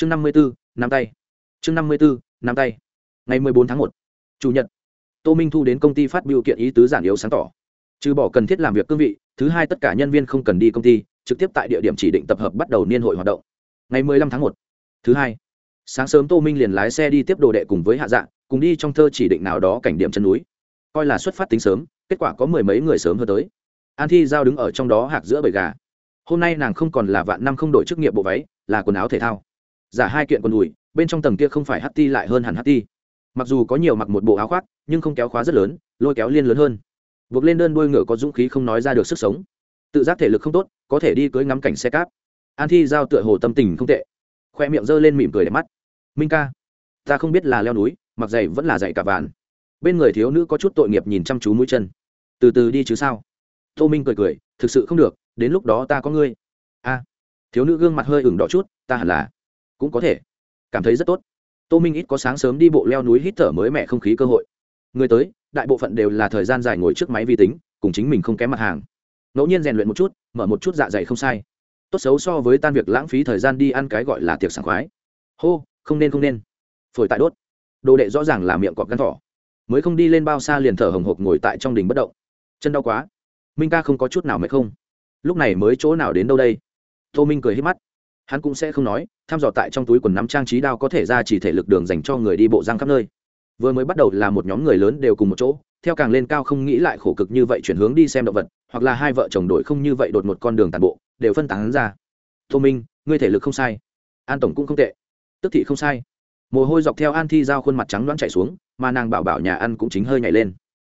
chương năm mươi bốn năm tay. Chương năm mươi bốn năm tay. Ngày mười bốn tháng một, chủ nhật. Tô minh thu đến công ty phát biểu kiện ý tứ giản yếu sáng tỏ. Trừ bỏ cần thiết làm việc cương vị, thứ hai tất cả nhân viên không cần đi công ty, trực tiếp tại địa điểm chỉ định tập hợp bắt đầu niên hội hoạt động. Ngày mười lăm tháng một, thứ hai. Sáng sớm tô minh liền lái xe đi tiếp đồ đệ cùng với hạ dạ cùng đi trong thơ chỉ định nào đó cảnh điểm chân núi. Coi là xuất phát tính sớm, kết quả có mười mấy người sớm hơn tới. An thi giao đứng ở trong đó hạc giữa bầy gà. Hôm nay nàng không còn là vạn năm không đổi chức nghiệp bộ váy, là quần áo thể thao giả hai kiện quần đùi, bên trong tầng kia không phải ht lại hơn hẳn ht mặc dù có nhiều mặc một bộ áo khoác, nhưng không kéo khóa rất lớn, lôi kéo liên lớn hơn. Buộc lên đơn đuôi ngựa có dũng khí không nói ra được sức sống. Tự giác thể lực không tốt, có thể đi cưới ngắm cảnh xe cáp. An thi giao tựa hồ tâm tình không tệ. Khoe miệng g ơ lên mỉm cười đẹp mắt. Minh ca, ta không biết là leo núi, mặc dày vẫn là dày cả vàn bên người thiếu nữ có chút tội nghiệp nhìn chăm chú mũi chân. Từ từ đi chứ sao? Tô minh cười cười, thực sự không được, đến lúc đó ta có ngươi. A. Thiếu nữ gương mặt hơi ửng đỏ chút, ta hẳn là cũng có thể. Cảm thấy rất tốt. Tô minh ít có sáng sớm đi bộ leo núi hít thở mới mẻ không khí cơ hội. Người tới, đại bộ phận đều là thời gian dài ngồi trước máy vi tính, cùng chính mình không kém mặt hàng. Ngẫu nhiên rèn luyện một chút, mở một chút dạ dày không sai. Tốt xấu so với tan việc lãng phí thời gian đi ăn cái gọi là tiệc sảng khoái. Hô, không nên không nên. Phổi tại đốt. Đồ đệ rõ ràng là miệng cọp gắn thỏ. Mới không đi lên bao xa liền thở hồng hộc ngồi tại trong đình bất động. Chân đau quá. Minh ca không có chút nào mệt không? Lúc này mới chỗ nào đến đâu đây? Tô minh cười hít mắt hắn cũng sẽ không nói thăm dò tại trong túi quần nắm trang trí đao có thể ra chỉ thể lực đường dành cho người đi bộ giang khắp nơi. Vừa mới bắt đầu là một nhóm người lớn đều cùng một chỗ theo càng lên cao không nghĩ lại khổ cực như vậy chuyển hướng đi xem động vật hoặc là hai vợ chồng đổi không như vậy đột một con đường tàn bộ đều phân tán ra. Tô minh ngươi thể lực không sai. An tổng cũng không tệ. Tức thị không sai. Mồ hôi dọc theo an thi giao khuôn mặt trắng loãng chạy xuống mà nàng bảo bảo nhà ăn cũng chính hơi nhảy lên.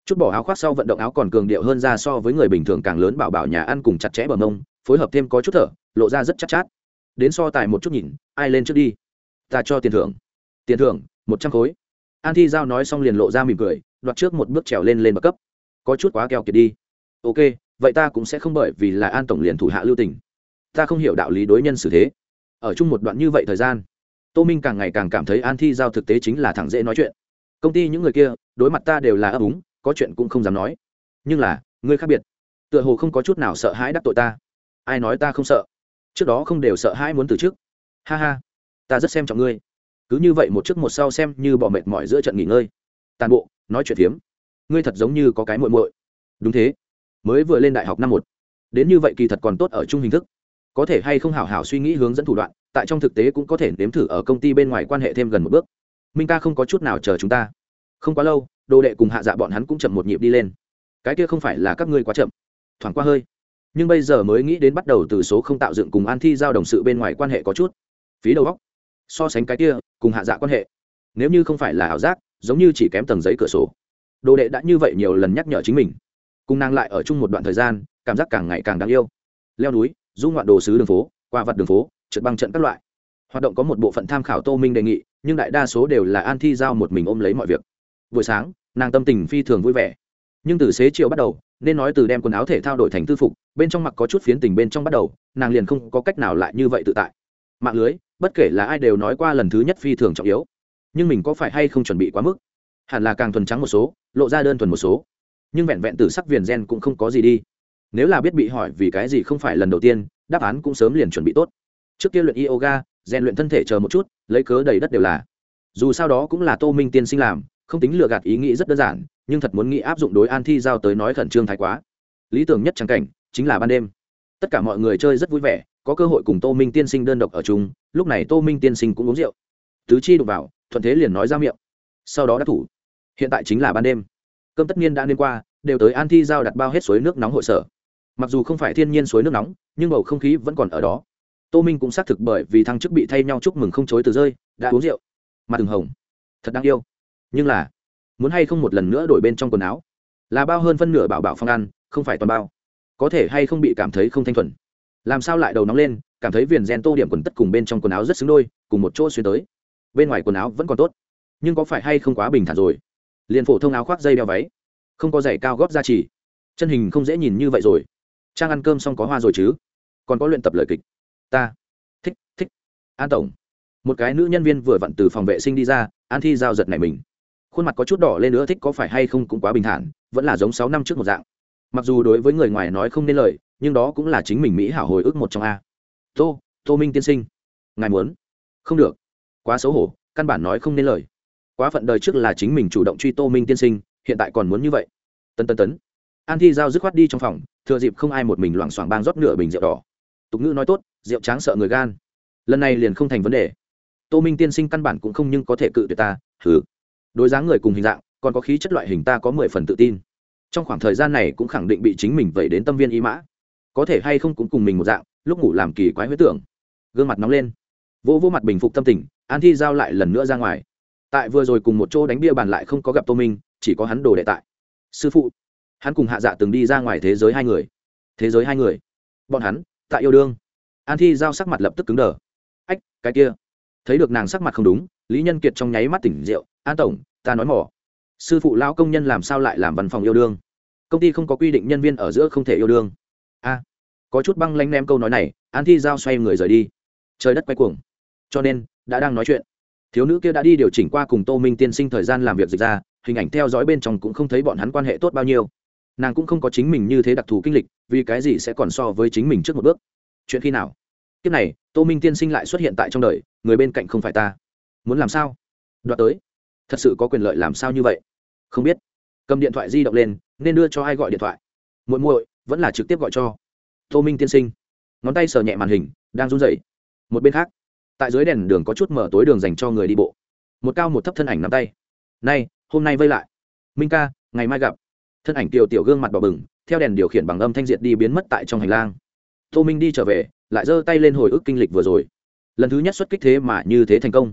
Chút bỏ áo khoác sau vận động áo còn cường điệu hơn ra so với người bình thường càng lớn bảo bảo nhà ăn cùng chặt chẽ bờ mông phối hợp thêm có chút thở lộ ra rất chắc chát, chát đến so tài một chút nhìn, ai lên trước đi? Ta cho tiền thưởng. Tiền thưởng, một trăm khối. An thi giao nói xong liền lộ ra mỉm cười, đoạt trước một bước trèo lên lên bậc cấp. Có chút quá keo kiệt đi. Ok, vậy ta cũng sẽ không bởi vì là an tổng liền thủ hạ lưu tình. Ta không hiểu đạo lý đối nhân xử thế. Ở chung một đoạn như vậy thời gian, tô minh càng ngày càng cảm thấy an thi giao thực tế chính là thẳng dễ nói chuyện. Công ty những người kia, đối mặt ta đều là ấp úng, có chuyện cũng không dám nói. Nhưng là, ngươi khác biệt. Tựa hồ không có chút nào sợ hãi đắc tội ta. Ai nói ta không sợ? Trước đó không đều sợ hãi muốn từ trước. Ha ha, ta rất xem trọng ngươi. Cứ như vậy một trước một sau xem như bỏ mệt mỏi giữa trận nghỉ ngơi. Tàn bộ, nói chuyện phiếm. Ngươi thật giống như có cái muội muội. Đúng thế. Mới vừa lên đại học năm một. Đến như vậy kỳ thật còn tốt ở chung hình thức. Có thể hay không hảo hảo suy nghĩ hướng dẫn thủ đoạn, tại trong thực tế cũng có thể nếm thử ở công ty bên ngoài quan hệ thêm gần một bước. Minh ca không có chút nào chờ chúng ta. Không quá lâu, đồ đệ cùng hạ dạ bọn hắn cũng chậm một nhịp đi lên. Cái kia không phải là các ngươi quá chậm. Thoảng qua hơi nhưng bây giờ mới nghĩ đến bắt đầu từ số không tạo dựng cùng an thi giao đồng sự bên ngoài quan hệ có chút. Phí đầu góc so sánh cái kia, cùng hạ dạ quan hệ. Nếu như không phải là ảo giác, giống như chỉ kém tầng giấy cửa sổ. Đồ đệ đã như vậy nhiều lần nhắc nhở chính mình. Cùng nàng lại ở chung một đoạn thời gian, cảm giác càng ngày càng đáng yêu. Leo núi, du ngoạn đồ sứ đường phố, qua vặt đường phố, trượt băng trận các loại. Hoạt động có một bộ phận tham khảo tô minh đề nghị, nhưng đại đa số đều là an thi giao một mình ôm lấy mọi việc. Buổi sáng, nàng tâm tình phi thường vui vẻ. Nhưng từ xế chiều bắt đầu nên nói từ đem quần áo thể thao đổi thành tư phục, bên trong mặc có chút phiến tình bên trong bắt đầu, nàng liền không có cách nào lại như vậy tự tại. Mạng lưới, bất kể là ai đều nói qua lần thứ nhất phi thường trọng yếu. Nhưng mình có phải hay không chuẩn bị quá mức? Hẳn là càng thuần trắng một số, lộ ra đơn thuần một số. Nhưng vẹn vẹn từ sắc viền gen cũng không có gì đi. Nếu là biết bị hỏi vì cái gì không phải lần đầu tiên, đáp án cũng sớm liền chuẩn bị tốt. Trước kia luyện yoga, rèn luyện thân thể chờ một chút, lấy cớ đầy đất đều là. Dù sao đó cũng là tô minh tiên sinh làm, không tính lừa gạt ý nghĩ rất đơn giản nhưng thật muốn nghĩ áp dụng đối an thi giao tới nói khẩn trương thái quá. Lý tưởng nhất trắng cảnh chính là ban đêm. Tất cả mọi người chơi rất vui vẻ, có cơ hội cùng tô minh tiên sinh đơn độc ở chung, lúc này tô minh tiên sinh cũng uống rượu. Tứ chi đụng vào, thuận thế liền nói ra miệng. Sau đó đã thủ. Hiện tại chính là ban đêm. Cơm tất nhiên đã nên qua, đều tới an thi giao đặt bao hết suối nước nóng hội sở. Mặc dù không phải thiên nhiên suối nước nóng, nhưng bầu không khí vẫn còn ở đó. Tô minh cũng xác thực bởi vì thăng chức bị thay nhau chúc mừng không chối từ rơi, đã uống rượu. Mặt từng hồng. Thật đáng yêu. Nhưng là muốn hay không một lần nữa đổi bên trong quần áo? Là bao hơn phân nửa bảo bảo phong ăn, không phải toàn bao. Có thể hay không bị cảm thấy không thanh thuần? Làm sao lại đầu nóng lên, cảm thấy viền gen tô điểm quần tất cùng bên trong quần áo rất xứng đôi, cùng một chỗ xuyên tới. Bên ngoài quần áo vẫn còn tốt, nhưng có phải hay không quá bình thản rồi? Liền phổ thông áo khoác dây đeo váy, không có giày cao góp ra chỉ chân hình không dễ nhìn như vậy rồi. Trang ăn cơm xong có hoa rồi chứ? Còn có luyện tập lời kịch. Ta, thích thích. An tổng, một cái nữ nhân viên vừa vặn từ phòng vệ sinh đi ra, an thi giao giật này mình khuôn mặt có chút đỏ lên nữa thích có phải hay không cũng quá bình thản, vẫn là giống sáu năm trước một dạng. Mặc dù đối với người ngoài nói không nên lời, nhưng đó cũng là chính mình mỹ hảo hồi ức một trong a. Tô tô minh tiên sinh. Ngài muốn? Không được. Quá xấu hổ, căn bản nói không nên lời. Quá phận đời trước là chính mình chủ động truy tô minh tiên sinh, hiện tại còn muốn như vậy. Tân tân tấn. An thi giao dứt khoát đi trong phòng, thừa dịp không ai một mình loảng xoảng bang rót nửa bình rượu đỏ. Tục ngữ nói tốt, rượu tráng sợ người gan. Lần này liền không thành vấn đề. Tô minh tiên sinh căn bản cũng không nhưng có thể cự tuyệt ta. Thử đối dáng người cùng hình dạng, còn có khí chất loại hình ta có mười phần tự tin. Trong khoảng thời gian này cũng khẳng định bị chính mình vẩy đến tâm viên ý mã. Có thể hay không cũng cùng mình một dạng, lúc ngủ làm kỳ quái huyết tưởng. Gương mặt nóng lên. Vỗ vỗ mặt bình phục tâm tình, an thi giao lại lần nữa ra ngoài. Tại vừa rồi cùng một chỗ đánh bia bàn lại không có gặp tô minh, chỉ có hắn đồ đệ tại. Sư phụ, hắn cùng hạ dạ từng đi ra ngoài thế giới hai người. Thế giới hai người. Bọn hắn, tại yêu đương. An thi giao sắc mặt lập tức cứng đờ. Ách, cái kia. Thấy được nàng sắc mặt không đúng, lý nhân kiệt trong nháy mắt tỉnh rượu an tổng, ta nói mỏ. Sư phụ lão công nhân làm sao lại làm văn phòng yêu đương? Công ty không có quy định nhân viên ở giữa không thể yêu đương. A, có chút băng lanh ném câu nói này, an thi giao xoay người rời đi. Trời đất quay cuồng. Cho nên, đã đang nói chuyện. Thiếu nữ kia đã đi điều chỉnh qua cùng tô minh tiên sinh thời gian làm việc dịch ra, hình ảnh theo dõi bên trong cũng không thấy bọn hắn quan hệ tốt bao nhiêu. Nàng cũng không có chính mình như thế đặc thù kinh lịch, vì cái gì sẽ còn so với chính mình trước một bước? Chuyện khi nào? Kiếp này, tô minh tiên sinh lại xuất hiện tại trong đời, người bên cạnh không phải ta. Muốn làm sao? Đoạt tới thật sự có quyền lợi làm sao như vậy? Không biết. Cầm điện thoại di động lên, nên đưa cho ai gọi điện thoại? Muội muội, vẫn là trực tiếp gọi cho. Tô minh tiên sinh. Ngón tay sờ nhẹ màn hình, đang run rẩy. Một bên khác, tại dưới đèn đường có chút mở tối đường dành cho người đi bộ. Một cao một thấp thân ảnh nắm tay. Nay hôm nay vây lại. Minh ca, ngày mai gặp. Thân ảnh tiểu tiểu gương mặt bỏ bừng, theo đèn điều khiển bằng âm thanh diệt đi biến mất tại trong hành lang. Tô minh đi trở về, lại giơ tay lên hồi ức kinh lịch vừa rồi. Lần thứ nhất xuất kích thế mà như thế thành công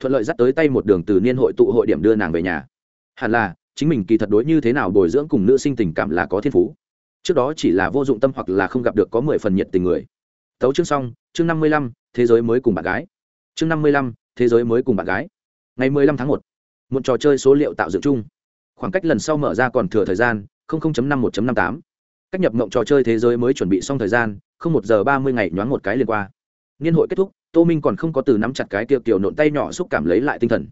thuận lợi dắt tới tay một đường từ niên hội tụ hội điểm đưa nàng về nhà. Hẳn là, chính mình kỳ thật đối như thế nào bồi dưỡng cùng nữ sinh tình cảm là có thiên phú. Trước đó chỉ là vô dụng tâm hoặc là không gặp được có mười phần nhiệt tình người. Tấu chương xong, chương năm mươi lăm, thế giới mới cùng bạn gái. Chương năm mươi lăm, thế giới mới cùng bạn gái. Ngày mười lăm tháng một một trò chơi số liệu tạo dựng chung. Khoảng cách lần sau mở ra còn thừa thời gian năm một năm tám. Cách nhập mộng trò chơi thế giới mới chuẩn bị xong thời gian, không một giờ ba mươi ngày nhoáng một cái liền qua. Niên hội kết thúc tô minh còn không có từ nắm chặt cái tiêu kiểu nộn tay nhỏ xúc cảm lấy lại tinh thần.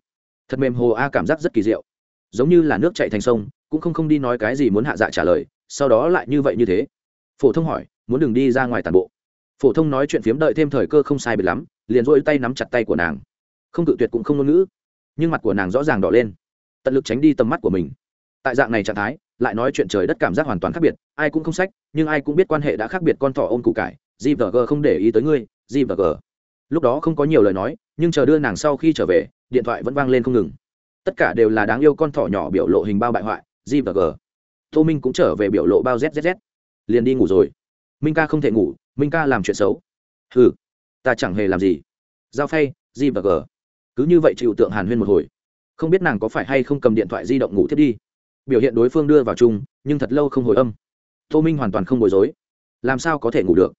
Thật mềm hồ a, cảm giác rất kỳ diệu. Giống như là nước chạy thành sông, cũng không không đi nói cái gì muốn hạ dạ trả lời, sau đó lại như vậy như thế. Phổ thông hỏi, muốn đừng đi ra ngoài tàn bộ. Phổ thông nói chuyện phiếm đợi thêm thời cơ không sai biệt lắm, liền rỗi tay nắm chặt tay của nàng. Không cự tuyệt cũng không ngôn ngữ, nhưng mặt của nàng rõ ràng đỏ lên. Tận lực tránh đi tầm mắt của mình. Tại dạng này trạng thái, lại nói chuyện trời đất cảm giác hoàn toàn khác biệt, ai cũng không sách, nhưng ai cũng biết quan hệ đã khác biệt con thỏ ôm củ cải, g và g không để ý tới ngươi, g và g lúc đó không có nhiều lời nói, nhưng chờ đưa nàng sau khi trở về, điện thoại vẫn vang lên không ngừng. Tất cả đều là đáng yêu con thỏ nhỏ biểu lộ hình bao bại hoại, g và g. Tô minh cũng trở về biểu lộ bao zzz liền đi ngủ rồi. Minh ca không thể ngủ, minh ca làm chuyện xấu. Ừ ta chẳng hề làm gì. Giao phay, g và g. Cứ như vậy chịu tượng hàn huyên một hồi. Không biết nàng có phải hay không cầm điện thoại di động ngủ thiết đi. Biểu hiện đối phương đưa vào chung, nhưng thật lâu không hồi âm. Tô minh hoàn toàn không bối rối. Làm sao có thể ngủ được?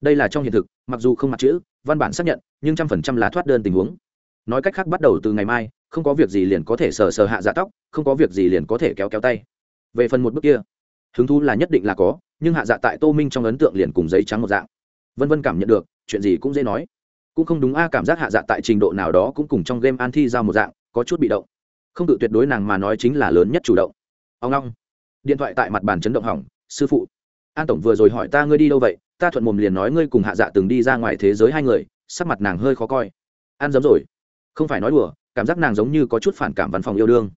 Đây là trong hiện thực, mặc dù không mặt chữ văn bản xác nhận, nhưng trăm phần trăm là thoát đơn tình huống. Nói cách khác bắt đầu từ ngày mai, không có việc gì liền có thể sờ sờ hạ dạ tóc, không có việc gì liền có thể kéo kéo tay. Về phần một bước kia, hứng thú là nhất định là có, nhưng hạ dạ tại tô minh trong ấn tượng liền cùng giấy trắng một dạng. Vân vân cảm nhận được, chuyện gì cũng dễ nói. Cũng không đúng a, cảm giác hạ dạ tại trình độ nào đó cũng cùng trong game an thi giao một dạng, có chút bị động. Không tự tuyệt đối nàng mà nói chính là lớn nhất chủ động. Ông long điện thoại tại mặt bàn chấn động hỏng, sư phụ, an tổng vừa rồi hỏi ta ngươi đi đâu vậy? Ta thuận mồm liền nói ngươi cùng hạ dạ từng đi ra ngoài thế giới hai người sắc mặt nàng hơi khó coi. An dấm rồi. Không phải nói đùa cảm giác nàng giống như có chút phản cảm văn phòng yêu đương.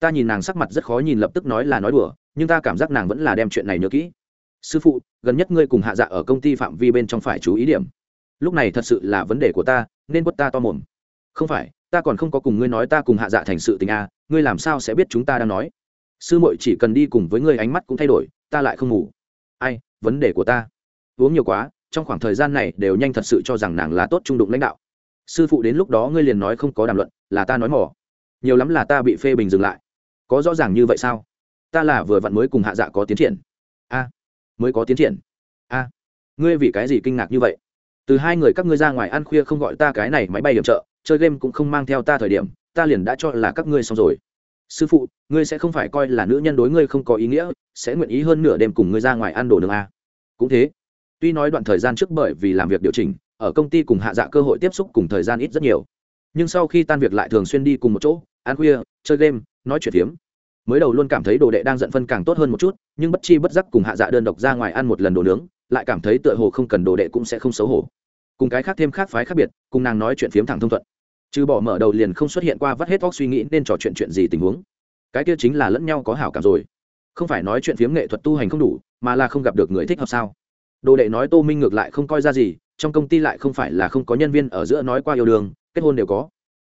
Ta nhìn nàng sắc mặt rất khó nhìn lập tức nói là nói đùa nhưng ta cảm giác nàng vẫn là đem chuyện này nhớ kỹ. Sư phụ gần nhất ngươi cùng hạ dạ ở công ty phạm vi bên trong phải chú ý điểm. Lúc này thật sự là vấn đề của ta nên quất ta to mồm. Không phải ta còn không có cùng ngươi nói ta cùng hạ dạ thành sự tình a à, ngươi làm sao sẽ biết chúng ta đang nói? Sư muội chỉ cần đi cùng với ngươi ánh mắt cũng thay đổi ta lại không ngủ. Ai vấn đề của ta? Uống nhiều quá, trong khoảng thời gian này đều nhanh thật sự cho rằng nàng là tốt trung đụng lãnh đạo. Sư phụ đến lúc đó ngươi liền nói không có đàm luận, là ta nói mỏ nhiều lắm là ta bị phê bình dừng lại. Có rõ ràng như vậy sao? Ta là vừa vặn mới cùng hạ dạ có tiến triển. A, mới có tiến triển. A, ngươi vì cái gì kinh ngạc như vậy? Từ hai người các ngươi ra ngoài ăn khuya không gọi ta cái này máy bay điểm trợ, chơi game cũng không mang theo ta thời điểm, ta liền đã cho là các ngươi xong rồi. Sư phụ, ngươi sẽ không phải coi là nữ nhân đối ngươi không có ý nghĩa, sẽ nguyện ý hơn nửa đêm cùng ngươi ra ngoài ăn đồ nướng a. Cũng thế tuy nói đoạn thời gian trước bởi vì làm việc điều chỉnh, ở công ty cùng hạ dạ cơ hội tiếp xúc cùng thời gian ít rất nhiều. Nhưng sau khi tan việc lại thường xuyên đi cùng một chỗ, ăn khuya, chơi game, nói chuyện phiếm. Mới đầu luôn cảm thấy đồ đệ đang giận phân càng tốt hơn một chút, nhưng bất chi bất giác cùng hạ dạ đơn độc ra ngoài ăn một lần đồ nướng, lại cảm thấy tựa hồ không cần đồ đệ cũng sẽ không xấu hổ. Cùng cái khác thêm khác phái khác biệt, cùng nàng nói chuyện phiếm thẳng thông thuận. Trừ bỏ mở đầu liền không xuất hiện qua vắt hết óc suy nghĩ nên trò chuyện chuyện gì tình huống. Cái kia chính là lẫn nhau có hảo cảm rồi. Không phải nói chuyện phiếm nghệ thuật tu hành không đủ, mà là không gặp được người thích hợp sao? Đồ đệ nói tô minh ngược lại không coi ra gì, trong công ty lại không phải là không có nhân viên ở giữa nói qua yêu đương, kết hôn đều có.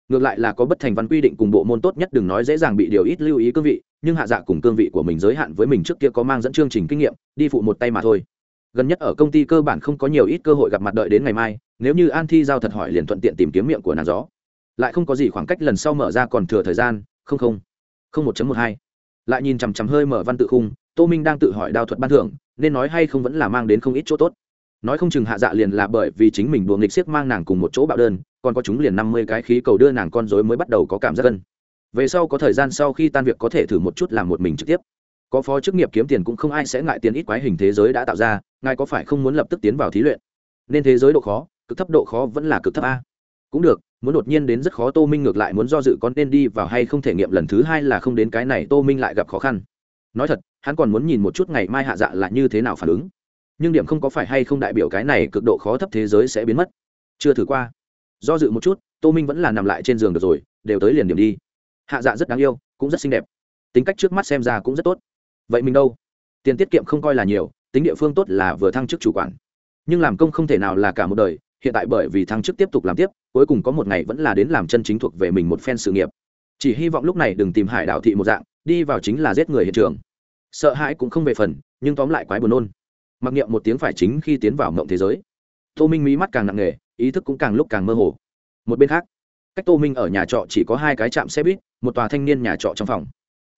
Ngược lại là có bất thành văn quy định cùng bộ môn tốt nhất đừng nói dễ dàng bị điều ít lưu ý cương vị, nhưng hạ dạ cùng cương vị của mình giới hạn với mình trước kia có mang dẫn chương trình kinh nghiệm, đi phụ một tay mà thôi. Gần nhất ở công ty cơ bản không có nhiều ít cơ hội gặp mặt đợi đến ngày mai, nếu như an thi giao thật hỏi liền thuận tiện tìm kiếm miệng của nàng gió. Lại không có gì khoảng cách lần sau mở ra còn thừa thời gian, không không. Không một một hai. Lại nhìn chằm chằm hơi mở văn tự khung, tô minh đang tự hỏi đao thuật ban thưởng nên nói hay không vẫn là mang đến không ít chỗ tốt. Nói không chừng hạ dạ liền là bởi vì chính mình đùa nghịch siếc mang nàng cùng một chỗ bạo đơn, còn có chúng liền năm mươi cái khí cầu đưa nàng con dối mới bắt đầu có cảm giác gần. về sau có thời gian sau khi tan việc có thể thử một chút làm một mình trực tiếp. Có phó chức nghiệp kiếm tiền cũng không ai sẽ ngại tiền ít quái hình thế giới đã tạo ra, ngài có phải không muốn lập tức tiến vào thí luyện? Nên thế giới độ khó, cực thấp độ khó vẫn là cực thấp a. Cũng được, muốn đột nhiên đến rất khó tô minh ngược lại muốn do dự con nên đi vào hay không thể nghiệm lần thứ hai là không đến cái này tô minh lại gặp khó khăn nói thật, hắn còn muốn nhìn một chút ngày mai hạ dạ là như thế nào phản ứng. Nhưng điểm không có phải hay không đại biểu cái này cực độ khó thấp thế giới sẽ biến mất. Chưa thử qua. Do dự một chút, tô minh vẫn là nằm lại trên giường được rồi, đều tới liền điểm đi. Hạ dạ rất đáng yêu, cũng rất xinh đẹp. Tính cách trước mắt xem ra cũng rất tốt. Vậy mình đâu? Tiền tiết kiệm không coi là nhiều, tính địa phương tốt là vừa thăng chức chủ quản. Nhưng làm công không thể nào là cả một đời, hiện tại bởi vì thăng chức tiếp tục làm tiếp, cuối cùng có một ngày vẫn là đến làm chân chính thuộc về mình một phen sự nghiệp. Chỉ hy vọng lúc này đừng tìm hải Đạo thị một dạng, đi vào chính là giết người hiện trường sợ hãi cũng không về phần, nhưng tóm lại quái buồn nôn. Mặc niệm một tiếng phải chính khi tiến vào mộng thế giới. Tô minh mí mắt càng nặng nề, ý thức cũng càng lúc càng mơ hồ. Một bên khác, cách tô minh ở nhà trọ chỉ có hai cái trạm xe buýt, một tòa thanh niên nhà trọ trong phòng.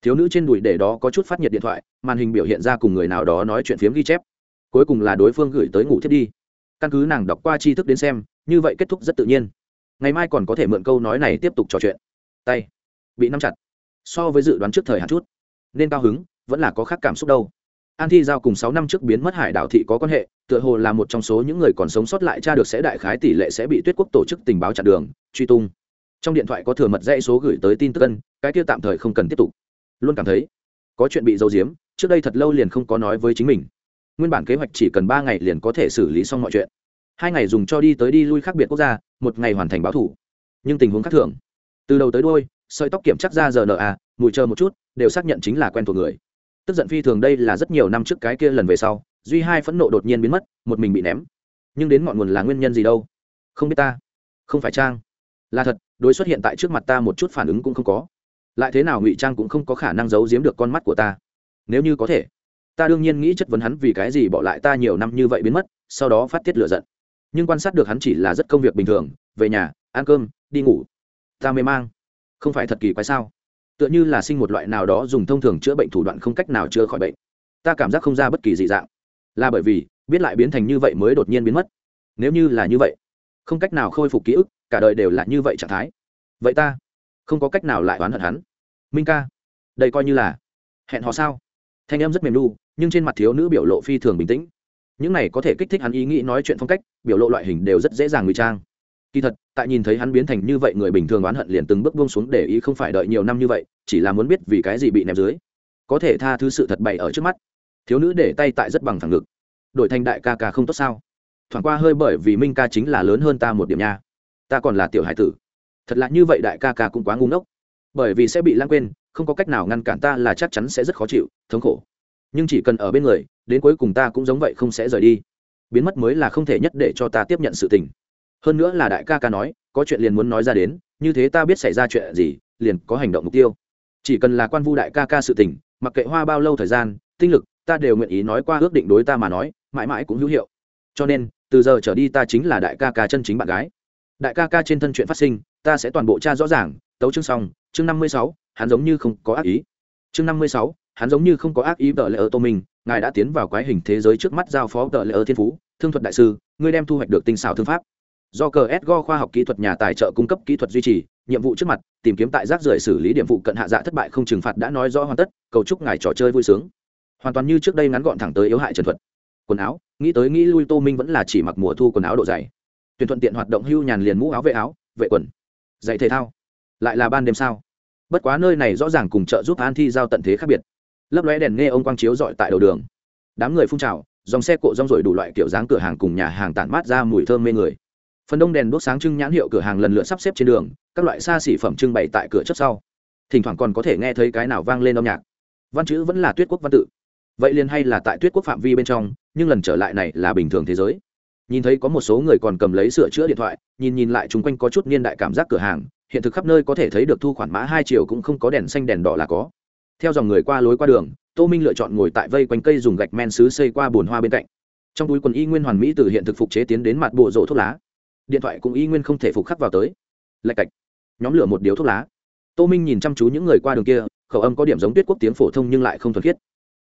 Thiếu nữ trên đùi để đó có chút phát nhiệt điện thoại, màn hình biểu hiện ra cùng người nào đó nói chuyện phiếm ghi chép. Cuối cùng là đối phương gửi tới ngủ thiết đi. Căn cứ nàng đọc qua tri thức đến xem, như vậy kết thúc rất tự nhiên. Ngày mai còn có thể mượn câu nói này tiếp tục trò chuyện. Tay bị nắm chặt. So với dự đoán trước thời hạn chút, nên cao hứng vẫn là có khác cảm xúc đâu. An thi giao cùng sáu năm trước biến mất hải đảo thị có quan hệ, tựa hồ là một trong số những người còn sống sót lại cha được sẽ đại khái tỷ lệ sẽ bị tuyết quốc tổ chức tình báo chặn đường, truy tung. Trong điện thoại có thừa mật dãy số gửi tới tin tức ân, cái kia tạm thời không cần tiếp tục. Luôn cảm thấy, có chuyện bị giấu giếm, trước đây thật lâu liền không có nói với chính mình. Nguyên bản kế hoạch chỉ cần ba ngày liền có thể xử lý xong mọi chuyện. Hai ngày dùng cho đi tới đi lui khác biệt quốc gia, một ngày hoàn thành báo thủ. Nhưng tình huống khác thường. Từ đầu tới đôi sợi tóc kiểm chắc ra giờ rna mùi chờ một chút, đều xác nhận chính là quen thuộc người tức giận phi thường đây là rất nhiều năm trước cái kia lần về sau, duy hai phẫn nộ đột nhiên biến mất, một mình bị ném. Nhưng đến ngọn nguồn là nguyên nhân gì đâu? Không biết ta. Không phải trang. Là thật, đối xuất hiện tại trước mặt ta một chút phản ứng cũng không có. Lại thế nào ngụy trang cũng không có khả năng giấu giếm được con mắt của ta. Nếu như có thể, ta đương nhiên nghĩ chất vấn hắn vì cái gì bỏ lại ta nhiều năm như vậy biến mất, sau đó phát tiết lửa giận. Nhưng quan sát được hắn chỉ là rất công việc bình thường, về nhà, ăn cơm, đi ngủ. Ta mê mang. Không phải thật kỳ quái sao? Tựa như là sinh một loại nào đó dùng thông thường chữa bệnh thủ đoạn không cách nào chữa khỏi bệnh. Ta cảm giác không ra bất kỳ dị dạng. Là bởi vì, biết lại biến thành như vậy mới đột nhiên biến mất. Nếu như là như vậy, không cách nào khôi phục ký ức, cả đời đều là như vậy trạng thái. Vậy ta không có cách nào lại oán hận hắn. Minh ca, đây coi như là hẹn họ sao? Thanh em rất mềm lu nhưng trên mặt thiếu nữ biểu lộ phi thường bình tĩnh. Những này có thể kích thích hắn ý nghĩ nói chuyện phong cách, biểu lộ loại hình đều rất dễ dàng ngụy trang kỳ thật, tại nhìn thấy hắn biến thành như vậy người bình thường oán hận liền từng bước buông xuống để ý không phải đợi nhiều năm như vậy, chỉ là muốn biết vì cái gì bị ném dưới. Có thể tha thứ sự thật bày ở trước mắt. Thiếu nữ để tay tại rất bằng thẳng ngực. Đổi thành đại ca ca không tốt sao? Thoảng qua hơi bởi vì minh ca chính là lớn hơn ta một điểm nha. Ta còn là tiểu hải tử. Thật là như vậy đại ca ca cũng quá ngu ngốc. Bởi vì sẽ bị lãng quên, không có cách nào ngăn cản ta là chắc chắn sẽ rất khó chịu, thống khổ. Nhưng chỉ cần ở bên người, đến cuối cùng ta cũng giống vậy không sẽ rời đi. Biến mất mới là không thể nhất để cho ta tiếp nhận sự tình hơn nữa là đại ca ca nói, có chuyện liền muốn nói ra đến, như thế ta biết xảy ra chuyện gì, liền có hành động mục tiêu. Chỉ cần là quan vu đại ca ca sự tình, mặc kệ hoa bao lâu thời gian, tinh lực, ta đều nguyện ý nói qua ước định đối ta mà nói, mãi mãi cũng hữu hiệu. Cho nên, từ giờ trở đi ta chính là đại ca ca chân chính bạn gái. Đại ca ca trên thân chuyện phát sinh, ta sẽ toàn bộ tra rõ ràng, tấu chương xong, chương năm mươi sáu, hắn giống như không có ác ý. Chương năm mươi sáu, hắn giống như không có ác ý tờ lễ ơ tô minh ngài đã tiến vào quái hình thế giới trước mắt giao phó tờ lễ ơ thiên phú, thương thuật đại sư, ngươi đem thu hoạch được tinh xảo thương pháp do cờ go khoa học kỹ thuật nhà tài trợ cung cấp kỹ thuật duy trì, nhiệm vụ trước mặt, tìm kiếm tại rác rưởi xử lý điểm vụ cận hạ dạ thất bại không trừng phạt đã nói rõ hoàn tất, cầu chúc ngài trò chơi vui sướng. Hoàn toàn như trước đây ngắn gọn thẳng tới yếu hại trần thuật. Quần áo, nghĩ tới nghĩ lui tô minh vẫn là chỉ mặc mùa thu quần áo độ dày. Tuyển thuận tiện hoạt động hưu nhàn liền mũ áo vệ áo, vệ quần dạy thể thao. Lại là ban đêm sao? Bất quá nơi này rõ ràng cùng trợ giúp an thi giao tận thế khác biệt. Lấp lóe đèn nghe ông quang chiếu dọi tại đầu đường. Đám người phun trào, dòng xe cộ rong rồi đủ loại kiểu dáng cửa hàng cùng nhà hàng tản mát ra mùi thơm mê người phần đông đèn đốt sáng trưng nhãn hiệu cửa hàng lần lượt sắp xếp trên đường, các loại xa xỉ phẩm trưng bày tại cửa trước sau. Thỉnh thoảng còn có thể nghe thấy cái nào vang lên âm nhạc. Văn chữ vẫn là tuyết quốc văn tự. Vậy liền hay là tại tuyết quốc phạm vi bên trong, nhưng lần trở lại này là bình thường thế giới. Nhìn thấy có một số người còn cầm lấy sửa chữa điện thoại, nhìn nhìn lại chung quanh có chút niên đại cảm giác cửa hàng, hiện thực khắp nơi có thể thấy được thu khoản mã hai triệu cũng không có đèn xanh đèn đỏ là có. Theo dòng người qua lối qua đường, tô minh lựa chọn ngồi tại vây quanh cây dùng gạch men xứ xây qua bồn hoa bên cạnh. Trong túi quần y nguyên hoàn mỹ từ hiện thực phục chế tiến đến mặt bộ rộ thuốc lá điện thoại cũng y nguyên không thể phục khắc vào tới. Lạch cạch. Nhóm lửa một điếu thuốc lá. Tô minh nhìn chăm chú những người qua đường kia, khẩu âm có điểm giống tuyết quốc tiếng phổ thông nhưng lại không thuần khiết.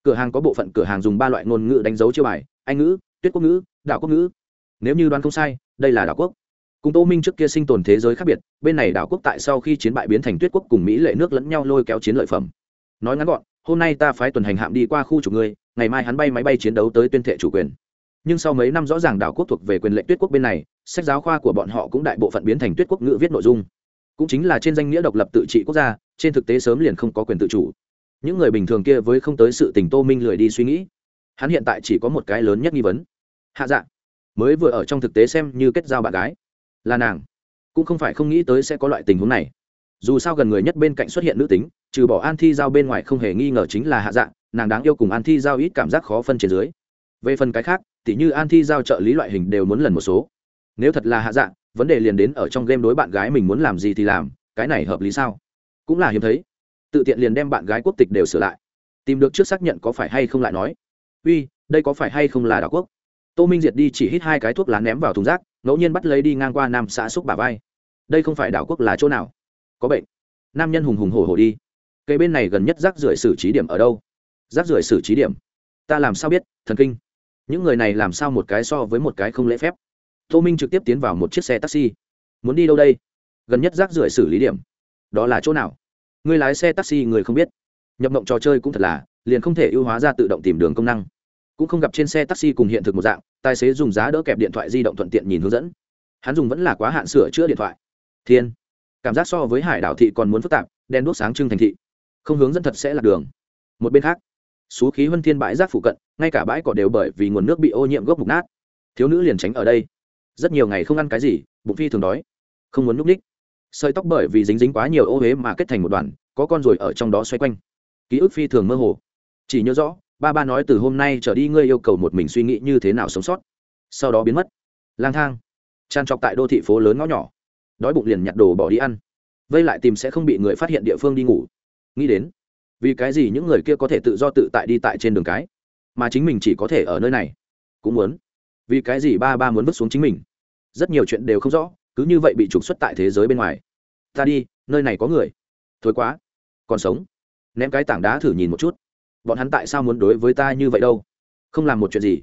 Cửa hàng có bộ phận cửa hàng dùng ba loại ngôn ngữ đánh dấu chiêu bài, anh ngữ, tuyết quốc ngữ, đảo quốc ngữ. Nếu như đoán không sai, đây là đảo quốc. Cùng tô minh trước kia sinh tồn thế giới khác biệt, bên này đảo quốc tại sau khi chiến bại biến thành tuyết quốc cùng mỹ lệ nước lẫn nhau lôi kéo chiến lợi phẩm. Nói ngắn gọn, hôm nay ta phái tuần hành hạm đi qua khu chủ ngươi ngày mai hắn bay máy bay chiến đấu tới tuyên thệ chủ quyền. Nhưng sau mấy năm rõ ràng đảo quốc thuộc về quyền lệnh tuyết quốc bên này sách giáo khoa của bọn họ cũng đại bộ phận biến thành tuyết quốc ngữ viết nội dung. Cũng chính là trên danh nghĩa độc lập tự trị quốc gia, trên thực tế sớm liền không có quyền tự chủ. Những người bình thường kia với không tới sự tình tô minh lười đi suy nghĩ. Hắn hiện tại chỉ có một cái lớn nhất nghi vấn. Hạ dạ mới vừa ở trong thực tế xem như kết giao bạn gái. Là nàng. Cũng không phải không nghĩ tới sẽ có loại tình huống này. Dù sao gần người nhất bên cạnh xuất hiện nữ tính, trừ bỏ an thi giao bên ngoài không hề nghi ngờ chính là hạ dạ nàng đáng yêu cùng an thi giao ít cảm giác khó phân trên dưới. Về phần cái khác, tỉ như an thi giao trợ lý loại hình đều muốn lần một số nếu thật là hạ dạ vấn đề liền đến ở trong game đối bạn gái mình muốn làm gì thì làm, cái này hợp lý sao? Cũng là hiếm thấy. Tự tiện liền đem bạn gái quốc tịch đều sửa lại. Tìm được trước xác nhận có phải hay không lại nói. Uy, đây có phải hay không là đảo quốc? Tô minh diệt đi chỉ hít hai cái thuốc lá ném vào thùng rác, ngẫu nhiên bắt lấy đi ngang qua nam xã xúc bà vai. Đây không phải đảo quốc là chỗ nào? Có bệnh. Nam nhân hùng hùng hổ hổ đi. Cây bên này gần nhất rác rưởi xử trí điểm ở đâu? Rác rưởi xử trí điểm. Ta làm sao biết? Thần kinh. Những người này làm sao một cái so với một cái không lễ phép? Tô minh trực tiếp tiến vào một chiếc xe taxi. Muốn đi đâu đây? Gần nhất rác rưởi xử lý điểm. Đó là chỗ nào? Người lái xe taxi người không biết. Nhập mộng trò chơi cũng thật là, liền không thể ưu hóa ra tự động tìm đường công năng. Cũng không gặp trên xe taxi cùng hiện thực một dạng, tài xế dùng giá đỡ kẹp điện thoại di động thuận tiện nhìn hướng dẫn. Hắn dùng vẫn là quá hạn sửa chữa điện thoại. Thiên. Cảm giác so với hải đảo thị còn muốn phức tạp đen đuốc sáng trưng thành thị. Không hướng dẫn thật sẽ là đường. Một bên khác số khí huân thiên bãi rác phụ cận, ngay cả bãi cỏ đều bởi vì nguồn nước bị ô nhiễm gốc mục nát. Thiếu nữ liền tránh ở đây rất nhiều ngày không ăn cái gì, bụng phi thường đói, không muốn núp ních sợi tóc bởi vì dính dính quá nhiều ô huế mà kết thành một đoàn, có con ruồi ở trong đó xoay quanh. Ký ức phi thường mơ hồ. Chỉ nhớ rõ, ba ba nói từ hôm nay trở đi ngươi yêu cầu một mình suy nghĩ như thế nào sống sót. Sau đó biến mất. Lang thang. Tràn trọc tại đô thị phố lớn ngõ nhỏ. Đói bụng liền nhặt đồ bỏ đi ăn. Vây lại tìm sẽ không bị người phát hiện địa phương đi ngủ. Nghĩ đến, vì cái gì những người kia có thể tự do tự tại đi tại trên đường cái? Mà chính mình chỉ có thể ở nơi này. Cũng muốn vì cái gì ba ba muốn vứt xuống chính mình? Rất nhiều chuyện đều không rõ, cứ như vậy bị trục xuất tại thế giới bên ngoài. Ta đi, nơi này có người. Thối quá, còn sống. Ném cái tảng đá thử nhìn một chút. Bọn hắn tại sao muốn đối với ta như vậy đâu? Không làm một chuyện gì.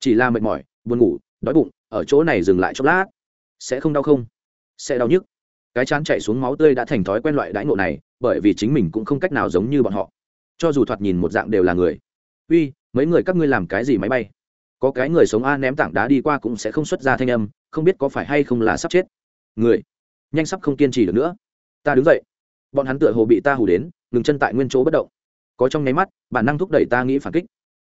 Chỉ là mệt mỏi, buồn ngủ, đói bụng, ở chỗ này dừng lại chốc lát. Sẽ không đau không? Sẽ đau nhức. Cái chán chạy xuống máu tươi đã thành thói quen loại đãi ngộ này, bởi vì chính mình cũng không cách nào giống như bọn họ. Cho dù thoạt nhìn một dạng đều là người. Uy, mấy người các ngươi làm cái gì máy bay? Có cái người sống a ném tảng đá đi qua cũng sẽ không xuất ra thanh âm, không biết có phải hay không là sắp chết. Người, nhanh sắp không kiên trì được nữa. Ta đứng dậy. Bọn hắn tựa hồ bị ta hù đến, ngừng chân tại nguyên chỗ bất động. Có trong nháy mắt, bản năng thúc đẩy ta nghĩ phản kích.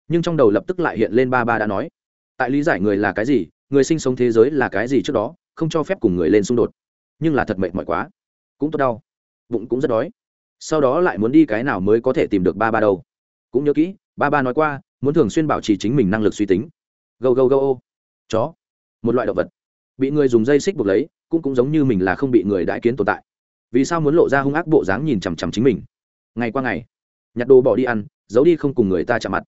Nhưng trong đầu lập tức lại hiện lên ba ba đã nói. Tại lý giải người là cái gì, người sinh sống thế giới là cái gì trước đó, không cho phép cùng người lên xung đột. Nhưng là thật mệt mỏi quá. Cũng tốt đau. Bụng cũng rất đói. Sau đó lại muốn đi cái nào mới có thể tìm được ba ba đâu. Cũng nhớ kỹ, ba ba nói qua, muốn thường xuyên bảo trì chính mình năng lực suy tính gâu gâu gâu ô. Chó. Một loại động vật. Bị người dùng dây xích buộc lấy, cũng cũng giống như mình là không bị người đãi kiến tồn tại. Vì sao muốn lộ ra hung ác bộ dáng nhìn chằm chằm chính mình? Ngày qua ngày, nhặt đồ bỏ đi ăn, giấu đi không cùng người ta chạm mặt.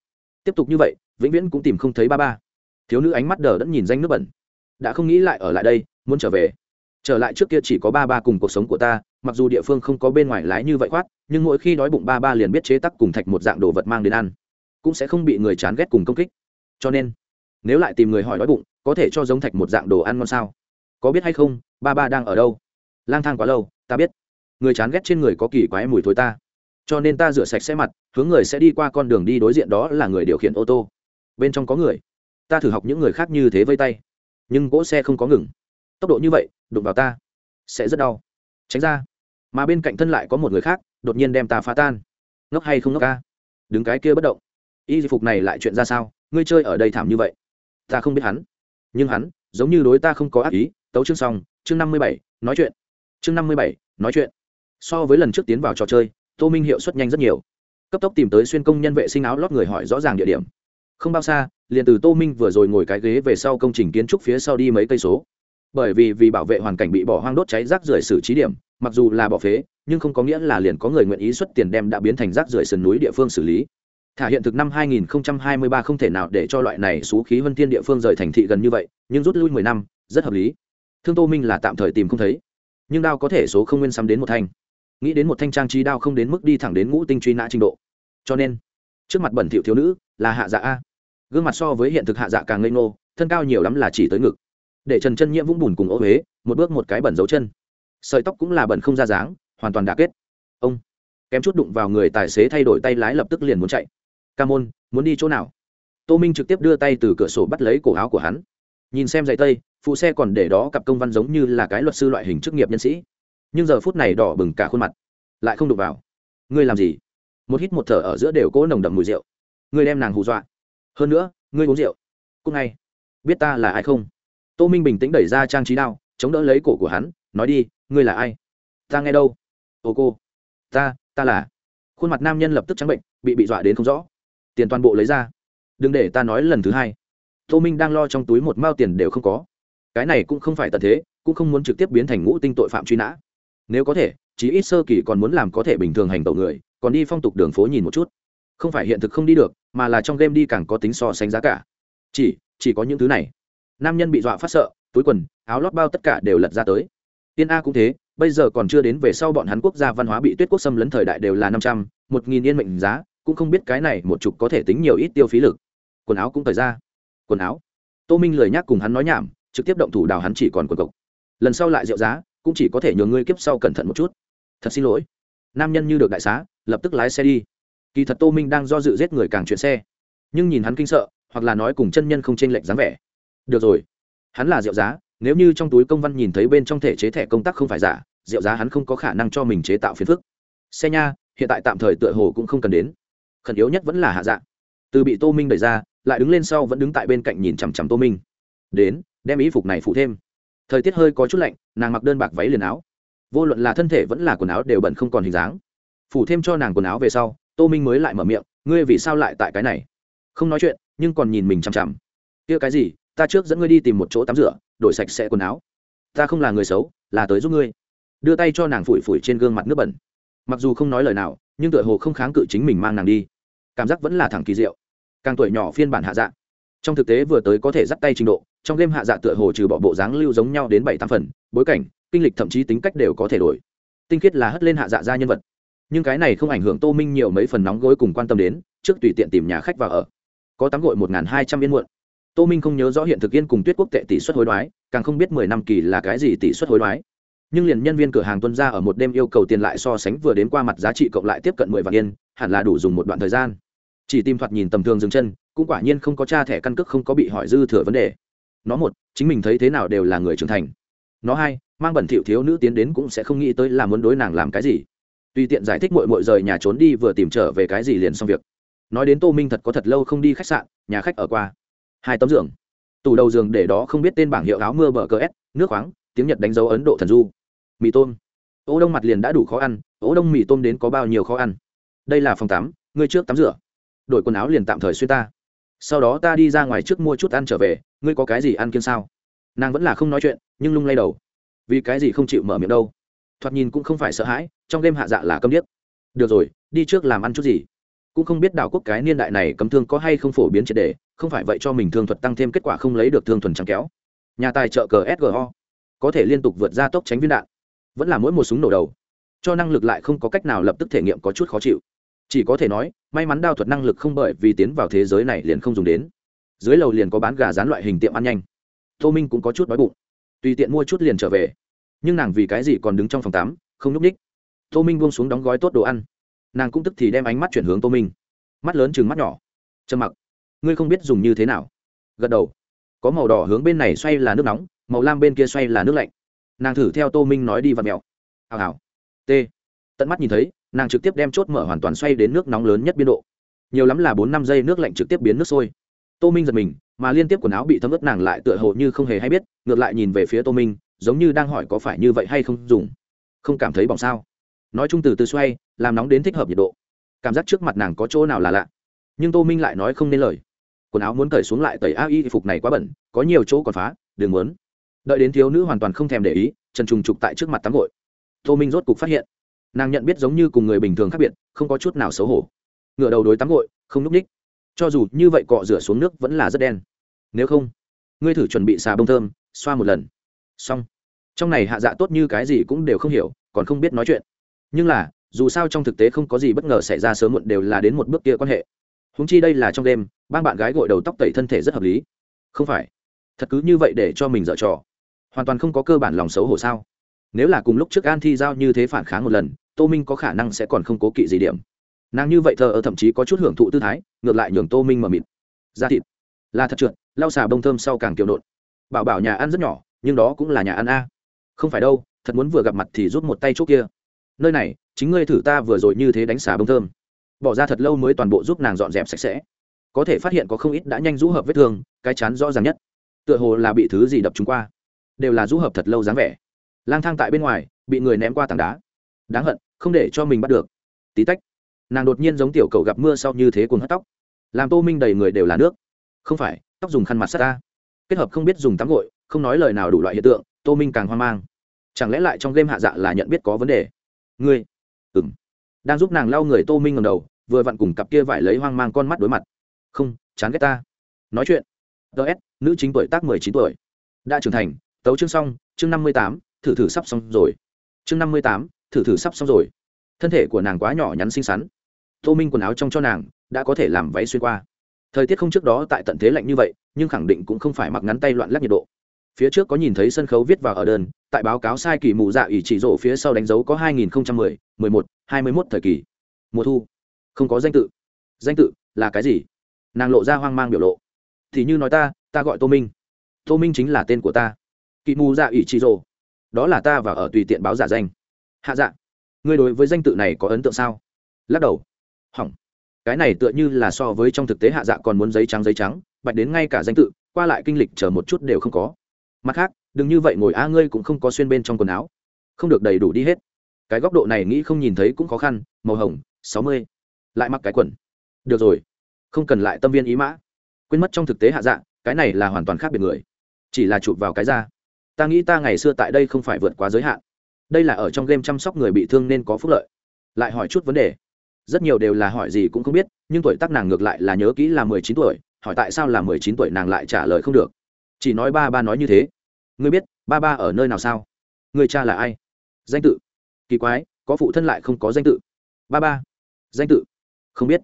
Tiếp tục như vậy, vĩnh viễn cũng tìm không thấy ba ba. Thiếu nữ ánh mắt đờ đẫn nhìn danh nước bẩn. Đã không nghĩ lại ở lại đây, muốn trở về. Trở lại trước kia chỉ có ba ba cùng cuộc sống của ta, mặc dù địa phương không có bên ngoài lái như vậy khoát, nhưng mỗi khi đói bụng ba ba liền biết chế tắc cùng thạch một dạng đồ vật mang đến ăn. Cũng sẽ không bị người chán ghét cùng công kích. Cho nên nếu lại tìm người hỏi đói bụng, có thể cho giống thạch một dạng đồ ăn ngon sao? Có biết hay không, ba ba đang ở đâu? Lang thang quá lâu, ta biết. Người chán ghét trên người có kỳ quái mùi thối ta. Cho nên ta rửa sạch xe mặt, hướng người sẽ đi qua con đường đi đối diện đó là người điều khiển ô tô. Bên trong có người. Ta thử học những người khác như thế vây tay. Nhưng cỗ xe không có ngừng. Tốc độ như vậy, đụng vào ta, sẽ rất đau. Tránh ra. Mà bên cạnh thân lại có một người khác, đột nhiên đem ta phá tan. Ngốc hay không ngốc ca? Đứng cái kia bất động. Y phục này lại chuyện ra sao? Ngươi chơi ở đây thảm như vậy ta không biết hắn. Nhưng hắn, giống như đối ta không có ác ý, tấu chương xong, chương năm mươi bảy, nói chuyện. Chương năm mươi bảy, nói chuyện. So với lần trước tiến vào trò chơi, tô minh hiệu suất nhanh rất nhiều. Cấp tốc tìm tới xuyên công nhân vệ sinh áo lót người hỏi rõ ràng địa điểm. Không bao xa, liền từ tô minh vừa rồi ngồi cái ghế về sau công trình kiến trúc phía sau đi mấy cây số. Bởi vì vì bảo vệ hoàn cảnh bị bỏ hoang đốt cháy rác rưởi xử trí điểm, mặc dù là bỏ phế, nhưng không có nghĩa là liền có người nguyện ý xuất tiền đem đã biến thành rác rưởi sườn núi địa phương xử lý thả hiện thực năm 2023 không thể nào để cho loại này xú khí vân thiên địa phương rời thành thị gần như vậy, nhưng rút lui 10 năm, rất hợp lý. Thương tô minh là tạm thời tìm không thấy, nhưng đao có thể số không nguyên sắm đến một thanh. Nghĩ đến một thanh trang trí đao không đến mức đi thẳng đến ngũ tinh truy nã trình độ. Cho nên, trước mặt bẩn thiểu thiếu nữ là hạ dạ a. Gương mặt so với hiện thực hạ dạ càng ngây ngô, thân cao nhiều lắm là chỉ tới ngực. Để trần chân nhiễm vũng bùn cùng ô huế, một bước một cái bẩn dấu chân. Sợi tóc cũng là bẩn không ra dáng, hoàn toàn đã kết. Ông, kém chút đụng vào người tài xế thay đổi tay lái lập tức liền muốn chạy ca môn, muốn đi chỗ nào? Tô minh trực tiếp đưa tay từ cửa sổ bắt lấy cổ áo của hắn. Nhìn xem dạy tây, phụ xe còn để đó cặp công văn giống như là cái luật sư loại hình chức nghiệp nhân sĩ. Nhưng giờ phút này đỏ bừng cả khuôn mặt, lại không đụng vào. Ngươi làm gì? Một hít một thở ở giữa đều cố nồng đậm mùi rượu. Ngươi đem nàng hù dọa. Hơn nữa, ngươi uống rượu. Cúc ngay. Biết ta là ai không? Tô minh bình tĩnh đẩy ra trang trí đao, chống đỡ lấy cổ của hắn, nói đi, ngươi là ai? Ta nghe đâu? Ô cô. Ta ta là. Khuôn mặt nam nhân lập tức trắng bệnh, bị bị dọa đến không rõ tiền toàn bộ lấy ra. Đừng để ta nói lần thứ hai. Tô minh đang lo trong túi một mao tiền đều không có. Cái này cũng không phải tận thế, cũng không muốn trực tiếp biến thành ngũ tinh tội phạm truy nã. Nếu có thể, chí ít sơ kỳ còn muốn làm có thể bình thường hành tẩu người, còn đi phong tục đường phố nhìn một chút. Không phải hiện thực không đi được, mà là trong game đi càng có tính so sánh giá cả. Chỉ chỉ có những thứ này. Nam nhân bị dọa phát sợ, túi quần, áo lót bao tất cả đều lật ra tới. Tiên a cũng thế, bây giờ còn chưa đến về sau bọn hắn quốc gia văn hóa bị tuyết quốc xâm lấn thời đại đều là năm trăm, một nghìn yên mệnh giá cũng không biết cái này một chục có thể tính nhiều ít tiêu phí lực. Quần áo cũng thời ra. Quần áo. Tô minh lời nhắc cùng hắn nói nhảm, trực tiếp động thủ đào hắn chỉ còn quần cộc. Lần sau lại rượu giá, cũng chỉ có thể nhường ngươi kiếp sau cẩn thận một chút. Thật xin lỗi. Nam nhân như được đại xá, lập tức lái xe đi. Kỳ thật tô minh đang do dự giết người càng chuyện xe. Nhưng nhìn hắn kinh sợ, hoặc là nói cùng chân nhân không chênh lệch dáng vẻ. Được rồi. Hắn là rượu giá, nếu như trong túi công văn nhìn thấy bên trong thể chế thẻ công tác không phải giả, rượu giá hắn không có khả năng cho mình chế tạo phiền phức. Xe nha, hiện tại tạm thời tựa hồ cũng không cần đến khẩn yếu nhất vẫn là hạ dạ. Từ bị tô minh đẩy ra, lại đứng lên sau vẫn đứng tại bên cạnh nhìn chằm chằm tô minh. Đến, đem ý phục này phụ thêm. Thời tiết hơi có chút lạnh, nàng mặc đơn bạc váy liền áo. Vô luận là thân thể vẫn là quần áo đều bẩn không còn hình dáng. Phủ thêm cho nàng quần áo về sau, tô minh mới lại mở miệng, ngươi vì sao lại tại cái này? Không nói chuyện, nhưng còn nhìn mình chằm chằm. Kia cái gì, ta trước dẫn ngươi đi tìm một chỗ tắm rửa, đổi sạch sẽ quần áo. Ta không là người xấu, là tới giúp ngươi. Đưa tay cho nàng phủi phủi trên gương mặt nước bẩn. Mặc dù không nói lời nào, nhưng tựa hồ không kháng cự chính mình mang nàng đi cảm giác vẫn là thẳng kỳ diệu. Càng tuổi nhỏ phiên bản hạ dạ. Trong thực tế vừa tới có thể dắt tay trình độ, trong game hạ dạ tựa hồ trừ bỏ bộ dáng lưu giống nhau đến bảy tám phần, bối cảnh, kinh lịch thậm chí tính cách đều có thể đổi. Tinh khiết là hất lên hạ dạ ra nhân vật. Nhưng cái này không ảnh hưởng tô minh nhiều mấy phần nóng gối cùng quan tâm đến, trước tùy tiện tìm nhà khách vào ở. Có tắm gội một hai trăm yên muộn. Tô minh không nhớ rõ hiện thực yên cùng tuyết quốc tệ tỷ suất hối đoái, càng không biết mười năm kỳ là cái gì tỷ suất hối đoái. Nhưng liền nhân viên cửa hàng tuân ra ở một đêm yêu cầu tiền lại so sánh vừa đến qua mặt giá trị cộng lại tiếp cận mười vạn yên, hẳn là đủ dùng một đoạn thời gian chỉ tìm thoạt nhìn tầm thường dừng chân, cũng quả nhiên không có cha thẻ căn cước không có bị hỏi dư thừa vấn đề. Nó một, chính mình thấy thế nào đều là người trưởng thành. Nó hai, mang bẩn thiệu thiếu nữ tiến đến cũng sẽ không nghĩ tới là muốn đối nàng làm cái gì. Tùy tiện giải thích mội mội rời nhà trốn đi vừa tìm trở về cái gì liền xong việc. Nói đến tô minh thật có thật lâu không đi khách sạn, nhà khách ở qua. Hai tấm giường. Tủ đầu giường để đó không biết tên bảng hiệu áo mưa bờ cờ s, nước khoáng, tiếng nhật đánh dấu ấn độ thần du. Mì tôm. Ố đông mặt liền đã đủ khó ăn ố đông mì tôm đến có bao nhiêu khó ăn? Đây là phòng tắm, ngươi trước tắm rửa đổi quần áo liền tạm thời xuyên ta. Sau đó ta đi ra ngoài trước mua chút ăn trở về, ngươi có cái gì ăn kiêng sao? Nàng vẫn là không nói chuyện, nhưng lung lay đầu. Vì cái gì không chịu mở miệng đâu? Thoạt nhìn cũng không phải sợ hãi, trong đêm hạ dạ là câm điếc. Được rồi, đi trước làm ăn chút gì? Cũng không biết đảo quốc cái niên đại này cấm thương có hay không phổ biến triệt đề, không phải vậy cho mình thương thuật tăng thêm kết quả không lấy được thương thuần trắng kéo. Nhà tài trợ cờ sgo có thể liên tục vượt ra tốc tránh viên đạn. Vẫn là mỗi một súng nổ đầu. Cho năng lực lại không có cách nào lập tức thể nghiệm có chút khó chịu chỉ có thể nói, may mắn đao thuật năng lực không bởi vì tiến vào thế giới này liền không dùng đến. Dưới lầu liền có bán gà rán loại hình tiệm ăn nhanh. Tô minh cũng có chút đói bụng. Tùy tiện mua chút liền trở về. Nhưng nàng vì cái gì còn đứng trong phòng tắm, không n ú c ních tô minh buông xuống đóng gói tốt đồ ăn. Nàng cũng tức thì đem ánh mắt chuyển hướng tô minh. Mắt lớn chừng mắt nhỏ. Trầm mặc. Ngươi không biết dùng như thế nào. Gật đầu. Có màu đỏ hướng bên này xoay là nước nóng, màu lam bên kia xoay là nước lạnh. Nàng thử theo tô minh nói đi và mẹo hào hào. T. Tận mắt nhìn thấy nàng trực tiếp đem chốt mở hoàn toàn xoay đến nước nóng lớn nhất biên độ. Nhiều lắm là bốn năm giây nước lạnh trực tiếp biến nước sôi. Tô minh giật mình, mà liên tiếp quần áo bị thấm ướt nàng lại tựa hồ như không hề hay biết, ngược lại nhìn về phía tô minh, giống như đang hỏi có phải như vậy hay không dùng. Không cảm thấy bỏng sao? Nói chung từ từ xoay, làm nóng đến thích hợp nhiệt độ. Cảm giác trước mặt nàng có chỗ nào là lạ. Nhưng tô minh lại nói không nên lời. Quần áo muốn cởi xuống lại tẩy áo y phục này quá bẩn, có nhiều chỗ còn phá, đừng muốn. Đợi đến thiếu nữ hoàn toàn không thèm để ý, trần trùng trục tại trước mặt tắm gội. Tô minh rốt cục phát hiện nàng nhận biết giống như cùng người bình thường khác biệt, không có chút nào xấu hổ. Ngựa đầu đối tắm gội, không núp ních cho dù như vậy cọ rửa xuống nước vẫn là rất đen. Nếu không, ngươi thử chuẩn bị xà bông thơm, xoa một lần. Xong. Trong này hạ dạ tốt như cái gì cũng đều không hiểu, còn không biết nói chuyện. Nhưng là, dù sao trong thực tế không có gì bất ngờ xảy ra sớm muộn đều là đến một bước kia quan hệ. Húng chi đây là trong đêm, bang bạn gái gội đầu tóc tẩy thân thể rất hợp lý. Không phải. Thật cứ như vậy để cho mình dở trò. Hoàn toàn không có cơ bản lòng xấu hổ sao? Nếu là cùng lúc trước an thi giao như thế phản kháng một lần tô minh có khả năng sẽ còn không cố kỵ gì điểm. Nàng như vậy thờ ở thậm chí có chút hưởng thụ tư thái, ngược lại nhường tô minh mờ mịt. Da thịt. Là thật trượt, lau xà bông thơm sau càng kiều nộn. Bảo bảo nhà ăn rất nhỏ, nhưng đó cũng là nhà ăn a. Không phải đâu, thật muốn vừa gặp mặt thì rút một tay chỗ kia. Nơi này, chính ngươi thử ta vừa rồi như thế đánh xà bông thơm. Bỏ ra thật lâu mới toàn bộ giúp nàng dọn dẹp sạch sẽ. Có thể phát hiện có không ít đã nhanh rũ hợp vết thương, cái chán rõ ràng nhất. Tựa hồ là bị thứ gì đập chúng qua. Đều là rũ hợp thật lâu dáng vẻ. Lang thang tại bên ngoài, bị người ném qua tảng đá. Đáng hận không để cho mình bắt được. Tí tách, nàng đột nhiên giống tiểu cầu gặp mưa sau như thế cuồng hất tóc. Làm tô minh đầy người đều là nước. Không phải, tóc dùng khăn mặt sắt ta. Kết hợp không biết dùng tắm gội, không nói lời nào đủ loại hiện tượng, tô minh càng hoang mang. Chẳng lẽ lại trong game hạ dạ là nhận biết có vấn đề? Ngươi ừng đang giúp nàng lau người tô minh ngầm đầu, vừa vặn cùng cặp kia vải lấy hoang mang con mắt đối mặt. Không, chán ghét ta. Nói chuyện. Ts nữ chính tuổi tác mười chín tuổi. Đã trưởng thành, tấu chương xong, chương năm mươi tám, thử thử sắp xong rồi. Chương năm mươi tám thử thử sắp xong rồi. Thân thể của nàng quá nhỏ nhắn xinh xắn. Tô minh quần áo trong cho nàng đã có thể làm váy xuyên qua. Thời tiết không trước đó tại tận thế lạnh như vậy nhưng khẳng định cũng không phải mặc ngắn tay loạn lắc nhiệt độ. Phía trước có nhìn thấy sân khấu viết vào ở đơn tại báo cáo sai kỳ mù dạ ủy chỉ rộ phía sau đánh dấu có 2010, 11, 21 thời kỳ. Mùa thu. Không có danh tự. Danh tự là cái gì? Nàng lộ ra hoang mang biểu lộ. Thì như nói ta ta gọi tô minh. Tô minh chính là tên của ta. Kỳ mù dạ ủy chỉ rộ đó là ta và ở tùy tiện báo giả danh hạ dạ ngươi đối với danh tự này có ấn tượng sao? Lắc đầu. Hỏng. Cái này tựa như là so với trong thực tế hạ dạ còn muốn giấy trắng giấy trắng, bạch đến ngay cả danh tự, qua lại kinh lịch chờ một chút đều không có. Mặt khác, đừng như vậy ngồi a, ngươi cũng không có xuyên bên trong quần áo. Không được đầy đủ đi hết. Cái góc độ này nghĩ không nhìn thấy cũng khó khăn, màu hồng, sáu mươi. Lại mặc cái quần. Được rồi. Không cần lại tâm viên ý mã. Quên mất trong thực tế hạ dạ cái này là hoàn toàn khác biệt người. Chỉ là chụp vào cái ra ta nghĩ ta ngày xưa tại đây không phải vượt quá giới hạn đây là ở trong game chăm sóc người bị thương nên có phúc lợi. Lại hỏi chút vấn đề. Rất nhiều đều là hỏi gì cũng không biết, nhưng tuổi tác nàng ngược lại là nhớ kỹ là mười chín tuổi, hỏi tại sao là mười chín tuổi nàng lại trả lời không được. Chỉ nói ba ba nói như thế. Ngươi biết, ba ba ở nơi nào sao? Người cha là ai? Danh tự. Kỳ quái, có phụ thân lại không có danh tự. Ba ba. Danh tự. Không biết.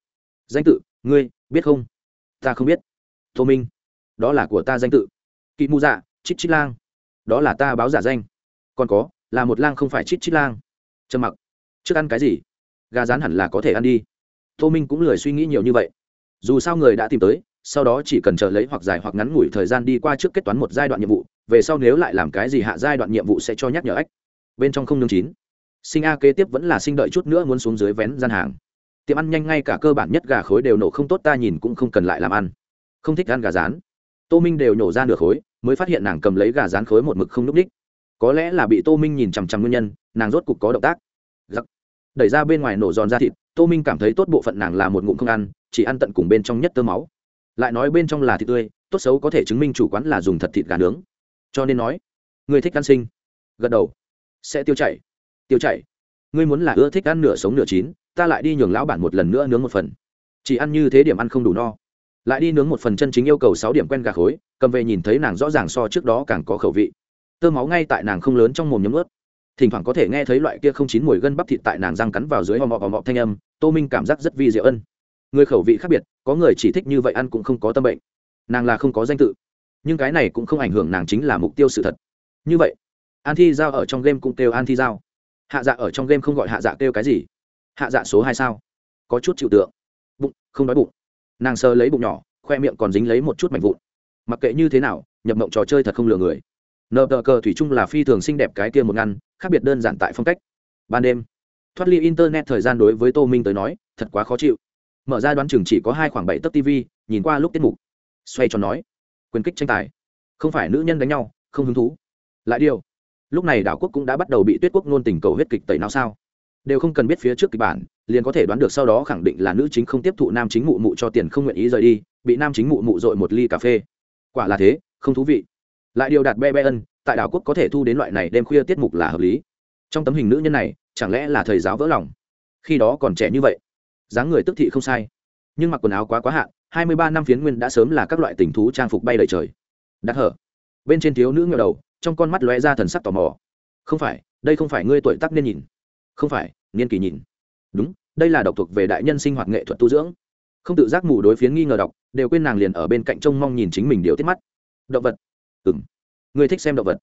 Danh tự, ngươi, biết không? Ta không biết. Tô minh. Đó là của ta danh tự. Kỵ mù dạ Trích Trích lang. Đó là ta báo giả danh. Còn có là một lang không phải chít chít lang. Trầm mặc. Trước ăn cái gì? Gà rán hẳn là có thể ăn đi. Tô minh cũng lười suy nghĩ nhiều như vậy. Dù sao người đã tìm tới, sau đó chỉ cần chờ lấy hoặc dài hoặc ngắn ngủi thời gian đi qua trước kết toán một giai đoạn nhiệm vụ, về sau nếu lại làm cái gì hạ giai đoạn nhiệm vụ sẽ cho nhắc nhở ách. Bên trong không nương chín. Sinh a kế tiếp vẫn là sinh đợi chút nữa muốn xuống dưới vén gian hàng. Tiệm ăn nhanh ngay cả cơ bản nhất gà khối đều nổ không tốt, ta nhìn cũng không cần lại làm ăn. Không thích ăn gà rán. Tô minh đều nổ ra nửa khối, mới phát hiện nàng cầm lấy gà rán khối một mực không n ú c h có lẽ là bị tô minh nhìn chằm chằm nguyên nhân, nàng rốt cục có động tác. Giặc. đẩy ra bên ngoài nổ giòn ra thịt, tô minh cảm thấy tốt bộ phận nàng là một ngụm không ăn, chỉ ăn tận cùng bên trong nhất tơ máu. Lại nói bên trong là thịt tươi, tốt xấu có thể chứng minh chủ quán là dùng thật thịt gà nướng. Cho nên nói, người thích ăn sinh. Gật đầu. Sẽ tiêu chảy. Tiêu chảy. Ngươi muốn là ưa thích ăn nửa sống nửa chín, ta lại đi nhường lão bản một lần nữa nướng một phần. Chỉ ăn như thế điểm ăn không đủ no. Lại đi nướng một phần chân chính yêu cầu sáu điểm quen gà khối, cầm về nhìn thấy nàng rõ ràng so trước đó càng có khẩu vị tơ máu ngay tại nàng không lớn trong mồm nhấm ướt. Thỉnh thoảng có thể nghe thấy loại kia không chín mùi gân bắp thịt tại nàng răng cắn vào dưới hò mọ hò mọ thanh âm, tô minh cảm giác rất vi diệu ân. Người khẩu vị khác biệt, có người chỉ thích như vậy ăn cũng không có tâm bệnh. Nàng là không có danh tự. Nhưng cái này cũng không ảnh hưởng nàng chính là mục tiêu sự thật. Như vậy, an thi giao ở trong game cũng kêu an thi giao. Hạ dạ ở trong game không gọi hạ dạ kêu cái gì? Hạ dạ số hai sao? Có chút chịu tượng. Bụng, không đói bụng. Nàng sơ lấy bụng nhỏ, khoe miệng còn dính lấy một chút mảnh vụn. Mặc kệ như thế nào, nhập mộng trò chơi thật không lừa người nợ tờ cờ thủy chung là phi thường xinh đẹp cái kia một ngăn, khác biệt đơn giản tại phong cách. Ban đêm, thoát ly internet thời gian đối với tô minh tới nói, thật quá khó chịu. Mở ra đoán chừng chỉ có hai khoảng bảy tấc tv nhìn qua lúc tiết mục. Xoay cho nói, quyền kích tranh tài. Không phải nữ nhân đánh nhau, không hứng thú. Lại điều, lúc này đảo quốc cũng đã bắt đầu bị tuyết quốc ngôn tình cầu huyết kịch tẩy não sao. Đều không cần biết phía trước kịch bản, liền có thể đoán được sau đó khẳng định là nữ chính không tiếp thụ nam chính mụ mụ cho tiền không nguyện ý rời đi, bị nam chính mụ mụ dội một ly cà phê. Quả là thế, không thú vị lại điều đạt be be ân, tại đảo quốc có thể thu đến loại này đêm khuya tiết mục là hợp lý. Trong tấm hình nữ nhân này, chẳng lẽ là thầy giáo vỡ lòng? Khi đó còn trẻ như vậy, dáng người tức thị không sai. Nhưng mặc quần áo quá quá hạn, hai mươi ba năm phiến nguyên đã sớm là các loại tình thú trang phục bay đầy trời. Đắc hở. Bên trên thiếu nữ ngờ đầu, trong con mắt lóe ra thần sắc tò mò. Không phải, đây không phải ngươi tuổi tác nên nhìn. Không phải, niên kỳ nhìn. Đúng, đây là độc thuộc về đại nhân sinh hoạt nghệ thuật tu dưỡng. Không tự giác mù đối phiến nghi ngờ đọc, đều quên nàng liền ở bên cạnh trông mong nhìn chính mình điều tiết mắt. Động vật ừng ngươi thích xem động vật.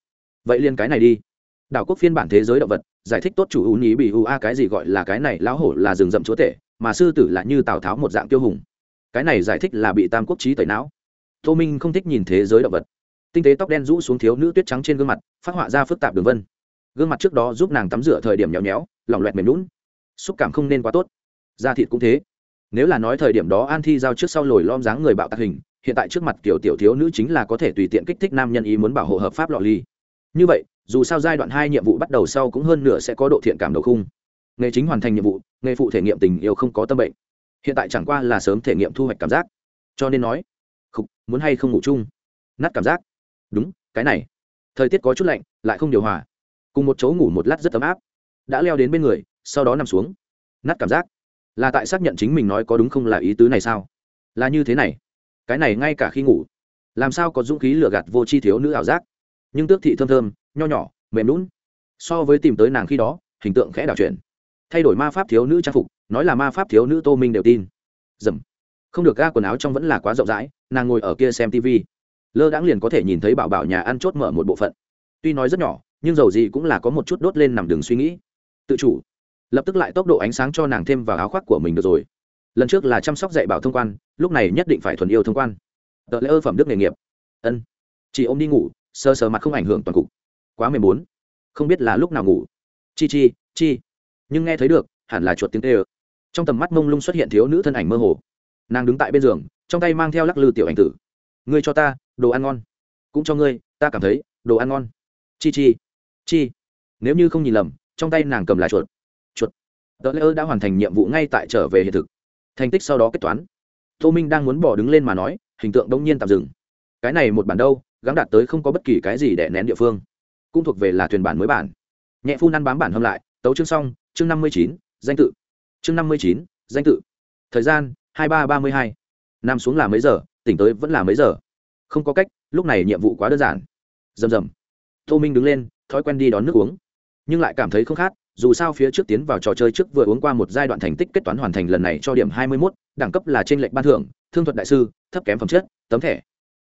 Vậy liên cái này đi. Đảo quốc phiên bản thế giới động vật, giải thích tốt chủ ưu nhí bị ưu a cái gì gọi là cái này, lão hổ là rừng rậm chúa tể, mà sư tử là như tào tháo một dạng tiêu hùng. Cái này giải thích là bị tam quốc trí tẩy não. Tô minh không thích nhìn thế giới động vật. Tinh tế tóc đen rũ xuống thiếu nữ tuyết trắng trên gương mặt, phát họa ra phức tạp đường vân. Gương mặt trước đó giúp nàng tắm rửa thời điểm nhéo nhéo, lỏng loẹt mềm lún xúc cảm không nên quá tốt. Da thịt cũng thế. Nếu là nói thời điểm đó an thi giao trước sau lồi lom dáng người bạo tạc hình hiện tại trước mặt kiểu tiểu thiếu nữ chính là có thể tùy tiện kích thích nam nhân ý muốn bảo hộ hợp pháp lọ ly. Như vậy dù sao giai đoạn hai nhiệm vụ bắt đầu sau cũng hơn nửa sẽ có độ thiện cảm đầu khung. Nghề chính hoàn thành nhiệm vụ nghề phụ thể nghiệm tình yêu không có tâm bệnh. Hiện tại chẳng qua là sớm thể nghiệm thu hoạch cảm giác. Cho nên nói không, muốn hay không ngủ chung? Nát cảm giác. Đúng cái này. Thời tiết có chút lạnh lại không điều hòa. Cùng một chỗ ngủ một lát rất ấm áp. Đã leo đến bên người sau đó nằm xuống. Nát cảm giác. Là tại xác nhận chính mình nói có đúng không là ý tứ này sao? Là như thế này cái này ngay cả khi ngủ. Làm sao có dũng khí lừa gạt vô chi thiếu nữ ảo giác? Nhưng tước thị thơm thơm, nho nhỏ, mềm lún so với tìm tới nàng khi đó, hình tượng khẽ đảo chuyển. Thay đổi ma pháp thiếu nữ trang phục, nói là ma pháp thiếu nữ tô minh đều tin. Dầm. Không được ga quần áo trong vẫn là quá rộng rãi, nàng ngồi ở kia xem tv lơ đãng liền có thể nhìn thấy bảo bảo nhà ăn chốt mở một bộ phận. Tuy nói rất nhỏ, nhưng dầu gì cũng là có một chút đốt lên nằm đường suy nghĩ. Tự chủ. Lập tức lại tốc độ ánh sáng cho nàng thêm vào áo khoác của mình được rồi lần trước là chăm sóc dạy bảo thông quan, lúc này nhất định phải thuần yêu thông quan. Tờ lễ ơ phẩm đức nghề nghiệp. Ân. Chị ô m đi ngủ sơ sờ mặt không ảnh hưởng toàn cục. Quá mười bốn không biết là lúc nào ngủ. Chi chi chi. Nhưng nghe thấy được, hẳn là chuột tiếng tê ơ. Trong tầm mắt mông lung xuất hiện thiếu nữ thân ảnh mơ hồ. Nàng đứng tại bên giường, trong tay mang theo lắc lư tiểu ảnh tử. Ngươi cho ta, đồ ăn ngon. Cũng cho ngươi, ta cảm thấy, đồ ăn ngon. Chi chi chi. Nếu như không nhìn lầm, trong tay nàng cầm là chuột. Chuột. Tờ lễ ơ đã hoàn thành nhiệm vụ ngay tại trở về hiện thực thành tích sau đó kết toán. Tô minh đang muốn bỏ đứng lên mà nói, hình tượng đông nhiên tạm dừng. Cái này một bản đâu gắn đạt tới không có bất kỳ cái gì để nén địa phương. Cũng thuộc về là thuyền bản mới bản. Nhẹ phun ăn bám bản hâm lại, tấu chương xong, chương năm mươi chín, danh tự. Chương năm mươi chín, danh tự. Thời gian, hai ba ba mươi hai. Nằm xuống là mấy giờ, tỉnh tới vẫn là mấy giờ? Không có cách, lúc này nhiệm vụ quá đơn giản. Rầm rầm. Tô minh đứng lên, thói quen đi đón nước uống. Nhưng lại cảm thấy không khát dù sao phía trước tiến vào trò chơi trước vừa uống qua một giai đoạn thành tích kết toán hoàn thành lần này cho điểm hai mươi 21, đẳng cấp là trên lệnh ban thưởng thương thuật đại sư thấp kém phẩm chất tấm thẻ.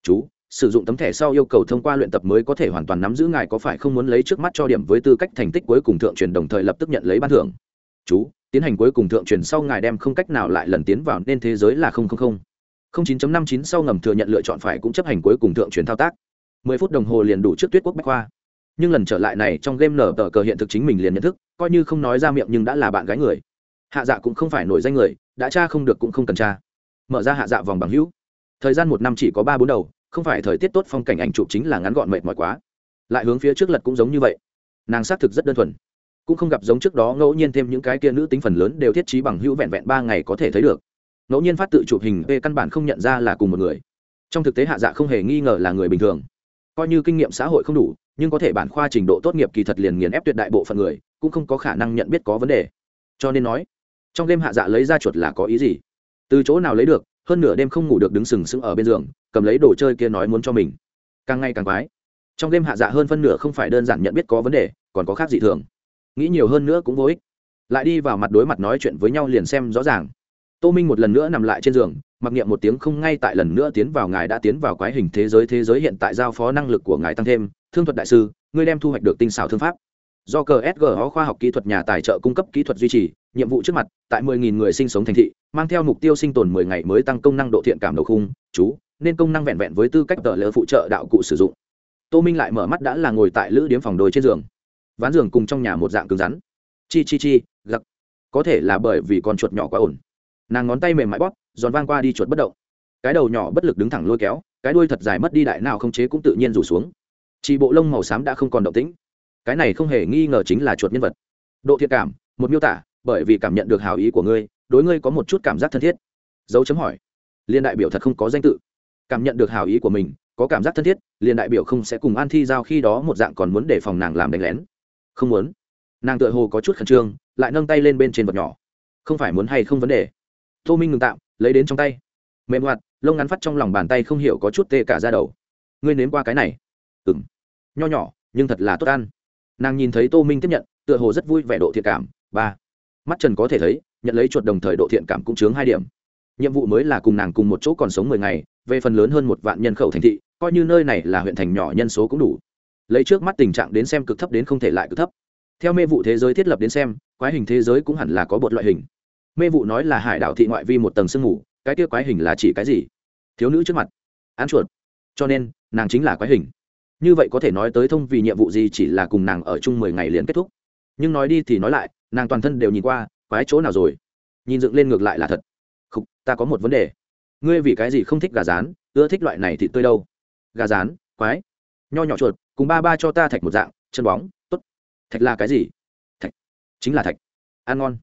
Chú sử dụng tấm thẻ sau yêu cầu thông qua luyện tập mới có thể hoàn toàn nắm giữ ngài có phải không muốn lấy trước mắt cho điểm với tư cách thành tích cuối cùng thượng truyền đồng thời lập tức nhận lấy ban thưởng. Chú tiến hành cuối cùng thượng truyền sau ngài đem không cách nào lại lần tiến vào nên thế giới là 000. 09.59 sau ngầm thừa nhận lựa chọn phải cũng chấp hành cuối cùng thượng truyền thao tác. 10 phút đồng hồ liền đủ trước tuyết quốc bách khoa. Nhưng lần trở lại này trong game nở tờ cờ hiện thực chính mình liền nhận thức coi như không nói ra miệng nhưng đã là bạn gái người. Hạ dạ cũng không phải nổi danh người, đã tra không được cũng không cần tra. Mở ra hạ dạ vòng bằng hữu. Thời gian một năm chỉ có ba bốn đầu, không phải thời tiết tốt phong cảnh ảnh chụp chính là ngắn gọn mệt mỏi quá. Lại hướng phía trước lật cũng giống như vậy. Nàng xác thực rất đơn thuần. Cũng không gặp giống trước đó ngẫu nhiên thêm những cái kia nữ tính phần lớn đều thiết trí bằng hữu vẹn vẹn ba ngày có thể thấy được. Ngẫu nhiên phát tự chụp hình, về căn bản không nhận ra là cùng một người. Trong thực tế hạ dạ không hề nghi ngờ là người bình thường. Coi như kinh nghiệm xã hội không đủ, nhưng có thể bản khoa trình độ tốt nghiệp kỳ thật liền nghiền ép tuyệt đại bộ phận người cũng không có khả năng nhận biết có vấn đề. Cho nên nói, trong đêm hạ dạ lấy ra chuột là có ý gì? Từ chỗ nào lấy được, hơn nửa đêm không ngủ được đứng sừng sững ở bên giường, cầm lấy đồ chơi kia nói muốn cho mình. Càng ngày càng quái. Trong đêm hạ dạ hơn phân nửa không phải đơn giản nhận biết có vấn đề, còn có khác gì thường. Nghĩ nhiều hơn nữa cũng vô ích. Lại đi vào mặt đối mặt nói chuyện với nhau liền xem rõ ràng. Tô minh một lần nữa nằm lại trên giường, mặc niệm một tiếng không ngay tại lần nữa tiến vào ngài đã tiến vào quái hình thế giới thế giới hiện tại giao phó năng lực của ngài tăng thêm. Thương thuật đại sư, ngươi đem thu hoạch được tinh xảo thương pháp do cờ khoa học kỹ thuật nhà tài trợ cung cấp kỹ thuật duy trì, nhiệm vụ trước mặt, tại 10.000 người sinh sống thành thị, mang theo mục tiêu sinh tồn 10 ngày mới tăng công năng độ thiện cảm đầu khung, chú, nên công năng vẹn vẹn với tư cách tờ lỡ phụ trợ đạo cụ sử dụng. Tô minh lại mở mắt đã là ngồi tại lữ điếm phòng đôi trên giường. Ván giường cùng trong nhà một dạng cứng rắn. Chi chi chi gặc có thể là bởi vì con chuột nhỏ quá ổn. Nàng ngón tay mềm mại bóp, giòn vang qua đi chuột bất động. Cái đầu nhỏ bất lực đứng thẳng lôi kéo, cái đuôi thật dài mất đi đại nào không chế cũng tự nhiên rủ xuống. Chỉ bộ lông màu xám đã không còn động tĩnh cái này không hề nghi ngờ chính là chuột nhân vật. Độ thiện cảm, một miêu tả, bởi vì cảm nhận được hào ý của ngươi, đối ngươi có một chút cảm giác thân thiết. Dấu chấm hỏi. Liên đại biểu thật không có danh tự. Cảm nhận được hào ý của mình, có cảm giác thân thiết, liên đại biểu không sẽ cùng an thi giao khi đó một dạng còn muốn để phòng nàng làm đánh lén. Không muốn. Nàng tựa hồ có chút khẩn trương, lại nâng tay lên bên trên vật nhỏ. Không phải muốn hay không vấn đề? Tô minh ngừng tạm, lấy đến trong tay. Mềm hoạt, lông ngắn phát trong lòng bàn tay không hiểu có chút tê cả ra đầu. Ngươi nếm qua cái này. Ừ m nho nhỏ, nhưng thật là tốt ăn nàng nhìn thấy tô minh tiếp nhận, tựa hồ rất vui vẻ độ thiện cảm. Ba, mắt trần có thể thấy, nhận lấy chuột đồng thời độ thiện cảm cũng chướng hai điểm. Nhiệm vụ mới là cùng nàng cùng một chỗ còn sống mười ngày, về phần lớn hơn một vạn nhân khẩu thành thị, coi như nơi này là huyện thành nhỏ nhân số cũng đủ. Lấy trước mắt tình trạng đến xem cực thấp đến không thể lại cực thấp. Theo mê vụ thế giới thiết lập đến xem, quái hình thế giới cũng hẳn là có bột loại hình. Mê vụ nói là hải đảo thị ngoại vi một tầng sương mù, cái kia quái hình là chỉ cái gì? Thiếu nữ trước mặt án chuột. Cho nên, nàng chính là quái hình như vậy có thể nói tới thông vì nhiệm vụ gì chỉ là cùng nàng ở chung mười ngày liền kết thúc. Nhưng nói đi thì nói lại, nàng toàn thân đều nhìn qua, quái chỗ nào rồi? Nhìn dựng lên ngược lại là thật. Không ta có một vấn đề. Ngươi vì cái gì không thích gà rán, ưa thích loại này thì tươi đâu? Gà rán, quái. Nho nhỏ chuột, cùng ba ba cho ta thạch một dạng, chân bóng t ố t thạch là cái gì? Thạch. Chính là thạch. Ăn ngon.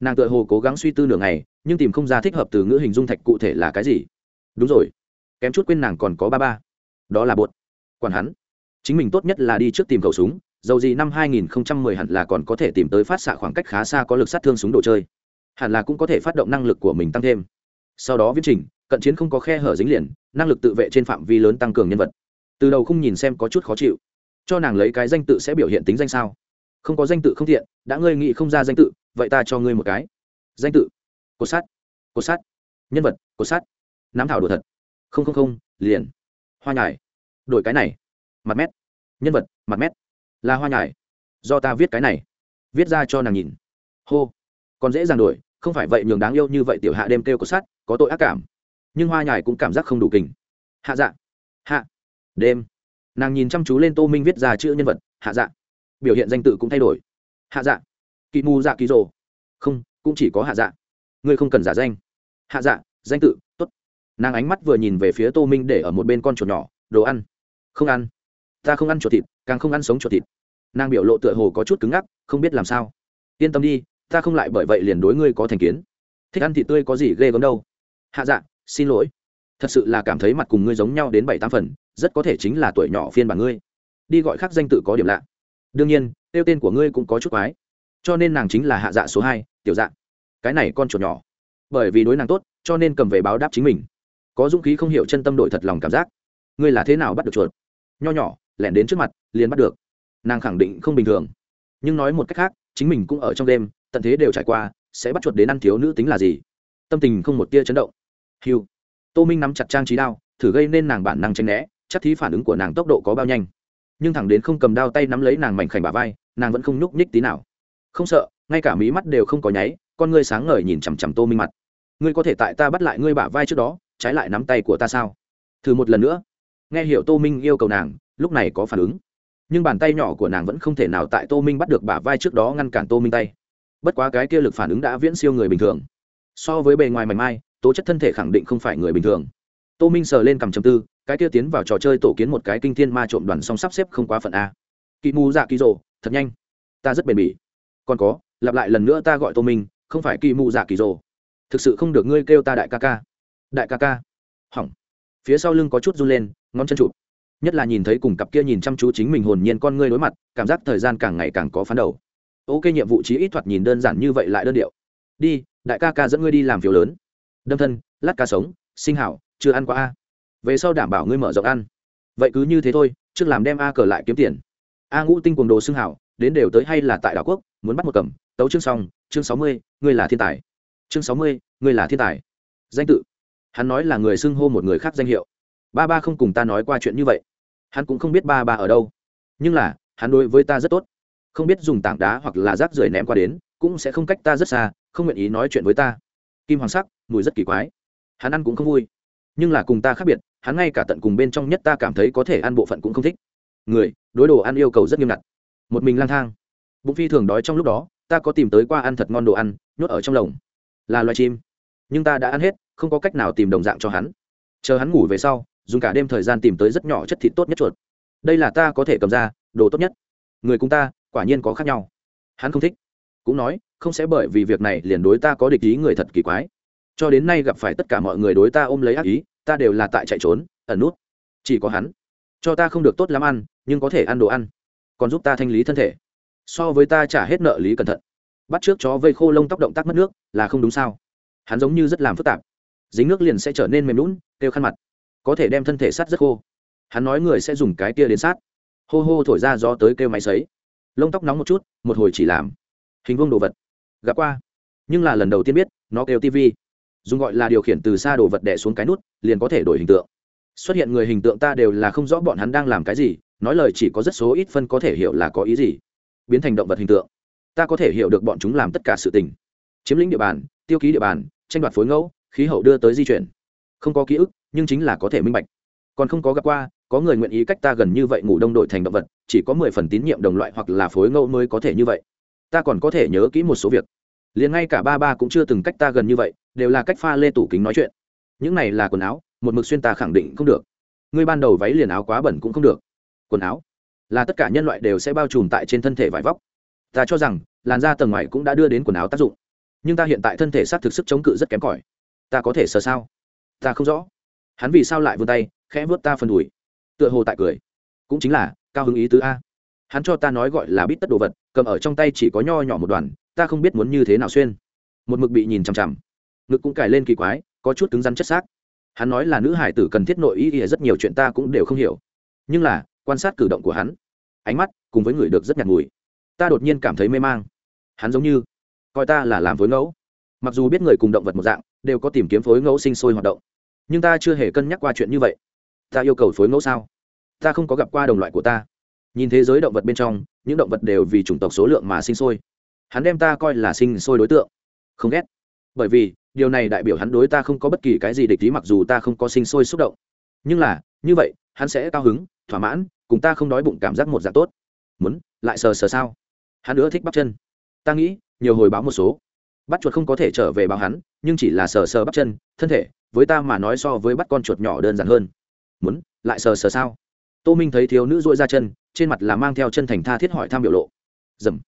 Nàng tự hồ cố gắng suy tư nửa ngày, nhưng tìm không ra thích hợp từ ngữ hình dung thạch cụ thể là cái gì. Đúng rồi. Kém chút quên nàng còn có ba ba. Đó là bột. Quản hắn chính mình tốt nhất là đi trước tìm khẩu súng, dầu gì năm 2010 hẳn là còn có thể tìm tới phát xạ khoảng cách khá xa có lực sát thương súng đồ chơi. Hẳn là cũng có thể phát động năng lực của mình tăng thêm. Sau đó viết trình, cận chiến không có khe hở dính liền, năng lực tự vệ trên phạm vi lớn tăng cường nhân vật. Từ đầu không nhìn xem có chút khó chịu. Cho nàng lấy cái danh tự sẽ biểu hiện tính danh sao? Không có danh tự không thiện, đã ngươi nghĩ không ra danh tự, vậy ta cho ngươi một cái. Danh tự. Cột sát cột sát nhân vật. Cột sát nắm thảo đồ thật. Không không không, liền. Hoa nhải đổi cái này mặt mét. Nhân vật, mặt mét. Là hoa nhải. Do ta viết cái này. Viết ra cho nàng nhìn. Hô. Còn dễ dàng đổi, không phải vậy nhường đáng yêu như vậy tiểu hạ đêm kêu có sát có tội ác cảm. Nhưng hoa nhài cũng cảm giác không đủ kình. Hạ dạ. Hạ. Đêm. Nàng nhìn chăm chú lên tô minh viết ra chữ nhân vật, hạ dạ. Biểu hiện danh tự cũng thay đổi. Hạ dạ. Kỳ mù dạ kỳ rồ. Không, cũng chỉ có hạ dạ. Ngươi không cần giả danh. Hạ dạ danh tự t ố t nàng ánh mắt vừa nhìn về phía tô minh để ở một bên con chuột nhỏ, đồ ăn. Không ăn ta không ăn chuột thịt, càng không ăn sống chuột thịt. Nàng biểu lộ tựa hồ có chút cứng ngắc, không biết làm sao. Yên tâm đi, ta không lại bởi vậy liền đối ngươi có thành kiến. Thích ăn thịt tươi có gì ghê gớm đâu. Hạ dạ xin lỗi. Thật sự là cảm thấy mặt cùng ngươi giống nhau đến bảy tám phần, rất có thể chính là tuổi nhỏ phiên bản ngươi. Đi gọi khác danh tự có điểm lạ. Đương nhiên, tiêu tên của ngươi cũng có chút quái. Cho nên nàng chính là hạ dạ số hai, tiểu dạ. Cái này con chuột nhỏ. Bởi vì đối nàng tốt, cho nên cầm về báo đáp chính mình. Có dũng khí không hiểu chân tâm đổi thật lòng cảm giác. Ngươi là thế nào bắt được chuột? Nho nhỏ lẻn đến trước mặt, liền bắt được. Nàng khẳng định không bình thường. Nhưng nói một cách khác, chính mình cũng ở trong đêm, tận thế đều trải qua, sẽ bắt chuột đến ăn thiếu nữ tính là gì? Tâm tình không một tia chấn động. Hiu tô minh nắm chặt trang trí đao, thử gây nên nàng bản năng tranh né, chắc thí phản ứng của nàng tốc độ có bao nhanh. Nhưng thẳng đến không cầm đao tay nắm lấy nàng mảnh khảnh bà vai, nàng vẫn không nhúc nhích tí nào. Không sợ, ngay cả mí mắt đều không có nháy, con ngươi sáng ngời nhìn chằm chằm tô minh mặt. Ngươi có thể tại ta bắt lại ngươi bả vai trước đó, trái lại nắm tay của ta sao? Thử một lần nữa nghe hiểu tô minh yêu cầu nàng, lúc này có phản ứng. Nhưng bàn tay nhỏ của nàng vẫn không thể nào tại tô minh bắt được bả vai trước đó ngăn cản tô minh tay. Bất quá cái kia lực phản ứng đã viễn siêu người bình thường. So với bề ngoài mảnh mai, tố chất thân thể khẳng định không phải người bình thường. Tô minh sờ lên cầm chầm tư, cái kia tiến vào trò chơi tổ kiến một cái kinh thiên ma trộm đoàn song sắp xếp không quá phận a. Kỵ mù dạ kỳ rồ, thật nhanh. Ta rất bền bỉ. Còn có, lặp lại lần nữa ta gọi tô minh, không phải kỳ mù dạ kỳ rồ. Thực sự không được ngươi kêu ta đại ca ca. Đại ca ca. Hỏng phía sau lưng có chút run lên, ngón chân chụp. Nhất là nhìn thấy cùng cặp kia nhìn chăm chú chính mình hồn nhiên con ngươi đối mặt, cảm giác thời gian càng ngày càng có phán đầu. Ok, nhiệm vụ chí ít thoạt nhìn đơn giản như vậy lại đơn điệu. Đi, đại ca ca dẫn ngươi đi làm phiếu lớn. Đâm thân, lát ca sống, sinh hảo, chưa ăn qua a. Về sau đảm bảo ngươi mở rộng ăn. Vậy cứ như thế thôi, trước làm đem a cờ lại kiếm tiền. A ngũ tinh cùng đồ xưng hảo, đến đều tới hay là tại đảo quốc, muốn bắt một cầm, tấu chương xong, chương sáu mươi, ngươi là thiên tài. Chương sáu mươi, ngươi là thiên tài. Danh tự hắn nói là người xưng hô một người khác danh hiệu. Ba ba không cùng ta nói qua chuyện như vậy. Hắn cũng không biết ba ba ở đâu. Nhưng là, hắn đối với ta rất tốt. Không biết dùng tảng đá hoặc là rác rưởi ném qua đến, cũng sẽ không cách ta rất xa, không nguyện ý nói chuyện với ta. Kim hoàng sắc, mùi rất kỳ quái. Hắn ăn cũng không vui. Nhưng là cùng ta khác biệt, hắn ngay cả tận cùng bên trong nhất ta cảm thấy có thể ăn bộ phận cũng không thích. Người, đối đồ ăn yêu cầu rất nghiêm ngặt. Một mình lang thang. Bụng phi thường đói trong lúc đó, ta có tìm tới qua ăn thật ngon đồ ăn, nhốt ở trong lồng. Là loài chim. Nhưng ta đã ăn hết không có cách nào tìm đồng dạng cho hắn. Chờ hắn ngủ về sau, dùng cả đêm thời gian tìm tới rất nhỏ chất thịt tốt nhất chuột. Đây là ta có thể cầm ra, đồ tốt nhất. Người cùng ta, quả nhiên có khác nhau. Hắn không thích, cũng nói, không sẽ bởi vì việc này liền đối ta có địch ý người thật kỳ quái. Cho đến nay gặp phải tất cả mọi người đối ta ôm lấy ác ý, ta đều là tại chạy trốn, ẩn nút. Chỉ có hắn. Cho ta không được tốt lắm ăn, nhưng có thể ăn đồ ăn. Còn giúp ta thanh lý thân thể. So với ta trả hết nợ lý cẩn thận. Bắt trước chó vây khô lông tóc động tác mất nước, là không đúng sao? Hắn giống như rất làm phức tạp dính nước liền sẽ trở nên mềm lún, kêu khăn mặt. Có thể đem thân thể sắt rất khô. Hắn nói người sẽ dùng cái tia đến sát. Hô hô thổi ra gió tới kêu máy sấy. Lông tóc nóng một chút, một hồi chỉ làm. Hình vuông đồ vật. Gặp qua. Nhưng là lần đầu tiên biết, nó kêu tv dùng gọi là điều khiển từ xa đồ vật đẻ xuống cái nút, liền có thể đổi hình tượng. Xuất hiện người hình tượng ta đều là không rõ bọn hắn đang làm cái gì, nói lời chỉ có rất số ít phân có thể hiểu là có ý gì. Biến thành động vật hình tượng. Ta có thể hiểu được bọn chúng làm tất cả sự tình. Chiếm lĩnh địa bàn, tiêu ký địa bàn, tranh đoạt phối ngẫu khí hậu đưa tới di chuyển. Không có ký ức, nhưng chính là có thể minh bạch. Còn không có gặp qua, có người nguyện ý cách ta gần như vậy ngủ đông đội thành động vật, chỉ có mười phần tín nhiệm đồng loại hoặc là phối ngẫu mới có thể như vậy. Ta còn có thể nhớ kỹ một số việc. Liền ngay cả ba ba cũng chưa từng cách ta gần như vậy, đều là cách pha lê tủ kính nói chuyện. Những này là quần áo, một mực xuyên ta khẳng định không được. Ngươi ban đầu váy liền áo quá bẩn cũng không được. Quần áo là tất cả nhân loại đều sẽ bao trùm tại trên thân thể vải vóc. Ta cho rằng, làn da tầng ngoài cũng đã đưa đến quần áo tác dụng. Nhưng ta hiện tại thân thể xác thực sức chống cự rất kém cỏi ta có thể sờ sao? Ta không rõ. Hắn vì sao lại vươn tay, khẽ vớt ta phần đùi. Tựa hồ tại cười. Cũng chính là, cao hứng ý tứ a. Hắn cho ta nói gọi là bít tất đồ vật, cầm ở trong tay chỉ có nho nhỏ một đoàn, ta không biết muốn như thế nào xuyên. Một mực bị nhìn chằm chằm. Ngực cũng cài lên kỳ quái, có chút cứng rắn chất xác. Hắn nói là nữ hải tử cần thiết nội ý ỉa rất nhiều chuyện ta cũng đều không hiểu. Nhưng là, quan sát cử động của hắn, ánh mắt cùng với người được rất nhạt mùi ta đột nhiên cảm thấy mê mang. Hắn giống như, coi ta là làm với ngẫu. Mặc dù biết người cùng động vật một dạng đều có tìm kiếm phối ngẫu sinh sôi hoạt động. Nhưng ta chưa hề cân nhắc qua chuyện như vậy. Ta yêu cầu phối ngẫu sao? Ta không có gặp qua đồng loại của ta. Nhìn thế giới động vật bên trong, những động vật đều vì chủng tộc số lượng mà sinh sôi. Hắn đem ta coi là sinh sôi đối tượng. Không ghét. Bởi vì, điều này đại biểu hắn đối ta không có bất kỳ cái gì địch ý mặc dù ta không có sinh sôi xúc động. Nhưng là, như vậy, hắn sẽ cao hứng, thỏa mãn, cùng ta không đói bụng cảm giác một dạng tốt. Muốn, lại sờ sờ sao? Hắn nữa thích bắp chân. Ta nghĩ, nhiều hồi báo một số bắt chuột không có thể trở về báo hắn, nhưng chỉ là sờ sờ bắp chân, thân thể, với ta mà nói so với bắt con chuột nhỏ đơn giản hơn. Muốn, lại sờ sờ sao? Tô minh thấy thiếu nữ dội ra chân, trên mặt là mang theo chân thành tha thiết hỏi tham biểu lộ. Dầm.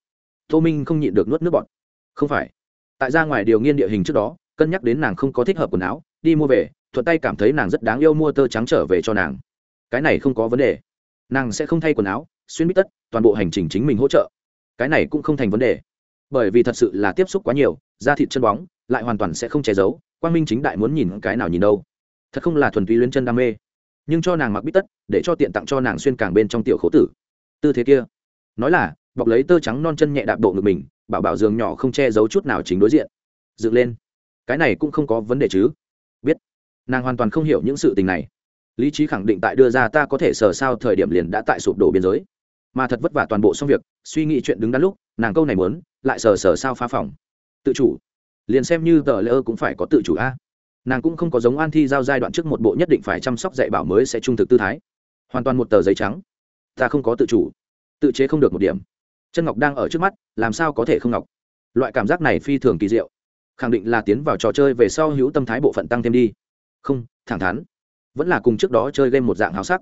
Tô minh không nhịn được nuốt nước bọt. Không phải. Tại ra ngoài điều nghiên địa hình trước đó, cân nhắc đến nàng không có thích hợp quần áo, đi mua về, thuận tay cảm thấy nàng rất đáng yêu mua tơ trắng trở về cho nàng. Cái này không có vấn đề. Nàng sẽ không thay quần áo, xuyên bít tất, toàn bộ hành trình chính mình hỗ trợ. Cái này cũng không thành vấn đề bởi vì thật sự là tiếp xúc quá nhiều, da thịt chân bóng lại hoàn toàn sẽ không che giấu, Quang minh chính đại muốn nhìn cái nào nhìn đâu. Thật không là thuần túy luyến chân đam mê. Nhưng cho nàng mặc bít tất, để cho tiện tặng cho nàng xuyên càng bên trong tiểu khấu tử. Tư thế kia, nói là, bọc lấy tơ trắng non chân nhẹ đạp bộ ngực mình, bảo bảo giường nhỏ không che giấu chút nào chính đối diện. Dựng lên. Cái này cũng không có vấn đề chứ. Biết. Nàng hoàn toàn không hiểu những sự tình này. Lý trí khẳng định tại đưa ra ta có thể sờ sao thời điểm liền đã tại sụp đổ biên giới. Mà thật vất vả toàn bộ xong việc, suy nghĩ chuyện đứng đắn lúc nàng câu này muốn, lại sờ sờ sao phá phòng. Tự chủ. Liền xem như tờ lỡ cũng phải có tự chủ a. Nàng cũng không có giống an thi giao giai đoạn trước một bộ nhất định phải chăm sóc dạy bảo mới sẽ trung thực tư thái. Hoàn toàn một tờ giấy trắng. Ta không có tự chủ. Tự chế không được một điểm. Chân ngọc đang ở trước mắt, làm sao có thể không ngọc? Loại cảm giác này phi thường kỳ diệu. Khẳng định là tiến vào trò chơi về sau hữu tâm thái bộ phận tăng thêm đi. Không, thẳng thắn. Vẫn là cùng trước đó chơi game một dạng háo sắc.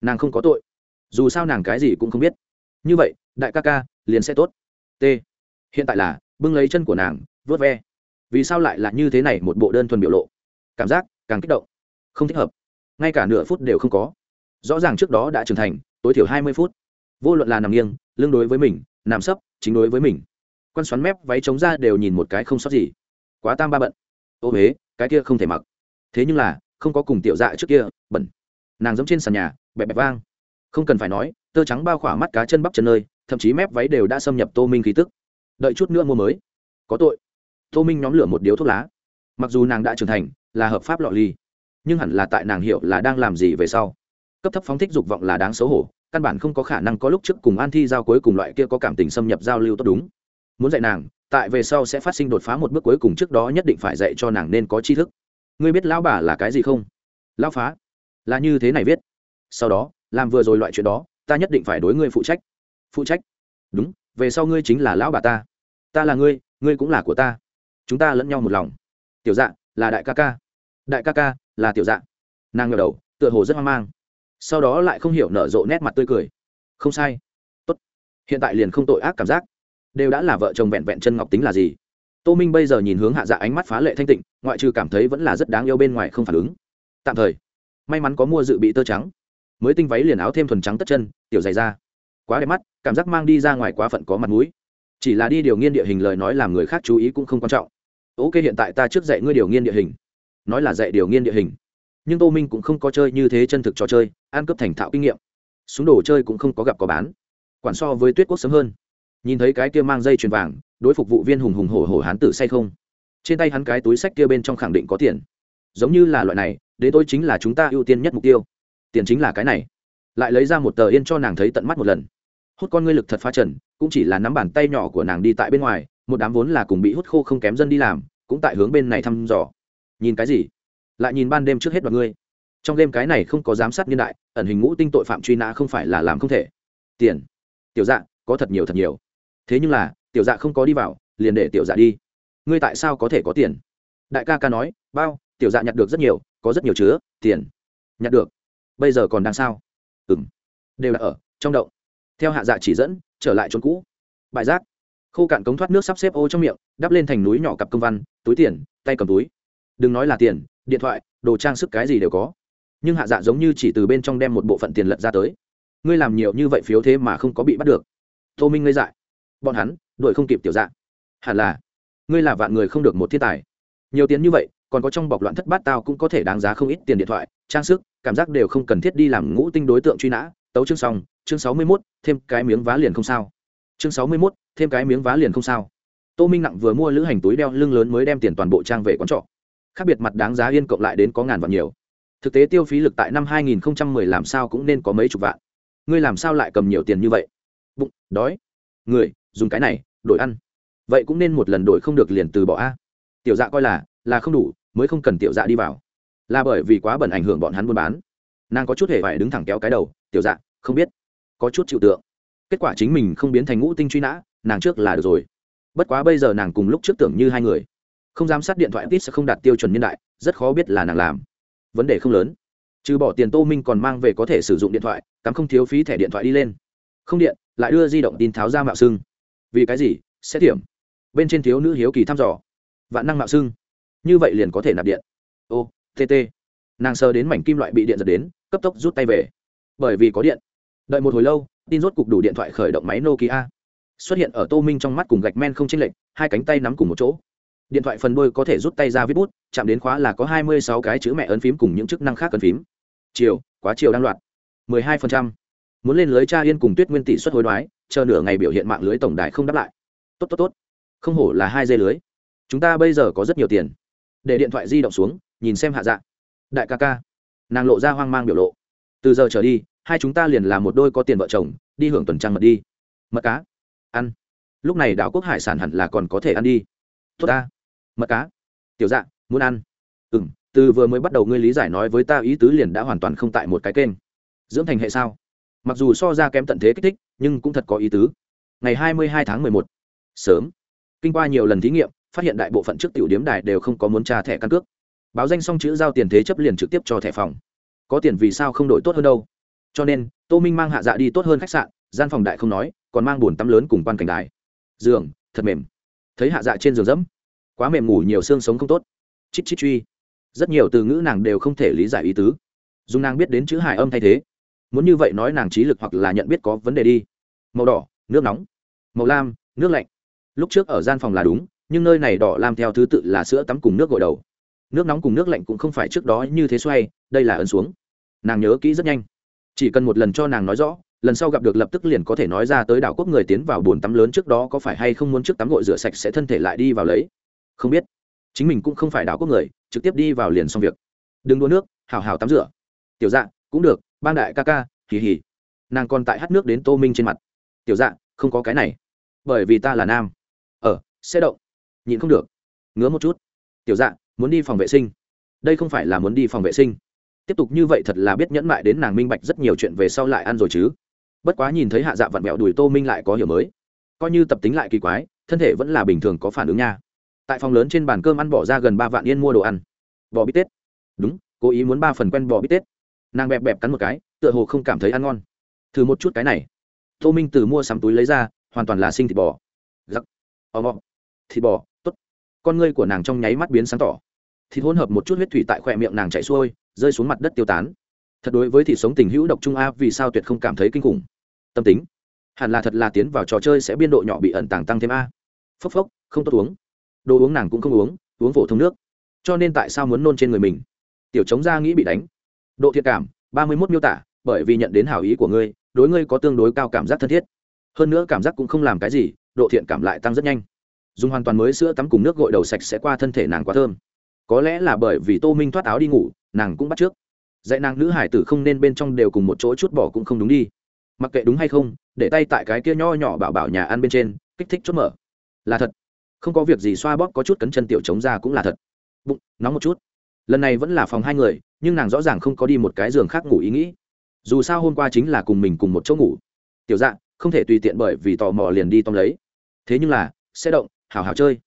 Nàng không có tội. Dù sao nàng cái gì cũng không biết. Như vậy, đại ca ca, liền sẽ tốt t. Hiện tại là, bưng lấy chân của nàng vớt ve. Vì sao lại là như thế này một bộ đơn thuần biểu lộ? Cảm giác càng kích động. Không thích hợp. Ngay cả nửa phút đều không có. Rõ ràng trước đó đã trưởng thành, tối thiểu hai mươi phút. Vô luận là nằm nghiêng, lưng đối với mình, nằm sấp, chính đối với mình. Quan xoắn mép, váy chống ra đều nhìn một cái không sót gì. Quá tam ba bận. Ô huế, cái kia không thể mặc. Thế nhưng là, không có cùng tiểu dạ trước kia, bẩn. Nàng giống trên sàn nhà, bẹp bẹp vang không cần phải nói, tơ trắng bao khỏa mắt cá chân bắp chân nơi, thậm chí mép váy đều đã xâm nhập tô minh khí tức. Đợi chút nữa mua mới. Có tội. Tô minh nhóm lửa một điếu thuốc lá. Mặc dù nàng đã trưởng thành, là hợp pháp lọ ly, nhưng hẳn là tại nàng hiểu là đang làm gì về sau. Cấp thấp phóng thích dục vọng là đáng xấu hổ, căn bản không có khả năng có lúc trước cùng an thi giao cuối cùng loại kia có cảm tình xâm nhập giao lưu tốt đúng. Muốn dạy nàng, tại về sau sẽ phát sinh đột phá một bước cuối cùng trước đó nhất định phải dạy cho nàng nên có tri thức. Ngươi biết lão bà là cái gì không? Lão phá. Là như thế này viết. Sau đó làm vừa rồi loại chuyện đó, ta nhất định phải đối ngươi phụ trách. Phụ trách? Đúng, về sau ngươi chính là lão bà ta. Ta là ngươi ngươi cũng là của ta. Chúng ta lẫn nhau một lòng. Tiểu dạ là đại ca ca. Đại ca ca, là tiểu dạ. Nàng ngờ đầu, tựa hồ rất hoang mang. Sau đó lại không hiểu nở rộ nét mặt tươi cười. Không sai. Tốt. Hiện tại liền không tội ác cảm giác. Đều đã là vợ chồng vẹn vẹn chân ngọc tính là gì? Tô minh bây giờ nhìn hướng hạ dạ ánh mắt phá lệ thanh tịnh, ngoại trừ cảm thấy vẫn là rất đáng yêu bên ngoài không phản ứng. Tạm thời. May mắn có mua dự bị tơ trắng mới tinh váy liền áo thêm thuần trắng tất chân, tiểu dày ra quá đẹp mắt, cảm giác mang đi ra ngoài quá phận có mặt mũi. Chỉ là đi điều nghiên địa hình lời nói làm người khác chú ý cũng không quan trọng. Ok, hiện tại ta trước dạy ngươi điều nghiên địa hình. Nói là dạy điều nghiên địa hình. Nhưng tô minh cũng không có chơi như thế chân thực trò chơi, ăn cướp thành thạo kinh nghiệm. Súng đồ chơi cũng không có gặp có bán. Quản so với tuyết quốc sớm hơn. Nhìn thấy cái kia mang dây chuyền vàng, đối phục vụ viên hùng hùng hổ hổ hán tử say không? Trên tay hắn cái túi sách kia bên trong khẳng định có tiền. Giống như là loại này, đến tôi chính là chúng ta ưu tiên nhất mục tiêu tiền chính là cái này. Lại lấy ra một tờ yên cho nàng thấy tận mắt một lần. Hút con ngươi lực thật phá trần, cũng chỉ là nắm bàn tay nhỏ của nàng đi tại bên ngoài, một đám vốn là cùng bị hút khô không kém dân đi làm, cũng tại hướng bên này thăm dò. Nhìn cái gì? Lại nhìn ban đêm trước hết mọi ngươi. Trong đêm cái này không có giám sát niên đại, ẩn hình ngũ tinh tội phạm truy nã không phải là làm không thể. Tiền. Tiểu dạ có thật nhiều thật nhiều. Thế nhưng là, tiểu dạ không có đi vào, liền để tiểu dạ đi. Ngươi tại sao có thể có tiền? Đại ca ca nói, bao, tiểu dạ nhặt được rất nhiều, có rất nhiều chứa, tiền. Nhặt được bây giờ còn đang sao? Ừ m đều là ở, trong đậu theo hạ dạ chỉ dẫn, trở lại chốn cũ. Bãi rác khô cạn cống thoát nước sắp xếp ô trong miệng, đắp lên thành núi nhỏ cặp công văn, túi tiền, tay cầm túi. Đừng nói là tiền, điện thoại, đồ trang sức cái gì đều có. Nhưng hạ dạ giống như chỉ từ bên trong đem một bộ phận tiền lật ra tới. Ngươi làm nhiều như vậy phiếu thế mà không có bị bắt được. Tô minh ngây dại. Bọn hắn, đuổi không kịp tiểu dạ. Hẳn là, ngươi là vạn người không được một thiên tài. Nhiều tiền như vậy còn có trong bọc loạn thất bát tao cũng có thể đáng giá không ít tiền điện thoại, trang sức, cảm giác đều không cần thiết đi làm ngũ tinh đối tượng truy nã. Tấu chương xong, chương sáu mươi mốt, thêm cái miếng vá liền không sao. Chương sáu mươi mốt, thêm cái miếng vá liền không sao. Tô minh nặng vừa mua lữ hành túi đeo lưng lớn mới đem tiền toàn bộ trang về quán trọ. Khác biệt mặt đáng giá yên cộng lại đến có ngàn vạn nhiều. Thực tế tiêu phí lực tại năm 2010 làm sao cũng nên có mấy chục vạn. Ngươi làm sao lại cầm nhiều tiền như vậy? Bụng, đói. Người, dùng cái này, đổi ăn. Vậy cũng nên một lần đổi không được liền từ bỏ a. Tiểu dạ coi là là không đủ mới không cần tiểu dạ đi vào. Là bởi vì quá bẩn ảnh hưởng bọn hắn buôn bán. Nàng có chút hề phải đứng thẳng kéo cái đầu, tiểu dạ không biết. Có chút chịu tượng. Kết quả chính mình không biến thành ngũ tinh truy nã, nàng trước là được rồi. Bất quá bây giờ nàng cùng lúc trước tưởng như hai người. Không giám sát điện thoại tít sẽ không đạt tiêu chuẩn niên đại, rất khó biết là nàng làm. Vấn đề không lớn. Trừ bỏ tiền tô minh còn mang về có thể sử dụng điện thoại, cắm không thiếu phí thẻ điện thoại đi lên. Không điện, lại đưa di động tin tháo ra mạo xưng. Vì cái gì? Xét hiểm bên trên thiếu nữ hiếu kỳ thăm dò. Vạn năng mạo xưng như vậy liền có thể nạp điện. Ô tt nàng sờ đến mảnh kim loại bị điện giật đến, cấp tốc rút tay về. Bởi vì có điện. Đợi một hồi lâu, tin rốt cục đủ điện thoại khởi động máy nokia. Xuất hiện ở tô minh trong mắt cùng gạch men không chênh lệch, hai cánh tay nắm cùng một chỗ. Điện thoại phần đôi có thể rút tay ra viết bút, chạm đến khóa là có hai mươi sáu cái chữ mẹ ấn phím cùng những chức năng khác ấn phím. Chiều, quá chiều đang loạt mười hai phần trăm. Muốn lên lưới tra yên cùng tuyết nguyên tỷ suất hối đoái, chờ nửa ngày biểu hiện mạng lưới tổng đài không đáp lại. Tốt tốt tốt. Không hổ là hai dây lưới. Chúng ta bây giờ có rất nhiều tiền để điện thoại di động xuống, nhìn xem hạ dạ. Đại ca ca. Nàng lộ ra hoang mang biểu lộ. Từ giờ trở đi, hai chúng ta liền là một đôi có tiền vợ chồng, đi hưởng tuần trăng mật đi. Mật cá. Ăn. Lúc này đảo quốc hải sản hẳn là còn có thể ăn đi. Tốt ta. Mật cá. Tiểu dạ muốn ăn. Ừ m từ vừa mới bắt đầu ngươi lý giải nói với ta ý tứ liền đã hoàn toàn không tại một cái kênh. Dưỡng thành hệ sao? Mặc dù so ra kém tận thế kích thích, nhưng cũng thật có ý tứ. Ngày hai mươi hai tháng mười một. Sớm. Kinh qua nhiều lần thí nghiệm phát hiện đại bộ phận trước tiểu điếm đài đều không có muốn tra thẻ căn cước. Báo danh xong chữ giao tiền thế chấp liền trực tiếp cho thẻ phòng. Có tiền vì sao không đổi tốt hơn đâu? Cho nên, tô minh mang hạ dạ đi tốt hơn khách sạn, gian phòng đại không nói, còn mang bồn tắm lớn cùng quan cảnh đài. Giường, thật mềm. Thấy hạ dạ trên giường dẫm, quá mềm ngủ nhiều xương sống không tốt. Chít chít truy. Rất nhiều từ ngữ nàng đều không thể lý giải ý tứ. Dùng nàng biết đến chữ hài âm thay thế. Muốn như vậy nói nàng trí lực hoặc là nhận biết có vấn đề đi. Màu đỏ, nước nóng. Màu lam, nước lạnh. Lúc trước ở gian phòng là đúng nhưng nơi này đỏ lam theo thứ tự là sữa tắm cùng nước gội đầu. Nước nóng cùng nước lạnh cũng không phải trước đó như thế xoay, đây là ấn xuống. Nàng nhớ kỹ rất nhanh. Chỉ cần một lần cho nàng nói rõ, lần sau gặp được lập tức liền có thể nói ra tới đảo quốc người tiến vào bồn tắm lớn trước đó có phải hay không muốn trước tắm gội rửa sạch sẽ thân thể lại đi vào lấy. Không biết. Chính mình cũng không phải đảo quốc người, trực tiếp đi vào liền xong việc. Đừng đua nước hào hào tắm rửa. Tiểu dạ cũng được, bang đại ca ca, hì hì. Nàng còn tại hát nước đến tô minh trên mặt. Tiểu dạ không có cái này. Bởi vì ta là nam. Ờ, Ở xe động nhịn không được. Ngứa một chút. Tiểu dạ muốn đi phòng vệ sinh. Đây không phải là muốn đi phòng vệ sinh. Tiếp tục như vậy thật là biết nhẫn mại đến nàng minh bạch rất nhiều chuyện về sau lại ăn rồi chứ. Bất quá nhìn thấy hạ dạ vặn mẹo đùi tô minh lại có hiểu mới. Coi như tập tính lại kỳ quái, thân thể vẫn là bình thường có phản ứng nha. Tại phòng lớn trên bàn cơm ăn bỏ ra gần ba vạn yên mua đồ ăn. Bò bít tết. Đúng, cố ý muốn ba phần quen bò bít tết. Nàng bẹp bẹp cắn một cái, tựa hồ không cảm thấy ăn ngon. Thử một chút cái này. Tô minh từ mua sắm túi lấy ra, hoàn toàn là sinh thịt bò. Giặc ò mò thịt bò con ngươi của nàng trong nháy mắt biến sáng tỏ. Thịt hỗn hợp một chút huyết thủy tại khoe miệng nàng chạy xuôi, rơi xuống mặt đất tiêu tán. Thật đối với thịt sống tình hữu độc trung a, vì sao tuyệt không cảm thấy kinh khủng? Tâm tính. Hẳn là thật là tiến vào trò chơi sẽ biên độ nhỏ bị ẩn tàng tăng thêm a. Phốc phốc, không tốt uống. Đồ uống nàng cũng không uống uống phổ thông nước. Cho nên tại sao muốn nôn trên người mình? Tiểu chống ra nghĩ bị đánh. Độ thiệt cảm, ba mươi mốt miêu tả, bởi vì nhận đến hảo ý của ngươi, đối ngươi có tương đối cao cảm giác thân thiết. Hơn nữa cảm giác cũng không làm cái gì, độ thiện cảm lại tăng rất nhanh dùng hoàn toàn mới sữa tắm cùng nước gội đầu sạch sẽ qua thân thể nàng quá thơm. Có lẽ là bởi vì tô minh thoát áo đi ngủ, nàng cũng bắt trước. Dạy nàng nữ hải tử không nên bên trong đều cùng một chỗ chút bỏ cũng không đúng đi. Mặc kệ đúng hay không, để tay tại cái kia nho nhỏ bảo bảo nhà ăn bên trên, kích thích chốt mở. Là thật. Không có việc gì xoa bóp có chút cấn chân tiểu chống ra cũng là thật. Bụng, nóng một chút. Lần này vẫn là phòng hai người, nhưng nàng rõ ràng không có đi một cái giường khác ngủ ý nghĩ. Dù sao hôm qua chính là cùng mình cùng một chỗ ngủ. Tiểu dạ không thể tùy tiện bởi vì tò mò liền đi tóm lấy. Thế nhưng là, sẽ động hào hào chơi.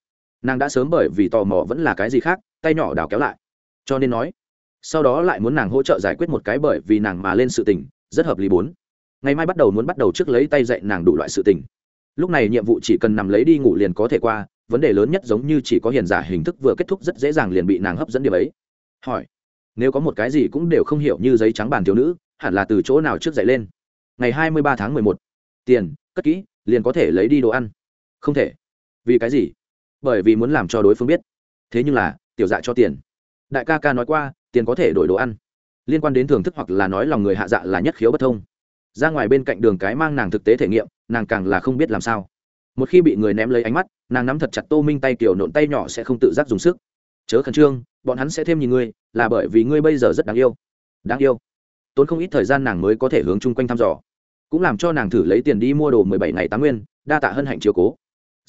Nàng đã sớm bởi vì tò mò vẫn là cái gì khác, tay nhỏ đào kéo lại. Cho nên nói, sau đó lại muốn nàng hỗ trợ giải quyết một cái bởi vì nàng mà lên sự tình, rất hợp lý bốn. Ngày mai bắt đầu muốn bắt đầu trước lấy tay dạy nàng đủ loại sự tình. Lúc này nhiệm vụ chỉ cần nằm lấy đi ngủ liền có thể qua, vấn đề lớn nhất giống như chỉ có hiền giả hình thức vừa kết thúc rất dễ dàng liền bị nàng hấp dẫn điểm ấy. Hỏi, nếu có một cái gì cũng đều không hiểu như giấy trắng bàn thiếu nữ, hẳn là từ chỗ nào trước dậy lên? Ngày hai mươi ba tháng mười một, tiền, cất kỹ, liền có thể lấy đi đồ ăn. Không thể vì cái gì? Bởi vì muốn làm cho đối phương biết. Thế nhưng là, tiểu dạ cho tiền. Đại ca ca nói qua, tiền có thể đổi đồ ăn. Liên quan đến thưởng thức hoặc là nói lòng người hạ dạ là nhất khiếu bất thông. Ra ngoài bên cạnh đường cái mang nàng thực tế thể nghiệm, nàng càng là không biết làm sao. Một khi bị người ném lấy ánh mắt, nàng nắm thật chặt tô minh tay kiểu nộn tay nhỏ sẽ không tự giác dùng sức. Chớ khẩn trương, bọn hắn sẽ thêm nhìn ngươi, là bởi vì ngươi bây giờ rất đáng yêu. Đáng yêu. Tốn không ít thời gian nàng mới có thể hướng chung quanh thăm dò. Cũng làm cho nàng thử lấy tiền đi mua đồ mười bảy ngày tám nguyên, đa tạ hân hạnh chiều cố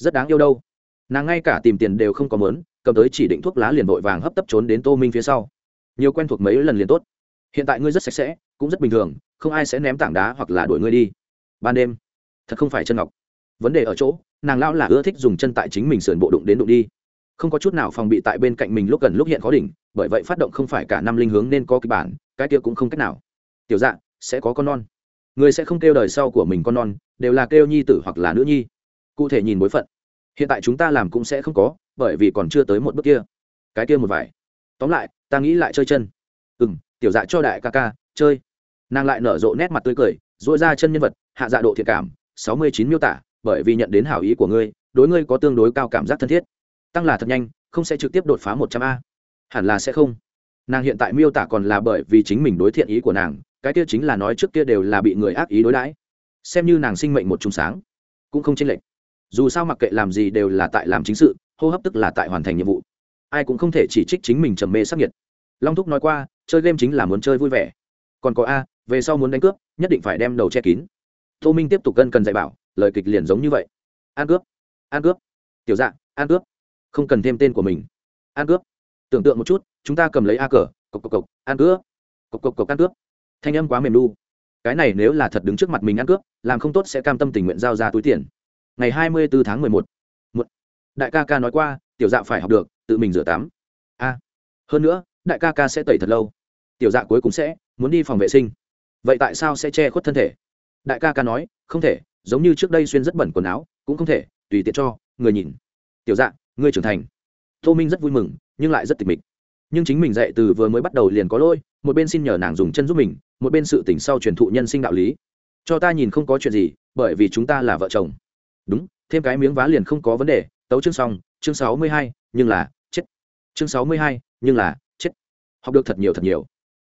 rất đáng yêu đâu. Nàng ngay cả tìm tiền đều không có mớn cầm tới chỉ định thuốc lá liền vội vàng hấp tấp trốn đến tô minh phía sau. Nhiều quen thuộc mấy lần liền tốt. Hiện tại ngươi rất sạch sẽ, cũng rất bình thường, không ai sẽ ném tảng đá hoặc là đuổi ngươi đi. Ban đêm, thật không phải chân ngọc. Vấn đề ở chỗ, nàng lão là ưa thích dùng chân tại chính mình sườn bộ đụng đến đụng đi. Không có chút nào phòng bị tại bên cạnh mình lúc gần lúc hiện khó đỉnh, bởi vậy phát động không phải cả năm linh hướng nên có kịch bản, cái kia cũng không cách nào. Tiểu dạ sẽ có con non. Người sẽ không kêu đời sau của mình con non, đều là kêu nhi tử hoặc là nữ nhi cụ thể nhìn bối phận. Hiện tại chúng ta làm cũng sẽ không có, bởi vì còn chưa tới một bước kia. Cái kia một vài. Tóm lại, ta nghĩ lại chơi chân. Ừ m tiểu dạ cho đại ca ca, chơi. Nàng lại nở rộ nét mặt tươi cười dội ra chân nhân vật, hạ dạ độ thiệt cảm, sáu mươi chín miêu tả, bởi vì nhận đến hảo ý của ngươi, đối ngươi có tương đối cao cảm giác thân thiết. Tăng là thật nhanh, không sẽ trực tiếp đột phá một trăm a. Hẳn là sẽ không. Nàng hiện tại miêu tả còn là bởi vì chính mình đối thiện ý của nàng, cái kia chính là nói trước kia đều là bị người ác ý đối đãi. Xem như nàng sinh mệnh một chung sáng, cũng không chênh lệch dù sao mặc kệ làm gì đều là tại làm chính sự, hô hấp tức là tại hoàn thành nhiệm vụ. Ai cũng không thể chỉ trích chính mình trầm mê sắc nhiệt. Long thúc nói qua, chơi game chính là muốn chơi vui vẻ. Còn có a, về sau muốn đánh cướp, nhất định phải đem đầu che kín. Tô minh tiếp tục cân cần dạy bảo, lời kịch liền giống như vậy. An cướp an cướp. Tiểu dạng an cướp. Không cần thêm tên của mình. An cướp. Tưởng tượng một chút, chúng ta cầm lấy a cờ, cộc cộc cộc an cướp. Cộc cộc cộc an cướp. Thanh âm quá mềm đu cái này nếu là thật đứng trước mặt mình ăn cướp, làm không tốt sẽ cam tâm tình nguyện giao ra túi tiền ngày hai mươi bốn tháng mười một đại ca ca nói qua tiểu dạ phải học được tự mình rửa tắm. A hơn nữa đại ca ca sẽ tẩy thật lâu. Tiểu dạ cuối cùng sẽ muốn đi phòng vệ sinh. Vậy tại sao sẽ che khuất thân thể? Đại ca ca nói không thể giống như trước đây xuyên rất bẩn quần áo cũng không thể tùy tiện cho người nhìn. Tiểu dạ ngươi trưởng thành. Tô minh rất vui mừng nhưng lại rất tịch mịch. Nhưng chính mình dạy từ vừa mới bắt đầu liền có lỗi, một bên xin nhờ nàng dùng chân giúp mình một bên sự tỉnh sau truyền thụ nhân sinh đạo lý. Cho ta nhìn không có chuyện gì bởi vì chúng ta là vợ chồng đúng, thêm cái miếng vá liền không có vấn đề, tấu chương xong, chương sáu mươi hai, nhưng là, chết. Chương sáu mươi hai, nhưng là, chết. Học được thật nhiều thật nhiều.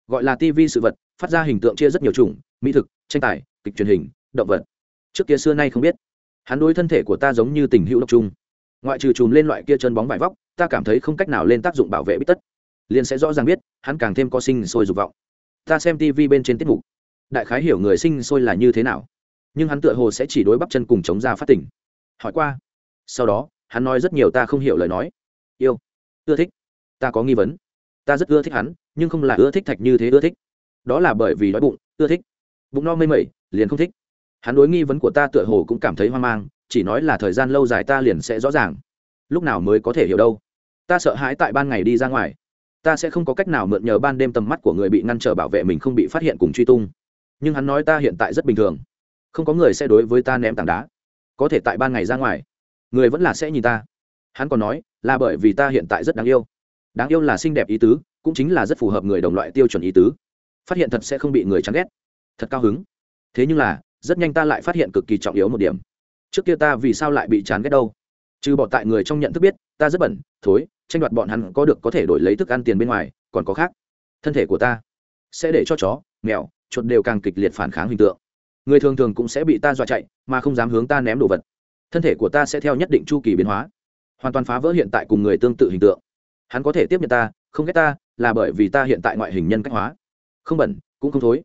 Gọi là tv sự vật, phát ra hình tượng chia rất nhiều chủng, mỹ thực, tranh tài, kịch truyền hình, động vật. Trước kia xưa nay không biết. Hắn đối thân thể của ta giống như tình hữu độc trung ngoại trừ chùm lên loại kia chân bóng vải vóc, ta cảm thấy không cách nào lên tác dụng bảo vệ bít tất. Liền sẽ rõ ràng biết, hắn càng thêm có sinh sôi dục vọng. Ta xem tv bên trên tiết mục. Đại khái hiểu người sinh sôi là như thế nào nhưng hắn tựa hồ sẽ chỉ đối bắp chân cùng chống ra phát tỉnh hỏi qua. Sau đó, hắn nói rất nhiều ta không hiểu lời nói. Yêu. Ưa thích. Ta có nghi vấn. Ta rất ưa thích hắn, nhưng không là ưa thích thạch như thế ưa thích. Đó là bởi vì đói bụng, ưa thích. Bụng no mây mẩy, liền không thích. Hắn đối nghi vấn của ta tựa hồ cũng cảm thấy hoang mang, chỉ nói là thời gian lâu dài ta liền sẽ rõ ràng. Lúc nào mới có thể hiểu đâu. Ta sợ hãi tại ban ngày đi ra ngoài. Ta sẽ không có cách nào mượn nhờ ban đêm tầm mắt của người bị ngăn trở bảo vệ mình không bị phát hiện cùng truy tung. Nhưng hắn nói ta hiện tại rất bình thường không có người sẽ đối với ta ném tảng đá. Có thể tại ban ngày ra ngoài, người vẫn là sẽ nhìn ta. Hắn còn nói, là bởi vì ta hiện tại rất đáng yêu. Đáng yêu là xinh đẹp ý tứ, cũng chính là rất phù hợp người đồng loại tiêu chuẩn ý tứ. Phát hiện thật sẽ không bị người chán ghét. Thật cao hứng. Thế nhưng là, rất nhanh ta lại phát hiện cực kỳ trọng yếu một điểm. Trước kia ta vì sao lại bị chán ghét đâu? Trừ bỏ tại người trong nhận thức biết, ta rất bẩn, thối, tranh đoạt bọn hắn có được có thể đổi lấy thức ăn tiền bên ngoài, còn có khác. Thân thể của ta sẽ để cho chó, mèo, chuột đều càng kịch liệt phản kháng hình tượng người thường thường cũng sẽ bị ta dọa chạy, mà không dám hướng ta ném đồ vật. Thân thể của ta sẽ theo nhất định chu kỳ biến hóa, hoàn toàn phá vỡ hiện tại cùng người tương tự hình tượng. Hắn có thể tiếp nhận ta, không ghét ta, là bởi vì ta hiện tại ngoại hình nhân cách hóa. Không bẩn, cũng không thối.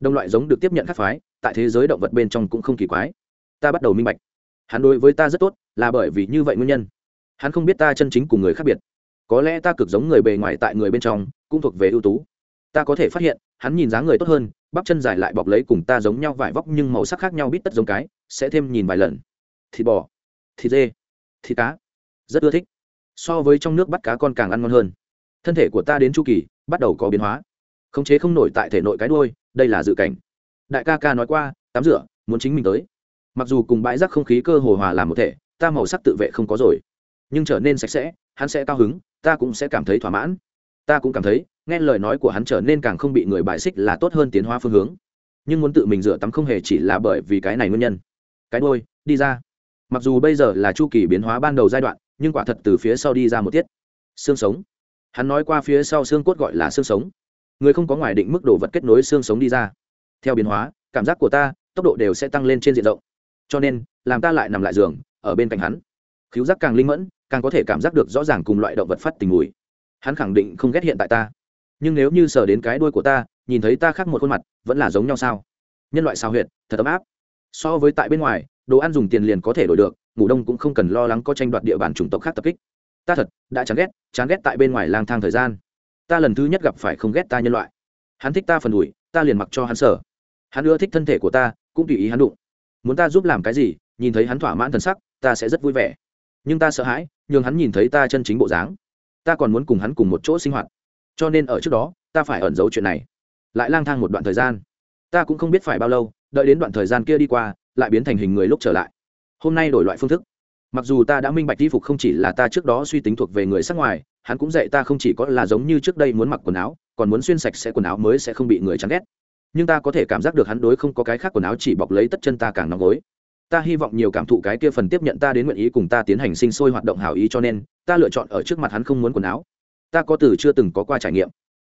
Đồng loại giống được tiếp nhận khắc phái, tại thế giới động vật bên trong cũng không kỳ quái. Ta bắt đầu minh bạch. Hắn đối với ta rất tốt, là bởi vì như vậy nguyên nhân. Hắn không biết ta chân chính cùng người khác biệt. Có lẽ ta cực giống người bề ngoài tại người bên trong, cũng thuộc về ưu tú. Ta có thể phát hiện hắn nhìn dáng người tốt hơn, bắp chân dài lại bọc lấy cùng ta giống nhau vải vóc nhưng màu sắc khác nhau bít tất giống cái, sẽ thêm nhìn vài lần. Thịt bò, thịt dê, thịt cá, rất ưa thích. So với trong nước bắt cá con càng ăn ngon hơn. Thân thể của ta đến chu kỳ, bắt đầu có biến hóa. Khống chế không nổi tại thể nội cái đuôi, đây là dự cảnh. Đại ca ca nói qua, tắm rửa, muốn chính mình tới. Mặc dù cùng bãi rác không khí cơ hồ hòa làm một thể, ta màu sắc tự vệ không có rồi. Nhưng trở nên sạch sẽ, hắn sẽ cao hứng, ta cũng sẽ cảm thấy thỏa mãn ta cũng cảm thấy, nghe lời nói của hắn trở nên càng không bị người bài xích là tốt hơn tiến hóa phương hướng. Nhưng muốn tự mình rửa tắm không hề chỉ là bởi vì cái này nguyên nhân. Cái đôi đi ra. Mặc dù bây giờ là chu kỳ biến hóa ban đầu giai đoạn, nhưng quả thật từ phía sau đi ra một tiết. Xương sống. Hắn nói qua phía sau xương cốt gọi là xương sống. Người không có ngoài định mức độ vật kết nối xương sống đi ra. Theo biến hóa, cảm giác của ta, tốc độ đều sẽ tăng lên trên diện rộng. Cho nên, làm ta lại nằm lại giường, ở bên cạnh hắn. Khiếu giác càng linh mẫn, càng có thể cảm giác được rõ ràng cùng loại động vật phát tình mùi hắn khẳng định không ghét hiện tại ta. Nhưng nếu như sờ đến cái đuôi của ta, nhìn thấy ta khác một khuôn mặt, vẫn là giống nhau sao? Nhân loại sao huyệt, thật ấm áp. So với tại bên ngoài, đồ ăn dùng tiền liền có thể đổi được, ngủ đông cũng không cần lo lắng có tranh đoạt địa bàn chủng tộc khác tập kích. Ta thật, đã chán ghét chán ghét tại bên ngoài lang thang thời gian. Ta lần thứ nhất gặp phải không ghét ta nhân loại. Hắn thích ta phần ủi ta liền mặc cho hắn sở hắn ưa thích thân thể của ta, cũng tùy ý hắn đụng. Muốn ta giúp làm cái gì, nhìn thấy hắn thỏa mãn thần sắc, ta sẽ rất vui vẻ. Nhưng ta sợ hãi, nhường hắn nhìn thấy ta chân chính bộ dáng ta còn muốn cùng hắn cùng một chỗ sinh hoạt. Cho nên ở trước đó, ta phải ẩn giấu chuyện này. Lại lang thang một đoạn thời gian. Ta cũng không biết phải bao lâu, đợi đến đoạn thời gian kia đi qua, lại biến thành hình người lúc trở lại. Hôm nay đổi loại phương thức. Mặc dù ta đã minh bạch y phục không chỉ là ta trước đó suy tính thuộc về người sắc ngoài, hắn cũng dạy ta không chỉ có là giống như trước đây muốn mặc quần áo, còn muốn xuyên sạch sẽ quần áo mới sẽ không bị người chán ghét. Nhưng ta có thể cảm giác được hắn đối không có cái khác quần áo chỉ bọc lấy tất chân ta càng nóng gối. Ta hy vọng nhiều cảm thụ cái kia phần tiếp nhận ta đến nguyện ý cùng ta tiến hành sinh sôi hoạt động hào ý cho nên ta lựa chọn ở trước mặt hắn không muốn quần áo. Ta có từ chưa từng có qua trải nghiệm.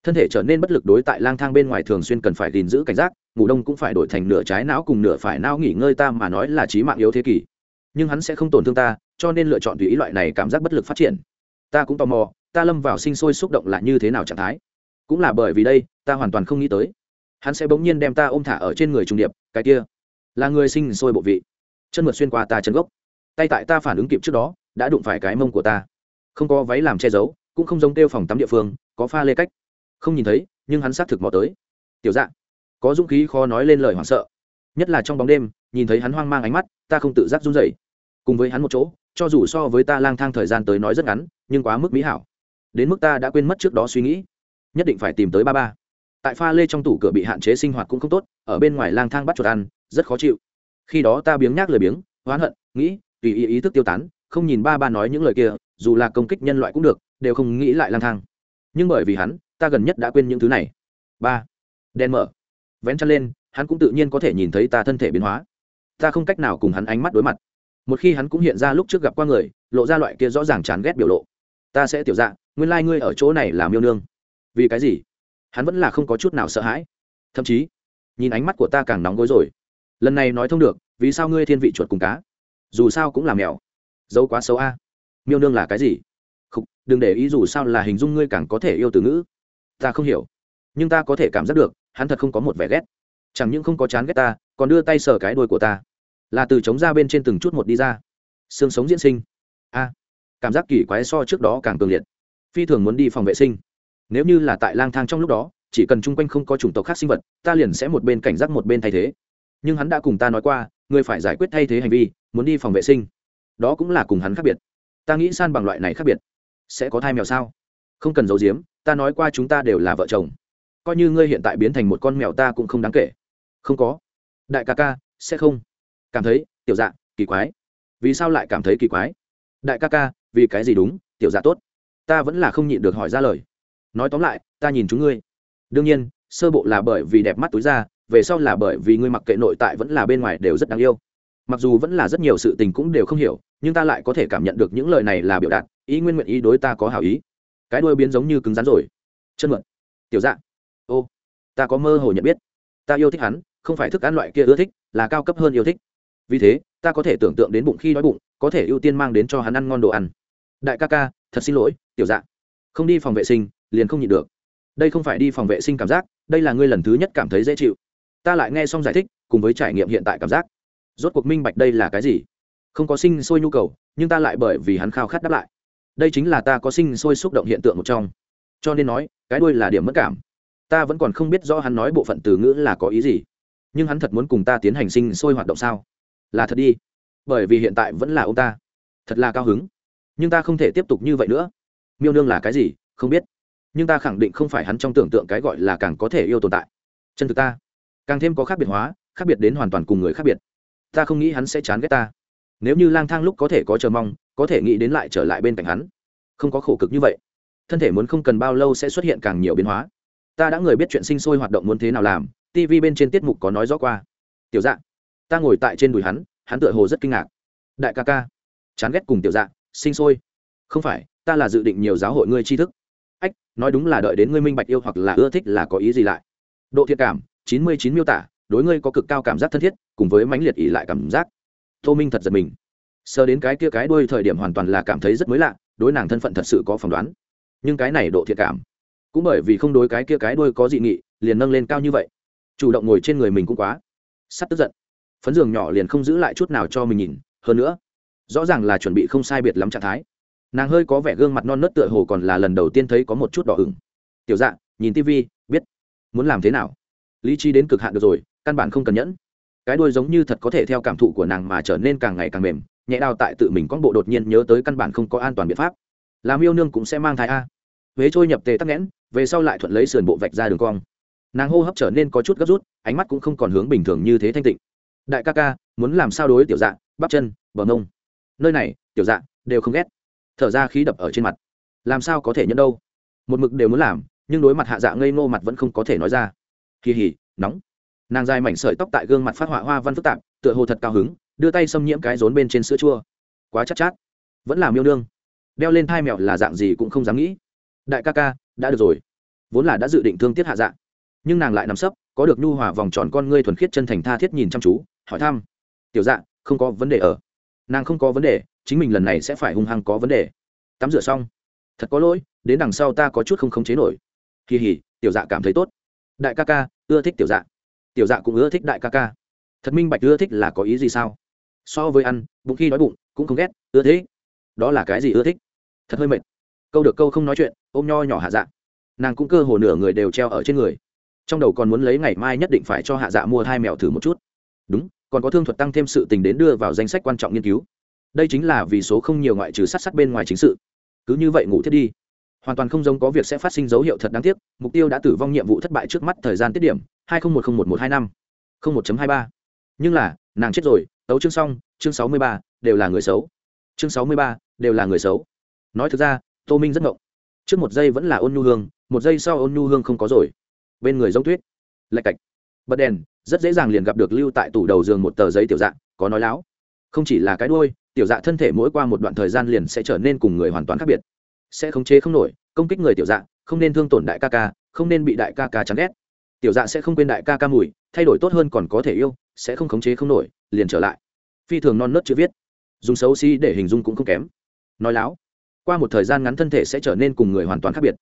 Thân thể trở nên bất lực đối tại lang thang bên ngoài thường xuyên cần phải gìn giữ cảnh giác, ngủ đông cũng phải đổi thành nửa trái não cùng nửa phải não nghỉ ngơi ta mà nói là trí mạng yếu thế kỷ. Nhưng hắn sẽ không tổn thương ta, cho nên lựa chọn tùy ý loại này cảm giác bất lực phát triển. Ta cũng tò mò, ta lâm vào sinh sôi xúc động là như thế nào trạng thái. Cũng là bởi vì đây, ta hoàn toàn không nghĩ tới. Hắn sẽ bỗng nhiên đem ta ôm thả ở trên người trung điệp, cái kia là người sinh sôi bộ vị. Chân mượt xuyên qua ta chân gốc. Tay tại ta phản ứng kịp trước đó, đã đụng phải cái mông của ta không có váy làm che giấu, cũng không giống tiêu phòng tắm địa phương, có pha lê cách. Không nhìn thấy, nhưng hắn xác thực mò tới. Tiểu dạng có dũng khí khó nói lên lời hoảng sợ. Nhất là trong bóng đêm, nhìn thấy hắn hoang mang ánh mắt, ta không tự giác run rẩy. Cùng với hắn một chỗ, cho dù so với ta lang thang thời gian tới nói rất ngắn, nhưng quá mức mỹ hảo. Đến mức ta đã quên mất trước đó suy nghĩ. Nhất định phải tìm tới ba ba. Tại pha lê trong tủ cửa bị hạn chế sinh hoạt cũng không tốt, ở bên ngoài lang thang bắt chuột ăn, rất khó chịu. Khi đó ta biếng nhác lười biếng, oán hận, nghĩ, tùy ý ý thức tiêu tán không nhìn ba ba nói những lời kia, dù là công kích nhân loại cũng được, đều không nghĩ lại lang thang. Nhưng bởi vì hắn, ta gần nhất đã quên những thứ này. Ba. Đen mở. Vén chăn lên, hắn cũng tự nhiên có thể nhìn thấy ta thân thể biến hóa. Ta không cách nào cùng hắn ánh mắt đối mặt. Một khi hắn cũng hiện ra lúc trước gặp qua người, lộ ra loại kia rõ ràng chán ghét biểu lộ. Ta sẽ tiểu dạ nguyên lai、like、ngươi ở chỗ này là miêu nương. Vì cái gì? Hắn vẫn là không có chút nào sợ hãi. Thậm chí, nhìn ánh mắt của ta càng nóng gối rồi. Lần này nói thông được, vì sao ngươi thiên vị chuột cùng cá? Dù sao cũng là mèo dấu quá xấu a. Miêu nương là cái gì? Không, đừng để ý dù sao là hình dung ngươi càng có thể yêu từ ngữ. Ta không hiểu. Nhưng ta có thể cảm giác được hắn thật không có một vẻ ghét. Chẳng những không có chán ghét ta còn đưa tay sờ cái đuôi của ta. Là từ chống ra bên trên từng chút một đi ra. Xương sống diễn sinh. A cảm giác kỳ quái so trước đó càng cường liệt. Phi thường muốn đi phòng vệ sinh. Nếu như là tại lang thang trong lúc đó chỉ cần chung quanh không có chủng tộc khác sinh vật ta liền sẽ một bên cảnh giác một bên thay thế. Nhưng hắn đã cùng ta nói qua người phải giải quyết thay thế hành vi muốn đi phòng vệ sinh đó cũng là cùng hắn khác biệt. Ta nghĩ san bằng loại này khác biệt. Sẽ có thai mèo sao? Không cần giấu giếm, ta nói qua chúng ta đều là vợ chồng. Coi như ngươi hiện tại biến thành một con mèo ta cũng không đáng kể. Không có. Đại ca ca, sẽ không. Cảm thấy, tiểu dạ kỳ quái. Vì sao lại cảm thấy kỳ quái? Đại ca ca, vì cái gì đúng, tiểu dạ tốt. Ta vẫn là không nhịn được hỏi ra lời. Nói tóm lại, ta nhìn chúng ngươi. Đương nhiên, sơ bộ là bởi vì đẹp mắt túi ra về sau là bởi vì ngươi mặc kệ nội tại vẫn là bên ngoài đều rất đáng yêu mặc dù vẫn là rất nhiều sự tình cũng đều không hiểu, nhưng ta lại có thể cảm nhận được những lời này là biểu đạt, ý nguyên nguyện ý đối ta có hảo ý. Cái đuôi biến giống như cứng rắn rồi. Chân mượn. Tiểu dạng ô, ta có mơ hồ nhận biết. Ta yêu thích hắn, không phải thức ăn loại kia ưa thích, là cao cấp hơn yêu thích. Vì thế, ta có thể tưởng tượng đến bụng khi đói bụng, có thể ưu tiên mang đến cho hắn ăn ngon đồ ăn. Đại ca ca, thật xin lỗi, tiểu dạng không đi phòng vệ sinh, liền không nhịn được. Đây không phải đi phòng vệ sinh cảm giác, đây là ngươi lần thứ nhất cảm thấy dễ chịu. Ta lại nghe xong giải thích, cùng với trải nghiệm hiện tại cảm giác rốt cuộc minh bạch đây là cái gì? Không có sinh sôi nhu cầu, nhưng ta lại bởi vì hắn khao khát đáp lại. Đây chính là ta có sinh sôi xúc động hiện tượng một trong. Cho nên nói, cái đuôi là điểm mất cảm. Ta vẫn còn không biết rõ hắn nói bộ phận từ ngữ là có ý gì. Nhưng hắn thật muốn cùng ta tiến hành sinh sôi hoạt động sao? Là thật đi. Bởi vì hiện tại vẫn là ông ta. Thật là cao hứng. Nhưng ta không thể tiếp tục như vậy nữa. Miêu nương là cái gì? Không biết. Nhưng ta khẳng định không phải hắn trong tưởng tượng cái gọi là càng có thể yêu tồn tại. Chân thực ta. Càng thêm có khác biệt hóa, khác biệt đến hoàn toàn cùng người khác biệt ta không nghĩ hắn sẽ chán ghét ta. Nếu như lang thang lúc có thể có chờ mong, có thể nghĩ đến lại trở lại bên cạnh hắn. Không có khổ cực như vậy. Thân thể muốn không cần bao lâu sẽ xuất hiện càng nhiều biến hóa. Ta đã người biết chuyện sinh sôi hoạt động muốn thế nào làm tv bên trên tiết mục có nói rõ qua. Tiểu dạng ta ngồi tại trên đùi hắn hắn tựa hồ rất kinh ngạc. Đại ca ca, chán ghét cùng tiểu dạng sinh sôi. Không phải, ta là dự định nhiều giáo hội ngươi tri thức. Ách, nói đúng là đợi đến ngươi minh bạch yêu hoặc là ưa thích là có ý gì lại. Độ thiện cảm, chín mươi chín miêu tả đối ngươi có cực cao cảm giác thân thiết, cùng với mãnh liệt ỉ lại cảm giác. Tô minh thật giật mình. Sơ đến cái kia cái đuôi thời điểm hoàn toàn là cảm thấy rất mới lạ, đối nàng thân phận thật sự có phỏng đoán. Nhưng cái này độ thiệt cảm, cũng bởi vì không đối cái kia cái đuôi có dị nghị, liền nâng lên cao như vậy. Chủ động ngồi trên người mình cũng quá, sắp tức giận. Phấn giường nhỏ liền không giữ lại chút nào cho mình nhìn, hơn nữa, rõ ràng là chuẩn bị không sai biệt lắm trạng thái. Nàng hơi có vẻ gương mặt non nớt tựa hồ còn là lần đầu tiên thấy có một chút đỏ ửng. Tiểu dạ nhìn tivi biết muốn làm thế nào. Lý trí đến cực hạn được rồi căn bản không cần nhẫn. Cái đuôi giống như thật có thể theo cảm thụ của nàng mà trở nên càng ngày càng mềm, nhẹ đào tại tự mình con bộ đột nhiên nhớ tới căn bản không có an toàn biện pháp. Làm yêu nương cũng sẽ mang thai a. Huế trôi nhập tề tắc nghẽn, về sau lại thuận lấy sườn bộ vạch ra đường cong. Nàng hô hấp trở nên có chút gấp rút, ánh mắt cũng không còn hướng bình thường như thế thanh tịnh. Đại ca ca, muốn làm sao đối tiểu dạ bắp chân, bờ mông? Nơi này, tiểu dạ đều không ghét. Thở ra khí đập ở trên mặt. Làm sao có thể nhẫn đâu? Một mực đều muốn làm, nhưng đối mặt hạ dạ ngây ngô mặt vẫn không có thể nói ra. Kỳ hỉ, nóng nàng dài mảnh sợi tóc tại gương mặt phát họa hoa văn phức tạp tựa hồ thật cao hứng đưa tay xâm nhiễm cái rốn bên trên sữa chua. Quá chắc chát, chát. Vẫn là miêu nương. Đeo lên thai mèo là dạng gì cũng không dám nghĩ. Đại ca ca đã được rồi. Vốn là đã dự định thương tiếc hạ dạng, nhưng nàng lại nằm sấp có được nhu hòa vòng tròn con ngươi thuần khiết chân thành tha thiết nhìn chăm chú hỏi thăm. Tiểu dạng không có vấn đề ở. Nàng không có vấn đề chính mình lần này sẽ phải hung hăng có vấn đề. Tắm rửa xong. Thật có lỗi đến đằng sau ta có chút không khống chế nổi. Kỳ hỉ tiểu dạ cảm thấy tốt. Đại ca ca ưa thích tiểu dạ tiểu dạ cũng ưa thích đại ca ca. Thật minh bạch ưa thích là có ý gì sao? So với ăn bụng khi đói bụng cũng không ghét ưa thế, đó là cái gì ưa thích? Thật hơi mệt. Câu được câu không nói chuyện ôm nho nhỏ hạ dạ. Nàng cũng cơ hồ nửa người đều treo ở trên người. Trong đầu còn muốn lấy ngày mai nhất định phải cho hạ dạ mua hai mèo thử một chút. Đúng còn có thương thuật tăng thêm sự tình đến đưa vào danh sách quan trọng nghiên cứu. Đây chính là vì số không nhiều ngoại trừ sát sát bên ngoài chính sự. Cứ như vậy ngủ thiết đi. Hoàn toàn không giống có việc sẽ phát sinh dấu hiệu thật đáng tiếc mục tiêu đã tử vong nhiệm vụ thất bại trước mắt thời gian tiết điểm hai nghìn một trăm một một hai năm một hai ba. Nhưng là, nàng chết rồi, tấu chương xong, chương sáu mươi ba đều là người xấu. Chương sáu mươi ba đều là người xấu. Nói thực ra, tô minh rất ngộng. Trước một giây vẫn là ôn nhu hương, một giây sau ôn nhu hương không có rồi. Bên người giống tuyết lạch cạch. Bật đèn, rất dễ dàng liền gặp được lưu tại tủ đầu giường một tờ giấy tiểu dạng có nói láo. Không chỉ là cái đôi tiểu dạ thân thể mỗi qua một đoạn thời gian liền sẽ trở nên cùng người hoàn toàn khác biệt. Sẽ khống chế không nổi, công kích người tiểu dạ không nên thương tổn đại ca ca, không nên bị đại ca ca chán ghét tiểu dạ sẽ không quên đại ca ca mùi, thay đổi tốt hơn còn có thể yêu, sẽ không khống chế không nổi, liền trở lại. Phi thường non nớt chưa viết. Dùng xấu xí để hình dung cũng không kém. Nói láo, qua một thời gian ngắn thân thể sẽ trở nên cùng người hoàn toàn khác biệt.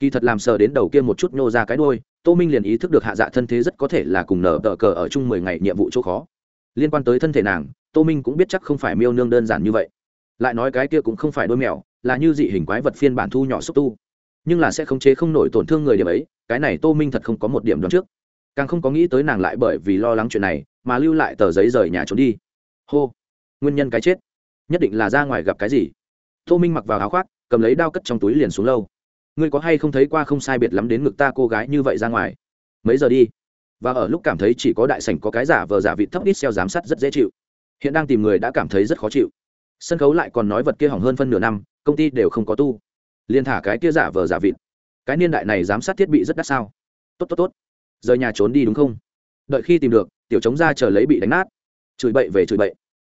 Kỳ thật làm sờ đến đầu kia một chút nhô ra cái đôi tô minh liền ý thức được hạ dạ thân thế rất có thể là cùng nở tờ cờ ở chung mười ngày nhiệm vụ chỗ khó. Liên quan tới thân thể nàng, tô minh cũng biết chắc không phải miêu nương đơn giản như vậy. Lại nói cái kia cũng không phải đôi mèo, là như dị hình quái vật phiên bản thu nhỏ xúc tu nhưng là sẽ không chế không nổi tổn thương người điểm ấy, cái này tô minh thật không có một điểm đoán trước. Càng không có nghĩ tới nàng lại bởi vì lo lắng chuyện này mà lưu lại tờ giấy rời nhà trốn đi. Hô, nguyên nhân cái chết, nhất định là ra ngoài gặp cái gì. Tô minh mặc vào áo khoác, cầm lấy đao cất trong túi liền xuống lâu. Ngươi có hay không thấy qua không sai biệt lắm đến ngực ta cô gái như vậy ra ngoài? Mấy giờ đi? Và ở lúc cảm thấy chỉ có đại sảnh có cái giả vờ giả vị thấp ít xeo giám sát rất dễ chịu. Hiện đang tìm người đã cảm thấy rất khó chịu. Sân khấu lại còn nói vật kia hỏng hơn phân nửa năm, công ty đều không có tu liền thả cái kia giả vờ giả vịt. Cái niên đại này giám sát thiết bị rất đắt sao? Tốt tốt tốt. Rời nhà trốn đi đúng không? Đợi khi tìm được, tiểu chống ra chờ lấy bị đánh nát. Chửi bậy về chửi bậy.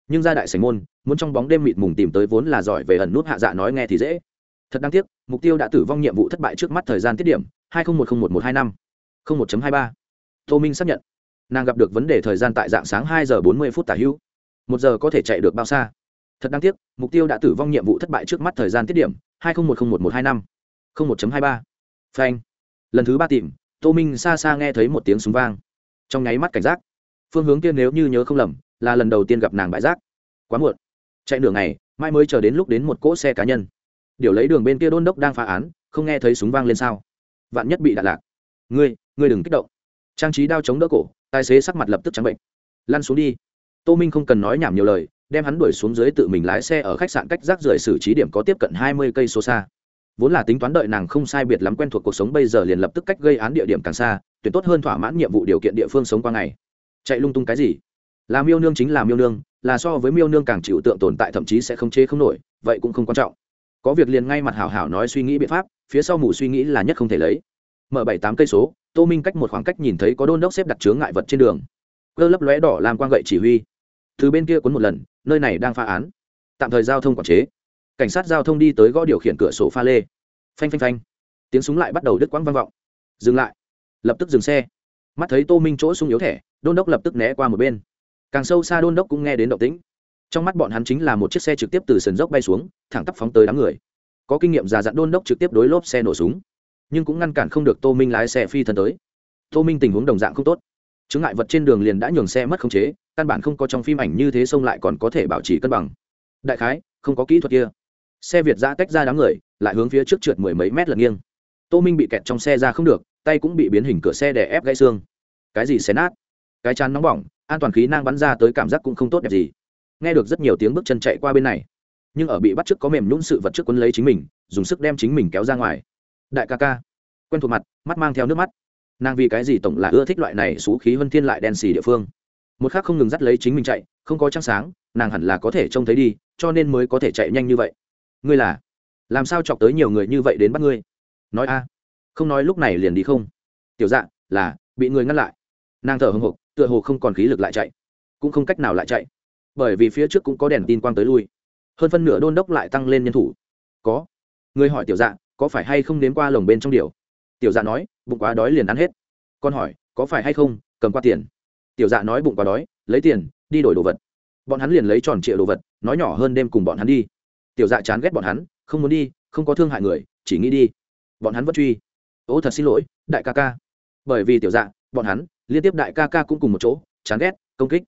Nhưng ra đại sảnh môn, muốn trong bóng đêm mịt mùng tìm tới vốn là giỏi về ẩn nút hạ dạ nói nghe thì dễ. Thật đáng tiếc, mục tiêu đã tử vong nhiệm vụ thất bại trước mắt thời gian tiết điểm, hai nghìn một trăm một một hai năm. Một hai ba. Tô minh xác nhận. Nàng gặp được vấn đề thời gian tại dạng sáng hai giờ bốn mươi phút tả hữu. Một giờ có thể chạy được bao xa? Thật đáng tiếc, mục tiêu đã tử vong nhiệm vụ thất bại trước mắt thời gian tiết điểm hai nghìn một trăm một một hai năm một hai ba. Phanh. Lần thứ ba tìm, tô minh xa xa nghe thấy một tiếng súng vang. Trong nháy mắt cảnh giác. Phương hướng kia nếu như nhớ không lầm, là lần đầu tiên gặp nàng bãi rác quá muộn. Chạy nửa ngày, mai mới chờ đến lúc đến một cỗ xe cá nhân. Điều lấy đường bên kia đôn đốc đang phá án, không nghe thấy súng vang lên sao. Vạn nhất bị đạn lạc. Ngươi ngươi đừng kích động. Trang trí đao chống đỡ cổ, tài xế sắc mặt lập tức trắng bệnh. Lăn xuống đi. Tô minh không cần nói nhảm nhiều lời đem hắn đuổi xuống dưới tự mình lái xe ở khách sạn cách rác rưởi xử trí điểm có tiếp cận hai mươi cây số xa. Vốn là tính toán đợi nàng không sai biệt lắm quen thuộc cuộc sống bây giờ liền lập tức cách gây án địa điểm càng xa, tuyệt tốt hơn thỏa mãn nhiệm vụ điều kiện địa phương sống qua ngày. Chạy lung tung cái gì? Là miêu nương chính là miêu nương, là so với miêu nương càng chịu tượng tồn tại thậm chí sẽ không chế không nổi, vậy cũng không quan trọng. Có việc liền ngay mặt hảo hảo nói suy nghĩ biện pháp, phía sau mù suy nghĩ là nhất không thể lấy. Mở bảy tám cây số, tô minh cách một khoảng cách nhìn thấy có đôn đốc xếp đặt chướng ngại vật trên đường. Cơ lấp lóe đỏ làm quang gậy chỉ huy. Từ bên kia cuốn một lần nơi này đang phá án. Tạm thời giao thông quản chế. Cảnh sát giao thông đi tới gõ điều khiển cửa sổ pha lê. Phanh phanh phanh. Tiếng súng lại bắt đầu đứt quãng vang vọng. Dừng lại. Lập tức dừng xe. Mắt thấy tô minh chỗ sung yếu thẻ, đôn đốc lập tức né qua một bên. Càng sâu xa đôn đốc cũng nghe đến động tĩnh. Trong mắt bọn hắn chính là một chiếc xe trực tiếp từ sườn dốc bay xuống, thẳng tắp phóng tới đám người. Có kinh nghiệm già dặn đôn đốc trực tiếp đối lốp xe nổ súng. Nhưng cũng ngăn cản không được tô minh lái xe phi thân tới. Tô minh tình huống đồng dạng không tốt chứng ngại vật trên đường liền đã nhường xe mất khống chế, căn bản không có trong phim ảnh như thế xông lại còn có thể bảo trì cân bằng. Đại khái, không có kỹ thuật kia. Xe việt giã tách ra đám người, lại hướng phía trước trượt mười mấy mét lật nghiêng. Tô minh bị kẹt trong xe ra không được, tay cũng bị biến hình cửa xe để ép gãy xương. Cái gì xé nát? Cái chán nóng bỏng, an toàn khí nang bắn ra tới cảm giác cũng không tốt đẹp gì. Nghe được rất nhiều tiếng bước chân chạy qua bên này, nhưng ở bị bắt trước có mềm nhún sự vật trước quân lấy chính mình, dùng sức đem chính mình kéo ra ngoài. Đại ca ca, quen thuộc mặt, mắt mang theo nước mắt nàng vì cái gì tổng là ưa thích loại này xú khí vân thiên lại đen xì địa phương? Một khác không ngừng dắt lấy chính mình chạy, không có trăng sáng, nàng hẳn là có thể trông thấy đi, cho nên mới có thể chạy nhanh như vậy. Ngươi là? Làm sao chọc tới nhiều người như vậy đến bắt ngươi? Nói a. Không nói lúc này liền đi không? Tiểu dạng là, bị người ngăn lại. Nàng thở hồng hộc, tựa hồ không còn khí lực lại chạy. Cũng không cách nào lại chạy. Bởi vì phía trước cũng có đèn tin quang tới lui. Hơn phân nửa đôn đốc lại tăng lên nhân thủ. Có. Người hỏi tiểu dạng có phải hay không đến qua lồng bên trong điều? Tiểu dạ nói, bụng quá đói liền ăn hết. Con hỏi, có phải hay không, cầm qua tiền? Tiểu dạ nói, bụng quá đói, lấy tiền, đi đổi đồ vật. Bọn hắn liền lấy tròn triệu đồ vật, nói nhỏ hơn đêm cùng bọn hắn đi. Tiểu dạ chán ghét bọn hắn, không muốn đi, không có thương hại người, chỉ nghĩ đi. Bọn hắn vẫn truy. Ô, thật xin lỗi, đại ca ca. Bởi vì tiểu dạ bọn hắn, liên tiếp đại ca ca cũng cùng một chỗ, chán ghét, công kích.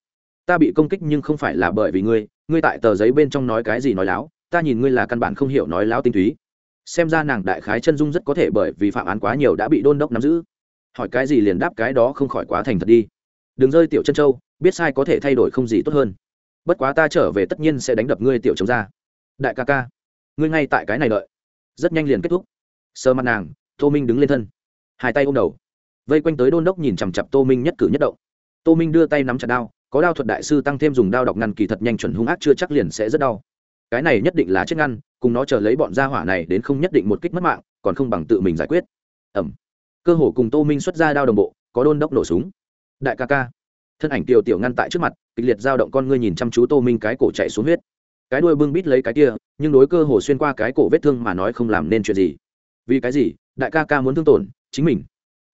Ta bị công kích nhưng không phải là bởi vì ngươi ngươi tại tờ giấy bên trong nói cái gì nói láo, ta nhìn ngươi là căn bản không hiểu nói láo tinh túy xem ra nàng đại khái chân dung rất có thể bởi vì phạm án quá nhiều đã bị đôn đốc nắm giữ. Hỏi cái gì liền đáp cái đó không khỏi quá thành thật đi. Đừng rơi tiểu chân châu, biết sai có thể thay đổi không gì tốt hơn. Bất quá ta trở về tất nhiên sẽ đánh đập ngươi tiểu chống ra. Đại ca ca, ngươi ngay tại cái này đợi. Rất nhanh liền kết thúc. Sơ mặt nàng, tô minh đứng lên thân. Hai tay ôm đầu. Vây quanh tới đôn đốc nhìn chằm chặp tô minh nhất cử nhất động. Tô minh đưa tay nắm chặt đao, có đao thuật đại sư tăng thêm dùng đao đọc ngăn kỳ thật nhanh chuẩn hung ác chưa chắc liền sẽ rất đau. Cái này nhất định là chết ngăn cùng nó chờ lấy bọn gia hỏa này đến không nhất định một kích mất mạng, còn không bằng tự mình giải quyết. Ẩm. Cơ hồ cùng tô minh xuất ra đao đồng bộ, có đôn đốc nổ súng. Đại ca ca. Thân ảnh tiểu tiểu ngăn tại trước mặt, kịch liệt dao động con ngươi nhìn chăm chú tô minh cái cổ chạy xuống huyết. Cái đuôi bưng bít lấy cái kia, nhưng đối cơ hồ xuyên qua cái cổ vết thương mà nói không làm nên chuyện gì. Vì cái gì? Đại ca ca muốn thương tổn chính mình.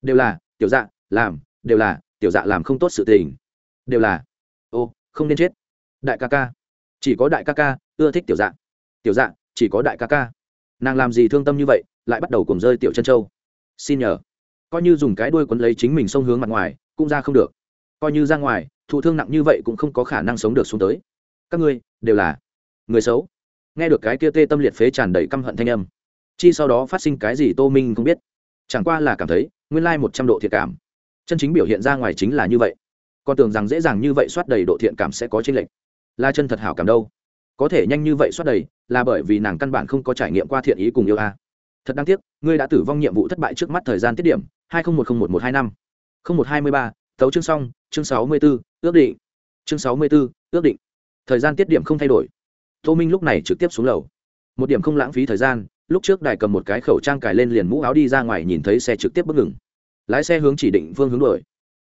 Đều là, tiểu dạ làm, đều là, tiểu dạ làm không tốt sự tình. Đều là, ô, không nên chết. Đại ca ca. Chỉ có đại ca ca ưa thích tiểu dạ. Tiểu dạ chỉ có đại ca ca. Nàng làm gì thương tâm như vậy, lại bắt đầu cùng rơi tiểu chân châu. Xin nhờ. Coi như dùng cái đuôi quấn lấy chính mình xông hướng mặt ngoài, cũng ra không được. Coi như ra ngoài, thụ thương nặng như vậy cũng không có khả năng sống được xuống tới. Các ngươi, đều là người xấu. Nghe được cái kia tê tâm liệt phế tràn đầy căm hận thanh âm, chi sau đó phát sinh cái gì tô minh không biết. Chẳng qua là cảm thấy, nguyên lai một trăm độ thiệt cảm. Chân chính biểu hiện ra ngoài chính là như vậy. Con tưởng rằng dễ dàng như vậy soát đầy độ thiện cảm sẽ có chênh lệch. La chân thật hảo cảm đâu. Có thể nhanh như vậy soát đầy là bởi vì nàng căn bản không có trải nghiệm qua thiện ý cùng yêu a. Thật đáng tiếc, ngươi đã tử vong nhiệm vụ thất bại trước mắt thời gian tiết điểm, hai nghìn một trăm một một hai năm. Không một hai mươi ba, tấu chương xong, chương sáu mươi b ố ước định. Chương sáu mươi b ố ước định. Thời gian tiết điểm không thay đổi. Tô minh lúc này trực tiếp xuống lầu. Một điểm không lãng phí thời gian, lúc trước đài cầm một cái khẩu trang cài lên liền mũ áo đi ra ngoài nhìn thấy xe trực tiếp bất ngừng. Lái xe hướng chỉ định phương hướng đuổi.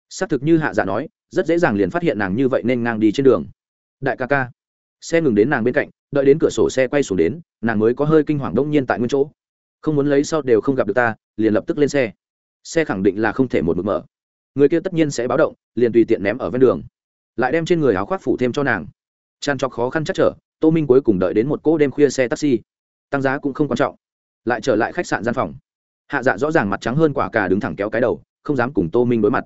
Xác thực như hạ dạ nói, rất dễ dàng liền phát hiện nàng như vậy nên ngang đi trên đường. Đại ca ca xe ngừng đến nàng bên cạnh, đợi đến cửa sổ xe quay xuống đến, nàng mới có hơi kinh hoàng đông nhiên tại nguyên chỗ. Không muốn lấy sau đều không gặp được ta, liền lập tức lên xe. Xe khẳng định là không thể một mực mở. Người kia tất nhiên sẽ báo động, liền tùy tiện ném ở ven đường. Lại đem trên người áo khoác phủ thêm cho nàng. Tràn trọc khó khăn chắc trở, tô minh cuối cùng đợi đến một cỗ đêm khuya xe taxi. Tăng giá cũng không quan trọng. Lại trở lại khách sạn gian phòng. Hạ dạ rõ ràng mặt trắng hơn quả cà đứng thẳng kéo cái đầu, không dám cùng tô minh đối mặt.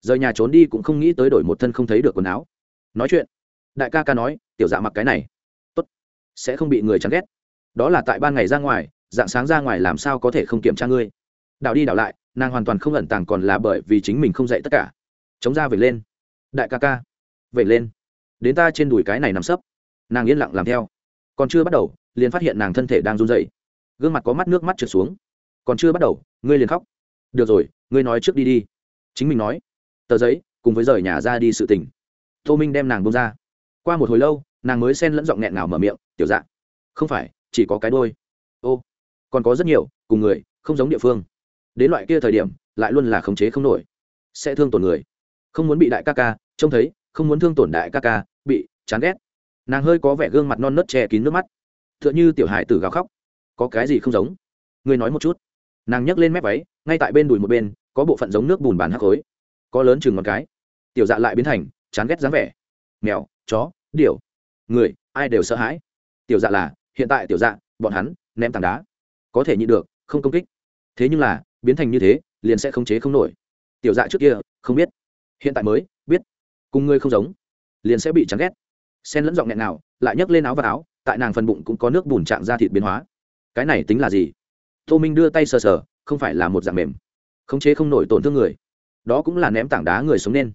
Rời nhà trốn đi cũng không nghĩ tới đổi một thân không thấy được quần áo. Nói chuyện đại ca ca nói, tiểu dạ mặc cái này, tốt, sẽ không bị người chán ghét. Đó là tại ban ngày ra ngoài, dạng sáng ra ngoài làm sao có thể không kiểm tra ngươi? Đảo đi đảo lại, nàng hoàn toàn không ẩn tàng còn là bởi vì chính mình không dạy tất cả. Chống ra về lên. Đại ca ca về lên. Đến ta trên đùi cái này nằm sấp. Nàng yên lặng làm theo. Còn chưa bắt đầu, liền phát hiện nàng thân thể đang run dậy gương mặt có mắt nước mắt trượt xuống. Còn chưa bắt đầu, ngươi liền khóc. Được rồi, ngươi nói trước đi đi. Chính mình nói. Tờ giấy, cùng với rời nhà ra đi sự tình. Tô minh đem nàng bông ra qua một hồi lâu, nàng mới xen lẫn giọng nghẹn ngào mở miệng, tiểu dạ không phải, chỉ có cái đôi ô, còn có rất nhiều, cùng người, không giống địa phương. Đến loại kia thời điểm, lại luôn là khống chế không nổi. Sẽ thương tổn người. Không muốn bị đại ca ca, trông thấy, không muốn thương tổn đại ca ca, bị chán ghét. Nàng hơi có vẻ gương mặt non nớt che kín nước mắt. T h ư ợ n h ư tiểu hải tử gào khóc. Có cái gì không giống? Ngươi nói một chút. Nàng nhấc lên mép váy, ngay tại bên đùi một bên, có bộ phận giống nước bùn bàn hắc khối có lớn chừng một cái. Tiểu dạ lại biến thành chán ghét dáng vẻ. Mèo chó, điểu, người, ai đều sợ hãi. Tiểu dạ là, hiện tại tiểu dạ bọn hắn, ném tảng đá. Có thể nhịn được, không công kích. Thế nhưng là, biến thành như thế, liền sẽ khống chế không nổi. Tiểu dạ trước kia, không biết. Hiện tại mới, biết. Cùng ngươi không giống, liền sẽ bị chán ghét. Sen lẫn giọng nghẹn nào, lại nhấc lên áo và áo, tại nàng phần bụng cũng có nước bùn trạng ra thịt biến hóa. Cái này tính là gì? Tô minh đưa tay sờ sờ, không phải là một dạng mềm. Khống chế không nổi tổn thương người. Đó cũng là ném tảng đá người sống nên.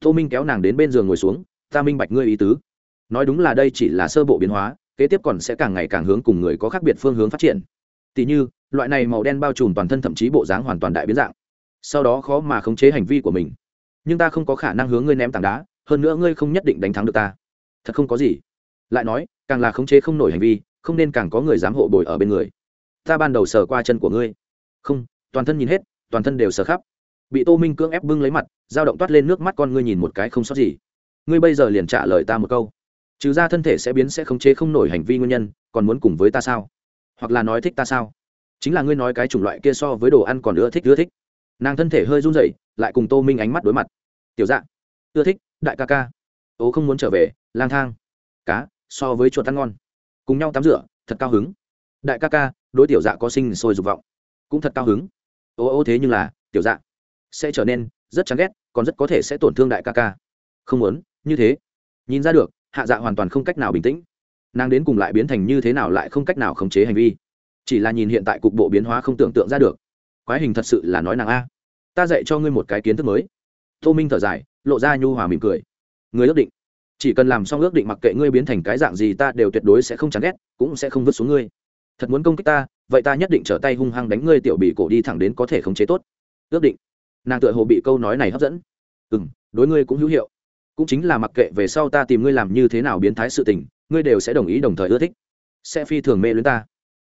Tô minh kéo nàng đến bên giường ngồi xuống ta minh bạch ngươi ý tứ. Nói đúng là đây chỉ là sơ bộ biến hóa, kế tiếp còn sẽ càng ngày càng hướng cùng người có khác biệt phương hướng phát triển. Tỉ như, loại này màu đen bao trùm toàn thân thậm chí bộ dáng hoàn toàn đại biến dạng. Sau đó khó mà khống chế hành vi của mình. Nhưng ta không có khả năng hướng ngươi ném tảng đá, hơn nữa ngươi không nhất định đánh thắng được ta. Thật không có gì. Lại nói, càng là khống chế không nổi hành vi, không nên càng có người dám hộ bồi ở bên người. Ta ban đầu sờ qua chân của ngươi. Không, toàn thân nhìn hết, toàn thân đều sờ khắp. Bị tô minh cưỡng ép bưng lấy mặt, dao động toát lên nước mắt con ngươi nhìn một cái không sót gì ngươi bây giờ liền trả lời ta một câu. Trừ ra thân thể sẽ biến sẽ khống chế không nổi hành vi nguyên nhân, còn muốn cùng với ta sao? Hoặc là nói thích ta sao? Chính là ngươi nói cái chủng loại kia so với đồ ăn còn ưa thích ưa thích. Nàng thân thể hơi run rẩy, lại cùng tô minh ánh mắt đối mặt. Tiểu dạ ưa thích, đại ca ca. Ố không muốn trở về, lang thang. Cá, so với chuột ăn ngon. Cùng nhau tắm rửa, thật cao hứng. Đại ca ca, đối tiểu dạ có sinh sôi dục vọng. Cũng thật cao hứng. Ô ô thế nhưng là, tiểu dạ sẽ trở nên rất chán ghét, còn rất có thể sẽ tổn thương đại ca ca. Không muốn như thế, nhìn ra được, hạ dạ hoàn toàn không cách nào bình tĩnh. Nàng đến cùng lại biến thành như thế nào lại không cách nào khống chế hành vi. Chỉ là nhìn hiện tại cục bộ biến hóa không tưởng tượng ra được. Quái hình thật sự là nói nàng a. Ta dạy cho ngươi một cái kiến thức mới. Tô minh thở dài, lộ ra nhu hòa mỉm cười. Người ước định. Chỉ cần làm xong ước định mặc kệ ngươi biến thành cái dạng gì ta đều tuyệt đối sẽ không chán ghét, cũng sẽ không vứt xuống ngươi. Thật muốn công kích ta, vậy ta nhất định trở tay hung hăng đánh ngươi tiểu bị cổ đi thẳng đến có thể khống chế tốt. Ước định. Nàng tựa hồ bị câu nói này hấp dẫn. Ừ m đối ngươi cũng hữu hiệu cũng chính là mặc kệ về sau ta tìm ngươi làm như thế nào biến thái sự tình, ngươi đều sẽ đồng ý đồng thời ưa thích. Sẽ phi thường mê luyến ta.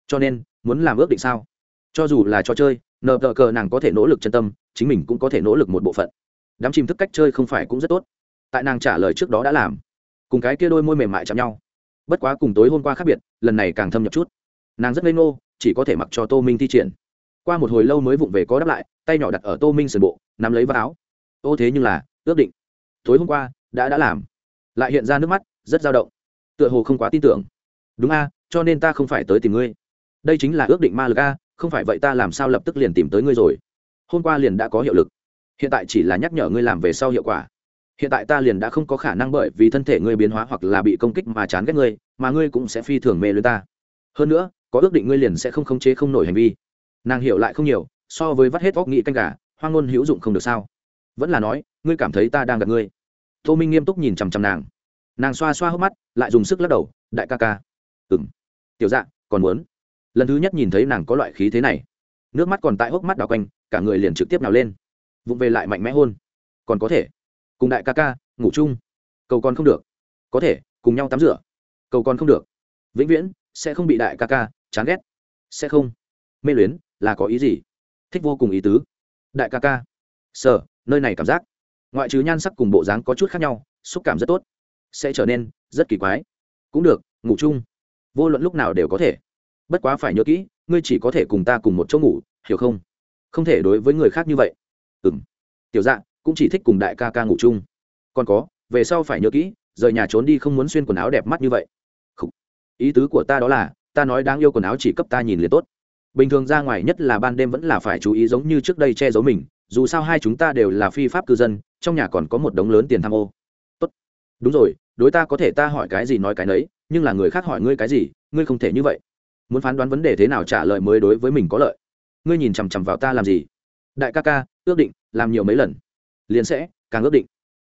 Cho nên, muốn làm ước định sao? Cho dù là trò chơi, nờ tờ cờ nàng có thể nỗ lực chân tâm, chính mình cũng có thể nỗ lực một bộ phận. Đám chìm thức cách chơi không phải cũng rất tốt. Tại nàng trả lời trước đó đã làm. Cùng cái kia đôi môi mềm mại chạm nhau. Bất quá cùng tối hôm qua khác biệt, lần này càng thâm nhập chút. Nàng rất ngây ngô, chỉ có thể mặc cho tô minh thi triển. Qua một hồi lâu mới vụng về có đáp lại, tay nhỏ đặt ở tô minh sườn bộ, nắm lấy vác áo. Ô thế nhưng là, ước định. Tối hôm qua đã đã làm. Lại hiện ra nước mắt, rất dao động. Tựa hồ không quá tin tưởng. Đúng a, cho nên ta không phải tới tìm ngươi. Đây chính là ước định ma lực a, không phải vậy ta làm sao lập tức liền tìm tới ngươi rồi. Hôm qua liền đã có hiệu lực. Hiện tại chỉ là nhắc nhở ngươi làm về sau hiệu quả. Hiện tại ta liền đã không có khả năng bởi vì thân thể ngươi biến hóa hoặc là bị công kích mà chán ghét ngươi, mà ngươi cũng sẽ phi thường mê lưới ta. Hơn nữa, có ước định ngươi liền sẽ không khống chế không nổi hành vi. Nàng hiểu lại không nhiều, so với vắt hết óc nghĩ canh gà, hoang ngôn hữu dụng không được sao. Vẫn là nói, ngươi cảm thấy ta đang gặp ngươi tô minh nghiêm túc nhìn chằm chằm nàng nàng xoa xoa hốc mắt lại dùng sức lắc đầu đại ca ca ừng tiểu dạ còn muốn lần thứ nhất nhìn thấy nàng có loại khí thế này nước mắt còn tại hốc mắt đào quanh cả người liền trực tiếp nào lên vụng về lại mạnh mẽ hôn còn có thể cùng đại ca ca ngủ chung cầu còn không được có thể cùng nhau tắm rửa cầu còn không được vĩnh viễn sẽ không bị đại ca ca chán ghét sẽ không mê luyến là có ý gì thích vô cùng ý tứ đại ca ca sở nơi này cảm giác ngoại trừ nhan sắc cùng bộ dáng có chút khác nhau, xúc cảm rất tốt. Sẽ trở nên rất kỳ quái. Cũng được, ngủ chung. Vô luận lúc nào đều có thể. Bất quá phải nhớ kỹ, ngươi chỉ có thể cùng ta cùng một chỗ ngủ, hiểu không? Không thể đối với người khác như vậy. Ừ m tiểu dạ cũng chỉ thích cùng đại ca ca ngủ chung. Còn có, về sau phải nhớ kỹ, rời nhà trốn đi không muốn xuyên quần áo đẹp mắt như vậy. Khủ. ý tứ của ta đó là, ta nói đáng yêu quần áo chỉ cấp ta nhìn liền tốt. Bình thường ra ngoài nhất là ban đêm vẫn là phải chú ý giống như trước đây che giấu mình, dù sao hai chúng ta đều là phi pháp cư dân trong nhà còn có một đống lớn tiền tham ô. Tốt. Đúng rồi, đối ta có thể ta hỏi cái gì nói cái nấy, nhưng là người khác hỏi ngươi cái gì, ngươi không thể như vậy. Muốn phán đoán vấn đề thế nào trả lời mới đối với mình có lợi. Ngươi nhìn chằm chằm vào ta làm gì? Đại ca ca, ước định, làm nhiều mấy lần. Liền sẽ, càng ước định.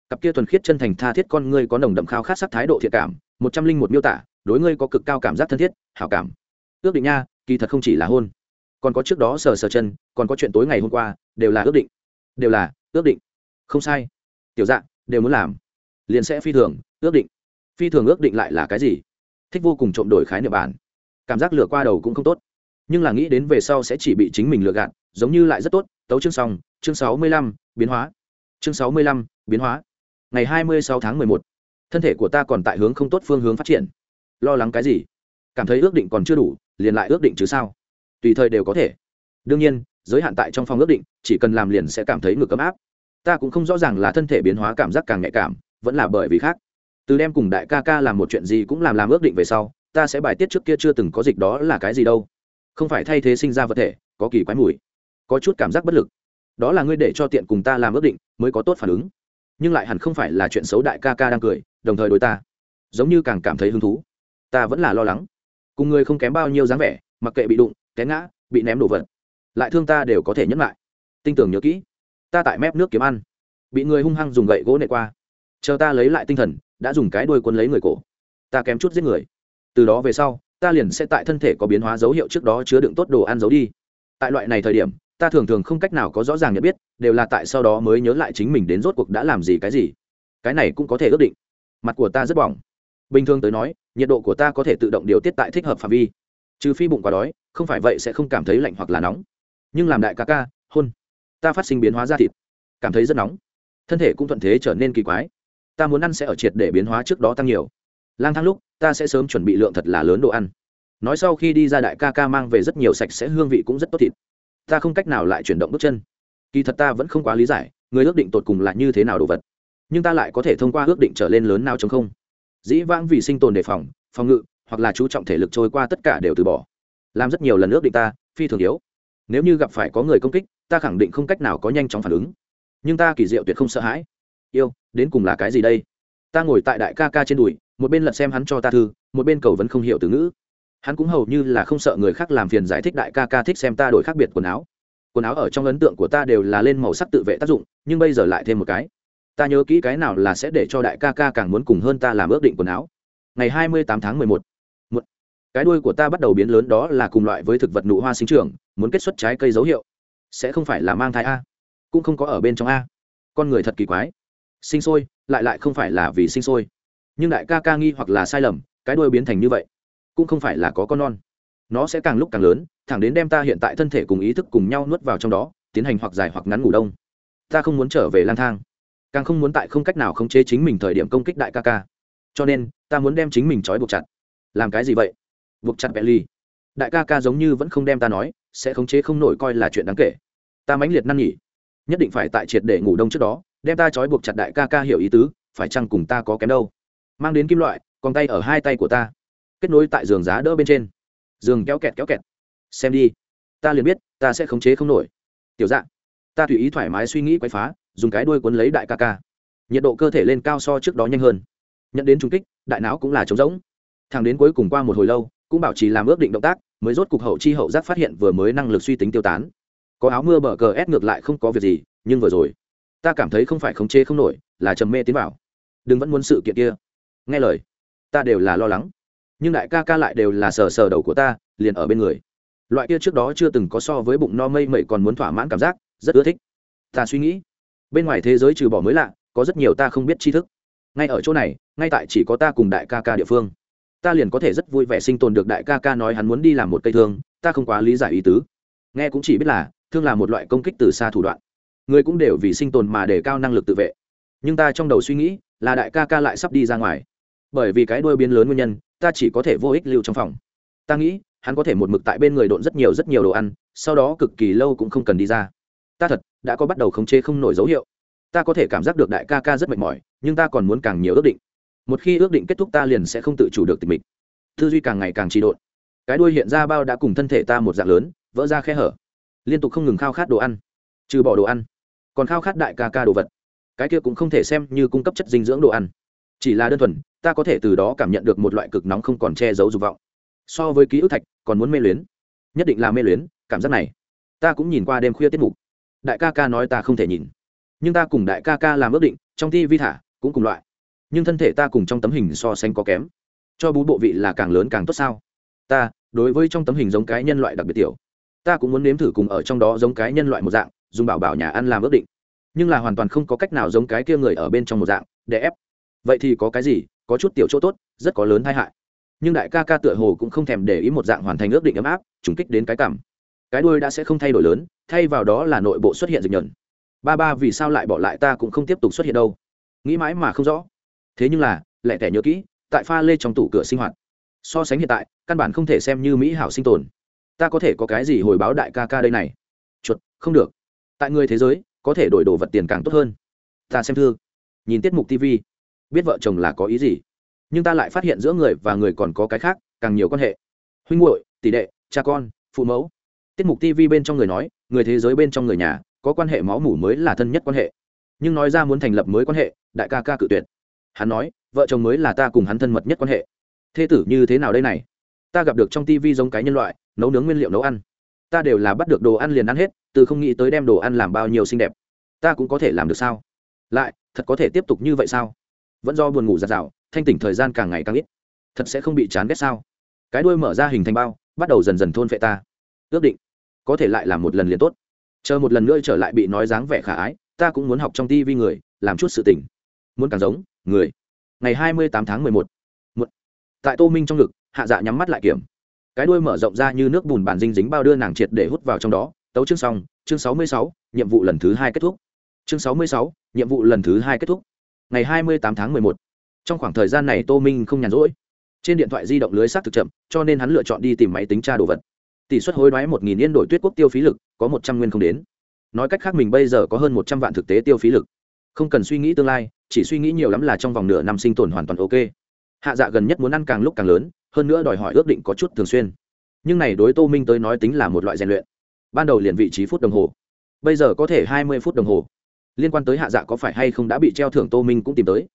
Cặp kia thuần khiết chân thành tha thiết con ngươi có nồng đậm khao khát sắc thái độ thiện cảm, một trăm linh một miêu tả, đối ngươi có cực cao cảm giác thân thiết, hảo cảm. Ước định nha, kỳ thật không chỉ là hôn. Còn có trước đó sờ sờ chân, còn có chuyện tối ngày hôm qua, đều là ước định. Đều là ước định không sai. Tiểu dạng đều muốn làm. Liền sẽ phi thường, ước định. Phi thường ước định lại là cái gì? Thích vô cùng trộm đổi khái niệm bản. Cảm giác lừa qua đầu cũng không tốt. Nhưng là nghĩ đến về sau sẽ chỉ bị chính mình lừa gạt, giống như lại rất tốt. Tấu chương xong, chương sáu mươi lăm, biến hóa. Chương sáu mươi lăm, biến hóa. Ngày hai mươi sáu tháng mười một, thân thể của ta còn tại hướng không tốt phương hướng phát triển. Lo lắng cái gì? Cảm thấy ước định còn chưa đủ, liền lại ước định chứ sao? Tùy thời đều có thể. Đương nhiên, giới hạn tại trong phòng ước định, chỉ cần làm liền sẽ cảm thấy ngược ấm áp ta cũng không rõ ràng là thân thể biến hóa cảm giác càng nhạy cảm, vẫn là bởi vì khác. Từ đem cùng đại ca ca làm một chuyện gì cũng làm làm ước định về sau, ta sẽ bài tiết trước kia chưa từng có dịch đó là cái gì đâu. Không phải thay thế sinh ra vật thể, có kỳ quái mùi, có chút cảm giác bất lực. Đó là ngươi để cho tiện cùng ta làm ước định, mới có tốt phản ứng. Nhưng lại hẳn không phải là chuyện xấu đại ca ca đang cười, đồng thời đối ta, giống như càng cảm thấy hứng thú. Ta vẫn là lo lắng. Cùng người không kém bao nhiêu dáng vẻ, mặc kệ bị đụng, té ngã, bị ném đồ vật, lại thương ta đều có thể nhẫn lại. Tinh tưởng nhớ kỹ ta tại mép nước kiếm ăn. Bị người hung hăng dùng gậy gỗ nệ qua. Chờ ta lấy lại tinh thần, đã dùng cái đuôi quân lấy người cổ. Ta kém chút giết người. Từ đó về sau, ta liền sẽ tại thân thể có biến hóa dấu hiệu trước đó chứa đựng tốt đồ ăn giấu đi. Tại loại này thời điểm, ta thường thường không cách nào có rõ ràng nhận biết, đều là tại sau đó mới nhớ lại chính mình đến rốt cuộc đã làm gì cái gì. Cái này cũng có thể ước định. Mặt của ta rất bỏng. Bình thường tới nói, nhiệt độ của ta có thể tự động điều tiết tại thích hợp phạm vi. Trừ phi bụng quá đói, không phải vậy sẽ không cảm thấy lạnh hoặc là nóng. Nhưng làm đại ca ca, hôn ta phát sinh biến hóa ra thịt. Cảm thấy rất nóng. Thân thể cũng thuận thế trở nên kỳ quái. Ta muốn ăn sẽ ở triệt để biến hóa trước đó tăng nhiều. Lang thang lúc, ta sẽ sớm chuẩn bị lượng thật là lớn đồ ăn. Nói sau khi đi ra đại ca ca mang về rất nhiều sạch sẽ hương vị cũng rất tốt thịt. Ta không cách nào lại chuyển động bước chân. Kỳ thật ta vẫn không quá lý giải, người ước định tột cùng là như thế nào đồ vật. Nhưng ta lại có thể thông qua ước định trở lên lớn nào chống không. Dĩ vãng vì sinh tồn đề phòng phòng ngự, hoặc là chú trọng thể lực trôi qua tất cả đều từ bỏ. Làm rất nhiều lần ước định ta, phi thường yếu. Nếu như gặp phải có người công kích ta khẳng định không cách nào có nhanh chóng phản ứng. Nhưng ta kỳ diệu tuyệt không sợ hãi. Yêu, đến cùng là cái gì đây? Ta ngồi tại đại ca ca trên đùi, một bên lật xem hắn cho ta thư, một bên cầu vẫn không hiểu từ ngữ. Hắn cũng hầu như là không sợ người khác làm phiền giải thích đại ca ca thích xem ta đổi khác biệt quần áo. Quần áo ở trong ấn tượng của ta đều là lên màu sắc tự vệ tác dụng, nhưng bây giờ lại thêm một cái. Ta nhớ kỹ cái nào là sẽ để cho đại ca ca càng muốn cùng hơn ta làm ước định quần áo. Ngày hai mươi tám tháng mười một. Cái đuôi của ta bắt đầu biến lớn đó là cùng loại với thực vật nụ hoa sinh trưởng, muốn kết xuất trái cây dấu hiệu sẽ không phải là mang thai a, cũng không có ở bên trong a. Con người thật kỳ quái. Sinh sôi, lại lại không phải là vì sinh sôi. Nhưng đại ca ca nghi hoặc là sai lầm, cái đuôi biến thành như vậy, cũng không phải là có con non. Nó sẽ càng lúc càng lớn, thẳng đến đem ta hiện tại thân thể cùng ý thức cùng nhau nuốt vào trong đó, tiến hành hoặc dài hoặc ngắn ngủ đông. Ta không muốn trở về lang thang, càng không muốn tại không cách nào khống chế chính mình thời điểm công kích đại ca ca. Cho nên, ta muốn đem chính mình trói buộc chặt. Làm cái gì vậy? Buộc chặt belly. Đại ca ca giống như vẫn không đem ta nói, sẽ khống chế không nổi coi là chuyện đáng kể ta mãnh liệt năn nhỉ. Nhất định phải tại triệt để ngủ đông trước đó, đem ta trói buộc chặt đại ca ca hiểu ý tứ, phải chăng cùng ta có kém đâu? Mang đến kim loại, còn tay ở hai tay của ta. Kết nối tại giường giá đỡ bên trên. Giường kéo kẹt kéo kẹt. Xem đi. Ta liền biết, ta sẽ khống chế không nổi. Tiểu dạng ta tùy ý thoải mái suy nghĩ quay phá, dùng cái đuôi cuốn lấy đại ca ca. Nhiệt độ cơ thể lên cao so trước đó nhanh hơn. Nhận đến trung kích, đại não cũng là trống rỗng. Thằng đến cuối cùng qua một hồi lâu, cũng bảo trì làm ước định động tác, mới rốt cục hậu chi hậu giác phát hiện vừa mới năng lực suy tính tiêu tán có áo mưa bờ cờ ép ngược lại không có việc gì, nhưng vừa rồi, ta cảm thấy không phải khống chế không nổi, là trầm mê tiến vào. Đừng vẫn muốn sự kiện kia. Nghe lời, ta đều là lo lắng. Nhưng đại ca ca lại đều là sờ sờ đầu của ta, liền ở bên người. Loại kia trước đó chưa từng có so với bụng no mây mẩy còn muốn thỏa mãn cảm giác, rất ưa thích. Ta suy nghĩ, bên ngoài thế giới trừ bỏ mới lạ, có rất nhiều ta không biết tri thức. Ngay ở chỗ này, ngay tại chỉ có ta cùng đại ca ca địa phương. Ta liền có thể rất vui vẻ sinh tồn được đại ca ca nói hắn muốn đi làm một cây thương, ta không quá lý giải ý tứ. Nghe cũng chỉ biết là thương là một loại công kích từ xa thủ đoạn. Người cũng đều vì sinh tồn mà để cao năng lực tự vệ. Nhưng ta trong đầu suy nghĩ là đại ca ca lại sắp đi ra ngoài. Bởi vì cái đuôi biến lớn nguyên nhân, ta chỉ có thể vô ích lưu trong phòng. Ta nghĩ, hắn có thể một mực tại bên người độn rất nhiều rất nhiều đồ ăn, sau đó cực kỳ lâu cũng không cần đi ra. Ta thật, đã có bắt đầu khống chế không nổi dấu hiệu. Ta có thể cảm giác được đại ca ca rất mệt mỏi, nhưng ta còn muốn càng nhiều ước định. Một khi ước định kết thúc ta liền sẽ không tự chủ được tình mình tư duy càng ngày càng trì độn. Cái đuôi hiện ra bao đã cùng thân thể ta một dạng lớn, vỡ ra khe hở liên tục không ngừng khao khát đồ ăn, trừ bỏ đồ ăn, còn khao khát đại ca ca đồ vật. Cái kia cũng không thể xem như cung cấp chất dinh dưỡng đồ ăn. Chỉ là đơn thuần, ta có thể từ đó cảm nhận được một loại cực nóng không còn che giấu dục vọng. So với ký ức thạch, còn muốn mê luyến. Nhất định là mê luyến, cảm giác này. Ta cũng nhìn qua đêm khuya tiết mục. Đại ca ca nói ta không thể nhìn. Nhưng ta cùng đại ca ca làm ước định, trong thi vi thả, cũng cùng loại. Nhưng thân thể ta cùng trong tấm hình so sánh có kém. Cho bú bộ vị là càng lớn càng tốt sao? Ta, đối với trong tấm hình giống cái nhân loại đặc biệt tiểu ta cũng muốn nếm thử cùng ở trong đó giống cái nhân loại một dạng, dùng bảo bảo nhà ăn làm ước định. Nhưng là hoàn toàn không có cách nào giống cái kia người ở bên trong một dạng, để ép. Vậy thì có cái gì, có chút tiểu chỗ tốt, rất có lớn tai hại. Nhưng đại ca ca tựa hồ cũng không thèm để ý một dạng hoàn thành ước định ấm áp, trùng kích đến cái cảm. Cái đuôi đã sẽ không thay đổi lớn, thay vào đó là nội bộ xuất hiện dịch nhẫn ba ba vì sao lại bỏ lại ta cũng không tiếp tục xuất hiện đâu. Nghĩ mãi mà không rõ. Thế nhưng là lẹ tẻ nhớ kỹ, tại pha lê trong tủ cửa sinh hoạt. So sánh hiện tại, căn bản không thể xem như mỹ hảo sinh tồn ta có thể có cái gì hồi báo đại ca ca đây này? Chuột, không được. Tại người thế giới, có thể đổi đồ vật tiền càng tốt hơn. Ta xem thư. Nhìn tiết mục tv biết vợ chồng là có ý gì. Nhưng ta lại phát hiện giữa người và người còn có cái khác, càng nhiều quan hệ. Huynh muội, tỷ đệ, cha con, phụ mẫu. Tiết mục tv bên trong người nói, người thế giới bên trong người nhà, có quan hệ máu mủ mới là thân nhất quan hệ. Nhưng nói ra muốn thành lập mới quan hệ, đại ca ca cự tuyệt. Hắn nói, vợ chồng mới là ta cùng hắn thân mật nhất quan hệ. Thê tử như thế nào đây này? Ta gặp được trong tv giống cái nhân loại nấu nướng nguyên liệu nấu ăn. Ta đều là bắt được đồ ăn liền ăn hết, từ không nghĩ tới đem đồ ăn làm bao nhiêu xinh đẹp. Ta cũng có thể làm được sao? Lại, thật có thể tiếp tục như vậy sao? Vẫn do buồn ngủ giặt rào, thanh tỉnh thời gian càng ngày càng ít. Thật sẽ không bị chán ghét sao? Cái đuôi mở ra hình thành bao, bắt đầu dần dần thôn phệ ta. Ước định, có thể lại làm một lần liền tốt. Chờ một lần nữa trở lại bị nói dáng vẻ khả ái, ta cũng muốn học trong ti vi người, làm chút sự tỉnh muốn càng giống người. Ngày hai mươi tám tháng mười một. Một. Tại tô minh trong ngực, hạ dạ nhắm mắt lại kiểm cái đuôi mở rộng ra như nước bùn bàn dinh dính bao đưa nàng triệt để hút vào trong đó. Tấu chương xong, chương sáu mươi sáu, nhiệm vụ lần thứ hai kết thúc. Chương sáu mươi sáu, nhiệm vụ lần thứ hai kết thúc. Ngày hai mươi tám tháng mười một. Trong khoảng thời gian này tô minh không nhàn rỗi. Trên điện thoại di động lưới xác thực chậm, cho nên hắn lựa chọn đi tìm máy tính tra đồ vật. Tỷ suất hối đoái một nghìn yên đổi tuyết quốc tiêu phí lực, có một trăm nguyên không đến. Nói cách khác mình bây giờ có hơn một trăm vạn thực tế tiêu phí lực. Không cần suy nghĩ tương lai, chỉ suy nghĩ nhiều lắm là trong vòng nửa năm sinh tồn hoàn toàn ok hạ dạ gần nhất muốn ăn càng lúc càng lớn, hơn nữa đòi hỏi ước định có chút thường xuyên. Nhưng này đối tô minh tới nói tính là một loại rèn luyện. Ban đầu liền vị trí phút đồng hồ, bây giờ có thể hai mươi phút đồng hồ. Liên quan tới hạ dạ có phải hay không đã bị treo thưởng tô minh cũng tìm tới.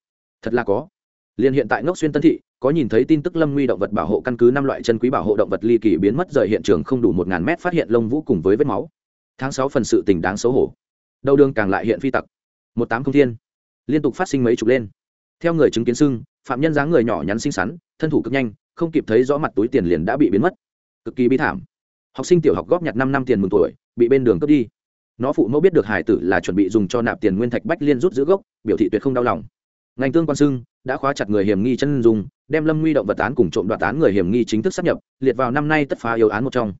Thật là có. Liền hiện tại ngốc xuyên tân thị, có nhìn thấy tin tức lâm nguy động vật bảo hộ căn cứ năm loại chân quý bảo hộ động vật ly kỳ biến mất rời hiện trường không đủ một ngàn mét phát hiện lông vũ cùng với vết máu. Tháng sáu phần sự tình đáng xấu hổ. Đầu đường càng lại hiện phi tặc. Một tám không thiên. Liên tục phát sinh mấy chục lên. Theo người chứng kiến sưng phạm nhân dáng người nhỏ nhắn xinh xắn, thân thủ cực nhanh, không kịp thấy rõ mặt túi tiền liền đã bị biến mất. Cực kỳ bi thảm. Học sinh tiểu học góp nhặt năm năm tiền mừng tuổi, bị bên đường cướp đi. Nó phụ mẫu biết được hải tử là chuẩn bị dùng cho nạp tiền nguyên thạch bách liên rút giữ gốc, biểu thị tuyệt không đau lòng. Ngành tương quan sưng đã khóa chặt người hiểm nghi chân dùng đem lâm nguy động vật án cùng trộm đoạt án người hiểm nghi chính thức sắp nhập, liệt vào năm nay tất phá yếu án một trong.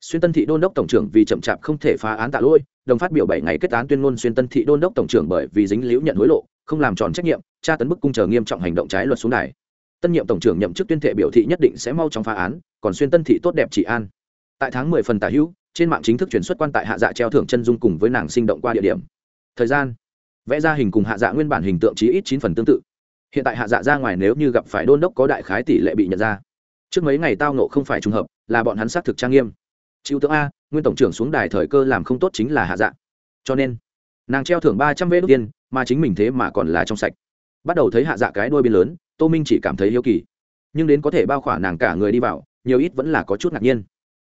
Xuyên tân thị đôn đốc tổng trưởng vì chậm chạp không thể phá án tạ lỗi, đồng phát biểu bảy ngày kết án tuyên ngôn xuyên tân thị đôn đốc tổng trưởng bởi vì dính liễu nhận hối lộ, không làm tròn trách nhiệm tra tấn bức cung chờ nghiêm trọng hành động trái luật xuống đài. Tân nhiệm tổng trưởng nhậm chức tuyên thệ biểu thị nhất định sẽ mau chóng phá án, còn xuyên tân thị tốt đẹp trị an. Tại tháng mười phần tả hữu, trên mạng chính thức chuyển xuất quan tại hạ dạ treo thưởng chân dung cùng với nàng sinh động qua địa điểm. Thời gian. Vẽ ra hình cùng hạ dạ nguyên bản hình tượng chí ít chín phần tương tự. Hiện tại hạ dạ ra ngoài nếu như gặp phải đôn đốc có đại khái tỷ lệ bị nhận ra. Trước mấy ngày tao nộ không phải trùng hợp, là bọn hắn xác thực trang nghiêm. Chịu tướng a, nguyên tổng trưởng xuống đài thời cơ làm không tốt chính là hạ dạ. Cho nên, nàng treo thưởng ba trăm vê đ tiên mà chính mình thế mà còn là trong sạch bắt đầu thấy hạ dạ cái đôi bên lớn, tô minh chỉ cảm thấy hiếu kỳ. Nhưng đến có thể bao khỏa nàng cả người đi vào, nhiều ít vẫn là có chút ngạc nhiên.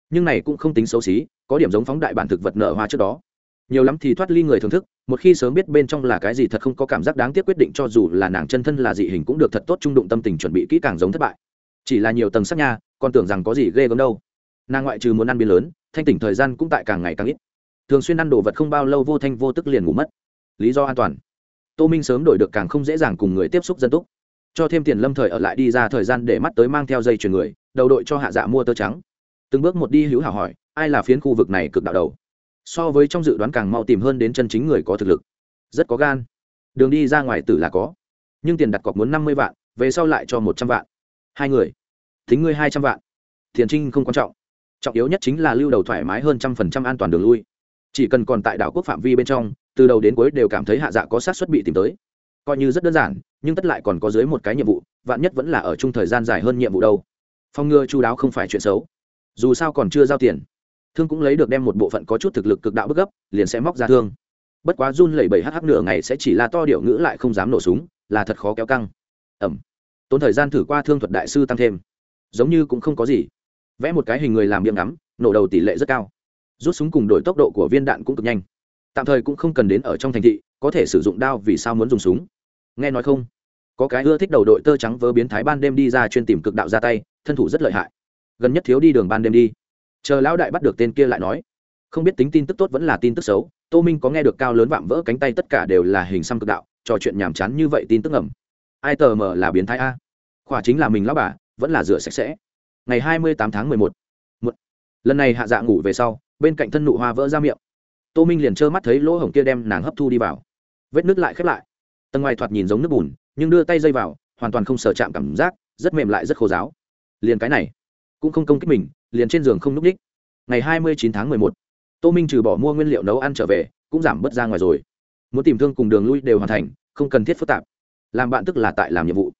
Nhưng này cũng không tính xấu xí, có điểm giống phóng đại bản thực vật nở hoa trước đó. Nhiều lắm thì thoát ly người thưởng thức, một khi sớm biết bên trong là cái gì thật không có cảm giác đáng tiếc quyết định cho dù là nàng chân thân là dị hình cũng được thật tốt trung đụng tâm tình chuẩn bị kỹ càng giống thất bại. Chỉ là nhiều tầng sắc nha, còn tưởng rằng có gì ghê gớm đâu. Nàng ngoại trừ muốn ăn biên lớn, thanh tỉnh thời gian cũng tại càng ngày càng ít. Thường xuyên ăn đồ vật không bao lâu vô thanh vô tức liền ngủ mất. Lý do an toàn tô minh sớm đổi được càng không dễ dàng cùng người tiếp xúc dân túc. Cho thêm tiền lâm thời ở lại đi ra thời gian để mắt tới mang theo dây chuyền người, đầu đội cho hạ dạ mua tơ trắng. Từng bước một đi hữu hảo hỏi, ai là phiến khu vực này cực đạo đầu? So với trong dự đoán càng mau tìm hơn đến chân chính người có thực lực. Rất có gan. Đường đi ra ngoài tử là có. Nhưng tiền đặt cọc muốn năm mươi vạn, về sau lại cho một trăm vạn. Hai người. Thính ngươi hai trăm vạn. Tiền trinh không quan trọng. Trọng yếu nhất chính là lưu đầu thoải mái hơn trăm phần trăm an toàn đường lui. Chỉ cần còn tại đảo quốc phạm vi bên trong từ đầu đến cuối đều cảm thấy hạ dạ có sát xuất bị tìm tới. Coi như rất đơn giản, nhưng tất lại còn có dưới một cái nhiệm vụ, vạn nhất vẫn là ở chung thời gian dài hơn nhiệm vụ đâu. Phong ngừa chú đáo không phải chuyện xấu. Dù sao còn chưa giao tiền. Thương cũng lấy được đem một bộ phận có chút thực lực cực đạo bức gấp, liền sẽ móc ra thương. Bất quá run lẩy bẩy hh nửa ngày sẽ chỉ là to điệu ngữ lại không dám nổ súng, là thật khó kéo căng. Ẩm. Tốn thời gian thử qua thương thuật đại sư tăng thêm. Giống như cũng không có gì. Vẽ một cái hình người làm miệng ngắm, nổ đầu tỷ lệ rất cao. Rút súng cùng đổi tốc độ của viên đạn cũng cực nhanh tạm thời cũng không cần đến ở trong thành thị, có thể sử dụng đao vì sao muốn dùng súng. Nghe nói không? Có cái ưa thích đầu đội tơ trắng vớ biến thái ban đêm đi ra chuyên tìm cực đạo ra tay, thân thủ rất lợi hại. Gần nhất thiếu đi đường ban đêm đi. Chờ lão đại bắt được tên kia lại nói. Không biết tính tin tức tốt vẫn là tin tức xấu, tô minh có nghe được cao lớn vạm vỡ cánh tay tất cả đều là hình xăm cực đạo, trò chuyện nhàm chán như vậy tin tức ẩm ai tờ mờ là biến thái a? Khỏa chính là mình lão bà, vẫn là rửa sạch sẽ. Ngày hai mươi tám tháng mười một. Một. Lần này hạ dạ ngủ về sau, bên cạnh thân nụ hoa vỡ ra miệng tô minh liền trơ mắt thấy lỗ hổng kia đem nàng hấp thu đi vào. Vết nước lại khép lại. Tầng ngoài thoạt nhìn giống nước bùn, nhưng đưa tay dây vào, hoàn toàn không sờ chạm cảm giác, rất mềm lại rất khô giáo liền cái này, cũng không công kích mình, liền trên giường không n ú c ních ngày hai mươi chín tháng mười một, tô minh trừ bỏ mua nguyên liệu nấu ăn trở về, cũng giảm bớt ra ngoài rồi. Muốn tìm thương cùng đường lui đều hoàn thành, không cần thiết phức tạp. Làm bạn tức là tại làm nhiệm vụ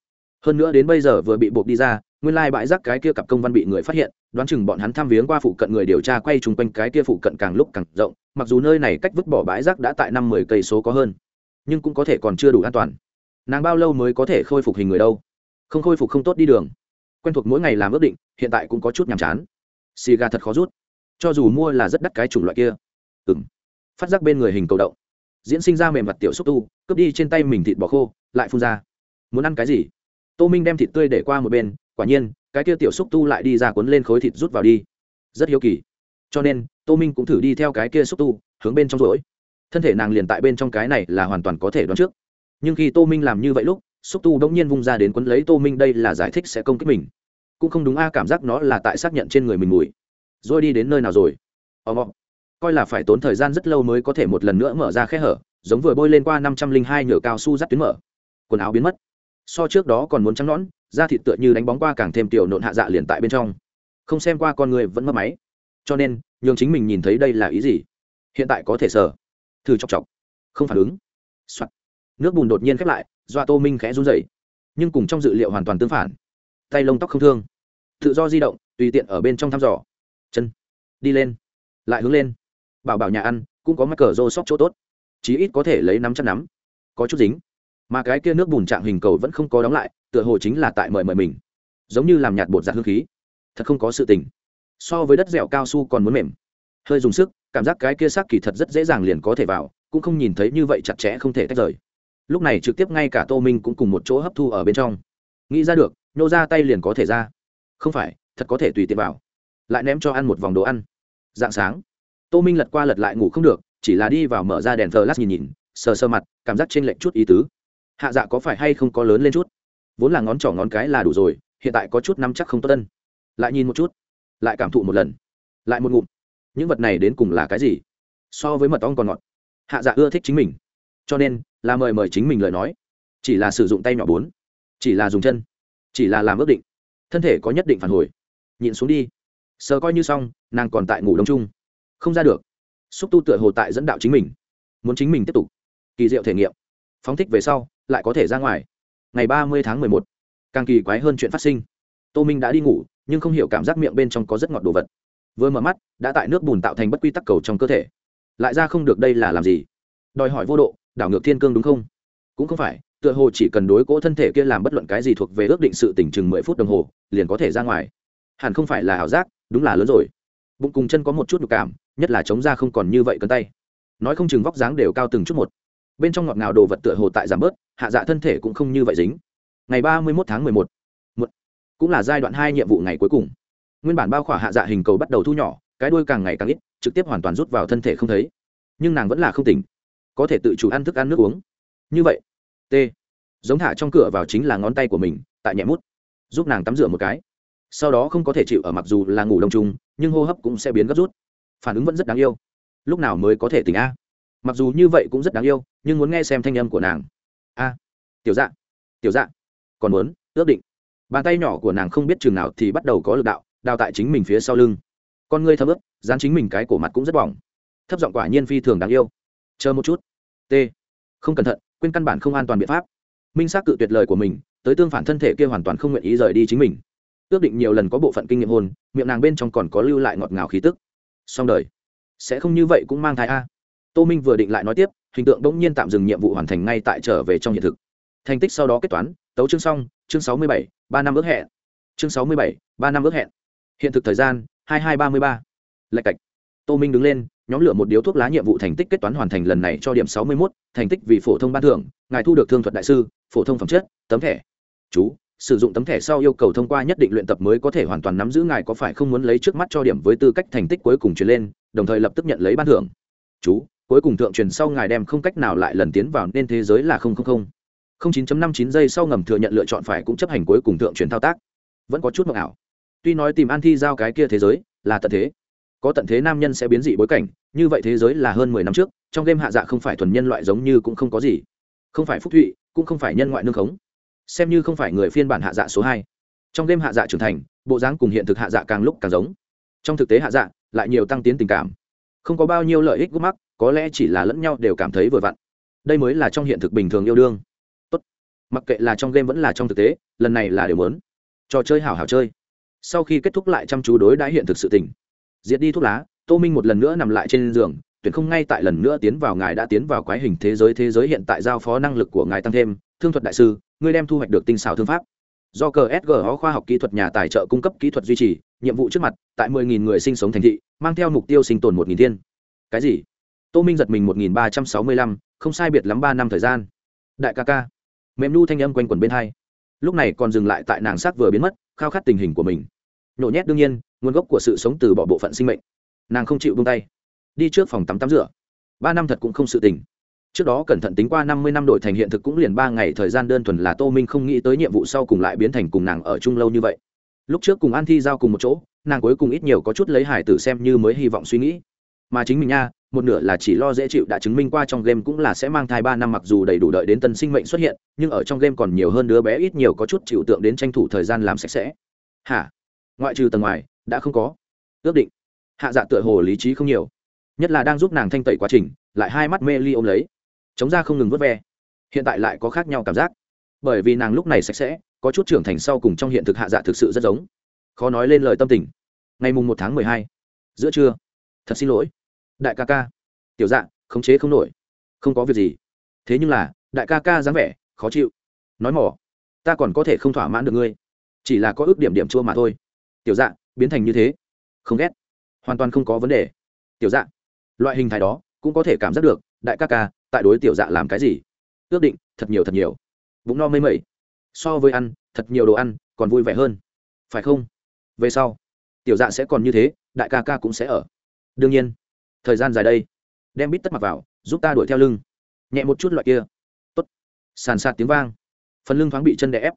hơn nữa đến bây giờ vừa bị buộc đi ra, nguyên lai bãi rác cái kia cặp công văn bị người phát hiện, đoán chừng bọn hắn thăm viếng qua phụ cận người điều tra quay chung quanh cái kia phụ cận càng lúc càng rộng, mặc dù nơi này cách vứt bỏ bãi rác đã tại năm mười cây số có hơn, nhưng cũng có thể còn chưa đủ an toàn. Nàng bao lâu mới có thể khôi phục hình người đâu? Không khôi phục không tốt đi đường. Quen thuộc mỗi ngày làm ước định, hiện tại cũng có chút nhàm chán. Xì gà thật khó rút. Cho dù mua là rất đắt cái chủng loại kia. Ừng phát giác bên người hình cầu động. Diễn sinh ra mềm mặt tiểu xúc tu, cướp đi trên tay mình thịt bò khô, lại phun ra. Muốn ăn cái gì? Tô minh đem thịt tươi để qua một bên, quả nhiên, cái kia tiểu xúc tu lại đi ra cuốn lên khối thịt rút vào đi. Rất hiếu kỳ. Cho nên, tô minh cũng thử đi theo cái kia xúc tu, hướng bên trong rỗi. Thân thể nàng liền tại bên trong cái này là hoàn toàn có thể đoán trước. Nhưng khi tô minh làm như vậy lúc, xúc tu đ ỗ n g nhiên vung ra đến quấn lấy tô minh, đây là giải thích sẽ công kích mình. Cũng không đúng a, cảm giác nó là tại xác nhận trên người mình mùi. Rồi đi đến nơi nào rồi? Ò mọ coi là phải tốn thời gian rất lâu mới có thể một lần nữa mở ra khe hở, giống vừa bôi lên qua năm trăm linh hai nhựa cao su dắt tuyến mở. Quần áo biến mất so trước đó còn muốn trắng nõn, da thịt tựa như đánh bóng qua càng thêm tiểu nộn hạ dạ liền tại bên trong. Không xem qua con người vẫn mất máy. Cho nên, nhường chính mình nhìn thấy đây là ý gì? Hiện tại có thể sờ. Thử chọc chọc. Không phản ứng、Soạn. nước bùn đột nhiên khép lại, doa tô minh khẽ run dậy nhưng cùng trong dự liệu hoàn toàn tương phản. Tay lông tóc không thương. Tự do di động, tùy tiện ở bên trong thăm dò. Chân. Đi lên. Lại hướng lên. Bảo bảo nhà ăn, cũng có mắc cờ rô sóc chỗ tốt. Chí ít có thể lấy nắm chắc nắm. Có chút dính mà cái kia nước bùn trạng hình cầu vẫn không có đóng lại, tựa hồ chính là tại mời mời mình. Giống như làm nhạt bột giặt hương khí. Thật không có sự tình. So với đất dẻo cao su còn muốn mềm. Hơi dùng sức, cảm giác cái kia xác kỳ thật rất dễ dàng liền có thể vào, cũng không nhìn thấy như vậy chặt chẽ không thể tách rời. Lúc này trực tiếp ngay cả tô minh cũng cùng một chỗ hấp thu ở bên trong. Nghĩ ra được, nhô ra tay liền có thể ra. Không phải, thật có thể tùy tiện vào. Lại ném cho ăn một vòng đồ ăn. Dạng sáng, tô minh lật qua lật lại ngủ không được, chỉ là đi vào mở ra đèn thờ lát nhìn nhìn, sờ sơ mặt, cảm giác trên lệnh chút ý tứ hạ dạ có phải hay không có lớn lên chút? Vốn là ngón trỏ ngón cái là đủ rồi hiện tại có chút nắm chắc không tốt tân lại nhìn một chút lại cảm thụ một lần lại một ngụm. Những vật này đến cùng là cái gì? So với mật ong còn ngọt. Hạ dạ ưa thích chính mình. Cho nên là mời mời chính mình lời nói. Chỉ là sử dụng tay nhỏ bốn chỉ là dùng chân chỉ là làm ước định. Thân thể có nhất định phản hồi. Nhịn xuống đi. Sờ coi như xong nàng còn tại ngủ đông trung, không ra được. Xúc tu tựa hồ tại dẫn đạo chính mình. Muốn chính mình tiếp tục. Kỳ diệu thể nghiệm. Phóng thích về sau lại có thể ra ngoài. Ngày ba mươi tháng mười một, càng kỳ quái hơn chuyện phát sinh. Tô minh đã đi ngủ, nhưng không hiểu cảm giác miệng bên trong có rất ngọt đồ vật. Vừa mở mắt, đã tại nước bùn tạo thành bất quy tắc cầu trong cơ thể. Lại ra không được đây là làm gì? Đòi hỏi vô độ, đảo ngược thiên cương đúng không? Cũng không phải, tựa hồ chỉ cần đối cỗ thân thể kia làm bất luận cái gì thuộc về ước định sự tỉnh chừng mười phút đồng hồ, liền có thể ra ngoài. Hẳn không phải là ảo giác, đúng là lớn rồi. Bụng cùng chân có một chút nhục cảm, nhất là chống ra không còn như vậy cân tay. Nói không chừng vóc dáng đều cao từng chút một bên trong ngọt ngào đồ vật tựa hồ tại giảm bớt, hạ dạ thân thể cũng không như vậy dính. Ngày ba mươi một tháng mười một, cũng là giai đoạn hai nhiệm vụ ngày cuối cùng. Nguyên bản bao khỏa hạ dạ hình cầu bắt đầu thu nhỏ, cái đuôi càng ngày càng ít, trực tiếp hoàn toàn rút vào thân thể không thấy. Nhưng nàng vẫn là không tỉnh, có thể tự chủ ăn thức ăn nước uống. Như vậy, t, giống thả trong cửa vào chính là ngón tay của mình, tại nhẹ mút, giúp nàng tắm rửa một cái. Sau đó không có thể chịu ở mặc dù là ngủ đông trùng, nhưng hô hấp cũng sẽ biến gấp rút. Phản ứng vẫn rất đáng yêu. Lúc nào mới có thể tỉnh a? Mặc dù như vậy cũng rất đáng yêu, nhưng muốn nghe xem thanh âm của nàng. A, tiểu dạ tiểu dạ còn muốn, ước định. Bàn tay nhỏ của nàng không biết chừng nào thì bắt đầu có lực đạo, đào tại chính mình phía sau lưng. Con ngươi thấm ướp dán chính mình cái cổ mặt cũng rất bỏng. Thấp giọng quả nhiên phi thường đáng yêu. Chờ một chút. T. Không cẩn thận, quên căn bản không an toàn biện pháp. Minh xác cự tuyệt lời của mình, tới tương phản thân thể kia hoàn toàn không nguyện ý rời đi chính mình. Ước định nhiều lần có bộ phận kinh nghiệm hôn miệng nàng bên trong còn có lưu lại ngọt ngào khí tức. Xong đời. Sẽ không như vậy cũng mang thai a tô minh vừa định lại nói tiếp, hình tượng bỗng nhiên tạm dừng nhiệm vụ hoàn thành ngay tại trở về trong hiện thực. Thành tích sau đó kết toán, tấu chương xong, chương sáu mươi bảy, ba năm ước hẹn. Chương sáu mươi bảy, ba năm ước hẹn. Hiện thực thời gian, hai hai ba mươi ba. Lạch cạch. Tô minh đứng lên, nhóm lửa một điếu thuốc lá nhiệm vụ thành tích kết toán hoàn thành lần này cho điểm sáu mươi một thành tích vì phổ thông ban thưởng, ngài thu được thương thuật đại sư, phổ thông phẩm chất, tấm thẻ. Chú, sử dụng tấm thẻ sau yêu cầu thông qua nhất định luyện tập mới có thể hoàn toàn nắm giữ ngài có phải không muốn lấy trước mắt cho điểm với tư cách thành tích cuối cùng truyền lên, đồng thời lập tức nhận lấy ban thưởng. Chú cuối cùng thượng truyền sau ngài đem không cách nào lại lần tiến vào nên thế giới là không không không. Không chín năm chín giây sau ngầm thừa nhận lựa chọn phải cũng chấp hành cuối cùng thượng truyền thao tác. Vẫn có chút mộng ảo. Tuy nói tìm an thi giao cái kia thế giới là tận thế, có tận thế nam nhân sẽ biến dị bối cảnh, như vậy thế giới là hơn mười năm trước, trong game hạ dạ không phải thuần nhân loại giống như cũng không có gì. Không phải phúc thụy, cũng không phải nhân ngoại nương khống. Xem như không phải người phiên bản hạ dạ số hai. Trong game hạ dạ trưởng thành, bộ dáng cùng hiện thực hạ dạ càng lúc càng giống. Trong thực tế hạ dạ lại nhiều tăng tiến tình cảm. Không có bao nhiêu lợi ích gút mắc có lẽ chỉ là lẫn nhau đều cảm thấy vừa vặn. Đây mới là trong hiện thực bình thường yêu đương. Tốt. mặc kệ là trong game vẫn là trong thực tế, lần này là điều muốn. Trò chơi hảo hảo chơi. Sau khi kết thúc lại chăm chú đối đãi hiện thực sự tình. Diệt đi thuốc lá, tô minh một lần nữa nằm lại trên giường, tuyển không ngay tại lần nữa tiến vào ngài đã tiến vào quái hình thế giới thế giới hiện tại giao phó năng lực của ngài tăng thêm, thương thuật đại sư, ngươi đem thu hoạch được tinh xảo thương pháp. Do cờ sg khoa học kỹ thuật nhà tài trợ cung cấp kỹ thuật duy trì, nhiệm vụ trước mặt, tại 10.000 người sinh sống thành thị, mang theo mục tiêu sinh tồn 1.000 thiên. Cái gì? Tô minh giật mình 1.365, không sai biệt lắm ba năm thời gian. Đại ca ca. Mềm nu thanh âm quanh quẩn bên hai. Lúc này còn dừng lại tại nàng sắc vừa biến mất khao khát tình hình của mình. Nhổ nhét đương nhiên nguồn gốc của sự sống từ bỏ bộ phận sinh mệnh. Nàng không chịu buông tay. Đi trước phòng tắm tắm rửa. Ba năm thật cũng không sự tình. Trước đó cẩn thận tính qua năm mươi năm đổi thành hiện thực cũng liền ba ngày thời gian đơn thuần là tô minh không nghĩ tới nhiệm vụ sau cùng lại biến thành cùng nàng ở chung lâu như vậy. Lúc trước cùng an thi giao cùng một chỗ nàng cuối cùng ít nhiều có chút lấy hải tử xem như mới hy vọng suy nghĩ. Mà chính mình nha một nửa là chỉ lo dễ chịu đã chứng minh qua trong game cũng là sẽ mang thai ba năm mặc dù đầy đủ đợi đến tân sinh mệnh xuất hiện, nhưng ở trong game còn nhiều hơn đứa bé ít nhiều có chút chịu tượng đến tranh thủ thời gian làm sạch sẽ. Hả? Ngoại trừ tầng ngoài, đã không có. Ước định. Hạ dạ tựa hồ lý trí không nhiều. Nhất là đang giúp nàng thanh tẩy quá trình, lại hai mắt mê ly ôm lấy. Chống ra không ngừng vớt ve. Hiện tại lại có khác nhau cảm giác. Bởi vì nàng lúc này sạch sẽ, có chút trưởng thành sau cùng trong hiện thực hạ dạ thực sự rất giống. Khó nói lên lời tâm tình. Ngày mùng một tháng mười hai. Giữa trưa. Thật xin lỗi đại ca ca. Tiểu dạ khống chế không nổi. Không có việc gì. Thế nhưng là, đại ca ca dáng vẻ, khó chịu. Nói mỏ, ta còn có thể không thỏa mãn được ngươi. Chỉ là có ước điểm điểm chua mà thôi. Tiểu dạ biến thành như thế. Không ghét. Hoàn toàn không có vấn đề. Tiểu dạ loại hình thái đó cũng có thể cảm giác được, đại ca ca, tại đối tiểu dạ làm cái gì? Ước định, thật nhiều thật nhiều. Bụng no mây mẩy. So với ăn, thật nhiều đồ ăn, còn vui vẻ hơn. Phải không? Về sau, tiểu dạ sẽ còn như thế, đại ca ca cũng sẽ ở. Đương nhiên thời gian dài đây. Đem bít tất mặc vào giúp ta đuổi theo lưng. Nhẹ một chút loại kia. Tốt. Sàn sạt tiếng vang. Phần lưng thoáng bị chân đè ép.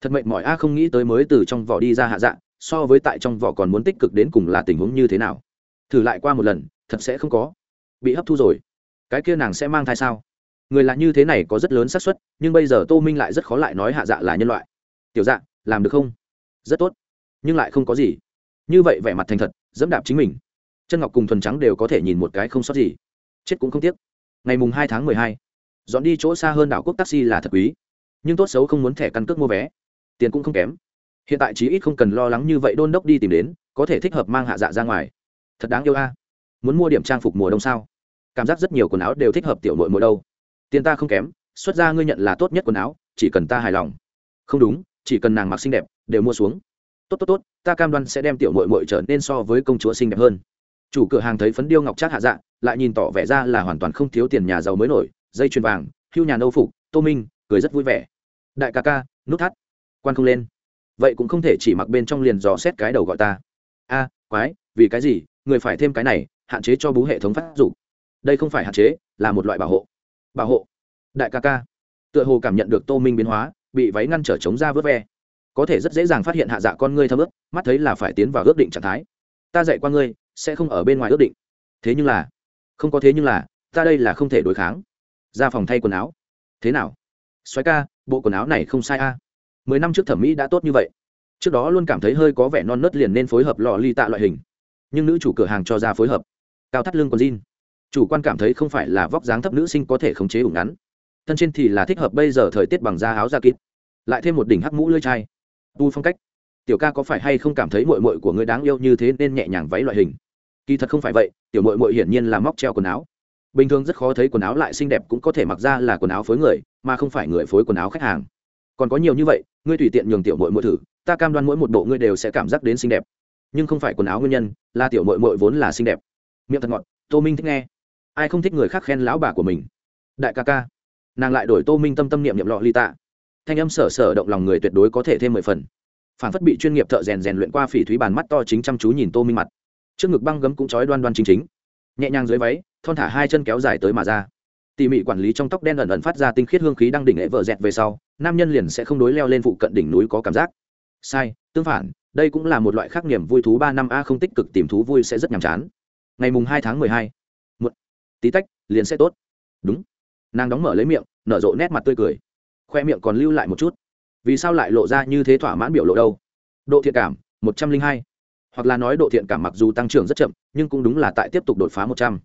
Thật mệnh mỏi a không nghĩ tới mới từ trong vỏ đi ra hạ dạng, so với tại trong vỏ còn muốn tích cực đến cùng là tình huống như thế nào. Thử lại qua một lần thật sẽ không có. Bị hấp thu rồi. Cái kia nàng sẽ mang thai sao? Người là như thế này có rất lớn xác suất nhưng bây giờ tô minh lại rất khó lại nói hạ dạ là nhân loại. Tiểu dạ làm được không? Rất tốt. Nhưng lại không có gì. Như vậy vẻ mặt thành thật dẫm đạp chính mình chân ngọc cùng thuần trắng đều có thể nhìn một cái không sót gì. Chết cũng không tiếc. Ngày mùng hai tháng mười hai, dọn đi chỗ xa hơn đảo quốc taxi là thật quý. Nhưng tốt xấu không muốn thẻ căn cước mua vé. Tiền cũng không kém. Hiện tại chí ít không cần lo lắng như vậy đôn đốc đi tìm đến, có thể thích hợp mang hạ dạ ra ngoài. Thật đáng yêu a. Muốn mua điểm trang phục mùa đông sao? Cảm giác rất nhiều quần áo đều thích hợp tiểu nội mỗi đâu. Tiền ta không kém, xuất ra ngươi nhận là tốt nhất quần áo, chỉ cần ta hài lòng. Không đúng, chỉ cần nàng mặc xinh đẹp, đều mua xuống. Tốt tốt tốt, ta cam đoan sẽ đem tiểu nội mội trở nên so với công chúa xinh đẹp hơn chủ cửa hàng thấy phấn điêu ngọc trác hạ dạ lại nhìn tỏ vẻ ra là hoàn toàn không thiếu tiền nhà giàu mới nổi, dây chuyền vàng, hưu nhà nâu phục, tô minh, cười rất vui vẻ. Đại ca ca, nút thắt. Quan không lên. Vậy cũng không thể chỉ mặc bên trong liền dò xét cái đầu gọi ta. A, quái, vì cái gì? Người phải thêm cái này, hạn chế cho bú hệ thống phát dụng. Đây không phải hạn chế, là một loại bảo hộ. Bảo hộ. Đại ca ca. Tựa hồ cảm nhận được tô minh biến hóa, bị váy ngăn trở chống ra vớt ve. Có thể rất dễ dàng phát hiện hạ dạ con ngươi thâm ướp mắt thấy là phải tiến vào ước định trạng thái. Ta dạy qua ngươi sẽ không ở bên ngoài ước định. Thế nhưng là, không có thế nhưng là, ta đây là không thể đối kháng. Ra phòng thay quần áo. Thế nào? Xoáy ca, bộ quần áo này không sai a. Mười năm trước thẩm mỹ đã tốt như vậy. Trước đó luôn cảm thấy hơi có vẻ non nớt liền nên phối hợp lò ly tạ loại hình. Nhưng nữ chủ cửa hàng cho ra phối hợp. Cao thắt lưng còn jean. Chủ quan cảm thấy không phải là vóc dáng thấp nữ sinh có thể khống chế ủng ngắn. Thân trên thì là thích hợp bây giờ thời tiết bằng da áo da kít lại thêm một đỉnh hắc mũ lưỡi chai. Tu phong cách. Tiểu ca có phải hay không cảm thấy mội mội của người đáng yêu như thế nên nhẹ nhàng váy loại hình? Kỳ thật không phải vậy, tiểu mội mội hiển nhiên là móc treo quần áo. Bình thường rất khó thấy quần áo lại xinh đẹp cũng có thể mặc ra là quần áo phối người, mà không phải người phối quần áo khách hàng. Còn có nhiều như vậy, ngươi tùy tiện nhường tiểu mội mội thử, ta cam đoan mỗi một bộ ngươi đều sẽ cảm giác đến xinh đẹp. Nhưng không phải quần áo nguyên nhân, là tiểu mội mội vốn là xinh đẹp. Miệng thật ngọt, tô minh thích nghe. Ai không thích người khác khen lão bà của mình? Đại ca ca. Nàng lại đổi tô minh tâm tâm niệm niệm lọ ly tạ. Thanh âm sở sở động lòng người tuyệt đối có thể thêm mười phần. Phản phất bị chuyên nghiệp thợ rèn rèn luyện qua phỉ thúy bàn mắt to chính chăm chú nhìn tô minh mặt trước ngực băng gấm cũng trói đoan đoan chính chính nhẹ nhàng dưới váy thon thả hai chân kéo dài tới mà ra tỉ mỉ quản lý trong tóc đen ẩn ẩn phát ra tinh khiết hương khí đang đỉnh lễ vợ dẹt về sau nam nhân liền sẽ không đối leo lên phụ cận đỉnh núi có cảm giác sai tương phản đây cũng là một loại khác niềm vui thú ba năm a không tích cực tìm thú vui sẽ rất nhàm chán ngày mùng hai tháng mười hai một tí tách liền sẽ tốt đúng nàng đóng mở lấy miệng nở rộ nét mặt tươi cười khoe miệng còn lưu lại một chút vì sao lại lộ ra như thế thỏa mãn biểu lộ đâu độ thiện cảm một trăm linh hai hoặc là nói độ thiện cảm mặc dù tăng trưởng rất chậm, nhưng cũng đúng là tại tiếp tục đột phá một trăm.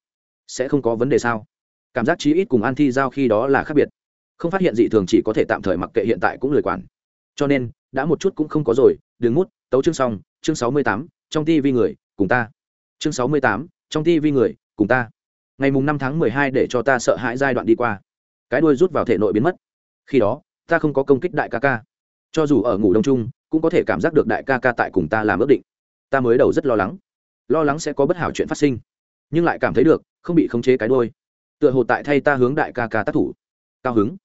Sẽ không có vấn đề sao? Cảm giác chí ít cùng an thi giao khi đó là khác biệt. Không phát hiện gì thường chỉ có thể tạm thời mặc kệ hiện tại cũng lười quản. Cho nên, đã một chút cũng không có rồi, đừng mút, tấu chương xong, chương sáu mươi tám, trong ti vi người, cùng ta. Chương sáu mươi tám, trong ti vi người, cùng ta. Ngày mùng năm tháng mười hai để cho ta sợ hãi giai đoạn đi qua. Cái đuôi rút vào thể nội biến mất. Khi đó, ta không có công kích đại ca ca. Cho dù ở ngủ đông trung cũng có thể cảm giác được đại ca ca tại cùng ta làm ước định ta mới đầu rất lo lắng. Lo lắng sẽ có bất hảo chuyện phát sinh. Nhưng lại cảm thấy được, không bị khống chế cái đôi tựa hồ tại thay ta hướng đại ca ca tác thủ. Cao hứng.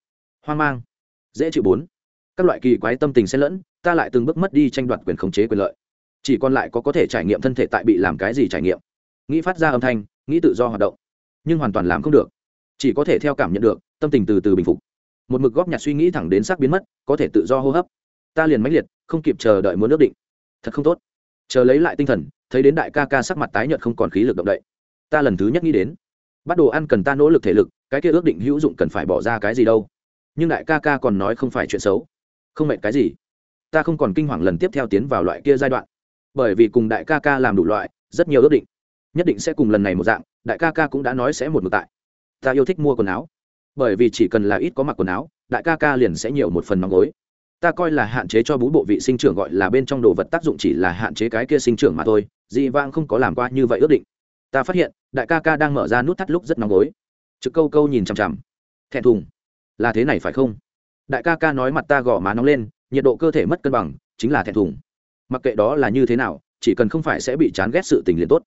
Hoang mang. Dễ chịu bốn. Các loại kỳ quái tâm tình xen lẫn, ta lại từng bước mất đi tranh đoạt quyền khống chế quyền lợi. Chỉ còn lại có có thể trải nghiệm thân thể tại bị làm cái gì trải nghiệm. Nghĩ phát ra âm thanh, nghĩ tự do hoạt động. Nhưng hoàn toàn làm không được. Chỉ có thể theo cảm nhận được, tâm tình từ từ bình phục. Một mực góp nhặt suy nghĩ thẳng đến sắc biến mất, có thể tự do hô hấp. Ta liền mãnh liệt, không kịp chờ đợi muốn ước định. Thật không tốt chờ lấy lại tinh thần, thấy đến đại ca ca sắc mặt tái nhợt không còn khí lực động đậy. Ta lần thứ nhất nghĩ đến, bắt đồ ăn cần ta nỗ lực thể lực, cái kia ước định hữu dụng cần phải bỏ ra cái gì đâu. Nhưng đại ca ca còn nói không phải chuyện xấu, không mệt cái gì. Ta không còn kinh hoàng lần tiếp theo tiến vào loại kia giai đoạn. Bởi vì cùng đại ca ca làm đủ loại, rất nhiều ước định, nhất định sẽ cùng lần này một dạng, đại ca ca cũng đã nói sẽ một mực tại. Ta yêu thích mua quần áo. Bởi vì chỉ cần là ít có mặc quần áo, đại ca ca liền sẽ nhiều một phần nóng gối ta coi là hạn chế cho bú bộ vị sinh trưởng gọi là bên trong đồ vật tác dụng chỉ là hạn chế cái kia sinh trưởng mà thôi, dị vang không có làm qua như vậy ước định. Ta phát hiện, đại ca ca đang mở ra nút thắt lúc rất nóng gối. Trực câu câu nhìn chằm chằm. Thẹn thùng. Là thế này phải không? Đại ca ca nói mặt ta gõ má nóng lên, nhiệt độ cơ thể mất cân bằng, chính là thẹn thùng. Mặc kệ đó là như thế nào, chỉ cần không phải sẽ bị chán ghét sự tình liền tốt.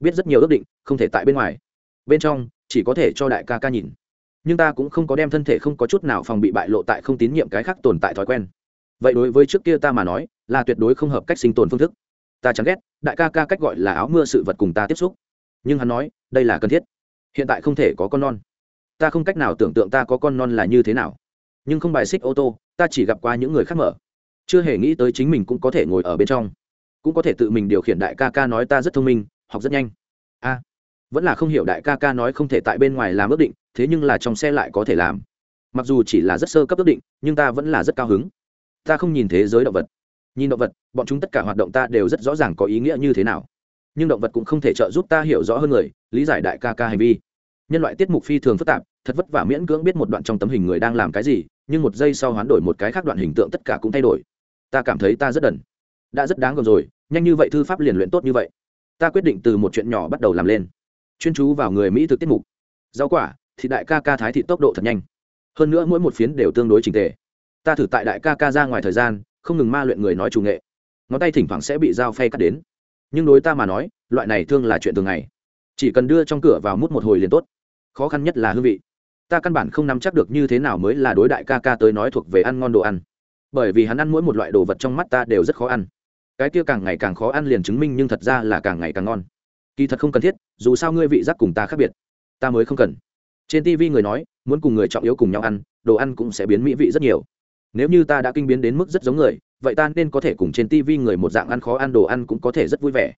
Biết rất nhiều ước định, không thể tại bên ngoài. Bên trong, chỉ có thể cho đại ca ca nhìn. Nhưng ta cũng không có đem thân thể không có chút nào phòng bị bại lộ tại không tín nhiệm cái khác tồn tại thói quen vậy đối với trước kia ta mà nói, là tuyệt đối không hợp cách sinh tồn phương thức. Ta chẳng ghét, đại ca ca cách gọi là áo mưa sự vật cùng ta tiếp xúc. Nhưng hắn nói, đây là cần thiết. Hiện tại không thể có con non. Ta không cách nào tưởng tượng ta có con non là như thế nào. Nhưng không bài xích ô tô, ta chỉ gặp qua những người khác mở. Chưa hề nghĩ tới chính mình cũng có thể ngồi ở bên trong. Cũng có thể tự mình điều khiển đại ca ca nói ta rất thông minh, học rất nhanh. A, vẫn là không hiểu đại ca ca nói không thể tại bên ngoài làm ước định, thế nhưng là trong xe lại có thể làm. Mặc dù chỉ là rất sơ cấp ước định, nhưng ta vẫn là rất cao hứng ta không nhìn thế giới động vật. Nhìn động vật, bọn chúng tất cả hoạt động ta đều rất rõ ràng có ý nghĩa như thế nào. Nhưng động vật cũng không thể trợ giúp ta hiểu rõ hơn người, lý giải đại ca ca hành vi. Nhân loại tiết mục phi thường phức tạp, thật vất vả miễn cưỡng biết một đoạn trong tấm hình người đang làm cái gì, nhưng một giây sau hoán đổi một cái khác đoạn hình tượng tất cả cũng thay đổi. Ta cảm thấy ta rất đần. Đã rất đáng gờm rồi, nhanh như vậy thư pháp liền luyện tốt như vậy. Ta quyết định từ một chuyện nhỏ bắt đầu làm lên. Chuyên chú vào người mỹ thực tiết mục. Rau quả thì đại ca ca thái thị tốc độ thật nhanh. Hơn nữa mỗi một phiến đều tương đối trình tề ta thử tại đại ca ca ra ngoài thời gian, không ngừng ma luyện người nói chủ nghệ. Ngón tay thỉnh thoảng sẽ bị dao phay cắt đến. Nhưng đối ta mà nói, loại này thương là chuyện thường ngày. Chỉ cần đưa trong cửa vào mút một hồi liền tốt. Khó khăn nhất là hương vị. Ta căn bản không nắm chắc được như thế nào mới là đối đại ca ca tới nói thuộc về ăn ngon đồ ăn. Bởi vì hắn ăn mỗi một loại đồ vật trong mắt ta đều rất khó ăn. Cái kia càng ngày càng khó ăn liền chứng minh nhưng thật ra là càng ngày càng ngon. Kỳ thật không cần thiết, dù sao ngươi vị giác cùng ta khác biệt. Ta mới không cần. Trên tv người nói, muốn cùng người trọng yếu cùng nhau ăn, đồ ăn cũng sẽ biến mỹ vị rất nhiều nếu như ta đã kinh biến đến mức rất giống người, vậy ta nên có thể cùng trên tivi người một dạng ăn khó ăn đồ ăn cũng có thể rất vui vẻ.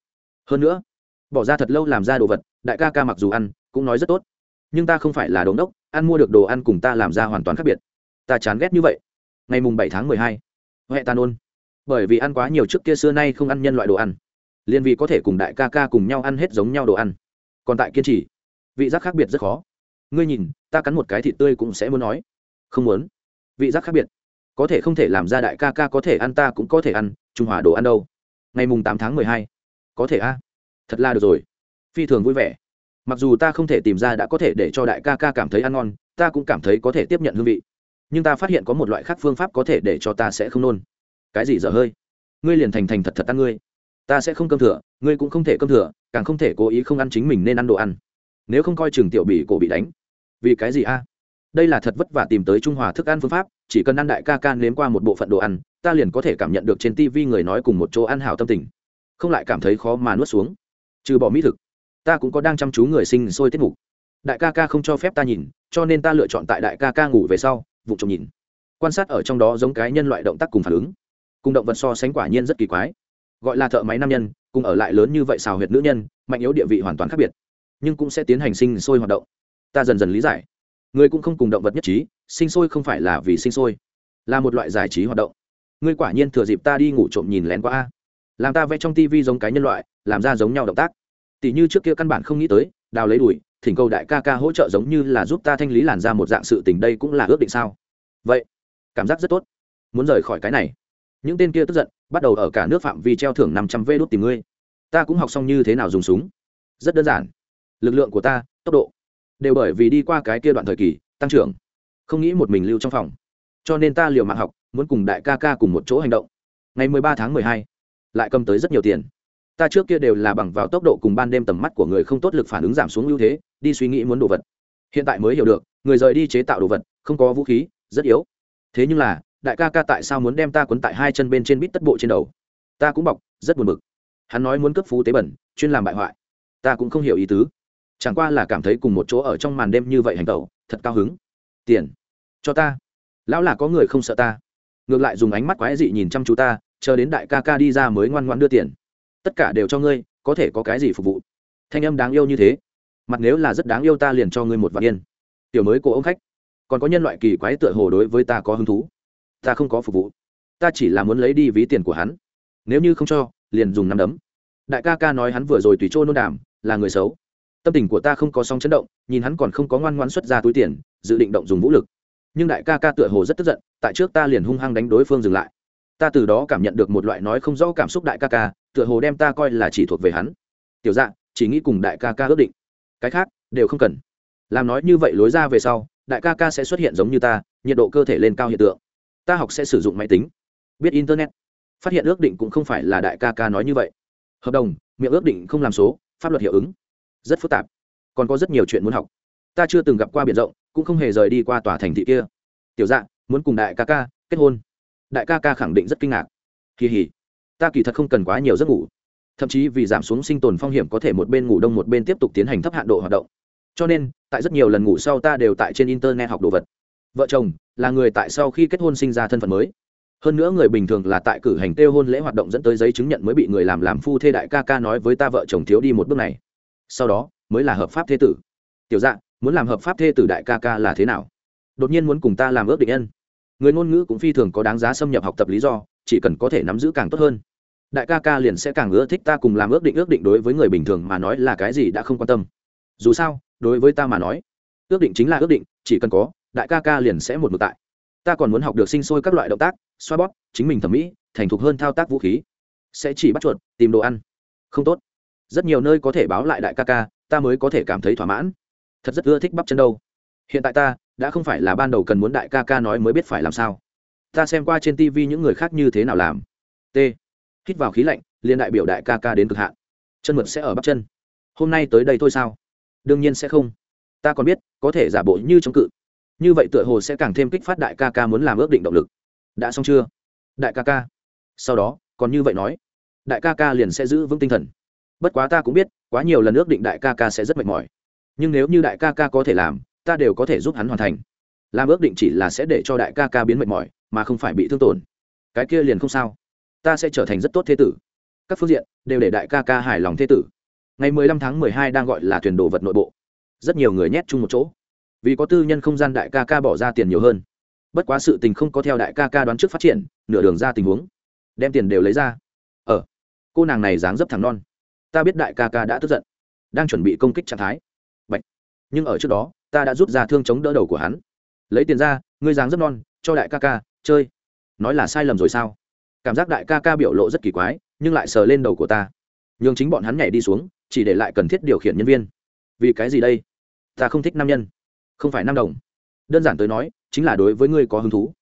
Hơn nữa, bỏ ra thật lâu làm ra đồ vật, đại ca ca mặc dù ăn, cũng nói rất tốt. Nhưng ta không phải là đống đốc, ăn mua được đồ ăn cùng ta làm ra hoàn toàn khác biệt. Ta chán ghét như vậy. Ngày mùng bảy tháng mười hai, huệ ta nôn bởi vì ăn quá nhiều trước kia xưa nay không ăn nhân loại đồ ăn liên vì có thể cùng đại ca ca cùng nhau ăn hết giống nhau đồ ăn. Còn tại kiên trì, vị giác khác biệt rất khó. Ngươi nhìn, ta cắn một cái thịt tươi cũng sẽ muốn nói. Không muốn. Vị giác khác biệt có thể không thể làm ra đại ca ca có thể ăn ta cũng có thể ăn, trung hòa đồ ăn đâu? Ngày mùng tám tháng mười hai. Có thể a. Thật là được rồi. Phi thường vui vẻ. Mặc dù ta không thể tìm ra đã có thể để cho đại ca ca cảm thấy ăn ngon, ta cũng cảm thấy có thể tiếp nhận hương vị. Nhưng ta phát hiện có một loại khác phương pháp có thể để cho ta sẽ không nôn. Cái gì dở hơi? Ngươi liền thành thành thật thật ăn ngươi. Ta sẽ không cơm thừa, ngươi cũng không thể cơm thừa, càng không thể cố ý không ăn chính mình nên ăn đồ ăn. Nếu không coi chừng tiểu bị cổ bị đánh. Vì cái gì a? Đây là thật vất vả tìm tới trung hòa thức ăn phương pháp, chỉ cần ăn đại ca ca nếm qua một bộ phận đồ ăn, ta liền có thể cảm nhận được trên tivi người nói cùng một chỗ ăn hảo tâm tình. Không lại cảm thấy khó mà nuốt xuống. Trừ bỏ mỹ thực, ta cũng có đang chăm chú người sinh sôi tiết mục. Đại ca ca không cho phép ta nhìn, cho nên ta lựa chọn tại đại ca ca ngủ về sau vụ trộm nhìn. Quan sát ở trong đó giống cái nhân loại động tác cùng phản ứng. Cùng động vật so sánh quả nhiên rất kỳ quái. Gọi là thợ máy nam nhân, cùng ở lại lớn như vậy xào huyệt nữ nhân, mạnh yếu địa vị hoàn toàn khác biệt, nhưng cũng sẽ tiến hành sinh sôi hoạt động. Ta dần dần lý giải người cũng không cùng động vật nhất trí, sinh sôi không phải là vì sinh sôi, là một loại giải trí hoạt động. Ngươi quả nhiên thừa dịp ta đi ngủ trộm nhìn lén qua a. Làm ta vẽ trong tivi giống cái nhân loại, làm ra giống nhau động tác. Tỷ như trước kia căn bản không nghĩ tới, đào lấy đùi, thỉnh cầu đại ca ca hỗ trợ giống như là giúp ta thanh lý làn ra một dạng sự tình đây cũng là ước định sao? Vậy, cảm giác rất tốt. Muốn rời khỏi cái này. Những tên kia tức giận, bắt đầu ở cả nước phạm vi treo thưởng năm trăm vê đốt tìm ngươi. Ta cũng học xong như thế nào dùng súng? Rất đơn giản. Lực lượng của ta, tốc độ đều bởi vì đi qua cái kia đoạn thời kỳ, tăng trưởng, không nghĩ một mình lưu trong phòng. Cho nên ta liều mạng học, muốn cùng đại ca ca cùng một chỗ hành động. Ngày mười ba tháng mười hai, lại cầm tới rất nhiều tiền. Ta trước kia đều là bằng vào tốc độ cùng ban đêm tầm mắt của người không tốt lực phản ứng giảm xuống ưu thế, đi suy nghĩ muốn đồ vật. Hiện tại mới hiểu được, người rời đi chế tạo đồ vật, không có vũ khí, rất yếu. Thế nhưng là, đại ca ca tại sao muốn đem ta quấn tại hai chân bên trên bít tất bộ trên đầu? Ta cũng bọc, rất buồn bực. Hắn nói muốn cấp phú tế bẩn, chuyên làm bại hoại. Ta cũng không hiểu ý tứ chẳng qua là cảm thấy cùng một chỗ ở trong màn đêm như vậy hành tẩu, thật cao hứng. Tiền, cho ta. Lão là có người không sợ ta. Ngược lại dùng ánh mắt quái dị nhìn chăm chú ta, chờ đến đại ca ca đi ra mới ngoan ngoan đưa tiền. Tất cả đều cho ngươi, có thể có cái gì phục vụ? Thanh âm đáng yêu như thế. Mặt nếu là rất đáng yêu ta liền cho ngươi một vạn yên. Tiểu mới của ông khách. Còn có nhân loại kỳ quái tựa hồ đối với ta có hứng thú. Ta không có phục vụ. Ta chỉ là muốn lấy đi ví tiền của hắn. Nếu như không cho, liền dùng nắm đấm. Đại ca ca nói hắn vừa rồi tùy trôi nôn đàm, là người xấu tâm tình của ta không có sóng chấn động nhìn hắn còn không có ngoan ngoan xuất ra túi tiền dự định động dùng vũ lực. Nhưng đại ca ca tựa hồ rất tức giận tại trước ta liền hung hăng đánh đối phương dừng lại. Ta từ đó cảm nhận được một loại nói không rõ cảm xúc đại ca ca tựa hồ đem ta coi là chỉ thuộc về hắn. Tiểu dạng, chỉ nghĩ cùng đại ca ca ước định. Cái khác đều không cần. Làm nói như vậy lối ra về sau đại ca ca sẽ xuất hiện giống như ta nhiệt độ cơ thể lên cao hiện tượng. Ta học sẽ sử dụng máy tính biết internet. Phát hiện ước định cũng không phải là đại ca ca nói như vậy. Hợp đồng miệng ước định không làm số pháp luật hiệu ứng rất phức tạp. Còn có rất nhiều chuyện muốn học. Ta chưa từng gặp qua biển rộng, cũng không hề rời đi qua tòa thành thị kia. Tiểu dạ muốn cùng đại ca ca kết hôn. Đại ca ca khẳng định rất kinh ngạc. Kỳ hỉ. Ta kỳ thật không cần quá nhiều giấc ngủ. Thậm chí vì giảm xuống sinh tồn phong hiểm có thể một bên ngủ đông một bên tiếp tục tiến hành thấp hạn độ hoạt động. Cho nên, tại rất nhiều lần ngủ sau ta đều tại trên internet học đồ vật. Vợ chồng là người tại sau khi kết hôn sinh ra thân phận mới. Hơn nữa người bình thường là tại cử hành tiêu hôn lễ hoạt động dẫn tới giấy chứng nhận mới bị người làm làm phu thê đại ca ca nói với ta vợ chồng thiếu đi một bước này sau đó mới là hợp pháp thế tử. Tiểu dạng muốn làm hợp pháp thê tử đại ca ca là thế nào? Đột nhiên muốn cùng ta làm ước định nhân. Người ngôn ngữ cũng phi thường có đáng giá xâm nhập học tập lý do, chỉ cần có thể nắm giữ càng tốt hơn. Đại ca ca liền sẽ càng ưa thích ta cùng làm ước định ước định đối với người bình thường mà nói là cái gì đã không quan tâm. Dù sao, đối với ta mà nói, ước định chính là ước định, chỉ cần có, đại ca ca liền sẽ một mực tại. Ta còn muốn học được sinh sôi các loại động tác, xoa bóp, chính mình thẩm mỹ, thành thục hơn thao tác vũ khí. Sẽ chỉ bắt chuột, tìm đồ ăn. Không tốt rất nhiều nơi có thể báo lại đại ca ca, ta mới có thể cảm thấy thỏa mãn. Thật rất ưa thích bắp chân đâu. Hiện tại ta, đã không phải là ban đầu cần muốn đại ca ca nói mới biết phải làm sao. Ta xem qua trên tv những người khác như thế nào làm. T. Hít vào khí lạnh liên đại biểu đại ca ca đến cực hạn. Chân mượt sẽ ở bắp chân. Hôm nay tới đây thôi sao? Đương nhiên sẽ không. Ta còn biết, có thể giả bộ như chống cự. Như vậy tựa hồ sẽ càng thêm kích phát đại ca ca muốn làm ước định động lực. Đã xong chưa? Đại ca ca. Sau đó, còn như vậy nói. Đại ca ca liền sẽ giữ vững tinh thần bất quá ta cũng biết quá nhiều lần ước định đại ca ca sẽ rất mệt mỏi. Nhưng nếu như đại ca ca có thể làm ta đều có thể giúp hắn hoàn thành. Làm ước định chỉ là sẽ để cho đại ca ca biến mệt mỏi mà không phải bị thương tổn. Cái kia liền không sao. Ta sẽ trở thành rất tốt thế tử. Các phương diện đều để đại ca ca hài lòng thế tử. Ngày 15 tháng 12 đang gọi là thuyền đồ vật nội bộ. Rất nhiều người nhét chung một chỗ. Vì có tư nhân không gian đại ca ca bỏ ra tiền nhiều hơn. Bất quá sự tình không có theo đại ca ca đoán trước phát triển nửa đường ra tình huống. Đem tiền đều lấy ra. Ở ờ, cô nàng này dáng dấp thẳng non ta biết đại ca ca đã tức giận, đang chuẩn bị công kích trạng thái. Bạch. nhưng ở trước đó, ta đã rút ra thương chống đỡ đầu của hắn. Lấy tiền ra, ngươi dáng rất non, cho đại ca ca, chơi. Nói là sai lầm rồi sao? Cảm giác đại ca ca biểu lộ rất kỳ quái, nhưng lại sờ lên đầu của ta. Nhường chính bọn hắn nhảy đi xuống, chỉ để lại cần thiết điều khiển nhân viên. Vì cái gì đây? Ta không thích nam nhân. Không phải nam đồng. Đơn giản tới nói, chính là đối với ngươi có hứng thú.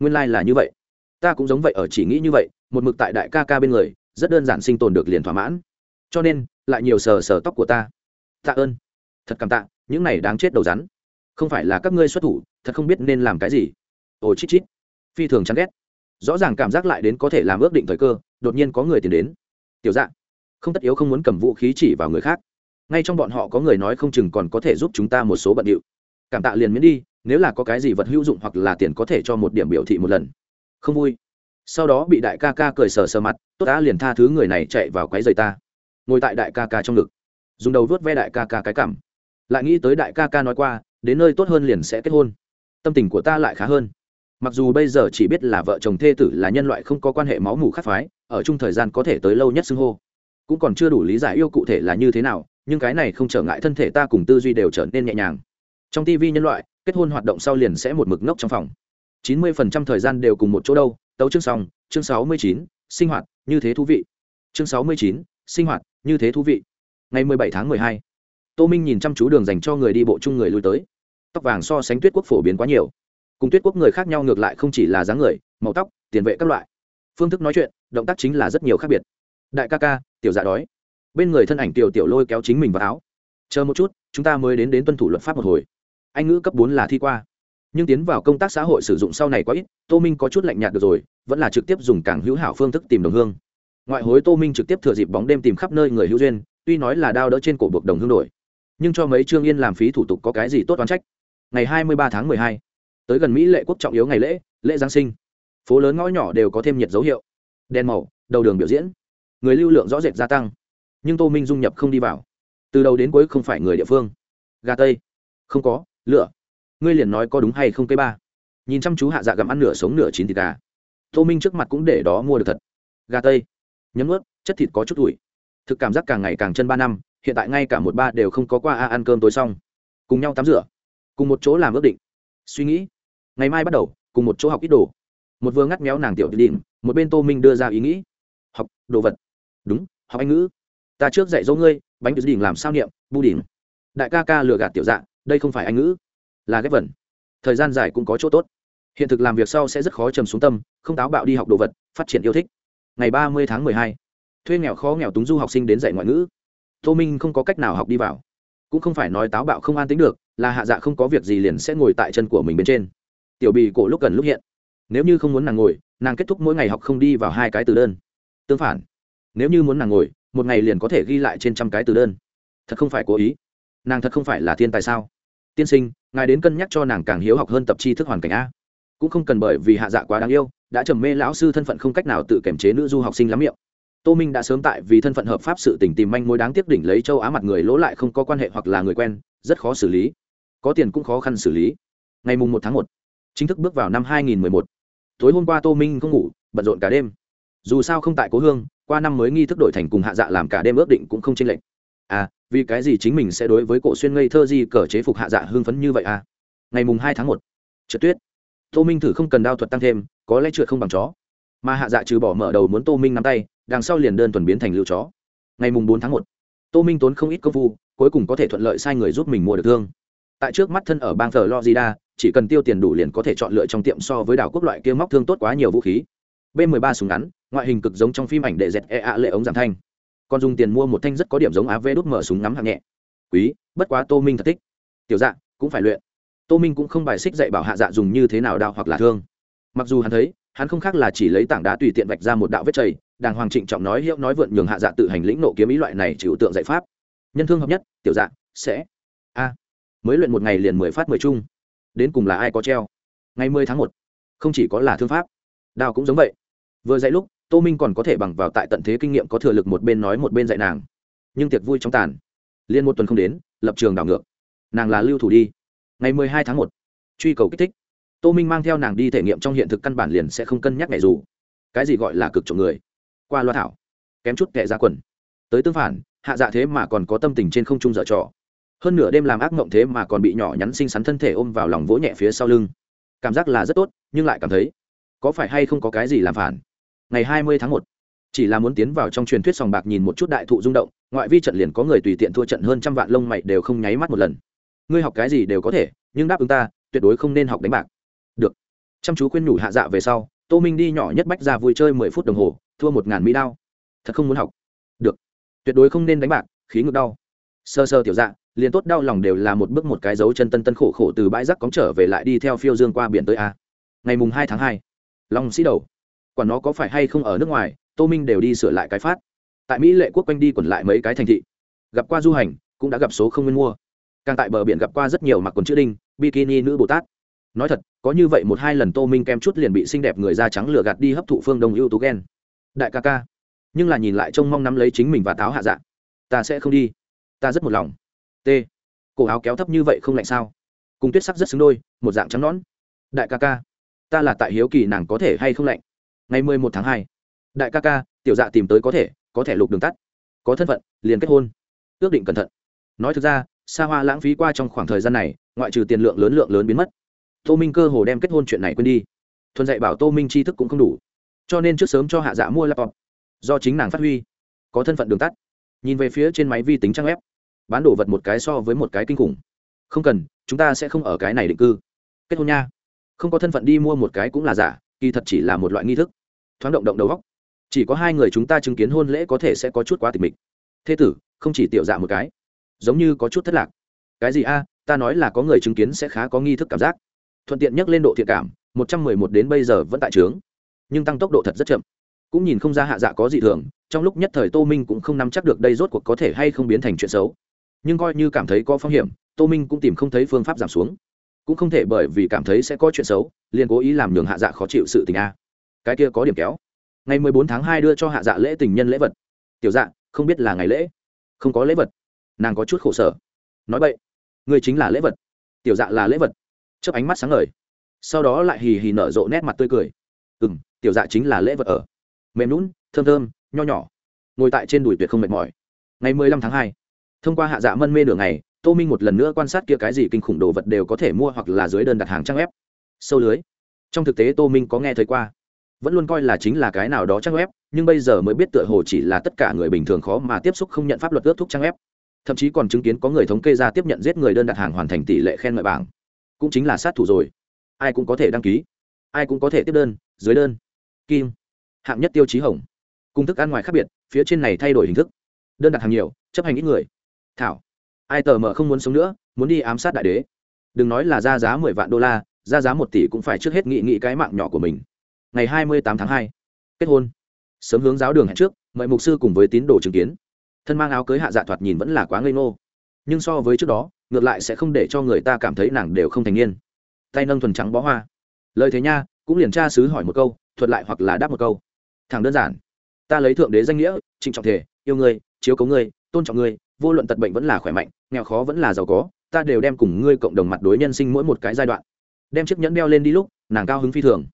Nguyên lai、like、là như vậy. Ta cũng giống vậy, ở chỉ nghĩ như vậy, một mực tại đại ca ca bên người, rất đơn giản sinh tồn được liền thỏa mãn cho nên, lại nhiều sờ sờ tóc của ta. Tạ ơn. Thật cảm tạ, những này đáng chết đầu rắn. Không phải là các ngươi xuất thủ, thật không biết nên làm cái gì. Ồ, chít chít. Phi thường chán ghét. Rõ ràng cảm giác lại đến có thể làm ước định thời cơ, đột nhiên có người tìm đến. Tiểu dạng không tất yếu không muốn cầm vũ khí chỉ vào người khác. Ngay trong bọn họ có người nói không chừng còn có thể giúp chúng ta một số bận điệu. Cảm tạ liền miễn đi, nếu là có cái gì vật hữu dụng hoặc là tiền có thể cho một điểm biểu thị một lần. Không vui. Sau đó bị đại ca ca cười sờ sờ mặt, tốt đã liền tha thứ người này chạy vào quấy rầy ta ngồi tại đại ca ca trong ngực. Dùng đầu vớt ve đại ca ca cái cảm lại nghĩ tới đại ca ca nói qua, đến nơi tốt hơn liền sẽ kết hôn. Tâm tình của ta lại khá hơn. Mặc dù bây giờ chỉ biết là vợ chồng thê tử là nhân loại không có quan hệ máu mủ khắc phái, ở chung thời gian có thể tới lâu nhất xưng hô. Cũng còn chưa đủ lý giải yêu cụ thể là như thế nào, nhưng cái này không trở ngại thân thể ta cùng tư duy đều trở nên nhẹ nhàng. Trong tv nhân loại, kết hôn hoạt động sau liền sẽ một mực ngốc trong phòng. Chín mươi phần trăm thời gian đều cùng một chỗ đâu, tấu chương xong, chương sáu mươi chín, sinh hoạt, như thế thú vị. Chương sáu mươi chín, sinh hoạt như thế thú vị. Ngày mười bảy tháng mười hai, tô minh nhìn chăm chú đường dành cho người đi bộ chung người lui tới. Tóc vàng so sánh tuyết quốc phổ biến quá nhiều. Cùng tuyết quốc người khác nhau ngược lại không chỉ là dáng người, màu tóc, tiền vệ các loại. Phương thức nói chuyện, động tác chính là rất nhiều khác biệt. Đại ca ca, tiểu dạ đói. Bên người thân ảnh tiểu tiểu lôi kéo chính mình vào áo. Chờ một chút, chúng ta mới đến đến tuân thủ luật pháp một hồi. Anh ngữ cấp bốn là thi qua. Nhưng tiến vào công tác xã hội sử dụng sau này quá ít, tô minh có chút lạnh nhạt được rồi, vẫn là trực tiếp dùng càng hữu hảo phương thức tìm đồng hương ngoại hối tô minh trực tiếp thừa dịp bóng đêm tìm khắp nơi người hữu duyên, tuy nói là đao đỡ trên cổ buộc đồng hương đổi, nhưng cho mấy trương yên làm phí thủ tục có cái gì tốt oán trách. Ngày hai mươi ba tháng mười hai, tới gần mỹ lệ quốc trọng yếu ngày lễ lễ giáng sinh. Phố lớn ngõ nhỏ đều có thêm nhiệt dấu hiệu. Đèn màu, đầu đường biểu diễn. Người lưu lượng rõ rệt gia tăng, nhưng tô minh dung nhập không đi vào. Từ đầu đến cuối không phải người địa phương. Gà tây. Không có, lửa. Ngươi liền nói có đúng hay không cây ba. Nhìn chăm chú hạ dạ gặm ăn nửa sống nửa chín thịt gà. Tô minh trước mặt cũng để đó mua được thật. Gà tây nhấm ướt, chất thịt có chút ủi. Thực cảm giác càng ngày càng chân ba năm, hiện tại ngay cả một ba đều không có qua a ăn cơm tối xong. Cùng nhau tắm rửa, cùng một chỗ làm ước định. Suy nghĩ, ngày mai bắt đầu, cùng một chỗ học ít đồ. Một vừa ngắt méo nàng tiểu đình một bên tô minh đưa ra ý nghĩ. Học đồ vật. Đúng, học anh ngữ. Ta trước dạy dỗ ngươi, bánh tự đình làm sao niệm, bu đình đại ca ca lừa gạt tiểu dạng đây không phải anh ngữ, là ghép vần. Thời gian dài cũng có chỗ tốt. Hiện thực làm việc sau sẽ rất khó trầm xuống tâm, không táo bạo đi học đồ vật, phát triển yêu thích ngày ba mươi tháng mười hai, thuê nghèo khó nghèo túng du học sinh đến dạy ngoại ngữ. Tô minh không có cách nào học đi vào. Cũng không phải nói táo bạo không an tính được, là hạ dạ không có việc gì liền sẽ ngồi tại chân của mình bên trên. Tiểu bì cổ lúc gần lúc hiện. Nếu như không muốn nàng ngồi, nàng kết thúc mỗi ngày học không đi vào hai cái từ đơn. Tương phản. Nếu như muốn nàng ngồi, một ngày liền có thể ghi lại trên trăm cái từ đơn. Thật không phải cố ý. Nàng thật không phải là thiên tài sao? Tiên sinh, ngài đến cân nhắc cho nàng càng hiếu học hơn tập tri thức hoàn cảnh a cũng không cần bởi vì hạ dạ quá đáng yêu, đã trầm mê lão sư thân phận không cách nào tự kiểm chế nữ du học sinh lắm miệng. Tô minh đã sớm tại vì thân phận hợp pháp sự tình tìm manh mối đáng tiếc đỉnh lấy châu á mặt người lỗ lại không có quan hệ hoặc là người quen, rất khó xử lý. Có tiền cũng khó khăn xử lý. Ngày mùng một tháng một, chính thức bước vào năm hai nghìn một. Tối hôm qua tô minh không ngủ, bận rộn cả đêm. Dù sao không tại cố hương, qua năm mới nghi thức đổi thành cùng hạ dạ làm cả đêm ước định cũng không chênh lệch. À vì cái gì chính mình sẽ đối với cổ xuyên ngây thơ di cờ chế phục hạ dạ hương phấn như vậy à? Ngày mùng hai tháng một, trượt tuyết tô minh thử không cần đao thuật tăng thêm, có lẽ trượt không bằng chó. Mà hạ dạ trừ bỏ mở đầu muốn tô minh nắm tay, đằng sau liền đơn thuần biến thành lưu chó. Ngày mùng bốn tháng một, tô minh tốn không ít công phu, cuối cùng có thể thuận lợi sai người giúp mình mua được thương. Tại trước mắt thân ở bang thờ logida chỉ cần tiêu tiền đủ liền có thể chọn lựa trong tiệm so với đảo quốc loại kia móc thương tốt quá nhiều vũ khí. B 13 súng ngắn, ngoại hình cực giống trong phim ảnh đệ dẹt e ạ lệ ống giảm thanh. Còn dùng tiền mua một thanh rất có điểm giống av đút mở súng ngắm hạng nhẹ. Quý, bất quá tô minh thật thích. Tiểu dạ cũng phải luyện tô minh cũng không bài xích dạy bảo hạ dạ dùng như thế nào đao hoặc là thương. Mặc dù hắn thấy, hắn không khác là chỉ lấy tảng đá tùy tiện vạch ra một đạo vết chảy đàng hoàng trịnh trọng nói hiệu nói vượn nhường hạ dạ tự hành lĩnh nộ kiếm ý loại này chịu tượng dạy pháp. Nhân thương hợp nhất, tiểu dạ sẽ. A. Mới luyện một ngày liền mười phát mười chung. Đến cùng là ai có treo? Ngày mười tháng một. Không chỉ có là thương pháp, đao cũng giống vậy. Vừa dạy lúc, tô minh còn có thể bằng vào tại tận thế kinh nghiệm có thừa lực một bên nói một bên dạy nàng. Nhưng tiệc vui trong tàn. Liên một tuần không đến, lập trường đảo ngược. Nàng là lưu thủ đi ngày mười hai tháng một, truy cầu kích thích. Tô minh mang theo nàng đi thể nghiệm trong hiện thực căn bản liền sẽ không cân nhắc ngày dù. Cái gì gọi là cực trộm người? Qua loa thảo, kém chút kẻ ra quần. Tới tương phản, hạ dạ thế mà còn có tâm tình trên không trung dở trò. Hơn nửa đêm làm ác mộng thế mà còn bị nhỏ nhắn xinh xắn thân thể ôm vào lòng vỗ nhẹ phía sau lưng. Cảm giác là rất tốt, nhưng lại cảm thấy, có phải hay không có cái gì làm phản? Ngày hai mươi tháng một, chỉ là muốn tiến vào trong truyền thuyết sòng bạc nhìn một chút đại thụ rung động, ngoại vi trận liền có người tùy tiện thua trận hơn trăm vạn lông mày đều không nháy mắt một lần ngươi học cái gì đều có thể, nhưng đáp ứng ta, tuyệt đối không nên học đánh bạc. Được. Chăm chú khuyên nhủ hạ dạ về sau, tô minh đi nhỏ nhất bách ra vui chơi mười phút đồng hồ, thua một ngàn mỹ đao. Thật không muốn học. Được. Tuyệt đối không nên đánh bạc, khí ngực đau. Sơ sơ tiểu dạ liền tốt đau lòng đều là một bước một cái dấu chân tân tân khổ khổ từ bãi rác cóng trở về lại đi theo phiêu dương qua biển tới a. Ngày mùng hai tháng hai, long sĩ đầu. Quản nó có phải hay không ở nước ngoài, tô minh đều đi sửa lại cái phát. Tại mỹ lệ quốc quanh đi quẩn lại mấy cái thành thị. Gặp qua du hành, cũng đã gặp số không nguyên mua càng tại bờ biển gặp qua rất nhiều mặc quần chữ đinh, bikini nữ bồ tát. Nói thật, có như vậy một hai lần tô minh kem chút liền bị xinh đẹp người da trắng lừa gạt đi hấp thụ phương đông ưu tú ghen đại ca ca. Nhưng là nhìn lại trông mong nắm lấy chính mình và táo hạ dạ. Ta sẽ không đi. Ta rất một lòng. T. Cổ áo kéo thấp như vậy không lạnh sao? Cùng tuyết sắc rất xứng đôi, một dạng trắng nón đại ca ca. Ta là tại hiếu kỳ nàng có thể hay không lạnh? Ngày mười một tháng hai. Đại ca ca, tiểu dạ tìm tới có thể có thể lục đường tắt. Có thân phận, liền kết hôn. Ước định cẩn thận. Nói thực ra xa hoa lãng phí qua trong khoảng thời gian này, ngoại trừ tiền lượng lớn lượng lớn biến mất. Tô minh cơ hồ đem kết hôn chuyện này quên đi. Thuần dạy bảo tô minh tri thức cũng không đủ. Cho nên trước sớm cho hạ dạ mua laptop. Do chính nàng phát huy. Có thân phận đường tắt. Nhìn về phía trên máy vi tính trang web. Bán đồ vật một cái so với một cái kinh khủng. Không cần, chúng ta sẽ không ở cái này định cư. Kết hôn nha. Không có thân phận đi mua một cái cũng là giả, kỳ thật chỉ là một loại nghi thức. Thoáng động động đầu góc chỉ có hai người chúng ta chứng kiến hôn lễ có thể sẽ có chút quá tịch mịch. Thế tử, không chỉ tiểu dạ một cái giống như có chút thất lạc. Cái gì a, ta nói là có người chứng kiến sẽ khá có nghi thức cảm giác. Thuận tiện nhắc lên độ thiện cảm, một trăm mười một đến bây giờ vẫn tại trướng. Nhưng tăng tốc độ thật rất chậm. Cũng nhìn không ra hạ dạ có gì thường, trong lúc nhất thời tô minh cũng không nắm chắc được đây rốt cuộc có thể hay không biến thành chuyện xấu. Nhưng coi như cảm thấy có phong hiểm, tô minh cũng tìm không thấy phương pháp giảm xuống. Cũng không thể bởi vì cảm thấy sẽ có chuyện xấu, liền cố ý làm nhường hạ dạ khó chịu sự tình a. Cái kia có điểm kéo. Ngày mười bốn tháng hai đưa cho hạ dạ lễ tình nhân lễ vật. Tiểu dạ không biết là ngày lễ. Không có lễ vật nàng có chút khổ sở. Nói vậy người chính là lễ vật. Tiểu dạ là lễ vật. Chớp ánh mắt sáng ngời. Sau đó lại hì hì nở rộ nét mặt tươi cười. Ừ m tiểu dạ chính là lễ vật ở. Mềm lún thơm thơm nho nhỏ. Ngồi tại trên đùi tuyệt không mệt mỏi. Ngày mười lăm tháng hai thông qua hạ dạ mân mê đường ngày, tô minh một lần nữa quan sát kia cái gì kinh khủng đồ vật đều có thể mua hoặc là dưới đơn đặt hàng trang web. Sâu lưới. Trong thực tế tô minh có nghe thấy qua. Vẫn luôn coi là chính là cái nào đó trang web nhưng bây giờ mới biết tựa hồ chỉ là tất cả người bình thường khó mà tiếp xúc không nhận pháp luật ước thúc trang web thậm chí còn chứng kiến có người thống kê ra tiếp nhận giết người đơn đặt hàng hoàn thành tỷ lệ khen ngợi bảng. Cũng chính là sát thủ rồi. Ai cũng có thể đăng ký. Ai cũng có thể tiếp đơn, dưới đơn. Kim. Hạng nhất tiêu chí hồng. Cung thức ăn ngoài khác biệt, phía trên này thay đổi hình thức. Đơn đặt hàng nhiều, chấp hành ít người. Thảo. Ai tờ mờ không muốn sống nữa, muốn đi ám sát đại đế. Đừng nói là ra giá mười vạn đô la, ra giá một tỷ cũng phải trước hết nghị nghị cái mạng nhỏ của mình. Ngày hai mươi tám tháng hai. Kết hôn. Sớm hướng giáo đường hẹn trước, mời mục sư cùng với tín đồ chứng kiến thân mang áo cưới hạ dạ thoạt nhìn vẫn là quá ngây ngô. Nhưng so với trước đó, ngược lại sẽ không để cho người ta cảm thấy nàng đều không thành niên. Tay nâng thuần trắng bó hoa. Lời thế nha, cũng liền tra sứ hỏi một câu, thuật lại hoặc là đáp một câu. Thẳng đơn giản. Ta lấy thượng đế danh nghĩa, trịnh trọng thể, yêu ngươi, chiếu cấu ngươi, tôn trọng ngươi, vô luận tật bệnh vẫn là khỏe mạnh, nghèo khó vẫn là giàu có, ta đều đem cùng ngươi cộng đồng mặt đối nhân sinh mỗi một cái giai đoạn. Đem chiếc nhẫn đeo lên đi lúc, nàng cao hứng phi thường.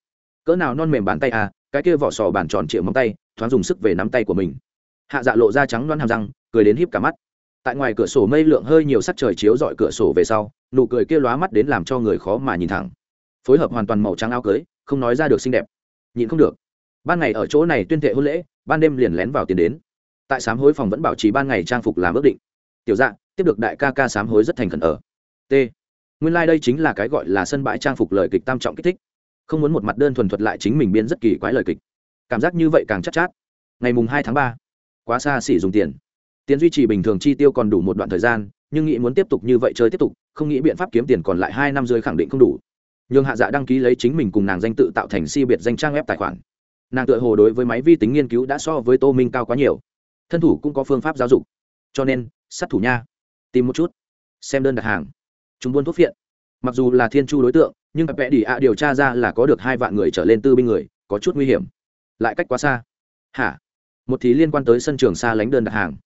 Cỡ nào non mềm bàn tay à cái kia vỏ sò bàn tròn triệu móng tay, thoáng dùng sức về nắm tay của mình hạ dạ lộ da trắng loan hàm răng cười đến híp cả mắt. Tại ngoài cửa sổ mây lượng hơi nhiều sắc trời chiếu dọi cửa sổ về sau nụ cười kia lóa mắt đến làm cho người khó mà nhìn thẳng. Phối hợp hoàn toàn màu trắng áo cưới không nói ra được xinh đẹp. Nhịn không được. Ban ngày ở chỗ này tuyên thệ hôn lễ ban đêm liền lén vào tiền đến. Tại sám hối phòng vẫn bảo trì ban ngày trang phục làm ước định. Tiểu dạng tiếp được đại ca ca sám hối rất thành khẩn ở. T. Nguyên lai、like、đây chính là cái gọi là sân bãi trang phục lời kịch tam trọng kích thích. Không muốn một mặt đơn thuần thuật lại chính mình biên rất kỳ quái lời kịch. Cảm giác như vậy càng chắc chát, chát. Ngày mùng hai tháng ba quá xa xỉ dùng tiền. Tiến duy trì bình thường chi tiêu còn đủ một đoạn thời gian, nhưng nghĩ muốn tiếp tục như vậy chơi tiếp tục, không nghĩ biện pháp kiếm tiền còn lại hai năm rưỡi khẳng định không đủ. Nhưng hạ dạ đăng ký lấy chính mình cùng nàng danh tự tạo thành si biệt danh trang web tài khoản. Nàng tự hồ đối với máy vi tính nghiên cứu đã so với tô minh cao quá nhiều. Thân thủ cũng có phương pháp giáo dục. Cho nên, sát thủ nha. Tìm một chút. Xem đơn đặt hàng. Chúng buôn thuốc phiện. Mặc dù là thiên chu đối tượng, nhưng vẽ đỉ ạ điều tra ra là có được hai vạn người trở lên tư binh người, có chút nguy hiểm. Lại cách quá xa. Hả? Một thì liên quan tới sân trường xa lánh đơn đặt hàng.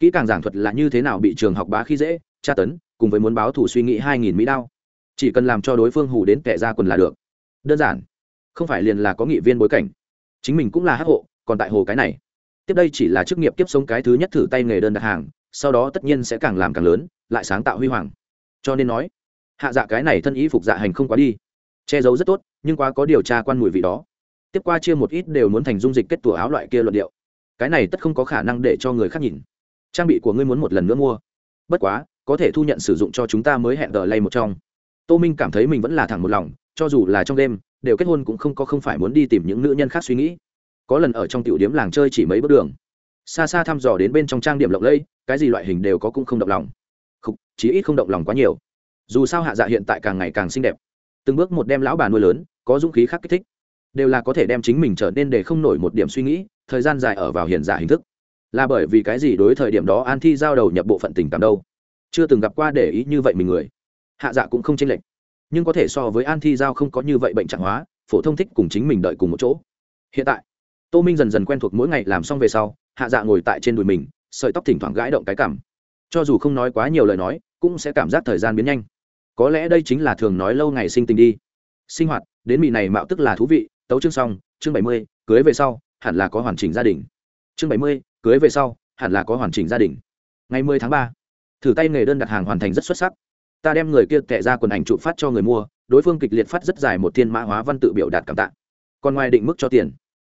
Kỹ càng giảng thuật là như thế nào bị trường học bá khi dễ, tra tấn, cùng với muốn báo thủ suy nghĩ hai nghìn mỹ đao. Chỉ cần làm cho đối phương hù đến kẻ ra quần là được. Đơn giản. Không phải liền là có nghị viên bối cảnh. Chính mình cũng là hắc hộ, còn tại hồ cái này. Tiếp đây chỉ là chức nghiệp tiếp sống cái thứ nhất thử tay nghề đơn đặt hàng, sau đó tất nhiên sẽ càng làm càng lớn, lại sáng tạo huy hoàng. Cho nên nói, hạ dạ cái này thân ý phục dạ hành không quá đi. Che giấu rất tốt, nhưng quá có điều tra quan mùi vị đó. Tiếp qua chia một ít đều muốn thành dung dịch kết tủa áo loại kia luận điệu cái này tất không có khả năng để cho người khác nhìn. Trang bị của ngươi muốn một lần nữa mua. Bất quá, có thể thu nhận sử dụng cho chúng ta mới hẹn tờ lay một trong. Tô minh cảm thấy mình vẫn là thẳng một lòng, cho dù là trong đêm, đều kết hôn cũng không có không phải muốn đi tìm những nữ nhân khác suy nghĩ. Có lần ở trong tiểu điếm làng chơi chỉ mấy bước đường. Xa xa thăm dò đến bên trong trang điểm lộng lẫy, cái gì loại hình đều có cũng không động lòng. Không chí ít không động lòng quá nhiều. Dù sao hạ dạ hiện tại càng ngày càng xinh đẹp. Từng bước một đem lão bà nuôi lớn, có dũng khí khác kích thích. Đều là có thể đem chính mình trở nên để không nổi một điểm suy nghĩ thời gian dài ở vào hiện giả hình thức. Là bởi vì cái gì đối thời điểm đó an thi giao đầu nhập bộ phận tình cảm đâu? Chưa từng gặp qua để ý như vậy mình người. Hạ dạ cũng không chênh lệch. Nhưng có thể so với an thi giao không có như vậy bệnh trạng hóa, phổ thông thích cùng chính mình đợi cùng một chỗ. Hiện tại, tô minh dần dần quen thuộc mỗi ngày làm xong về sau, hạ dạ ngồi tại trên đùi mình, sợi tóc thỉnh thoảng gãi động cái cảm. Cho dù không nói quá nhiều lời nói, cũng sẽ cảm giác thời gian biến nhanh. Có lẽ đây chính là thường nói lâu ngày sinh tình đi. Sinh hoạt, đến mị này mạo tức là thú vị. Tấu chương xong, chương bảy mươi, cưới về sau hẳn là có hoàn chỉnh gia đình. Chương bảy mươi, cưới về sau, hẳn là có hoàn chỉnh gia đình. Ngày mười tháng ba, thử tay nghề đơn đặt hàng hoàn thành rất xuất sắc. Ta đem người kia tệ ra quần ảnh chụp phát cho người mua, đối phương kịch liệt phát rất dài một thiên mã hóa văn tự biểu đạt cảm tạ. Còn ngoài định mức cho tiền.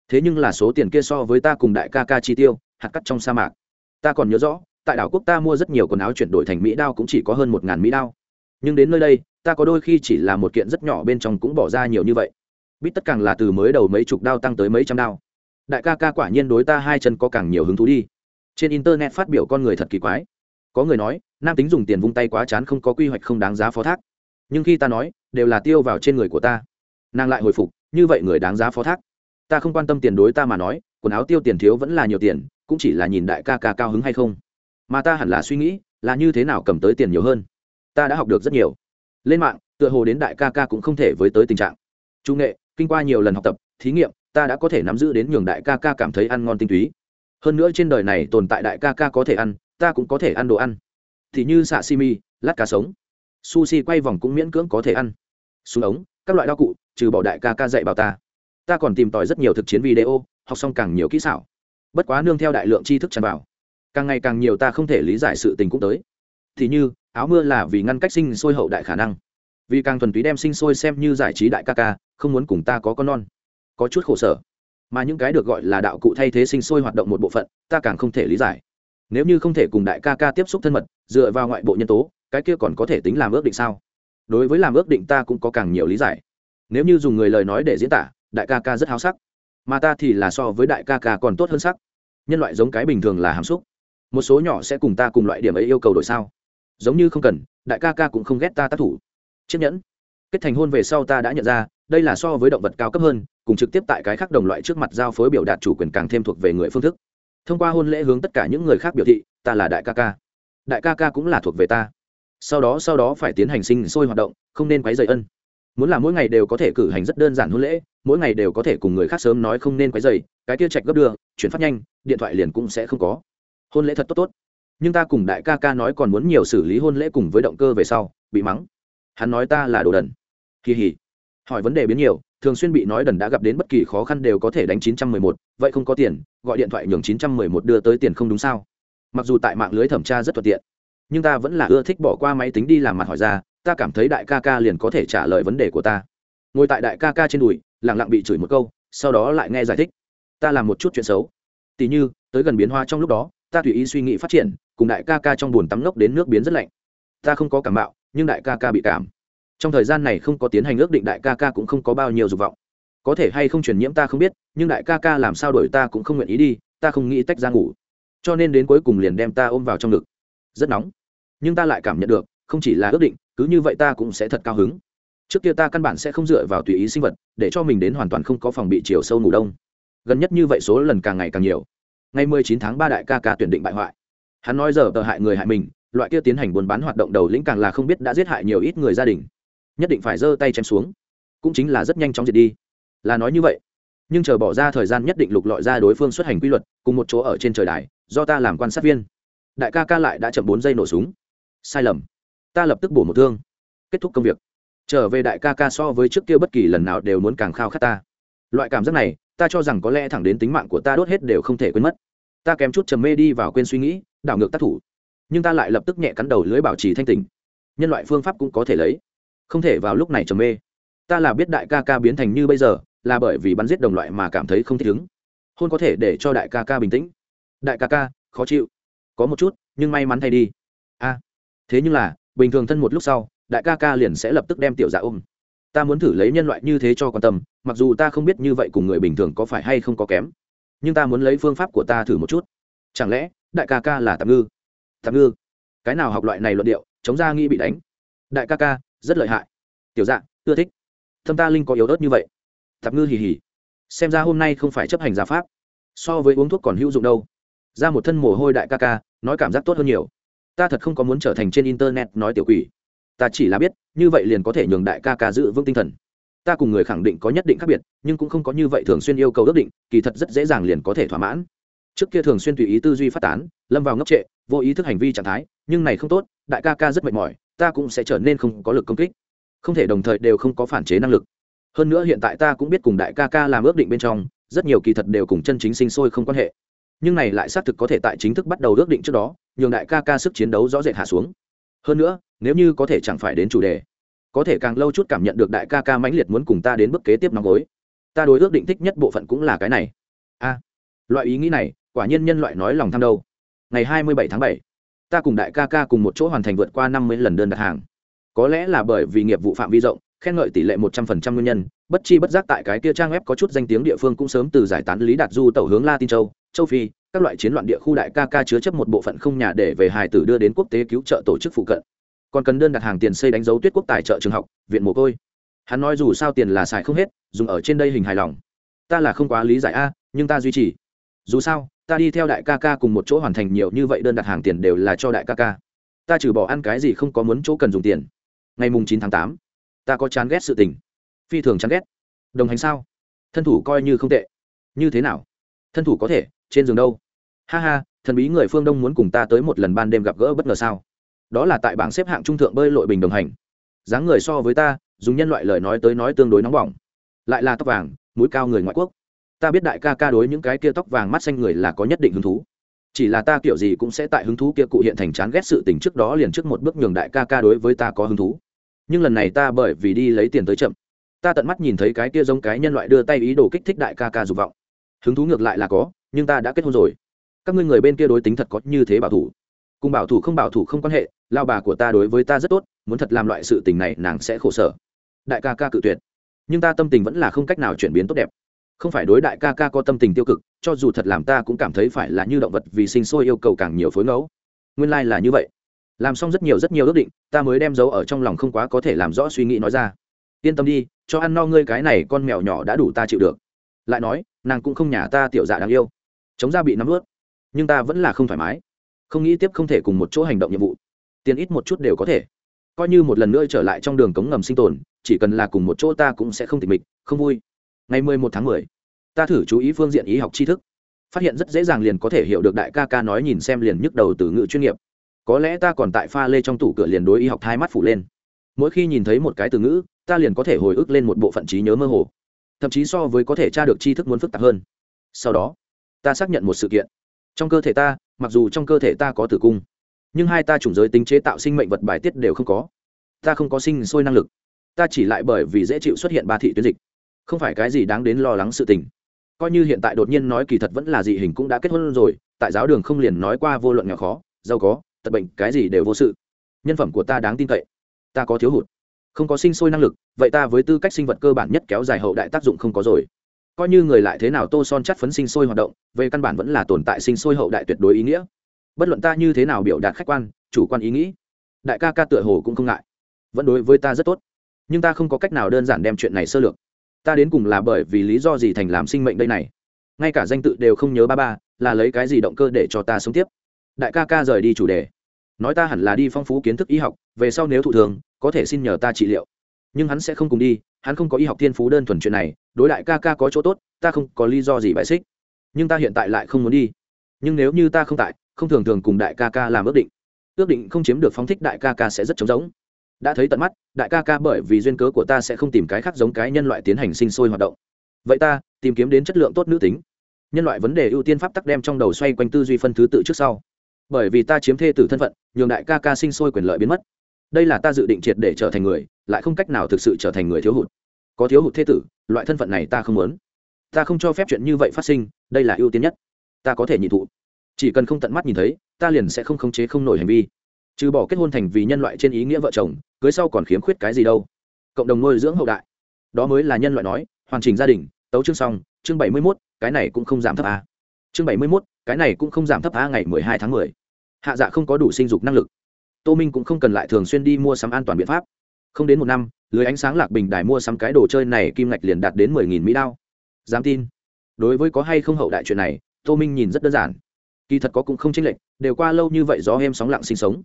Thế nhưng là số tiền kia so với ta cùng đại ca ca chi tiêu, hạt cắt trong sa mạc. Ta còn nhớ rõ, tại đảo quốc ta mua rất nhiều quần áo chuyển đổi thành mỹ đao cũng chỉ có hơn một ngàn mỹ đao. Nhưng đến nơi đây, ta có đôi khi chỉ là một kiện rất nhỏ bên trong cũng bỏ ra nhiều như vậy. Bít tất càng là từ mới đầu mấy chục đao tăng tới mấy trăm đao đại ca ca quả nhiên đối ta hai chân có càng nhiều hứng thú đi. Trên internet phát biểu con người thật kỳ quái. Có người nói, nam tính dùng tiền vung tay quá chán không có quy hoạch không đáng giá phó thác. Nhưng khi ta nói, đều là tiêu vào trên người của ta. Nàng lại hồi phục, như vậy người đáng giá phó thác. Ta không quan tâm tiền đối ta mà nói, quần áo tiêu tiền thiếu vẫn là nhiều tiền, cũng chỉ là nhìn đại ca ca cao hứng hay không. Mà ta hẳn là suy nghĩ, là như thế nào cầm tới tiền nhiều hơn. Ta đã học được rất nhiều. Lên mạng, tựa hồ đến đại ca ca cũng không thể với tới tình trạng. Trung nghệ, kinh qua nhiều lần học tập, thí nghiệm ta đã có thể nắm giữ đến nhường đại ca ca cảm thấy ăn ngon tinh túy. Hơn nữa trên đời này tồn tại đại ca ca có thể ăn, ta cũng có thể ăn đồ ăn. Thì như xạ simi lát cá sống. Sushi quay vòng cũng miễn cưỡng có thể ăn. Súng ống, các loại đao cụ, trừ bỏ đại ca ca dạy bảo ta. Ta còn tìm tòi rất nhiều thực chiến video, học xong càng nhiều kỹ xảo. Bất quá nương theo đại lượng tri thức tràn vào. Càng ngày càng nhiều ta không thể lý giải sự tình cũng tới. Thì như, áo mưa là vì ngăn cách sinh sôi hậu đại khả năng. Vì càng thuần túy đem sinh sôi xem như giải trí đại ca ca, không muốn cùng ta có con non có chút khổ sở. Mà những cái được gọi là đạo cụ thay thế sinh sôi hoạt động một bộ phận, ta càng không thể lý giải. Nếu như không thể cùng đại ca ca tiếp xúc thân mật, dựa vào ngoại bộ nhân tố, cái kia còn có thể tính làm ước định sao? Đối với làm ước định ta cũng có càng nhiều lý giải. Nếu như dùng người lời nói để diễn tả, đại ca ca rất háo sắc. Mà ta thì là so với đại ca ca còn tốt hơn sắc. Nhân loại giống cái bình thường là hàm xúc. Một số nhỏ sẽ cùng ta cùng loại điểm ấy yêu cầu đổi sao? Giống như không cần, đại ca ca cũng không ghét ta tác thủ. Chiếc nhẫn. Kết thành hôn về sau ta đã nhận ra đây là so với động vật cao cấp hơn, cùng trực tiếp tại cái khác đồng loại trước mặt giao phối biểu đạt chủ quyền càng thêm thuộc về người phương thức. Thông qua hôn lễ hướng tất cả những người khác biểu thị, ta là đại ca ca. Đại ca ca cũng là thuộc về ta. Sau đó sau đó phải tiến hành sinh sôi hoạt động, không nên quấy dày ân. Muốn là mỗi ngày đều có thể cử hành rất đơn giản hôn lễ, mỗi ngày đều có thể cùng người khác sớm nói không nên quấy dày cái kia trạch gấp đưa, chuyển phát nhanh, điện thoại liền cũng sẽ không có. Hôn lễ thật tốt tốt. Nhưng ta cùng đại ca ca nói còn muốn nhiều xử lý hôn lễ cùng với động cơ về sau, bị mắng. Hắn nói ta là đồ đần. Kỳ hỉ hỏi vấn đề biến nhiều thường xuyên bị nói đần đã gặp đến bất kỳ khó khăn đều có thể đánh 911, vậy không có tiền gọi điện thoại nhường 911 đưa tới tiền không đúng sao? Mặc dù tại mạng lưới thẩm tra rất thuận tiện nhưng ta vẫn là ưa thích bỏ qua máy tính đi làm mặt hỏi ra ta cảm thấy đại ca ca liền có thể trả lời vấn đề của ta. Ngồi tại đại ca ca trên đùi lẳng lặng bị chửi một câu sau đó lại nghe giải thích. Ta làm một chút chuyện xấu. Tỉ như tới gần biến hoa trong lúc đó ta tùy ý suy nghĩ phát triển cùng đại ca ca trong buồn tắm lốc đến nước biến rất lạnh. Ta không có cảm bạo nhưng đại ca ca bị cảm trong thời gian này không có tiến hành ước định đại ca ca cũng không có bao nhiêu dục vọng. Có thể hay không truyền nhiễm ta không biết, nhưng đại ca ca làm sao đổi ta cũng không nguyện ý đi, ta không nghĩ tách ra ngủ. Cho nên đến cuối cùng liền đem ta ôm vào trong ngực. Rất nóng. Nhưng ta lại cảm nhận được, không chỉ là ước định, cứ như vậy ta cũng sẽ thật cao hứng. Trước kia ta căn bản sẽ không dựa vào tùy ý sinh vật, để cho mình đến hoàn toàn không có phòng bị chiều sâu ngủ đông. Gần nhất như vậy số lần càng ngày càng nhiều. Ngày 19 tháng 3 đại ca ca tuyển định bại hoại. Hắn nói giờ tờ hại người hại mình, loại kia tiến hành buôn bán hoạt động đầu lĩnh càng là không biết đã giết hại nhiều ít người gia đình nhất định phải giơ tay chém xuống. Cũng chính là rất nhanh chóng diệt đi. Là nói như vậy. Nhưng chờ bỏ ra thời gian nhất định lục lọi ra đối phương xuất hành quy luật, cùng một chỗ ở trên trời đài, do ta làm quan sát viên. Đại ca ca lại đã chậm bốn giây nổ súng. Sai lầm. Ta lập tức bổ một thương. Kết thúc công việc. Trở về đại ca ca so với trước kia bất kỳ lần nào đều muốn càng khao khát ta. Loại cảm giác này, ta cho rằng có lẽ thẳng đến tính mạng của ta đốt hết đều không thể quên mất. Ta kém chút trầm mê đi vào quên suy nghĩ, đảo ngược tác thủ. Nhưng ta lại lập tức nhẹ cắn đầu lưới bảo trì thanh tình nhân loại phương pháp cũng có thể lấy không thể vào lúc này trầm mê. Ta là biết đại ca ca biến thành như bây giờ, là bởi vì bắn giết đồng loại mà cảm thấy không thích ứng. Hôn có thể để cho đại ca ca bình tĩnh. Đại ca ca, khó chịu. Có một chút, nhưng may mắn thay đi. A. Thế nhưng là, bình thường thân một lúc sau, đại ca ca liền sẽ lập tức đem tiểu dạ ôm. Ta muốn thử lấy nhân loại như thế cho quan tâm, mặc dù ta không biết như vậy cùng người bình thường có phải hay không có kém. Nhưng ta muốn lấy phương pháp của ta thử một chút. Chẳng lẽ, đại ca ca là tạm ngư? Tạm ngư? Cái nào học loại này luận điệu, chống ra nghĩ bị đánh? Đại ca ca rất lợi hại. Tiểu dạng, ưa thích. Thâm ta linh có yếu ớt như vậy. Tạm ngư hì hì. Xem ra hôm nay không phải chấp hành giả pháp. So với uống thuốc còn hữu dụng đâu. Ra một thân mồ hôi đại ca ca nói cảm giác tốt hơn nhiều. Ta thật không có muốn trở thành trên internet nói tiểu quỷ. Ta chỉ là biết như vậy liền có thể nhường đại ca ca giữ vững tinh thần. Ta cùng người khẳng định có nhất định khác biệt nhưng cũng không có như vậy thường xuyên yêu cầu ước định kỳ thật rất dễ dàng liền có thể thỏa mãn. Trước kia thường xuyên tùy ý tư duy phát tán lâm vào ngốc trệ vô ý thức hành vi trạng thái nhưng này không tốt đại ca ca rất mệt mỏi ta cũng sẽ trở nên không có lực công kích. Không thể đồng thời đều không có phản chế năng lực. Hơn nữa hiện tại ta cũng biết cùng đại ca ca làm ước định bên trong, rất nhiều kỳ thật đều cùng chân chính sinh sôi không quan hệ. Nhưng này lại xác thực có thể tại chính thức bắt đầu ước định trước đó, nhường đại ca ca sức chiến đấu rõ rệt hạ xuống. Hơn nữa, nếu như có thể chẳng phải đến chủ đề, có thể càng lâu chút cảm nhận được đại ca ca mãnh liệt muốn cùng ta đến bước kế tiếp nóng gối. Ta đối ước định thích nhất bộ phận cũng là cái này. A, loại ý nghĩ này, quả nhiên nhân loại nói lòng tham đâu. Ngày hai mươi bảy tháng bảy ta cùng đại ca ca cùng một chỗ hoàn thành vượt qua năm mươi lần đơn đặt hàng. Có lẽ là bởi vì nghiệp vụ phạm vi rộng, khen ngợi tỷ lệ một trăm phần trăm nguyên nhân, bất chi bất giác tại cái kia trang web có chút danh tiếng địa phương cũng sớm từ giải tán lý đạt du tẩu hướng la tin châu châu phi, các loại chiến loạn địa khu đại ca ca chứa chấp một bộ phận không nhà để về hài tử đưa đến quốc tế cứu trợ tổ chức phụ cận. Còn cần đơn đặt hàng tiền xây đánh dấu tuyết quốc tài trợ trường học, viện mồ côi. Hắn nói dù sao tiền là xài không hết, dùng ở trên đây hình hài lòng. Ta là không quá lý giải a, nhưng ta duy trì dù sao, ta đi theo đại ca ca cùng một chỗ hoàn thành nhiều như vậy đơn đặt hàng tiền đều là cho đại ca ca. Ta trừ bỏ ăn cái gì không có muốn chỗ cần dùng tiền. Ngày mùng chín tháng tám, ta có chán ghét sự tình. Phi thường chán ghét. Đồng hành sao? Thân thủ coi như không tệ. Như thế nào? Thân thủ có thể, trên giường đâu? Ha ha, thần bí người phương đông muốn cùng ta tới một lần ban đêm gặp gỡ bất ngờ sao? Đó là tại bảng xếp hạng trung thượng bơi lội bình đồng hành. Dáng người so với ta, dùng nhân loại lời nói tới nói tương đối nóng bỏng. Lại là tóc vàng, mũi cao người ngoại quốc ta biết đại ca ca đối những cái kia tóc vàng mắt xanh người là có nhất định hứng thú. Chỉ là ta kiểu gì cũng sẽ tại hứng thú kia cụ hiện thành chán ghét sự tình trước đó liền trước một bước nhường đại ca ca đối với ta có hứng thú. Nhưng lần này ta bởi vì đi lấy tiền tới chậm. Ta tận mắt nhìn thấy cái kia giống cái nhân loại đưa tay ý đồ kích thích đại ca ca dục vọng. Hứng thú ngược lại là có, nhưng ta đã kết hôn rồi. Các ngươi người bên kia đối tính thật có như thế bảo thủ. Cùng bảo thủ không bảo thủ không quan hệ, lao bà của ta đối với ta rất tốt, muốn thật làm loại sự tình này nàng sẽ khổ sở. Đại ca ca cự tuyệt. Nhưng ta tâm tình vẫn là không cách nào chuyển biến tốt đẹp không phải đối đại ca ca có tâm tình tiêu cực, cho dù thật làm ta cũng cảm thấy phải là như động vật vì sinh sôi yêu cầu càng nhiều phối ngẫu. Nguyên lai、like、là như vậy. Làm xong rất nhiều rất nhiều ước định, ta mới đem dấu ở trong lòng không quá có thể làm rõ suy nghĩ nói ra. Yên tâm đi, cho ăn no ngươi cái này con mèo nhỏ đã đủ ta chịu được. Lại nói, nàng cũng không nhà ta tiểu dạ đáng yêu. Chống ra bị nắm ướt, nhưng ta vẫn là không thoải mái. Không nghĩ tiếp không thể cùng một chỗ hành động nhiệm vụ. Tiền ít một chút đều có thể. Coi như một lần nữa trở lại trong đường cống ngầm sinh tồn, chỉ cần là cùng một chỗ ta cũng sẽ không tịch mịch, không vui ngày mười một tháng mười, ta thử chú ý phương diện y học tri thức. Phát hiện rất dễ dàng liền có thể hiểu được đại ca ca nói nhìn xem liền nhức đầu từ ngữ chuyên nghiệp. Có lẽ ta còn tại pha lê trong tủ cửa liền đối y học thai mắt phủ lên. Mỗi khi nhìn thấy một cái từ ngữ, ta liền có thể hồi ức lên một bộ phận trí nhớ mơ hồ. Thậm chí so với có thể tra được tri thức muốn phức tạp hơn. Sau đó, ta xác nhận một sự kiện. Trong cơ thể ta, mặc dù trong cơ thể ta có tử cung, nhưng hai ta chủng giới tính chế tạo sinh mệnh vật bài tiết đều không có. Ta không có sinh sôi năng lực. Ta chỉ lại bởi vì dễ chịu xuất hiện ba thị tuyến dịch không phải cái gì đáng đến lo lắng sự tình. Coi như hiện tại đột nhiên nói kỳ thật vẫn là dị hình cũng đã kết hôn rồi, tại giáo đường không liền nói qua vô luận nghèo khó, giàu có, tật bệnh, cái gì đều vô sự. Nhân phẩm của ta đáng tin cậy. Ta có thiếu hụt. Không có sinh sôi năng lực, vậy ta với tư cách sinh vật cơ bản nhất kéo dài hậu đại tác dụng không có rồi. Coi như người lại thế nào tô son chắt phấn sinh sôi hoạt động, về căn bản vẫn là tồn tại sinh sôi hậu đại tuyệt đối ý nghĩa. Bất luận ta như thế nào biểu đạt khách quan, chủ quan ý nghĩ, đại ca ca tựa hồ cũng không ngại. Vẫn đối với ta rất tốt. Nhưng ta không có cách nào đơn giản đem chuyện này sơ lược ta đến cùng là bởi vì lý do gì thành làm sinh mệnh đây này? Ngay cả danh tự đều không nhớ ba ba, là lấy cái gì động cơ để cho ta sống tiếp? Đại ca ca rời đi chủ đề. Nói ta hẳn là đi phong phú kiến thức y học, về sau nếu thụ thường, có thể xin nhờ ta trị liệu. Nhưng hắn sẽ không cùng đi, hắn không có y học thiên phú đơn thuần chuyện này, đối đại ca ca có chỗ tốt, ta không có lý do gì bại xích. Nhưng ta hiện tại lại không muốn đi. Nhưng nếu như ta không tại, không thường thường cùng đại ca ca làm ước định. Ước định không chiếm được phóng thích đại ca ca sẽ rất trống giống đã thấy tận mắt, đại ca ca bởi vì duyên cớ của ta sẽ không tìm cái khác giống cái nhân loại tiến hành sinh sôi hoạt động. Vậy ta, tìm kiếm đến chất lượng tốt nữ tính. Nhân loại vấn đề ưu tiên pháp tắc đem trong đầu xoay quanh tư duy phân thứ tự trước sau. Bởi vì ta chiếm thê tử thân phận, nhường đại ca ca sinh sôi quyền lợi biến mất. Đây là ta dự định triệt để trở thành người, lại không cách nào thực sự trở thành người thiếu hụt. Có thiếu hụt thê tử, loại thân phận này ta không muốn. Ta không cho phép chuyện như vậy phát sinh, đây là ưu tiên nhất. Ta có thể nhị thụ. Chỉ cần không tận mắt nhìn thấy, ta liền sẽ không khống chế không nổi hành vi. Trừ bỏ kết hôn thành vì nhân loại trên ý nghĩa vợ chồng cưới sau còn khiếm khuyết cái gì đâu. Cộng đồng nuôi dưỡng hậu đại. Đó mới là nhân loại nói, hoàn chỉnh gia đình, tấu chương xong, chương bảy mươi mốt, cái này cũng không giảm thấp a. Chương bảy mươi mốt, cái này cũng không giảm thấp a ngày mười hai tháng mười. Hạ dạ không có đủ sinh dục năng lực. Tô minh cũng không cần lại thường xuyên đi mua sắm an toàn biện pháp. Không đến một năm, lưới ánh sáng lạc bình đài mua sắm cái đồ chơi này kim ngạch liền đạt đến mười nghìn mỹ đao. Dám tin. Đối với có hay không hậu đại chuyện này, tô minh nhìn rất đơn giản. Kỳ thật có cũng không chênh lệch, đều qua lâu như vậy gió em sóng lặng sinh sống.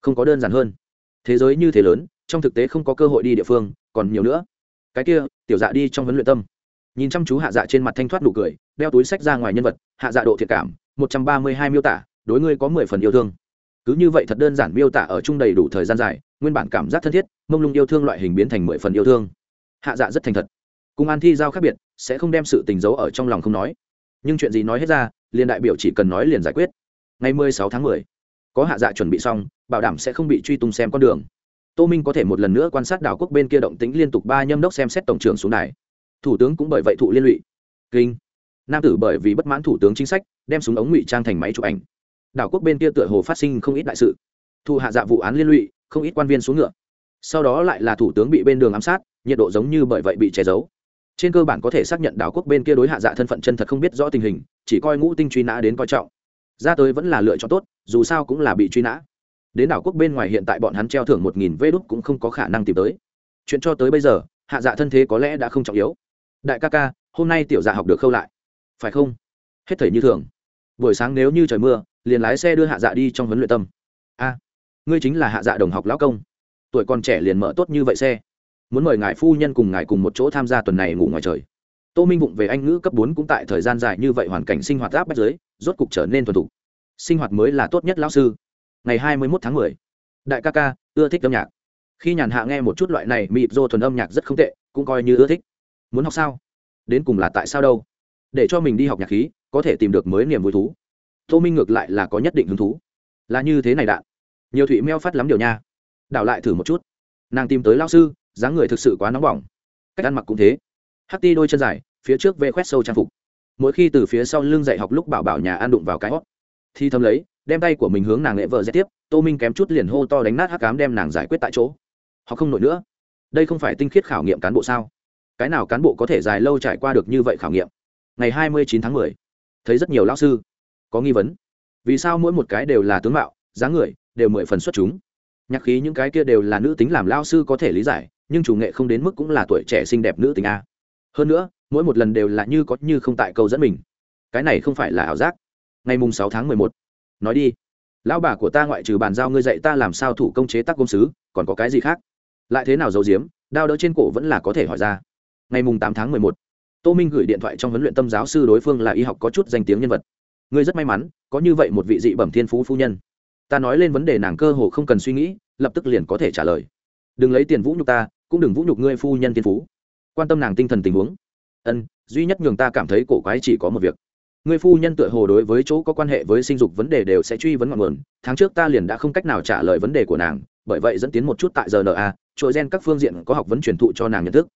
Không có đơn giản hơn thế giới như thế lớn, trong thực tế không có cơ hội đi địa phương, còn nhiều nữa. Cái kia, tiểu dạ đi trong huấn luyện tâm. Nhìn chăm chú hạ dạ trên mặt thanh thoát nụ cười, đeo túi sách ra ngoài nhân vật, hạ dạ độ thiệt cảm, một trăm ba mươi hai miêu tả, đối ngươi có mười phần yêu thương. Cứ như vậy thật đơn giản miêu tả ở chung đầy đủ thời gian dài, nguyên bản cảm giác thân thiết, mông lung yêu thương loại hình biến thành mười phần yêu thương. Hạ dạ rất thành thật. Cùng an thi giao khác biệt, sẽ không đem sự tình giấu ở trong lòng không nói. Nhưng chuyện gì nói hết ra, liền đại biểu chỉ cần nói liền giải quyết. Ngày mười sáu tháng mười có hạ dạ chuẩn bị xong, bảo đảm sẽ không bị truy tung xem con đường. Tô minh có thể một lần nữa quan sát đảo quốc bên kia động tĩnh liên tục ba nhâm đốc xem xét tổng trưởng xuống này thủ tướng cũng bởi vậy thụ liên lụy. Kinh. Nam tử bởi vì bất mãn thủ tướng chính sách, đem súng ống ngụy trang thành máy chụp ảnh. Đảo quốc bên kia tựa hồ phát sinh không ít đại sự. Thu hạ dạ vụ án liên lụy, không ít quan viên xuống ngựa. Sau đó lại là thủ tướng bị bên đường ám sát, nhiệt độ giống như bởi vậy bị che giấu. Trên cơ bản có thể xác nhận đảo quốc bên kia đối hạ dạ thân phận chân thật không biết rõ tình hình, chỉ coi ngũ tinh truy nã đến coi trọng ra tới vẫn là lựa chọn tốt, dù sao cũng là bị truy nã. Đến đảo quốc bên ngoài hiện tại bọn hắn treo thưởng một nghìn vê đúc cũng không có khả năng tìm tới. Chuyện cho tới bây giờ, hạ dạ thân thế có lẽ đã không trọng yếu. Đại ca ca, hôm nay tiểu dạ học được khâu lại. Phải không? Hết thầy như thường. Buổi sáng nếu như trời mưa, liền lái xe đưa hạ dạ đi trong huấn luyện tâm. A, ngươi chính là hạ dạ đồng học lão công. Tuổi còn trẻ liền mở tốt như vậy xe. Muốn mời ngài phu nhân cùng ngài cùng một chỗ tham gia tuần này ngủ ngoài trời tô minh vụng về anh ngữ cấp bốn cũng tại thời gian dài như vậy hoàn cảnh sinh hoạt áp bách giới rốt cục trở nên thuần thục. Sinh hoạt mới là tốt nhất lão sư. Ngày hai mươi mốt tháng mười, đại ca ca, ưa thích âm nhạc. Khi nhàn hạ nghe một chút loại này mịp dô thuần âm nhạc rất không tệ, cũng coi như ưa thích. Muốn học sao? Đến cùng là tại sao đâu? Để cho mình đi học nhạc khí, có thể tìm được mới niềm vui thú. Tô minh ngược lại là có nhất định hứng thú. Là như thế này đạn. Nhiều thụy meo phát lắm điều nha. Đảo lại thử một chút. Nàng tìm tới lao sư, dáng người thực sự quá nóng bỏng. Cách ăn mặc cũng thế. Hát ti đôi chân dài phía trước vê khoét sâu trang phục. Mỗi khi từ phía sau lưng dạy học lúc bảo bảo nhà ăn đụng vào cái hót, thì thầm lấy, đem tay của mình hướng nàng nghệ vợ dễ tiếp, tô minh kém chút liền hô to đánh nát hắc cám đem nàng giải quyết tại chỗ. Họ không nổi nữa. Đây không phải tinh khiết khảo nghiệm cán bộ sao? Cái nào cán bộ có thể dài lâu trải qua được như vậy khảo nghiệm? Ngày hai mươi chín tháng mười, thấy rất nhiều lão sư có nghi vấn. Vì sao mỗi một cái đều là tướng mạo, dáng người đều mười phần xuất chúng? Nhạc khí những cái kia đều là nữ tính làm lao sư có thể lý giải, nhưng chủ nghệ không đến mức cũng là tuổi trẻ xinh đẹp nữ tính a. Hơn nữa mỗi một lần đều là như có như không tại câu dẫn mình. Cái này không phải là ảo giác. Ngày mùng sáu tháng mười một. Nói đi. Lão bà của ta ngoại trừ bàn giao ngươi dạy ta làm sao thủ công chế tác công sứ, còn có cái gì khác? Lại thế nào giấu diếm đao đỡ trên cổ vẫn là có thể hỏi ra. Ngày mùng tám tháng mười một. Tô minh gửi điện thoại trong huấn luyện tâm giáo sư đối phương là y học có chút danh tiếng nhân vật. Ngươi rất may mắn, có như vậy một vị dị bẩm thiên phú phu nhân. Ta nói lên vấn đề nàng cơ hồ không cần suy nghĩ, lập tức liền có thể trả lời. Đừng lấy tiền vũ nhục ta, cũng đừng vũ nhục ngươi phu nhân thiên phú. Quan tâm nàng tinh thần tình huống ân, duy nhất nhường ta cảm thấy cổ quái chỉ có một việc. Người phu nhân tựa hồ đối với chỗ có quan hệ với sinh dục vấn đề đều sẽ truy vấn ngọn nguồn. Tháng trước ta liền đã không cách nào trả lời vấn đề của nàng, bởi vậy dẫn tiến một chút tại rna trội gen các phương diện có học vấn truyền thụ cho nàng nhận thức.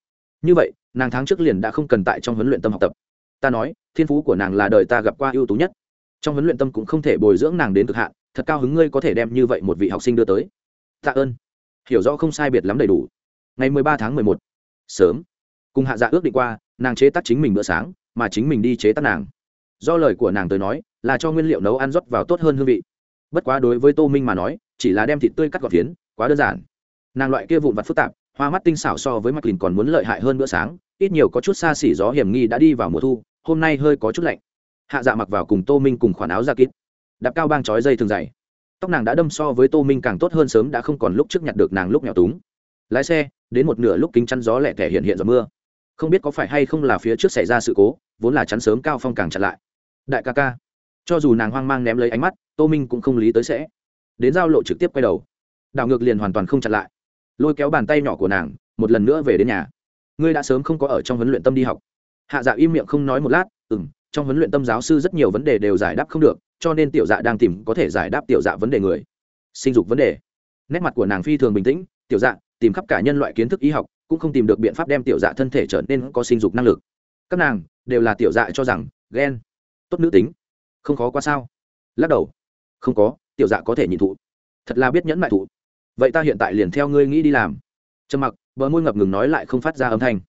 Như vậy, nàng tháng trước liền đã không cần tại trong huấn luyện tâm học tập. Ta nói, thiên phú của nàng là đời ta gặp qua ưu tú nhất. Trong huấn luyện tâm cũng không thể bồi dưỡng nàng đến cực hạn, thật cao hứng ngươi có thể đem như vậy một vị học sinh đưa tới. Tạ ơn. Hiểu rõ không sai biệt lắm đầy đủ. Ngày mười ba tháng mười một. Sớm. Cùng hạ dạ ước định qua nàng chế tác chính mình bữa sáng, mà chính mình đi chế tác nàng. Do lời của nàng tới nói, là cho nguyên liệu nấu ăn rót vào tốt hơn hương vị. Bất quá đối với tô minh mà nói, chỉ là đem thịt tươi cắt gọt phiến, quá đơn giản. Nàng loại kia vụn vặt phức tạp, hoa mắt tinh xảo so với mặt lìn còn muốn lợi hại hơn bữa sáng, ít nhiều có chút xa xỉ gió hiểm nghi đã đi vào mùa thu, hôm nay hơi có chút lạnh. Hạ dạ mặc vào cùng tô minh cùng khoản áo ra kít đạp cao bang trói dây thường dày. Tóc nàng đã đâm so với tô minh càng tốt hơn sớm đã không còn lúc trước nhặt được nàng lúc nghèo túng. Lái xe, đến một nửa lúc kính chăn gió lẹ thẻ hiện hiện giọt mưa không biết có phải hay không là phía trước xảy ra sự cố, vốn là chắn sớm cao phong càng chặn lại. Đại ca ca. Cho dù nàng hoang mang ném lấy ánh mắt, tô minh cũng không lý tới sẽ. Đến giao lộ trực tiếp quay đầu. Đảo ngược liền hoàn toàn không chặn lại. Lôi kéo bàn tay nhỏ của nàng, một lần nữa về đến nhà. Ngươi đã sớm không có ở trong huấn luyện tâm đi học. Hạ dạ im miệng không nói một lát ừ m trong huấn luyện tâm giáo sư rất nhiều vấn đề đều giải đáp không được, cho nên tiểu dạ đang tìm có thể giải đáp tiểu dạ vấn đề người. Sinh dục vấn đề. Nét mặt của nàng phi thường bình tĩnh, tiểu dạ tìm khắp cả nhân loại kiến thức y học cũng không tìm được biện pháp đem tiểu dạ thân thể trở nên có sinh dục năng lực. Các nàng đều là tiểu dạ cho rằng ghen tốt nữ tính. Không khó quá sao? Lắc đầu. Không có, tiểu dạ có thể nhìn thụ. Thật là biết nhẫn mại thụ. Vậy ta hiện tại liền theo ngươi nghĩ đi làm. Trầm mặc, bờ môi ngập ngừng nói lại không phát ra âm thanh.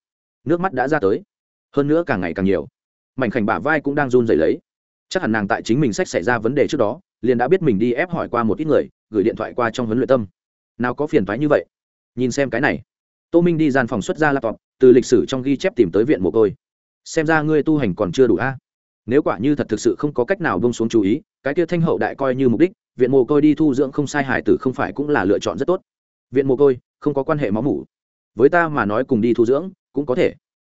Nước mắt đã ra tới. Hơn nữa càng ngày càng nhiều. Mảnh khảnh bả vai cũng đang run rẩy lấy. Chắc hẳn nàng tại chính mình sách xảy ra vấn đề trước đó, liền đã biết mình đi ép hỏi qua một ít người, gửi điện thoại qua trong huấn luyện tâm. Nào có phiền thoái như vậy? Nhìn xem cái này tô minh đi gian phòng xuất ra laptop, từ lịch sử trong ghi chép tìm tới viện mồ côi. Xem ra ngươi tu hành còn chưa đủ a. Nếu quả như thật thực sự không có cách nào bông xuống chú ý, cái kia thanh hậu đại coi như mục đích, viện mồ côi đi thu dưỡng không sai hải tử không phải cũng là lựa chọn rất tốt. Viện mồ côi, không có quan hệ máu mủ. Với ta mà nói cùng đi thu dưỡng, cũng có thể.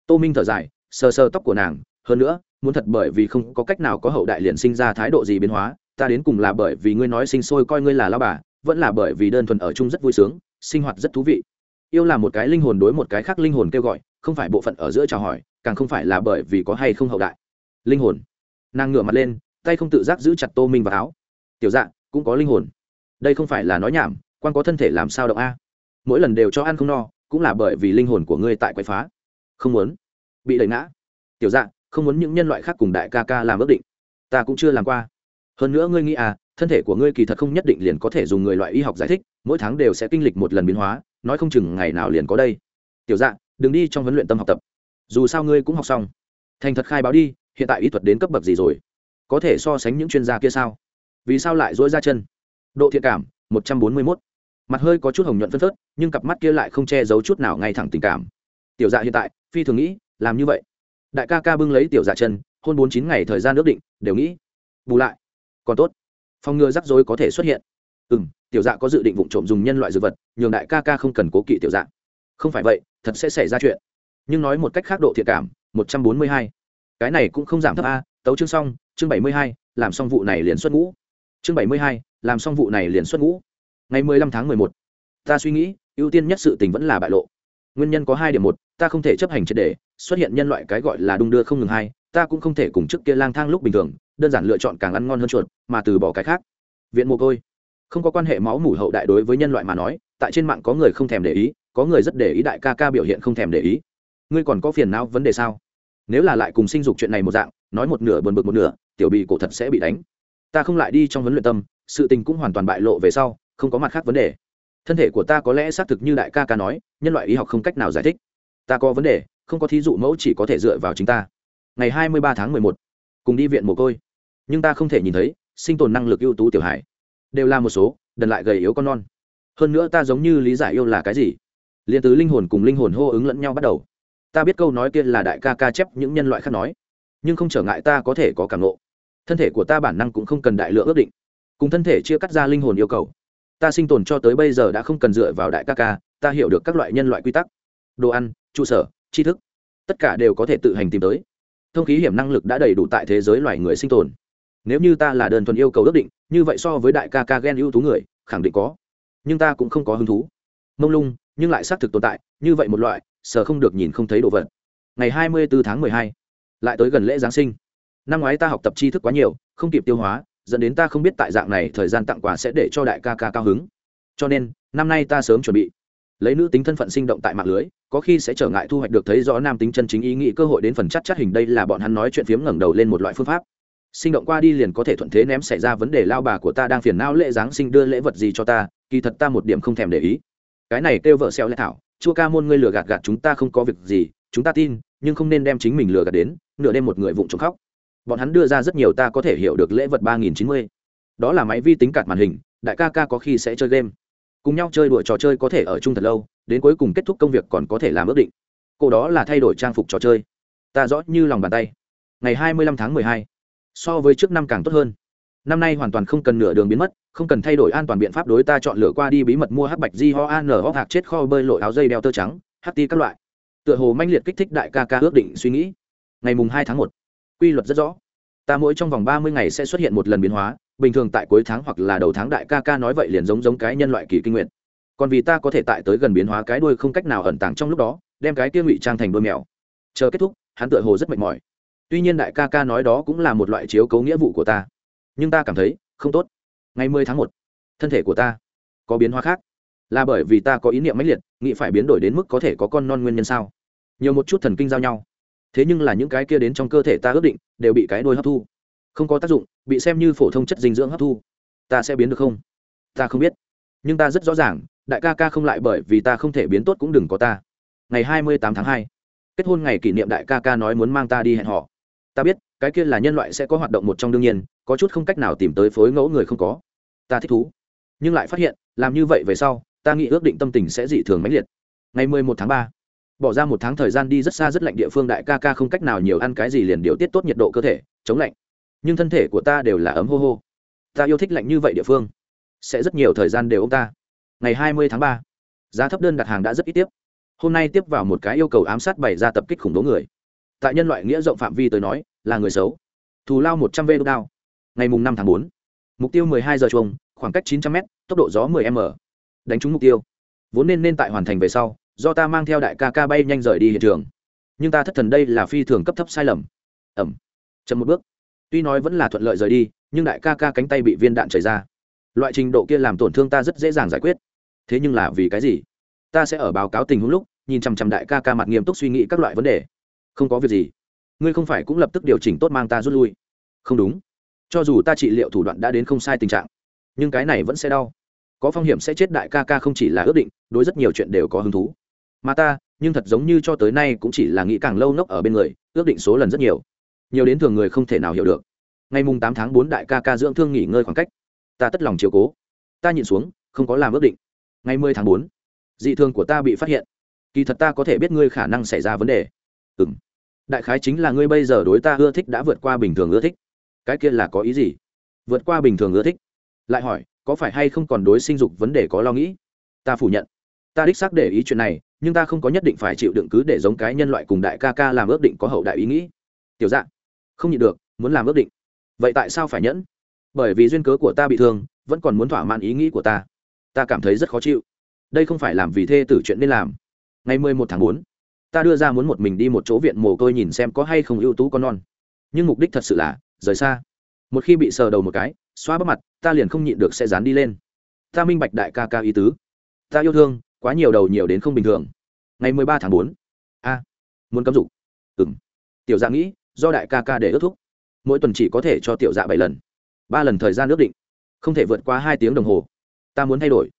Tô minh thở dài, sờ sờ tóc của nàng, hơn nữa, muốn thật bởi vì không có cách nào có hậu đại liền sinh ra thái độ gì biến hóa, ta đến cùng là bởi vì ngươi nói sinh sôi coi ngươi là lao bà, vẫn là bởi vì đơn thuần ở chung rất vui sướng, sinh hoạt rất thú vị yêu là một cái linh hồn đối một cái khác linh hồn kêu gọi, không phải bộ phận ở giữa chào hỏi, càng không phải là bởi vì có hay không hậu đại. Linh hồn. Nàng ngửa mặt lên, tay không tự giác giữ chặt tô minh vào áo. Tiểu dạng cũng có linh hồn. Đây không phải là nói nhảm, quan có thân thể làm sao động a? Mỗi lần đều cho ăn không no, cũng là bởi vì linh hồn của ngươi tại quậy phá. Không muốn. Bị đẩy ngã. Tiểu dạng không muốn những nhân loại khác cùng đại ca ca làm ước định. Ta cũng chưa làm qua. Hơn nữa ngươi nghĩ à thân thể của ngươi kỳ thật không nhất định liền có thể dùng người loại y học giải thích, mỗi tháng đều sẽ kinh lịch một lần biến hóa nói không chừng ngày nào liền có đây. Tiểu dạng đừng đi trong huấn luyện tâm học tập. Dù sao ngươi cũng học xong. Thành thật khai báo đi, hiện tại y thuật đến cấp bậc gì rồi? Có thể so sánh những chuyên gia kia sao? Vì sao lại dỗi ra chân? Độ thiện cảm, một trăm bốn mươi mốt. Mặt hơi có chút hồng nhuận phân phớt, nhưng cặp mắt kia lại không che giấu chút nào ngay thẳng tình cảm. Tiểu dạ hiện tại, phi thường nghĩ, làm như vậy. Đại ca ca bưng lấy tiểu dạ chân, hôn bốn chín ngày thời gian ước định, đều nghĩ. Bù lại. Còn tốt. Phòng ngừa rắc rối có thể xuất hiện. Ừ m tiểu dạ có dự định vụ trộm dùng nhân loại dược vật, nhường đại ca ca không cần cố kỵ tiểu dạ. Không phải vậy, thật sẽ xảy ra chuyện. Nhưng nói một cách khác độ thiệt cảm, một trăm bốn mươi hai. Cái này cũng không giảm thấp a, tấu chương xong, chương bảy mươi hai, làm xong vụ này liền xuất ngũ. Chương bảy mươi hai, làm xong vụ này liền xuất ngũ. Ngày mười lăm tháng mười một. Ta suy nghĩ, ưu tiên nhất sự tình vẫn là bại lộ. Nguyên nhân có hai điểm một, ta không thể chấp hành triệt đề xuất hiện nhân loại cái gọi là đung đưa không ngừng hai, ta cũng không thể cùng trước kia lang thang lúc bình thường, đơn giản lựa chọn càng ăn ngon hơn chuột, mà từ bỏ cái khác. Viện mồ côi không có quan hệ máu mủ hậu đại đối với nhân loại mà nói, tại trên mạng có người không thèm để ý, có người rất để ý đại ca ca biểu hiện không thèm để ý. Ngươi còn có phiền não vấn đề sao? Nếu là lại cùng sinh dục chuyện này một dạng, nói một nửa buồn bực một nửa, tiểu bị cổ thật sẽ bị đánh. Ta không lại đi trong huấn luyện tâm, sự tình cũng hoàn toàn bại lộ về sau, không có mặt khác vấn đề. Thân thể của ta có lẽ xác thực như đại ca ca nói, nhân loại y học không cách nào giải thích. Ta có vấn đề, không có thí dụ mẫu chỉ có thể dựa vào chính ta. Ngày hai mươi ba tháng mười một, cùng đi viện mồ côi. Nhưng ta không thể nhìn thấy, sinh tồn năng lực ưu tú tiểu hải đều là một số, đần lại gầy yếu con non. Hơn nữa ta giống như lý giải yêu là cái gì? Liền từ linh hồn cùng linh hồn hô ứng lẫn nhau bắt đầu. Ta biết câu nói kia là đại ca ca chép những nhân loại khác nói, nhưng không trở ngại ta có thể có cảm lộ thân thể của ta bản năng cũng không cần đại lượng ước định. Cùng thân thể chia cắt ra linh hồn yêu cầu. Ta sinh tồn cho tới bây giờ đã không cần dựa vào đại ca ca, ta hiểu được các loại nhân loại quy tắc. Đồ ăn, trụ sở, tri thức, tất cả đều có thể tự hành tìm tới. Thông khí hiểm năng lực đã đầy đủ tại thế giới loài người sinh tồn nếu như ta là đơn thuần yêu cầu ước định, như vậy so với đại ca ca ghen ưu tú người, khẳng định có. Nhưng ta cũng không có hứng thú. Mông lung, nhưng lại xác thực tồn tại, như vậy một loại sờ không được nhìn không thấy đồ vật. Ngày hai mươi bốn tháng mười hai, lại tới gần lễ giáng sinh. Năm ngoái ta học tập tri thức quá nhiều, không kịp tiêu hóa, dẫn đến ta không biết tại dạng này thời gian tặng quà sẽ để cho đại ca ca cao hứng. Cho nên, năm nay ta sớm chuẩn bị. Lấy nữ tính thân phận sinh động tại mạng lưới, có khi sẽ trở ngại thu hoạch được thấy rõ nam tính chân chính ý nghĩ cơ hội đến phần chắc chắc hình đây là bọn hắn nói chuyện phiếm ngẩng đầu lên một loại phương pháp sinh động qua đi liền có thể thuận thế ném xảy ra vấn đề lao bà của ta đang phiền não lễ giáng sinh đưa lễ vật gì cho ta, kỳ thật ta một điểm không thèm để ý. Cái này kêu vợ xeo lẽ thảo, chua ca môn ngươi lừa gạt gạt chúng ta không có việc gì, chúng ta tin, nhưng không nên đem chính mình lừa gạt đến, nửa đêm một người vụng trộm khóc. Bọn hắn đưa ra rất nhiều ta có thể hiểu được lễ vật ba nghìn chín mươi. Đó là máy vi tính cạt màn hình, đại ca ca có khi sẽ chơi game. Cùng nhau chơi đuổi trò chơi có thể ở chung thật lâu, đến cuối cùng kết thúc công việc còn có thể làm ước định. Cô đó là thay đổi trang phục trò chơi. Ta rõ như lòng bàn tay. Ngày hai mươi lăm tháng mười hai so với trước năm càng tốt hơn. Năm nay hoàn toàn không cần nửa đường biến mất, không cần thay đổi an toàn biện pháp đối ta chọn lựa qua đi bí mật mua hắc bạch di ho an hóc hạc chết kho bơi lội áo dây đeo tơ trắng hắc ti các loại. Tựa hồ manh liệt kích thích đại ca ca ước định suy nghĩ. Ngày mùng hai tháng một, quy luật rất rõ. Ta mỗi trong vòng ba mươi ngày sẽ xuất hiện một lần biến hóa, bình thường tại cuối tháng hoặc là đầu tháng đại ca ca nói vậy liền giống giống cái nhân loại kỳ kinh nguyện còn vì ta có thể tại tới gần biến hóa cái đuôi không cách nào ẩn tàng trong lúc đó, đem cái kia ngụy trang thành đôi mèo. Chờ kết thúc, hắn tựa hồ rất mệt mỏi tuy nhiên đại ca ca nói đó cũng là một loại chiếu cấu nghĩa vụ của ta. Nhưng ta cảm thấy, không tốt. Ngày mười tháng một, thân thể của ta có biến hóa khác. Là bởi vì ta có ý niệm mãnh liệt, nghĩ phải biến đổi đến mức có thể có con non nguyên nhân sao? Nhiều một chút thần kinh giao nhau. Thế nhưng là những cái kia đến trong cơ thể ta ước định, đều bị cái đôi hấp thu. Không có tác dụng, bị xem như phổ thông chất dinh dưỡng hấp thu. Ta sẽ biến được không? Ta không biết. Nhưng ta rất rõ ràng, đại ca ca không lại bởi vì ta không thể biến tốt cũng đừng có ta. Ngày hai mươi tám tháng hai, kết hôn ngày kỷ niệm đại ca ca nói muốn mang ta đi hẹn họ ta biết, cái kia là nhân loại sẽ có hoạt động một trong đương nhiên, có chút không cách nào tìm tới phối ngẫu người không có. Ta thích thú. Nhưng lại phát hiện, làm như vậy về sau, ta nghĩ ước định tâm tình sẽ dị thường mãnh liệt. Ngày mười một tháng ba, bỏ ra một tháng thời gian đi rất xa rất lạnh địa phương đại ca ca không cách nào nhiều ăn cái gì liền điều tiết tốt nhiệt độ cơ thể, chống lạnh. Nhưng thân thể của ta đều là ấm hô hô. Ta yêu thích lạnh như vậy địa phương. Sẽ rất nhiều thời gian đều ông ta. Ngày hai mươi tháng ba, giá thấp đơn đặt hàng đã rất ít tiếp. Hôm nay tiếp vào một cái yêu cầu ám sát bày ra tập kích khủng bố người tại nhân loại nghĩa rộng phạm vi tới nói, là người xấu. Thù lao một trăm v đao. Ngày mùng năm tháng bốn, mục tiêu mười hai giờ chuông, khoảng cách chín trăm m tốc độ gió mười m. Đánh trúng mục tiêu. Vốn nên nên tại hoàn thành về sau, do ta mang theo đại ca ca bay nhanh rời đi hiện trường. Nhưng ta thất thần đây là phi thường cấp thấp sai lầm. Ẩm. Chậm một bước. Tuy nói vẫn là thuận lợi rời đi, nhưng đại ca ca cánh tay bị viên đạn chảy ra. Loại trình độ kia làm tổn thương ta rất dễ dàng giải quyết. Thế nhưng là vì cái gì? Ta sẽ ở báo cáo tình huống lúc, nhìn chằm chằm đại ca ca mặt nghiêm túc suy nghĩ các loại vấn đề không có việc gì. Ngươi không phải cũng lập tức điều chỉnh tốt mang ta rút lui. Không đúng. Cho dù ta trị liệu thủ đoạn đã đến không sai tình trạng, nhưng cái này vẫn sẽ đau. Có phong hiểm sẽ chết đại ca ca không chỉ là ước định, đối rất nhiều chuyện đều có hứng thú. Mà ta, nhưng thật giống như cho tới nay cũng chỉ là nghĩ càng lâu nốc ở bên người, ước định số lần rất nhiều. Nhiều đến thường người không thể nào hiểu được. Ngày mùng tám tháng bốn đại ca ca dưỡng thương nghỉ ngơi khoảng cách. Ta tất lòng chiều cố. Ta nhìn xuống, không có làm ước định. Ngày mười tháng bốn, dị thương của ta bị phát hiện. Kỳ thật ta có thể biết ngươi khả năng xảy ra vấn đề. Ừ m đại khái chính là ngươi bây giờ đối ta ưa thích đã vượt qua bình thường ưa thích. Cái kia là có ý gì? Vượt qua bình thường ưa thích? Lại hỏi, có phải hay không còn đối sinh dục vấn đề có lo nghĩ? Ta phủ nhận. Ta đích xác để ý chuyện này, nhưng ta không có nhất định phải chịu đựng cứ để giống cái nhân loại cùng đại ca ca làm ước định có hậu đại ý nghĩ. Tiểu dạng, không nhịn được, muốn làm ước định. Vậy tại sao phải nhẫn? Bởi vì duyên cớ của ta bị thương, vẫn còn muốn thỏa mãn ý nghĩ của ta. Ta cảm thấy rất khó chịu. Đây không phải làm vì thê tử chuyện nên làm. Ngày mười một tháng bốn ta đưa ra muốn một mình đi một chỗ viện mồ côi nhìn xem có hay không ưu tú con non. Nhưng mục đích thật sự là, rời xa. Một khi bị sờ đầu một cái, xoa bắp mặt, ta liền không nhịn được sẽ dán đi lên. Ta minh bạch đại ca ca ý tứ. Ta yêu thương, quá nhiều đầu nhiều đến không bình thường. Ngày mười ba tháng bốn. A, muốn cấm dục. Ừng tiểu dạ nghĩ, do đại ca ca để ước thúc. Mỗi tuần chỉ có thể cho tiểu dạ bảy lần. Ba lần thời gian ước định. Không thể vượt qua hai tiếng đồng hồ. Ta muốn thay đổi.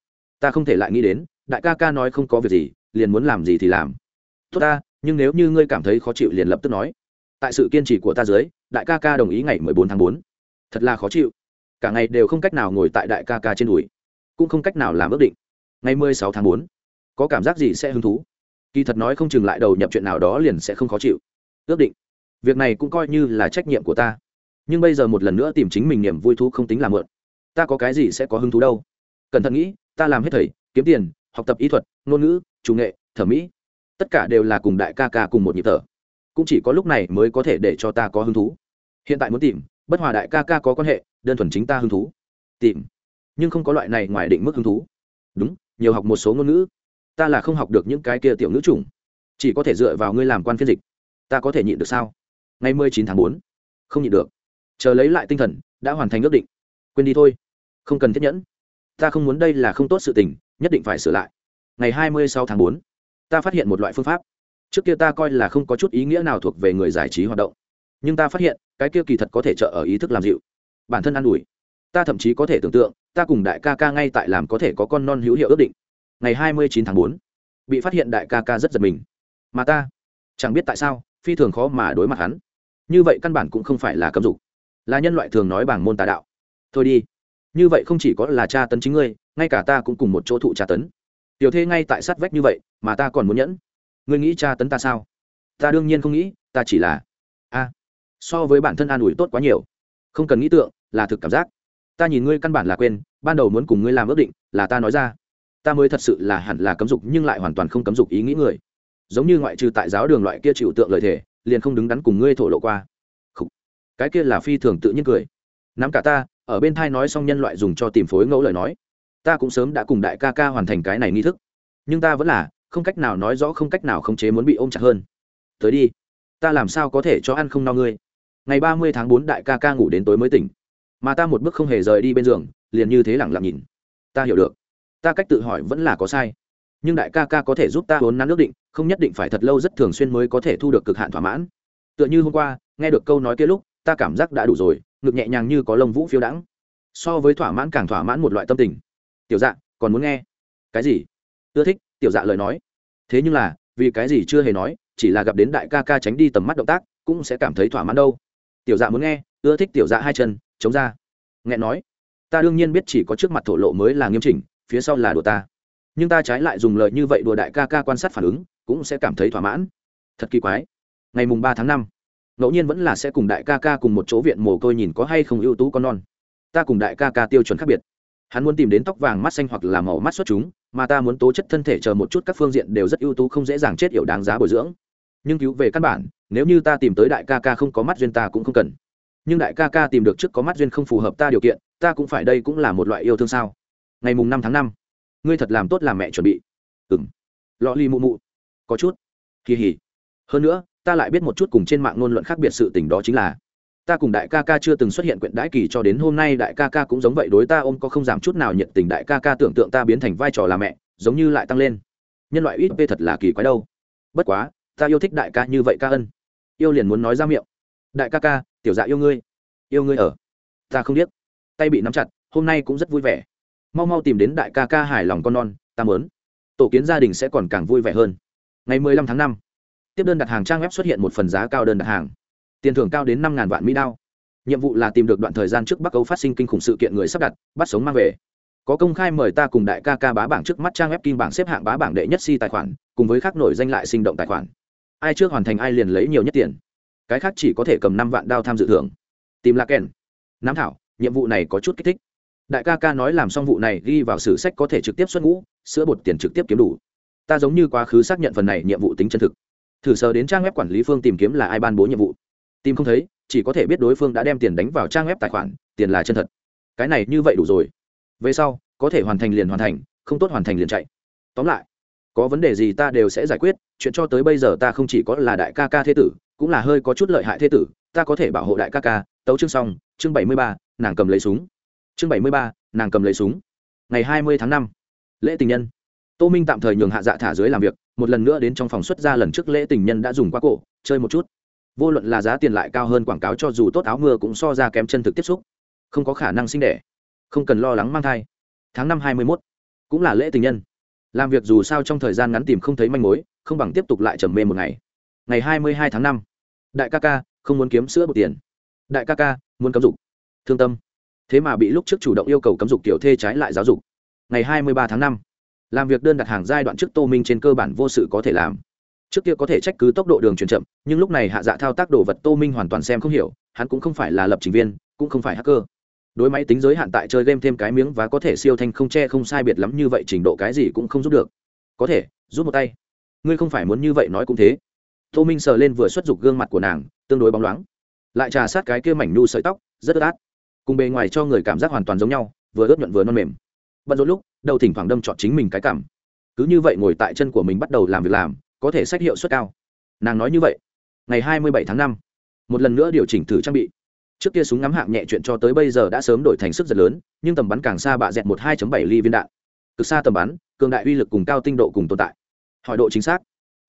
Ta không thể lại nghĩ đến, đại ca ca nói không có việc gì, liền muốn làm gì thì làm tốt ta, nhưng nếu như ngươi cảm thấy khó chịu liền lập tức nói. Tại sự kiên trì của ta dưới, đại ca ca đồng ý ngày mười bốn tháng bốn. Thật là khó chịu. Cả ngày đều không cách nào ngồi tại đại ca ca trên đùi, cũng không cách nào làm ước định. Ngày mười sáu tháng bốn, có cảm giác gì sẽ hứng thú? Kỳ thật nói không chừng lại đầu nhập chuyện nào đó liền sẽ không khó chịu. Ước định. Việc này cũng coi như là trách nhiệm của ta. Nhưng bây giờ một lần nữa tìm chính mình niềm vui thú không tính là mượn. Ta có cái gì sẽ có hứng thú đâu? Cẩn thận nghĩ, ta làm hết thầy, kiếm tiền, học tập ý thuật, ngôn ngữ, chủ nghệ, thẩm mỹ tất cả đều là cùng đại ca ca cùng một nhịp thở. Cũng chỉ có lúc này mới có thể để cho ta có hứng thú. Hiện tại muốn tìm, bất hòa đại ca ca có quan hệ, đơn thuần chính ta hứng thú. Tìm. Nhưng không có loại này ngoài định mức hứng thú. Đúng, nhiều học một số ngôn ngữ. Ta là không học được những cái kia tiểu ngữ chủng. Chỉ có thể dựa vào ngươi làm quan phiên dịch. Ta có thể nhịn được sao? Ngày mười chín tháng bốn. Không nhịn được. Chờ lấy lại tinh thần, đã hoàn thành ước định. Quên đi thôi. Không cần thiết nhẫn. Ta không muốn đây là không tốt sự tình, nhất định phải sửa lại. Ngày hai mươi sáu tháng bốn ta phát hiện một loại phương pháp. Trước kia ta coi là không có chút ý nghĩa nào thuộc về người giải trí hoạt động. Nhưng ta phát hiện, cái kia kỳ thật có thể trợ ở ý thức làm dịu. Bản thân ă n ủi. Ta thậm chí có thể tưởng tượng, ta cùng đại ca ca ngay tại làm có thể có con non hữu hiệu ước định. Ngày hai mươi chín tháng bốn, bị phát hiện đại ca ca rất giật mình. Mà ta, chẳng biết tại sao, phi thường khó mà đối mặt hắn. Như vậy căn bản cũng không phải là cấm dục. Là nhân loại thường nói bằng môn tà đạo. Thôi đi. Như vậy không chỉ có là tra tấn chính ngươi, ngay cả ta cũng cùng một chỗ thụ tra tấn tiểu thê ngay tại sát vách như vậy, mà ta còn muốn nhẫn. Ngươi nghĩ tra tấn ta sao? Ta đương nhiên không nghĩ, ta chỉ là, a, so với bản thân an ủi tốt quá nhiều. Không cần nghĩ tượng, là thực cảm giác. Ta nhìn ngươi căn bản là quên, ban đầu muốn cùng ngươi làm ước định, là ta nói ra. Ta mới thật sự là hẳn là cấm dục, nhưng lại hoàn toàn không cấm dục ý nghĩ người. Giống như ngoại trừ tại giáo đường loại kia chịu tượng lời thể liền không đứng đắn cùng ngươi thổ lộ qua. Khủ. cái kia là phi thường tự nhiên cười. Nắm cả ta, ở bên thai nói xong nhân loại dùng cho tìm phối ngẫu lời nói ta cũng sớm đã cùng đại ca ca hoàn thành cái này nghi thức. Nhưng ta vẫn là không cách nào nói rõ, không cách nào khống chế muốn bị ôm chặt hơn. Tới đi, ta làm sao có thể cho ăn không no ngươi? Ngày ba mươi tháng bốn đại ca ca ngủ đến tối mới tỉnh. Mà ta một bước không hề rời đi bên giường, liền như thế lẳng lặng nhìn. Ta hiểu được. Ta cách tự hỏi vẫn là có sai. Nhưng đại ca ca có thể giúp ta vốn nắn ước định, không nhất định phải thật lâu rất thường xuyên mới có thể thu được cực hạn thỏa mãn. Tựa như hôm qua, nghe được câu nói kia lúc, ta cảm giác đã đủ rồi, ngực nhẹ nhàng như có lông vũ phiêu đãng. So với thỏa mãn càng thỏa mãn một loại tâm tình tiểu dạ còn muốn nghe? Cái gì? Ưa thích, tiểu dạ lời nói. Thế nhưng là, vì cái gì chưa hề nói, chỉ là gặp đến đại ca ca tránh đi tầm mắt động tác, cũng sẽ cảm thấy thỏa mãn đâu. Tiểu dạ muốn nghe, ưa thích tiểu dạ hai chân, chống ra. Nghe nói. Ta đương nhiên biết chỉ có trước mặt thổ lộ mới là nghiêm chỉnh, phía sau là đùa ta. Nhưng ta trái lại dùng lời như vậy đùa đại ca ca quan sát phản ứng, cũng sẽ cảm thấy thỏa mãn. Thật kỳ quái. Ngày mùng ba tháng năm, ngẫu nhiên vẫn là sẽ cùng đại ca ca cùng một chỗ viện mồ côi nhìn có hay không ưu tú con non. Ta cùng đại ca ca tiêu chuẩn khác biệt hắn muốn tìm đến tóc vàng mắt xanh hoặc là màu mắt xuất chúng, mà ta muốn tố chất thân thể chờ một chút các phương diện đều rất ưu tú không dễ dàng chết yểu đáng giá bồi dưỡng. Nhưng cứu về căn bản, nếu như ta tìm tới đại ca ca không có mắt duyên ta cũng không cần. Nhưng đại ca ca tìm được trước có mắt duyên không phù hợp ta điều kiện, ta cũng phải đây cũng là một loại yêu thương sao? Ngày mùng năm tháng năm, ngươi thật làm tốt làm mẹ chuẩn bị. Ừng lọ ly mụ mụ. Có chút. Kỳ hỉ. Hơn nữa, ta lại biết một chút cùng trên mạng ngôn luận khác biệt sự tình đó chính là ta cùng đại ca ca chưa từng xuất hiện quyện đãi kỳ cho đến hôm nay đại ca ca cũng giống vậy, đối ta ôm có không giảm chút nào nhiệt tình, đại ca ca tưởng tượng ta biến thành vai trò là mẹ, giống như lại tăng lên. Nhân loại ít p thật là kỳ quái đâu. Bất quá, ta yêu thích đại ca như vậy ca ân. Yêu liền muốn nói ra miệng. Đại ca ca, tiểu dạ yêu ngươi. Yêu ngươi ở. Ta không biết. Tay bị nắm chặt, hôm nay cũng rất vui vẻ. Mau mau tìm đến đại ca ca hài lòng con non, ta mớn tổ kiến gia đình sẽ còn càng vui vẻ hơn. Ngày mười lăm tháng năm, tiếp đơn đặt hàng trang web xuất hiện một phần giá cao đơn đặt hàng tiền thưởng cao đến năm vạn mỹ đao. Nhiệm vụ là tìm được đoạn thời gian trước bắc âu phát sinh kinh khủng sự kiện người sắp đặt, bắt sống mang về. Có công khai mời ta cùng đại ca ca bá bảng trước mắt trang web kim bảng xếp hạng bá bảng đệ nhất si tài khoản, cùng với khác nổi danh lại sinh động tài khoản. Ai trước hoàn thành ai liền lấy nhiều nhất tiền. Cái khác chỉ có thể cầm năm vạn đao tham dự thưởng. Tìm lạc kèn nắm thảo, nhiệm vụ này có chút kích thích. Đại ca ca nói làm xong vụ này ghi vào sử sách có thể trực tiếp xuất ngũ, sữa bột tiền trực tiếp kiếm đủ. Ta giống như quá khứ xác nhận phần này nhiệm vụ tính chân thực. Thử sờ đến trang web quản lý phương tìm kiếm là ai ban bố nhiệm vụ tìm không thấy, chỉ có thể biết đối phương đã đem tiền đánh vào trang web tài khoản, tiền là chân thật. Cái này như vậy đủ rồi. Về sau, có thể hoàn thành liền hoàn thành, không tốt hoàn thành liền chạy. Tóm lại, có vấn đề gì ta đều sẽ giải quyết, chuyện cho tới bây giờ ta không chỉ có là đại ca ca thế tử, cũng là hơi có chút lợi hại thế tử, ta có thể bảo hộ đại ca ca, tấu chương xong, chương bảy mươi ba, nàng cầm lấy súng. Chương bảy mươi ba, nàng cầm lấy súng. Ngày hai mươi tháng năm, lễ tình nhân. Tô minh tạm thời nhường hạ dạ thả dưới làm việc, một lần nữa đến trong phòng xuất ra lần trước lễ tình nhân đã dùng qua cổ, chơi một chút vô luận là giá tiền lại cao hơn quảng cáo cho dù tốt áo mưa cũng so ra kém chân thực tiếp xúc. Không có khả năng sinh đẻ không cần lo lắng mang thai. Tháng năm hai mươi mốt, cũng là lễ tình nhân. Làm việc dù sao trong thời gian ngắn tìm không thấy manh mối, không bằng tiếp tục lại trầm mê một ngày. Ngày hai mươi hai tháng năm, đại ca ca, không muốn kiếm sữa bột tiền. Đại ca ca, muốn cấm dục. Thương tâm. Thế mà bị lúc trước chủ động yêu cầu cấm dục tiểu thê trái lại giáo dục. Ngày hai mươi ba tháng năm, làm việc đơn đặt hàng giai đoạn trước tô minh trên cơ bản vô sự có thể làm trước kia có thể trách cứ tốc độ đường truyền chậm, nhưng lúc này hạ dạ thao tác đồ vật tô minh hoàn toàn xem không hiểu, hắn cũng không phải là lập trình viên, cũng không phải hacker. Đối máy tính giới hạn tại chơi game thêm cái miếng và có thể siêu thanh không che không sai biệt lắm như vậy trình độ cái gì cũng không giúp được. Có thể, giúp một tay. Ngươi không phải muốn như vậy nói cũng thế. Tô minh sờ lên vừa xuất dục gương mặt của nàng, tương đối bóng loáng. Lại trà sát cái kia mảnh nu sợi tóc, rất ướt át. Cùng bề ngoài cho người cảm giác hoàn toàn giống nhau, vừa ướt nhuận vừa non mềm. Bận rộn lúc, đầu thỉnh thoảng đâm chọn chính mình cái cảm. Cứ như vậy ngồi tại chân của mình bắt đầu làm việc làm có thể sách hiệu suất cao. Nàng nói như vậy, ngày hai mươi bảy tháng năm, một lần nữa điều chỉnh thử trang bị. Trước kia súng ngắm hạng nhẹ chuyện cho tới bây giờ đã sớm đổi thành sức giật lớn, nhưng tầm bắn càng xa bạ dẹt một hai bảy ly viên đạn. Cực xa tầm bắn, cường đại uy lực cùng cao tinh độ cùng tồn tại. Hỏi độ chính xác,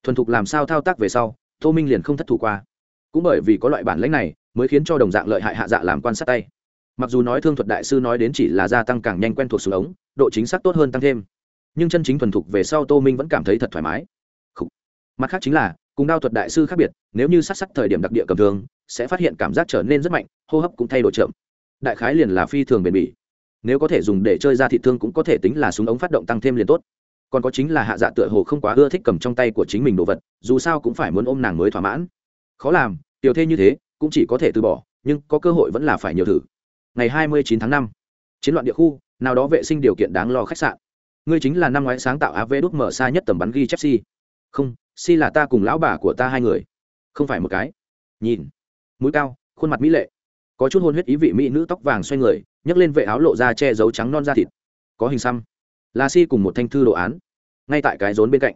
thuần thục làm sao thao tác về sau, tô minh liền không thất thủ qua. Cũng bởi vì có loại bản lãnh này, mới khiến cho đồng dạng lợi hại hạ dạ làm quan sát tay. Mặc dù nói thương thuật đại sư nói đến chỉ là gia tăng càng nhanh quen thuộc xuống ống, độ chính xác tốt hơn tăng thêm. Nhưng chân chính thuần thục về sau tô minh vẫn cảm thấy thật thoải mái mặt khác chính là, cùng đao thuật đại sư khác biệt, nếu như sát sắc thời điểm đặc địa cầm thường sẽ phát hiện cảm giác trở nên rất mạnh, hô hấp cũng thay đổi chậm. Đại khái liền là phi thường bền bỉ. Nếu có thể dùng để chơi ra thị thương cũng có thể tính là súng ống phát động tăng thêm liền tốt. Còn có chính là hạ dạ tựa hồ không quá ưa thích cầm trong tay của chính mình đồ vật, dù sao cũng phải muốn ôm nàng mới thỏa mãn. Khó làm, tiểu thê như thế, cũng chỉ có thể từ bỏ, nhưng có cơ hội vẫn là phải nhiều thử. Ngày hai mươi chín tháng năm, chiến loạn địa khu, nào đó vệ sinh điều kiện đáng lo khách sạn. Ngươi chính là năm ngoái sáng tạo av đúc mở xa nhất tầm bắn ghi chép si không si là ta cùng lão bà của ta hai người. Không phải một cái. Nhìn. Mũi cao, khuôn mặt mỹ lệ. Có chút hôn huyết ý vị mỹ nữ tóc vàng xoay người, nhấc lên vệ áo lộ ra che giấu trắng non da thịt. Có hình xăm. Là si cùng một thanh thư đồ án. Ngay tại cái rốn bên cạnh.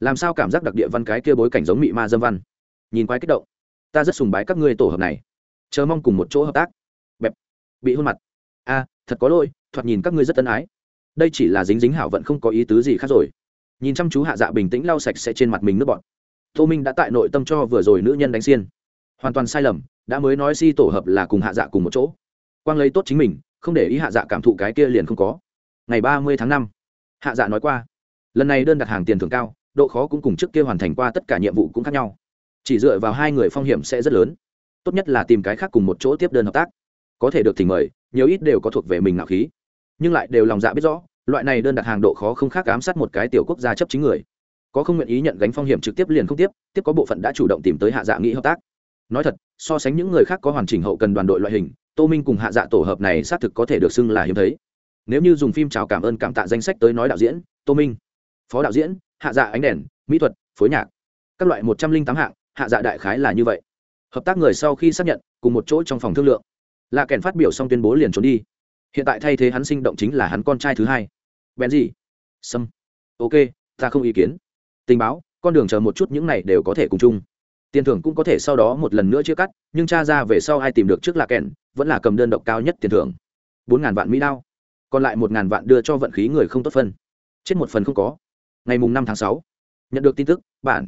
Làm sao cảm giác đặc địa văn cái kia bối cảnh giống mị ma dâm văn? Nhìn quái kích động. Ta rất sùng bái các ngươi tổ hợp này. Chờ mong cùng một chỗ hợp tác. Bẹp. Bị hôn mặt. A, thật có lỗi, thoạt nhìn các ngươi rất tân ái. Đây chỉ là dính dính hảo vận không có ý tứ gì khác rồi nhìn chăm chú hạ dạ bình tĩnh lau sạch sẽ trên mặt mình nước bọn tô minh đã tại nội tâm cho vừa rồi nữ nhân đánh xiên. Hoàn toàn sai lầm, đã mới nói si tổ hợp là cùng hạ dạ cùng một chỗ. Quang lấy tốt chính mình, không để ý hạ dạ cảm thụ cái kia liền không có. Ngày ba mươi tháng năm, hạ dạ nói qua. Lần này đơn đặt hàng tiền thưởng cao, độ khó cũng cùng trước kia hoàn thành qua tất cả nhiệm vụ cũng khác nhau. Chỉ dựa vào hai người phong hiểm sẽ rất lớn. Tốt nhất là tìm cái khác cùng một chỗ tiếp đơn hợp tác. Có thể được thỉnh mời, nhiều ít đều có thuộc về mình nào khí. Nhưng lại đều lòng dạ biết rõ loại này đơn đặt hàng độ khó không khác ám sát một cái tiểu quốc gia chấp chính người. Có không nguyện ý nhận gánh phong hiểm trực tiếp liền không tiếp tiếp có bộ phận đã chủ động tìm tới hạ dạ nghĩ hợp tác. Nói thật, so sánh những người khác có hoàn chỉnh hậu cần đoàn đội loại hình, tô minh cùng hạ dạ tổ hợp này xác thực có thể được xưng là hiếm thấy. Nếu như dùng phim chào cảm ơn cảm tạ danh sách tới nói đạo diễn, tô minh. Phó đạo diễn, hạ dạ ánh đèn, mỹ thuật, phối nhạc. Các loại một trăm linh tám hạng, hạ dạ đại khái là như vậy. Hợp tác người sau khi xác nhận, cùng một chỗ trong phòng thương lượng. Lạ kèn phát biểu xong tuyên bố liền trốn đi. Hiện tại thay thế hắn sinh động chính là hắn con trai thứ hai bèn gì? Sâm. Ok, ta không ý kiến. Tình báo, con đường chờ một chút những này đều có thể cùng chung. Tiền thưởng cũng có thể sau đó một lần nữa chia cắt, nhưng cha ra về sau ai tìm được trước là kèn, vẫn là cầm đơn độc cao nhất tiền thưởng. Bốn ngàn vạn mỹ đao. Còn lại một ngàn vạn đưa cho vận khí người không tốt phân. Chết một phần không có. Ngày mùng năm tháng sáu. Nhận được tin tức, bản.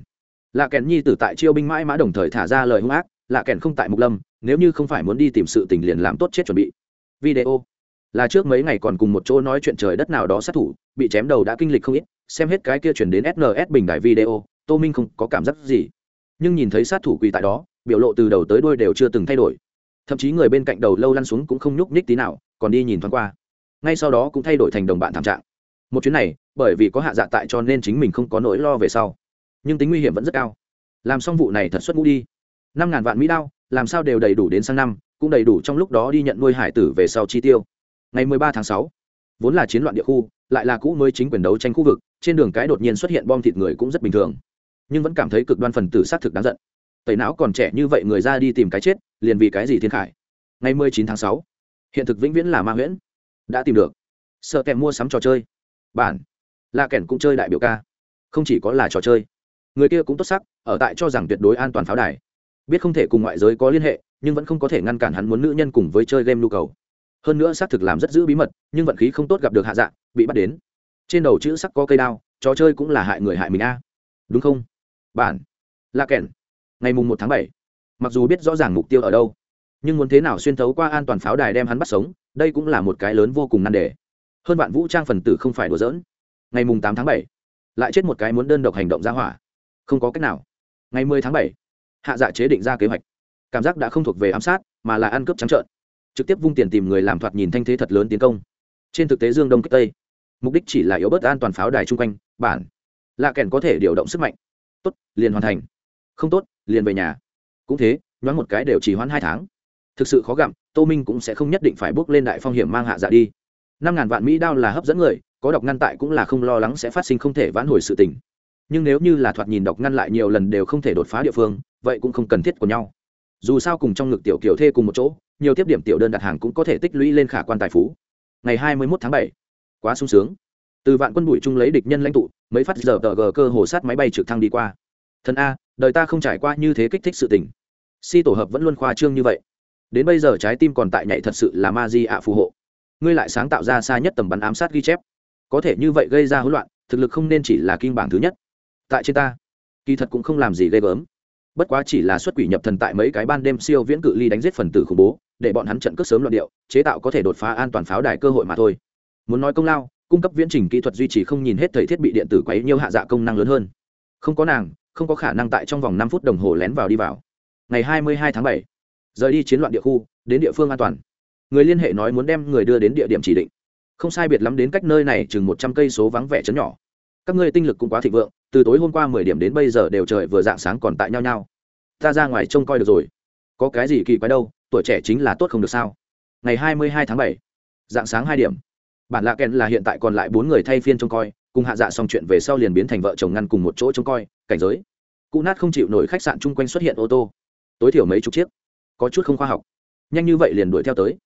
Lạ kèn nhi tử tại chiêu binh mãi mã đồng thời thả ra lời hung ác, lạ kèn không tại mục lâm, nếu như không phải muốn đi tìm sự tình liền làm tốt chết chuẩn bị. Video là trước mấy ngày còn cùng một chỗ nói chuyện trời đất nào đó sát thủ, bị chém đầu đã kinh lịch không ít, xem hết cái kia chuyển đến sns bình đại video, tô minh không có cảm giác gì. Nhưng nhìn thấy sát thủ quỳ tại đó, biểu lộ từ đầu tới đuôi đều chưa từng thay đổi. Thậm chí người bên cạnh đầu lâu lăn xuống cũng không nhúc nhích tí nào, còn đi nhìn thoáng qua. Ngay sau đó cũng thay đổi thành đồng bạn thảm trạng. Một chuyến này, bởi vì có hạ dạ tại cho nên chính mình không có nỗi lo về sau. Nhưng tính nguy hiểm vẫn rất cao. Làm xong vụ này thật xuất ngũ đi. Năm ngàn vạn mỹ đao, làm sao đều đầy đủ đến sang năm, cũng đầy đủ trong lúc đó đi nhận nuôi hải tử về sau chi tiêu ngày mười ba tháng 6, vốn là chiến loạn địa khu lại là cũ mới chính quyền đấu tranh khu vực trên đường cái đột nhiên xuất hiện bom thịt người cũng rất bình thường. Nhưng vẫn cảm thấy cực đoan phần tử sát thực đáng giận. Tẩy não còn trẻ như vậy người ra đi tìm cái chết liền vì cái gì thiên khải? Ngày mười chín tháng 6, hiện thực vĩnh viễn là ma huyễn. Đã tìm được. Sợ kèm mua sắm trò chơi. Bản. La kèn cũng chơi đại biểu ca. Không chỉ có là trò chơi. Người kia cũng tốt sắc ở tại cho rằng tuyệt đối an toàn pháo đài. Biết không thể cùng ngoại giới có liên hệ nhưng vẫn không có thể ngăn cản hắn muốn nữ nhân cùng với chơi game nhu cầu hơn nữa xác thực làm rất giữ bí mật, nhưng vận khí không tốt gặp được hạ dạng bị bắt đến. Trên đầu chữ sắc có cây đao, trò chơi cũng là hại người hại mình a. Đúng không? Bản. Là kèn. Ngày mùng một tháng bảy. Mặc dù biết rõ ràng mục tiêu ở đâu, nhưng muốn thế nào xuyên thấu qua an toàn pháo đài đem hắn bắt sống, đây cũng là một cái lớn vô cùng nan đề. Hơn bạn vũ trang phần tử không phải đùa giỡn. Ngày mùng tám tháng bảy. Lại chết một cái muốn đơn độc hành động ra hỏa. Không có cách nào. Ngày mười tháng bảy, hạ dạ chế định ra kế hoạch. Cảm giác đã không thuộc về ám sát, mà là ăn cướp trắng trợn trực tiếp vung tiền tìm người làm thoạt nhìn thanh thế thật lớn tiến công. Trên thực tế dương đông kích tây, mục đích chỉ là yếu bớt an toàn pháo đài chung quanh, bản lạ kèn có thể điều động sức mạnh. Tốt, liền hoàn thành. Không tốt, liền về nhà. Cũng thế, nhoáng một cái đều chỉ hoãn hai tháng. Thực sự khó gặm, tô minh cũng sẽ không nhất định phải bước lên đại phong hiểm mang hạ dạ đi. Năm ngàn vạn mỹ đao là hấp dẫn người, có độc ngăn tại cũng là không lo lắng sẽ phát sinh không thể vãn hồi sự tình. Nhưng nếu như là thoạt nhìn độc ngăn lại nhiều lần đều không thể đột phá địa phương, vậy cũng không cần thiết của nhau dù sao cùng trong ngực tiểu kiều thê cùng một chỗ, nhiều tiếp điểm tiểu đơn đặt hàng cũng có thể tích lũy lên khả quan tài phú. Ngày hai mươi 21 tháng bảy, quá sung sướng. Từ vạn quân bụi chung lấy địch nhân lãnh tụ mấy phát giờ tờ gờ cơ hồ sát máy bay trực thăng đi qua. Thần a, đời ta không trải qua như thế kích thích sự tình. Si tổ hợp vẫn luôn khoa trương như vậy. Đến bây giờ trái tim còn tại nhảy thật sự là ma di ạ phù hộ. Ngươi lại sáng tạo ra xa nhất tầm bắn ám sát ghi chép. Có thể như vậy gây ra hỗn loạn, thực lực không nên chỉ là kinh bảng thứ nhất. Tại trên ta, kỳ thật cũng không làm gì ghê gớm bất quá chỉ là xuất quỷ nhập thần tại mấy cái ban đêm siêu viễn cự ly đánh giết phần tử khủng bố, để bọn hắn trận cướp sớm loạn điệu, chế tạo có thể đột phá an toàn pháo đài cơ hội mà thôi. Muốn nói công lao, cung cấp viễn trình kỹ thuật duy trì không nhìn hết thời thiết bị điện tử quấy nhiều hạ dạ công năng lớn hơn. Không có nàng, không có khả năng tại trong vòng năm phút đồng hồ lén vào đi vào. Ngày hai mươi hai tháng bảy, rời đi chiến loạn địa khu, đến địa phương an toàn. Người liên hệ nói muốn đem người đưa đến địa điểm chỉ định. Không sai biệt lắm đến cách nơi này chừng một trăm cây số vắng vẻ chấn nhỏ các ngươi tinh lực cũng quá thịnh vượng, từ tối hôm qua mười điểm đến bây giờ đều trời vừa dạng sáng còn tại nhau nhau. Ta ra ngoài trông coi được rồi. Có cái gì kỳ quái đâu, tuổi trẻ chính là tốt không được sao? Ngày hai mươi hai tháng bảy, dạng sáng hai điểm. Bản lạ kèn là hiện tại còn lại bốn người thay phiên trông coi, cùng hạ dạ xong chuyện về sau liền biến thành vợ chồng ngăn cùng một chỗ trông coi, cảnh giới. Cụ nát không chịu nổi khách sạn chung quanh xuất hiện ô tô. Tối thiểu mấy chục chiếc. Có chút không khoa học. Nhanh như vậy liền đuổi theo tới.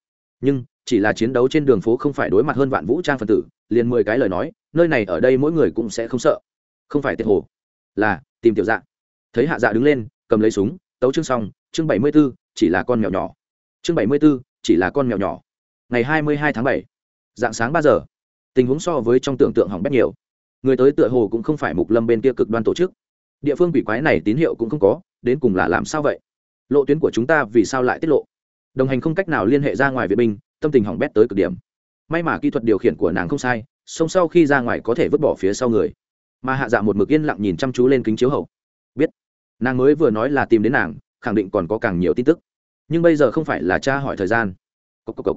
Nhưng, chỉ là chiến đấu trên đường phố không phải đối mặt hơn vạn vũ trang phần tử liền mười cái lời nói, nơi này ở đây mỗi người cũng sẽ không sợ. Không phải tiệt hồ, là tìm tiểu dạ. Thấy hạ dạ đứng lên, cầm lấy súng, tấu chương xong, chương bảy mươi b ố chỉ là con mèo nhỏ. Chương bảy mươi b ố chỉ là con mèo nhỏ. Ngày hai mươi hai tháng bảy, dạng sáng ba giờ, tình huống so với trong tưởng tượng hỏng bét nhiều. Người tới tựa hồ cũng không phải mục lâm bên kia cực đoan tổ chức. Địa phương quỷ quái này tín hiệu cũng không có, đến cùng là làm sao vậy? Lộ tuyến của chúng ta vì sao lại tiết lộ? Đồng hành không cách nào liên hệ ra ngoài vệ binh, tâm tình hỏng bét tới cực điểm may mà kỹ thuật điều khiển của nàng không sai sông sau khi ra ngoài có thể vứt bỏ phía sau người. Mà hạ dạ một mực yên lặng nhìn chăm chú lên kính chiếu hậu. Biết, nàng mới vừa nói là tìm đến nàng, khẳng định còn có càng nhiều tin tức. Nhưng bây giờ không phải là cha hỏi thời gian. Cốc cốc cốc.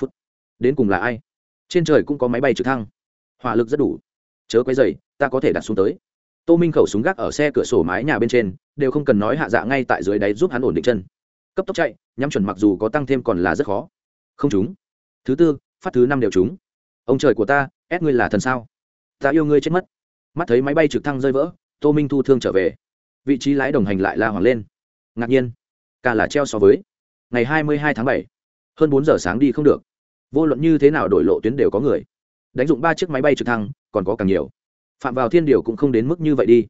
phút. Đến cùng là ai? Trên trời cũng có máy bay trực thăng. Hỏa lực rất đủ. Chớ quấy dày ta có thể đặt xuống tới. Tô minh khẩu súng gác ở xe cửa sổ mái nhà bên trên, đều không cần nói hạ dạ ngay tại dưới đáy giúp hắn ổn định chân. Cấp tốc chạy, nhắm chuẩn mặc dù có tăng thêm còn là rất khó. Không chúng thứ tư phát thứ năm đều trúng. Ông trời của ta, ép ngươi là thần sao? Ta yêu ngươi chết mất. Mắt thấy máy bay trực thăng rơi vỡ, tô minh thu thương trở về. Vị trí lái đồng hành lại la hoàng lên. Ngạc nhiên, ca là treo so với. Ngày hai mươi hai tháng bảy, hơn bốn giờ sáng đi không được. Vô luận như thế nào đổi lộ tuyến đều có người. Đánh dụng ba chiếc máy bay trực thăng, còn có càng nhiều. Phạm vào thiên điều cũng không đến mức như vậy đi.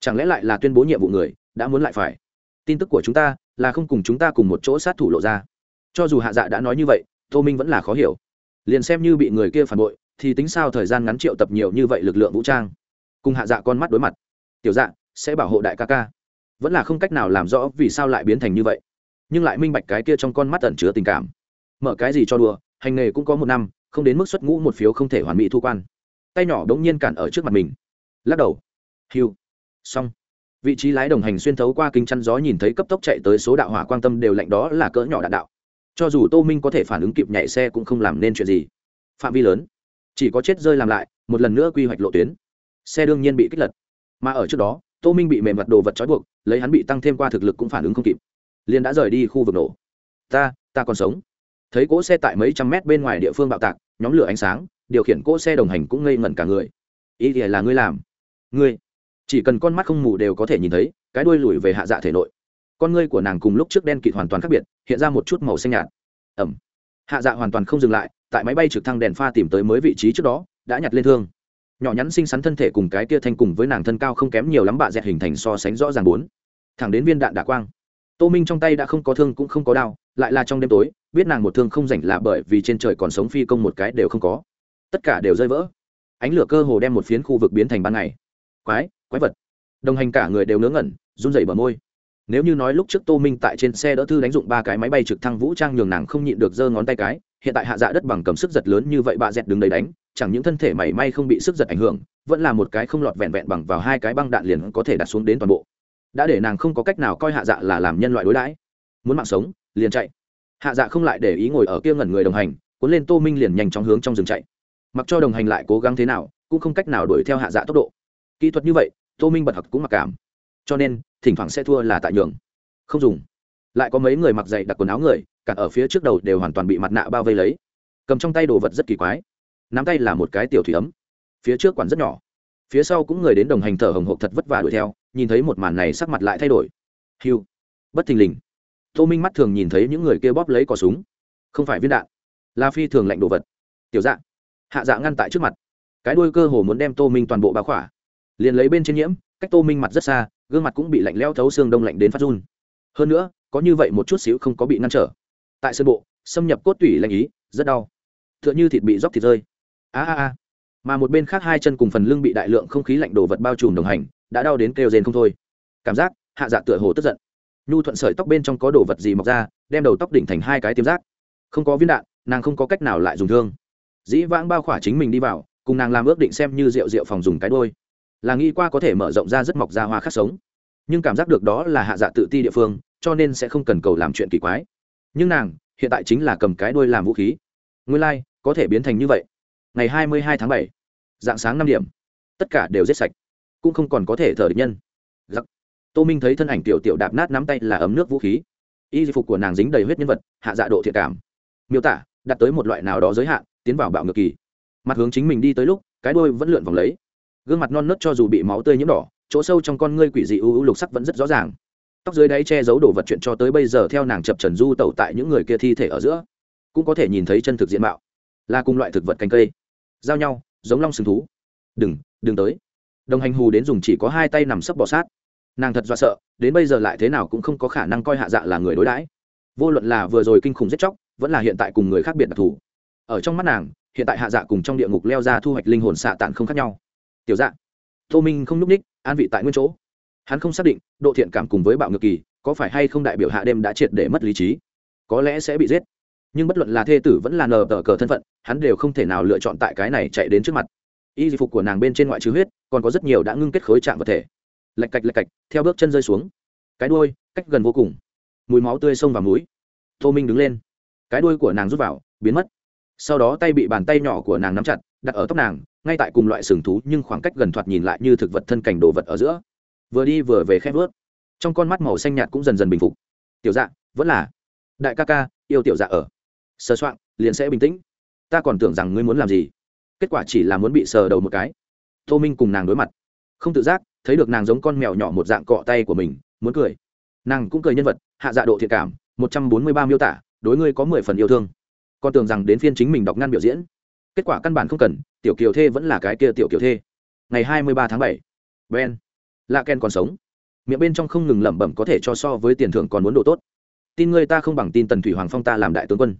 Chẳng lẽ lại là tuyên bố nhiệm vụ người, đã muốn lại phải? Tin tức của chúng ta là không cùng chúng ta cùng một chỗ sát thủ lộ ra. Cho dù hạ dạ đã nói như vậy, tô minh vẫn là khó hiểu liền xem như bị người kia phản bội, thì tính sao thời gian ngắn triệu tập nhiều như vậy lực lượng vũ trang. Cùng hạ dạ con mắt đối mặt. Tiểu dạ sẽ bảo hộ đại ca ca. Vẫn là không cách nào làm rõ vì sao lại biến thành như vậy. Nhưng lại minh bạch cái kia trong con mắt ẩn chứa tình cảm. Mở cái gì cho đùa, hành nghề cũng có một năm, không đến mức xuất ngũ một phiếu không thể hoàn mỹ thu quan. Tay nhỏ đống nhiên cản ở trước mặt mình. Lắc đầu. Hiu xong. Vị trí lái đồng hành xuyên thấu qua kính chắn gió nhìn thấy cấp tốc chạy tới số đạo hỏa quan tâm đều lạnh đó là cỡ nhỏ đạn đạo cho dù tô minh có thể phản ứng kịp nhảy xe cũng không làm nên chuyện gì. Phạm vi lớn, chỉ có chết rơi làm lại, một lần nữa quy hoạch lộ tuyến. Xe đương nhiên bị kích lật. Mà ở trước đó, tô minh bị mềm mặt đồ vật trói buộc, lấy hắn bị tăng thêm qua thực lực cũng phản ứng không kịp. Liền đã rời đi khu vực nổ. Ta ta còn sống. Thấy cỗ xe tại mấy trăm mét bên ngoài địa phương bạo tạc, nhóm lửa ánh sáng, điều khiển cỗ xe đồng hành cũng ngây ngẩn cả người. Ý thì là ngươi làm. Ngươi, chỉ cần con mắt không mù đều có thể nhìn thấy, cái đuôi lùi về hạ dạ thể nội con ngươi của nàng cùng lúc trước đen kịt hoàn toàn khác biệt, hiện ra một chút màu xanh nhạt. Ẩm. Hạ dạ hoàn toàn không dừng lại, tại máy bay trực thăng đèn pha tìm tới mới vị trí trước đó, đã nhặt lên thương. Nhỏ nhắn xinh xắn thân thể cùng cái kia thanh cùng với nàng thân cao không kém nhiều lắm bạ dẹt hình thành so sánh rõ ràng bốn. Thẳng đến viên đạn đả quang. Tô minh trong tay đã không có thương cũng không có đao, lại là trong đêm tối, biết nàng một thương không rảnh là bởi vì trên trời còn sống phi công một cái đều không có. Tất cả đều rơi vỡ. Ánh lửa cơ hồ đem một phiến khu vực biến thành ban ngày. Quái quái vật. Đồng hành cả người đều ngớ ngẩn, run rẩy bờ môi nếu như nói lúc trước tô minh tại trên xe đỡ thư đánh dụng ba cái máy bay trực thăng vũ trang nhường nàng không nhịn được giơ ngón tay cái, hiện tại hạ dạ đất bằng cầm sức giật lớn như vậy bà dẹt đứng đầy đánh, chẳng những thân thể mảy may không bị sức giật ảnh hưởng, vẫn là một cái không lọt vẹn vẹn bằng vào hai cái băng đạn liền có thể đặt xuống đến toàn bộ. Đã để nàng không có cách nào coi hạ dạ là làm nhân loại đối đãi. Muốn mạng sống, liền chạy. Hạ dạ không lại để ý ngồi ở kia ngẩn người đồng hành, cuốn lên tô minh liền nhanh chóng hướng trong rừng chạy. Mặc cho đồng hành lại cố gắng thế nào, cũng không cách nào đuổi theo hạ dạ tốc độ. Kỹ thuật như vậy, tô minh bật học cũng mặc cảm cho nên thỉnh thoảng sẽ thua là tại nhường. Không dùng. Lại có mấy người mặc dày đặc quần áo người, cả ở phía trước đầu đều hoàn toàn bị mặt nạ bao vây lấy. Cầm trong tay đồ vật rất kỳ quái. Nắm tay là một cái tiểu thủy ấm. Phía trước quản rất nhỏ. Phía sau cũng người đến đồng hành thở hồng hộc thật vất vả đuổi theo, nhìn thấy một màn này sắc mặt lại thay đổi. Hiu bất thình lình. Tô minh mắt thường nhìn thấy những người kia bóp lấy cò súng. Không phải viên đạn. Là phi thường lạnh đồ vật. Tiểu dạ. Hạ dạ ngăn tại trước mặt. Cái đuôi cơ hồ muốn đem tô minh toàn bộ báo khỏa. Liền lấy bên trên nhiễm, cách tô minh mặt rất xa gương mặt cũng bị lạnh leo thấu xương đông lạnh đến phát run. Hơn nữa, có như vậy một chút xíu không có bị ngăn trở. Tại sân bộ, xâm nhập cốt tủy lạnh ý, rất đau. T h ư ợ n h ư thịt bị róc thịt rơi. A a a. Mà một bên khác hai chân cùng phần lưng bị đại lượng không khí lạnh đồ vật bao trùm đồng hành, đã đau đến kêu rên không thôi. Cảm giác, hạ dạ tựa hồ tức giận. Nhu thuận sợi tóc bên trong có đồ vật gì mọc ra, đem đầu tóc đỉnh thành hai cái tiêm rác. Không có viên đạn, nàng không có cách nào lại dùng thương. Dĩ vãng bao khỏa chính mình đi vào, cùng nàng làm ước định xem như rượu rượu phòng dùng cái đôi là nghĩ qua có thể mở rộng ra rất mọc ra hoa khác sống. Nhưng cảm giác được đó là hạ dạ tự ti địa phương cho nên sẽ không cần cầu làm chuyện kỳ quái. Nhưng nàng hiện tại chính là cầm cái đuôi làm vũ khí. Nguyên lai、like, có thể biến thành như vậy. Ngày hai mươi hai tháng bảy dạng sáng năm điểm tất cả đều giết sạch. Cũng không còn có thể thở được nhân. Giặc. Tô minh thấy thân ảnh tiểu tiểu đạp nát nắm tay là ấm nước vũ khí. Y phục của nàng dính đầy huyết nhân vật hạ dạ độ thiệt cảm. Miêu tả đặt tới một loại nào đó giới hạn tiến vào bạo ngược kỳ. Mặt hướng chính mình đi tới lúc cái đôi vẫn lượn vòng lấy gương mặt non nớt cho dù bị máu tươi nhiễm đỏ, chỗ sâu trong con ngươi quỷ dị u u lục sắc vẫn rất rõ ràng. Tóc dưới đáy che giấu đồ vật chuyện cho tới bây giờ theo nàng chập trần du tẩu tại những người kia thi thể ở giữa, cũng có thể nhìn thấy chân thực diện mạo. Là cùng loại thực vật cành cây. Giao nhau, giống long sừng thú. Đừng đừng tới. Đồng hành hù đến dùng chỉ có hai tay nằm sấp bò sát. Nàng thật do sợ, đến bây giờ lại thế nào cũng không có khả năng coi hạ dạ là người đối đãi. Vô luận là vừa rồi kinh khủng giết chóc, vẫn là hiện tại cùng người khác biệt đặc thù. Ở trong mắt nàng, hiện tại hạ dạ cùng trong địa ngục leo ra thu hoạch linh hồn xạ tàn không khác nhau tiểu dạ. Tô minh không n ú c ních, an vị tại nguyên chỗ. Hắn không xác định, độ thiện cảm cùng với bạo ngược kỳ, có phải hay không đại biểu hạ đêm đã triệt để mất lý trí? Có lẽ sẽ bị giết. Nhưng bất luận là thê tử vẫn là nờ tờ cờ thân phận, hắn đều không thể nào lựa chọn tại cái này chạy đến trước mặt. Y phục của nàng bên trên ngoại trừ huyết, còn có rất nhiều đã ngưng kết khối trạng vật thể. Lạch cạch lạch cạch, theo bước chân rơi xuống. Cái đuôi, cách gần vô cùng. Mùi máu tươi sông vào mũi. Tô minh đứng lên. Cái đuôi của nàng rút vào, biến mất. Sau đó tay bị bàn tay nhỏ của nàng nắm chặt đặt ở tóc nàng, ngay tại cùng loại sừng thú nhưng khoảng cách gần thoạt nhìn lại như thực vật thân cảnh đồ vật ở giữa. Vừa đi vừa về khép vớt. Trong con mắt màu xanh nhạt cũng dần dần bình phục. Tiểu dạ vẫn là. Đại ca ca, yêu tiểu dạ ở. Sờ soạn liền sẽ bình tĩnh. Ta còn tưởng rằng ngươi muốn làm gì. Kết quả chỉ là muốn bị sờ đầu một cái. Tô minh cùng nàng đối mặt. Không tự giác, thấy được nàng giống con mèo nhỏ một dạng cọ tay của mình, muốn cười. Nàng cũng cười nhân vật, hạ dạ độ thiện cảm, một trăm bốn mươi ba miêu tả, đối ngươi có mười phần yêu thương. Con tưởng rằng đến phiên chính mình đọc ngăn biểu diễn kết quả căn bản không cần, tiểu kiều thê vẫn là cái kia tiểu kiều thê. Ngày hai mươi ba tháng bảy, ben lạ ken còn sống. Miệng bên trong không ngừng lẩm bẩm có thể cho so với tiền thưởng còn muốn độ tốt. Tin ngươi ta không bằng tin tần thủy hoàng phong ta làm đại tướng quân.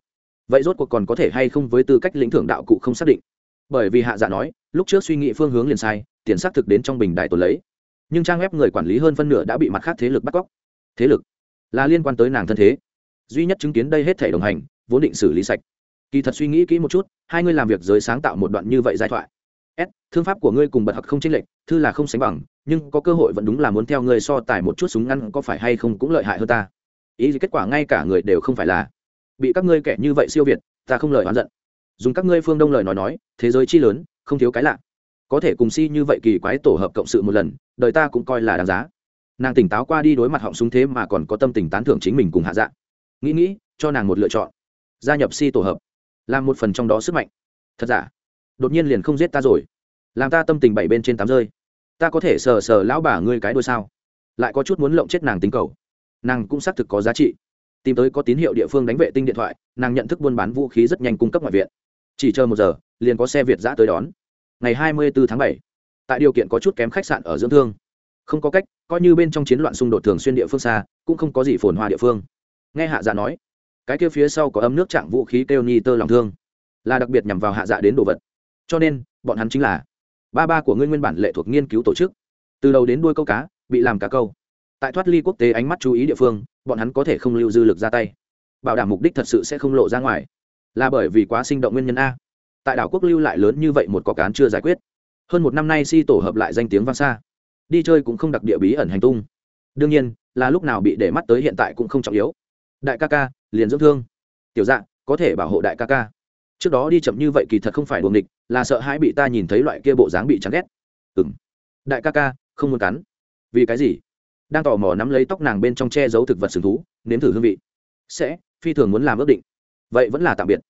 Vậy rốt cuộc còn có thể hay không với tư cách lĩnh thưởng đạo cụ không xác định. Bởi vì hạ dạ nói, lúc trước suy nghĩ phương hướng liền sai, tiền xác thực đến trong bình đại tồn lấy. Nhưng trang web người quản lý hơn phân nửa đã bị mặt khác thế lực bắt cóc. Thế lực là liên quan tới nàng thân thế. Duy nhất chứng kiến đây hết thể đồng hành, vốn định xử lý sạch kỳ thật suy nghĩ kỹ một chút, hai ngươi làm việc giới sáng tạo một đoạn như vậy giai thoại. S, thương pháp của ngươi cùng bật hặc không chênh lệch, thư là không sánh bằng, nhưng có cơ hội vẫn đúng là muốn theo ngươi so tài một chút súng ngăn có phải hay không cũng lợi hại hơn ta. Ý gì kết quả ngay cả người đều không phải là. Bị các ngươi kẻ như vậy siêu việt, ta không lời oán giận. Dùng các ngươi phương đông lời nói nói, thế giới chi lớn, không thiếu cái lạ. Có thể cùng si như vậy kỳ quái tổ hợp cộng sự một lần, đời ta cũng coi là đáng giá. Nàng tỉnh táo qua đi đối mặt họng súng thế mà còn có tâm tình tán thưởng chính mình cùng hạ dạ. Nghĩ nghĩ, cho nàng một lựa chọn. Gia nhập si tổ hợp làm một phần trong đó sức mạnh. Thật giả? Đột nhiên liền không giết ta rồi. Làm ta tâm tình bảy bên trên tám rơi. Ta có thể sờ sờ lão bà ngươi cái đôi sao? Lại có chút muốn lộng chết nàng tính cầu. Nàng cũng xác thực có giá trị. Tìm tới có tín hiệu địa phương đánh vệ tinh điện thoại, nàng nhận thức buôn bán vũ khí rất nhanh cung cấp ngoại viện. Chỉ chờ một giờ, liền có xe việt giã tới đón. Ngày hai mươi bốn tháng bảy, tại điều kiện có chút kém khách sạn ở dưỡng thương. Không có cách, coi như bên trong chiến loạn xung đột thường xuyên địa phương xa, cũng không có gì phồn hoa địa phương. Nghe hạ dạ nói cái kia phía sau có ấm nước chạm vũ khí kêu ni tơ lòng thương, là đặc biệt nhằm vào hạ dạ đến đồ vật. Cho nên, bọn hắn chính là ba ba của ngươi nguyên bản lệ thuộc nghiên cứu tổ chức. Từ đầu đến đuôi câu cá, bị làm cá câu. Tại thoát ly quốc tế ánh mắt chú ý địa phương, bọn hắn có thể không lưu dư lực ra tay. Bảo đảm mục đích thật sự sẽ không lộ ra ngoài. Là bởi vì quá sinh động nguyên nhân a. Tại đảo quốc lưu lại lớn như vậy một có cán chưa giải quyết. Hơn một năm nay si tổ hợp lại danh tiếng vang xa. Đi chơi cũng không đặc địa bí ẩn hành tung. Đương nhiên, là lúc nào bị để mắt tới hiện tại cũng không trọng yếu đại ca ca, liền dưỡng thương. Tiểu dạng có thể bảo hộ đại ca ca. Trước đó đi chậm như vậy kỳ thật không phải đuồng địch là sợ hãi bị ta nhìn thấy loại kia bộ dáng bị chán ghét. Ừ m đại ca ca, không muốn cắn. Vì cái gì? Đang tò mò nắm lấy tóc nàng bên trong che giấu thực vật sừng thú, nếm thử hương vị. Sẽ, phi thường muốn làm ước định. Vậy vẫn là tạm biệt.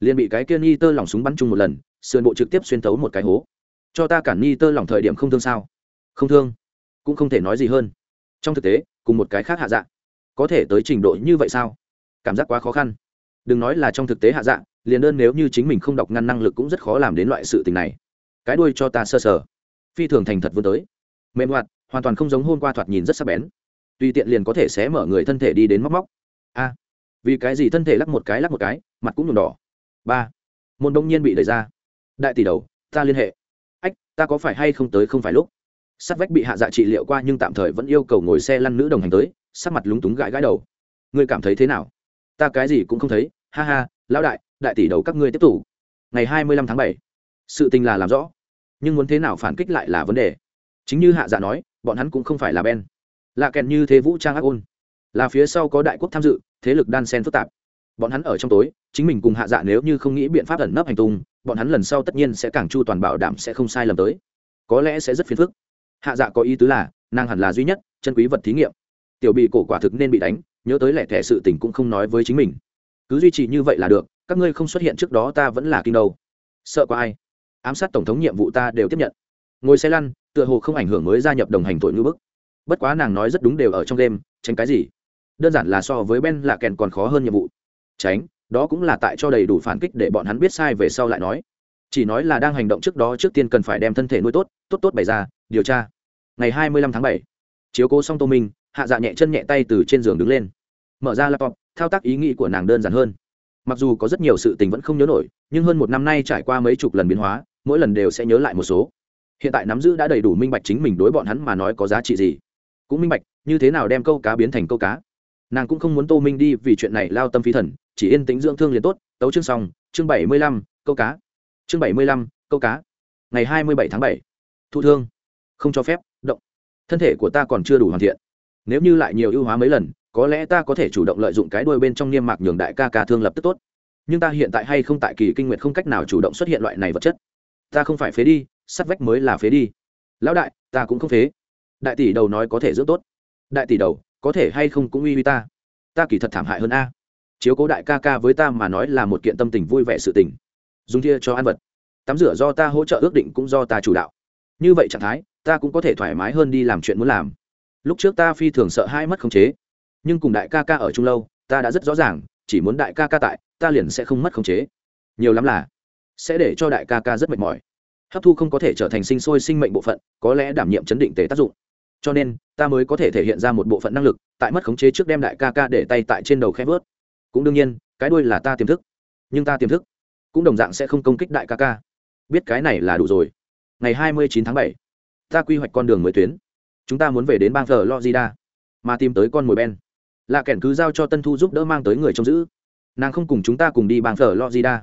Liền bị cái kia ni tơ lỏng súng bắn chung một lần, sườn bộ trực tiếp xuyên thấu một cái hố. Cho ta cản ni tơ lỏng thời điểm không thương sao? Không thương. Cũng không thể nói gì hơn. Trong thực tế, cùng một cái khác hạ dạng có thể tới trình độ như vậy sao? Cảm giác quá khó khăn. Đừng nói là trong thực tế hạ dạng liền đơn nếu như chính mình không đọc ngăn năng lực cũng rất khó làm đến loại sự tình này. Cái đuôi cho ta sơ sờ. Phi thường thành thật vươn tới. Mềm hoạt, hoàn toàn không giống hôm qua thoạt nhìn rất sắc bén. Tùy tiện liền có thể xé mở người thân thể đi đến móc móc. A. Vì cái gì thân thể lắc một cái lắc một cái, mặt cũng nhuộm đỏ. Ba. Môn đông nhiên bị đẩy ra. Đại tỷ đầu, ta liên hệ. Ách, ta có phải hay không tới không phải lúc? Sát vách bị hạ dạ trị liệu qua nhưng tạm thời vẫn yêu cầu ngồi xe lăn nữ đồng hành tới, sắc mặt lúng túng gãi gãi đầu. Ngươi cảm thấy thế nào? Ta cái gì cũng không thấy, ha ha, lão đại đại tỷ đầu các ngươi tiếp tục. Ngày hai mươi lăm tháng bảy, sự tình là làm rõ, nhưng muốn thế nào phản kích lại là vấn đề. Chính như hạ dạ nói, bọn hắn cũng không phải là ben. Là kèn như thế vũ trang ác ôn. Là phía sau có đại quốc tham dự, thế lực đan sen phức tạp. Bọn hắn ở trong tối, chính mình cùng hạ dạ nếu như không nghĩ biện pháp ẩn nấp hành tung, bọn hắn lần sau tất nhiên sẽ càng chu toàn bảo đảm sẽ không sai lầm tới. Có lẽ sẽ rất phiền phức hạ dạ có ý tứ là, nàng hẳn là duy nhất, chân quý vật thí nghiệm. Tiểu bị cổ quả thực nên bị đánh, nhớ tới lẻ thẻ sự tình cũng không nói với chính mình. Cứ duy trì như vậy là được, các ngươi không xuất hiện trước đó ta vẫn là kinh đâu. Sợ có ai? Ám sát tổng thống nhiệm vụ ta đều tiếp nhận. Ngồi xe lăn, tựa hồ không ảnh hưởng mới gia nhập đồng hành tội ngữ bức. Bất quá nàng nói rất đúng đều ở trong đêm, tránh cái gì? Đơn giản là so với ben là kèn còn khó hơn nhiệm vụ. Tránh, đó cũng là tại cho đầy đủ phản kích để bọn hắn biết sai về sau lại nói chỉ nói là đang hành động trước đó trước tiên cần phải đem thân thể nuôi tốt tốt tốt bày ra, điều tra. Ngày hai mươi lăm tháng bảy, chiếu cố xong tô minh, hạ dạ nhẹ chân nhẹ tay từ trên giường đứng lên. Mở ra laptop, thao tác ý nghĩ của nàng đơn giản hơn. Mặc dù có rất nhiều sự tình vẫn không nhớ nổi, nhưng hơn một năm nay trải qua mấy chục lần biến hóa, mỗi lần đều sẽ nhớ lại một số. Hiện tại nắm giữ đã đầy đủ minh bạch chính mình đối bọn hắn mà nói có giá trị gì. Cũng minh bạch, như thế nào đem câu cá biến thành câu cá. Nàng cũng không muốn tô minh đi vì chuyện này lao tâm phí thần, chỉ yên tĩnh dưỡng thương liền tốt. Tấu chương xong, chương bảy mươi lăm, câu cá chương bảy mươi lăm, câu cá. Ngày hai mươi bảy tháng bảy. Thụ thương. Không cho phép, động. Thân thể của ta còn chưa đủ hoàn thiện. Nếu như lại nhiều ưu hóa mấy lần, có lẽ ta có thể chủ động lợi dụng cái đuôi bên trong niêm mạc nhường đại ca ca thương lập tức tốt. Nhưng ta hiện tại hay không tại kỳ kinh nguyệt không cách nào chủ động xuất hiện loại này vật chất. Ta không phải phế đi, sắt vách mới là phế đi. Lão đại, ta cũng không phế. Đại tỷ đầu nói có thể dưỡng tốt. Đại tỷ đầu, có thể hay không cũng uy uy ta. Ta kỳ thật thảm hại hơn a. Chiếu cố đại ca ca với ta mà nói là một kiện tâm tình vui vẻ sự tình dùng kia cho ăn vật. Tắm rửa do ta hỗ trợ ước định cũng do ta chủ đạo. Như vậy trạng thái, ta cũng có thể thoải mái hơn đi làm chuyện muốn làm. Lúc trước ta phi thường sợ hai mất khống chế. Nhưng cùng đại ca ca ở chung lâu, ta đã rất rõ ràng, chỉ muốn đại ca ca tại, ta liền sẽ không mất khống chế. Nhiều lắm là, sẽ để cho đại ca ca rất mệt mỏi. Hấp thu không có thể trở thành sinh sôi sinh mệnh bộ phận, có lẽ đảm nhiệm chấn định tề tác dụng. Cho nên, ta mới có thể thể hiện ra một bộ phận năng lực, tại mất khống chế trước đem đại ca ca để tay tại trên đầu khẽ vớt. Cũng đương nhiên, cái đuôi là ta tiềm thức. Nhưng ta tiềm thức cũng đồng dạng sẽ không công kích đại ca ca. Biết cái này là đủ rồi. Ngày hai mươi chín tháng bảy, ta quy hoạch con đường mới tuyến. Chúng ta muốn về đến bang florida, mà tìm tới con mồi ben. Là kẻn cứ giao cho tân thu giúp đỡ mang tới người trông giữ. Nàng không cùng chúng ta cùng đi bang florida.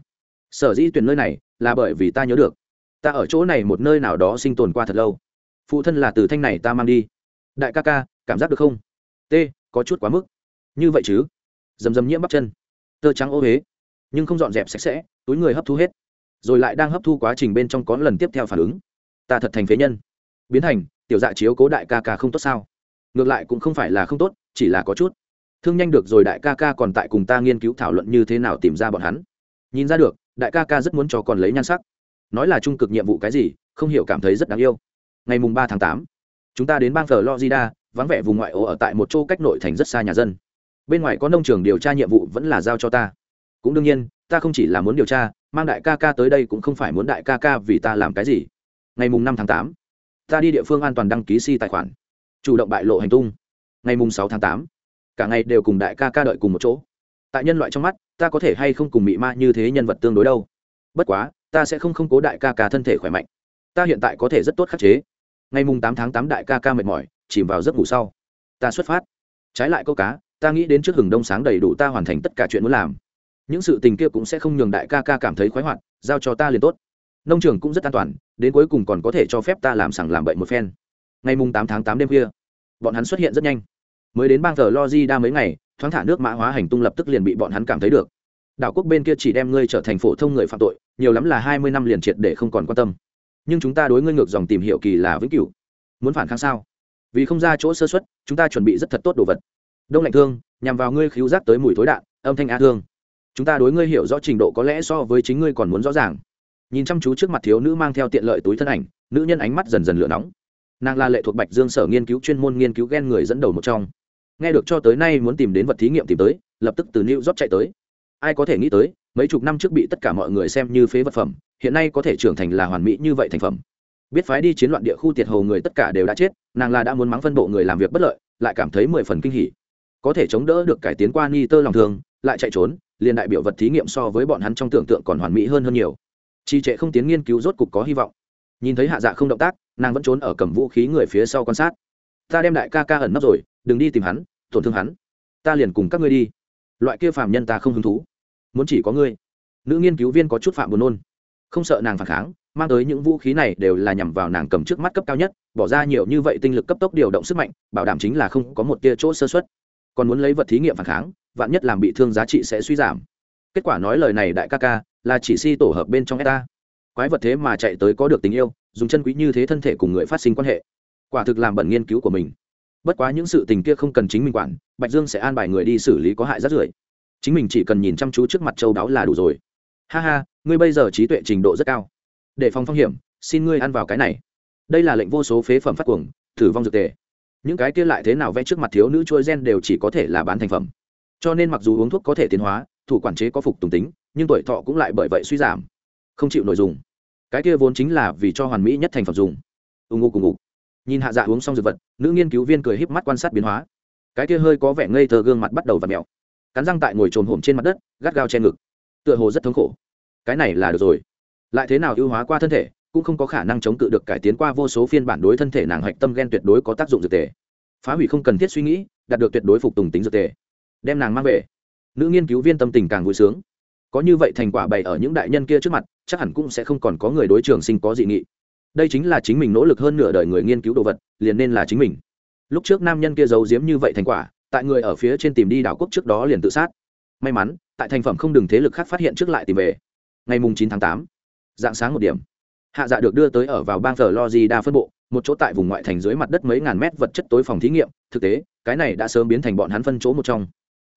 Sở dĩ tuyển nơi này là bởi vì ta nhớ được. Ta ở chỗ này một nơi nào đó sinh tồn qua thật lâu. Phụ thân là từ thanh này ta mang đi. Đại ca ca, cảm giác được không? T, có chút quá mức. Như vậy chứ? Dầm dầm nhiễm bắp chân. Tơ trắng ô huế nhưng không dọn dẹp sạch sẽ túi người hấp thu hết, rồi lại đang hấp thu quá trình bên trong có lần tiếp theo phản ứng. Ta thật thành phế nhân. Biến thành, tiểu dạ chiếu cố đại ca ca không tốt sao? Ngược lại cũng không phải là không tốt, chỉ là có chút. Thương nhanh được rồi đại ca ca còn tại cùng ta nghiên cứu thảo luận như thế nào tìm ra bọn hắn. Nhìn ra được, đại ca ca rất muốn cho còn lấy nhan sắc. Nói là trung cực nhiệm vụ cái gì, không hiểu cảm thấy rất đáng yêu. Ngày mùng ba tháng tám, chúng ta đến bang florida, vắng vẻ vùng ngoại ô ở tại một chỗ cách nội thành rất xa nhà dân. Bên ngoài có nông trường điều tra nhiệm vụ vẫn là giao cho ta cũng đương nhiên, ta không chỉ là muốn điều tra, mang đại ca ca tới đây cũng không phải muốn đại ca ca vì ta làm cái gì. Ngày mùng năm tháng tám, ta đi địa phương an toàn đăng ký si tài khoản. Chủ động bại lộ hành tung. Ngày mùng sáu tháng tám, cả ngày đều cùng đại ca ca đợi cùng một chỗ. Tại nhân loại trong mắt, ta có thể hay không cùng mị ma như thế nhân vật tương đối đâu? Bất quá, ta sẽ không không cố đại ca ca thân thể khỏe mạnh. Ta hiện tại có thể rất tốt khắc chế. Ngày mùng tám tháng tám đại ca ca mệt mỏi, chìm vào giấc ngủ sau. Ta xuất phát. Trái lại câu cá, ta nghĩ đến trước hừng đông sáng đầy đủ ta hoàn thành tất cả chuyện muốn làm những sự tình kia cũng sẽ không nhường đại ca ca cảm thấy khoái hoạt, giao cho ta liền tốt. Nông trường cũng rất an toàn, đến cuối cùng còn có thể cho phép ta làm sằng làm bậy một phen. Ngày mùng tám tháng tám đêm khuya, bọn hắn xuất hiện rất nhanh. Mới đến bang thờ đa mấy ngày, thoáng thả nước mã hóa hành tung lập tức liền bị bọn hắn cảm thấy được. Đảo quốc bên kia chỉ đem ngươi trở thành phổ thông người phạm tội, nhiều lắm là hai mươi năm liền triệt để không còn quan tâm. Nhưng chúng ta đối ngươi ngược dòng tìm hiểu kỳ là vĩnh cửu. Muốn phản kháng sao? Vì không ra chỗ sơ xuất chúng ta chuẩn bị rất thật tốt đồ vật. Đông lạnh thương, nhằm vào ngươi khiếu giác tới mùi thối đạn, âm thanh a thương chúng ta đối ngươi hiểu rõ trình độ có lẽ so với chính ngươi còn muốn rõ ràng. Nhìn chăm chú trước mặt thiếu nữ mang theo tiện lợi túi thân ảnh, nữ nhân ánh mắt dần dần lửa nóng. Nàng là lệ thuộc bạch dương sở nghiên cứu chuyên môn nghiên cứu g người dẫn đầu một trong. Nghe được cho tới nay muốn tìm đến vật thí nghiệm tìm tới, lập tức từ new york chạy tới. Ai có thể nghĩ tới, mấy chục năm trước bị tất cả mọi người xem như phế vật phẩm, hiện nay có thể trưởng thành là hoàn mỹ như vậy thành phẩm. Biết phái đi chiến loạn địa khu tiệt hồ người tất cả đều đã chết, nàng là đã muốn mắng phân bộ người làm việc bất lợi, lại cảm thấy mười phần kinh hỉ. Có thể chống đỡ được cải tiến qua ni tơ lòng thường lại chạy trốn, liền đại biểu vật thí nghiệm so với bọn hắn trong tưởng tượng còn hoàn mỹ hơn hơn nhiều. Trì trệ không tiến nghiên cứu rốt cục có hy vọng. Nhìn thấy hạ dạ không động tác, nàng vẫn trốn ở cầm vũ khí người phía sau quan sát. Ta đem đại ca ca ẩn nấp rồi, đừng đi tìm hắn, tổn thương hắn. Ta liền cùng các ngươi đi. Loại kia phàm nhân ta không hứng thú. Muốn chỉ có ngươi. Nữ nghiên cứu viên có chút phạm buồn nôn. Không sợ nàng phản kháng, mang tới những vũ khí này đều là nhằm vào nàng cầm trước mắt cấp cao nhất, bỏ ra nhiều như vậy tinh lực cấp tốc điều động sức mạnh, bảo đảm chính là không có một tia chỗ sơ xuất còn muốn lấy vật thí nghiệm phản kháng vạn nhất làm bị thương giá trị sẽ suy giảm. Kết quả nói lời này đại ca ca, là chỉ si tổ hợp bên trong eta quái vật thế mà chạy tới có được tình yêu, dùng chân quý như thế thân thể cùng người phát sinh quan hệ. Quả thực làm bẩn nghiên cứu của mình. Bất quá những sự tình kia không cần chính mình quản, bạch dương sẽ an bài người đi xử lý có hại rát rưởi. Chính mình chỉ cần nhìn chăm chú trước mặt châu đáo là đủ rồi. Ha ha, ngươi bây giờ trí tuệ trình độ rất cao. Để phòng phong hiểm, xin ngươi ăn vào cái này. Đây là lệnh vô số phế phẩm phát cuồng thử vong dược tề. Những cái kia lại thế nào vẽ trước mặt thiếu nữ trôi gen đều chỉ có thể là bán thành phẩm cho nên mặc dù uống thuốc có thể tiến hóa thủ quản chế có phục tùng tính nhưng tuổi thọ cũng lại bởi vậy suy giảm không chịu nội dùng. Cái kia vốn chính là vì cho hoàn mỹ nhất thành phẩm dùng. Ưng ngô cùng ngục nhìn hạ dạ uống xong dược vật nữ nghiên cứu viên cười híp mắt quan sát biến hóa. Cái kia hơi có vẻ ngây thơ gương mặt bắt đầu và mẹo, cắn răng tại ngồi trồn hổm trên mặt đất gắt gao che ngực. Tựa hồ rất thống khổ. Cái này là được rồi. Lại thế nào ưu hóa qua thân thể cũng không có khả năng chống cự được cải tiến qua vô số phiên bản đối thân thể nàng hạch tâm gen tuyệt đối có tác dụng dược tề. Phá hủy không cần thiết suy nghĩ đạt được tuyệt đối phục tùng tính dược tề đem nàng mang về. Nữ nghiên cứu viên tâm tình càng vui sướng. Có như vậy thành quả bày ở những đại nhân kia trước mặt, chắc hẳn cũng sẽ không còn có người đối trường sinh có dị nghị. Đây chính là chính mình nỗ lực hơn nửa đời người nghiên cứu đồ vật, liền nên là chính mình. Lúc trước nam nhân kia giấu giếm như vậy thành quả, tại người ở phía trên tìm đi đảo quốc trước đó liền tự sát. May mắn, tại thành phẩm không đừng thế lực khác phát hiện trước lại tìm về. Ngày mùng chín tháng tám, dạng sáng một điểm. Hạ dạ được đưa tới ở vào bang đa phân bộ, một chỗ tại vùng ngoại thành dưới mặt đất mấy ngàn mét vật chất tối phòng thí nghiệm. Thực tế, cái này đã sớm biến thành bọn hắn phân chỗ một trong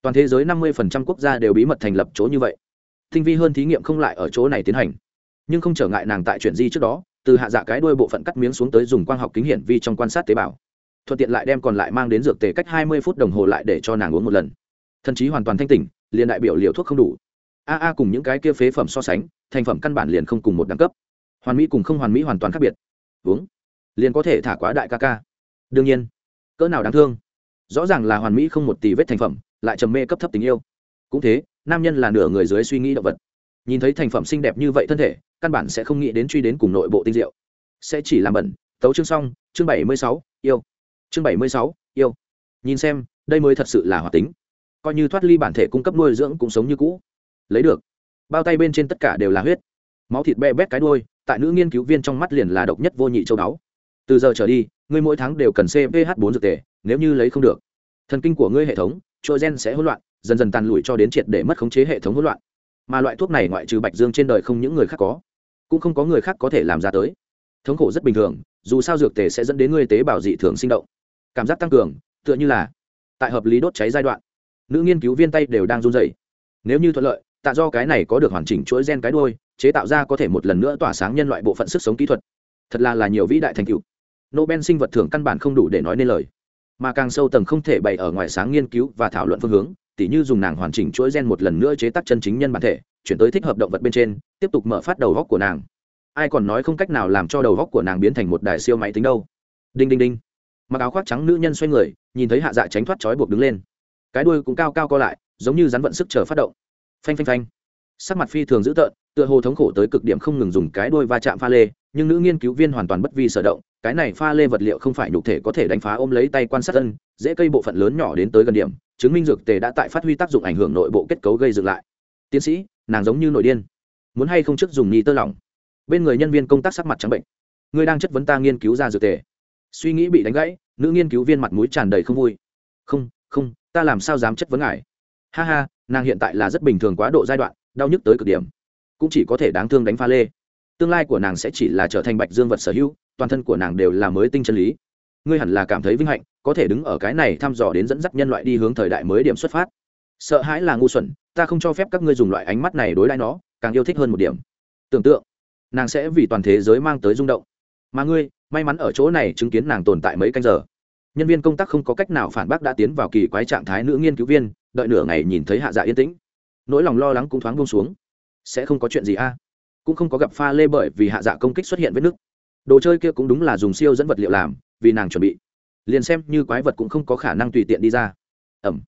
toàn thế giới năm mươi quốc gia đều bí mật thành lập chỗ như vậy. Tinh vi hơn thí nghiệm không lại ở chỗ này tiến hành. Nhưng không trở ngại nàng tại chuyện di trước đó, từ hạ dạ cái đuôi bộ phận cắt miếng xuống tới dùng quang học kính hiển vi trong quan sát tế bào. Thuận tiện lại đem còn lại mang đến dược tề cách hai mươi phút đồng hồ lại để cho nàng uống một lần. Thậm chí hoàn toàn thanh tỉnh, liền đại biểu liều thuốc không đủ. A a cùng những cái kia phế phẩm so sánh, thành phẩm căn bản liền không cùng một đẳng cấp. Hoàn mỹ cùng không hoàn mỹ hoàn toàn khác biệt. Uống. Liền có thể thả quá đại ca ca. Đương nhiên, cỡ nào đáng thương. Rõ ràng là hoàn mỹ không một tỷ vết thành phẩm lại trầm mê cấp thấp tình yêu. Cũng thế, nam nhân là nửa người dưới suy nghĩ động vật. Nhìn thấy thành phẩm xinh đẹp như vậy thân thể, căn bản sẽ không nghĩ đến truy đến cùng nội bộ tinh diệu. Sẽ chỉ làm bẩn. Tấu chương xong, chương bảy mươi sáu, yêu. Chương bảy mươi sáu, yêu. Nhìn xem, đây mới thật sự là hoạt tính. Coi như thoát ly bản thể cung cấp nuôi dưỡng cũng sống như cũ. Lấy được. Bao tay bên trên tất cả đều là huyết. Máu thịt be bét cái đôi tại nữ nghiên cứu viên trong mắt liền là độc nhất vô nhị châu đáo từ giờ trở đi, ngươi mỗi tháng đều cần cph bốn dược tề, nếu như lấy không được. Thần kinh của ngươi hệ thống trôi gen sẽ hỗn loạn, dần dần tàn lụi cho đến triệt để mất khống chế hệ thống hỗn loạn. Mà loại thuốc này ngoại trừ bạch dương trên đời không những người khác có, cũng không có người khác có thể làm ra tới. Thống khổ rất bình thường, dù sao dược tề sẽ dẫn đến ngươi tế bào dị thường sinh động. Cảm giác tăng cường, tựa như là tại hợp lý đốt cháy giai đoạn. Nữ nghiên cứu viên tay đều đang run rẩy. Nếu như thuận lợi, tạ do cái này có được hoàn chỉnh chuỗi gen cái đôi chế tạo ra có thể một lần nữa tỏa sáng nhân loại bộ phận sức sống kỹ thuật. Thật là là nhiều vĩ đại thành tựu. Nobel sinh vật thưởng căn bản không đủ để nói nên lời mà càng sâu tầng không thể bày ở ngoài sáng nghiên cứu và thảo luận phương hướng, tỉ như dùng nàng hoàn chỉnh chuỗi gen một lần nữa chế tác chân chính nhân bản thể, chuyển tới thích hợp động vật bên trên, tiếp tục mở phát đầu góc của nàng. Ai còn nói không cách nào làm cho đầu góc của nàng biến thành một đài siêu máy tính đâu. Đinh đinh đinh. Mặc áo khoác trắng nữ nhân xoay người, nhìn thấy hạ dạ tránh thoát trói buộc đứng lên. Cái đuôi cũng cao cao co lại, giống như rắn vận sức chờ phát động. Phanh phanh phanh sắc mặt phi thường dữ tợn, tựa hồ thống khổ tới cực điểm không ngừng dùng cái đôi va chạm pha lê, nhưng nữ nghiên cứu viên hoàn toàn bất vi sở động, cái này pha lê vật liệu không phải nhục thể có thể đánh phá ôm lấy tay quan sát ân dễ cây bộ phận lớn nhỏ đến tới gần điểm, chứng minh dược tề đã tại phát huy tác dụng ảnh hưởng nội bộ kết cấu gây dựng lại. Tiến sĩ, nàng giống như nội điên. Muốn hay không trước dùng ni tơ lỏng? Bên người nhân viên công tác sắc mặt trắng bệnh. Người đang chất vấn ta nghiên cứu ra dược tề. Suy nghĩ bị đánh gãy, nữ nghiên cứu viên mặt mũi tràn đầy không vui. Không không, ta làm sao dám chất vấn ngài? Ha ha, nàng hiện tại là rất bình thường quá độ giai đoạn đau nhức tới cực điểm. Cũng chỉ có thể đáng thương đánh pha lê. Tương lai của nàng sẽ chỉ là trở thành bạch dương vật sở hữu, toàn thân của nàng đều là mới tinh chân lý. Ngươi hẳn là cảm thấy vinh hạnh, có thể đứng ở cái này thăm dò đến dẫn dắt nhân loại đi hướng thời đại mới điểm xuất phát. Sợ hãi là ngu xuẩn, ta không cho phép các ngươi dùng loại ánh mắt này đối đãi nó, càng yêu thích hơn một điểm. Tưởng tượng, nàng sẽ vì toàn thế giới mang tới rung động. Mà ngươi, may mắn ở chỗ này chứng kiến nàng tồn tại mấy canh giờ. Nhân viên công tác không có cách nào phản bác đã tiến vào kỳ quái trạng thái nữ nghiên cứu viên, đợi nửa ngày nhìn thấy hạ dạ yên tĩnh nỗi lòng lo lắng cũng thoáng buông xuống. Sẽ không có chuyện gì a? Cũng không có gặp pha lê bởi vì hạ dạ công kích xuất hiện vết nứt. Đồ chơi kia cũng đúng là dùng siêu dẫn vật liệu làm, vì nàng chuẩn bị. Liền xem như quái vật cũng không có khả năng tùy tiện đi ra. Ẩm.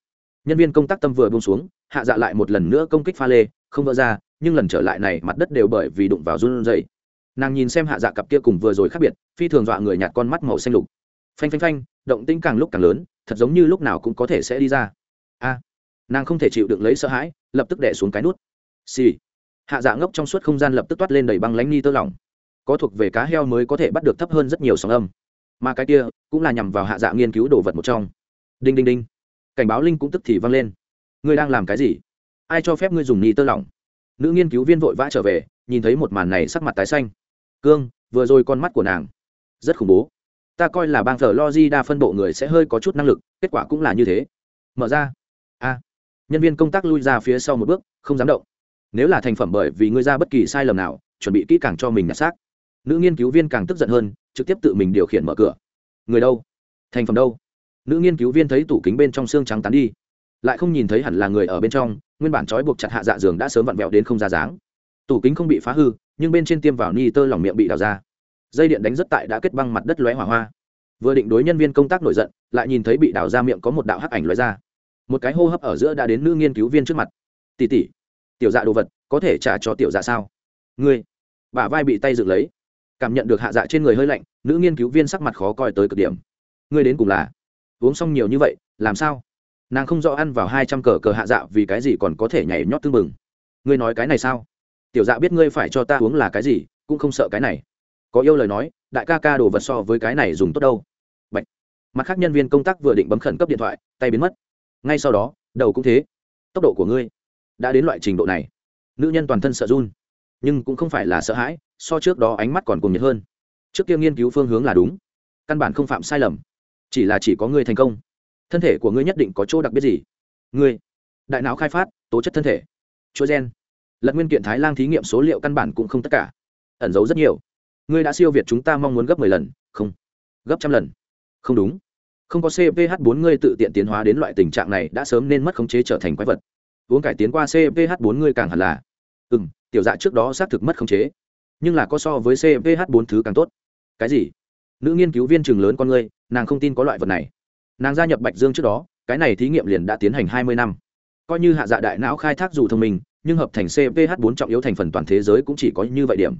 Nhân viên công tác tâm vừa buông xuống, hạ dạ lại một lần nữa công kích pha lê, không vỡ ra, nhưng lần trở lại này mặt đất đều bởi vì đụng vào run dày nàng nhìn xem hạ dạ cặp kia cùng vừa rồi khác biệt, phi thường dọa người nhạt con mắt màu xanh lục. Phanh phanh phanh, động tĩnh càng lúc càng lớn, thật giống như lúc nào cũng có thể sẽ đi ra. A. Nàng không thể chịu được lấy sợ hãi lập tức đẻ xuống cái nút. Xì、sì. hạ dạ ngốc trong suốt không gian lập tức toát lên đầy băng lánh ni tơ lỏng. Có thuộc về cá heo mới có thể bắt được thấp hơn rất nhiều sóng âm. Mà cái kia cũng là nhằm vào hạ dạ nghiên cứu đồ vật một trong. Đinh đinh đinh. Cảnh báo linh cũng tức thì văng lên. Ngươi đang làm cái gì? Ai cho phép ngươi dùng ni tơ lỏng? Nữ nghiên cứu viên vội vã trở về, nhìn thấy một màn này sắc mặt tái xanh. Cương, vừa rồi con mắt của nàng. Rất khủng bố. Ta coi là bang thờ lo di đa phân bộ người sẽ hơi có chút năng lực, kết quả cũng là như thế. Mở ra. A nhân viên công tác lui ra phía sau một bước, không dám động. Nếu là thành phẩm bởi vì ngươi ra bất kỳ sai lầm nào, chuẩn bị kỹ càng cho mình nhặt xác. Nữ nghiên cứu viên càng tức giận hơn, trực tiếp tự mình điều khiển mở cửa. Người đâu? Thành phẩm đâu? Nữ nghiên cứu viên thấy tủ kính bên trong xương trắng tán đi. Lại không nhìn thấy hẳn là người ở bên trong, nguyên bản trói buộc chặt hạ dạ giường đã sớm vặn vẹo đến không ra dáng. Tủ kính không bị phá hư, nhưng bên trên tiêm vào ni tơ lỏng miệng bị đào ra. Dây điện đánh rất tại đã kết băng mặt đất lóe hỏa hoa. Vừa định đối nhân viên công tác nổi giận, lại nhìn thấy bị đào ra miệng có một đạo hắc ảnh lóe ra một cái hô hấp ở giữa đã đến nữ nghiên cứu viên trước mặt. Tỉ tỉ tiểu dạ đồ vật, có thể trả cho tiểu dạ sao? Ngươi. Bả vai bị tay dựng lấy. Cảm nhận được hạ dạ trên người hơi lạnh, nữ nghiên cứu viên sắc mặt khó coi tới cực điểm. Ngươi đến cùng là uống xong nhiều như vậy, làm sao? Nàng không rõ ăn vào hai trăm cờ cờ hạ dạ vì cái gì còn có thể nhảy nhót tưng bừng. Ngươi nói cái này sao? Tiểu dạ biết ngươi phải cho ta uống là cái gì, cũng không sợ cái này. Có yêu lời nói, đại ca ca đồ vật so với cái này dùng tốt đâu. Bạch. mặt khác nhân viên công tác vừa định bấm khẩn cấp điện thoại, tay biến mất ngay sau đó, đầu cũng thế. Tốc độ của ngươi đã đến loại trình độ này. Nữ nhân toàn thân sợ run, nhưng cũng không phải là sợ hãi, so trước đó ánh mắt còn cuồng nhiệt hơn. Trước kia nghiên cứu phương hướng là đúng, căn bản không phạm sai lầm. Chỉ là chỉ có ngươi thành công. Thân thể của ngươi nhất định có chỗ đặc biệt gì? Ngươi, đại não khai phát, tố chất thân thể chúa gen. Lật nguyên kiện thái lang thí nghiệm số liệu căn bản cũng không tất cả. Ẩn giấu rất nhiều. Ngươi đã siêu việt chúng ta mong muốn gấp mười lần, không. Gấp trăm lần. Không đúng không có cph 4 ngươi tự tiện tiến hóa đến loại tình trạng này, đã sớm nên mất khống chế trở thành quái vật. Uống cải tiến qua cph 4 ngươi càng hẳn là ừ m tiểu dạ trước đó xác thực mất khống chế, nhưng là có so với cph 4 thứ càng tốt. Cái gì? Nữ nghiên cứu viên trường lớn con ngươi, nàng không tin có loại vật này. Nàng gia nhập bạch dương trước đó, cái này thí nghiệm liền đã tiến hành hai mươi năm. Coi như hạ dạ đại não khai thác dù thông minh, nhưng hợp thành cph 4 trọng yếu thành phần toàn thế giới cũng chỉ có như vậy điểm.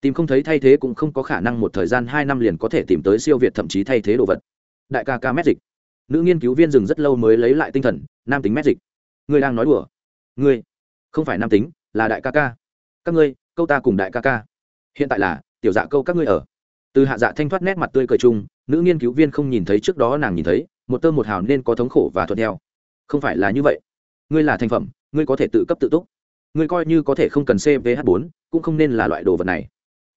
Tìm không thấy thay thế cũng không có khả năng một thời gian hai năm liền có thể tìm tới siêu việt thậm chí thay thế đồ vật đại ca ca mét dịch nữ nghiên cứu viên dừng rất lâu mới lấy lại tinh thần, nam tính mét dịch ngươi đang nói đùa. Ngươi, không phải nam tính, là đại ca ca. Các ngươi, câu ta cùng đại ca ca. Hiện tại là, tiểu dạ câu các ngươi ở. Từ hạ dạ thanh thoát nét mặt tươi cười chung, nữ nghiên cứu viên không nhìn thấy trước đó nàng nhìn thấy, một tơ một hào nên có thống khổ và thuận theo. Không phải là như vậy. Ngươi là thành phẩm, ngươi có thể tự cấp tự túc. Ngươi coi như có thể không cần cvh 4 cũng không nên là loại đồ vật này.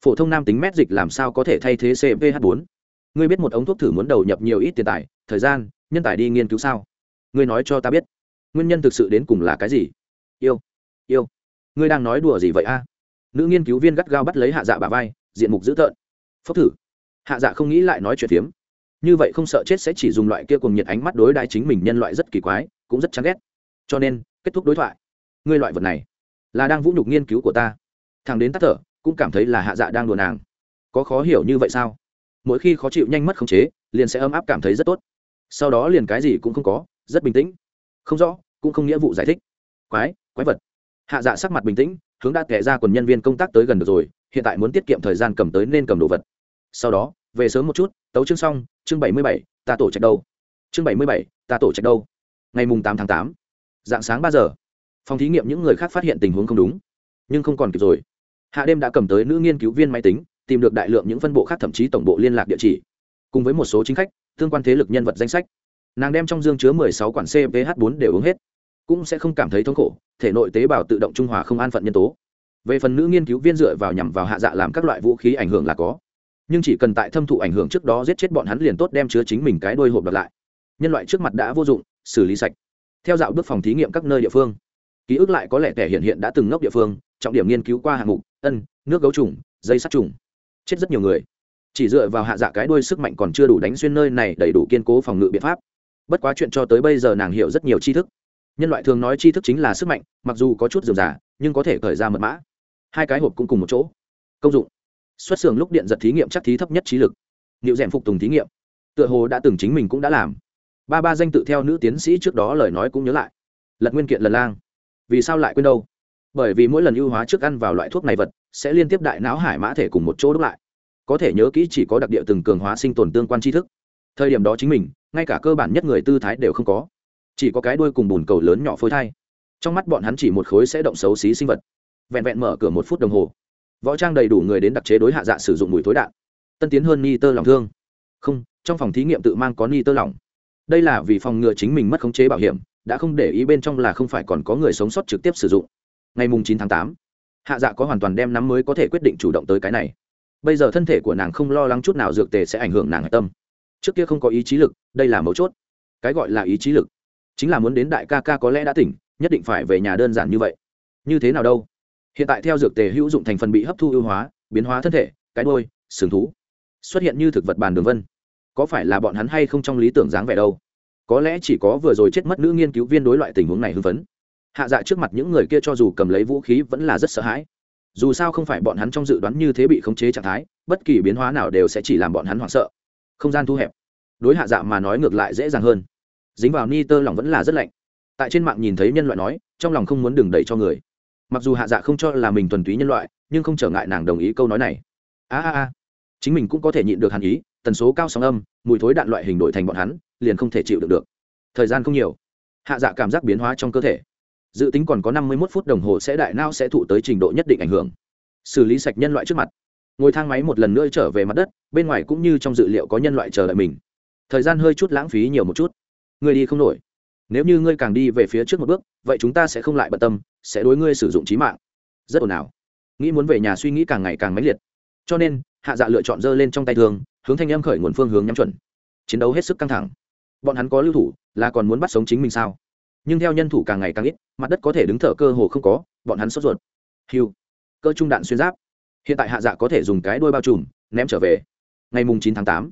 Phổ thông nam tính mét dịch làm sao có thể thay thế cvh 4 ngươi biết một ống thuốc thử muốn đầu nhập nhiều ít tiền tài, thời gian, nhân tài đi nghiên cứu sao? Ngươi nói cho ta biết. Nguyên nhân thực sự đến cùng là cái gì? Yêu yêu. Ngươi đang nói đùa gì vậy a? Nữ nghiên cứu viên gắt gao bắt lấy hạ dạ bà vai, diện mục dữ tợn. Phốc thử. Hạ dạ không nghĩ lại nói chuyện phiếm. Như vậy không sợ chết sẽ chỉ dùng loại kia cùng nhiệt ánh mắt đối đại chính mình nhân loại rất kỳ quái, cũng rất chán ghét. Cho nên, kết thúc đối thoại. Ngươi loại vật này, là đang vũ nhục nghiên cứu của ta. Thằng đến tắt thở, cũng cảm thấy là hạ dạ đang đùa nàng. Có khó hiểu như vậy sao? Mỗi khi khó chịu nhanh mất khống chế, liền sẽ ấm áp cảm thấy rất tốt. Sau đó liền cái gì cũng không có, rất bình tĩnh. Không rõ, cũng không nghĩa vụ giải thích. Quái quái vật. Hạ dạ sắc mặt bình tĩnh, hướng đã kể ra quần nhân viên công tác tới gần được rồi, hiện tại muốn tiết kiệm thời gian cầm tới nên cầm đồ vật. Sau đó, về sớm một chút, tấu chương xong, chương bảy mươi bảy, ta tổ trạch đâu? Chương bảy mươi bảy, ta tổ trạch đâu? Ngày mùng tám tháng tám, dạng sáng ba giờ. Phòng thí nghiệm những người khác phát hiện tình huống không đúng, nhưng không còn kịp rồi. Hạ đêm đã cầm tới nữ nghiên cứu viên máy tính tìm được đại lượng những phân bộ khác thậm chí tổng bộ liên lạc địa chỉ, cùng với một số chính khách, tương quan thế lực nhân vật danh sách. Nàng đem trong dương chứa mười sáu quản cvh bốn đều uống hết, cũng sẽ không cảm thấy thống khổ, thể nội tế bào tự động trung hòa không an phận nhân tố. Về phần nữ nghiên cứu viên dựa vào nhằm vào hạ dạ làm các loại vũ khí ảnh hưởng là có, nhưng chỉ cần tại thâm thụ ảnh hưởng trước đó giết chết bọn hắn liền tốt đem chứa chính mình cái đôi hộp đặt lại. Nhân loại trước mặt đã vô dụng, xử lý sạch. Theo dạo bước phòng thí nghiệm các nơi địa phương, ký ức lại có lẽ kẻ hiện hiện đã từng ngốc địa phương, trọng điểm nghiên cứu qua hạng mục, ân, nước gấu trùng, dây sắt trùng chết rất nhiều người. Chỉ dựa vào hạ dạ cái đuôi sức mạnh còn chưa đủ đánh xuyên nơi này đầy đủ kiên cố phòng ngự biện pháp. Bất quá chuyện cho tới bây giờ nàng hiểu rất nhiều tri thức. Nhân loại thường nói tri thức chính là sức mạnh, mặc dù có chút dườm giả nhưng có thể khởi ra mật mã. Hai cái hộp cũng cùng một chỗ. Công dụng. Xuất xưởng lúc điện giật thí nghiệm chắc thí thấp nhất trí lực. Liệu rèm phục tùng thí nghiệm. Tựa hồ đã từng chính mình cũng đã làm. Ba ba danh tự theo nữ tiến sĩ trước đó lời nói cũng nhớ lại. Lật nguyên kiện lần lang. Vì sao lại quên đâu? Bởi vì mỗi lần ưu hóa trước ăn vào loại thuốc này vật, sẽ liên tiếp đại não hải mã thể cùng một chỗ đúc lại. Có thể nhớ kỹ chỉ có đặc địa từng cường hóa sinh tồn tương quan tri thức. Thời điểm đó chính mình, ngay cả cơ bản nhất người tư thái đều không có. Chỉ có cái đuôi cùng bùn cầu lớn nhỏ phôi thai. Trong mắt bọn hắn chỉ một khối sẽ động xấu xí sinh vật. Vẹn vẹn mở cửa một phút đồng hồ, võ trang đầy đủ người đến đặc chế đối hạ dạ sử dụng mùi thối đạn. Tân tiến hơn ni tơ lòng thương. Không, trong phòng thí nghiệm tự mang có ni tơ lỏng đây là vì phòng ngừa chính mình mất khống chế bảo hiểm, đã không để ý bên trong là không phải còn có người sống sót trực tiếp sử dụng ngày mùng chín tháng tám, hạ dạ có hoàn toàn đem nắm mới có thể quyết định chủ động tới cái này. Bây giờ thân thể của nàng không lo lắng chút nào dược tề sẽ ảnh hưởng nàng tâm. Trước kia không có ý chí lực, đây là mấu chốt. Cái gọi là ý chí lực, chính là muốn đến đại ca ca có lẽ đã tỉnh, nhất định phải về nhà đơn giản như vậy. Như thế nào đâu? Hiện tại theo dược tề hữu dụng thành phần bị hấp thu ưu hóa, biến hóa thân thể, cái đôi sừng thú, xuất hiện như thực vật bàn đường vân. Có phải là bọn hắn hay không trong lý tưởng dáng vẻ đâu? Có lẽ chỉ có vừa rồi chết mất nữ nghiên cứu viên đối loại tình huống này hưng phấn hạ dạ trước mặt những người kia cho dù cầm lấy vũ khí vẫn là rất sợ hãi. Dù sao không phải bọn hắn trong dự đoán như thế bị khống chế trạng thái, bất kỳ biến hóa nào đều sẽ chỉ làm bọn hắn hoảng sợ. Không gian thu hẹp. Đối hạ dạ mà nói ngược lại dễ dàng hơn. Dính vào ni tơ lòng vẫn là rất lạnh. Tại trên mạng nhìn thấy nhân loại nói, trong lòng không muốn đừng đẩy cho người. Mặc dù hạ dạ không cho là mình thuần túy nhân loại, nhưng không trở ngại nàng đồng ý câu nói này. A a a. Chính mình cũng có thể nhịn được hàn ý, tần số cao sóng âm, mùi thối đạn loại hình đổi thành bọn hắn, liền không thể chịu được được. Thời gian không nhiều. Hạ dạ cảm giác biến hóa trong cơ thể dự tính còn có năm mươi một phút đồng hồ sẽ đại não sẽ thụ tới trình độ nhất định ảnh hưởng. Xử lý sạch nhân loại trước mặt. Ngồi thang máy một lần nữa trở về mặt đất, bên ngoài cũng như trong dự liệu có nhân loại chờ đợi mình. Thời gian hơi chút lãng phí nhiều một chút. Người đi không nổi. Nếu như ngươi càng đi về phía trước một bước, vậy chúng ta sẽ không lại bận tâm, sẽ đối ngươi sử dụng trí mạng. Rất ồn ào. Nghĩ muốn về nhà suy nghĩ càng ngày càng mãnh liệt. Cho nên, hạ dạ lựa chọn giơ lên trong tay thường hướng thanh em khởi nguồn phương hướng nhắm chuẩn. Chiến đấu hết sức căng thẳng. Bọn hắn có lưu thủ, là còn muốn bắt sống chính mình sao? Nhưng theo nhân thủ càng ngày càng ít, mặt đất có thể đứng thở cơ hồ không có, bọn hắn sốt ruột. Hiu, cơ trung đạn xuyên giáp. Hiện tại hạ dạ có thể dùng cái đuôi bao trùm, ném trở về. Ngày mùng chín tháng tám,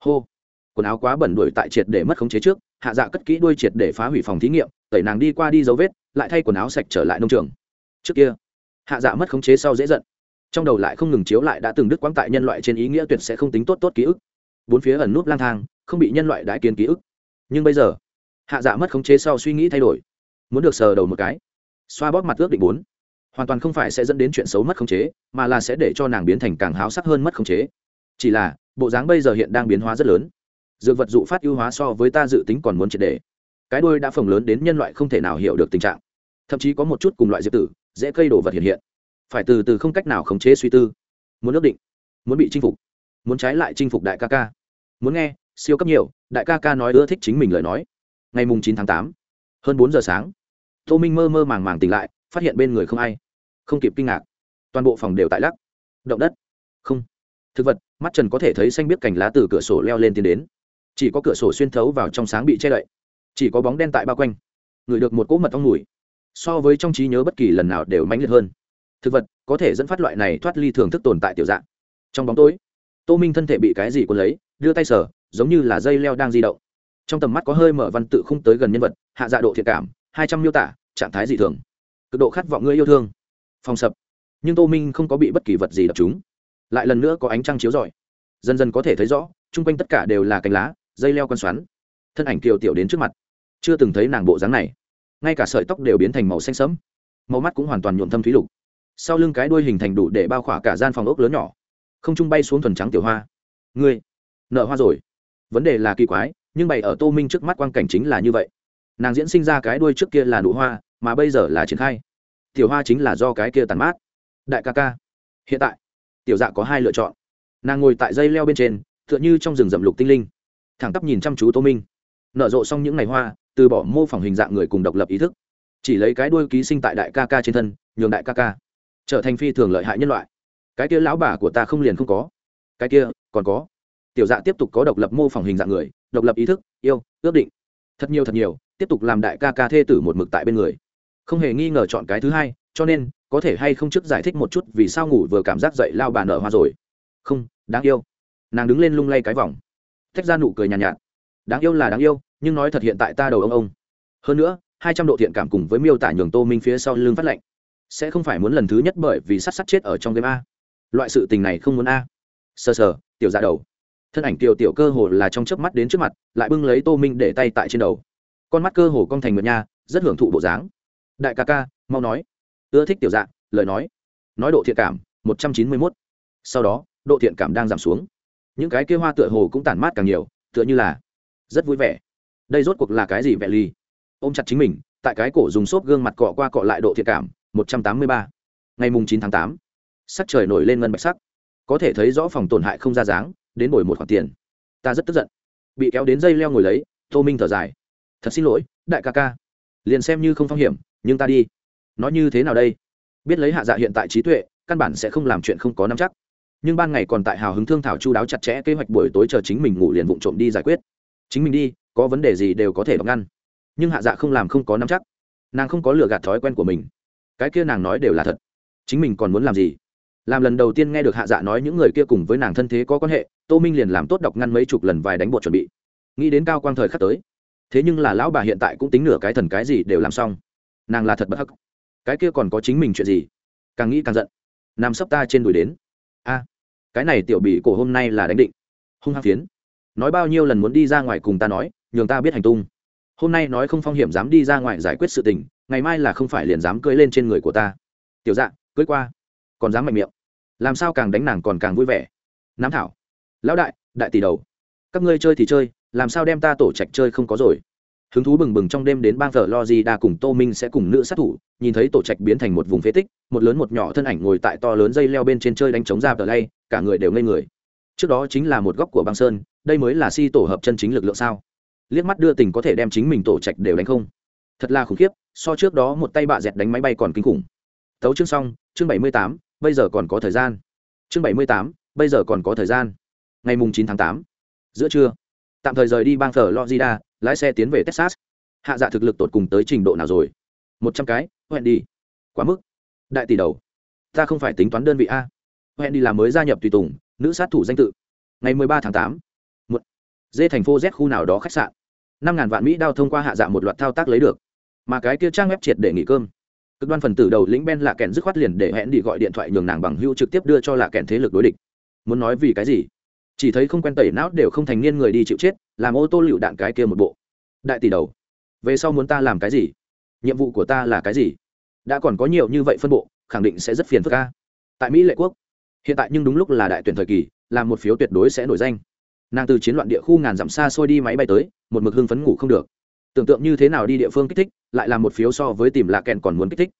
hô, quần áo quá bẩn đuổi tại triệt để mất khống chế trước, hạ dạ cất kỹ đuôi triệt để phá hủy phòng thí nghiệm, tẩy nàng đi qua đi dấu vết, lại thay quần áo sạch trở lại nông trường. Trước kia, hạ dạ mất khống chế sau dễ giận. Trong đầu lại không ngừng chiếu lại đã từng đứt quãng tại nhân loại trên ý nghĩa tuyệt sẽ không tính tốt tốt ký ức. Bốn phía ẩn núp lang thang, không bị nhân loại đãi kiến ký ức. Nhưng bây giờ hạ dạ mất khống chế sau suy nghĩ thay đổi. Muốn được sờ đầu một cái. Xoa bóp mặt ước định bốn. Hoàn toàn không phải sẽ dẫn đến chuyện xấu mất khống chế, mà là sẽ để cho nàng biến thành càng háo sắc hơn mất khống chế. Chỉ là, bộ dáng bây giờ hiện đang biến hóa rất lớn. Dược vật dụ phát ưu hóa so với ta dự tính còn muốn triệt đề. Cái đôi đã phồng lớn đến nhân loại không thể nào hiểu được tình trạng. Thậm chí có một chút cùng loại diệp tử, dễ cây đồ vật hiện hiện. Phải từ từ không cách nào khống chế suy tư. Muốn ước định. Muốn bị chinh phục. Muốn trái lại chinh phục đại ca ca. Muốn nghe, siêu cấp nhiều, đại ca ca nói ưa thích chính mình lời nói ngày mùng chín tháng tám, hơn bốn giờ sáng, tô minh mơ mơ màng màng tỉnh lại, phát hiện bên người không ai, không kịp kinh ngạc. Toàn bộ phòng đều tại lắc. Động đất. Không. Thực vật, mắt trần có thể thấy xanh biết cành lá từ cửa sổ leo lên tiến đến. Chỉ có cửa sổ xuyên thấu vào trong sáng bị che đậy. Chỉ có bóng đen tại bao quanh. Ngửi được một cỗ mật ong mùi. So với trong trí nhớ bất kỳ lần nào đều mãnh liệt hơn. Thực vật, có thể dẫn phát loại này thoát ly thường thức tồn tại tiểu dạng. Trong bóng tối, tô minh thân thể bị cái gì cuốn lấy, đưa tay sở giống như là dây leo đang di động trong tầm mắt có hơi mở văn tự không tới gần nhân vật, hạ dạ độ thiện cảm, hai trăm miêu tả, trạng thái dị thường. Cực độ khát vọng người yêu thương. Phòng sập. Nhưng tô minh không có bị bất kỳ vật gì đập chúng lại lần nữa có ánh trăng chiếu rọi. Dần dần có thể thấy rõ, chung quanh tất cả đều là cánh lá, dây leo con xoắn. Thân ảnh kiều tiểu đến trước mặt. Chưa từng thấy nàng bộ dáng này. Ngay cả sợi tóc đều biến thành màu xanh sẫm. Màu mắt cũng hoàn toàn nhuộm thâm thúy lục. Sau lưng cái đuôi hình thành đủ để bao khỏa cả gian phòng ốc lớn nhỏ. Không trung bay xuống thuần trắng tiểu hoa. Ngươi, nợ hoa rồi. Vấn đề là kỳ quái nhưng bày ở tô minh trước mắt quan cảnh chính là như vậy. Nàng diễn sinh ra cái đuôi trước kia là nụ hoa, mà bây giờ là triển khai. Tiểu hoa chính là do cái kia tàn mát. Đại ca ca, hiện tại, tiểu dạ có hai lựa chọn. Nàng ngồi tại dây leo bên trên, tựa như trong rừng rậm lục tinh linh. Thẳng tắp nhìn chăm chú tô minh. Nở rộ xong những ngày hoa, từ bỏ mô phỏng hình dạng người cùng độc lập ý thức. Chỉ lấy cái đuôi ký sinh tại đại ca ca trên thân, nhường đại ca ca trở thành phi thường lợi hại nhân loại. Cái kia lão bà của ta không liền không có. Cái kia, còn có tiểu dạ tiếp tục có độc lập mô phỏng hình dạng người độc lập ý thức yêu ước định. Thật nhiều thật nhiều tiếp tục làm đại ca ca thê tử một mực tại bên người. Không hề nghi ngờ chọn cái thứ hai cho nên có thể hay không trước giải thích một chút vì sao ngủ vừa cảm giác dậy lao bà nở hoa rồi. Không đáng yêu. Nàng đứng lên lung lay cái vòng. Thách ra nụ cười nhàn nhạt, nhạt. Đáng yêu là đáng yêu nhưng nói thật hiện tại ta đầu ông ông. Hơn nữa hai trăm độ thiện cảm cùng với miêu tả nhường tô minh phía sau lưng phát lệnh. Sẽ không phải muốn lần thứ nhất bởi vì sát sát chết ở trong game a. Loại sự tình này không muốn a. Sờ sờ tiểu ra đầu thân ảnh tiểu tiểu cơ hồ là trong chớp mắt đến trước mặt, lại bưng lấy tô minh để tay tại trên đầu. Con mắt cơ hồ cong thành ngựa nha, rất hưởng thụ bộ dáng. Đại ca ca, mau nói. Ưa thích tiểu dạng lời nói. Nói độ thiện cảm, một trăm chín mươi mốt. Sau đó, độ thiện cảm đang giảm xuống. Những cái kia hoa tựa hồ cũng tản mát càng nhiều, tựa như là rất vui vẻ. Đây rốt cuộc là cái gì vẹ ly ôm chặt chính mình, tại cái cổ dùng xốp gương mặt cọ qua cọ lại độ thiện cảm, một trăm tám mươi ba. Ngày mùng chín tháng tám, sắc trời nổi lên ngân bạch sắc. Có thể thấy rõ phòng tổn hại không ra dáng đến bồi một khoản tiền. Ta rất tức giận. Bị kéo đến dây leo ngồi lấy, tô minh thở dài. Thật xin lỗi, đại ca ca. Liền xem như không phong hiểm, nhưng ta đi. Nói như thế nào đây? Biết lấy hạ dạ hiện tại trí tuệ, căn bản sẽ không làm chuyện không có nắm chắc. Nhưng ban ngày còn tại hào hứng thương thảo chu đáo chặt chẽ kế hoạch buổi tối chờ chính mình ngủ liền vụng trộm đi giải quyết. Chính mình đi, có vấn đề gì đều có thể đọc ngăn. Nhưng hạ dạ không làm không có nắm chắc. Nàng không có lừa gạt thói quen của mình. Cái kia nàng nói đều là thật. Chính mình còn muốn làm gì? Làm lần đầu tiên nghe được hạ dạ nói những người kia cùng với nàng thân thế có quan hệ, tô minh liền làm tốt đọc ngăn mấy chục lần vài đánh bột chuẩn bị. Nghĩ đến cao quang thời khắc tới, thế nhưng là lão bà hiện tại cũng tính nửa cái thần cái gì đều làm xong. Nàng là thật bất hắc. Cái kia còn có chính mình chuyện gì? Càng nghĩ càng giận. Nằm sấp ta trên đùi đến. A, cái này tiểu bị cổ hôm nay là đánh định. Hung hăng phiến. Nói bao nhiêu lần muốn đi ra ngoài cùng ta nói, nhường ta biết hành tung. Hôm nay nói không phong hiểm dám đi ra ngoài giải quyết sự tình, ngày mai là không phải liền dám cưới lên trên người của ta. Tiểu dạ cưới qua. Còn dám mạnh miệng làm sao càng đánh nàng còn càng vui vẻ. Nám thảo. Lão đại đại tỷ đầu. Các ngươi chơi thì chơi, làm sao đem ta tổ trạch chơi không có rồi? Hứng thú bừng bừng trong đêm đến bang thờ lo di đa cùng tô minh sẽ cùng nữ sát thủ, nhìn thấy tổ trạch biến thành một vùng phế tích, một lớn một nhỏ thân ảnh ngồi tại to lớn dây leo bên trên chơi đánh chống ra tờ lay, cả người đều ngây người. Trước đó chính là một góc của băng sơn, đây mới là si tổ hợp chân chính lực lượng sao? Liếc mắt đưa tình có thể đem chính mình tổ trạch đều đánh không? Thật là khủng khiếp, so trước đó một tay bạ dẹt đánh máy bay còn kinh khủng. Tấu chương xong, chương bảy mươi tám bây giờ còn có thời gian. Chương bảy mươi tám, bây giờ còn có thời gian. Ngày mùng chín tháng tám, giữa trưa. Tạm thời rời đi bang thờ logida lái xe tiến về texas. Hạ dạ thực lực tột cùng tới trình độ nào rồi? Một trăm cái hẹn đi. Quá mức. Đại tỷ đầu. Ta không phải tính toán đơn vị a. Hẹn đi là mới gia nhập tùy tùng, nữ sát thủ danh tự. Ngày mười ba tháng tám, một. Dê thành phố z khu nào đó khách sạn. năm ngàn vạn mỹ đao thông qua hạ dạ một loạt thao tác lấy được. Mà cái kia trang web triệt để nghỉ cơm cực đoan phần tử đầu lĩnh ben lạ kèn dứt khoát liền để hẹn đi gọi điện thoại nhường nàng bằng hưu trực tiếp đưa cho lạ kèn thế lực đối địch. Muốn nói vì cái gì? Chỉ thấy không quen tẩy não đều không thành niên người đi chịu chết, làm ô tô lựu đạn cái kia một bộ. Đại tỷ đầu, về sau muốn ta làm cái gì? Nhiệm vụ của ta là cái gì? Đã còn có nhiều như vậy phân bộ, khẳng định sẽ rất phiền phức ca tại mỹ lệ quốc, hiện tại nhưng đúng lúc là đại tuyển thời kỳ, làm một phiếu tuyệt đối sẽ nổi danh. Nàng từ chiến loạn địa khu ngàn dặm xa xôi đi máy bay tới, một mực hưng phấn ngủ không được. Tưởng tượng như thế nào đi địa phương kích thích lại là một phiếu so với tìm lạ kèn còn muốn kích thích.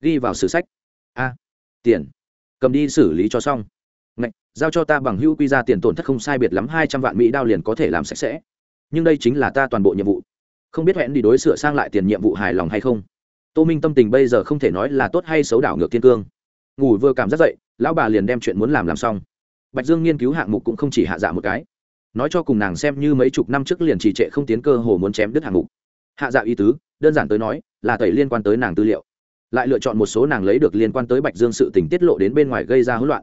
Ghi vào sử sách. A tiền. Cầm đi xử lý cho xong. Ngạch, giao cho ta bằng hữu quy ra tiền tổn thất không sai biệt lắm hai trăm vạn mỹ đao liền có thể làm sạch sẽ. Nhưng đây chính là ta toàn bộ nhiệm vụ. Không biết hẹn đi đối sửa sang lại tiền nhiệm vụ hài lòng hay không. Tô minh tâm tình bây giờ không thể nói là tốt hay xấu đảo ngược thiên cương. Ngủ vừa cảm giác dậy lão bà liền đem chuyện muốn làm làm xong. Bạch dương nghiên cứu hạng mục cũng không chỉ hạ dạ một cái. Nói cho cùng nàng xem như mấy chục năm trước liền trì trệ không tiến cơ hồ muốn chém đứt hạng mục. Hạ dạ y tứ đơn giản tới nói, là tẩy liên quan tới nàng tư liệu. Lại lựa chọn một số nàng lấy được liên quan tới bạch dương sự tình tiết lộ đến bên ngoài gây ra hỗn loạn.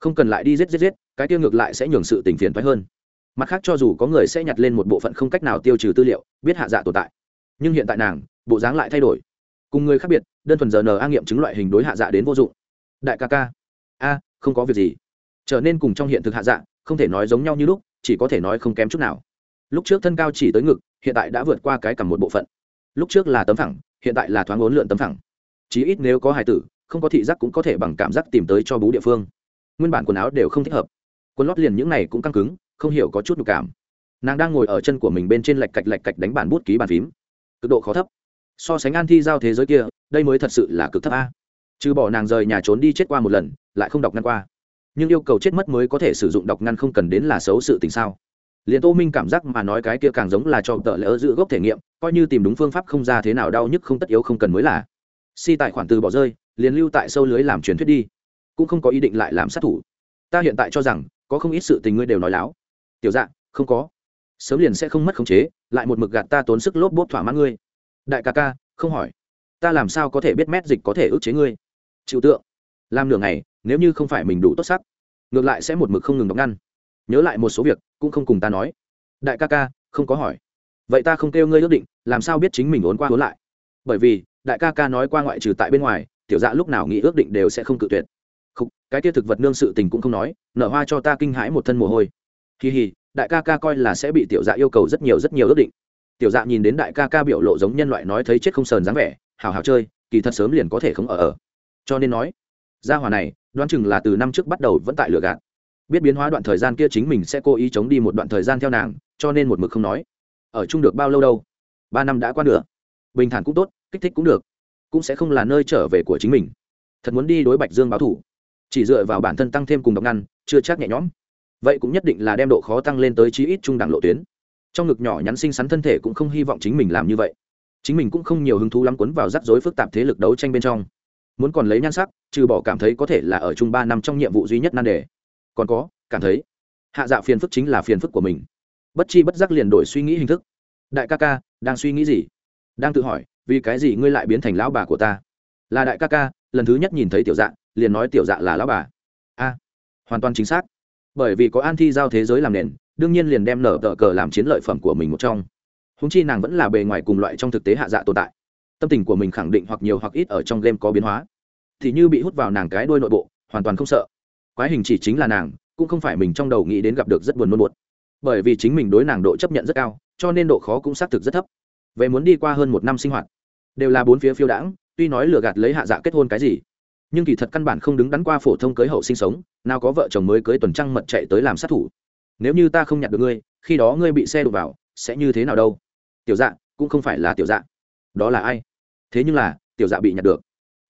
Không cần lại đi giết giết giết, cái tiêu ngược lại sẽ nhường sự tình phiền thoái hơn. Mặt khác cho dù có người sẽ nhặt lên một bộ phận không cách nào tiêu trừ tư liệu, biết hạ dạ tồn tại. Nhưng hiện tại nàng, bộ dáng lại thay đổi. Cùng người khác biệt, đơn thuần giờ n a nghiệm chứng loại hình đối hạ dạ đến vô dụng. Đại ca ca. A, không có việc gì. Trở nên cùng trong hiện thực hạ dạ không thể nói giống nhau như lúc, chỉ có thể nói không kém chút nào. Lúc trước thân cao chỉ tới ngực, hiện tại đã vượt qua cái cả một bộ phận lúc trước là tấm phẳng, hiện tại là thoáng ốn lượn tấm phẳng. Chí ít nếu có hài tử, không có thị giác cũng có thể bằng cảm giác tìm tới cho bú địa phương. Nguyên bản quần áo đều không thích hợp. Quần lót liền những này cũng căng cứng, không hiểu có chút nhục cảm. Nàng đang ngồi ở chân của mình bên trên lạch cạch lạch cạch đánh bản bút ký bàn phím. Cực độ khó thấp. So sánh an thi giao thế giới kia, đây mới thật sự là cực thấp a. Trừ bỏ nàng rời nhà trốn đi chết qua một lần, lại không đọc ngăn qua. Nhưng yêu cầu chết mất mới có thể sử dụng đọc ngăn không cần đến là xấu sự tình sao? Liền tô minh cảm giác mà nói cái kia càng giống là cho tợ lỡ giữ gốc thể nghiệm, coi như tìm đúng phương pháp không ra thế nào đau nhức không tất yếu không cần mới là. Si tài khoản từ bỏ rơi, liền lưu tại sâu lưới làm truyền thuyết đi. Cũng không có ý định lại làm sát thủ. Ta hiện tại cho rằng, có không ít sự tình ngươi đều nói láo. Tiểu dạng không có. Sớm liền sẽ không mất khống chế, lại một mực gạt ta tốn sức lốp bốp thỏa mãn ngươi. Đại ca ca, không hỏi. Ta làm sao có thể biết mét dịch có thể ức chế ngươi? Chịu tượng. Làm nửa ngày, nếu như không phải mình đủ tốt sắc, ngược lại sẽ một mực không ngừng đóng ngăn nhớ lại một số việc cũng không cùng ta nói. Đại ca ca không có hỏi. Vậy ta không kêu ngươi ước định làm sao biết chính mình ốn qua ốn lại? Bởi vì đại ca ca nói qua ngoại trừ tại bên ngoài tiểu dạ lúc nào nghĩ ước định đều sẽ không cự tuyệt. Không, cái tia thực vật nương sự tình cũng không nói nở hoa cho ta kinh hãi một thân mồ hôi. Kỳ hì đại ca ca coi là sẽ bị tiểu dạ yêu cầu rất nhiều rất nhiều ước định. Tiểu dạ nhìn đến đại ca ca biểu lộ giống nhân loại nói thấy chết không sờn dáng vẻ hào hào chơi kỳ thật sớm liền có thể không ở ở. Cho nên nói gia hòa này đoán chừng là từ năm trước bắt đầu vẫn tại lửa gạt biết biến hóa đoạn thời gian kia chính mình sẽ cố ý chống đi một đoạn thời gian theo nàng, cho nên một mực không nói. Ở chung được bao lâu đâu? Ba năm đã qua nữa bình thản cũng tốt, kích thích cũng được. Cũng sẽ không là nơi trở về của chính mình. Thật muốn đi đối bạch dương báo thủ. Chỉ dựa vào bản thân tăng thêm cùng độc ngăn, chưa chắc nhẹ nhõm. Vậy cũng nhất định là đem độ khó tăng lên tới chí ít trung đẳng lộ tuyến. Trong ngực nhỏ nhắn xinh xắn thân thể cũng không hy vọng chính mình làm như vậy. Chính mình cũng không nhiều hứng thú lắm quấn vào rắc rối phức tạp thế lực đấu tranh bên trong. Muốn còn lấy nhan sắc, trừ bỏ cảm thấy có thể là ở chung ba năm trong nhiệm vụ duy nhất nan đề còn có, cảm thấy, hạ dạ phiền phức chính là phiền phức của mình. Bất chi bất giác liền đổi suy nghĩ hình thức. Đại ca ca, đang suy nghĩ gì? Đang tự hỏi, vì cái gì ngươi lại biến thành lão bà của ta? Là đại ca ca, lần thứ nhất nhìn thấy tiểu dạ liền nói tiểu dạ là lão bà. A, hoàn toàn chính xác. Bởi vì có an thi giao thế giới làm nền, đương nhiên liền đem nở tờ cờ làm chiến lợi phẩm của mình một trong. Húng chi nàng vẫn là bề ngoài cùng loại trong thực tế hạ dạ tồn tại. Tâm tình của mình khẳng định hoặc nhiều hoặc ít ở trong game có biến hóa. Thì như bị hút vào nàng cái đuôi nội bộ, hoàn toàn không sợ quái hình chỉ chính là nàng, cũng không phải mình trong đầu nghĩ đến gặp được rất buồn nôn buột bởi vì chính mình đối nàng độ chấp nhận rất cao, cho nên độ khó cũng xác thực rất thấp. Về muốn đi qua hơn một năm sinh hoạt, đều là bốn phía phiêu đãng, tuy nói lừa gạt lấy hạ dạ kết hôn cái gì, nhưng kỳ thật căn bản không đứng đắn qua phổ thông cưới hậu sinh sống, nào có vợ chồng mới cưới tuần trăng mật chạy tới làm sát thủ. Nếu như ta không nhặt được ngươi, khi đó ngươi bị xe đụng vào, sẽ như thế nào đâu? Tiểu dạ cũng không phải là tiểu dạ. Đó là ai? Thế nhưng là, tiểu dạ bị nhặt được.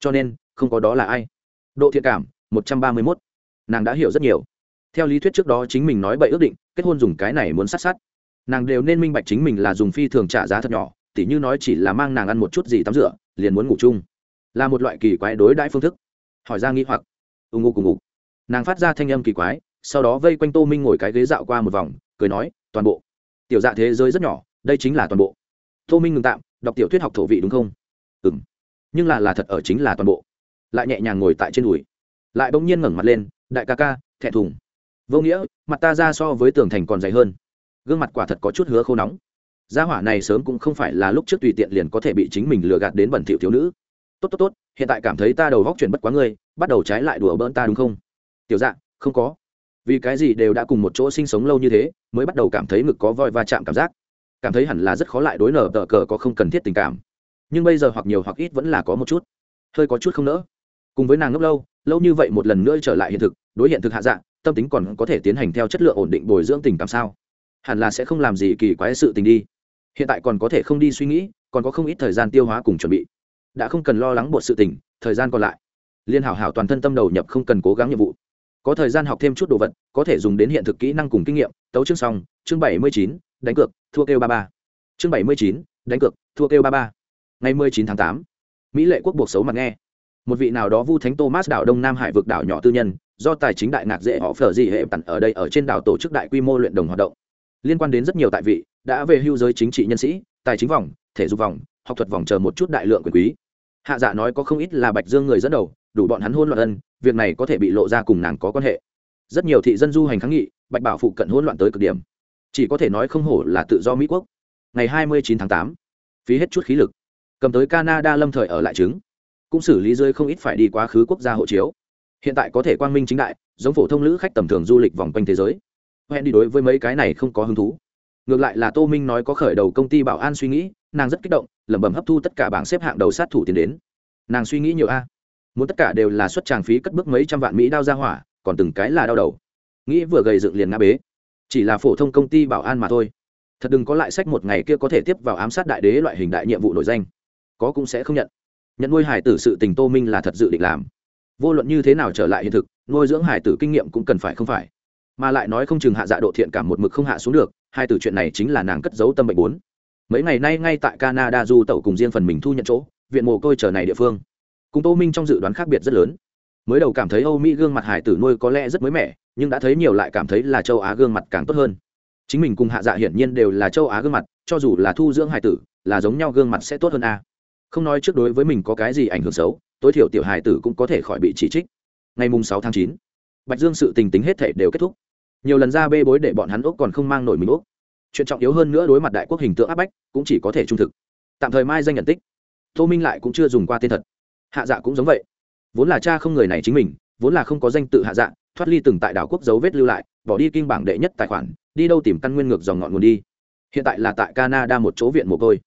Cho nên, không có đó là ai. Độ thiện cảm, một trăm ba mươi mốt nàng đã hiểu rất nhiều. Theo lý thuyết trước đó chính mình nói bậy ước định, kết hôn dùng cái này muốn sát sát. Nàng đều nên minh bạch chính mình là dùng phi thường trả giá thật nhỏ, tỉ như nói chỉ là mang nàng ăn một chút gì tắm rửa, liền muốn ngủ chung. Là một loại kỳ quái đối đãi phương thức. Hỏi ra nghĩ hoặc. Ù ngụ cùng ngủ nàng phát ra thanh âm kỳ quái, sau đó vây quanh tô minh ngồi cái ghế dạo qua một vòng, cười nói, toàn bộ. Tiểu dạ thế giới rất nhỏ, đây chính là toàn bộ. Tô minh ngừng tạm, đọc tiểu thuyết học thổ vị đúng không? Ừ m nhưng là là thật ở chính là toàn bộ. Lại nhẹ nhàng ngồi tại trên đùi lại bỗng nhiên ngẩng mặt lên, đại ca ca, thẹn thùng. Vô nghĩa, mặt ta ra so với tường thành còn dày hơn. Gương mặt quả thật có chút hứa khô nóng. Gia hỏa này sớm cũng không phải là lúc trước tùy tiện liền có thể bị chính mình lừa gạt đến bẩn thỉu thiếu nữ. Tốt tốt tốt, hiện tại cảm thấy ta đầu góc chuyển bất quá ngươi, bắt đầu trái lại đùa bỡn ta đúng không? Tiểu dạ không có. Vì cái gì đều đã cùng một chỗ sinh sống lâu như thế, mới bắt đầu cảm thấy ngực có voi va chạm cảm giác? Cảm thấy hẳn là rất khó lại đối nở tờ cờ có không cần thiết tình cảm. Nhưng bây giờ hoặc nhiều hoặc ít vẫn là có một chút. Hơi có chút không nỡ cùng với nàng ngốc lâu lâu như vậy một lần nữa trở lại hiện thực, đối hiện thực hạ dạng, tâm tính còn có thể tiến hành theo chất lượng ổn định bồi dưỡng tình cảm sao? Hẳn là sẽ không làm gì kỳ quái sự tình đi. Hiện tại còn có thể không đi suy nghĩ, còn có không ít thời gian tiêu hóa cùng chuẩn bị. Đã không cần lo lắng bột sự tình, thời gian còn lại. Liên hảo hảo toàn thân tâm đầu nhập không cần cố gắng nhiệm vụ. Có thời gian học thêm chút đồ vật, có thể dùng đến hiện thực kỹ năng cùng kinh nghiệm. Tấu chương xong, chương bảy mươi chín, đánh cược, thua kêu ba ba. Chương bảy mươi chín, đánh cược, thua kêu ba ba. Ngày mười chín tháng tám, mỹ lệ quốc buộc xấu mặt nghe một vị nào đó vu thánh thomas đảo đông nam hải vực đảo nhỏ tư nhân do tài chính đại ngạc dễ họ phở gì hệ tặng ở đây ở trên đảo tổ chức đại quy mô luyện đồng hoạt động. Liên quan đến rất nhiều tại vị đã về hưu giới chính trị nhân sĩ tài chính vòng thể dục vòng học thuật vòng chờ một chút đại lượng quyền quý. Hạ dạ nói có không ít là bạch dương người dẫn đầu đủ bọn hắn hôn loạn ân việc này có thể bị lộ ra cùng nàng có quan hệ. Rất nhiều thị dân du hành kháng nghị bạch bảo phụ cận hỗn loạn tới cực điểm. Chỉ có thể nói không hổ là tự do mỹ quốc. Ngày 29 tháng 8, phí hết chút khí lực. Cầm tới canada lâm thời ở lại trứng cũng xử lý rơi không ít phải đi quá khứ quốc gia hộ chiếu. Hiện tại có thể quang minh chính đại, giống phổ thông lữ khách tầm thường du lịch vòng quanh thế giới. Hẹn đi đối với mấy cái này không có hứng thú. Ngược lại là tô minh nói có khởi đầu công ty bảo an suy nghĩ, nàng rất kích động, lẩm bẩm hấp thu tất cả bảng xếp hạng đầu sát thủ tiến đến. Nàng suy nghĩ nhiều a. Muốn tất cả đều là xuất tràng phí cất bước mấy trăm vạn mỹ đao ra hỏa, còn từng cái là đau đầu. Nghĩ vừa gầy dựng liền ngã bế. Chỉ là phổ thông công ty bảo an mà thôi. Thật đừng có lại sách một ngày kia có thể tiếp vào ám sát đại đế loại hình đại nhiệm vụ nổi danh. Có cũng sẽ không nhận nhận nuôi hải tử sự tình tô minh là thật dự định làm. Vô luận như thế nào trở lại hiện thực, nuôi dưỡng hải tử kinh nghiệm cũng cần phải không phải. Mà lại nói không chừng hạ dạ độ thiện cảm một mực không hạ xuống được, hai từ chuyện này chính là nàng cất giấu tâm bệnh bốn. Mấy ngày nay ngay tại canada du tẩu cùng riêng phần mình thu nhận chỗ, viện mồ côi chờ này địa phương. Cùng tô minh trong dự đoán khác biệt rất lớn. Mới đầu cảm thấy âu mỹ gương mặt hải tử nuôi có lẽ rất mới mẻ, nhưng đã thấy nhiều lại cảm thấy là châu á gương mặt càng tốt hơn. Chính mình cùng hạ dạ hiển nhiên đều là châu á gương mặt, cho dù là thu dưỡng hải tử, là giống nhau gương mặt sẽ tốt hơn a không nói trước đối với mình có cái gì ảnh hưởng xấu, tối thiểu tiểu hải tử cũng có thể khỏi bị chỉ trích. Ngày mùng sáu tháng chín, bạch dương sự tình tính hết thể đều kết thúc. Nhiều lần ra bê bối để bọn hắn úc còn không mang nổi mình úc chuyện trọng yếu hơn nữa đối mặt đại quốc hình tượng áp bách, cũng chỉ có thể trung thực. Tạm thời mai danh nhận tích. Tô minh lại cũng chưa dùng qua tên thật. Hạ dạ cũng giống vậy. Vốn là cha không người này chính mình, vốn là không có danh tự hạ dạ thoát ly từng tại đảo quốc dấu vết lưu lại, bỏ đi kinh bảng đệ nhất tài khoản, đi đâu tìm căn nguyên ngược dòng ngọn nguồn đi. Hiện tại là tại canada một chỗ viện mồ côi.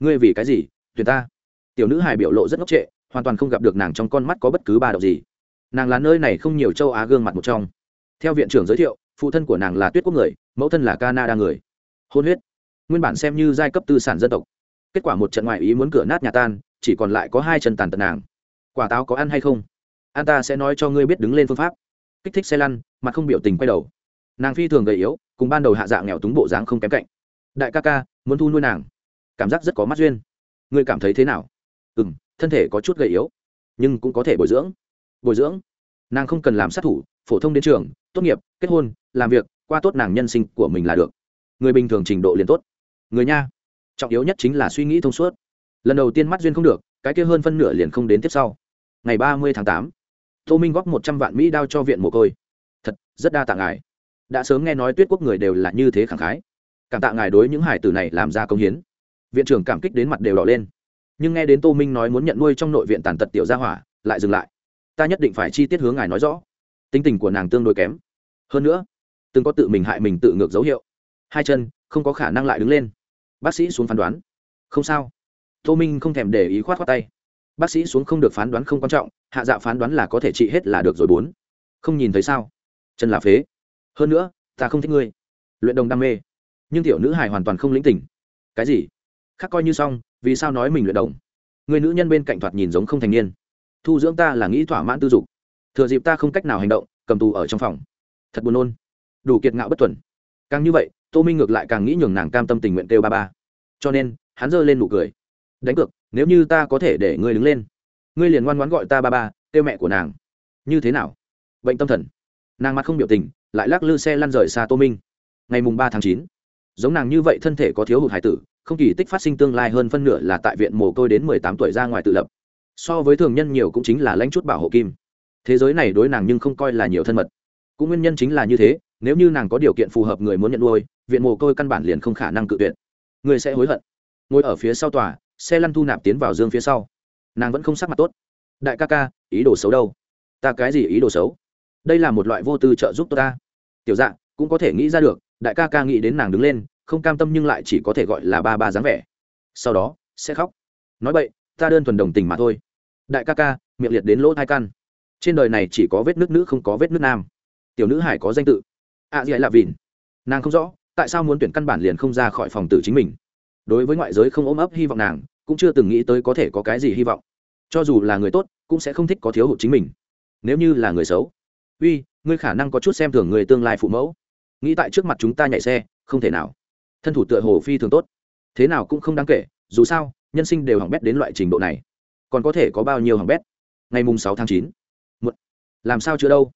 Ngươi vì cái gì? Tuyệt ta tiểu nữ hài biểu lộ rất ngốc trệ, hoàn toàn không gặp được nàng trong con mắt có bất cứ ba độc gì. Nàng là nơi này không nhiều châu á gương mặt một trong. Theo viện trưởng giới thiệu, phụ thân của nàng là tuyết quốc người, mẫu thân là canada người. Hôn huyết. Nguyên bản xem như giai cấp tư sản dân tộc. Kết quả một trận ngoại ý muốn cửa nát nhà tan, chỉ còn lại có hai chân tàn tật nàng. Quả táo có ăn hay không? An ta sẽ nói cho ngươi biết đứng lên phương pháp. Kích thích xe lăn, mặt không biểu tình quay đầu. Nàng phi thường gầy yếu, cùng ban đầu hạ dạng nghèo túng bộ dáng không kém cạnh. Đại ca ca, muốn thu nuôi nàng. Cảm giác rất có mắt duyên. Ngươi cảm thấy thế nào? Ừ m thân thể có chút gầy yếu, nhưng cũng có thể bồi dưỡng. Bồi dưỡng? Nàng không cần làm sát thủ, phổ thông đến trường, tốt nghiệp, kết hôn, làm việc, qua tốt nàng nhân sinh của mình là được. Người bình thường trình độ liền tốt. Người nha, trọng yếu nhất chính là suy nghĩ thông suốt. Lần đầu tiên mắt duyên không được, cái kia hơn phân nửa liền không đến tiếp sau. Ngày ba mươi tháng tám, tô minh góp một trăm vạn mỹ đao cho viện mồ côi. Thật, rất đa tạ ngài. Đã sớm nghe nói tuyết quốc người đều là như thế khẳng khái. Cảm tạ ngài đối những hải tử này làm ra công hiến. Viện trưởng cảm kích đến mặt đều đỏ lên nhưng nghe đến tô minh nói muốn nhận nuôi trong nội viện tàn tật tiểu gia hỏa, lại dừng lại. Ta nhất định phải chi tiết hướng ngài nói rõ. Tính tình của nàng tương đối kém. Hơn nữa, từng có tự mình hại mình tự ngược dấu hiệu. Hai chân không có khả năng lại đứng lên. Bác sĩ xuống phán đoán. Không sao. Tô minh không thèm để ý khoát khoát tay. Bác sĩ xuống không được phán đoán không quan trọng, hạ dạ phán đoán là có thể trị hết là được rồi bốn. Không nhìn thấy sao? Chân là phế. Hơn nữa, ta không thích ngươi. Luyện đồng đam mê. Nhưng tiểu nữ hài hoàn toàn không lĩnh tỉnh cái gì? Khác coi như xong vì sao nói mình luyện đồng? Người nữ nhân bên cạnh thoạt nhìn giống không thành niên. Thu dưỡng ta là nghĩ thỏa mãn tư dục. Thừa dịp ta không cách nào hành động, cầm tù ở trong phòng. Thật buồn nôn. Đủ kiệt ngạo bất tuần. Càng như vậy, tô minh ngược lại càng nghĩ nhường nàng cam tâm tình nguyện kêu ba ba. Cho nên, hắn giơ lên nụ cười. Đánh cược, nếu như ta có thể để ngươi đứng lên, ngươi liền ngoan ngoãn gọi ta ba ba, kêu mẹ của nàng. Như thế nào? Bệnh tâm thần. Nàng mặt không biểu tình, lại lắc lư xe lăn rời xa tô minh. Ngày mùng ba tháng chín, giống nàng như vậy thân thể có thiếu hụt hải tử không kỳ tích phát sinh tương lai hơn phân nửa là tại viện mồ côi đến mười tám tuổi ra ngoài tự lập. So với thường nhân nhiều cũng chính là lãnh chút bảo hộ kim. Thế giới này đối nàng nhưng không coi là nhiều thân mật. Cũng nguyên nhân chính là như thế, nếu như nàng có điều kiện phù hợp người muốn nhận nuôi, viện mồ côi căn bản liền không khả năng cự tuyệt. Người sẽ hối hận. Ngồi ở phía sau tòa, xe lăn thu nạp tiến vào dương phía sau. Nàng vẫn không sắc mặt tốt. Đại ca ca, ý đồ xấu đâu? Ta cái gì ý đồ xấu? Đây là một loại vô tư trợ giúp tôi ta. Tiểu dạng cũng có thể nghĩ ra được, đại ca ca nghĩ đến nàng đứng lên không cam tâm nhưng lại chỉ có thể gọi là ba ba dáng vẻ. Sau đó sẽ khóc. Nói vậy ta đơn thuần đồng tình mà thôi. Đại ca ca miệng liệt đến lỗ thai căn trên đời này chỉ có vết nước nữ không có vết nước nam. Tiểu nữ hải có danh tự. A à, ấy là vìn nàng không rõ tại sao muốn tuyển căn bản liền không ra khỏi phòng tử chính mình. Đối với ngoại giới không ôm ấp hy vọng nàng cũng chưa từng nghĩ tới có thể có cái gì hy vọng. Cho dù là người tốt cũng sẽ không thích có thiếu hụt chính mình. Nếu như là người xấu. Uy ngươi khả năng có chút xem thường người tương lai phụ mẫu. Nghĩ tại trước mặt chúng ta nhảy xe không thể nào thân thủ tựa hồ phi thường tốt. Thế nào cũng không đáng kể dù sao nhân sinh đều hỏng bét đến loại trình độ này. Còn có thể có bao nhiêu hỏng bét? Ngày mùng sáu tháng chín. Một làm sao chưa đâu?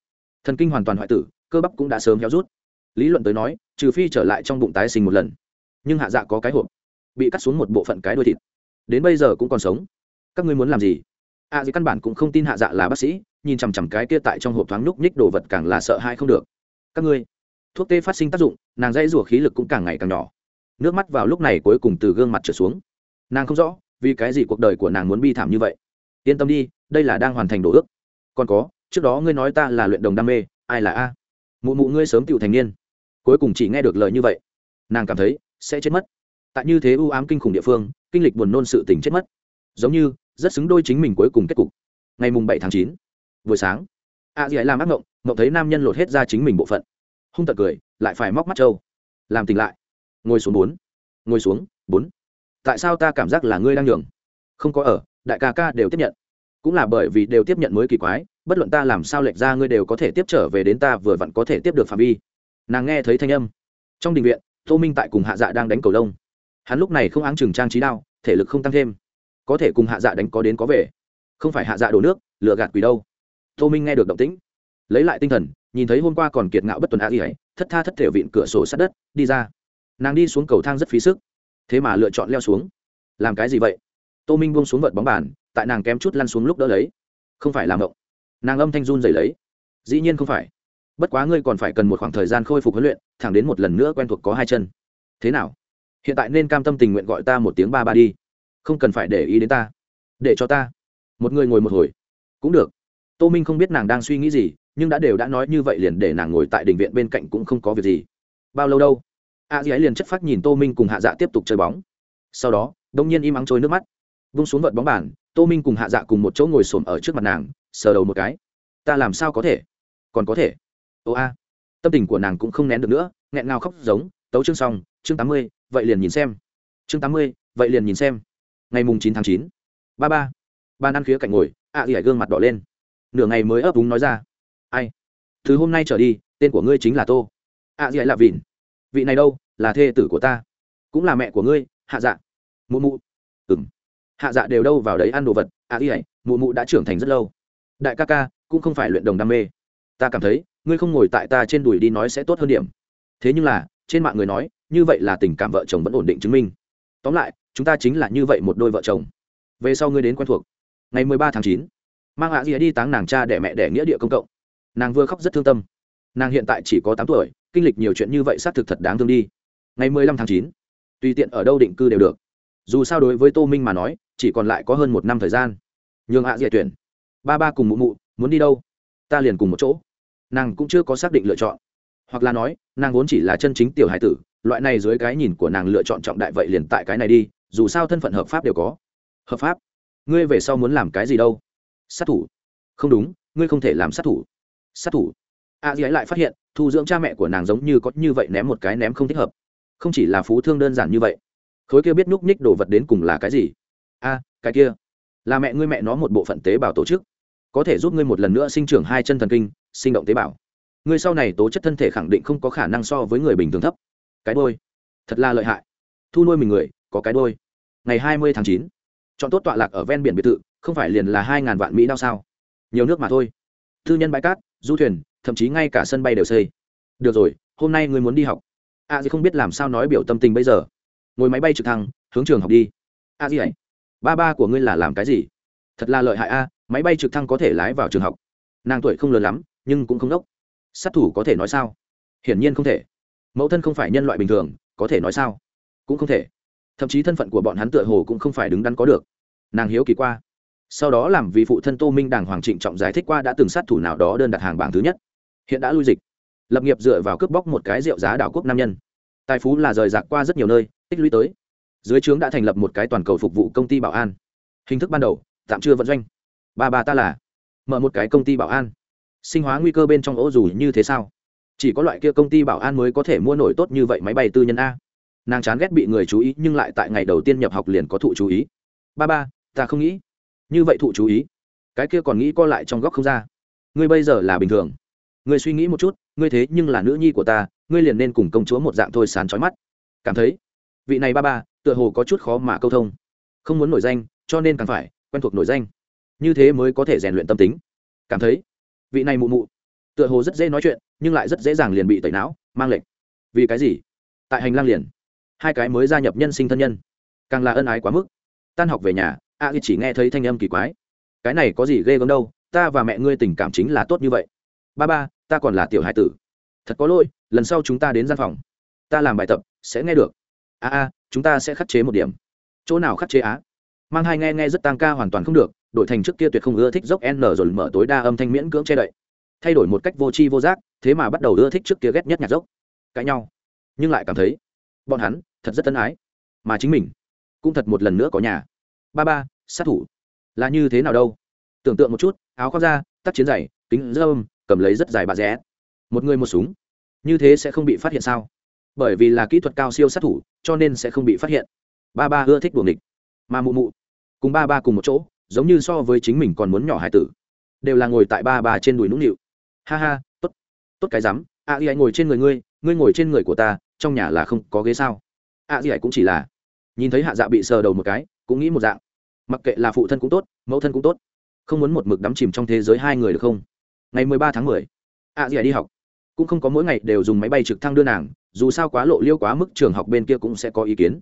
Thần kinh hoàn toàn hoại tử cơ bắp cũng đã sớm héo rút. Lý luận tới nói trừ phi trở lại trong bụng tái sinh một lần. Nhưng hạ dạ có cái hộp bị cắt xuống một bộ phận cái đuôi thịt. Đến bây giờ cũng còn sống. Các ngươi muốn làm gì? A à, gì căn bản cũng không tin hạ dạ là bác sĩ nhìn chằm chằm cái kia tại trong hộp thoáng nhúc nhích đồ vật càng là sợ hai không được. Các ngươi thuốc tê phát sinh tác dụng, nàng dãy rủa khí lực cũng càng ngày càng nhỏ. Nước mắt vào lúc này cuối cùng từ gương mặt trở xuống. Nàng không rõ, vì cái gì cuộc đời của nàng muốn bi thảm như vậy. Yên tâm đi, đây là đang hoàn thành đồ ước. Còn có, trước đó ngươi nói ta là luyện đồng đam mê, ai là a? Mụ mụ ngươi sớm tựu thành niên. Cuối cùng chỉ nghe được lời như vậy. Nàng cảm thấy, sẽ chết mất. Tại như thế ưu ám kinh khủng địa phương, kinh lịch buồn nôn sự tình chết mất. Giống như, rất xứng đôi chính mình cuối cùng kết cục. Ngày mùng bảy tháng chín, buổi sáng, a dì ấy làm ác mộng mộng thấy nam nhân lột hết ra chính mình bộ phận hung tật cười, lại phải móc mắt trâu làm tỉnh lại. Ngồi xuống bốn. Ngồi xuống, bốn. Tại sao ta cảm giác là ngươi đang nhường? Không có ở, đại ca ca đều tiếp nhận. Cũng là bởi vì đều tiếp nhận mới kỳ quái, bất luận ta làm sao lệch ra ngươi đều có thể tiếp trở về đến ta vừa vặn có thể tiếp được phạm vi. Nàng nghe thấy thanh âm. Trong đình viện, tô minh tại cùng hạ dạ đang đánh cầu lông. Hắn lúc này không áng chừng trang trí đao, thể lực không tăng thêm. Có thể cùng hạ dạ đánh có đến có về. Không phải hạ dạ đổ nước lựa gạt quỷ đâu. Tô minh nghe được động tĩnh, lấy lại tinh thần nhìn thấy hôm qua còn kiệt ngạo bất tuần á y ấy, thất tha thất thể vịn cửa sổ sát đất, đi ra. Nàng đi xuống cầu thang rất phí sức. Thế mà lựa chọn leo xuống. Làm cái gì vậy? Tô minh buông xuống vợt bóng bàn, tại nàng kém chút lăn xuống lúc đỡ lấy. Không phải làm động nàng âm thanh run dày lấy. Dĩ nhiên không phải. Bất quá ngươi còn phải cần một khoảng thời gian khôi phục huấn luyện, thẳng đến một lần nữa quen thuộc có hai chân. Thế nào? Hiện tại nên cam tâm tình nguyện gọi ta một tiếng ba ba đi. Không cần phải để ý đến ta. Để cho ta. Một người ngồi một hồi. Cũng được. Tô minh không biết nàng đang suy nghĩ gì nhưng đã đều đã nói như vậy liền để nàng ngồi tại đình viện bên cạnh cũng không có việc gì. Bao lâu đâu? A dĩ ấy liền chất phát nhìn tô minh cùng hạ dạ tiếp tục chơi bóng. Sau đó, đông nhiên im ắng trôi nước mắt. Vung xuống vợt bóng bàn, tô minh cùng hạ dạ cùng một chỗ ngồi xổm ở trước mặt nàng, sờ đầu một cái. Ta làm sao có thể? Còn có thể? Ô a. Tâm tình của nàng cũng không nén được nữa, nghẹn ngào khóc giống, tấu chương xong, chương tám mươi, vậy liền nhìn xem. Chương tám mươi, vậy liền nhìn xem. Ngày mùng chín tháng chín. Ba ba. Ban ăn khía cạnh ngồi ạ à ghẻ gương mặt đỏ lên. Nửa ngày mới ấp úng nói ra ai? Thứ hôm nay trở đi, tên của ngươi chính là tô. Ạ à dạ là vịn. Vị này đâu? Là thê tử của ta. Cũng là mẹ của ngươi, hạ dạ. Mụ mụ. Ừng hạ dạ đều đâu vào đấy ăn đồ vật. Ạ à ghẻ mụ mụ đã trưởng thành rất lâu. Đại ca ca, cũng không phải luyện đồng đam mê. Ta cảm thấy, ngươi không ngồi tại ta trên đùi đi nói sẽ tốt hơn điểm. Thế nhưng là, trên mạng người nói, như vậy là tình cảm vợ chồng vẫn ổn định chứng minh. Tóm lại, chúng ta chính là như vậy một đôi vợ chồng. Về sau ngươi đến quen thuộc. Ngày mười ba tháng chín, mang Hạ dì đi táng nàng cha để mẹ đẻ nghĩa địa công cộng nàng vừa khóc rất thương tâm. Nàng hiện tại chỉ có tám tuổi, kinh lịch nhiều chuyện như vậy xác thực thật đáng thương đi. Ngày mười lăm tháng chín, tùy tiện ở đâu định cư đều được. Dù sao đối với tô minh mà nói, chỉ còn lại có hơn một năm thời gian. Nhường ạ dì tuyển. Ba ba cùng mụ mụ, muốn đi đâu? Ta liền cùng một chỗ. Nàng cũng chưa có xác định lựa chọn. Hoặc là nói, nàng vốn chỉ là chân chính tiểu hải tử, loại này dưới cái nhìn của nàng lựa chọn trọng đại vậy liền tại cái này đi, dù sao thân phận hợp pháp đều có. Hợp pháp? Ngươi về sau muốn làm cái gì đâu? Sát thủ. Không đúng, ngươi không thể làm sát thủ sát thủ. A dì ấy lại phát hiện, thu dưỡng cha mẹ của nàng giống như có như vậy ném một cái ném không thích hợp. Không chỉ là phú thương đơn giản như vậy, khối kia biết nhúc nhích đồ vật đến cùng là cái gì? A, cái kia. Là mẹ ngươi mẹ nó một bộ phận tế bào tổ chức. Có thể giúp ngươi một lần nữa sinh trưởng hai chân thần kinh, sinh động tế bào. Ngươi sau này tố chất thân thể khẳng định không có khả năng so với người bình thường thấp. Cái đôi thật là lợi hại. Thu nuôi mình người, có cái đôi ngày hai mươi tháng chín, chọn tốt tọa lạc ở ven biển biệt thự, không phải liền là hai ngàn vạn mỹ đao sao? Nhiều nước mà thôi thư nhân bãi cát du thuyền thậm chí ngay cả sân bay đều xây. Được rồi hôm nay ngươi muốn đi học. A à, gì không biết làm sao nói biểu tâm tình bây giờ. Ngồi máy bay trực thăng hướng trường học đi. A à, gì ấy ba ba của ngươi là làm cái gì? Thật là lợi hại a máy bay trực thăng có thể lái vào trường học. Nàng tuổi không lớn lắm nhưng cũng không đốc. Sát thủ có thể nói sao? Hiển nhiên không thể. Mẫu thân không phải nhân loại bình thường có thể nói sao? Cũng không thể. Thậm chí thân phận của bọn hắn tựa hồ cũng không phải đứng đắn có được. Nàng hiếu kỳ qua sau đó làm vì phụ thân tô minh đàng hoàng trịnh trọng giải thích qua đã từng sát thủ nào đó đơn đặt hàng bảng thứ nhất. Hiện đã lui dịch. Lập nghiệp dựa vào cướp bóc một cái rượu giá đảo quốc nam nhân. Tài phú là rời rạc qua rất nhiều nơi, tích lũy tới. Dưới trướng đã thành lập một cái toàn cầu phục vụ công ty bảo an. Hình thức ban đầu, tạm chưa vận doanh. Ba bà ta là, mở một cái công ty bảo an. Sinh hóa nguy cơ bên trong ô dù như thế sao? Chỉ có loại kia công ty bảo an mới có thể mua nổi tốt như vậy máy bay tư nhân a. Nàng chán ghét bị người chú ý nhưng lại tại ngày đầu tiên nhập học liền có thụ chú ý. Ba ba, ta không nghĩ như vậy thụ chú ý. Cái kia còn nghĩ co lại trong góc không ra. Ngươi bây giờ là bình thường. Ngươi suy nghĩ một chút, ngươi thế nhưng là nữ nhi của ta, ngươi liền nên cùng công chúa một dạng thôi sán trói mắt. Cảm thấy, vị này ba ba, tựa hồ có chút khó mà câu thông. Không muốn nổi danh, cho nên càng phải quen thuộc nổi danh. Như thế mới có thể rèn luyện tâm tính. Cảm thấy, vị này mụ mụ, tựa hồ rất dễ nói chuyện, nhưng lại rất dễ dàng liền bị tẩy não, mang lệch. Vì cái gì? Tại hành lang liền, hai cái mới gia nhập nhân sinh thân nhân. Càng là ân ái quá mức. Tan học về nhà a chỉ nghe thấy thanh âm kỳ quái. Cái này có gì ghê gớm đâu, ta và mẹ ngươi tình cảm chính là tốt như vậy. Ba ba, ta còn là tiểu hải tử. Thật có lỗi, lần sau chúng ta đến gian phòng. Ta làm bài tập, sẽ nghe được. A a, chúng ta sẽ khắc chế một điểm. Chỗ nào khắc chế á? Mang hai nghe nghe rất tăng ca hoàn toàn không được, đổi thành trước kia tuyệt không ưa thích dốc n rồi mở tối đa âm thanh miễn cưỡng che đậy. Thay đổi một cách vô tri vô giác, thế mà bắt đầu ưa thích trước kia ghét nhất nhạc dốc. Cãi nhau. Nhưng lại cảm thấy, bọn hắn thật rất tân ái. Mà chính mình cũng thật một lần nữa có nhà ba ba sát thủ. Là như thế nào đâu? Tưởng tượng một chút áo khoác da, tắt chiến giày kính dơm cầm lấy rất dài bà rẽ. Một người một súng. Như thế sẽ không bị phát hiện sao? Bởi vì là kỹ thuật cao siêu sát thủ cho nên sẽ không bị phát hiện. Ba ba ưa thích buồng địch mà mụ mụ cùng ba ba cùng một chỗ giống như so với chính mình còn muốn nhỏ hải tử. Đều là ngồi tại ba ba trên đùi nũng nịu. Ha ha t ố t tốt cái rắm. A y ngồi trên người ngươi ngươi ngồi trên người của ta trong nhà là không có ghế sao? A y cũng chỉ là nhìn thấy hạ dạ bị sờ đầu một cái cũng nghĩ một dạng. Mặc kệ là phụ thân cũng tốt, mẫu thân cũng tốt. Không muốn một mực đắm chìm trong thế giới hai người được không? Ngày mười ba tháng mười, a dì đi học. Cũng không có mỗi ngày đều dùng máy bay trực thăng đưa nàng, dù sao quá lộ liêu quá mức trường học bên kia cũng sẽ có ý kiến.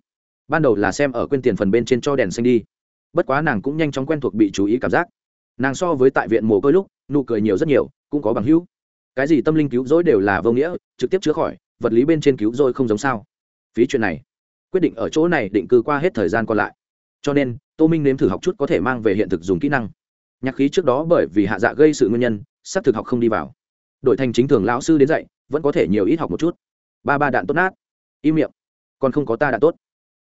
Ban đầu là xem ở quên tiền phần bên trên cho đèn xanh đi. Bất quá nàng cũng nhanh chóng quen thuộc bị chú ý cảm giác. Nàng so với tại viện mồ côi lúc, nụ cười nhiều rất nhiều, cũng có bằng hữu. Cái gì tâm linh cứu rỗi đều là vô nghĩa, trực tiếp chữa khỏi, vật lý bên trên cứu rỗi không giống sao. Phí chuyện này, quyết định ở chỗ này định cư qua hết thời gian còn lại cho nên, tô minh nếm thử học chút có thể mang về hiện thực dùng kỹ năng. Nhạc khí trước đó bởi vì hạ dạ gây sự nguyên nhân, sắp thực học không đi vào. Đổi thành chính thường lão sư đến dạy, vẫn có thể nhiều ít học một chút. Ba ba đạn tốt nát. Im miệng. Còn không có ta đạn tốt.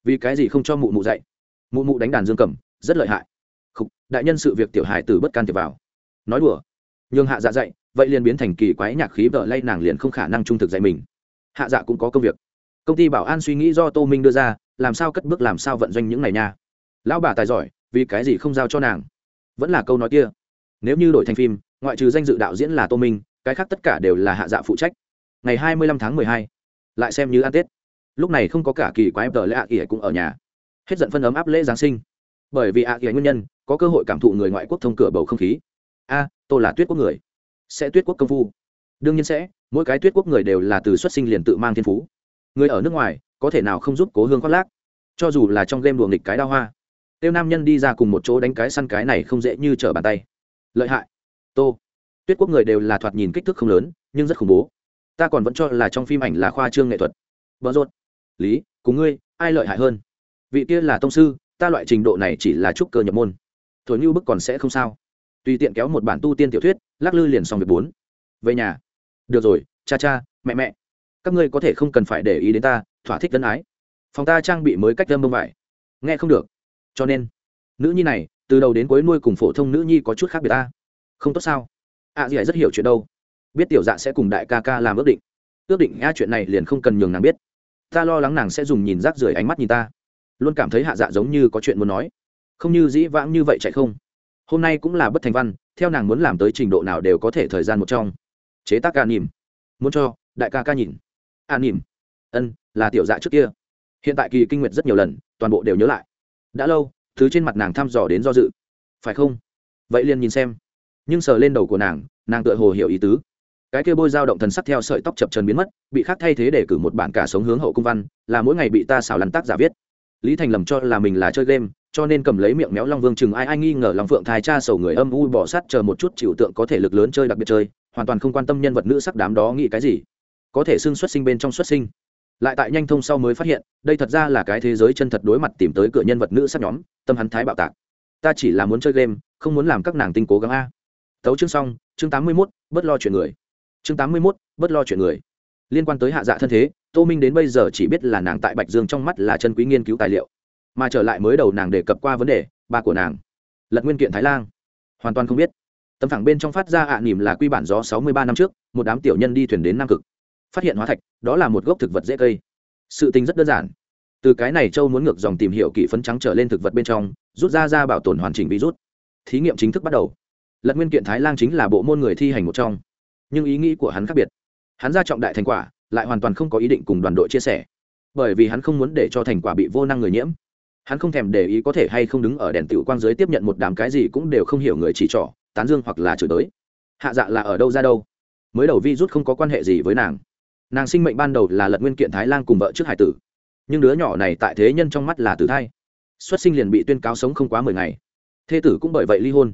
Vì cái gì không cho mụ mụ dạy? Mụ mụ đánh đàn dương cầm, rất lợi hại. Khục, đại nhân sự việc tiểu hài tử bất can thiệp vào. Nói đùa. Nhưng hạ dạ dạy, vậy liền biến thành kỳ quái nhạc khí vợ lay nàng liền không khả năng trung thực dạy mình. Hạ dạ cũng có công việc. Công ty bảo an suy nghĩ do tô minh đưa ra, làm sao cất bước làm sao vận doanh những ngày nha lão bà tài giỏi vì cái gì không giao cho nàng? Vẫn là câu nói kia. Nếu như đổi thành phim ngoại trừ danh dự đạo diễn là tô minh cái khác tất cả đều là hạ dạ phụ trách. Ngày hai mươi lăm tháng mười hai lại xem như ăn tết. Lúc này không có cả kỳ quái tờ lễ ạ ỉa cũng ở nhà. Hết giận phân ấm áp lễ giáng sinh. Bởi vì ạ ỉa nguyên nhân có cơ hội cảm thụ người ngoại quốc thông cửa bầu không khí. A à, tôi là tuyết quốc người. Sẽ tuyết quốc công phu. Đương nhiên sẽ mỗi cái tuyết quốc người đều là từ xuất sinh liền tự mang thiên phú. Người ở nước ngoài có thể nào không giúp cố hương khoác lác? Cho dù là trong game đùa nghịch cái đa hoa tiêu nam nhân đi ra cùng một chỗ đánh cái săn cái này không dễ như trở bàn tay. Lợi hại. Tô. Tuyết quốc người đều là thoạt nhìn kích thước không lớn, nhưng rất khủng bố. Ta còn vẫn cho là trong phim ảnh là khoa trương nghệ thuật. Vợ rột lý, cùng ngươi, ai lợi hại hơn? Vị kia là tông sư, ta loại trình độ này chỉ là trúc cơ nhập môn. Thổi như bức còn sẽ không sao. Tùy tiện kéo một bản tu tiên tiểu thuyết, lắc lư liền xong việc bốn. Về nhà. Được rồi, cha cha, mẹ mẹ. Các ngươi có thể không cần phải để ý đến ta, thỏa thích tân ái. Phòng ta trang bị mới cách đâm bông vải. Nghe không được cho nên nữ nhi này từ đầu đến cuối nuôi cùng phổ thông nữ nhi có chút khác biệt ta. Không tốt sao? Ạ à, ấy rất hiểu chuyện đâu. Biết tiểu dạ sẽ cùng đại ca ca làm ước định. Ước định a chuyện này liền không cần nhường nàng biết. Ta lo lắng nàng sẽ dùng nhìn rác rưởi ánh mắt nhìn ta. Luôn cảm thấy hạ dạ giống như có chuyện muốn nói. Không như dĩ vãng như vậy chạy không? Hôm nay cũng là bất thành văn theo nàng muốn làm tới trình độ nào đều có thể thời gian một trong. Chế tác ca nỉm. Muốn cho đại ca ca nhìn. An nỉm. Ân là tiểu dạ trước kia. Hiện tại kỳ kinh nguyệt rất nhiều lần toàn bộ đều nhớ lại đã lâu, thứ trên mặt nàng thăm dò đến do dự. Phải không? Vậy liền nhìn xem. Nhưng sờ lên đầu của nàng nàng tựa hồ hiểu ý tứ. Cái kia bôi dao động thần sắc theo sợi tóc chập trần biến mất, bị khác thay thế để cử một bản cả sống hướng hậu cung văn, là mỗi ngày bị ta xào lăn tác giả viết. Lý thành lầm cho là mình là chơi game, cho nên cầm lấy miệng méo long vương chừng ai ai nghi ngờ long phượng thái cha sầu người âm u bỏ sát chờ một chút chịu tượng có thể lực lớn chơi đặc biệt chơi, hoàn toàn không quan tâm nhân vật nữ sắc đám đó nghĩ cái gì. Có thể xưng xuất sinh bên trong xuất sinh lại tại nhanh thông sau mới phát hiện, đây thật ra là cái thế giới chân thật đối mặt tìm tới cửa nhân vật nữ sắc nhóm, tâm hắn thái bạo tạc. Ta chỉ là muốn chơi game, không muốn làm các nàng tinh cố gắng a. Tấu chương xong, chương tám mươi mốt, bớt lo chuyện người. Chương tám mươi mốt, bớt lo chuyện người. Liên quan tới hạ dạ thân thế, tô minh đến bây giờ chỉ biết là nàng tại bạch dương trong mắt là chân quý nghiên cứu tài liệu. Mà trở lại mới đầu nàng đề cập qua vấn đề ba của nàng, lật nguyên kiện thái lan hoàn toàn không biết. Tấm thẳng bên trong phát ra ạ à nỉm là quy bản gió sáu mươi ba năm trước, một đám tiểu nhân đi thuyền đến nam cực phát hiện hóa thạch, đó là một gốc thực vật dễ cây. Sự tình rất đơn giản. Từ cái này châu muốn ngược dòng tìm hiểu kỹ phấn trắng trở lên thực vật bên trong, rút ra ra bảo tồn hoàn chỉnh virus. Thí nghiệm chính thức bắt đầu. Lật nguyên kiện thái lan chính là bộ môn người thi hành một trong. Nhưng ý nghĩ của hắn khác biệt. Hắn ra trọng đại thành quả, lại hoàn toàn không có ý định cùng đoàn đội chia sẻ. Bởi vì hắn không muốn để cho thành quả bị vô năng người nhiễm. Hắn không thèm để ý có thể hay không đứng ở đèn tiểu quang dưới tiếp nhận một đám cái gì cũng đều không hiểu người chỉ trỏ, tán dương hoặc là chửi tới. Hạ dạ là ở đâu ra đâu? Mới đầu vi rút không có quan hệ gì với nàng nàng sinh mệnh ban đầu là lật nguyên kiện thái lan cùng vợ trước hải tử. Nhưng đứa nhỏ này tại thế nhân trong mắt là tử thai. Xuất sinh liền bị tuyên cáo sống không quá mười ngày. Thê tử cũng bởi vậy ly hôn.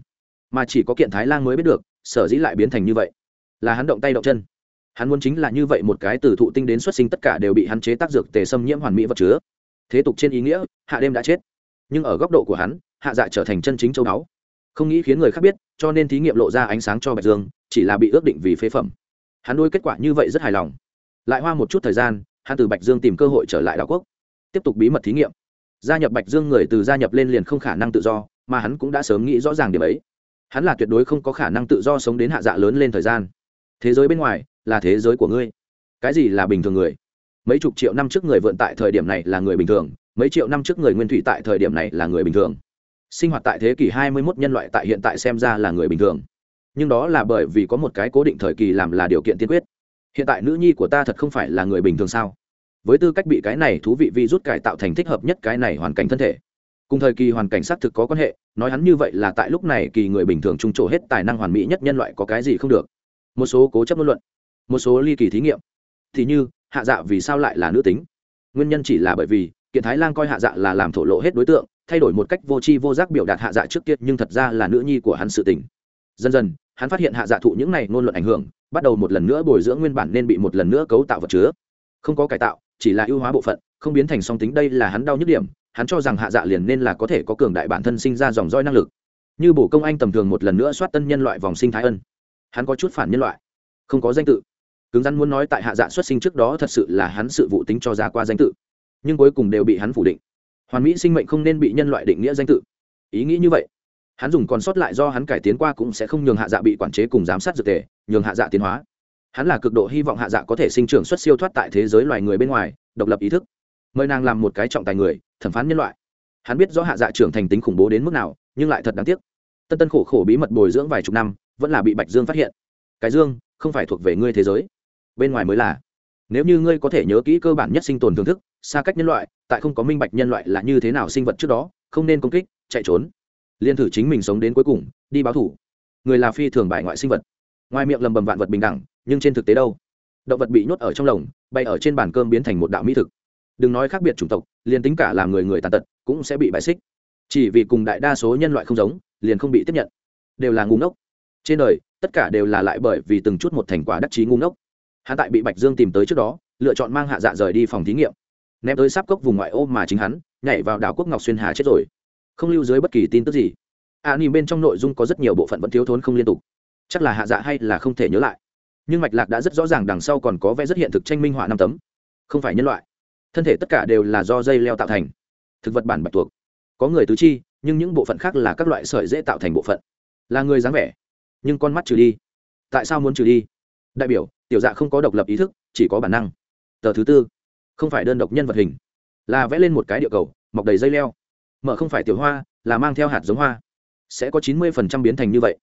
Mà chỉ có kiện thái lan mới biết được, sở dĩ lại biến thành như vậy. Là hắn động tay động chân. Hắn muốn chính là như vậy một cái từ thụ tinh đến xuất sinh tất cả đều bị hắn chế tác dược tề xâm nhiễm hoàn mỹ vật chứa. Thế tục trên ý nghĩa, hạ đêm đã chết. Nhưng ở góc độ của hắn, hạ dạ trở thành chân chính châu báu. Không nghĩ khiến người khác biết, cho nên thí nghiệm lộ ra ánh sáng cho bạch dương, chỉ là bị ước định vì phế phẩm. Hắn nuôi kết quả như vậy rất hài lòng lại hoa một chút thời gian, hắn từ bạch dương tìm cơ hội trở lại đảo quốc, tiếp tục bí mật thí nghiệm. Gia nhập bạch dương người từ gia nhập lên liền không khả năng tự do, mà hắn cũng đã sớm nghĩ rõ ràng điểm ấy. Hắn là tuyệt đối không có khả năng tự do sống đến hạ dạ lớn lên thời gian. Thế giới bên ngoài là thế giới của ngươi. Cái gì là bình thường người? Mấy chục triệu năm trước người vượn tại thời điểm này là người bình thường, mấy triệu năm trước người nguyên thủy tại thời điểm này là người bình thường. Sinh hoạt tại thế kỷ 21 nhân loại tại hiện tại xem ra là người bình thường. Nhưng đó là bởi vì có một cái cố định thời kỳ làm là điều kiện tiên quyết hiện tại nữ nhi của ta thật không phải là người bình thường sao? Với tư cách bị cái này thú vị vi rút cải tạo thành thích hợp nhất cái này hoàn cảnh thân thể. Cùng thời kỳ hoàn cảnh xác thực có quan hệ, nói hắn như vậy là tại lúc này kỳ người bình thường trung trổ hết tài năng hoàn mỹ nhất nhân loại có cái gì không được. Một số cố chấp ngôn luận, một số ly kỳ thí nghiệm. Thì như, hạ dạ vì sao lại là nữ tính? Nguyên nhân chỉ là bởi vì, kiện thái lan coi hạ dạ là làm thổ lộ hết đối tượng, thay đổi một cách vô tri vô giác biểu đạt hạ dạ trước kia nhưng thật ra là nữ nhi của hắn sự tình. Dần dần, hắn phát hiện hạ dạ thụ những này ngôn luận ảnh hưởng bắt đầu một lần nữa bồi dưỡng nguyên bản nên bị một lần nữa cấu tạo vật chứa. Không có cải tạo, chỉ là ưu hóa bộ phận, không biến thành song tính đây là hắn đau nhức điểm, hắn cho rằng hạ dạ liền nên là có thể có cường đại bản thân sinh ra dòng roi năng lực. Như bổ công anh tầm thường một lần nữa soát tân nhân loại vòng sinh thái ân. Hắn có chút phản nhân loại. Không có danh tự. Cứng rắn muốn nói tại hạ dạ xuất sinh trước đó thật sự là hắn sự vụ tính cho ra qua danh tự. Nhưng cuối cùng đều bị hắn phủ định. Hoàn mỹ sinh mệnh không nên bị nhân loại định nghĩa danh tự. Ý nghĩ như vậy hắn dùng còn sót lại do hắn cải tiến qua cũng sẽ không nhường hạ dạ bị quản chế cùng giám sát dược thể nhường hạ dạ tiến hóa. Hắn là cực độ hy vọng hạ dạ có thể sinh trưởng xuất siêu thoát tại thế giới loài người bên ngoài, độc lập ý thức. Mời nàng làm một cái trọng tài người, thẩm phán nhân loại. Hắn biết rõ hạ dạ trưởng thành tính khủng bố đến mức nào, nhưng lại thật đáng tiếc. Tân tân khổ khổ bí mật bồi dưỡng vài chục năm, vẫn là bị bạch dương phát hiện. Cái dương, không phải thuộc về ngươi thế giới. Bên ngoài mới là. Nếu như ngươi có thể nhớ kỹ cơ bản nhất sinh tồn thưởng thức, xa cách nhân loại, tại không có minh bạch nhân loại là như thế nào sinh vật trước đó, không nên công kích, chạy trốn liên thử chính mình sống đến cuối cùng, đi báo thủ. Người là phi thường bại ngoại sinh vật. Ngoài miệng lầm bầm vạn vật bình đẳng, nhưng trên thực tế đâu? Động vật bị nhốt ở trong lồng, bay ở trên bàn cơm biến thành một đạo mỹ thực. Đừng nói khác biệt chủng tộc, liền tính cả làm người người tàn tật, cũng sẽ bị bại xích. Chỉ vì cùng đại đa số nhân loại không giống, liền không bị tiếp nhận. Đều là ngu ngốc. Trên đời, tất cả đều là lại bởi vì từng chút một thành quả đắc chí ngu ngốc. Hắn tại bị bạch dương tìm tới trước đó, lựa chọn mang hạ dạ rời đi phòng thí nghiệm. Ném tới sắp cốc vùng ngoại ô mà chính hắn, nhảy vào đảo quốc ngọc xuyên hà chết rồi không lưu dưới bất kỳ tin tức gì. A à, bên trong nội dung có rất nhiều bộ phận vẫn thiếu thốn không liên tục. Chắc là hạ dạ hay là không thể nhớ lại. Nhưng mạch lạc đã rất rõ ràng đằng sau còn có vẽ rất hiện thực tranh minh họa năm tấm. Không phải nhân loại. Thân thể tất cả đều là do dây leo tạo thành. Thực vật bản bạch tuộc. Có người tứ chi nhưng những bộ phận khác là các loại sợi dễ tạo thành bộ phận. Là người dáng vẻ. Nhưng con mắt trừ đi. Tại sao muốn trừ đi? Đại biểu tiểu dạ không có độc lập ý thức chỉ có bản năng. Tờ thứ tư. Không phải đơn độc nhân vật hình. Là vẽ lên một cái địa cầu mọc đầy dây leo mở không phải tiểu hoa, là mang theo hạt giống hoa. Sẽ có chín mươi phần trăm biến thành như vậy.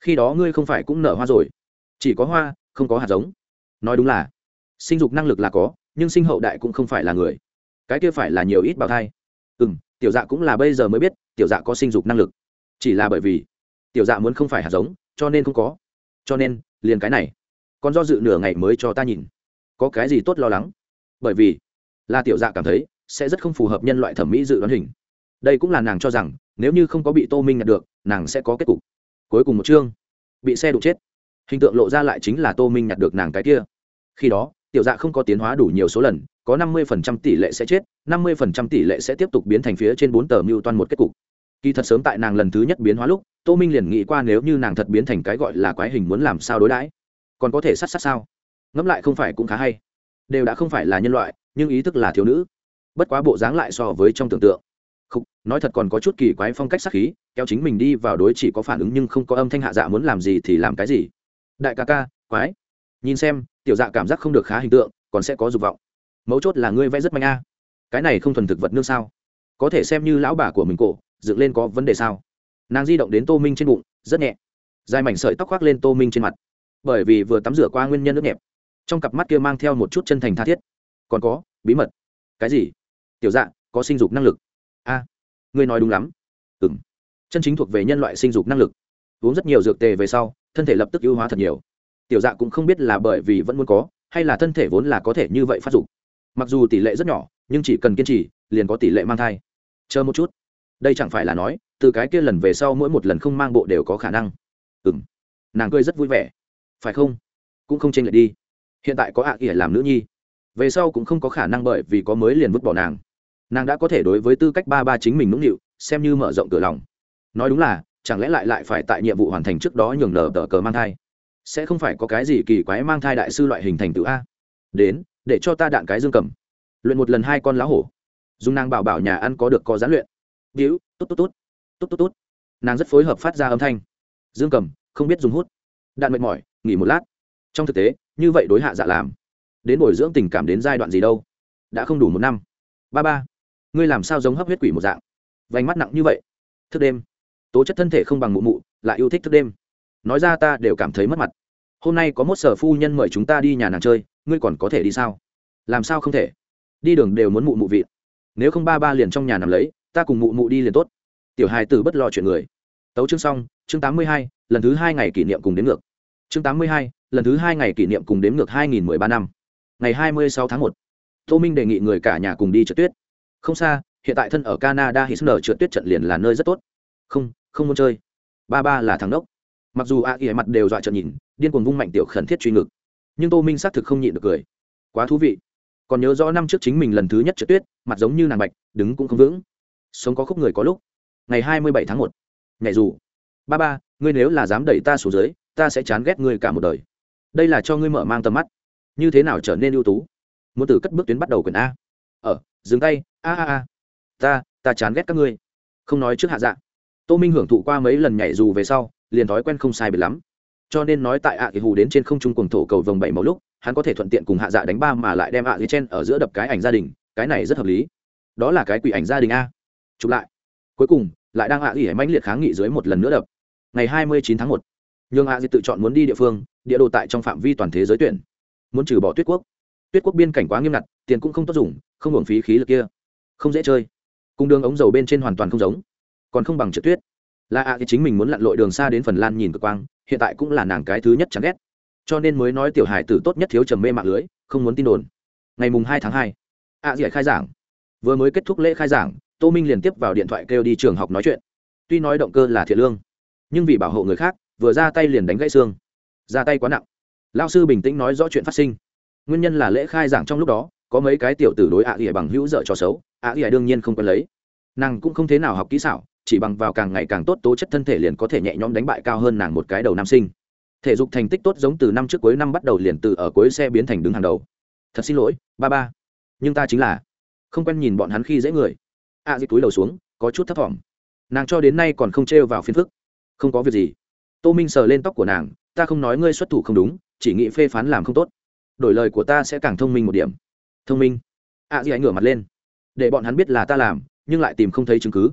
Khi đó ngươi không phải cũng nở hoa rồi. Chỉ có hoa, không có hạt giống. Nói đúng là, sinh dục năng lực là có, nhưng sinh hậu đại cũng không phải là người. Cái kia phải là nhiều ít bào thai. Ừ m tiểu dạ cũng là bây giờ mới biết, tiểu dạ có sinh dục năng lực. Chỉ là bởi vì, tiểu dạ muốn không phải hạt giống, cho nên không có. Cho nên, liền cái này. Còn do dự nửa ngày mới cho ta nhìn. Có cái gì tốt lo lắng? Bởi vì, là tiểu dạ cảm thấy, sẽ rất không phù hợp nhân loại thẩm mỹ dự đoán hình đây cũng là nàng cho rằng, nếu như không có bị tô minh nhặt được, nàng sẽ có kết cục. Cuối cùng một chương, bị xe đụng chết. Hình tượng lộ ra lại chính là tô minh nhặt được nàng cái kia. Khi đó, tiểu dạ không có tiến hóa đủ nhiều số lần, có năm mươi phần trăm tỷ lệ sẽ chết, năm mươi phần trăm tỷ lệ sẽ tiếp tục biến thành phía trên bốn tờ mưu toan một kết cục. Kỳ thật sớm tại nàng lần thứ nhất biến hóa lúc, tô minh liền nghĩ qua nếu như nàng thật biến thành cái gọi là quái hình muốn làm sao đối đãi. Còn có thể sát sát sao? Ngẫm lại không phải cũng khá hay. Đều đã không phải là nhân loại, nhưng ý thức là thiếu nữ. Bất quá bộ dáng lại so với trong tưởng tượng nói thật còn có chút kỳ quái phong cách sắc khí, kéo chính mình đi vào đối chỉ có phản ứng nhưng không có âm thanh hạ dạ muốn làm gì thì làm cái gì. Đại ca ca, quái. Nhìn xem, tiểu dạ cảm giác không được khá hình tượng, còn sẽ có dục vọng. Mấu chốt là ngươi vẽ rất mạnh a. Cái này không thuần thực vật nương sao? Có thể xem như lão bà của mình cổ, dựng lên có vấn đề sao? Nàng di động đến tô minh trên bụng, rất nhẹ. Dài mảnh sợi tóc khoác lên tô minh trên mặt. Bởi vì vừa tắm rửa qua nguyên nhân nước nhẹp. Trong cặp mắt kia mang theo một chút chân thành tha thiết. Còn có, bí mật. Cái gì? Tiểu dạ có sinh dục năng lực ngươi nói đúng lắm. Ừ m chân chính thuộc về nhân loại sinh dục năng lực. Uống rất nhiều dược tề về sau, thân thể lập tức ưu hóa thật nhiều. Tiểu dạ cũng không biết là bởi vì vẫn muốn có, hay là thân thể vốn là có thể như vậy phát dục. Mặc dù tỷ lệ rất nhỏ, nhưng chỉ cần kiên trì, liền có tỷ lệ mang thai. Chờ một chút. Đây chẳng phải là nói, từ cái kia lần về sau mỗi một lần không mang bộ đều có khả năng. Ừ m nàng cười rất vui vẻ. Phải không? Cũng không tranh lệch đi. Hiện tại có ạ à ỉa làm nữ nhi. Về sau cũng không có khả năng bởi vì có mới liền vứt bỏ nàng nàng đã có thể đối với tư cách ba ba chính mình nũng nịu, xem như mở rộng cửa lòng. Nói đúng là, chẳng lẽ lại lại phải tại nhiệm vụ hoàn thành trước đó nhường nở tờ cờ mang thai? Sẽ không phải có cái gì kỳ quái mang thai đại sư loại hình thành tựu a? Đến, để cho ta đạn cái dương cầm. Luyện một lần hai con lá hổ. Dùng nàng bảo bảo nhà ăn có được có gián luyện. Víu tốt tốt tốt tốt tốt tốt nàng rất phối hợp phát ra âm thanh. Dương cầm, không biết dùng hút. Đạn mệt mỏi, nghỉ một lát. Trong thực tế, như vậy đối hạ dạ làm. Đến bồi dưỡng tình cảm đến giai đoạn gì đâu. Đã không đủ một năm. Ba ba ngươi làm sao giống hấp huyết quỷ một dạng? Vành mắt nặng như vậy. Thức đêm. Tố chất thân thể không bằng mụ mụ, lại yêu thích thức đêm. Nói ra ta đều cảm thấy mất mặt. Hôm nay có một sở phu nhân mời chúng ta đi nhà nàng chơi, ngươi còn có thể đi sao? Làm sao không thể? Đi đường đều muốn mụ mụ vị nếu không ba ba liền trong nhà nằm lấy, ta cùng mụ mụ đi liền tốt. Tiểu hài tử bất lo chuyện người. Tấu chương xong, chương tám mươi hai, lần thứ hai ngày kỷ niệm cùng đến ngược. Chương tám mươi hai, lần thứ hai ngày kỷ niệm cùng đếm ngược hai nghìn mười ba năm. Ngày hai mươi sáu tháng một. Tô minh đề nghị người cả nhà cùng đi trượt tuyết không xa, hiện tại thân ở canada hisner trượt tuyết trận liền là nơi rất tốt. Không không muốn chơi. Ba ba là thằng đốc mặc dù a ỉa mặt đều dọa trận nhìn, điên cuồng vung mạnh tiểu khẩn thiết truy ngực. Nhưng tô minh xác thực không nhịn được cười. Quá thú vị. Còn nhớ rõ năm trước chính mình lần thứ nhất trượt tuyết, mặt giống như nàng bạch, đứng cũng không vững. Sống có khúc người có lúc. Ngày hai mươi bảy tháng một. Ngày dù. Ba ba, ngươi nếu là dám đẩy ta xuống dưới, ta sẽ chán ghét ngươi cả một đời. Đây là cho ngươi mở mang tầm mắt. Như thế nào trở nên ưu tú? Muốn từ cất bước tuyến bắt đầu quyền a ở dừng tay, a a a. Ta ta chán ghét các ngươi. Không nói trước hạ dạ. Tô minh hưởng thụ qua mấy lần nhảy dù về sau, liền thói quen không sai biệt lắm. Cho nên nói tại ạ kỳ hù đến trên không trung cùng thổ cầu vòng bảy màu lúc, hắn có thể thuận tiện cùng hạ dạ đánh ba mà lại đem ạ kỳ chen ở giữa đập cái ảnh gia đình, cái này rất hợp lý. Đó là cái quỷ ảnh gia đình a. Chụp lại. Cuối cùng, lại đang ạ kỳ mãnh liệt kháng nghị dưới một lần nữa đập. Ngày hai mươi chín tháng một, nhường ạ kỳ tự chọn muốn đi địa phương, địa đồ tại trong phạm vi toàn thế giới tuyển. Muốn trừ bỏ tuyết quốc. Tuyết quốc biên cảnh quá nghiêm ngặt tiền cũng không tốt dùng, không hưởng phí khí lực kia. Không dễ chơi. Cung đường ống dầu bên trên hoàn toàn không giống. Còn không bằng trượt tuyết. Là ạ thì chính mình muốn lặn lội đường xa đến phần lan nhìn cực quang, hiện tại cũng là nàng cái thứ nhất chẳng ghét. Cho nên mới nói tiểu hải tử tốt nhất thiếu trầm mê mạng lưới, không muốn tin đồn. Ngày mùng hai tháng hai, ạ dì khai giảng. Vừa mới kết thúc lễ khai giảng, tô minh liền tiếp vào điện thoại kêu đi trường học nói chuyện. Tuy nói động cơ là thiện lương, nhưng vì bảo hộ người khác, vừa ra tay liền đánh gãy xương. Ra tay quá nặng. Lao sư bình tĩnh nói rõ chuyện phát sinh. Nguyên nhân là lễ khai giảng trong lúc đó có mấy cái tiểu tử đối ạ ỉa bằng hữu dợ cho xấu ạ ỉa đương nhiên không quen lấy. Nàng cũng không thế nào học kỹ xảo chỉ bằng vào càng ngày càng tốt tố chất thân thể liền có thể nhẹ nhõm đánh bại cao hơn nàng một cái đầu nam sinh. Thể dục thành tích tốt giống từ năm trước cuối năm bắt đầu liền từ ở cuối xe biến thành đứng hàng đầu. Thật xin lỗi ba ba. Nhưng ta chính là không quen nhìn bọn hắn khi dễ người. ạ à, túi đầu xuống có chút thấp t nàng cho đến nay còn không trêu vào phiền phức. Không có việc gì. Tô minh sờ lên tóc của nàng ta không nói ngươi xuất thủ không đúng chỉ nghĩ phê phán làm không tốt. Đổi lời của ta sẽ càng thông minh một điểm thông minh. A à, di anh ngửa mặt lên. Để bọn hắn biết là ta làm nhưng lại tìm không thấy chứng cứ.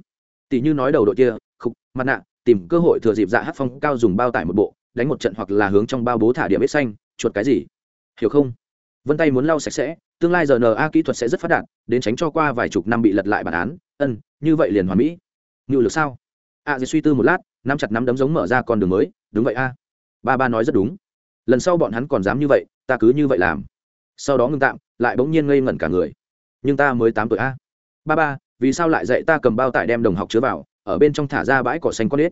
Tỷ như nói đầu đội kia khục mặt nạ tìm cơ hội thừa dịp dạ hát phong cao dùng bao tải một bộ đánh một trận hoặc là hướng trong bao bố thả điểm ít xanh chuột cái gì. Hiểu không? Vân tay muốn lau sạch sẽ tương lai giờ na kỹ thuật sẽ rất phát đạt đến tránh cho qua vài chục năm bị lật lại bản án. Ân như vậy liền hoàn mỹ. Ngự lực sao? A à, suy tư một lát nắm chặt nắm đấm giống mở ra con đường mới. Đúng vậy a. Ba ba nói rất đúng. Lần sau bọn hắn còn dám như vậy ta cứ như vậy làm sau đó ngưng tạm, lại bỗng nhiên ngây ngẩn cả người. Nhưng ta mới tám tuổi a. Ba ba, vì sao lại dạy ta cầm bao tải đem đồng học chứa vào, ở bên trong thả ra bãi cỏ xanh con ếch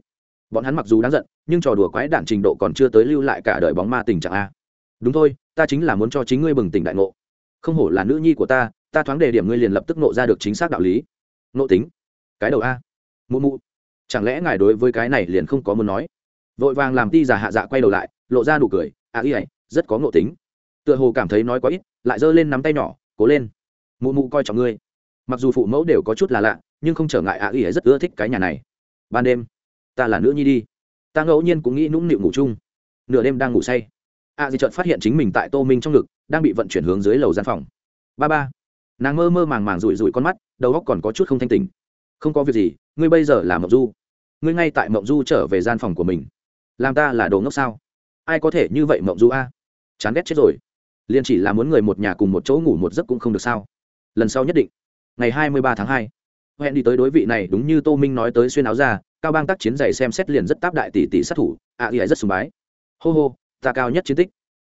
bọn hắn mặc dù đáng giận, nhưng trò đùa quái đản trình độ còn chưa tới lưu lại cả đời bóng ma tình trạng a. Đúng thôi, ta chính là muốn cho chính ngươi bừng tỉnh đại ngộ. Không hổ là nữ nhi của ta ta thoáng đề điểm ngươi liền lập tức nộ ra được chính xác đạo lý. Nộ tính. Cái đầu a. Mụ mụ. Chẳng lẽ ngài đối với cái này liền không có muốn nói? Vội vàng làm ti giả hạ dạ quay đầu lại, lộ ra nụ cười à y ấy rất có ngộ tính tựa hồ cảm thấy nói quá ít lại giơ lên nắm tay nhỏ cố lên. Mụ mụ coi trọng ngươi. Mặc dù phụ mẫu đều có chút là lạ nhưng không trở ngại ạ ý ấy rất ưa thích cái nhà này. Ban đêm ta là nữ nhi đi. Ta ngẫu nhiên cũng nghĩ nũng nịu ngủ chung. Nửa đêm đang ngủ say. A à, di trợt phát hiện chính mình tại tô minh trong ngực đang bị vận chuyển hướng dưới lầu gian phòng. Ba ba. Nàng mơ mơ màng màng rủi rủi con mắt đầu óc còn có chút không thanh tình không có việc gì ngươi bây giờ là mộng du. Ngươi ngay tại mộng du trở về gian phòng của mình. Làm ta là đồ ngốc sao? Ai có thể như vậy mộng du a? Chán ghét chết rồi liền chỉ là muốn người một nhà cùng một chỗ ngủ một giấc cũng không được sao. Lần sau nhất định. Ngày hai mươi ba tháng hai. Hẹn đi tới đối vị này đúng như tô minh nói tới xuyên áo ra cao bang tác chiến dày xem xét liền rất táp đại tỷ tỷ sát thủ ạ à, ý rất sùng bái. Hô hô ta cao nhất chiến tích.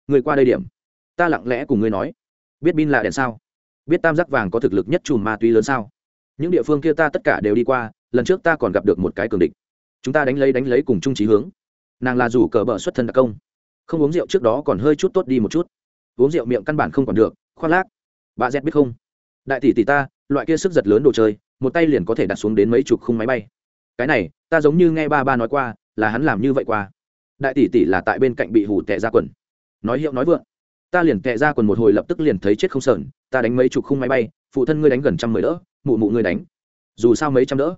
Người qua đây điểm. Ta lặng lẽ cùng ngươi nói. Biết bin là đèn sao? Biết tam giác vàng có thực lực nhất chùm ma túy lớn sao? Những địa phương kia ta tất cả đều đi qua lần trước ta còn gặp được một cái cường địch. Chúng ta đánh lấy đánh lấy cùng chung trí hướng. Nàng là rủ cờ bờ xuất thân đặc công. Không uống rượu trước đó còn hơi chút tốt đi một chút uống rượu miệng căn bản không còn được khoác lác. Bà z biết không? Đại tỷ tỷ ta loại kia sức giật lớn đồ chơi một tay liền có thể đặt xuống đến mấy chục khung máy bay. Cái này ta giống như nghe ba ba nói qua là hắn làm như vậy qua. Đại tỷ tỷ là tại bên cạnh bị hủ tệ ra quần. Nói hiệu nói vượng. Ta liền tệ ra quần một hồi lập tức liền thấy chết không sờn ta đánh mấy chục khung máy bay phụ thân ngươi đánh gần trăm mười đỡ mụ mụ ngươi đánh. Dù sao mấy trăm đỡ.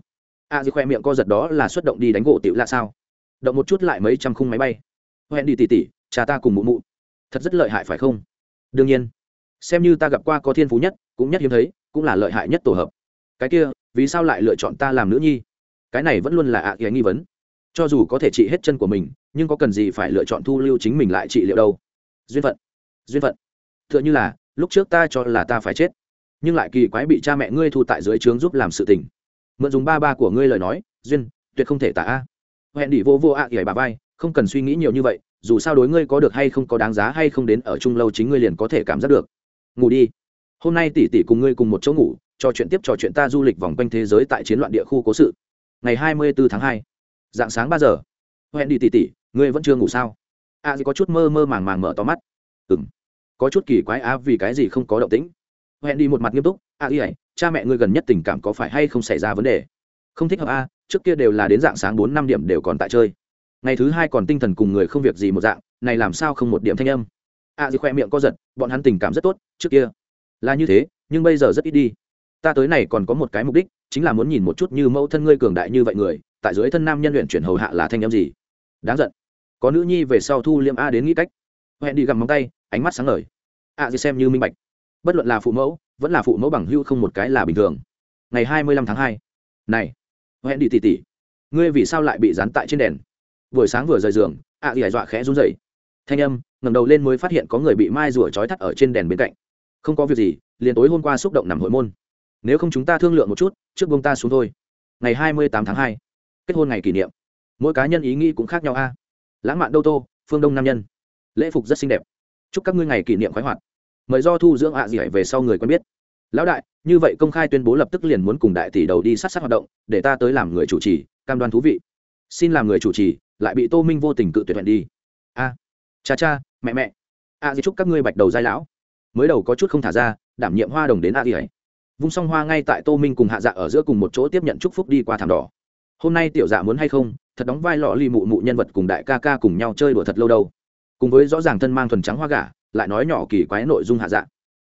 A à, di khoe miệng co giật đó là xuất động đi đánh gỗ tiểu là sao? Động một chút lại mấy trăm khung máy bay. Hẹn đi tỉ tỉ cha ta cùng mụ mụ. Thật rất lợi hại phải không? Đương nhiên, xem như ta gặp qua có thiên phú nhất, cũng nhất hiếm thấy, cũng là lợi hại nhất tổ hợp. Cái kia, vì sao lại lựa chọn ta làm nữ nhi? Cái này vẫn luôn là ạ à nghi vấn. Cho dù có thể trị hết chân của mình, nhưng có cần gì phải lựa chọn thu lưu chính mình lại trị liệu đâu? Duyên phận duyên phận. T h ư ợ n h ư là, lúc trước ta cho là ta phải chết, nhưng lại kỳ quái bị cha mẹ ngươi thu tại dưới trướng giúp làm sự tình. Mượn dùng ba ba của ngươi lời nói, duyên, tuyệt không thể tả a. Hẹn đi vô vô ạ à bà vai, không cần suy nghĩ nhiều như vậy dù sao đối ngươi có được hay không có đáng giá hay không đến ở chung lâu chính ngươi liền có thể cảm giác được. Ngủ đi. Hôm nay tỷ tỷ cùng ngươi cùng một chỗ ngủ trò chuyện tiếp trò chuyện ta du lịch vòng quanh thế giới tại chiến loạn địa khu cố sự. Ngày hai mươi bốn tháng hai dạng sáng ba giờ. Hẹn đi tỷ tỷ ngươi vẫn chưa ngủ sao? A à, có chút mơ mơ màng màng mở to mắt. Ừng có chút kỳ quái á vì cái gì không có động tĩnh? Hẹn đi một mặt nghiêm túc. A y ấy cha mẹ ngươi gần nhất tình cảm có phải hay không xảy ra vấn đề? Không thích hợp a trước kia đều là đến dạng sáng bốn năm điểm đều còn tại chơi ngày thứ hai còn tinh thần cùng người không việc gì một dạng này làm sao không một điểm thanh âm? A à, khoe miệng co giật bọn hắn tình cảm rất tốt trước kia là như thế nhưng bây giờ rất ít đi. Ta tới này còn có một cái mục đích chính là muốn nhìn một chút như mẫu thân ngươi cường đại như vậy người tại dưới thân nam nhân luyện chuyển hầu hạ là thanh âm gì. Đáng giận. Có nữ nhi về sau thu liêm a đến nghĩ cách. Hẹn đi gặm móng tay ánh mắt sáng ngời. A à, xem như minh bạch. Bất luận là phụ mẫu vẫn là phụ mẫu bằng hưu không một cái là bình thường. Ngày hai mươi lăm tháng hai. Này hẹn đi tỉ tỉ. Ngươi vì sao lại bị dán tại trên đèn? Buổi sáng vừa rời giường ạ à, dọa khẽ run rẩy. Thanh âm ngẩng đầu lên mới phát hiện có người bị mai rùa trói thắt ở trên đèn bên cạnh. Không có việc gì liền tối hôm qua xúc động nằm hội môn. Nếu không chúng ta thương lượng một chút trước bông ta xuống thôi. Ngày hai mươi tám tháng hai kết hôn ngày kỷ niệm. Mỗi cá nhân ý nghĩ cũng khác nhau a. Lãng mạn đô tô phương đông nam nhân. Lễ phục rất xinh đẹp. Chúc các ngươi ngày kỷ niệm khoái hoạt. Mời do thu dưỡng ạ à gì về sau người quen biết. Lão đại như vậy công khai tuyên bố lập tức liền muốn cùng đại tỷ đầu đi sát sát hoạt động để ta tới làm người chủ trì cam đoan thú vị. Xin làm người chủ trì lại bị tô minh vô tình cự tuyệt hẹn đi. A cha cha mẹ mẹ. A à, di chúc các ngươi bạch đầu giai lão. Mới đầu có chút không thả ra đảm nhiệm hoa đồng đến a di ấy. Vung xong hoa ngay tại tô minh cùng hạ dạ ở giữa cùng một chỗ tiếp nhận chúc phúc đi qua thảm đỏ. Hôm nay tiểu dạ muốn hay không thật đóng vai lọ ly mụ mụ nhân vật cùng đại ca ca cùng nhau chơi đùa thật lâu đâu. Cùng với rõ ràng thân mang thuần trắng hoa gà lại nói nhỏ kỳ quái nội dung hạ dạ.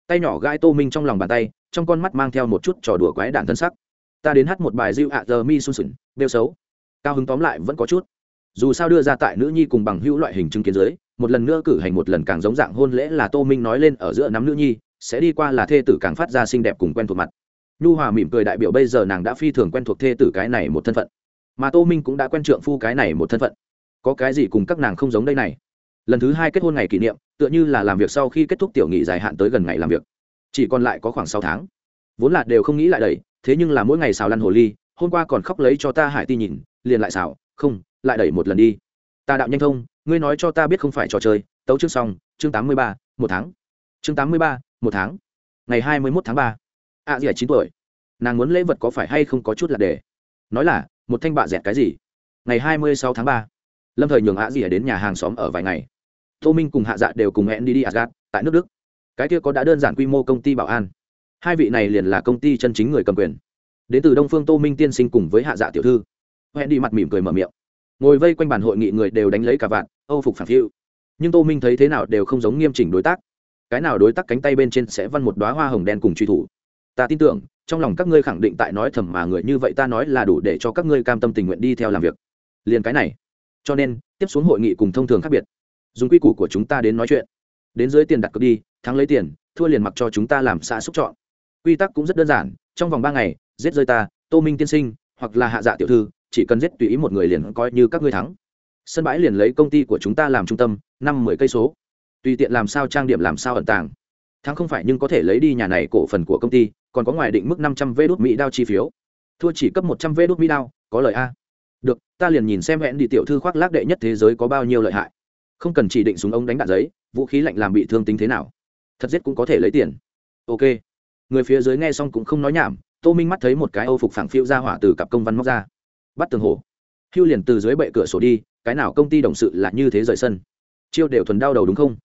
Tay nhỏ gãi tô minh trong lòng bàn tay trong con mắt mang theo một chút trò đùa quái đạn thân sắc. Ta đến hát một bài diệu ạ giờ mi sun sùn đeo xấu. Cao hứng tóm lại vẫn có chút dù sao đưa ra tại nữ nhi cùng bằng hữu loại hình chứng kiến dưới, một lần nữa cử hành một lần càng giống dạng hôn lễ là tô minh nói lên ở giữa nắm nữ nhi, sẽ đi qua là thê tử càng phát ra xinh đẹp cùng quen thuộc mặt. Nhu hòa mỉm cười đại biểu bây giờ nàng đã phi thường quen thuộc thê tử cái này một thân phận. Mà tô minh cũng đã quen trượng phu cái này một thân phận. Có cái gì cùng các nàng không giống đây này? Lần thứ hai kết hôn ngày kỷ niệm, tựa như là làm việc sau khi kết thúc tiểu nghị dài hạn tới gần ngày làm việc. Chỉ còn lại có khoảng sáu tháng. Vốn là đều không nghĩ lại đầy, thế nhưng là mỗi ngày xào lăn hồ ly, hôm qua còn khóc lấy cho ta hải ti nhìn, liền lại xào, không lại đẩy một lần đi. Ta đạo nhanh thông, ngươi nói cho ta biết không phải trò chơi, tấu chương xong, chương tám mươi ba, một tháng. Chương tám mươi ba, một tháng. Ngày hai mươi mốt tháng ba. A dì chín tuổi. Nàng muốn lễ vật có phải hay không có chút là để. Nói là, một thanh bạ dẹt cái gì? Ngày hai mươi sáu tháng ba. Lâm thời nhường a dì đến nhà hàng xóm ở vài ngày. Tô minh cùng hạ dạ đều cùng hẹn đi đi asgad tại nước đức. Cái kia có đã đơn giản quy mô công ty bảo an. Hai vị này liền là công ty chân chính người cầm quyền. Đến từ đông phương tô minh tiên sinh cùng với hạ dạ tiểu thư. Hẹn đi mặt mỉm cười mở miệng ngồi vây quanh bàn hội nghị người đều đánh lấy cả vạn âu phục phản phiu. Nhưng tô minh thấy thế nào đều không giống nghiêm chỉnh đối tác. Cái nào đối tác cánh tay bên trên sẽ văn một đoá hoa hồng đen cùng truy thủ. Ta tin tưởng, trong lòng các ngươi khẳng định tại nói thầm mà người như vậy ta nói là đủ để cho các ngươi cam tâm tình nguyện đi theo làm việc. Liền cái này. Cho nên, tiếp xuống hội nghị cùng thông thường khác biệt. Dùng quy củ của chúng ta đến nói chuyện. Đến dưới tiền đặt cược đi, thắng lấy tiền, thua liền mặc cho chúng ta làm xã xúc chọn. Quy tắc cũng rất đơn giản, trong vòng ba ngày, giết rơi ta, tô minh tiên sinh, hoặc là hạ dạ tiểu thư chỉ cần giết tùy ý một người liền coi như các ngươi thắng. Sân bãi liền lấy công ty của chúng ta làm trung tâm, năm mười cây số. Tùy tiện làm sao trang điểm làm sao ẩn tàng. Thắng không phải nhưng có thể lấy đi nhà này cổ phần của công ty, còn có ngoài định mức năm trăm vê đốt mỹ đao chi phiếu. Thua chỉ cấp một trăm vê đốt mỹ đao, có lời a. Được, ta liền nhìn xem hẹn đi tiểu thư khoác lác đệ nhất thế giới có bao nhiêu lợi hại. Không cần chỉ định súng ống đánh đạn giấy, vũ khí lạnh làm bị thương tính thế nào. Thật giết cũng có thể lấy tiền. Ok. Người phía dưới nghe xong cũng không nói nhảm, tô minh mắt thấy một cái âu phục phẳng phiêu ra hỏa từ cặp công văn móc ra bắt tường hồ. Hưu liền từ dưới bệ cửa sổ đi, cái nào công ty đồng sự là như thế rời sân? Chiêu đều thuần đau đầu đúng không?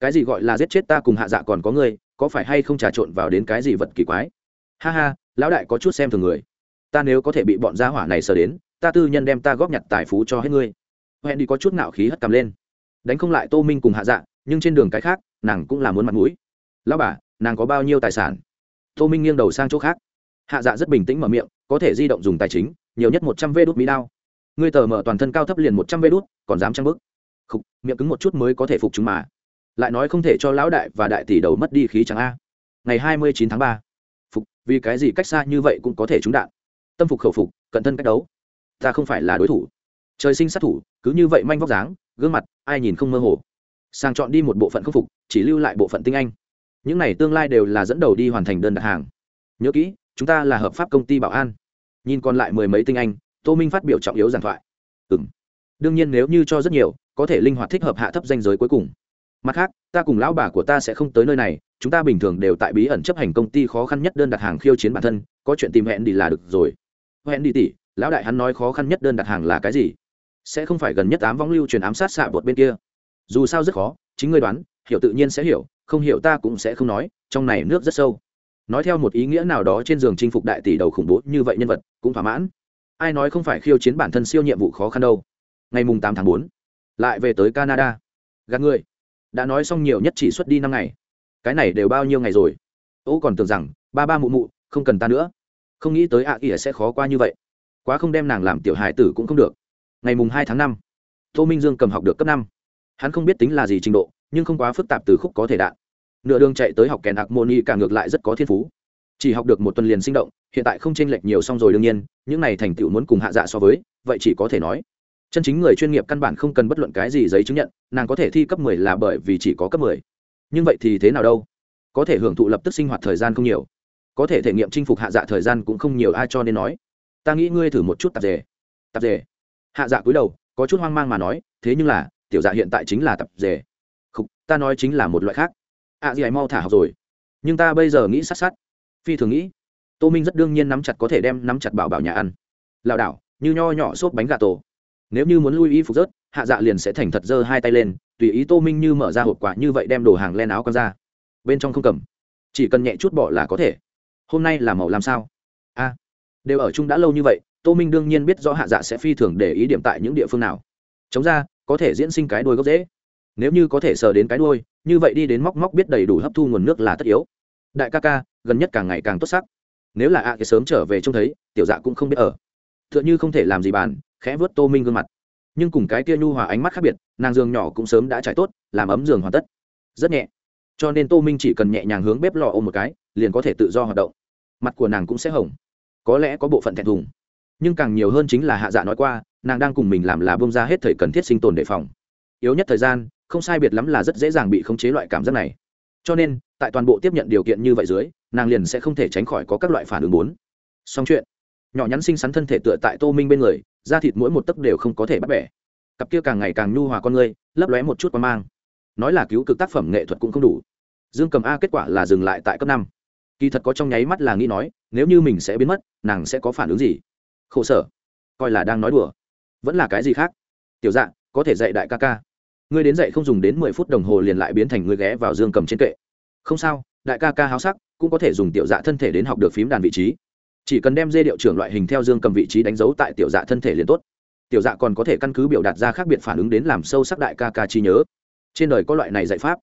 Cái gì gọi là giết chết ta cùng hạ dạ còn có người có phải hay không trà trộn vào đến cái gì vật kỳ quái? Ha ha, lão đại có chút xem thường người. Ta nếu có thể bị bọn gia hỏa này sờ đến, ta tư nhân đem ta góp nhặt tài phú cho hết ngươi. Hẹn đi có chút nạo khí hất cầm lên. Đánh không lại tô minh cùng hạ dạ nhưng trên đường cái khác, nàng cũng là muốn mặt mũi. Lão bà, nàng có bao nhiêu tài sản? Tô minh nghiêng đầu sang chỗ khác. Hạ dạ rất bình tĩnh mở miệng, có thể di động dùng tài chính nhiều nhất một trăm vê đốt mỹ đao. Ngươi tờ mở toàn thân cao thấp liền một trăm vê đốt còn dám trăng bức. Khục, miệng cứng một chút mới có thể phục chúng mà. Lại nói không thể cho lão đại và đại tỷ đầu mất đi khí chẳng a. Ngày hai mươi chín tháng ba. Phục vì cái gì cách xa như vậy cũng có thể trúng đạn. Tâm phục khẩu phục cận thân cách đấu. Ta không phải là đối thủ. Trời sinh sát thủ cứ như vậy manh vóc dáng gương mặt ai nhìn không mơ hồ. Sang chọn đi một bộ phận khắc phục chỉ lưu lại bộ phận tinh anh. Những này tương lai đều là dẫn đầu đi hoàn thành đơn đặt hàng. Nhớ kỹ chúng ta là hợp pháp công ty bảo an nhìn còn lại mười mấy tinh anh, tô minh phát biểu trọng yếu giảng thoại. Ừ m đương nhiên nếu như cho rất nhiều, có thể linh hoạt thích hợp hạ thấp danh giới cuối cùng. Mặt khác, ta cùng lão bà của ta sẽ không tới nơi này, chúng ta bình thường đều tại bí ẩn chấp hành công ty khó khăn nhất đơn đặt hàng khiêu chiến bản thân, có chuyện tìm hẹn đi là được rồi. Hẹn đi tỉ, lão đại hắn nói khó khăn nhất đơn đặt hàng là cái gì? Sẽ không phải gần nhất ám vong lưu truyền ám sát xạ bột bên kia. Dù sao rất khó, chính ngươi đoán, hiểu tự nhiên sẽ hiểu, không hiểu ta cũng sẽ không nói, trong này nước rất sâu nói theo một ý nghĩa nào đó trên giường chinh phục đại tỷ đầu khủng bố như vậy nhân vật cũng thỏa mãn. Ai nói không phải khiêu chiến bản thân siêu nhiệm vụ khó khăn đâu. Ngày mùng tám tháng bốn, lại về tới canada. Gạt người. Đã nói xong nhiều nhất chỉ xuất đi năm ngày. Cái này đều bao nhiêu ngày rồi? Ô còn tưởng rằng, ba ba mụ mụ, không cần ta nữa. Không nghĩ tới ạ à ỉa sẽ khó qua như vậy. Quá không đem nàng làm tiểu hài tử cũng không được. Ngày mùng hai tháng năm, tô minh dương cầm học được cấp năm. Hắn không biết tính là gì trình độ, nhưng không quá phức tạp từ khúc có thể đạn nửa đường chạy tới học kèn ạc moni cả ngược lại rất có thiên phú. Chỉ học được một tuần liền sinh động, hiện tại không chênh lệch nhiều xong rồi đương nhiên, những này thành tựu muốn cùng hạ dạ so với, vậy chỉ có thể nói, chân chính người chuyên nghiệp căn bản không cần bất luận cái gì giấy chứng nhận, nàng có thể thi cấp mười là bởi vì chỉ có cấp mười. Nhưng vậy thì thế nào đâu? Có thể hưởng thụ lập tức sinh hoạt thời gian không nhiều. Có thể thể nghiệm chinh phục hạ dạ thời gian cũng không nhiều ai cho nên nói. Ta nghĩ ngươi thử một chút tạp dề. Tạp dề. Hạ dạ cúi đầu, có chút hoang mang mà nói, thế nhưng là, tiểu dạ hiện tại chính là tạp dề. Không ta nói chính là một loại khác ạ gì ấy mau thả học rồi. Nhưng ta bây giờ nghĩ sát sát. Phi thường nghĩ. Tô minh rất đương nhiên nắm chặt có thể đem nắm chặt bảo bảo nhà ăn. Lảo đảo, như nho nhỏ xốp bánh gà tổ. Nếu như muốn lui y phục rớt, hạ dạ liền sẽ thành thật giơ hai tay lên, tùy ý tô minh như mở ra hộp quà như vậy đem đồ hàng len áo con ra. Bên trong không cầm. Chỉ cần nhẹ chút bỏ là có thể. Hôm nay là màu làm sao? A. Đều ở chung đã lâu như vậy, tô minh đương nhiên biết rõ hạ dạ sẽ phi thường để ý điểm tại những địa phương nào. Chống ra, có thể diễn sinh cái đuôi gốc dễ. Nếu như có thể sờ đến cái đuôi như vậy đi đến móc móc biết đầy đủ hấp thu nguồn nước là tất yếu. Đại ca ca gần nhất càng ngày càng tốt sắc. Nếu là ạ cái sớm trở về trông thấy tiểu dạ cũng không biết ở. T h ư ợ n h ư không thể làm gì bàn khẽ vớt tô minh gương mặt. Nhưng cùng cái kia nhu hòa ánh mắt khác biệt nàng giường nhỏ cũng sớm đã trải tốt làm ấm giường hoàn tất. Rất nhẹ. Cho nên tô minh chỉ cần nhẹ nhàng hướng bếp lò ôm một cái liền có thể tự do hoạt động. Mặt của nàng cũng sẽ hỏng, có lẽ có bộ phận thẹn thùng. Nhưng càng nhiều hơn chính là hạ dạ nói qua nàng đang cùng mình làm là bông ra hết thời cần thiết sinh tồn đề phòng. Yếu nhất thời gian không sai biệt lắm là rất dễ dàng bị khống chế loại cảm giác này. Cho nên, tại toàn bộ tiếp nhận điều kiện như vậy dưới, nàng liền sẽ không thể tránh khỏi có các loại phản ứng bốn. Xong chuyện. Nhỏ nhắn xinh xắn thân thể tựa tại tô minh bên người, da thịt mỗi một tấc đều không có thể bắt bẻ. Cặp kia càng ngày càng nhu hòa con người, lấp lóe một chút qua mang. Nói là cứu cực tác phẩm nghệ thuật cũng không đủ. Dương cầm a kết quả là dừng lại tại cấp năm. Kỳ thật có trong nháy mắt là nghĩ nói, nếu như mình sẽ biến mất, nàng sẽ có phản ứng gì? Khổ sở. Coi là đang nói đùa. Vẫn là cái gì khác? Tiểu dạng có thể dạy đại ca ca ngươi đến dậy không dùng đến mười phút đồng hồ liền lại biến thành ngươi ghé vào dương cầm trên kệ. Không sao, đại ca ca háo sắc, cũng có thể dùng tiểu dạ thân thể đến học được phím đàn vị trí. Chỉ cần đem dê điệu trưởng loại hình theo dương cầm vị trí đánh dấu tại tiểu dạ thân thể liền tốt. Tiểu dạ còn có thể căn cứ biểu đạt ra khác biệt phản ứng đến làm sâu sắc đại ca ca trí nhớ. Trên đời có loại này dạy pháp.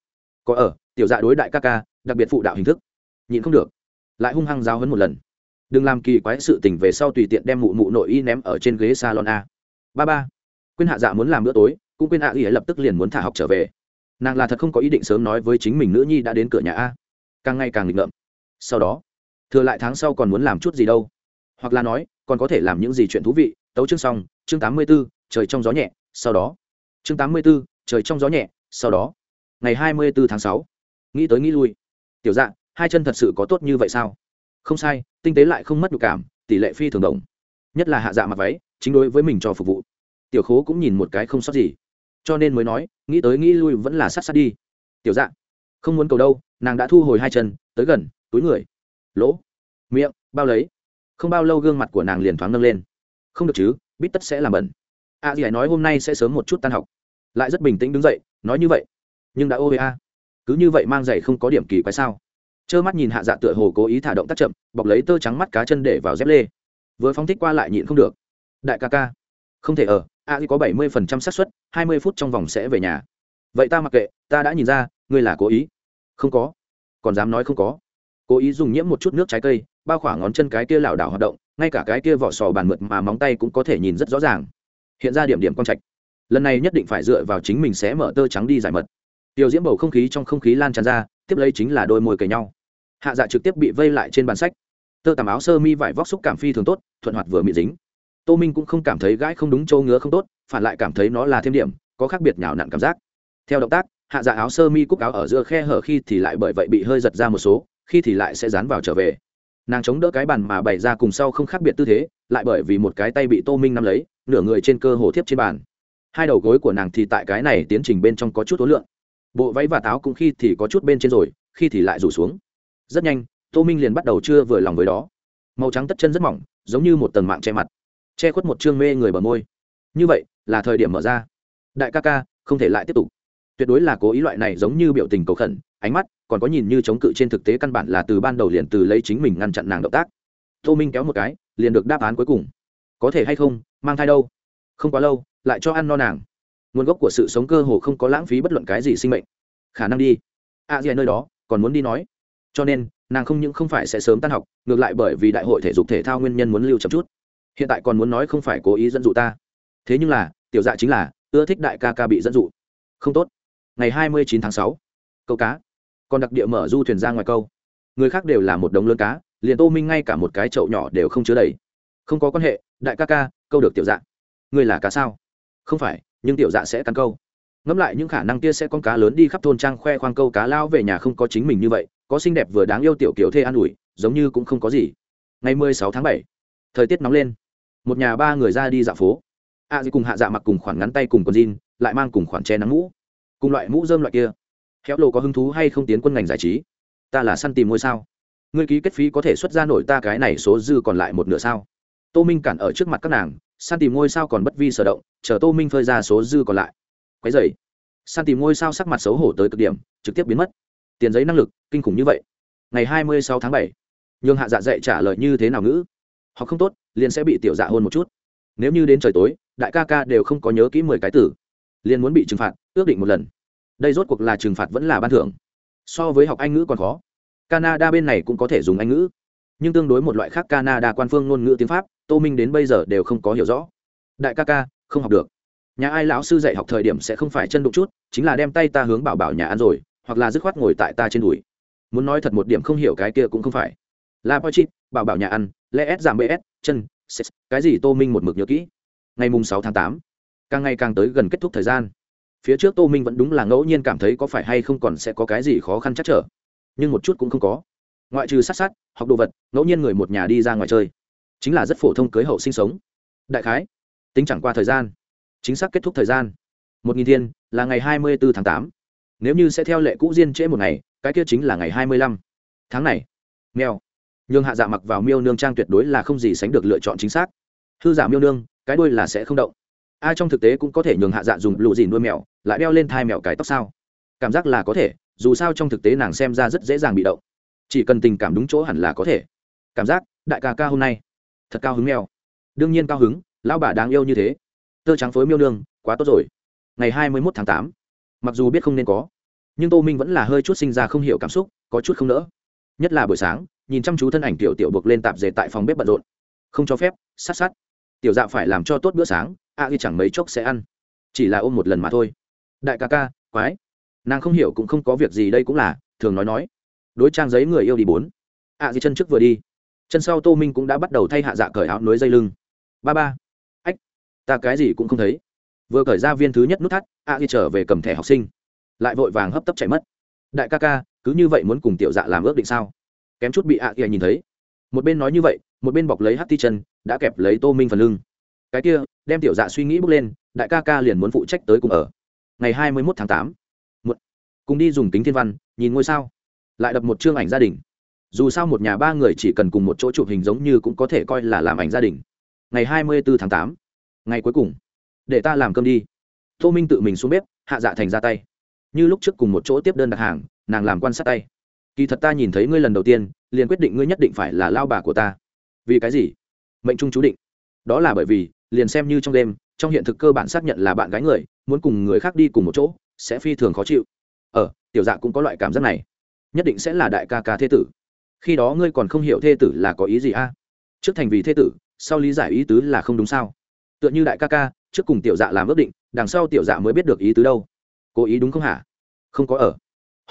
Có ở, tiểu dạ đối đại ca ca, đặc biệt phụ đạo hình thức. Nhịn không được. Lại hung hăng giáo hấn một lần. Đừng làm kỳ quái sự tình về sau tùy tiện đem mụ mụ nội y ném ở trên ghế salon a. Ba ba. Quyên hạ dạ muốn làm bữa tối cũng quyên hạ y lập tức liền muốn thả học trở về. Nàng là thật không có ý định sớm nói với chính mình nữ nhi đã đến cửa nhà a. Càng ngày càng nghịch ngợm. Sau đó, thừa lại tháng sau còn muốn làm chút gì đâu. Hoặc là nói, còn có thể làm những gì chuyện thú vị. Tấu chương xong, chương tám mươi b ố trời trong gió nhẹ, sau đó. Chương tám mươi b ố trời trong gió nhẹ, sau đó. Ngày hai mươi b ố tháng sáu. Nghĩ tới nghĩ lui. Tiểu dạng hai chân thật sự có tốt như vậy sao? Không sai, tinh tế lại không mất nhục cảm, tỷ lệ phi thường đồng. Nhất là hạ dạ mặc váy, chính đối với mình cho phục vụ. Tiểu khố cũng nhìn một cái không sót gì cho nên mới nói, nghĩ tới nghĩ lui vẫn là sát sát đi. Tiểu dạ không muốn cầu đâu, nàng đã thu hồi hai chân, tới gần, túi người. Lỗ, miệng, bao lấy. Không bao lâu gương mặt của nàng liền thoáng nâng lên. Không được chứ biết tất sẽ làm bẩn. A à gì nói hôm nay sẽ sớm một chút tan học. Lại rất bình tĩnh đứng dậy, nói như vậy. Nhưng đã ô a. Cứ như vậy mang giày không có điểm kỳ quái sao? Trơ mắt nhìn hạ dạ tựa hồ cố ý thả động tác chậm, bọc lấy tơ trắng mắt cá chân để vào dép lê. Vừa phóng thích qua lại nhịn không được. Đại ca ca, không thể ở a có bảy mươi phần trăm xác suất, hai mươi phút trong vòng sẽ về nhà. Vậy ta mặc kệ, ta đã nhìn ra, ngươi là cố ý. Không có. Còn dám nói không có. Cố ý dùng nhiễm một chút nước trái cây, bao khoảng ngón chân cái kia lảo đảo hoạt động, ngay cả cái kia vỏ sò bàn mượt mà móng tay cũng có thể nhìn rất rõ ràng. Hiện ra điểm điểm quang trạch. Lần này nhất định phải dựa vào chính mình sẽ mở tơ trắng đi giải mật. Tiểu diễm bầu không khí trong không khí lan tràn ra, tiếp lấy chính là đôi môi cầy nhau. Hạ dạ trực tiếp bị vây lại trên bàn sách. Tơ tằm áo sơ mi vải vóc xúc cảm phi thường tốt, thuận hoạt vừa mị dính tô minh cũng không cảm thấy gãi không đúng châu ngứa không tốt, phản lại cảm thấy nó là thêm điểm, có khác biệt nhào nặn cảm giác. Theo động tác, hạ dạ áo sơ mi cúc áo ở giữa khe hở khi thì lại bởi vậy bị hơi giật ra một số, khi thì lại sẽ dán vào trở về. Nàng chống đỡ cái bàn mà bày ra cùng sau không khác biệt tư thế, lại bởi vì một cái tay bị tô minh nắm lấy, nửa người trên cơ hồ thiếp trên bàn. Hai đầu gối của nàng thì tại cái này tiến trình bên trong có chút ối lượng bộ váy và táo cũng khi thì có chút bên trên rồi, khi thì lại rủ xuống. Rất nhanh, tô minh liền bắt đầu chưa vừa lòng với đó. Màu trắng tất chân rất mỏng, giống như một tầng mạng che mặt che khuất một chương mê người bờ môi. Như vậy là thời điểm mở ra. Đại ca ca không thể lại tiếp tục. Tuyệt đối là cố ý loại này giống như biểu tình cầu khẩn ánh mắt còn có nhìn như chống cự trên thực tế căn bản là từ ban đầu liền từ lấy chính mình ngăn chặn nàng động tác. Tô minh kéo một cái liền được đáp án cuối cùng. Có thể hay không mang thai đâu? Không quá lâu lại cho ăn no nàng. Nguồn gốc của sự sống cơ hồ không có lãng phí bất luận cái gì sinh mệnh. Khả năng đi. A à, nơi đó còn muốn đi nói. Cho nên nàng không những không phải sẽ sớm tan học ngược lại bởi vì đại hội thể dục thể thao nguyên nhân muốn lưu chậm chút hiện tại còn muốn nói không phải cố ý dẫn dụ ta. Thế nhưng là, tiểu dạ chính là, ưa thích đại ca ca bị dẫn dụ. Không tốt. Ngày hai mươi chín tháng sáu, câu cá. Còn đặc địa mở du thuyền ra ngoài câu. Người khác đều là một đống lớn cá, liền tô minh ngay cả một cái chậu nhỏ đều không chứa đầy. Không có quan hệ, đại ca ca, câu được tiểu dạ. Người là cá sao? Không phải, nhưng tiểu dạ sẽ cắn câu. Ngẫm lại những khả năng kia sẽ con cá lớn đi khắp thôn trang khoe khoang câu cá lao về nhà không có chính mình như vậy, có xinh đẹp vừa đáng yêu tiểu kiểu thê an ủi, giống như cũng không có gì. Ngày mười sáu tháng bảy thời tiết nóng lên. Một nhà ba người ra đi dạo phố. A à, cùng hạ dạ mặc cùng khoản ngắn tay cùng quần jean lại mang cùng khoản che nắng mũ. Cùng loại mũ dơm loại kia. Khéo lộ có hứng thú hay không tiến quân ngành giải trí? Ta là săn tìm ngôi sao. Ngươi ký kết phí có thể xuất ra nổi ta cái này số dư còn lại một nửa sao? Tô minh cản ở trước mặt các nàng săn tìm ngôi sao còn bất vi sở động chờ tô minh phơi ra số dư còn lại. Quái dày Săn tìm ngôi sao sắc mặt xấu hổ tới cực điểm trực tiếp biến mất. Tiền giấy năng lực kinh khủng như vậy. Ngày hai mươi sáu tháng bảy. Nhường hạ dạ dạy trả lời như thế nào ngữ? Họ không tốt, liền sẽ bị tiểu dạ hôn một chút. Nếu như đến trời tối, đại ca ca đều không có nhớ kỹ mười cái tử, liền muốn bị trừng phạt, ước định một lần. Đây rốt cuộc là trừng phạt vẫn là ban thưởng. So với học anh ngữ còn khó. Canada bên này cũng có thể dùng anh ngữ. Nhưng tương đối một loại khác canada quan phương ngôn ngữ tiếng pháp, tô minh đến bây giờ đều không có hiểu rõ. Đại ca ca, không học được. Nhà ai lão sư dạy học thời điểm sẽ không phải chân đụng chút, chính là đem tay ta hướng bảo bảo nhà ăn rồi, hoặc là dứt khoát ngồi tại ta trên đùi. Muốn nói thật một điểm không hiểu cái kia cũng không phải. Là pochit bảo bảo nhà ăn lẽ s giảm bs chân cái gì tô minh một mực nhớ kỹ? Ngày mùng sáu tháng tám, càng ngày càng tới gần kết thúc thời gian. Phía trước tô minh vẫn đúng là ngẫu nhiên cảm thấy có phải hay không còn sẽ có cái gì khó khăn chắc trở. Nhưng một chút cũng không có. Ngoại trừ sát sát, học đồ vật, ngẫu nhiên người một nhà đi ra ngoài chơi. Chính là rất phổ thông cưới hậu sinh sống. Đại khái, tính chẳng qua thời gian. Chính xác kết thúc thời gian. Một nghìn thiên, là ngày hai mươi bốn tháng tám. Nếu như sẽ theo lệ cũ diên trễ một ngày, cái kia chính là ngày hai mươi lăm. Tháng này nghèo nhường hạ dạ mặc vào miêu nương trang tuyệt đối là không gì sánh được lựa chọn chính xác. Hư giả miêu nương, cái đuôi là sẽ không động. Ai trong thực tế cũng có thể nhường hạ dạ dùng lụ gì nuôi mèo, lại đeo lên thai mèo cái tóc sao? Cảm giác là có thể, dù sao trong thực tế nàng xem ra rất dễ dàng bị động. Chỉ cần tình cảm đúng chỗ hẳn là có thể. Cảm giác, đại ca ca hôm nay, thật cao hứng mèo. Đương nhiên cao hứng, lão bà đáng yêu như thế. Tơ trắng phối miêu nương, quá tốt rồi. Ngày hai mươi mốt tháng tám, mặc dù biết không nên có, nhưng tô minh vẫn là hơi chút sinh ra không hiểu cảm xúc, có chút không nỡ. Nhất là buổi sáng nhìn chăm chú thân ảnh tiểu tiểu buộc lên tạp dề tại phòng bếp bận rộn. Không cho phép, sát sát. Tiểu dạ phải làm cho tốt bữa sáng, a à chẳng mấy chốc sẽ ăn. Chỉ là ôm một lần mà thôi. Đại ca ca, quái. Nàng không hiểu cũng không có việc gì đây cũng là, thường nói nói. Đối trang giấy người yêu đi bốn. A à chân trước vừa đi. Chân sau tô minh cũng đã bắt đầu thay hạ dạ cởi áo nối dây lưng. Ba ba. Ách, ta cái gì cũng không thấy. Vừa cởi ra viên thứ nhất nút thắt, a à trở về cầm thẻ học sinh. Lại vội vàng hấp tấp chạy mất. Đại ca ca, cứ như vậy muốn cùng tiểu dạ làm ước định sao? Kém chút bị ạ kia nhìn thấy. Một bên nói như vậy, một bên bọc lấy hát ti chân, đã kẹp lấy tô minh phần lưng. Cái kia, đem tiểu dạ suy nghĩ bước lên, đại ca ca liền muốn phụ trách tới cùng ở. Ngày hai mươi mốt tháng tám một cùng đi dùng kính thiên văn, nhìn ngôi sao. Lại đập một chương ảnh gia đình. Dù sao một nhà ba người chỉ cần cùng một chỗ chụp hình giống như cũng có thể coi là làm ảnh gia đình. Ngày hai mươi bốn tháng tám, ngày cuối cùng. Để ta làm cơm đi. Tô minh tự mình xuống bếp, hạ dạ thành ra tay. Như lúc trước cùng một chỗ tiếp đơn đặt hàng, nàng làm quan sát tay kỳ thật ta nhìn thấy ngươi lần đầu tiên, liền quyết định ngươi nhất định phải là lao bà của ta. Vì cái gì? Mệnh trung chú định. Đó là bởi vì, liền xem như trong đêm, trong hiện thực cơ bản xác nhận là bạn gái người, muốn cùng người khác đi cùng một chỗ, sẽ phi thường khó chịu. Ờ tiểu dạ cũng có loại cảm giác này. Nhất định sẽ là đại ca ca thê tử. Khi đó ngươi còn không hiểu thê tử là có ý gì a? Trước thành vì thê tử, sau lý giải ý tứ là không đúng sao? Tựa như đại ca ca, trước cùng tiểu dạ làm ước định, đằng sau tiểu dạ mới biết được ý tứ đâu. Cố ý đúng không hả? Không có ở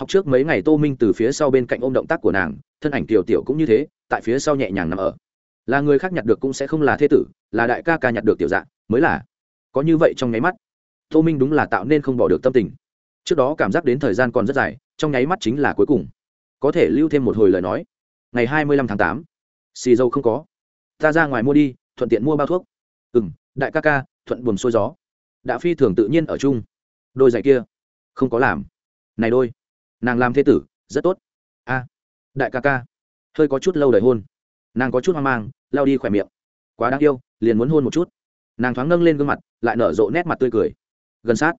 học trước mấy ngày tô minh từ phía sau bên cạnh ôm động tác của nàng, thân ảnh tiểu tiểu cũng như thế, tại phía sau nhẹ nhàng nằm ở. Là người khác nhặt được cũng sẽ không là thế tử, là đại ca ca nhặt được tiểu dạng mới là. Có như vậy trong nháy mắt, tô minh đúng là tạo nên không bỏ được tâm tình. Trước đó cảm giác đến thời gian còn rất dài, trong nháy mắt chính là cuối cùng. Có thể lưu thêm một hồi lời nói. Ngày hai mươi lăm tháng tám, xì dâu không có. Ta ra ngoài mua đi, thuận tiện mua bao thuốc. Ừ m đại ca ca, thuận buồm xuôi gió. Đã phi thường tự nhiên ở chung. Đôi giày kia, không có làm. Này đôi nàng làm thế tử, rất tốt. A, đại ca ca. Hơi có chút lâu đời hôn. Nàng có chút hoang mang lao đi khỏe miệng. Quá đáng yêu, liền muốn hôn một chút. Nàng thoáng nâng lên gương mặt, lại nở rộ nét mặt tươi cười. Gần sát.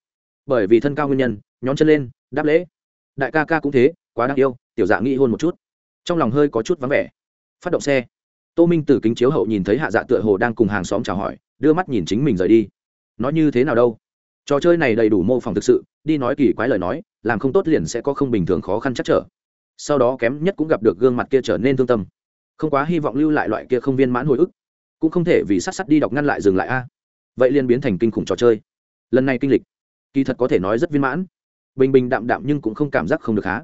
Bởi vì thân cao nguyên nhân, nhón chân lên, đáp lễ. Đại ca ca cũng thế, quá đáng yêu, tiểu dạ nghĩ hôn một chút. Trong lòng hơi có chút vắng vẻ. Phát động xe. Tô minh từ kính chiếu hậu nhìn thấy hạ dạ tựa hồ đang cùng hàng xóm chào hỏi, đưa mắt nhìn chính mình rời đi. Nói như thế nào đâu? Trò chơi này đầy đủ mô phỏng thực sự, đi nói kỳ quái lời nói, làm không tốt liền sẽ có không bình thường khó khăn chắc trở. Sau đó kém nhất cũng gặp được gương mặt kia trở nên thương tâm. Không quá hy vọng lưu lại loại kia không viên mãn hồi ức, cũng không thể vì sát sắt đi đọc ngăn lại dừng lại a. Vậy liền biến thành kinh khủng trò chơi. Lần này kinh lịch, kỳ thật có thể nói rất viên mãn. Bình bình đạm đạm nhưng cũng không cảm giác không được há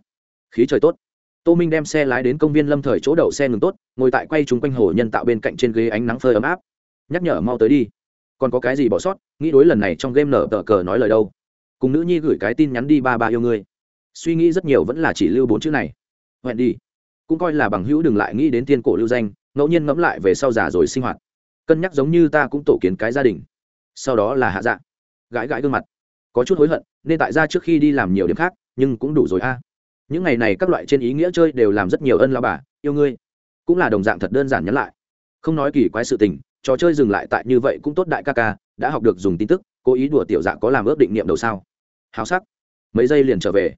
khí trời tốt. Tô minh đem xe lái đến công viên lâm thời chỗ đậu xe ngừng tốt, ngồi tại quay chúng quanh hồ nhân tạo bên cạnh trên ghế ánh nắng phơi ấm áp. Nhắc nhở mau tới đi còn có cái gì bỏ sót, nghĩ đối lần này trong game nở tờ cờ nói lời đâu. Cùng nữ nhi gửi cái tin nhắn đi ba ba yêu ngươi. Suy nghĩ rất nhiều vẫn là chỉ lưu bốn chữ này. Hẹn đi. Cũng coi là bằng hữu đừng lại nghĩ đến tiên cổ lưu danh, ngẫu nhiên ngẫm lại về sau già rồi sinh hoạt. Cân nhắc giống như ta cũng tổ kiến cái gia đình. Sau đó là hạ dạng gãi gãi gương mặt. Có chút hối hận, nên tại ra trước khi đi làm nhiều điểm khác, nhưng cũng đủ rồi a. Những ngày này các loại trên ý nghĩa chơi đều làm rất nhiều ân lao bà, yêu ngươi. Cũng là đồng dạng thật đơn giản nhắn lại. Không nói kỳ quái sự tình trò chơi dừng lại tại như vậy cũng tốt đại ca ca, đã học được dùng tin tức, cố ý đùa tiểu dạ có làm ước định niệm đầu sao? Háo sắc. Mấy giây liền trở về.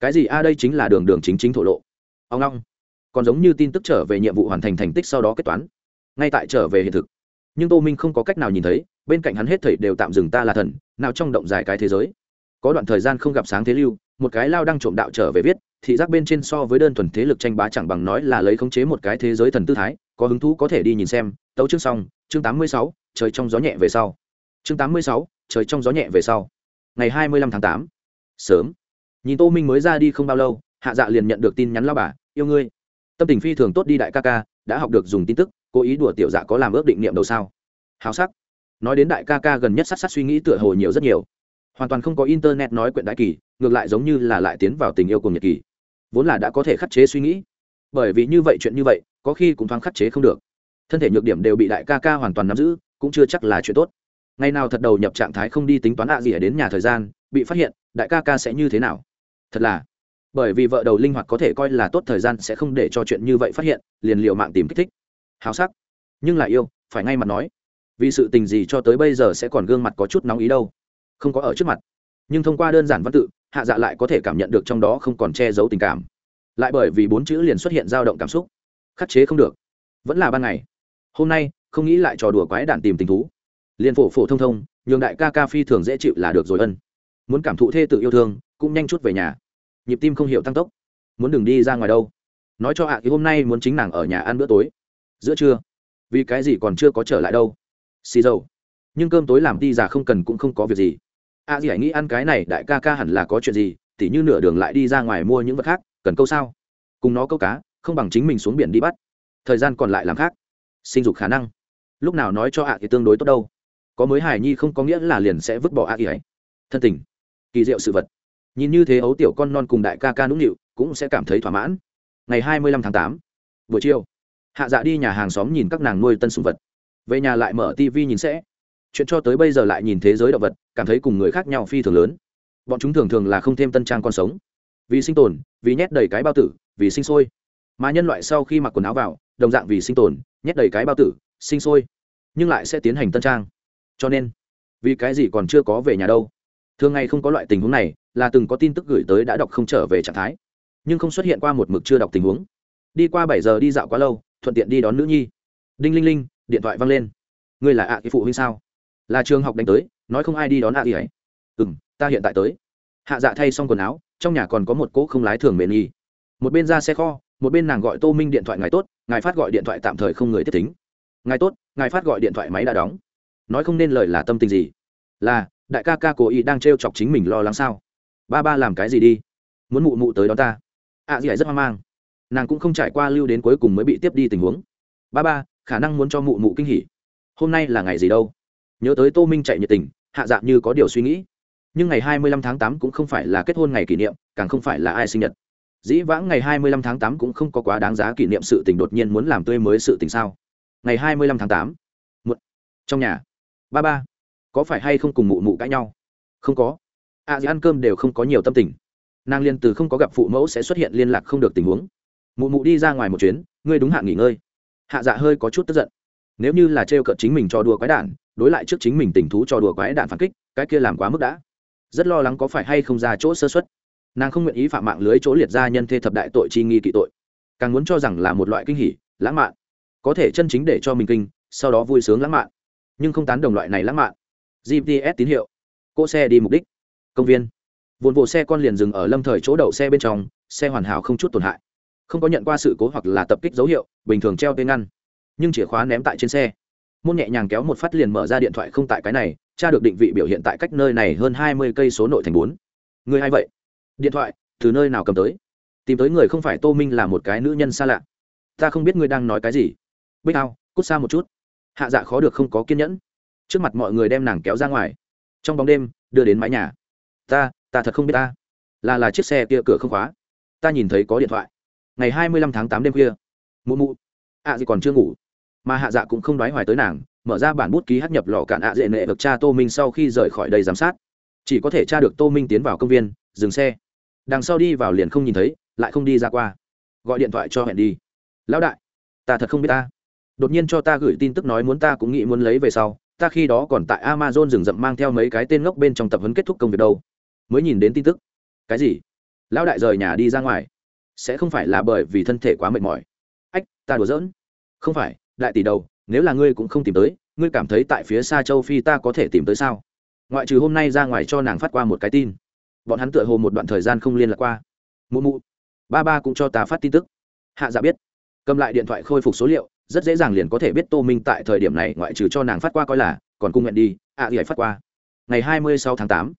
Cái gì? A, đây chính là đường đường chính chính thổ lộ. Ông long. Còn giống như tin tức trở về nhiệm vụ hoàn thành thành tích sau đó kết toán. Ngay tại trở về hiện thực. Nhưng tô minh không có cách nào nhìn thấy, bên cạnh hắn hết thảy đều tạm dừng ta là thần, nào trong động dài cái thế giới. Có đoạn thời gian không gặp sáng thế lưu, một cái lao đang trộm đạo trở về viết, thị giác bên trên so với đơn thuần thế lực tranh bá chẳng bằng nói là lấy khống chế một cái thế giới thần tư thái, có hứng thú có thể đi nhìn xem, tấu chương xong chương tám mươi sáu trời trong gió nhẹ về sau. Chương tám mươi sáu trời trong gió nhẹ về sau. Ngày hai mươi lăm tháng 8, sớm. Nhìn tô minh mới ra đi không bao lâu hạ dạ liền nhận được tin nhắn lao bà yêu ngươi. Tâm tình phi thường tốt đi đại ca ca đã học được dùng tin tức cố ý đùa tiểu dạ có làm ước định niệm đầu sao. Hào sắc. Nói đến đại ca ca gần nhất sát sát suy nghĩ tựa hồ nhiều rất nhiều. Hoàn toàn không có internet nói quyện đại kỳ ngược lại giống như là lại tiến vào tình yêu cùng nhật kỳ. Vốn là đã có thể khắc chế suy nghĩ. Bởi vì như vậy chuyện như vậy có khi cũng thoáng khắc chế không được thân thể nhược điểm đều bị đại ca ca hoàn toàn nắm giữ, cũng chưa chắc là chuyện tốt. Ngày nào thật đầu nhập trạng thái không đi tính toán ạ gì ở đến nhà thời gian, bị phát hiện, đại ca ca sẽ như thế nào? Thật là, bởi vì vợ đầu linh hoạt có thể coi là tốt thời gian sẽ không để cho chuyện như vậy phát hiện, liền liệu mạng tìm kích thích. Hào sắc. Nhưng là yêu, phải ngay mặt nói. Vì sự tình gì cho tới bây giờ sẽ còn gương mặt có chút nóng ý đâu. Không có ở trước mặt. Nhưng thông qua đơn giản văn tự, hạ dạ lại có thể cảm nhận được trong đó không còn che giấu tình cảm. Lại bởi vì bốn chữ liền xuất hiện dao động cảm xúc. Khắc chế không được. Vẫn là ban ngày hôm nay, không nghĩ lại trò đùa quái đản tìm tình thú. Liền phổ phổ thông thông, nhường đại ca ca phi thường dễ chịu là được rồi ân. Muốn cảm thụ thê tự yêu thương, cũng nhanh chút về nhà. Nhịp tim không hiểu tăng tốc. Muốn đừng đi ra ngoài đâu. Nói cho hạ thì hôm nay muốn chính nàng ở nhà ăn bữa tối. Giữa trưa, vì cái gì còn chưa có trở lại đâu? Xì dầu. Nhưng cơm tối làm đi già không cần cũng không có việc gì. A gì hãy nghĩ ăn cái này, đại ca ca hẳn là có chuyện gì, tỉ như nửa đường lại đi ra ngoài mua những vật khác, cần câu sao? Cùng nó câu cá, không bằng chính mình xuống biển đi bắt. Thời gian còn lại làm khác sinh dục khả năng. Lúc nào nói cho ạ thì tương đối tốt đâu. Có mới hài nhi không có nghĩa là liền sẽ vứt bỏ ạ thì ấy. Thân tình. Kỳ diệu sự vật. Nhìn như thế ấu tiểu con non cùng đại ca ca nũng nịu cũng sẽ cảm thấy thỏa mãn. Ngày hai mươi lăm tháng tám, buổi chiều, hạ dạ đi nhà hàng xóm nhìn các nàng nuôi tân sùng vật. Về nhà lại mở tv nhìn sẽ. Chuyện cho tới bây giờ lại nhìn thế giới động vật, cảm thấy cùng người khác nhau phi thường lớn. Bọn chúng thường thường là không thêm tân trang con sống. Vì sinh tồn, vì nhét đầy cái bao tử, vì sinh sôi mà nhân loại sau khi mặc quần áo vào, đồng dạng vì sinh tồn, nhét đầy cái bao tử, sinh sôi, nhưng lại sẽ tiến hành tân trang. Cho nên, vì cái gì còn chưa có về nhà đâu? Thường ngày không có loại tình huống này, là từng có tin tức gửi tới đã đọc không trở về trạng thái. Nhưng không xuất hiện qua một mực chưa đọc tình huống. Đi qua bảy giờ đi dạo quá lâu, thuận tiện đi đón nữ nhi. Đinh linh linh, điện thoại văng lên. Ngươi là ạ à phụ huynh sao? Là trường học đánh tới, nói không ai đi đón ạ à ấy. Ừ m ta hiện tại tới. Hạ dạ thay xong quần áo, trong nhà còn có một cỗ không lái thường mềm nghi. Một bên ra xe kho một bên nàng gọi tô minh điện thoại ngài tốt ngài phát gọi điện thoại tạm thời không người tiếp tính. Ngài tốt ngài phát gọi điện thoại máy đã đóng. Nói không nên lời là tâm tình gì? Là đại ca ca cố ý đang t r e o chọc chính mình lo lắng sao? Ba ba làm cái gì đi? Muốn mụ mụ tới đó ta. Ạ à, ấy rất hoang mang. Nàng cũng không trải qua lưu đến cuối cùng mới bị tiếp đi tình huống. Ba ba khả năng muốn cho mụ mụ kinh hỉ. Hôm nay là ngày gì đâu? Nhớ tới tô minh chạy nhiệt tình hạ dạ như có điều suy nghĩ. Nhưng ngày hai mươi lăm tháng tám cũng không phải là kết hôn ngày kỷ niệm càng không phải là ai sinh nhật dĩ vãng ngày hai mươi lăm tháng 8 cũng không có quá đáng giá kỷ niệm sự tình đột nhiên muốn làm tươi mới sự tình sao? Ngày hai mươi lăm tháng 8, một trong nhà. Ba ba có phải hay không cùng mụ mụ cãi nhau? Không có. À gì ăn cơm đều không có nhiều tâm tình. Nàng liên từ không có gặp phụ mẫu sẽ xuất hiện liên lạc không được tình huống. Mụ mụ đi ra ngoài một chuyến ngươi đúng hạn nghỉ ngơi. Hạ dạ hơi có chút tức giận. Nếu như là trêu cợt chính mình cho đùa quái đản đối lại trước chính mình tình thú cho đùa quái đản phản kích cái kia làm quá mức đã. Rất lo lắng có phải hay không ra chỗ sơ xuất nàng không nguyện ý phạm mạng lưới chỗ liệt ra nhân thê thập đại tội chi nghi kỵ tội, càng muốn cho rằng là một loại kinh hỉ, lãng mạn. Có thể chân chính để cho mình kinh, sau đó vui sướng lãng mạn. Nhưng không tán đồng loại này lãng mạn. Gps tín hiệu. Cỗ xe đi mục đích. Công viên. Vồn vồ xe con liền dừng ở lâm thời chỗ đậu xe bên trong, xe hoàn hảo không chút tổn hại. Không có nhận qua sự cố hoặc là tập kích dấu hiệu, bình thường treo tên ngăn. Nhưng chìa khóa ném tại trên xe. Môn nhẹ nhàng kéo một phát liền mở ra điện thoại không tại cái này, tra được định vị biểu hiện tại cách nơi này hơn hai mươi cây số nội thành bốn. Người hay vậy? Điện thoại, từ nơi nào cầm tới? Tìm tới người không phải tô minh là một cái nữ nhân xa lạ. Ta không biết ngươi đang nói cái gì. Bích ao cút xa một chút. Hạ dạ khó được không có kiên nhẫn. Trước mặt mọi người đem nàng kéo ra ngoài. Trong bóng đêm, đưa đến mái nhà. Ta ta thật không biết ta. Là là chiếc xe kia cửa không khóa. Ta nhìn thấy có điện thoại. Ngày hai mươi lăm tháng tám đêm khuya. Mụ mụ. Ạ à gì còn chưa ngủ. Mà hạ dạ cũng không đoái hoài tới nàng, mở ra bản bút ký hát nhập lò cạn ạ dễ nệ được cha tô minh sau khi rời khỏi đây giám sát. Chỉ có thể tra được tô minh tiến vào công viên, dừng xe đằng sau đi vào liền không nhìn thấy, lại không đi ra qua. Gọi điện thoại cho hẹn đi. Lão đại, ta thật không biết ta. Đột nhiên cho ta gửi tin tức nói muốn ta cũng nghĩ muốn lấy về sau, ta khi đó còn tại amazon rừng rậm mang theo mấy cái tên ngốc bên trong tập huấn kết thúc công việc đâu. Mới nhìn đến tin tức. Cái gì? Lão đại rời nhà đi ra ngoài. Sẽ không phải là bởi vì thân thể quá mệt mỏi. Ách, ta đùa giỡn. Không phải, đại tỷ đầu, nếu là ngươi cũng không tìm tới, ngươi cảm thấy tại phía xa châu phi ta có thể tìm tới sao? Ngoại trừ hôm nay ra ngoài cho nàng phát qua một cái tin bọn hắn tựa hồ một đoạn thời gian không liên lạc qua. Mụ mụ ba ba cũng cho ta phát tin tức. Hạ dạ biết. Cầm lại điện thoại khôi phục số liệu rất dễ dàng liền có thể biết tô minh tại thời điểm này ngoại trừ cho nàng phát qua coi là còn cung nguyện đi ạ à, thì phát qua. Ngày hai mươi sáu tháng tám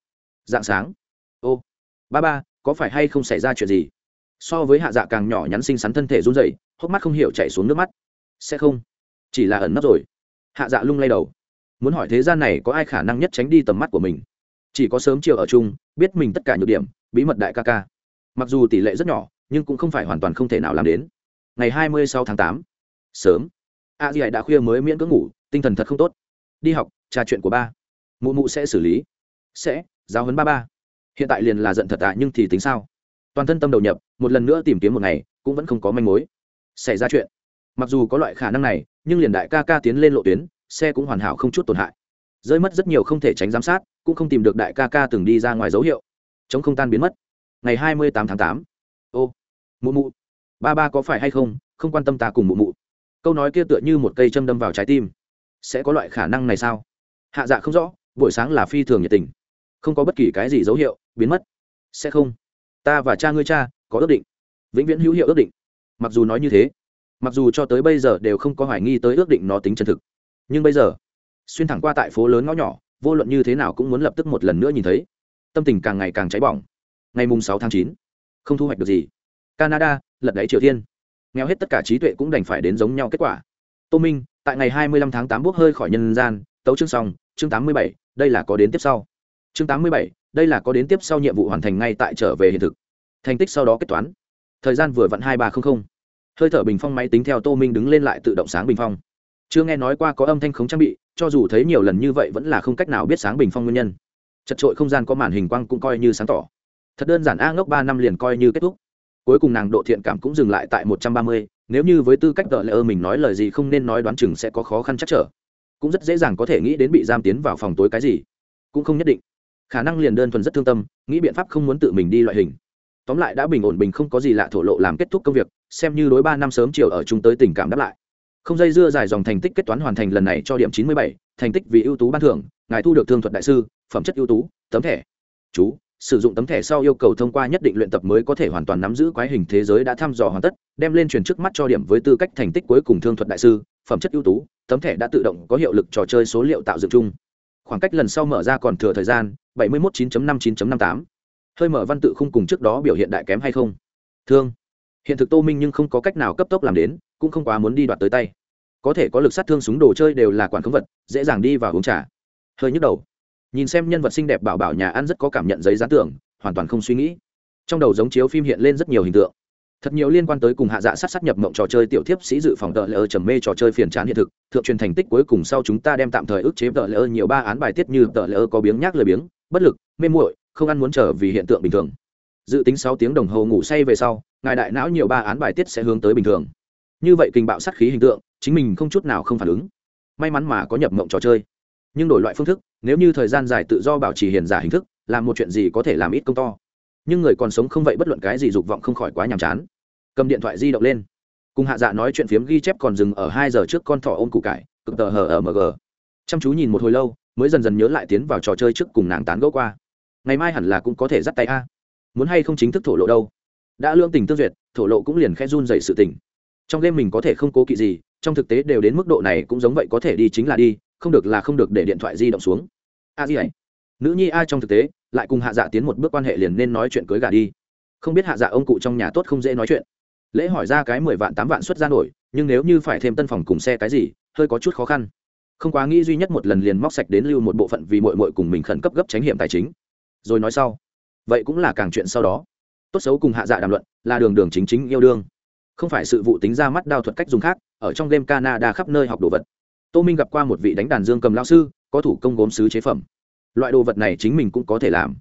dạng sáng. Ô ba ba có phải hay không xảy ra chuyện gì? So với hạ dạ càng nhỏ nhắn xinh xắn thân thể run rẩy hốc mắt không hiểu chảy xuống nước mắt. Sẽ không. Chỉ là ẩn nấp rồi. Hạ dạ lung lay đầu. Muốn hỏi thế gian này có ai khả năng nhất tránh đi tầm mắt của mình? Chỉ có sớm chiều ở chung, biết mình tất cả nhược điểm, bí mật đại ca ca. Mặc dù tỷ lệ rất nhỏ, nhưng cũng không phải hoàn toàn không thể nào làm đến. Ngày hai mươi sáu tháng tám. Sớm. A di đã khuya mới miễn cưỡng ngủ, tinh thần thật không tốt. Đi học, trà chuyện của ba. Mụ mụ sẽ xử lý. Sẽ, giáo huấn ba ba. Hiện tại liền là giận thật ạ nhưng thì tính sao? Toàn thân tâm đầu nhập, một lần nữa tìm kiếm một ngày, cũng vẫn không có manh mối. Xảy ra chuyện. Mặc dù có loại khả năng này, nhưng liền đại ca ca tiến lên lộ tuyến, xe cũng hoàn hảo không chút tổn hại rơi mất rất nhiều không thể tránh giám sát, cũng không tìm được đại ca ca từng đi ra ngoài dấu hiệu. Chống không tan biến mất. Ngày hai mươi tám tháng tám. Ô, mụ mụ. Ba ba có phải hay không? Không quan tâm ta cùng mụ mụ. Câu nói kia tựa như một cây châm đâm vào trái tim. Sẽ có loại khả năng này sao? Hạ dạ không rõ, buổi sáng là phi thường nhiệt tình. Không có bất kỳ cái gì dấu hiệu, biến mất. Sẽ không. Ta và cha ngươi cha, có ước định. Vĩnh viễn hữu hiệu ước định. Mặc dù nói như thế, mặc dù cho tới bây giờ đều không có hoài nghi tới ước định nó tính chân thực. Nhưng bây giờ xuyên thẳng qua tại phố lớn ngõ nhỏ, vô luận như thế nào cũng muốn lập tức một lần nữa nhìn thấy. Tâm tình càng ngày càng cháy bỏng. Ngày mùng sáu tháng chín, không thu hoạch được gì. Canada, lật đáy triều tiên. Nghèo hết tất cả trí tuệ cũng đành phải đến giống nhau kết quả. Tô minh, tại ngày hai mươi lăm tháng tám bốc hơi khỏi nhân gian, tấu chương xong, chương tám mươi bảy, đây là có đến tiếp sau. Chương tám mươi bảy, đây là có đến tiếp sau nhiệm vụ hoàn thành ngay tại trở về hiện thực. Thành tích sau đó kết toán. Thời gian vừa vặn hai ba trăm linh hơi thở bình phong máy tính theo tô minh đứng lên lại tự động sáng bình phong. Chưa nghe nói qua có âm thanh khống trang bị cho dù thấy nhiều lần như vậy vẫn là không cách nào biết sáng bình phong nguyên nhân. Chật trội không gian có màn hình quang cũng coi như sáng tỏ. Thật đơn giản, a ngốc ba năm liền coi như kết thúc. Cuối cùng nàng độ thiện cảm cũng dừng lại tại một trăm ba mươi, nếu như với tư cách đợi lỡ mình nói lời gì không nên nói đoán chừng sẽ có khó khăn chắc trở. Cũng rất dễ dàng có thể nghĩ đến bị giam tiến vào phòng tối cái gì. Cũng không nhất định. Khả năng liền đơn thuần rất thương tâm, nghĩ biện pháp không muốn tự mình đi loại hình. Tóm lại đã bình ổn, bình không có gì lạ thổ lộ làm kết thúc công việc, xem như đối ba năm sớm chiều ở chung tới tình cảm đáp lại không dây dưa dài dòng thành tích kết toán hoàn thành lần này cho điểm chín mươi bảy, thành tích vì ưu tú ban thưởng, ngài thu được thương thuật đại sư, phẩm chất ưu tú, tấm thẻ. Chú, sử dụng tấm thẻ sau yêu cầu thông qua nhất định luyện tập mới có thể hoàn toàn nắm giữ quái hình thế giới đã thăm dò hoàn tất, đem lên truyền trước mắt cho điểm với tư cách thành tích cuối cùng thương thuật đại sư, phẩm chất ưu tú, tấm thẻ đã tự động có hiệu lực trò chơi số liệu tạo dựng chung. Khoảng cách lần sau mở ra còn thừa thời gian, bảy mươi mốt chín năm chín năm tám. Hơi mở văn tự không cùng trước đó biểu hiện đại kém hay không? Thương. Hiện thực tô minh nhưng không có cách nào cấp tốc làm đến cũng không quá muốn đi đoạt tới tay. Có thể có lực sát thương súng đồ chơi đều là quản khống vật, dễ dàng đi vào uống trà. Hơi nhức đầu. Nhìn xem nhân vật xinh đẹp bảo bảo nhà ăn rất có cảm nhận giấy gián tưởng hoàn toàn không suy nghĩ. Trong đầu giống chiếu phim hiện lên rất nhiều hình tượng. Thật nhiều liên quan tới cùng hạ dạ sát sát nhập mộng trò chơi tiểu thiếp sĩ dự phòng tợ lỡ trầm mê trò chơi phiền chán hiện thực, thượng truyền thành tích cuối cùng sau chúng ta đem tạm thời ức chế tợ lỡ nhiều ba án bài tiết như tợ lỡ có biếng nhác lời biếng, bất lực, mê muội, không ăn muốn trở vì hiện tượng bình thường. Dự tính sáu tiếng đồng hồ ngủ say về sau, ngài đại não nhiều ba án bài tiết sẽ hướng tới bình thường như vậy kinh bạo sát khí hình tượng, chính mình không chút nào không phản ứng. May mắn mà có nhập mộng trò chơi. Nhưng đổi loại phương thức, nếu như thời gian dài tự do bảo trì hiền giả hình thức làm một chuyện gì có thể làm ít công to? Nhưng người còn sống không vậy bất luận cái gì dục vọng không khỏi quá nhàm chán. Cầm điện thoại di động lên. Cùng hạ dạ nói chuyện phiếm ghi chép còn dừng ở hai giờ trước con thỏ ôm củ cải, cực tờ hờ ở mg chăm chú nhìn một hồi lâu, mới dần dần nhớ lại tiến vào trò chơi trước cùng nàng tán gẫu qua. Ngày mai hẳn là cũng có thể dắt tay a. Muốn hay không chính thức thổ lộ đâu? Đã lương tình tương duyệt, thổ lộ cũng liền khẽ run dậy sự tình trong game mình có thể không cố kỵ gì, trong thực tế đều đến mức độ này cũng giống vậy có thể đi chính là đi, không được là không được để điện thoại di động xuống. A gì ấy nữ nhi ai trong thực tế, lại cùng hạ dạ tiến một bước quan hệ liền nên nói chuyện cưới gà đi. Không biết hạ dạ ông cụ trong nhà tốt không dễ nói chuyện. Lễ hỏi ra cái mười vạn tám vạn xuất ra nổi, nhưng nếu như phải thêm tân phòng cùng xe cái gì, hơi có chút khó khăn. Không quá nghĩ duy nhất một lần liền móc sạch đến lưu một bộ phận vì mội mội cùng mình khẩn cấp gấp tránh hiểm tài chính. Rồi nói sau. Vậy cũng là càng chuyện sau đó. Tốt xấu cùng hạ dạ đàm luận, là đường đường chính chính yêu đương không phải sự vụ tính ra mắt đao thuật cách dùng khác, ở trong game canada khắp nơi học đồ vật. Tô minh gặp qua một vị đánh đàn dương cầm lao sư, có thủ công gốm sứ chế phẩm. Loại đồ vật này chính mình cũng có thể làm.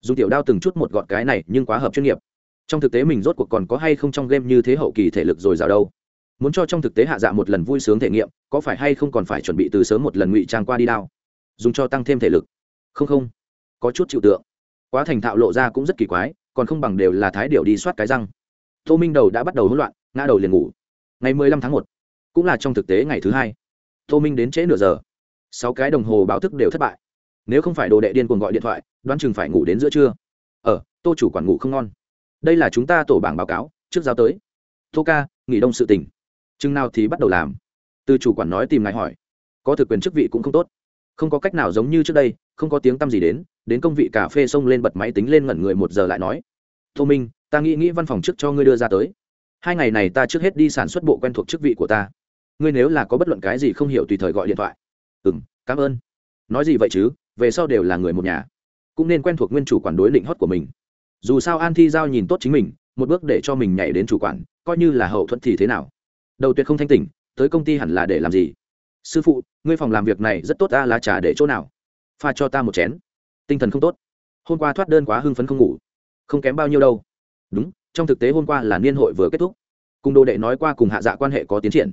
Dùng tiểu đao từng chút một gọt cái này nhưng quá hợp chuyên nghiệp. Trong thực tế mình rốt cuộc còn có hay không trong game như thế hậu kỳ thể lực rồi rào đâu? Muốn cho trong thực tế hạ dạ một lần vui sướng thể nghiệm, có phải hay không còn phải chuẩn bị từ sớm một lần ngụy trang qua đi đao? Dùng cho tăng thêm thể lực. Không không. Có chút chịu tượng. Quá thành thạo lộ ra cũng rất kỳ quái, còn không bằng đều là thái điệu đi soát cái răng. Tô minh đầu đã bắt đầu hỗn loạn ngã đầu liền ngủ. Ngày mười lăm tháng một, cũng là trong thực tế ngày thứ hai. Tô minh đến trễ nửa giờ. Sáu cái đồng hồ báo thức đều thất bại. Nếu không phải đồ đệ điên cuồng gọi điện thoại, đoán chừng phải ngủ đến giữa trưa. Ờ tô chủ quản ngủ không ngon. Đây là chúng ta tổ bảng báo cáo, trước giao tới. Tô ca, nghỉ đông sự tỉnh chừng nào thì bắt đầu làm. Từ chủ quản nói tìm ngài hỏi. Có thực quyền chức vị cũng không tốt. Không có cách nào giống như trước đây, không có tiếng tăm gì đến đến công vị cà phê xông lên bật máy tính lên ngẩn người một giờ lại nói. Tô minh, ta nghĩ nghĩ văn phòng trước cho ngươi đưa ra tới hai ngày này ta trước hết đi sản xuất bộ quen thuộc chức vị của ta. Ngươi nếu là có bất luận cái gì không hiểu tùy thời gọi điện thoại. Ừ m cảm ơn. Nói gì vậy chứ? Về sau đều là người một nhà. Cũng nên quen thuộc nguyên chủ quản đối định hót của mình. Dù sao an thi giao nhìn tốt chính mình, một bước để cho mình nhảy đến chủ quản, coi như là hậu thuẫn thì thế nào? Đầu tuyệt không thanh tỉnh, tới công ty hẳn là để làm gì? Sư phụ, ngươi phòng làm việc này rất tốt ta, lá trà để chỗ nào? Pha cho ta một chén. Tinh thần không tốt. Hôm qua thoát đơn quá hưng phấn không ngủ. Không kém bao nhiêu đâu. Đúng trong thực tế hôm qua là niên hội vừa kết thúc. Cùng đồ đệ nói qua cùng hạ dạ quan hệ có tiến triển.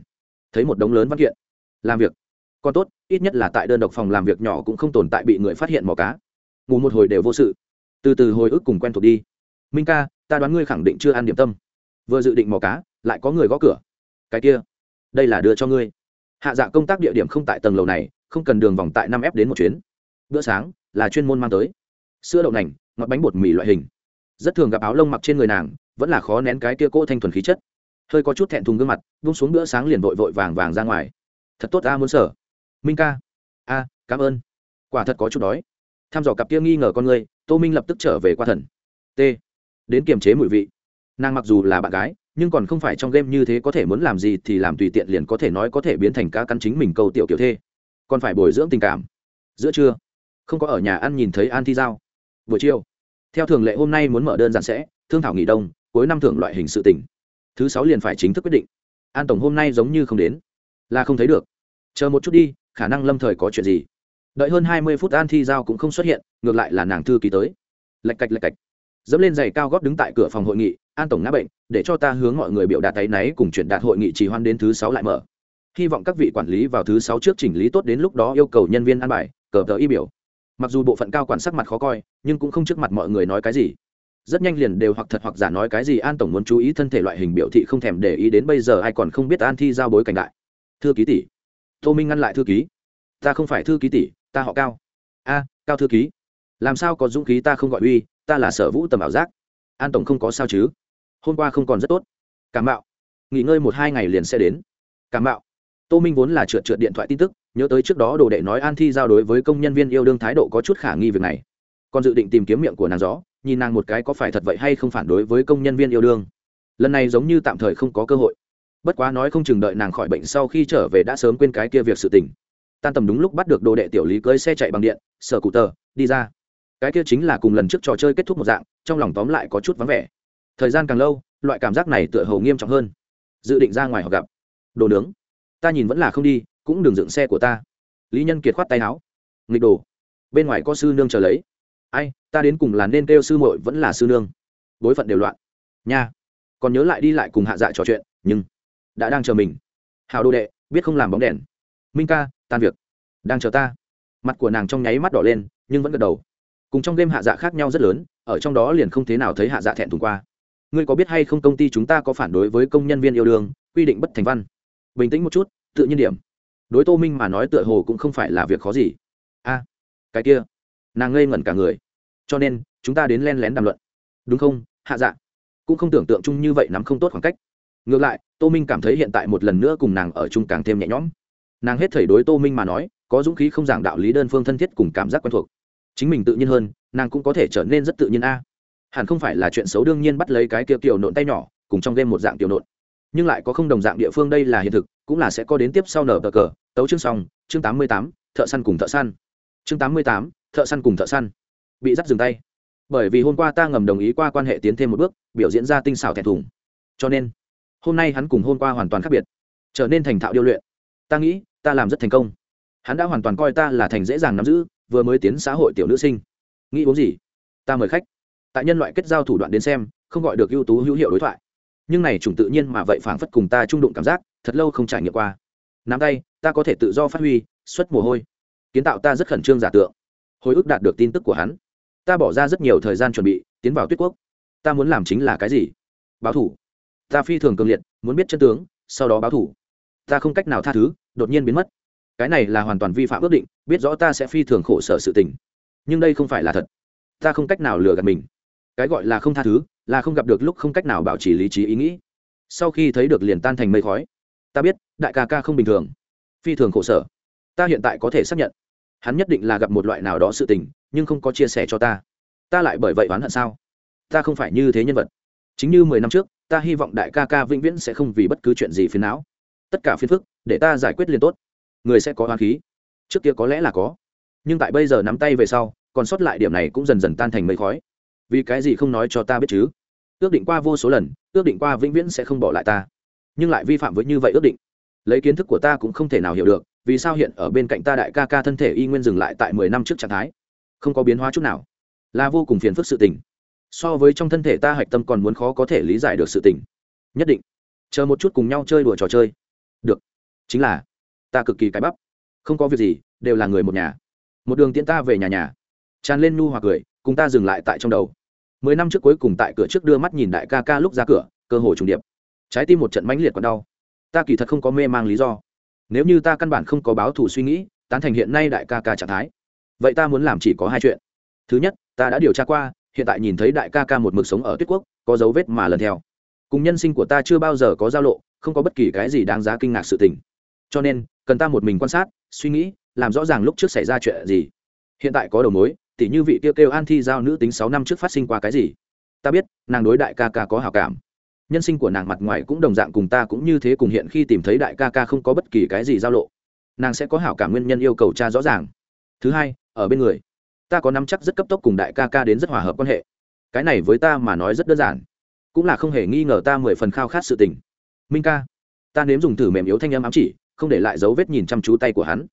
Thấy một đống lớn văn kiện. Làm việc. Còn tốt, ít nhất là tại đơn độc phòng làm việc nhỏ cũng không tồn tại bị người phát hiện mò cá. Ngủ một hồi đều vô sự. Từ từ hồi ức cùng quen thuộc đi. Minh ca, ta đoán ngươi khẳng định chưa ăn điểm tâm. Vừa dự định mò cá, lại có người gõ cửa. Cái kia, đây là đưa cho ngươi. Hạ dạ công tác địa điểm không tại tầng lầu này, không cần đường vòng tại năm f đến một chuyến. Bữa sáng, là chuyên môn mang tới. Sữa đậu nành, ngọt bánh bột mì loại hình. Rất thường gặp áo lông mặc trên người nàng vẫn là khó nén cái kia cỗ thanh thuần khí chất. Hơi có chút thẹn thùng gương mặt bung xuống bữa sáng liền vội vội vàng vàng ra ngoài. Thật tốt ta muốn sở. Minh ca. A, cảm ơn. Quả thật có chút đói. Tham dò cặp kia nghi ngờ con người, tô minh lập tức trở về qua thần. T. Đến kiềm chế mùi vị. Nàng mặc dù là bạn gái, nhưng còn không phải trong game như thế có thể muốn làm gì thì làm tùy tiện liền có thể nói có thể biến thành ca căn chính mình câu tiểu kiểu thê. Còn phải bồi dưỡng tình cảm. Giữa trưa, không có ở nhà ăn nhìn thấy an thi giao. Buổi chiều, theo thường lệ hôm nay muốn mở đơn giản sẽ, thương thảo nghỉ đông cuối năm thưởng loại hình sự tỉnh thứ sáu liền phải chính thức quyết định. An tổng hôm nay giống như không đến. Là không thấy được. Chờ một chút đi, khả năng lâm thời có chuyện gì. Đợi hơn hai mươi phút an thi giao cũng không xuất hiện, ngược lại là nàng thư ký tới. Lạch cạch lạch cạch. Dẫm lên giày cao góp đứng tại cửa phòng hội nghị, an tổng ngã bệnh, để cho ta hướng mọi người biểu đạt tay náy cùng chuyển đạt hội nghị trì hoan đến thứ sáu lại mở. Hy vọng các vị quản lý vào thứ sáu trước chỉnh lý tốt đến lúc đó yêu cầu nhân viên ăn bài, cờ tờ y biểu. Mặc dù bộ phận cao quản sắc mặt khó coi, nhưng cũng không trước mặt mọi người nói cái gì rất nhanh liền đều hoặc thật hoặc giả nói cái gì an tổng muốn chú ý thân thể loại hình biểu thị không thèm để ý đến bây giờ ai còn không biết an thi giao bối cảnh đại. Thư ký tỷ. Tô minh ngăn lại thư ký. Ta không phải thư ký tỷ, ta họ cao. A, cao thư ký. Làm sao có dũng khí ta không gọi uy, ta là sở vũ tầm ảo giác. An tổng không có sao chứ? Hôm qua không còn rất tốt. Cảm mạo. Nghỉ ngơi một hai ngày liền sẽ đến. Cảm mạo. Tô minh vốn là trượt trượt điện thoại tin tức, nhớ tới trước đó đồ đệ nói an thi giao đối với công nhân viên yêu đương thái độ có chút khả nghi việc này. Còn dự định tìm kiếm miệng của nàng gió nhìn nàng một cái có phải thật vậy hay không phản đối với công nhân viên yêu đương. Lần này giống như tạm thời không có cơ hội. Bất quá nói không chừng đợi nàng khỏi bệnh sau khi trở về đã sớm quên cái kia việc sự tình. Tan tầm đúng lúc bắt được đồ đệ tiểu lý cưới xe chạy bằng điện, sở cụ tờ, đi ra. Cái kia chính là cùng lần trước trò chơi kết thúc một dạng, trong lòng tóm lại có chút vắng vẻ. Thời gian càng lâu, loại cảm giác này tựa hồ nghiêm trọng hơn. Dự định ra ngoài họ gặp. Đồ nướng. Ta nhìn vẫn là không đi, cũng đừng dựng xe của ta. Lý nhân kiệt khoát tay áo. Nghịch đồ. Bên ngoài có sư nương chờ lấy ai, ta đến cùng là nên kêu sư muội vẫn là sư nương. Bối phận đều loạn. Nha, còn nhớ lại đi lại cùng hạ dạ trò chuyện, nhưng đã đang chờ mình. Hào đô đệ, biết không làm bóng đèn. Minh ca, tan việc. Đang chờ ta. Mặt của nàng trong nháy mắt đỏ lên, nhưng vẫn gật đầu. Cùng trong game hạ dạ khác nhau rất lớn, ở trong đó liền không thế nào thấy hạ dạ thẹn thùng qua. Ngươi có biết hay không công ty chúng ta có phản đối với công nhân viên yêu đương, quy định bất thành văn? Bình tĩnh một chút, tự nhiên điểm. Đối tô minh mà nói tựa hồ cũng không phải là việc khó gì. A, cái kia. Nàng ngây ngẩn cả người cho nên chúng ta đến len lén đàm luận. Đúng không, hạ dạ? Cũng không tưởng tượng chung như vậy nắm không tốt khoảng cách. Ngược lại, tô minh cảm thấy hiện tại một lần nữa cùng nàng ở chung càng thêm nhẹ nhõm. Nàng hết thầy đối tô minh mà nói, có dũng khí không giảng đạo lý đơn phương thân thiết cùng cảm giác quen thuộc. Chính mình tự nhiên hơn, nàng cũng có thể trở nên rất tự nhiên a. Hẳn không phải là chuyện xấu đương nhiên bắt lấy cái kia kiểu nộn tay nhỏ, cùng trong game một dạng tiểu nộn. Nhưng lại có không đồng dạng địa phương đây là hiện thực, cũng là sẽ có đến tiếp sau nở cờ. Tấu chương xong, chương tám mươi tám, thợ săn cùng thợ săn. Chương tám mươi tám, thợ săn cùng thợ săn bị dắt dừng tay. Bởi vì hôm qua ta ngầm đồng ý qua quan hệ tiến thêm một bước, biểu diễn ra tinh xảo thẹn thùng. Cho nên, hôm nay hắn cùng hôm qua hoàn toàn khác biệt, trở nên thành thạo điêu luyện. Ta nghĩ, ta làm rất thành công. Hắn đã hoàn toàn coi ta là thành dễ dàng nắm giữ, vừa mới tiến xã hội tiểu nữ sinh. Nghĩ uống gì? Ta mời khách. Tại nhân loại kết giao thủ đoạn đến xem, không gọi được ưu tú hữu hiệu đối thoại. Nhưng này chủng tự nhiên mà vậy phảng phất cùng ta trung đụng cảm giác, thật lâu không trải nghiệm qua. Nắm tay, ta có thể tự do phát huy, xuất mồ hôi. Kiến tạo ta rất khẩn trương giả tượng. Hồi ức đạt được tin tức của hắn ta bỏ ra rất nhiều thời gian chuẩn bị, tiến vào tuyết quốc. Ta muốn làm chính là cái gì? Báo thủ. Ta phi thường cường liệt, muốn biết chân tướng, sau đó báo thủ. Ta không cách nào tha thứ, đột nhiên biến mất. Cái này là hoàn toàn vi phạm ước định, biết rõ ta sẽ phi thường khổ sở sự tình. Nhưng đây không phải là thật. Ta không cách nào lừa gạt mình. Cái gọi là không tha thứ, là không gặp được lúc không cách nào bảo trì lý trí ý nghĩ. Sau khi thấy được liền tan thành mây khói. Ta biết, đại ca ca không bình thường. Phi thường khổ sở. Ta hiện tại có thể xác nhận hắn nhất định là gặp một loại nào đó sự tình, nhưng không có chia sẻ cho ta. Ta lại bởi vậy oán hận sao? Ta không phải như thế nhân vật. Chính như mười năm trước, ta hy vọng đại ca ca vĩnh viễn sẽ không vì bất cứ chuyện gì phiền não. Tất cả phiền phức, để ta giải quyết liền tốt. Người sẽ có oán khí. Trước kia có lẽ là có. Nhưng tại bây giờ nắm tay về sau, còn sót lại điểm này cũng dần dần tan thành mây khói. Vì cái gì không nói cho ta biết chứ? Ước định qua vô số lần, ước định qua vĩnh viễn sẽ không bỏ lại ta. Nhưng lại vi phạm với như vậy ước định. Lấy kiến thức của ta cũng không thể nào hiểu được vì sao hiện ở bên cạnh ta đại ca ca thân thể y nguyên dừng lại tại mười năm trước trạng thái? Không có biến hóa chút nào. Là vô cùng phiền phức sự tình. So với trong thân thể ta hạch tâm còn muốn khó có thể lý giải được sự tình. Nhất định. Chờ một chút cùng nhau chơi đùa trò chơi. Được. Chính là, ta cực kỳ cái bắp. Không có việc gì, đều là người một nhà. Một đường tiễn ta về nhà nhà. Tràn lên nu hoặc cười, cùng ta dừng lại tại trong đầu. Mười năm trước cuối cùng tại cửa trước đưa mắt nhìn đại ca ca lúc ra cửa, cơ hồ trùng điệp. Trái tim một trận mãnh liệt còn đau. Ta kỳ thật không có mê mang lý do nếu như ta căn bản không có báo thù suy nghĩ, tán thành hiện nay đại ca ca trạng thái. Vậy ta muốn làm chỉ có hai chuyện. Thứ nhất, ta đã điều tra qua, hiện tại nhìn thấy đại ca ca một mực sống ở tuyết quốc, có dấu vết mà lần theo. Cùng nhân sinh của ta chưa bao giờ có giao lộ, không có bất kỳ cái gì đáng giá kinh ngạc sự tình. Cho nên, cần ta một mình quan sát, suy nghĩ, làm rõ ràng lúc trước xảy ra chuyện gì. Hiện tại có đầu mối, tỉ như vị tiêu kêu an thi giao nữ tính sáu năm trước phát sinh qua cái gì. Ta biết, nàng đối đại ca ca có hào cảm nhân sinh của nàng mặt ngoài cũng đồng dạng cùng ta cũng như thế cùng hiện khi tìm thấy đại ca ca không có bất kỳ cái gì giao lộ. Nàng sẽ có hảo cả nguyên nhân yêu cầu cha rõ ràng. Thứ hai, ở bên người. Ta có nắm chắc rất cấp tốc cùng đại ca ca đến rất hòa hợp quan hệ. Cái này với ta mà nói rất đơn giản. Cũng là không hề nghi ngờ ta mười phần khao khát sự tình. Minh ca, ta nếm dùng thử mềm yếu thanh âm ám chỉ, không để lại dấu vết nhìn chăm chú tay của hắn.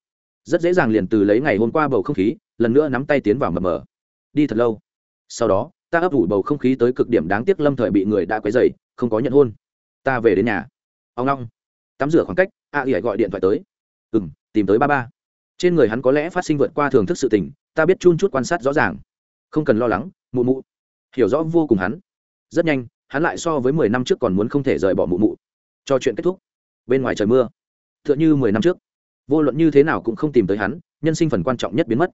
Rất dễ dàng liền từ lấy ngày hôm qua bầu không khí, lần nữa nắm tay tiến vào mờ mờ. Đi thật lâu. Sau đó, ta ấp ủ bầu không khí tới cực điểm đáng tiếc lâm thời bị người đã quấy dày không có nhận hôn. Ta về đến nhà. Ông long. Tắm rửa khoảng cách a à, gọi điện thoại tới. Ừ m tìm tới ba ba. Trên người hắn có lẽ phát sinh vượt qua thưởng thức sự tình ta biết chun chút quan sát rõ ràng. Không cần lo lắng mụ mụ. Hiểu rõ vô cùng hắn. Rất nhanh hắn lại so với mười năm trước còn muốn không thể rời bỏ mụ mụ. Cho chuyện kết thúc. Bên ngoài trời mưa. T h ư ợ n h ư mười năm trước. Vô luận như thế nào cũng không tìm tới hắn nhân sinh phần quan trọng nhất biến mất.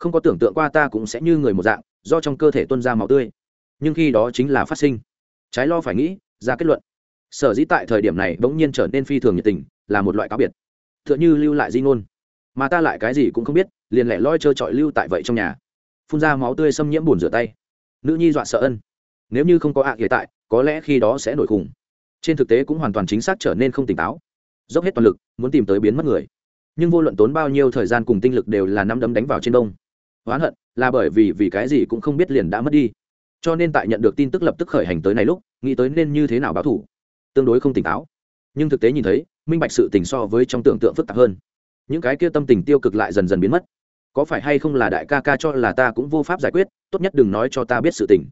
Không có tưởng tượng qua ta cũng sẽ như người một dạng do trong cơ thể tuân ra màu tươi. Nhưng khi đó chính là phát sinh. Trái lo phải nghĩ ra kết luận. Sở dĩ tại thời điểm này bỗng nhiên trở nên phi thường nhiệt tình, là một loại cáo biệt. T h ư ợ n h ư lưu lại di ngôn. Mà ta lại cái gì cũng không biết, liền lẻ loi trơ trọi lưu tại vậy trong nhà. Phun ra máu tươi xâm nhiễm bùn rửa tay. Nữ nhi dọa sợ ân. Nếu như không có ạ hiện tại, có lẽ khi đó sẽ nổi khủng. Trên thực tế cũng hoàn toàn chính xác trở nên không tỉnh táo. Dốc hết toàn lực, muốn tìm tới biến mất người. Nhưng vô luận tốn bao nhiêu thời gian cùng tinh lực đều là năm đấm đánh vào trên đông oán hận, là bởi vì vì cái gì cũng không biết liền đã mất đi. Cho nên tại nhận được tin tức lập tức khởi hành tới này lúc nghĩ tới nên như thế nào báo thủ. Tương đối không tỉnh táo. Nhưng thực tế nhìn thấy, minh bạch sự tình so với trong tưởng tượng phức tạp hơn. Những cái kia tâm tình tiêu cực lại dần dần biến mất. Có phải hay không là đại ca ca cho là ta cũng vô pháp giải quyết, tốt nhất đừng nói cho ta biết sự tình.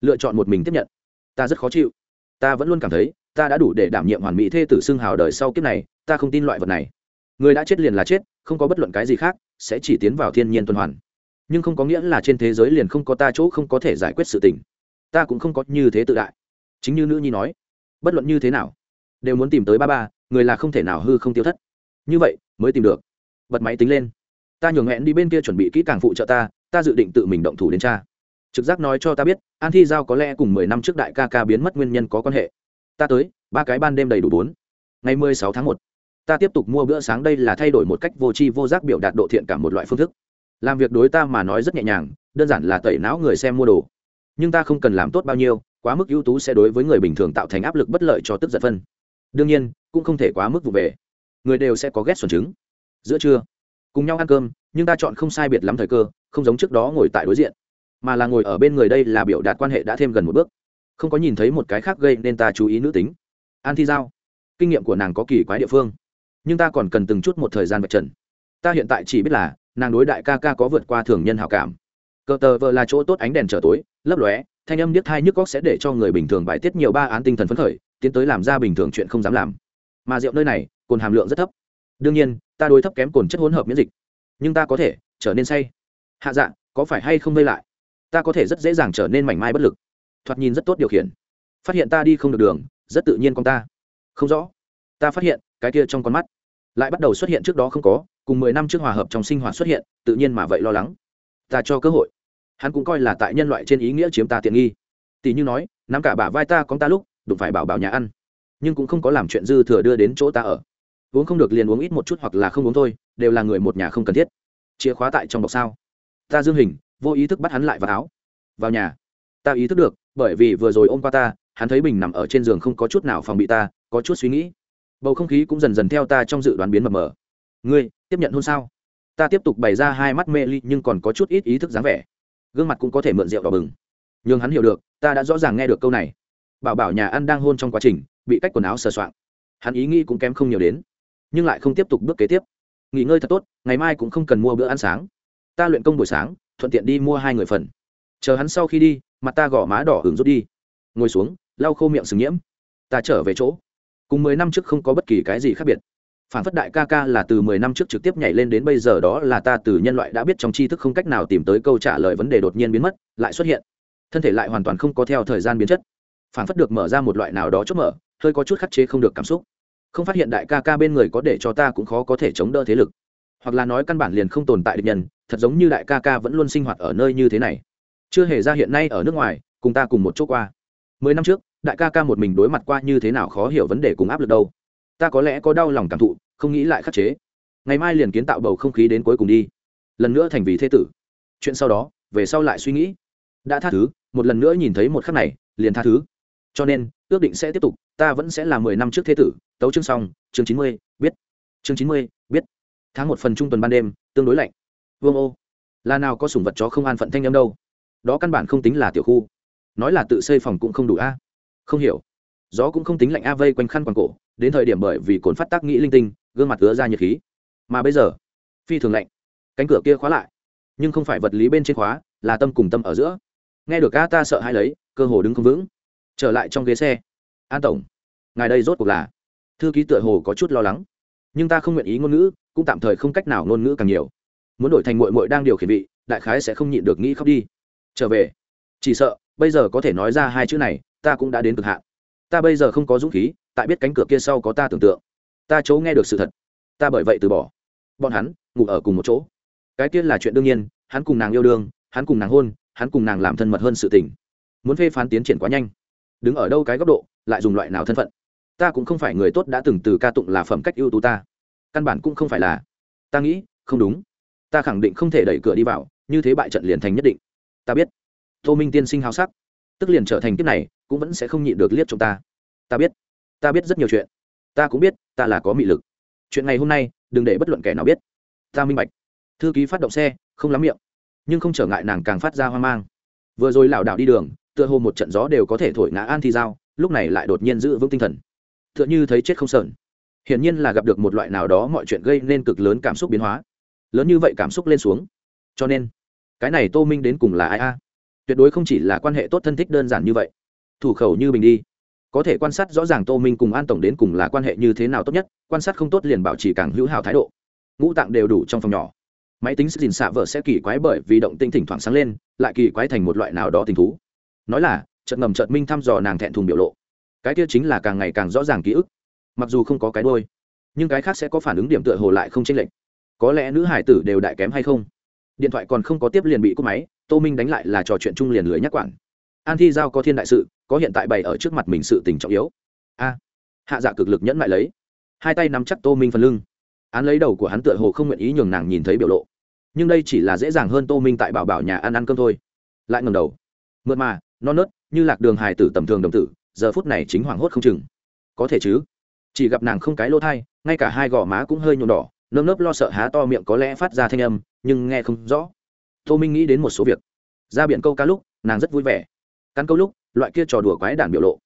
Lựa chọn một mình tiếp nhận. Ta rất khó chịu. Ta vẫn luôn cảm thấy, ta đã đủ để đảm nhiệm hoàn mỹ thê tử xưng hào đời sau kiếp này, ta không tin loại vật này. Người đã chết liền là chết, không có bất luận cái gì khác, sẽ chỉ tiến vào thiên nhiên tuần hoàn. Nhưng không có nghĩa là trên thế giới liền không có ta chỗ không có thể giải quyết sự tình. Ta cũng không có như thế tự đại chính như nữ nhi nói, bất luận như thế nào, đều muốn tìm tới ba ba, người là không thể nào hư không tiêu thất. Như vậy, mới tìm được. Bật máy tính lên. Ta nhường hẹn đi bên kia chuẩn bị kỹ càng phụ trợ ta ta dự định tự mình động thủ đến cha. Trực giác nói cho ta biết, an thi giao có lẽ cùng mười năm trước đại ca ca biến mất nguyên nhân có quan hệ. Ta tới, ba cái ban đêm đầy đủ bốn. Ngày mười sáu tháng một, ta tiếp tục mua bữa sáng đây là thay đổi một cách vô tri vô giác biểu đạt độ thiện cảm một loại phương thức. Làm việc đối ta mà nói rất nhẹ nhàng, đơn giản là tẩy não người xem mua đồ. Nhưng ta không cần làm tốt bao nhiêu quá mức ưu tú sẽ đối với người bình thường tạo thành áp lực bất lợi cho tức giận phân. Đương nhiên, cũng không thể quá mức vụ về. Người đều sẽ có ghét xuẩn trứng giữa trưa, cùng nhau ăn cơm, nhưng ta chọn không sai biệt lắm thời cơ, không giống trước đó ngồi tại đối diện, mà là ngồi ở bên người đây là biểu đạt quan hệ đã thêm gần một bước. Không có nhìn thấy một cái khác gây nên ta chú ý nữ tính. An thi giao, kinh nghiệm của nàng có kỳ quái địa phương, nhưng ta còn cần từng chút một thời gian vạch trần. Ta hiện tại chỉ biết là, nàng đối đại ca ca có vượt qua thường nhân hảo cảm. Cờ tờ vợ là chỗ tốt ánh đèn trở tối, lấp lóe thanh âm điếc thai nhức góc sẽ để cho người bình thường bài tiết nhiều ba án tinh thần phấn khởi, tiến tới làm ra bình thường chuyện không dám làm. Mà rượu nơi này, cồn hàm lượng rất thấp. Đương nhiên, ta đối thấp kém cồn chất hỗn hợp miễn dịch. Nhưng ta có thể, trở nên say. Hạ dạ có phải hay không vây lại? Ta có thể rất dễ dàng trở nên mảnh mai bất lực. Thoạt nhìn rất tốt điều khiển. Phát hiện ta đi không được đường, rất tự nhiên con ta. Không rõ. Ta phát hiện, cái kia trong con mắt lại bắt đầu xuất hiện trước đó không có, cùng mười năm trước hòa hợp trong sinh hoạt xuất hiện, tự nhiên mà vậy lo lắng. Ta cho cơ hội hắn cũng coi là tại nhân loại trên ý nghĩa chiếm ta tiện nghi. Tỷ như nói, nắm cả bả vai ta con ta lúc, đụng phải bảo bảo nhà ăn. Nhưng cũng không có làm chuyện dư thừa đưa đến chỗ ta ở. Uống không được liền uống ít một chút hoặc là không uống thôi, đều là người một nhà không cần thiết. Chìa khóa tại trong bọc sao? Ta dương hình, vô ý thức bắt hắn lại vào áo. Vào nhà. Ta ý thức được, bởi vì vừa rồi ôm qua ta, hắn thấy bình nằm ở trên giường không có chút nào phòng bị ta, có chút suy nghĩ. Bầu không khí cũng dần dần theo ta trong dự đoán biến mập mờ. Ngươi, tiếp nhận hôn sao? Ta tiếp tục bày ra hai mắt mê ly nhưng còn có chút ít ý thức dáng vẻ gương mặt cũng có thể mượn rượu đỏ bừng. N h ư n g hắn hiểu được, ta đã rõ ràng nghe được câu này. Bảo bảo nhà ăn đang hôn trong quá trình, bị cách quần áo sờ soạng. Hắn ý nghĩ cũng kém không nhiều đến, nhưng lại không tiếp tục bước kế tiếp. Nghỉ ngơi thật tốt, ngày mai cũng không cần mua bữa ăn sáng. Ta luyện công buổi sáng, thuận tiện đi mua hai người phần. Chờ hắn sau khi đi, mặt ta gõ má đỏ hứng rút đi. Ngồi xuống, lau khô miệng sừng nhiễm. Ta trở về chỗ. Cùng mười năm trước không có bất kỳ cái gì khác biệt phản phất đại ca ca là từ mười năm trước trực tiếp nhảy lên đến bây giờ đó là ta từ nhân loại đã biết trong tri thức không cách nào tìm tới câu trả lời vấn đề đột nhiên biến mất, lại xuất hiện. Thân thể lại hoàn toàn không có theo thời gian biến chất. Phản phất được mở ra một loại nào đó chốt mở, hơi có chút khắc chế không được cảm xúc. Không phát hiện đại ca ca bên người có để cho ta cũng khó có thể chống đỡ thế lực. Hoặc là nói căn bản liền không tồn tại địch nhân, thật giống như đại ca ca vẫn luôn sinh hoạt ở nơi như thế này. Chưa hề ra hiện nay ở nước ngoài, cùng ta cùng một chỗ qua. Mười năm trước, đại ca ca một mình đối mặt qua như thế nào khó hiểu vấn đề cùng áp lực đâu ta có lẽ có đau lòng cảm thụ, không nghĩ lại khắc chế. Ngày mai liền kiến tạo bầu không khí đến cuối cùng đi. Lần nữa thành vì thế tử. Chuyện sau đó, về sau lại suy nghĩ. Đã tha thứ, một lần nữa nhìn thấy một khắc này, liền tha thứ. Cho nên, ước định sẽ tiếp tục, ta vẫn sẽ là mười năm trước thế tử, tấu chương xong, chương chín mươi, biết. Chương chín mươi, biết. Tháng một phần trung tuần ban đêm, tương đối lạnh. Vương ô, là nào có sủng vật chó không an phận thanh âm đâu? Đó căn bản không tính là tiểu khu. Nói là tự xây phòng cũng không đủ a. Không hiểu gió cũng không tính lạnh a vây quanh khăn quàng cổ, đến thời điểm bởi vì cồn phát tác nghĩ linh tinh, gương mặt ứa ra nhiệt khí. Mà bây giờ, phi thường lạnh. Cánh cửa kia khóa lại. Nhưng không phải vật lý bên trên khóa, là tâm cùng tâm ở giữa. Nghe được a ta sợ hai lấy, cơ hồ đứng không vững. Trở lại trong ghế xe. An tổng, ngài đây rốt cuộc là? Thư ký tựa hồ có chút lo lắng. Nhưng ta không nguyện ý ngôn ngữ, cũng tạm thời không cách nào ngôn ngữ càng nhiều. Muốn đổi thành mội mội đang điều khiển vị, đại khái sẽ không nhịn được nghĩ khóc đi. Trở về. Chỉ sợ, bây giờ có thể nói ra hai chữ này, ta cũng đã đến cực hạn ta bây giờ không có dũng khí, tại biết cánh cửa kia sau có ta tưởng tượng. Ta chỗ nghe được sự thật. Ta bởi vậy từ bỏ. Bọn hắn, ngủ ở cùng một chỗ. Cái kia là chuyện đương nhiên, hắn cùng nàng yêu đương, hắn cùng nàng hôn, hắn cùng nàng làm thân mật hơn sự tình. Muốn phê phán tiến triển quá nhanh. Đứng ở đâu cái góc độ, lại dùng loại nào thân phận? Ta cũng không phải người tốt đã từng từ ca tụng là phẩm cách ưu tú ta. Căn bản cũng không phải là. Ta nghĩ, không đúng. Ta khẳng định không thể đẩy cửa đi vào, như thế bại trận liền thành nhất định. Ta biết. Tô minh tiên sinh hào sắc tức liền trở thành kiếp này, cũng vẫn sẽ không nhịn được liếc chúng ta. Ta biết ta biết rất nhiều chuyện. Ta cũng biết, ta là có mị lực. Chuyện ngày hôm nay, đừng để bất luận kẻ nào biết. Ta minh bạch. Thư ký phát động xe, không lắm miệng. Nhưng không trở ngại nàng càng phát ra hoang mang. Vừa rồi lảo đảo đi đường, tựa hồ một trận gió đều có thể thổi ngã an thi giao, lúc này lại đột nhiên giữ vững tinh thần. Tựa như thấy chết không sờn. Hiển nhiên là gặp được một loại nào đó mọi chuyện gây nên cực lớn cảm xúc biến hóa. Lớn như vậy cảm xúc lên xuống. Cho nên, cái này tô minh đến cùng là ai a? Tuyệt đối không chỉ là quan hệ tốt thân thích đơn giản như vậy. Thủ khẩu như bình đi. Có thể quan sát rõ ràng tô minh cùng an tổng đến cùng là quan hệ như thế nào tốt nhất, quan sát không tốt liền bảo trì càng hữu hảo thái độ. Ngũ tạng đều đủ trong phòng nhỏ. Máy tính sức dình xạ vợ sẽ kỳ quái bởi vì động tinh thỉnh thoảng sáng lên, lại kỳ quái thành một loại nào đó tình thú. Nói là, chợt ngầm chợt minh thăm dò nàng thẹn thùng biểu lộ. Cái kia chính là càng ngày càng rõ ràng ký ức. Mặc dù không có cái đôi nhưng cái khác sẽ có phản ứng điểm tựa hồ lại không chênh lệch. Có lẽ nữ hải tử đều đại kém hay không? Điện thoại còn không có tiếp liền bị cúp máy, tô minh đánh lại là trò chuyện chung liền lưới nhắc quản. An thi giao có thiên đại sự, có hiện tại bày ở trước mặt mình sự tình trọng yếu. A. Hạ dạ cực lực nhẫn lại lấy. Hai tay nắm chắc tô minh phần lưng. Án lấy đầu của hắn tựa hồ không nguyện ý nhường nàng nhìn thấy biểu lộ. Nhưng đây chỉ là dễ dàng hơn tô minh tại bảo bảo nhà ăn ăn cơm thôi. Lại ngầm đầu. Mượt mà, non nớt, như lạc đường hài tử tầm thường đồng tử, giờ phút này chính hoảng hốt không chừng. Có thể chứ? Chỉ gặp nàng không cái lỗ thai, ngay cả hai gò má cũng hơi nhuộm đỏ nơm nớp lo sợ há to miệng có lẽ phát ra thanh âm, nhưng nghe không rõ. Tô minh nghĩ đến một số việc. Ra biển câu cá lúc, nàng rất vui vẻ. Cắn câu lúc, loại kia trò đùa quái đản biểu lộ.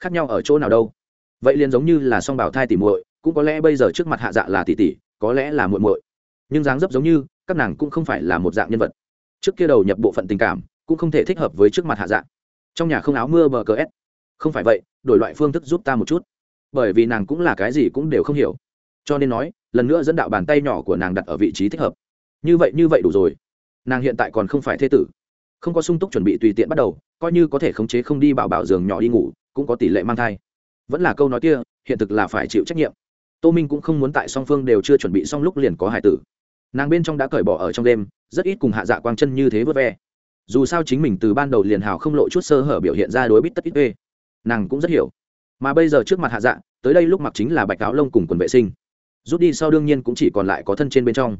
Khác nhau ở chỗ nào đâu? Vậy liền giống như là song bảo thai tỉ muội, cũng có lẽ bây giờ trước mặt hạ dạ là tỷ tỷ có lẽ là muội muội. Nhưng dáng dấp giống như, các nàng cũng không phải là một dạng nhân vật. Trước kia đầu nhập bộ phận tình cảm, cũng không thể thích hợp với trước mặt hạ dạ. Trong nhà không áo mưa bờ cờ s không phải vậy, đổi loại phương thức giúp ta một chút. Bởi vì nàng cũng là cái gì cũng đều không hiểu cho nên nói, lần nữa dẫn đạo bàn tay nhỏ của nàng đặt ở vị trí thích hợp. Như vậy như vậy đủ rồi. Nàng hiện tại còn không phải thế tử. Không có sung túc chuẩn bị tùy tiện bắt đầu, coi như có thể khống chế không đi bảo bảo giường nhỏ đi ngủ, cũng có tỷ lệ mang thai. Vẫn là câu nói kia, hiện thực là phải chịu trách nhiệm. Tô minh cũng không muốn tại song phương đều chưa chuẩn bị xong lúc liền có hải tử. Nàng bên trong đã cởi bỏ ở trong đêm, rất ít cùng hạ dạ quang chân như thế vớt ve. Dù sao chính mình từ ban đầu liền hào không lộ chút sơ hở biểu hiện ra đối bít tất ít ê. Nàng cũng rất hiểu. Mà bây giờ trước mặt hạ dạ tới đây lúc mặc chính là bạch áo lông cùng quần vệ sinh rút đi sau đương nhiên cũng chỉ còn lại có thân trên bên trong.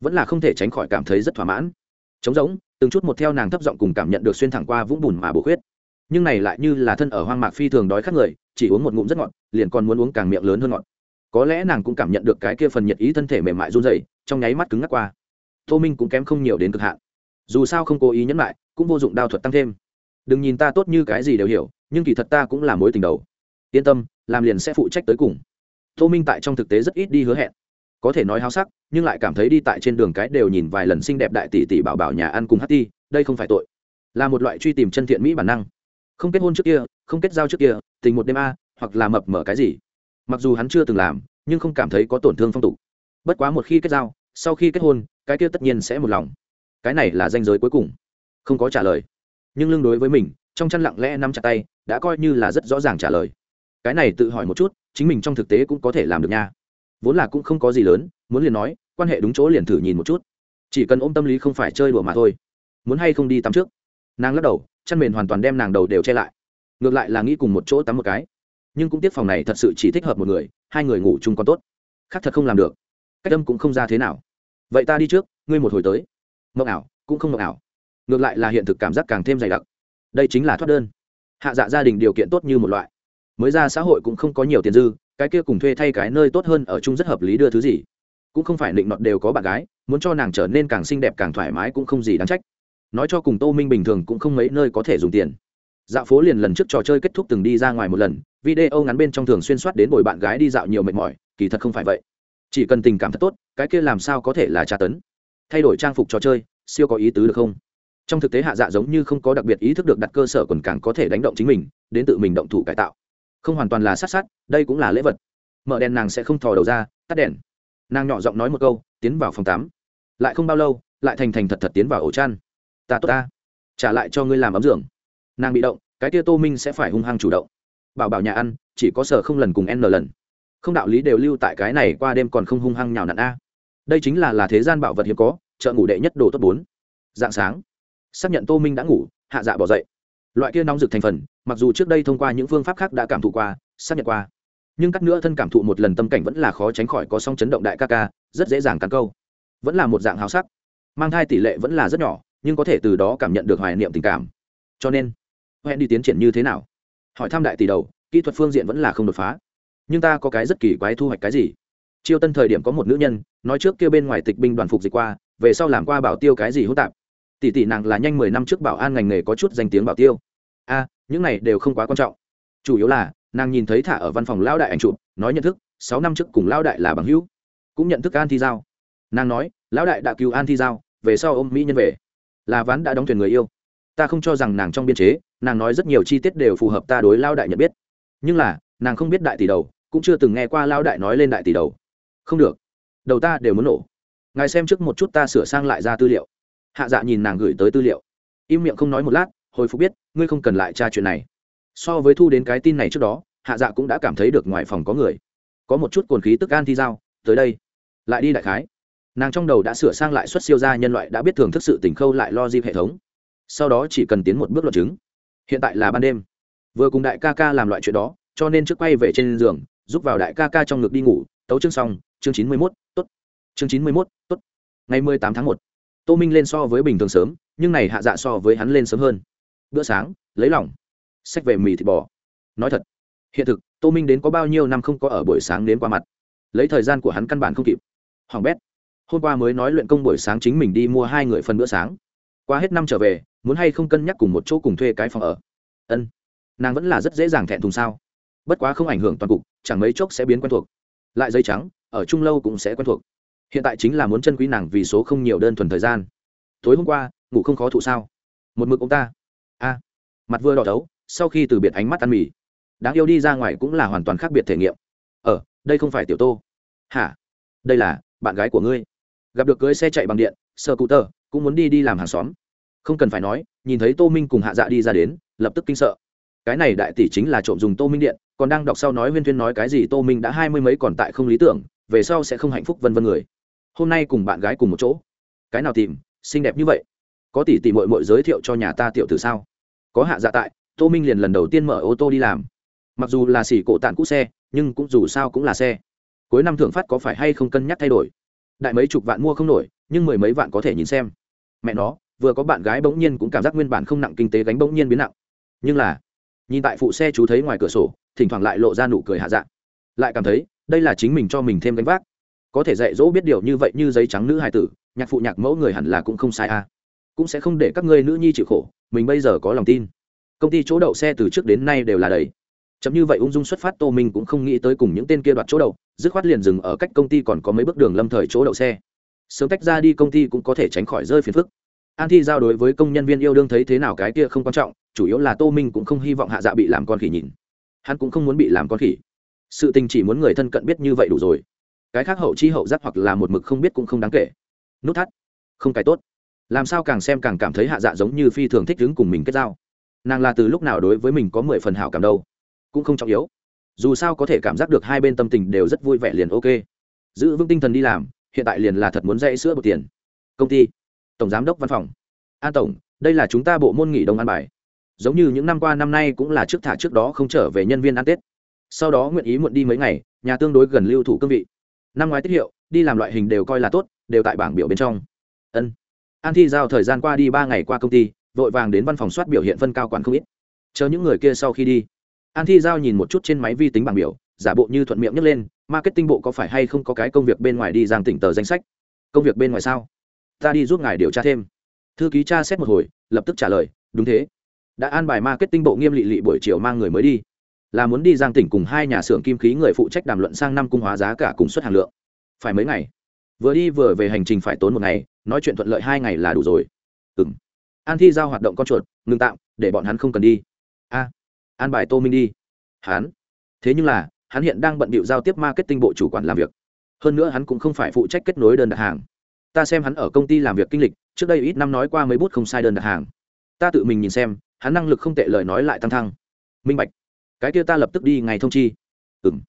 Vẫn là không thể tránh khỏi cảm thấy rất thỏa mãn. Trống rỗng, từng chút một theo nàng thấp giọng cùng cảm nhận được xuyên thẳng qua vũng bùn mà bổ khuyết. Nhưng này lại như là thân ở hoang mạc phi thường đói khát người, chỉ uống một ngụm rất ngọt, liền còn muốn uống càng miệng lớn hơn ngọt. Có lẽ nàng cũng cảm nhận được cái kia phần nhiệt ý thân thể mềm mại run dày trong nháy mắt cứng ngắc qua. Tô minh cũng kém không nhiều đến cực hạn. Dù sao không cố ý nhấn lại, cũng vô dụng đao thuật tăng thêm. Đừng nhìn ta tốt như cái gì đều hiểu, nhưng kỳ thật ta cũng là mối tình đầu. Yên tâm, làm liền sẽ phụ trách tới cùng tô minh tại trong thực tế rất ít đi hứa hẹn. Có thể nói háo sắc, nhưng lại cảm thấy đi tại trên đường cái đều nhìn vài lần xinh đẹp đại tỷ tỷ bảo bảo nhà ăn cùng hát ti, đây không phải tội. Là một loại truy tìm chân thiện mỹ bản năng. Không kết hôn trước kia, không kết giao trước kia, tình một đêm a, hoặc là mập mở cái gì. Mặc dù hắn chưa từng làm, nhưng không cảm thấy có tổn thương phong tục. Bất quá một khi kết giao, sau khi kết hôn, cái kia tất nhiên sẽ một lòng. Cái này là danh giới cuối cùng. Không có trả lời. Nhưng lương đối với mình, trong chăn lặng lẽ nắm chặt tay, đã coi như là rất rõ ràng trả lời. Cái này tự hỏi một chút chính mình trong thực tế cũng có thể làm được nha. Vốn là cũng không có gì lớn, muốn liền nói, quan hệ đúng chỗ liền thử nhìn một chút. Chỉ cần ôm tâm lý không phải chơi đùa mà thôi. Muốn hay không đi tắm trước? Nàng lắc đầu, chăn mền hoàn toàn đem nàng đầu đều che lại. Ngược lại là nghĩ cùng một chỗ tắm một cái. Nhưng cũng tiếc phòng này thật sự chỉ thích hợp một người, hai người ngủ chung còn tốt. Khác thật không làm được. Cách âm cũng không ra thế nào. Vậy ta đi trước, ngươi một hồi tới. Mộng ảo, cũng không mộng ảo. Ngược lại là hiện thực cảm giác càng thêm dày đặc. Đây chính là thoát đơn. Hạ dạ gia đình điều kiện tốt như một loại mới ra xã hội cũng không có nhiều tiền dư, cái kia cùng thuê thay cái nơi tốt hơn ở chung rất hợp lý đưa thứ gì. Cũng không phải định nọt đều có bạn gái, muốn cho nàng trở nên càng xinh đẹp càng thoải mái cũng không gì đáng trách. Nói cho cùng tô minh bình thường cũng không mấy nơi có thể dùng tiền. Dạo phố liền lần trước trò chơi kết thúc từng đi ra ngoài một lần, video ngắn bên trong thường xuyên soát đến bồi bạn gái đi dạo nhiều mệt mỏi, kỳ thật không phải vậy. Chỉ cần tình cảm thật tốt, cái kia làm sao có thể là tra tấn? Thay đổi trang phục trò chơi, siêu có ý tứ được không? Trong thực tế hạ dạ giống như không có đặc biệt ý thức được đặt cơ sở còn càng có thể đánh động chính mình, đến tự mình động thủ cải tạo không hoàn toàn là sát sát, đây cũng là lễ vật. Mở đèn nàng sẽ không thò đầu ra, tắt đèn. Nàng nhỏ giọng nói một câu, tiến vào phòng tắm. Lại không bao lâu, lại thành thành thật thật tiến vào ổ chăn. Ta tốt ta. Trả lại cho ngươi làm ấm giường. Nàng bị động, cái tia tô minh sẽ phải hung hăng chủ động. Bảo bảo nhà ăn, chỉ có sở không lần cùng n lần. Không đạo lý đều lưu tại cái này qua đêm còn không hung hăng nhào nặn a. Đây chính là là thế gian bảo vật hiếm có, chợ ngủ đệ nhất đồ tốt bốn. Dạng sáng. Xác nhận tô minh đã ngủ, hạ dạ bỏ dậy loại kia nóng rực thành phần, mặc dù trước đây thông qua những phương pháp khác đã cảm thụ qua, xác nhận qua, nhưng cắt nữa thân cảm thụ một lần tâm cảnh vẫn là khó tránh khỏi có song chấn động đại ca ca, rất dễ dàng cắn câu. Vẫn là một dạng hào sắc. Mang thai tỷ lệ vẫn là rất nhỏ, nhưng có thể từ đó cảm nhận được hoài niệm tình cảm. Cho nên hẹn đi tiến triển như thế nào? Hỏi thăm đại tỷ đầu, kỹ thuật phương diện vẫn là không đột phá. Nhưng ta có cái rất kỳ quái thu hoạch cái gì? Chiêu tân thời điểm có một nữ nhân, nói trước kia bên ngoài tịch binh đoàn phục dịch qua, về sau làm qua bảo tiêu cái gì hỗn tạp tỷ tỷ nàng là nhanh mười năm trước bảo an ngành nghề có chút danh tiếng bảo tiêu. A, những này đều không quá quan trọng. Chủ yếu là, nàng nhìn thấy thả ở văn phòng lão đại ảnh chụp, nói nhận thức, sáu năm trước cùng lão đại là bằng hữu. Cũng nhận thức an thi giao. Nàng nói, lão đại đã cứu an thi giao, về sau ôm mỹ nhân về. Là ván đã đóng thuyền người yêu. Ta không cho rằng nàng trong biên chế, nàng nói rất nhiều chi tiết đều phù hợp ta đối lao đại nhận biết. Nhưng là, nàng không biết đại tỷ đầu, cũng chưa từng nghe qua lao đại nói lên đại tỷ đầu. Không được. Đầu ta đều muốn nổ. Ngài xem trước một chút ta sửa sang lại ra tư liệu hạ dạ nhìn nàng gửi tới tư liệu. Im miệng không nói một lát, hồi phục biết, ngươi không cần lại tra chuyện này. So với thu đến cái tin này trước đó, hạ dạ cũng đã cảm thấy được ngoài phòng có người. Có một chút cồn khí tức an thi dao. tới đây. Lại đi đại khái. Nàng trong đầu đã sửa sang lại xuất siêu ra nhân loại đã biết thưởng thức sự tỉnh khâu lại lo dịp hệ thống. Sau đó chỉ cần tiến một bước luận chứng. Hiện tại là ban đêm. Vừa cùng đại ca ca làm loại chuyện đó, cho nên trước quay về trên giường, giúp vào đại ca ca trong ngực đi ngủ. Tấu chương xong, chương chín mươi mốt t ố t chương chín mươi mốt t ố t ngày mười tám tháng một tô minh lên so với bình thường sớm, nhưng này hạ dạ so với hắn lên sớm hơn. Bữa sáng, lấy lỏng sách về mì thịt bò. Nói thật, hiện thực, tô minh đến có bao nhiêu năm không có ở buổi sáng đến qua mặt. Lấy thời gian của hắn căn bản không kịp. Hoàng bét, hôm qua mới nói luyện công buổi sáng chính mình đi mua hai người phần bữa sáng. Qua hết năm trở về, muốn hay không cân nhắc cùng một chỗ cùng thuê cái phòng ở. Ân, nàng vẫn là rất dễ dàng thẹn thùng sao. Bất quá không ảnh hưởng toàn cục, chẳng mấy chốc sẽ biến quen thuộc. Lại dây trắng, ở chung lâu cũng sẽ quen thuộc hiện tại chính là muốn chân quý nàng vì số không nhiều đơn thuần thời gian. Tối hôm qua, ngủ không khó thụ sao? Một mực ông ta. A. Mặt vừa đỏ thấu, sau khi từ biệt ánh mắt ăn mì. Đáng yêu đi ra ngoài cũng là hoàn toàn khác biệt thể nghiệm. Ờ đây không phải tiểu tô. Hả? Đây là bạn gái của ngươi. Gặp được cưới xe chạy bằng điện, sơ cụ tơ cũng muốn đi đi làm hàng xóm. Không cần phải nói, nhìn thấy tô minh cùng hạ dạ đi ra đến, lập tức kinh sợ. Cái này đại tỷ chính là trộm dùng tô minh điện, còn đang đọc sau nói huyên thuyên nói cái gì tô minh đã hai mươi mấy còn tại không lý tưởng, về sau sẽ không hạnh phúc vân vân người hôm nay cùng bạn gái cùng một chỗ. Cái nào tìm, xinh đẹp như vậy? Có tỷ tỷ mội mội giới thiệu cho nhà ta tiểu từ sao? Có hạ dạ tại, tô minh liền lần đầu tiên mở ô tô đi làm. Mặc dù là xỉ cổ tạng cũ xe, nhưng cũng dù sao cũng là xe. Cuối năm thưởng phát có phải hay không cân nhắc thay đổi? Đại mấy chục vạn mua không nổi, nhưng mười mấy vạn có thể nhìn xem. Mẹ nó, vừa có bạn gái bỗng nhiên cũng cảm giác nguyên bản không nặng kinh tế gánh bỗng nhiên biến nặng. Nhưng là, nhìn tại phụ xe chú thấy ngoài cửa sổ, thỉnh thoảng lại lộ ra nụ cười hạ dạng lại cảm thấy, đây là chính mình cho mình thêm gánh vác có thể dạy dỗ biết điều như vậy như giấy trắng nữ hài tử, nhạc phụ nhạc mẫu người hẳn là cũng không sai a à. cũng sẽ không để các ngươi nữ nhi chịu khổ, mình bây giờ có lòng tin. Công ty chỗ đậu xe từ trước đến nay đều là đầy. Chấm như vậy ung dung xuất phát tô minh cũng không nghĩ tới cùng những tên kia đoạt chỗ đậu, dứt khoát liền dừng ở cách công ty còn có mấy bước đường lâm thời chỗ đậu xe. Sớm tách ra đi công ty cũng có thể tránh khỏi rơi phiền phức. An thi giao đối với công nhân viên yêu đương thấy thế nào cái kia không quan trọng, chủ yếu là tô minh cũng không hy vọng hạ dạ bị làm con khỉ nhìn. Hắn cũng không muốn bị làm con khỉ. Sự tình chỉ muốn người thân cận biết như vậy đủ rồi cái khác hậu chi hậu giác hoặc là một mực không biết cũng không đáng kể. Nút thắt. Không cái tốt. Làm sao càng xem càng cảm thấy hạ dạ giống như phi thường thích đứng cùng mình kết giao. Nàng là từ lúc nào đối với mình có mười phần hảo cảm đâu, cũng không trọng yếu. Dù sao có thể cảm giác được hai bên tâm tình đều rất vui vẻ liền ok. Giữ vững tinh thần đi làm, hiện tại liền là thật muốn dạy sữa một tiền. Công ty. Tổng giám đốc văn phòng. An tổng, đây là chúng ta bộ môn nghỉ đông an bài. Giống như những năm qua năm nay cũng là trước thả trước đó không trở về nhân viên ăn tết. Sau đó nguyện ý muộn đi mấy ngày, nhà tương đối gần lưu thủ cương vị năm ngoái tiết hiệu, đi làm loại hình đều coi là tốt, đều tại bảng biểu bên trong. Ân. An thi giao thời gian qua đi ba ngày qua công ty, vội vàng đến văn phòng soát biểu hiện phân cao quản không ít. Chờ những người kia sau khi đi, an thi giao nhìn một chút trên máy vi tính bảng biểu, giả bộ như thuận miệng nhấc lên, marketing bộ có phải hay không có cái công việc bên ngoài đi giang tỉnh tờ danh sách? Công việc bên ngoài sao? Ta đi giúp ngài điều tra thêm. Thư ký cha xét một hồi, lập tức trả lời, đúng thế. Đã an bài marketing bộ nghiêm lị lị buổi chiều mang người mới đi là muốn đi giang tỉnh cùng hai nhà xưởng kim khí người phụ trách đàm luận sang năm cung hóa giá cả cùng suất hàng lượng. Phải mấy ngày? Vừa đi vừa về hành trình phải tốn một ngày, nói chuyện thuận lợi hai ngày là đủ rồi. Ừ m an thi giao hoạt động con chuột, ngừng tạm, để bọn hắn không cần đi. A, an bài tô minh đi. Hắn? Thế nhưng là, hắn hiện đang bận bịu giao tiếp marketing bộ chủ quản làm việc. Hơn nữa hắn cũng không phải phụ trách kết nối đơn đặt hàng. Ta xem hắn ở công ty làm việc kinh lịch, trước đây ít năm nói qua mấy bút không sai đơn đặt hàng. Ta tự mình nhìn xem, hắn năng lực không tệ lời nói lại tăng thăng. Minh bạch cái kia ta lập tức đi ngày thông chi. Ừ m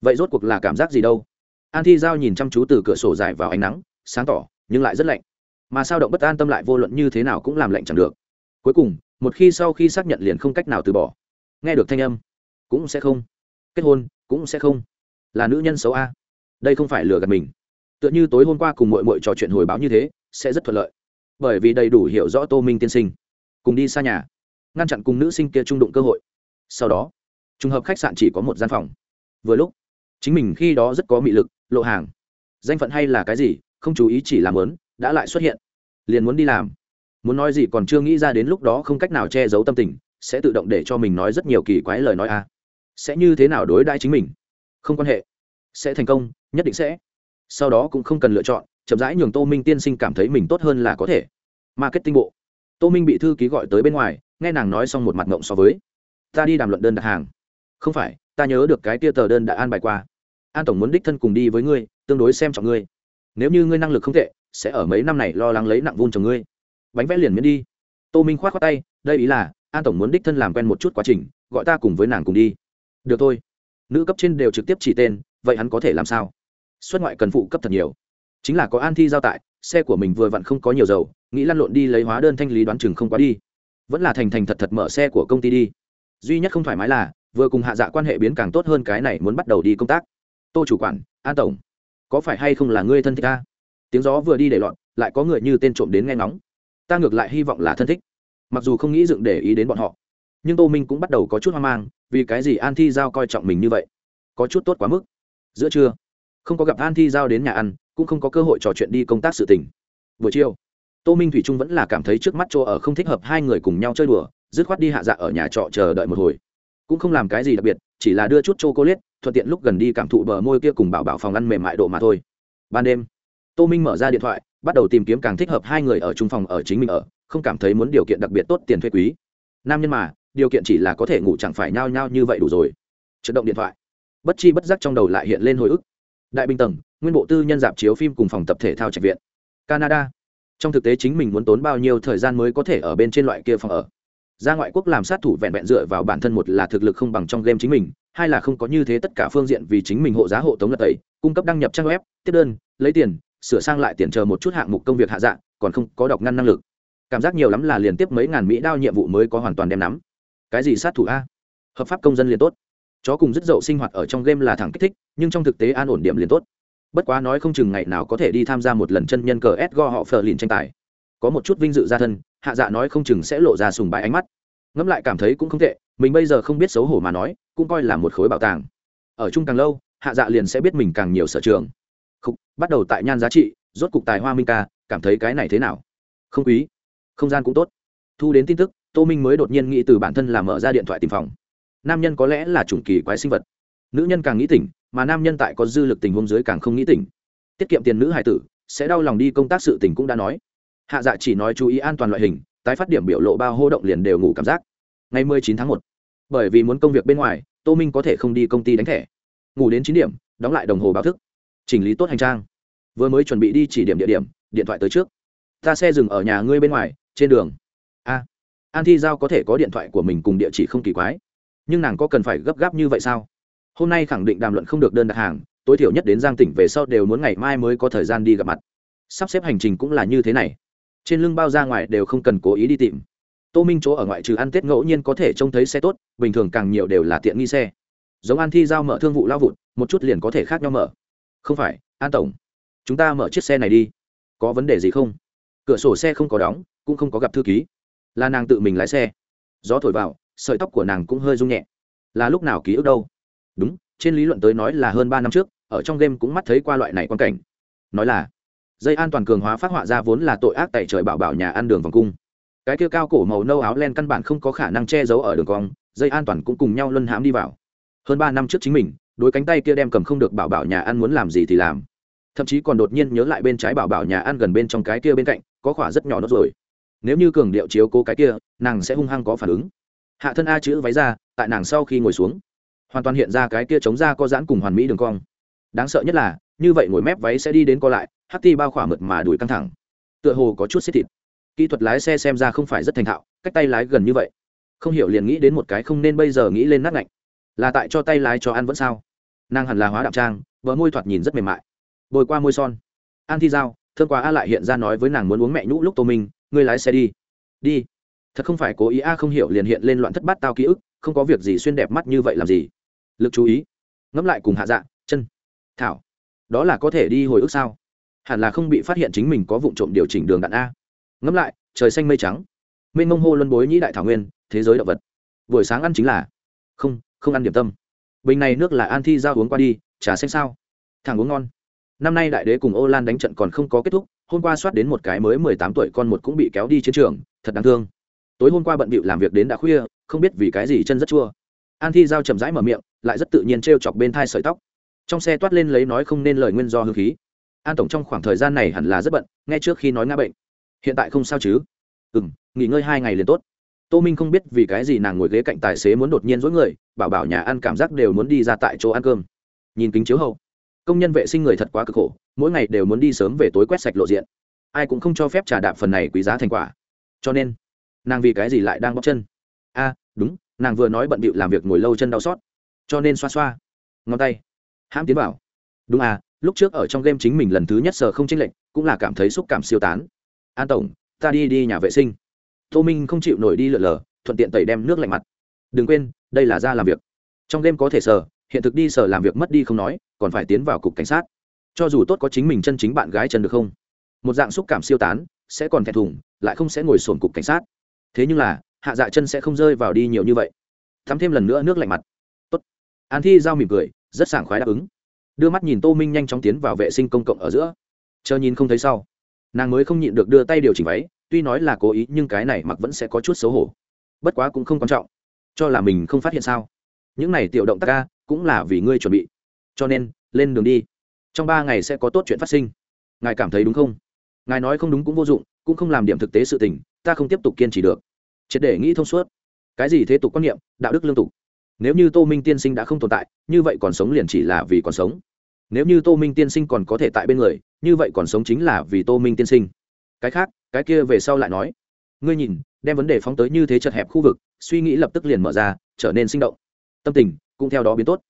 vậy rốt cuộc là cảm giác gì đâu? An thi giao nhìn chăm chú từ cửa sổ dài vào ánh nắng, sáng tỏ, nhưng lại rất lạnh. Mà sao động bất an tâm lại vô luận như thế nào cũng làm lạnh chẳng được. Cuối cùng, một khi sau khi xác nhận liền không cách nào từ bỏ. Nghe được thanh âm, cũng sẽ không. Kết hôn, cũng sẽ không. Là nữ nhân xấu a. Đây không phải lừa gạt mình. Tựa như tối hôm qua cùng mội mội trò chuyện hồi báo như thế, sẽ rất thuận lợi. Bởi vì đầy đủ hiểu rõ tô minh tiên sinh. Cùng đi xa nhà, ngăn chặn cùng nữ sinh kia trung đụng cơ hội. Sau đó trùng hợp khách sạn chỉ có một gian phòng. Vừa lúc, chính mình khi đó rất có mị lực, lộ hàng. Danh phận hay là cái gì, không chú ý chỉ làm lớn đã lại xuất hiện. Liền muốn đi làm. Muốn nói gì còn chưa nghĩ ra đến lúc đó không cách nào che giấu tâm tình, sẽ tự động để cho mình nói rất nhiều kỳ quái lời nói a. Sẽ như thế nào đối đãi chính mình? Không quan hệ. Sẽ thành công, nhất định sẽ. Sau đó cũng không cần lựa chọn, chậm rãi nhường tô minh tiên sinh cảm thấy mình tốt hơn là có thể. Marketing bộ. Tô minh bị thư ký gọi tới bên ngoài, nghe nàng nói xong một mặt ngộng so với. Ta đi đàm luận đơn đặt hàng không phải, ta nhớ được cái tia tờ đơn đã an bài qua. An tổng muốn đích thân cùng đi với ngươi, tương đối xem trọng ngươi. Nếu như ngươi năng lực không tệ, sẽ ở mấy năm này lo lắng lấy nặng vun chồng ngươi. Bánh vẽ liền miễn đi. Tô minh k h o á t khoác tay, đây ý là, an tổng muốn đích thân làm quen một chút quá trình, gọi ta cùng với nàng cùng đi. Được thôi. Nữ cấp trên đều trực tiếp chỉ tên, vậy hắn có thể làm sao? Xuất ngoại cần phụ cấp thật nhiều. Chính là có an thi giao tại, xe của mình vừa vặn không có nhiều dầu, nghĩ lăn lộn đi lấy hóa đơn thanh lý đoán chừng không quá đi. Vẫn là thành thành thật thật mở xe của công ty đi. Duy nhất không thoải mái là vừa cùng hạ dạ quan hệ biến càng tốt hơn cái này muốn bắt đầu đi công tác. Tô chủ quản, an tổng, có phải hay không là ngươi thân thích ta? Tiếng gió vừa đi để lọn lại có người như tên trộm đến nghe ngóng. Ta ngược lại hy vọng là thân thích. Mặc dù không nghĩ dựng để ý đến bọn họ, nhưng tô minh cũng bắt đầu có chút hoang mang, vì cái gì an thi giao coi trọng mình như vậy? Có chút tốt quá mức. Giữa trưa, không có gặp an thi giao đến nhà ăn, cũng không có cơ hội trò chuyện đi công tác sự tình. Buổi chiều, tô minh thủy trung vẫn là cảm thấy trước mắt chỗ ở không thích hợp hai người cùng nhau chơi đùa, dứt khoát đi hạ dạ ở nhà trọ chờ đợi một hồi cũng không làm cái gì đặc biệt, chỉ là đưa chút c h o c ô thuận tiện lúc gần đi cảm thụ bờ môi kia cùng bảo bảo phòng ăn mềm mại độ mà thôi. Ban đêm, tô minh mở ra điện thoại, bắt đầu tìm kiếm càng thích hợp hai người ở trung phòng ở chính mình ở, không cảm thấy muốn điều kiện đặc biệt tốt tiền thuê quý. Nam nhân mà, điều kiện chỉ là có thể ngủ chẳng phải nhao nhao như vậy đủ rồi. Trận động điện thoại, bất chi bất giác trong đầu lại hiện lên hồi ức. Đại bình tầng, nguyên bộ tư nhân dạp chiếu phim cùng phòng tập thể thao trạch viện. Canada, trong thực tế chính mình muốn tốn bao nhiêu thời gian mới có thể ở bên trên loại kia phòng ở? Ra ngoại quốc làm sát thủ vẹn vẹn dựa vào bản thân một là thực lực không bằng trong game chính mình, hai là không có như thế tất cả phương diện vì chính mình hộ giá hộ tống lật tẩy, cung cấp đăng nhập trang web, tiếp đơn, lấy tiền, sửa sang lại tiền chờ một chút hạng mục công việc hạ dạng còn không có đọc ngăn năng lực. Cảm giác nhiều lắm là liền tiếp mấy ngàn mỹ đao nhiệm vụ mới có hoàn toàn đem nắm. Cái gì sát thủ a? Hợp pháp công dân liền tốt. Chó cùng rất dậu sinh hoạt ở trong game là thẳng kích thích, nhưng trong thực tế an ổn điểm liền tốt. Bất quá nói không chừng ngày nào có thể đi tham gia một lần chân nhân cờ s go họ phờ lìn tranh tài. Có một chút vinh dự gia thân hạ dạ nói không chừng sẽ lộ ra sùng bái ánh mắt. Ngẫm lại cảm thấy cũng không tệ, mình bây giờ không biết xấu hổ mà nói, cũng coi là một khối bảo tàng. Ở chung càng lâu, hạ dạ liền sẽ biết mình càng nhiều sở trường. Khúc bắt đầu tại nhan giá trị, rốt cục tài hoa minh ca, cảm thấy cái này thế nào? Không quý. Không gian cũng tốt. Thu đến tin tức, tô minh mới đột nhiên nghĩ từ bản thân là mở ra điện thoại tìm phòng. Nam nhân có lẽ là chủng kỳ quái sinh vật. Nữ nhân càng nghĩ tỉnh, mà nam nhân tại có dư lực tình huống dưới càng không nghĩ tỉnh. Tiết kiệm tiền nữ hải tử, sẽ đau lòng đi công tác sự tình cũng đã nói hạ dạ chỉ nói chú ý an toàn loại hình, tái phát điểm biểu lộ bao hô động liền đều ngủ cảm giác. Ngày mười chín tháng một, bởi vì muốn công việc bên ngoài, tô minh có thể không đi công ty đánh thẻ. Ngủ đến chín điểm, đóng lại đồng hồ báo thức. Chỉnh lý tốt hành trang. Vừa mới chuẩn bị đi chỉ điểm địa điểm, điện thoại tới trước. Ta xe dừng ở nhà ngươi bên ngoài, trên đường. A. An thi giao có thể có điện thoại của mình cùng địa chỉ không kỳ quái. Nhưng nàng có cần phải gấp gáp như vậy sao? Hôm nay khẳng định đàm luận không được đơn đặt hàng, tối thiểu nhất đến giang tỉnh về sau đều muốn ngày mai mới có thời gian đi gặp mặt. Sắp xếp hành trình cũng là như thế này trên lưng bao ra ngoài đều không cần cố ý đi tìm. Tô minh chỗ ở ngoại trừ ăn tết ngẫu nhiên có thể trông thấy xe tốt, bình thường càng nhiều đều là tiện nghi xe. Giống an thi giao mở thương vụ lao vụt, một chút liền có thể khác nhau mở. Không phải, an tổng, chúng ta mở chiếc xe này đi. Có vấn đề gì không? Cửa sổ xe không có đóng, cũng không có gặp thư ký. Là nàng tự mình lái xe. Gió thổi vào, sợi tóc của nàng cũng hơi rung nhẹ. Là lúc nào ký ức đâu? Đúng, trên lý luận tới nói là hơn ba năm trước, ở trong game cũng mắt thấy qua loại này quan cảnh. Nói là dây an toàn cường hóa phát họa ra vốn là tội ác tại trời bảo bảo nhà ăn đường vòng cung. Cái kia cao cổ màu nâu áo len căn bản không có khả năng che giấu ở đường cong, dây an toàn cũng cùng nhau luân hãm đi vào. Hơn ba năm trước chính mình, đôi cánh tay kia đem cầm không được bảo bảo nhà ăn muốn làm gì thì làm. Thậm chí còn đột nhiên nhớ lại bên trái bảo bảo nhà ăn gần bên trong cái kia bên cạnh, có khỏa rất nhỏ nó rồi. Nếu như cường điệu chiếu cố cái kia, nàng sẽ hung hăng có phản ứng. Hạ thân a chữ váy ra, tại nàng sau khi ngồi xuống, hoàn toàn hiện ra cái kia chống ra có giãn cùng hoàn mỹ đường cong. Đáng sợ nhất là, như vậy ngồi mép váy sẽ đi đến co lại Hắc ti bao khỏa mượt mà đuổi căng thẳng. Tựa hồ có chút xếp thịt. Kỹ thuật lái xe xem ra không phải rất thành thạo, cách tay lái gần như vậy. Không hiểu liền nghĩ đến một cái không nên bây giờ nghĩ lên nát ngạnh. Là tại cho tay lái cho ăn vẫn sao? Nàng hẳn là hóa đạm trang vợ môi thoạt nhìn rất mềm mại. Bồi qua môi son. An thi giao thương quá a lại hiện ra nói với nàng muốn uống mẹ nhũ lúc tô minh, ngươi lái xe đi. Đi. Thật không phải cố ý a không hiểu liền hiện lên loạn thất bát tao ký ức, không có việc gì xuyên đẹp mắt như vậy làm gì? Lực chú ý. Ngẫm lại cùng hạ dạ chân. Thảo. Đó là có thể đi hồi ức sao? Hẳn là không bị phát hiện chính mình có vụ trộm điều chỉnh đường đạn a. Ngẫm lại, trời xanh mây trắng. Mênh mông hô luân bối nhĩ đại thảo nguyên, thế giới động vật. Buổi sáng ăn chính là, không không ăn điểm tâm. Bình này nước là an thi ra uống qua đi, trà xanh sao? Thằng uống ngon. Năm nay đại đế cùng ô lan đánh trận còn không có kết thúc, hôm qua soát đến một cái mới mười tám tuổi con một cũng bị kéo đi chiến trường, thật đáng thương. Tối hôm qua bận bịu làm việc đến đã khuya, không biết vì cái gì chân rất chua. An thi giao chậm rãi mở miệng, lại rất tự nhiên t r e o chọc bên thai sợi tóc. Trong xe toát lên lấy nói không nên lời nguyên do hương khí an tổng trong khoảng thời gian này hẳn là rất bận ngay trước khi nói ngã bệnh. Hiện tại không sao chứ? Ừ m nghỉ ngơi hai ngày liền tốt. Tô minh không biết vì cái gì nàng ngồi ghế cạnh tài xế muốn đột nhiên dối người, bảo bảo nhà ăn cảm giác đều muốn đi ra tại chỗ ăn cơm. Nhìn kính chiếu hậu, công nhân vệ sinh người thật quá cực khổ, mỗi ngày đều muốn đi sớm về tối quét sạch lộ diện. Ai cũng không cho phép trả đạp phần này quý giá thành quả. Cho nên, nàng vì cái gì lại đang bóc chân? A, đúng, nàng vừa nói bận bịu làm việc ngồi lâu chân đau xót. Cho nên xoa xoa, ngón tay, hãm tiến bảo đúng à lúc trước ở trong game chính mình lần thứ nhất sờ không chênh lệch, cũng là cảm thấy xúc cảm siêu tán. An tổng, ta đi đi nhà vệ sinh. Tô minh không chịu nổi đi lượn lờ, thuận tiện tẩy đem nước lạnh mặt. Đừng quên, đây là ra làm việc. Trong game có thể sờ, hiện thực đi sờ làm việc mất đi không nói, còn phải tiến vào cục cảnh sát. Cho dù tốt có chính mình chân chính bạn gái chân được không? Một dạng xúc cảm siêu tán, sẽ còn thẹn thùng, lại không sẽ ngồi sồn cục cảnh sát. Thế nhưng là, hạ dạ chân sẽ không rơi vào đi nhiều như vậy. Thắm thêm lần nữa nước lạnh mặt. Tốt. an thi giao mỉm cười, rất sảng khoái đáp ứng đưa mắt nhìn tô minh nhanh chóng tiến vào vệ sinh công cộng ở giữa chờ nhìn không thấy sau nàng mới không nhịn được đưa tay điều chỉnh váy tuy nói là cố ý nhưng cái này mặc vẫn sẽ có chút xấu hổ bất quá cũng không quan trọng cho là mình không phát hiện sao những này tiểu động tác ca cũng là vì ngươi chuẩn bị cho nên lên đường đi trong ba ngày sẽ có tốt chuyện phát sinh ngài cảm thấy đúng không ngài nói không đúng cũng vô dụng cũng không làm điểm thực tế sự tình ta không tiếp tục kiên trì được triệt để nghĩ thông suốt cái gì thế tục quan niệm đạo đức lương tục nếu như tô minh tiên sinh đã không tồn tại như vậy còn sống liền chỉ là vì còn sống nếu như tô minh tiên sinh còn có thể tại bên người, như vậy còn sống chính là vì tô minh tiên sinh. Cái khác, cái kia về sau lại nói. Ngươi nhìn, đem vấn đề phóng tới như thế chật hẹp khu vực, suy nghĩ lập tức liền mở ra, trở nên sinh động. Tâm tình cũng theo đó biến tốt.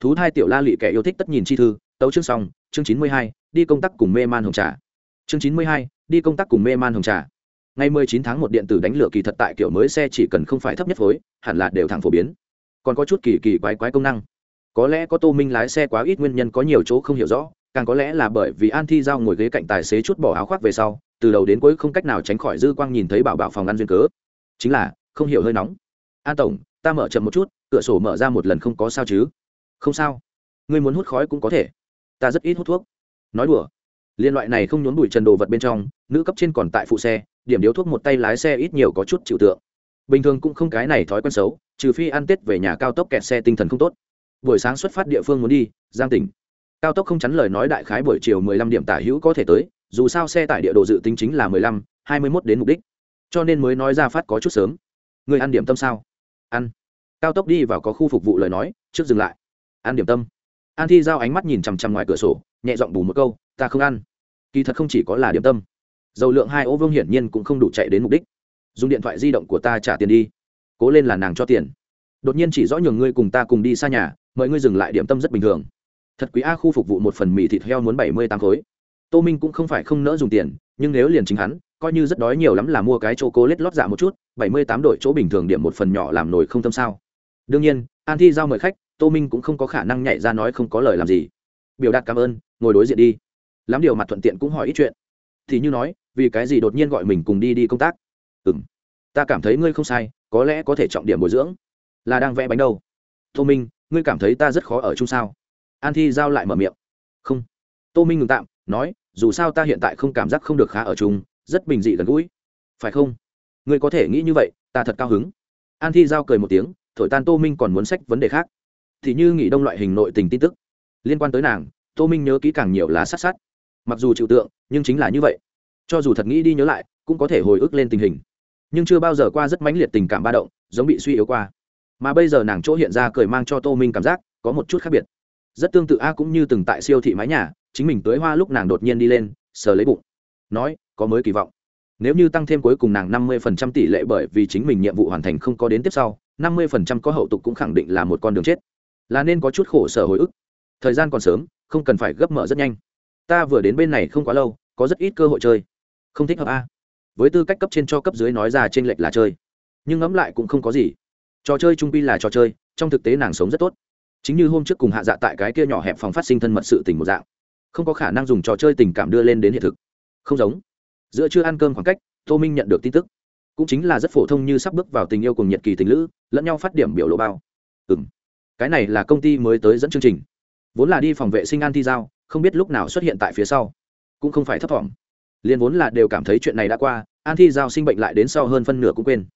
Thú thai tiểu la lị kẻ yêu thích tất nhìn chi thư, tấu chương xong, chương chín mươi hai, đi công tác cùng mê man hồng trà. Chương chín mươi hai, đi công tác cùng mê man hồng trà. Ngày mười chín tháng một điện tử đánh lửa kỳ thật tại kiểu mới xe chỉ cần không phải thấp nhất phối, hẳn là đều thẳng phổ biến. Còn có chút kỳ kỳ quái quái công năng có lẽ có tô minh lái xe quá ít nguyên nhân có nhiều chỗ không hiểu rõ, càng có lẽ là bởi vì an thi giao ngồi ghế cạnh tài xế chút bỏ áo khoác về sau, từ đầu đến cuối không cách nào tránh khỏi dư quang nhìn thấy bảo bảo phòng ăn duyên cớ. Chính là, không hiểu hơi nóng. An tổng, ta mở chậm một chút, cửa sổ mở ra một lần không có sao chứ? Không sao. Ngươi muốn hút khói cũng có thể. Ta rất ít hút thuốc. Nói đùa. Liên loại này không nhốn bụi trần đồ vật bên trong, nữ cấp trên còn tại phụ xe, điểm điếu thuốc một tay lái xe ít nhiều có chút chịu tượng. Bình thường cũng không cái này thói quen xấu, trừ phi ăn tết về nhà cao tốc kẹt xe tinh thần không tốt buổi sáng xuất phát địa phương muốn đi, giang tỉnh. Cao tốc không chắn lời nói đại khái buổi chiều mười lăm điểm tả hữu có thể tới, dù sao xe tải địa đồ dự tính chính là mười lăm, hai mươi mốt đến mục đích. Cho nên mới nói ra phát có chút sớm. Người ăn điểm tâm sao? Ăn. Cao tốc đi vào có khu phục vụ lời nói, trước dừng lại. Ăn điểm tâm. An thi giao ánh mắt nhìn chằm chằm ngoài cửa sổ, nhẹ giọng bù một câu, ta không ăn. Kỳ thật không chỉ có là điểm tâm. Dầu lượng hai ô vương hiển nhiên cũng không đủ chạy đến mục đích. Dùng điện thoại di động của ta trả tiền đi. Cố lên là nàng cho tiền. Đột nhiên chỉ rõ nhường ngươi cùng ta cùng đi xa nhà mời ngươi dừng lại điểm tâm rất bình thường. Thật quý a khu phục vụ một phần mì thịt heo muốn bảy mươi tám khối. Tô minh cũng không phải không nỡ dùng tiền, nhưng nếu liền chính hắn, coi như rất đói nhiều lắm là mua cái chỗ cố lết lót dạ một chút, bảy mươi tám đội chỗ bình thường điểm một phần nhỏ làm nổi không tâm sao. Đương nhiên, an thi giao mời khách, tô minh cũng không có khả năng nhảy ra nói không có lời làm gì. Biểu đạt cảm ơn, ngồi đối diện đi. Lắm điều mặt thuận tiện cũng hỏi ít chuyện. Thì như nói, vì cái gì đột nhiên gọi mình cùng đi đi công tác? Ừ m ta cảm thấy ngươi không sai, có lẽ có thể trọng điểm bồi dưỡng. Là đang vẽ bánh đâu? Tô minh ngươi cảm thấy ta rất khó ở chung sao? An thi giao lại mở miệng. Không. Tô minh ngừng tạm, nói, dù sao ta hiện tại không cảm giác không được khá ở chung, rất bình dị gần gũi. Phải không? Ngươi có thể nghĩ như vậy, ta thật cao hứng. An thi giao cười một tiếng, thổi tan tô minh còn muốn sách vấn đề khác. Thì như nghỉ đông loại hình nội tình tin tức. Liên quan tới nàng, tô minh nhớ kỹ càng nhiều là sát sát. Mặc dù chịu tượng, nhưng chính là như vậy. Cho dù thật nghĩ đi nhớ lại, cũng có thể hồi ức lên tình hình. Nhưng chưa bao giờ qua rất mãnh liệt tình cảm ba động, giống bị suy yếu qua mà bây giờ nàng chỗ hiện ra cười mang cho tô minh cảm giác có một chút khác biệt rất tương tự a cũng như từng tại siêu thị mái nhà chính mình tới hoa lúc nàng đột nhiên đi lên sờ lấy bụng nói có mới kỳ vọng nếu như tăng thêm cuối cùng nàng năm mươi phần trăm tỷ lệ bởi vì chính mình nhiệm vụ hoàn thành không có đến tiếp sau năm mươi phần trăm có hậu tục cũng khẳng định là một con đường chết là nên có chút khổ sở hồi ức thời gian còn sớm không cần phải gấp mở rất nhanh ta vừa đến bên này không quá lâu có rất ít cơ hội chơi không thích hợp a với tư cách cấp trên cho cấp dưới nói ra trên lệch là chơi nhưng ngẫm lại cũng không có gì trò chơi trung pi là trò chơi, trong thực tế nàng sống rất tốt. Chính như hôm trước cùng hạ dạ tại cái kia nhỏ hẹp phòng phát sinh thân mật sự tình một dạng. Không có khả năng dùng trò chơi tình cảm đưa lên đến hiện thực. Không giống. Giữa chưa ăn cơm khoảng cách, tô minh nhận được tin tức. Cũng chính là rất phổ thông như sắp bước vào tình yêu cùng nhiệt kỳ tình lữ, lẫn nhau phát điểm biểu lộ bao. Ừ m cái này là công ty mới tới dẫn chương trình. Vốn là đi phòng vệ sinh an thi giao, không biết lúc nào xuất hiện tại phía sau. Cũng không phải thấp t liền vốn là đều cảm thấy chuyện này đã qua an thi giao sinh bệnh lại đến sau hơn phân nửa cũng quên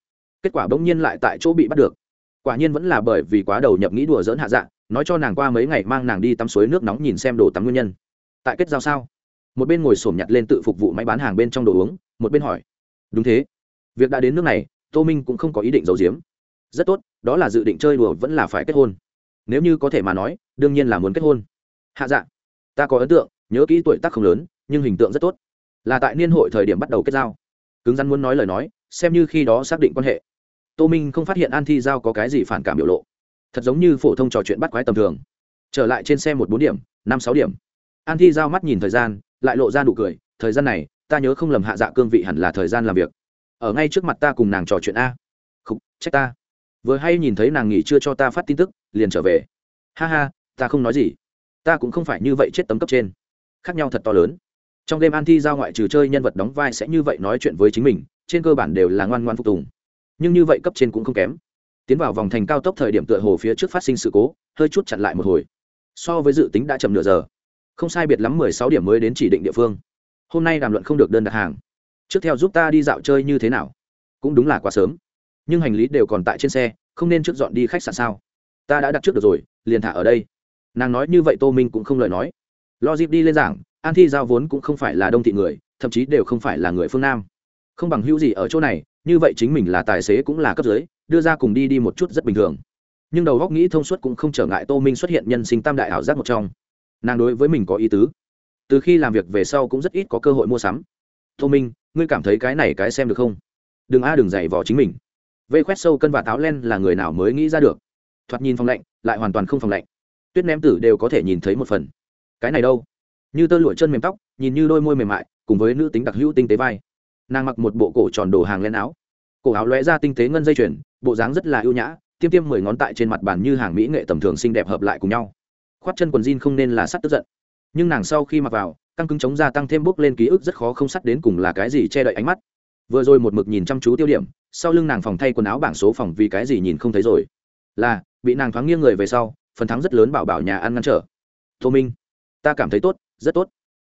kết quả bỗng nhiên lại tại chỗ bị bắt được. Quả nhiên vẫn là bởi vì quá đầu nhập nghĩ đùa dỡn hạ dạng nói cho nàng qua mấy ngày mang nàng đi tắm suối nước nóng nhìn xem đồ tắm nguyên nhân. Tại kết giao sao? Một bên ngồi sổm nhặt lên tự phục vụ máy bán hàng bên trong đồ uống, một bên hỏi. Đúng thế. Việc đã đến nước này, tô minh cũng không có ý định giấu giếm. Rất tốt, đó là dự định chơi đùa vẫn là phải kết hôn. Nếu như có thể mà nói, đương nhiên là muốn kết hôn. Hạ dạng ta có ấn tượng, nhớ kỹ tuổi tác không lớn, nhưng hình tượng rất tốt. Là tại niên hội thời điểm bắt đầu kết giao. Cứng rắn muốn nói lời nói, xem như khi đó xác định quan hệ tô minh không phát hiện an thi giao có cái gì phản cảm biểu lộ. Thật giống như phổ thông trò chuyện bắt quái tầm thường. Trở lại trên xe một bốn điểm, năm sáu điểm. An thi giao mắt nhìn thời gian, lại lộ ra nụ cười, thời gian này, ta nhớ không lầm hạ dạ cương vị hẳn là thời gian làm việc. Ở ngay trước mặt ta cùng nàng trò chuyện a. Không trách ta. Vừa hay nhìn thấy nàng nghỉ chưa cho ta phát tin tức, liền trở về. Ha ha, ta không nói gì. Ta cũng không phải như vậy chết tấm cấp trên. Khác nhau thật to lớn. Trong đêm an thi giao ngoại trừ chơi nhân vật đóng vai sẽ như vậy nói chuyện với chính mình, trên cơ bản đều là ngoan ngoan phục tùng nhưng như vậy cấp trên cũng không kém. Tiến vào vòng thành cao tốc thời điểm tựa hồ phía trước phát sinh sự cố, hơi chút chặn lại một hồi. So với dự tính đã chậm nửa giờ. Không sai biệt lắm mười sáu điểm mới đến chỉ định địa phương. Hôm nay đàm luận không được đơn đặt hàng. Trước theo giúp ta đi dạo chơi như thế nào? Cũng đúng là quá sớm. Nhưng hành lý đều còn tại trên xe, không nên trước dọn đi khách sạn sao? Ta đã đặt trước được rồi, liền thả ở đây. Nàng nói như vậy tô minh cũng không lời nói. Lo dịp đi lên giảng, an thi giao vốn cũng không phải là đông thị người, thậm chí đều không phải là người phương nam. Không bằng hữu gì ở chỗ này như vậy chính mình là tài xế cũng là cấp dưới, đưa ra cùng đi đi một chút rất bình thường. Nhưng đầu góc nghĩ thông suốt cũng không trở ngại tô minh xuất hiện nhân sinh tam đại ảo giác một trong. Nàng đối với mình có ý tứ. Từ khi làm việc về sau cũng rất ít có cơ hội mua sắm. Tô minh, ngươi cảm thấy cái này cái xem được không? Đừng a, đừng dày vỏ chính mình. Vây khoét sâu cân và táo len là người nào mới nghĩ ra được? Thoạt nhìn phòng lạnh, lại hoàn toàn không phòng lạnh. Tuyết ném tử đều có thể nhìn thấy một phần. Cái này đâu? Như tơ lụa chân mềm tóc, nhìn như đôi môi mềm mại, cùng với nữ tính đặc hữu tinh tế vai nàng mặc một bộ cổ tròn đồ hàng len áo. Cổ áo lóe ra tinh tế ngân dây chuyền, bộ dáng rất là ưu nhã, tiêm tiêm mười ngón tại trên mặt bàn như hàng mỹ nghệ tầm thường xinh đẹp hợp lại cùng nhau. Khoát chân quần jean không nên là sắt tức giận. Nhưng nàng sau khi mặc vào, căng cứng chống ra tăng thêm bốc lên ký ức rất khó không sắt đến cùng là cái gì che đậy ánh mắt. Vừa rồi một mực nhìn chăm chú tiêu điểm, sau lưng nàng phòng thay quần áo bảng số phòng vì cái gì nhìn không thấy rồi. Là, bị nàng thoáng nghiêng người về sau, phần thắng rất lớn bảo bảo nhà ăn ngăn trở. Tô minh, ta cảm thấy tốt, rất tốt.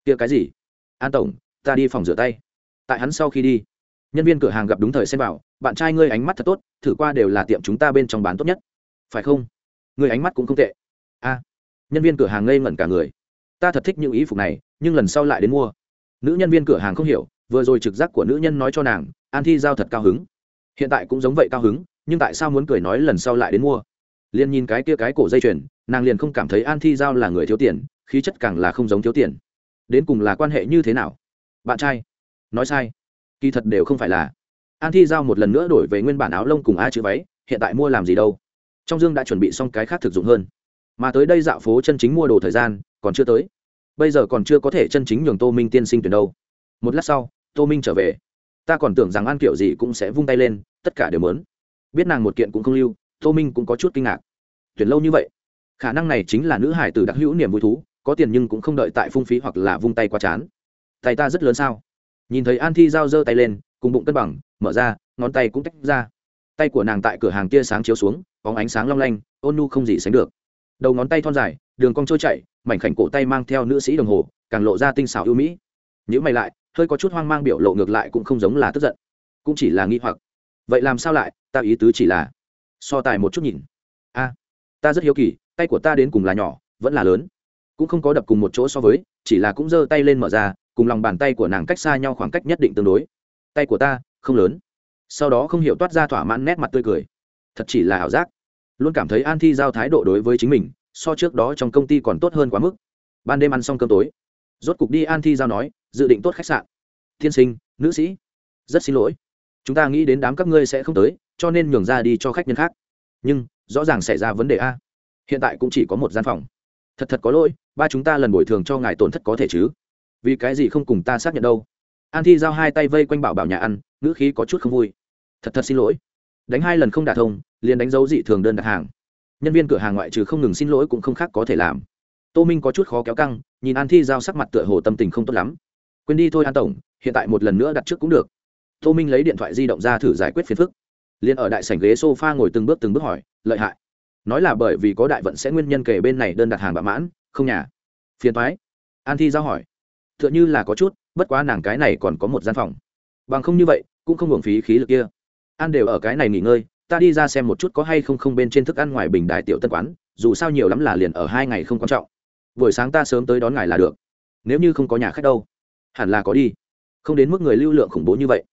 Kia cái gì? An tổng, ta đi phòng rửa tay tại hắn sau khi đi. Nhân viên cửa hàng gặp đúng thời xem bảo bạn trai ngươi ánh mắt thật tốt, thử qua đều là tiệm chúng ta bên trong bán tốt nhất. Phải không? Người ánh mắt cũng không tệ. A. Nhân viên cửa hàng ngây ngẩn cả người. Ta thật thích những ý phục này, nhưng lần sau lại đến mua. Nữ nhân viên cửa hàng không hiểu, vừa rồi trực giác của nữ nhân nói cho nàng, an thi giao thật cao hứng. Hiện tại cũng giống vậy cao hứng, nhưng tại sao muốn cười nói lần sau lại đến mua? Liền nhìn cái kia cái cổ dây chuyền, nàng liền không cảm thấy an thi giao là người thiếu tiền, khí chất càng là không giống thiếu tiền. Đến cùng là quan hệ như thế nào? Bạn trai nói sai. Kỳ thật đều không phải là. An thi giao một lần nữa đổi về nguyên bản áo lông cùng a chữ váy, hiện tại mua làm gì đâu. Trong dương đã chuẩn bị xong cái khác thực dụng hơn. Mà tới đây dạo phố chân chính mua đồ thời gian, còn chưa tới. Bây giờ còn chưa có thể chân chính nhường tô minh tiên sinh tuyển đâu. Một lát sau, tô minh trở về. Ta còn tưởng rằng an kiểu gì cũng sẽ vung tay lên, tất cả đều mớn biết nàng một kiện cũng không lưu, tô minh cũng có chút kinh ngạc. Tuyển lâu như vậy, khả năng này chính là nữ hải tử đặc hữu niềm vui thú, có tiền nhưng cũng không đợi tại phung phí hoặc là vung tay qua chán. Tay ta rất lớn sao? Nhìn thấy an thi giao giơ tay lên, cùng bụng cân bằng, mở ra, ngón tay cũng tách ra. Tay của nàng tại cửa hàng tia sáng chiếu xuống, bóng ánh sáng long lanh, ôn nu không gì sánh được. Đầu ngón tay thon dài, đường cong trôi chạy mảnh khảnh cổ tay mang theo nữ sĩ đồng hồ, càng lộ ra tinh xảo ưu mỹ. Nhữ mày lại, hơi có chút hoang mang biểu lộ ngược lại cũng không giống là tức giận, cũng chỉ là nghi hoặc. Vậy làm sao lại, ta ý tứ chỉ là, so tài một chút nhìn. A, ta rất hiếu kỳ, tay của ta đến cùng là nhỏ, vẫn là lớn. Cũng không có đập cùng một chỗ so với, chỉ là cũng giơ tay lên mở ra cùng lòng bàn tay của nàng cách xa nhau khoảng cách nhất định tương đối. Tay của ta, không lớn. Sau đó không hiểu toát ra thỏa mãn nét mặt tươi cười. Thật chỉ là ảo giác. Luôn cảm thấy an thi giao thái độ đối với chính mình, so trước đó trong công ty còn tốt hơn quá mức. Ban đêm ăn xong cơm tối. Rốt cục đi an thi giao nói, dự định tốt khách sạn. Tiên sinh, nữ sĩ. Rất xin lỗi. Chúng ta nghĩ đến đám các ngươi sẽ không tới, cho nên nhường ra đi cho khách nhân khác. Nhưng, rõ ràng xảy ra vấn đề a. Hiện tại cũng chỉ có một gian phòng. Thật thật có lỗi, ba chúng ta lần bồi thường cho ngài tổn thất có thể chứ? Vì cái gì không cùng ta xác nhận đâu? An thi giao hai tay vây quanh bảo bảo nhà ăn, ngữ khí có chút không vui. Thật thật xin lỗi. Đánh hai lần không đả thông, liền đánh dấu dị thường đơn đặt hàng. Nhân viên cửa hàng ngoại trừ không ngừng xin lỗi cũng không khác có thể làm. Tô minh có chút khó kéo căng, nhìn an thi giao sắc mặt tựa hồ tâm tình không tốt lắm. Quên đi thôi an tổng, hiện tại một lần nữa đặt trước cũng được. Tô minh lấy điện thoại di động ra thử giải quyết phiền phức. Liền ở đại sảnh ghế s o f a ngồi từng bước từng bước hỏi, lợi hại. Nói là bởi vì có đại vận sẽ nguyên nhân kể bên này đơn đặt hàng bạ mãn, không nhà. Phiền thoái an thi giao hỏi tựa như là có chút, bất quá nàng cái này còn có một gian phòng. Bằng không như vậy, cũng không hưởng phí khí lực kia. Ăn đều ở cái này nghỉ ngơi, ta đi ra xem một chút có hay không không bên trên thức ăn ngoài bình đài tiểu tân quán, dù sao nhiều lắm là liền ở hai ngày không quan trọng. Buổi sáng ta sớm tới đón ngài là được. Nếu như không có nhà khách đâu, hẳn là có đi. Không đến mức người lưu lượng khủng bố như vậy.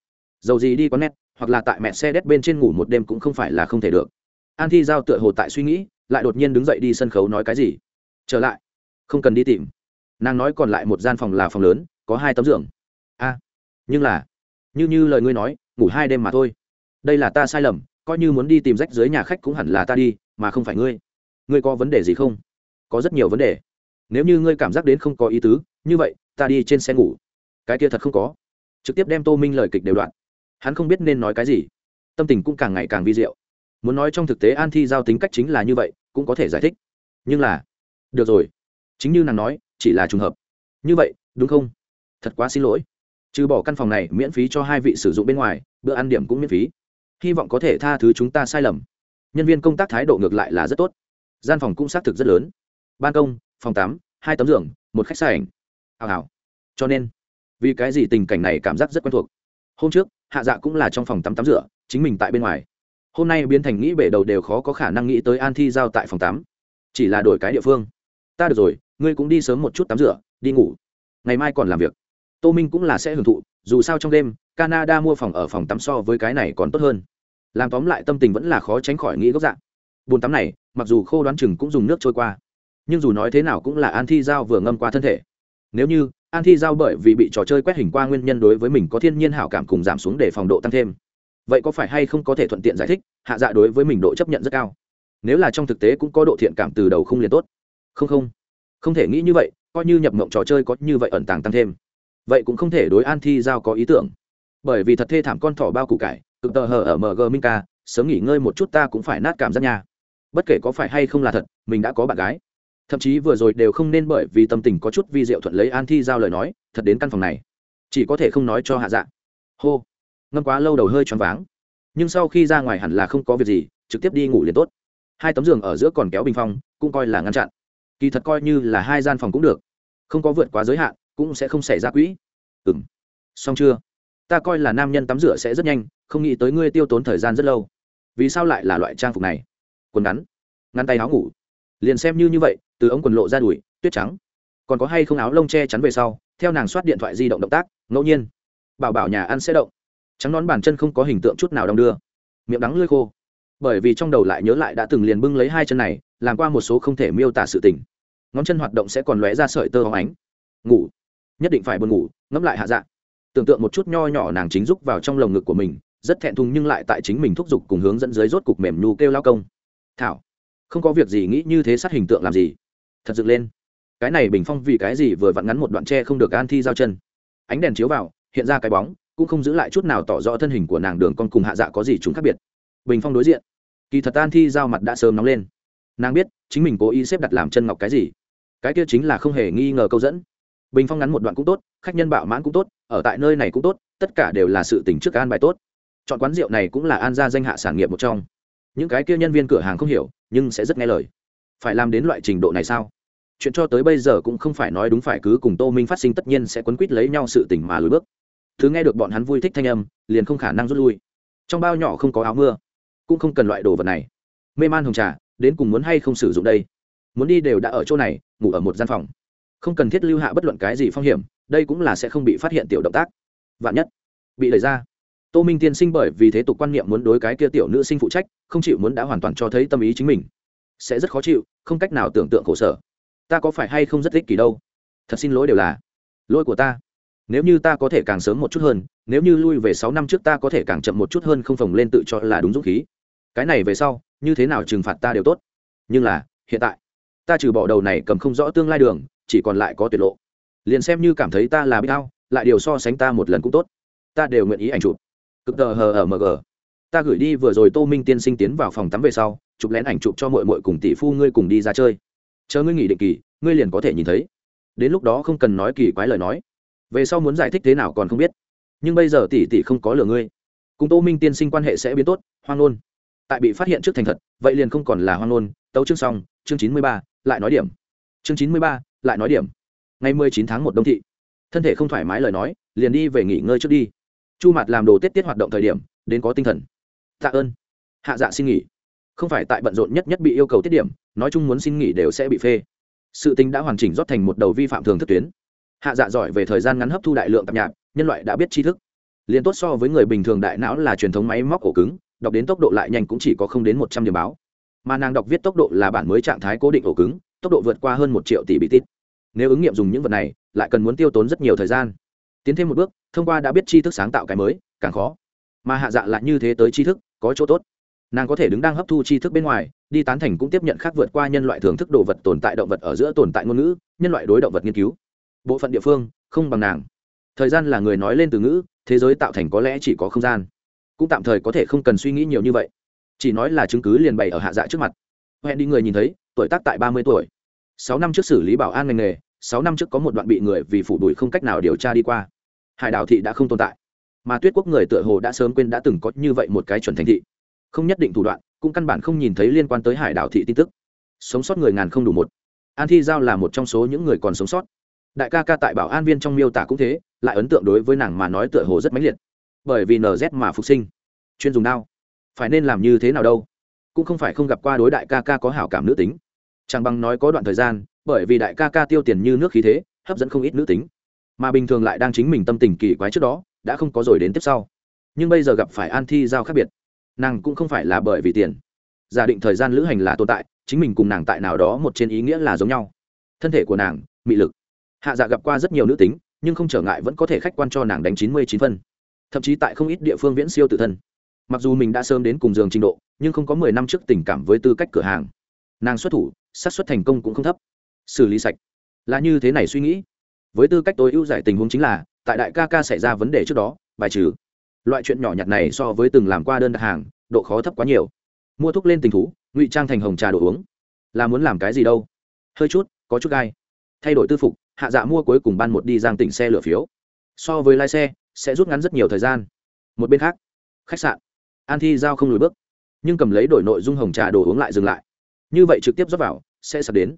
Dầu gì đi có nét hoặc là tại mẹ xe đét bên trên ngủ một đêm cũng không phải là không thể được. An thi giao tựa hồ tại suy nghĩ, lại đột nhiên đứng dậy đi sân khấu nói cái gì. Trở lại. Không cần đi tìm nàng nói còn lại một gian phòng là phòng lớn, có hai tấm giường. A, nhưng là, như như lời ngươi nói, ngủ hai đêm mà thôi. Đây là ta sai lầm, coi như muốn đi tìm rách dưới nhà khách cũng hẳn là ta đi, mà không phải ngươi. Ngươi có vấn đề gì không? Có rất nhiều vấn đề. Nếu như ngươi cảm giác đến không có ý tứ, như vậy, ta đi trên xe ngủ. Cái kia thật không có. Trực tiếp đem tô minh lời kịch đều đoạn. Hắn không biết nên nói cái gì. Tâm tình cũng càng ngày càng vi diệu. Muốn nói trong thực tế an thi giao tính cách chính là như vậy, cũng có thể giải thích. Nhưng là, được rồi. Chính như nàng nói chỉ là trùng hợp. Như vậy, đúng không? Thật quá xin lỗi. Trừ bỏ căn phòng này miễn phí cho hai vị sử dụng bên ngoài, bữa ăn điểm cũng miễn phí. Hy vọng có thể tha thứ chúng ta sai lầm. Nhân viên công tác thái độ ngược lại là rất tốt. Gian phòng cũng xác thực rất lớn. Ban công, phòng tắm, hai tấm giường, một khách sạn hào hào. Cho nên, vì cái gì tình cảnh này cảm giác rất quen thuộc? Hôm trước, hạ dạ cũng là trong phòng tắm tắm rửa, chính mình tại bên ngoài. Hôm nay biến thành nghĩ bể đầu đều khó có khả năng nghĩ tới an thi giao tại phòng tắm. Chỉ là đổi cái địa phương ta được rồi, ngươi cũng đi sớm một chút tắm rửa, đi ngủ. Ngày mai còn làm việc. Tô minh cũng là sẽ hưởng thụ, dù sao trong đêm, canada mua phòng ở phòng tắm so với cái này còn tốt hơn. Làm tóm lại tâm tình vẫn là khó tránh khỏi nghĩ gốc dạng bồn tắm này, mặc dù khô đoán chừng cũng dùng nước trôi qua, nhưng dù nói thế nào cũng là an thi giao vừa ngâm qua thân thể. Nếu như, an thi giao bởi vì bị trò chơi quét hình qua nguyên nhân đối với mình có thiên nhiên hảo cảm cùng giảm xuống để phòng độ tăng thêm. Vậy có phải hay không có thể thuận tiện giải thích, hạ dạ đối với mình độ chấp nhận rất cao? Nếu là trong thực tế cũng có độ thiện cảm từ đầu không liền tốt không không. Không thể nghĩ như vậy, coi như nhập mộng trò chơi có như vậy ẩn tàng tăng thêm. Vậy cũng không thể đối an thi giao có ý tưởng. Bởi vì thật thê thảm con thỏ bao củ cải, cực tờ hờ ở mg minh ca, sớm nghỉ ngơi một chút ta cũng phải nát cảm giác nha bất kể có phải hay không là thật, mình đã có bạn gái. Thậm chí vừa rồi đều không nên bởi vì tâm tình có chút vi diệu thuận lấy an thi giao lời nói, thật đến căn phòng này. Chỉ có thể không nói cho hạ dạ. Hô. Ngâm quá lâu đầu hơi choáng váng. Nhưng sau khi ra ngoài hẳn là không có việc gì, trực tiếp đi ngủ liền tốt. Hai tấm giường ở giữa còn kéo bình phong, cũng coi là ngăn chặn kỳ thật coi như là hai gian phòng cũng được. Không có vượt quá giới hạn, cũng sẽ không xảy ra quỹ. Ừ m xong chưa? Ta coi là nam nhân tắm rửa sẽ rất nhanh, không nghĩ tới ngươi tiêu tốn thời gian rất lâu. Vì sao lại là loại trang phục này? Quần ngắn. Ngăn tay áo ngủ. Liền xem như như vậy, từ ống quần lộ ra đùi, tuyết trắng. Còn có hay không áo lông che chắn về sau, theo nàng soát điện thoại di động động tác, ngẫu nhiên. Bảo bảo nhà ăn sẽ động. Trắng nón bàn chân không có hình tượng chút nào đong đưa. Miệng đắng lơi khô. Bởi vì trong đầu lại nhớ lại đã từng liền bưng lấy hai chân này làm qua một số không thể miêu tả sự tình. Ngón chân hoạt động sẽ còn lóe ra sợi tơ hóng ánh. Ngủ. Nhất định phải buồn ngủ, ngẫm lại hạ dạ. Tưởng tượng một chút nho nhỏ nàng chính rúc vào trong lồng ngực của mình, rất thẹn thùng nhưng lại tại chính mình thúc giục cùng hướng dẫn dưới rốt cục mềm nhu kêu lao công. Thảo. Không có việc gì nghĩ như thế sát hình tượng làm gì? Thật dựng lên. Cái này bình phong vì cái gì vừa vặn ngắn một đoạn tre không được an thi giao chân. Ánh đèn chiếu vào, hiện ra cái bóng, cũng không giữ lại chút nào tỏ rõ thân hình của nàng đường con cùng hạ dạ có gì chúng khác biệt. Bình phong đối diện. Kỳ thật an thi giao mặt đã sớm nóng lên nàng biết chính mình cố ý xếp đặt làm chân ngọc cái gì. Cái kia chính là không hề nghi ngờ câu dẫn. Bình phong ngắn một đoạn cũng tốt, khách nhân bạo mãn cũng tốt, ở tại nơi này cũng tốt, tất cả đều là sự tỉnh trước an bài tốt. Chọn quán rượu này cũng là an gia danh hạ sản nghiệp một trong. Những cái kia nhân viên cửa hàng không hiểu, nhưng sẽ rất nghe lời. Phải làm đến loại trình độ này sao? Chuyện cho tới bây giờ cũng không phải nói đúng phải cứ cùng tô minh phát sinh tất nhiên sẽ quấn quýt lấy nhau sự tỉnh mà lùi bước. Thứ nghe được bọn hắn vui thích thanh âm, liền không khả năng rút lui. Trong bao nhỏ không có áo mưa, cũng không cần loại đồ vật này. Mê man hồng trà đến cùng muốn hay không sử dụng đây? Muốn đi đều đã ở chỗ này, ngủ ở một gian phòng. Không cần thiết lưu hạ bất luận cái gì phong hiểm, đây cũng là sẽ không bị phát hiện tiểu động tác. Vạn nhất bị đẩy ra. Tô minh tiên sinh bởi vì thế tục quan niệm muốn đối cái kia tiểu nữ sinh phụ trách, không chịu muốn đã hoàn toàn cho thấy tâm ý chính mình. Sẽ rất khó chịu, không cách nào tưởng tượng khổ sở. Ta có phải hay không rất thích kỳ đâu? Thật xin lỗi đều là lỗi của ta. Nếu như ta có thể càng sớm một chút hơn, nếu như lui về sáu năm trước ta có thể càng chậm một chút hơn không phồng lên tự cho là đúng dũng khí. Cái này về sau như thế nào trừng phạt ta đều tốt. Nhưng là, hiện tại, ta trừ bỏ đầu này cầm không rõ tương lai đường, chỉ còn lại có tuyệt lộ. Liền xem như cảm thấy ta là biết ao lại điều so sánh ta một lần cũng tốt. Ta đều nguyện ý ảnh chụp. Cực tờ hờ ở mg ta gửi đi vừa rồi tô minh tiên sinh tiến vào phòng tắm về sau, chụp lén ảnh chụp cho mội mội cùng tỷ phu ngươi cùng đi ra chơi. Chờ ngươi nghỉ định kỳ, ngươi liền có thể nhìn thấy. Đến lúc đó không cần nói kỳ quái lời nói. Về sau muốn giải thích thế nào còn không biết. Nhưng bây giờ tỷ tỷ không có lừa ngươi. Cùng tô minh tiên sinh quan hệ sẽ biến tốt, hoang nôn tại bị phát hiện trước thành thật, vậy liền không còn là hoang ngôn, tấu chương xong, chương chín mươi ba, lại nói điểm. Chương chín mươi ba, lại nói điểm. Ngày mười chín tháng một đông thị. Thân thể không thoải mái lời nói, liền đi về nghỉ ngơi trước đi. Chu mặt làm đồ tiết tiết hoạt động thời điểm, đến có tinh thần. Tạ ơn. Hạ dạ xin nghỉ. Không phải tại bận rộn nhất nhất bị yêu cầu tiết điểm, nói chung muốn xin nghỉ đều sẽ bị phê. Sự tính đã hoàn chỉnh rót thành một đầu vi phạm thường thức tuyến. Hạ dạ giỏi về thời gian ngắn hấp thu đại lượng tạp nhạc, nhân loại đã biết tri thức. Liền tốt so với người bình thường đại não là truyền thống máy móc cổ cứng đọc đến tốc độ lại nhanh cũng chỉ có không đến một trăm điểm báo. Mà nàng đọc viết tốc độ là bản mới trạng thái cố định ổ cứng, tốc độ vượt qua hơn một triệu tỷ bị tít. Nếu ứng nghiệm dùng những vật này, lại cần muốn tiêu tốn rất nhiều thời gian. Tiến thêm một bước, thông qua đã biết tri thức sáng tạo cái mới, càng khó. Mà hạ dạ lại như thế tới tri thức, có chỗ tốt. Nàng có thể đứng đang hấp thu tri thức bên ngoài, đi tán thành cũng tiếp nhận khác vượt qua nhân loại thưởng thức đồ vật tồn tại động vật ở giữa tồn tại ngôn ngữ, nhân loại đối động vật nghiên cứu. Bộ phận địa phương, không bằng nàng. Thời gian là người nói lên từ ngữ, thế giới tạo thành có lẽ chỉ có không gian cũng tạm thời có thể không cần suy nghĩ nhiều như vậy. Chỉ nói là chứng cứ liền bày ở hạ dạ trước mặt. Hẹn đi người nhìn thấy, tuổi tác tại ba mươi tuổi. Sáu năm trước xử lý bảo an ngành nghề, sáu năm trước có một đoạn bị người vì phủ đuổi không cách nào điều tra đi qua. Hải đảo thị đã không tồn tại. Mà tuyết quốc người tựa hồ đã sớm quên đã từng có như vậy một cái chuẩn thành thị. Không nhất định thủ đoạn, cũng căn bản không nhìn thấy liên quan tới hải đảo thị tin tức. Sống sót người ngàn không đủ một. An thi giao là một trong số những người còn sống sót. Đại ca ca tại bảo an viên trong miêu tả cũng thế, lại ấn tượng đối với nàng mà nói tựa hồ rất mãnh liệt bởi vì nz mà phục sinh. Chuyên dùng đao. Phải nên làm như thế nào đâu? Cũng không phải không gặp qua đối đại ca ca có hảo cảm nữ tính. Chẳng bằng nói có đoạn thời gian, bởi vì đại ca ca tiêu tiền như nước khí thế, hấp dẫn không ít nữ tính. Mà bình thường lại đang chính mình tâm tình kỳ quái trước đó, đã không có rồi đến tiếp sau. Nhưng bây giờ gặp phải an thi giao khác biệt. Nàng cũng không phải là bởi vì tiền. Giả định thời gian lữ hành là tồn tại, chính mình cùng nàng tại nào đó một trên ý nghĩa là giống nhau. Thân thể của nàng, mị lực. Hạ dạ gặp qua rất nhiều nữ tính, nhưng không trở ngại vẫn có thể khách quan cho nàng đánh chín mươi chín phân thậm chí tại không ít địa phương viễn siêu tự thân. Mặc dù mình đã sớm đến cùng giường trình độ, nhưng không có mười năm trước tình cảm với tư cách cửa hàng. Nàng xuất thủ, xác suất thành công cũng không thấp. Xử lý sạch. Là như thế này suy nghĩ. Với tư cách tối ưu giải tình huống chính là, tại đại ca ca xảy ra vấn đề trước đó, bài trừ. Loại chuyện nhỏ nhặt này so với từng làm qua đơn đặt hàng, độ khó thấp quá nhiều. Mua thuốc lên tình thú, ngụy trang thành hồng trà đồ uống. Là muốn làm cái gì đâu? Hơi chút, có chút gai. Thay đổi tư phục, hạ dạ mua cuối cùng ban một đi giang tỉnh xe lửa phiếu. So với lái xe sẽ rút ngắn rất nhiều thời gian. Một bên khác, khách sạn. An thi giao không lùi bước, nhưng cầm lấy đổi nội dung hồng trà đồ uống lại dừng lại. Như vậy trực tiếp rót vào, sẽ sập đến.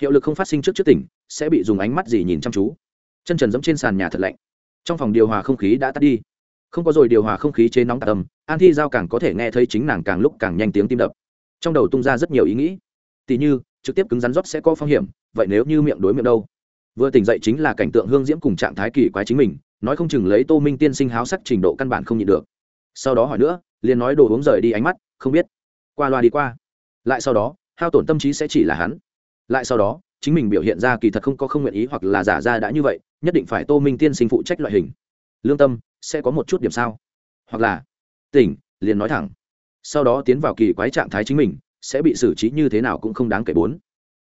Hiệu lực không phát sinh trước trước tỉnh, sẽ bị dùng ánh mắt gì nhìn chăm chú. Chân trần dẫm trên sàn nhà thật lạnh. Trong phòng điều hòa không khí đã tắt đi. Không có rồi, điều hòa không khí chế nóng tạc âm, an thi giao càng có thể nghe thấy chính nàng càng lúc càng nhanh tiếng tim đập. Trong đầu tung ra rất nhiều ý nghĩ. Tỉ như, trực tiếp cứng rắn rót sẽ có phong hiểm, vậy nếu như miệng đối miệng đâu? Vừa tỉnh dậy chính là cảnh tượng hương diễm cùng trạng thái kỳ quái chính mình nói không chừng lấy tô minh tiên sinh háo sắc trình độ căn bản không nhịn được. Sau đó hỏi nữa, liền nói đồ uống rời đi ánh mắt, không biết. Qua loa đi qua. Lại sau đó, hao tổn tâm trí sẽ chỉ là hắn. Lại sau đó, chính mình biểu hiện ra kỳ thật không có không nguyện ý hoặc là giả ra đã như vậy, nhất định phải tô minh tiên sinh phụ trách loại hình. Lương tâm, sẽ có một chút điểm sao? Hoặc là, tỉnh, liền nói thẳng. Sau đó tiến vào kỳ quái trạng thái chính mình, sẽ bị xử trí như thế nào cũng không đáng kể bốn.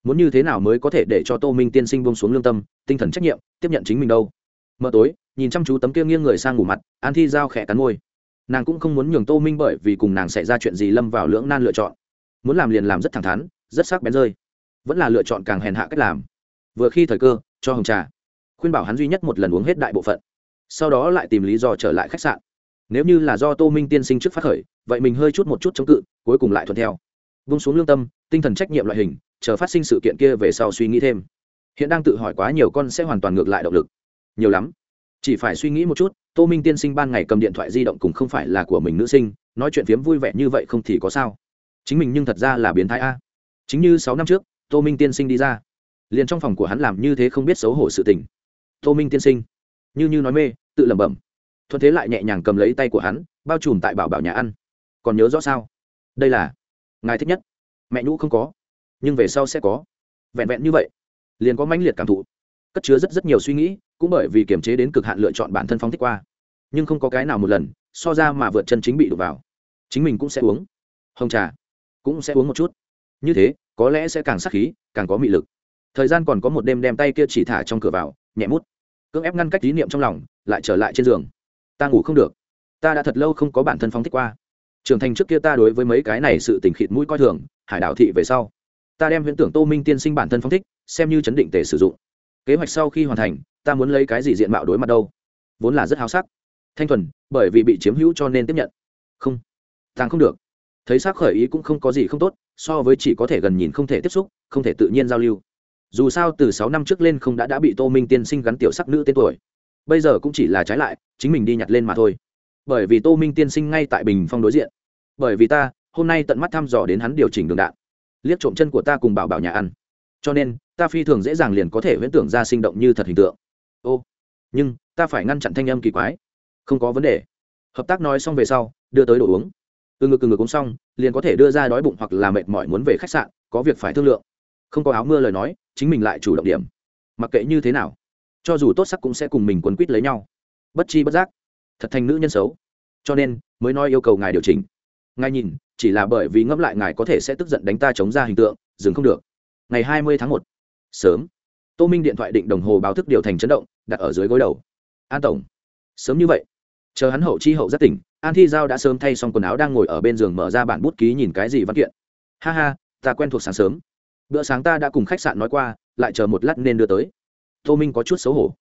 Muốn như thế nào mới có thể để cho tô minh tiên sinh bông xuống lương tâm, tinh thần trách nhiệm, tiếp nhận chính mình đâu? Mờ tối, nhìn chăm chú tấm kia nghiêng người sang ngủ mặt, an thi giao khẽ cắn môi. Nàng cũng không muốn nhường tô minh bởi vì cùng nàng xảy ra chuyện gì lâm vào lưỡng nan lựa chọn. Muốn làm liền làm rất thẳng thắn, rất sắc bén rơi. Vẫn là lựa chọn càng hèn hạ cách làm. Vừa khi thời cơ, cho hồng trà. Khuyên bảo hắn duy nhất một lần uống hết đại bộ phận. Sau đó lại tìm lý do trở lại khách sạn. Nếu như là do tô minh tiên sinh trước phát khởi, vậy mình hơi chút một chút chống cự, cuối cùng lại thuận theo. Vung xuống lương tâm, tinh thần trách nhiệm loại hình, chờ phát sinh sự kiện kia về sau suy nghĩ thêm. Hiện đang tự hỏi quá nhiều con sẽ hoàn toàn ngược lại động lực nhiều lắm. Chỉ phải suy nghĩ một chút, tô minh tiên sinh ban ngày cầm điện thoại di động cùng không phải là của mình nữ sinh, nói chuyện phiếm vui vẻ như vậy không thì có sao. Chính mình nhưng thật ra là biến thái a. Chính như sáu năm trước, tô minh tiên sinh đi ra. Liền trong phòng của hắn làm như thế không biết xấu hổ sự tình. Tô minh tiên sinh, như như nói mê, tự lẩm bẩm. Thuận thế lại nhẹ nhàng cầm lấy tay của hắn, bao trùm tại bảo bảo nhà ăn. Còn nhớ rõ sao? Đây là ngài thích nhất. Mẹ nhũ không có, nhưng về sau sẽ có. Vẹn vẹn như vậy, liền có mãnh liệt cảm thụ. Cất chứa rất rất nhiều suy nghĩ cũng bởi vì kiềm chế đến cực hạn lựa chọn bản thân phóng thích qua. Nhưng không có cái nào một lần, so ra mà vượt chân chính bị đụng vào. Chính mình cũng sẽ uống. Hồng trà cũng sẽ uống một chút. Như thế, có lẽ sẽ càng sắc khí, càng có mị lực. Thời gian còn có một đêm đem tay kia chỉ thả trong cửa vào, nhẹ mút. Cưỡng ép ngăn cách ý niệm trong lòng, lại trở lại trên giường. Ta ngủ không được. Ta đã thật lâu không có bản thân phóng thích qua. Trưởng thành trước kia ta đối với mấy cái này sự tình khịt mũi coi thường, hải đảo thị về sau. Ta đem huyễn tưởng tô minh tiên sinh bản thân phóng thích, xem như chấn định tề sử dụng. Kế hoạch sau khi hoàn thành ta muốn lấy cái gì diện mạo đối mặt đâu? Vốn là rất háo sắc. Thanh thuần, bởi vì bị chiếm hữu cho nên tiếp nhận. Không tàng không được. Thấy xác khởi ý cũng không có gì không tốt, so với chỉ có thể gần nhìn không thể tiếp xúc, không thể tự nhiên giao lưu. Dù sao từ sáu năm trước lên không đã đã bị tô minh tiên sinh gắn tiểu sắc nữ tên tuổi. Bây giờ cũng chỉ là trái lại, chính mình đi nhặt lên mà thôi. Bởi vì tô minh tiên sinh ngay tại bình phong đối diện. Bởi vì ta, hôm nay tận mắt thăm dò đến hắn điều chỉnh đường đạn. Liếc trộm chân của ta cùng bảo bảo nhà ăn. Cho nên, ta phi thường dễ dàng liền có thể huyễn tưởng ra sinh động như thật hình tượng ô, nhưng ta phải ngăn chặn thanh âm kỳ quái. Không có vấn đề. Hợp tác nói xong về sau, đưa tới đồ uống. Từ ngực từ ngực uống xong, liền có thể đưa ra đói bụng hoặc là mệt mỏi muốn về khách sạn, có việc phải thương lượng. Không có áo mưa lời nói, chính mình lại chủ động điểm. Mặc kệ như thế nào, cho dù tốt sắc cũng sẽ cùng mình quấn quýt lấy nhau. Bất chi bất giác, thật thành nữ nhân xấu. Cho nên, mới nói yêu cầu ngài điều chỉnh. Ngài nhìn, chỉ là bởi vì ngẫm lại ngài có thể sẽ tức giận đánh ta chống ra hình tượng, dừng không được. Ngày hai mươi tháng một, sớm tô minh điện thoại định đồng hồ báo thức điều thành chấn động, đặt ở dưới gối đầu. An tổng, sớm như vậy. Chờ hắn hậu chi hậu rất tỉnh, an thi giao đã sớm thay xong quần áo đang ngồi ở bên giường mở ra bản bút ký nhìn cái gì văn kiện. Ha ha, ta quen thuộc sáng sớm. Bữa sáng ta đã cùng khách sạn nói qua, lại chờ một lát nên đưa tới. Tô minh có chút xấu hổ.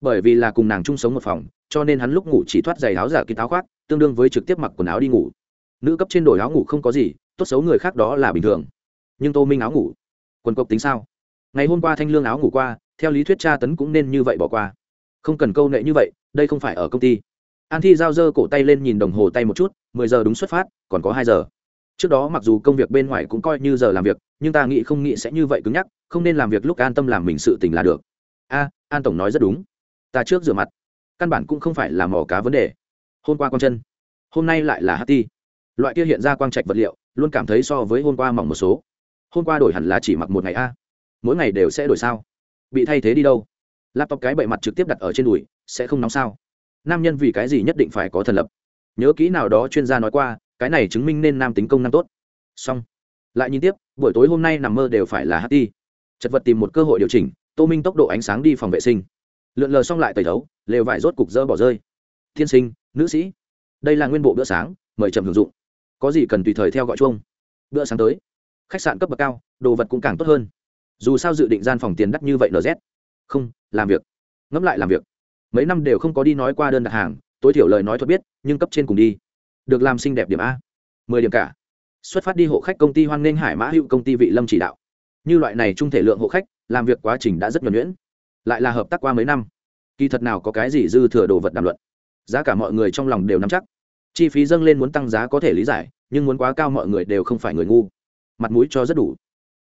Bởi vì là cùng nàng chung sống một phòng, cho nên hắn lúc ngủ chỉ thoát giày áo giả kín táo khoác, tương đương với trực tiếp mặc quần áo đi ngủ. Nữ cấp trên đổi áo ngủ không có gì, tốt xấu người khác đó là bình thường. Nhưng tô minh áo ngủ, quần cộc tính sao? Ngày hôm qua thanh lương áo ngủ qua, theo lý thuyết tra tấn cũng nên như vậy bỏ qua. Không cần câu nệ như vậy, đây không phải ở công ty. An thi giao dơ cổ tay lên nhìn đồng hồ tay một chút, mười giờ đúng xuất phát, còn có hai giờ. Trước đó mặc dù công việc bên ngoài cũng coi như giờ làm việc, nhưng ta nghĩ không nghĩ sẽ như vậy cứng nhắc, không nên làm việc lúc an tâm làm mình sự tình là được. A, an tổng nói rất đúng. Ta trước rửa mặt. Căn bản cũng không phải là mỏ cá vấn đề. Hôm qua con chân. Hôm nay lại là ht loại kia hiện ra quang trạch vật liệu, luôn cảm thấy so với hôm qua mỏng một số. Hôm qua đổi hẳn là chỉ mặc một ngày a mỗi ngày đều sẽ đổi sao? Bị thay thế đi đâu? Laptop cái bậy mặt trực tiếp đặt ở trên đùi, sẽ không nóng sao? Nam nhân vì cái gì nhất định phải có thần lập? Nhớ kỹ nào đó chuyên gia nói qua, cái này chứng minh nên nam tính công năng tốt. Xong. Lại nhìn tiếp, buổi tối hôm nay nằm mơ đều phải là ht chật vật tìm một cơ hội điều chỉnh, tô minh tốc độ ánh sáng đi phòng vệ sinh. Lượn lờ xong lại tẩy đấu lều vải rốt cục dơ bỏ rơi. Thiên sinh, nữ sĩ. Đây là nguyên bộ bữa sáng, mời chậm hưởng dụng. Có gì cần tùy thời theo gọi chuông. Bữa sáng tới. Khách sạn cấp bậc cao, đồ vật cũng càng tốt hơn dù sao dự định gian phòng tiền đắt như vậy nz không, làm việc. Ngẫm lại làm việc. Mấy năm đều không có đi nói qua đơn đặt hàng, tối thiểu lời nói thuật biết, nhưng cấp trên cùng đi. Được làm xinh đẹp điểm a. Mười điểm cả. Xuất phát đi hộ khách công ty hoan nghênh hải mã hữu công ty vị lâm chỉ đạo. Như loại này trung thể lượng hộ khách, làm việc quá trình đã rất nhuẩn nhuyễn. Lại là hợp tác qua mấy năm. Kỳ thật nào có cái gì dư thừa đồ vật đàm luận. Giá cả mọi người trong lòng đều nắm chắc. Chi phí dâng lên muốn tăng giá có thể lý giải, nhưng muốn quá cao mọi người đều không phải người ngu. Mặt mũi cho rất đủ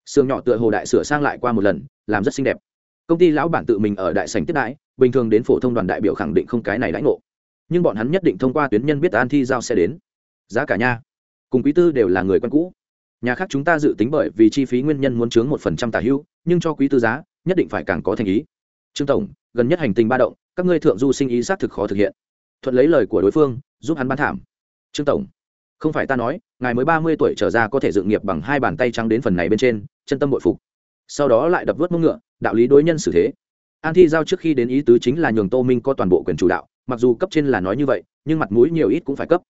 xương nhỏ tựa hồ đại sửa sang lại qua một lần, làm rất xinh đẹp. Công ty lão bản tự mình ở đại sảnh tiếp đãi, bình thường đến phổ thông đoàn đại biểu khẳng định không cái này đãi ngộ. Nhưng bọn hắn nhất định thông qua tuyến nhân biết an thi giao sẽ đến. Giá cả nha. Cùng quý tư đều là người quen cũ. Nhà khác chúng ta dự tính bởi vì chi phí nguyên nhân muốn chướng một phần trăm tả hữu nhưng cho quý tư giá, nhất định phải càng có thành ý. Trương tổng, gần nhất hành tình ba động, các ngươi thượng du sinh ý xác thực khó thực hiện. Thuận lấy lời của đối phương, giúp hắn bán thảm. Trương tổng, không phải ta nói, ngài mới ba mươi tuổi trở ra có thể dựng nghiệp bằng hai bàn tay trắng đến phần này bên trên chân tâm bội phục. Sau đó lại đập vớt mông ngựa, đạo lý đối nhân xử thế. An thi giao trước khi đến ý tứ chính là nhường tô minh có toàn bộ quyền chủ đạo, mặc dù cấp trên là nói như vậy, nhưng mặt mũi nhiều ít cũng phải cấp.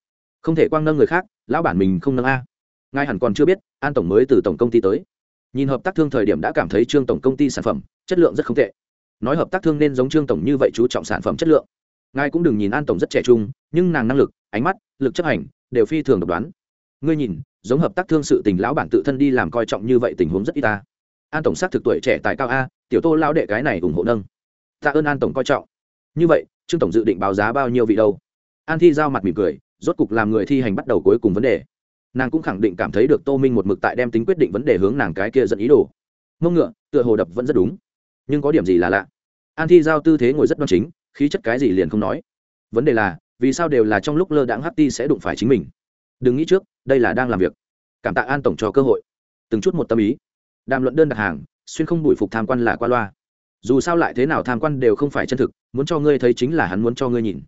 Không thể quang nâng người khác, lão bản mình không nâng a. Ngài hẳn còn chưa biết, an tổng mới từ tổng công ty tới. Nhìn hợp tác thương thời điểm đã cảm thấy trương tổng công ty sản phẩm, chất lượng rất không tệ. Nói hợp tác thương nên giống trương tổng như vậy chú trọng sản phẩm chất lượng. Ngài cũng đừng nhìn an tổng rất trẻ trung, nhưng nàng năng lực, ánh mắt, lực chấp hành, đều phi thường độc đoán ngươi nhìn, giống hợp tác thương sự tình lão bản tự thân đi làm coi trọng như vậy tình huống rất ít ta. An tổng xác thực tuổi trẻ tài cao a, tiểu tô lao đệ cái này ủng hộ nâng. Tạ ơn an tổng coi trọng. Như vậy, trương tổng dự định báo giá bao nhiêu vị đâu? An thi giao mặt mỉm cười, rốt cục làm người thi hành bắt đầu cuối cùng vấn đề. Nàng cũng khẳng định cảm thấy được tô minh một mực tại đem tính quyết định vấn đề hướng nàng cái kia dẫn ý đồ. Mông ngựa, tựa hồ đập vẫn rất đúng. Nhưng có điểm gì là lạ? An thi giao tư thế ngồi rất đoan chính, khí chất cái gì liền không nói. Vấn đề là, vì sao đều là trong lúc lơ đãng ht sẽ đụng phải chính mình? Đừng nghĩ trước, đây là đang làm việc. Cảm tạ an tổng cho cơ hội. Từng chút một tâm ý. Đàm luận đơn đặt hàng, xuyên không đuổi phục tham quan là qua loa. Dù sao lại thế nào tham quan đều không phải chân thực, muốn cho ngươi thấy chính là hắn muốn cho ngươi nhìn.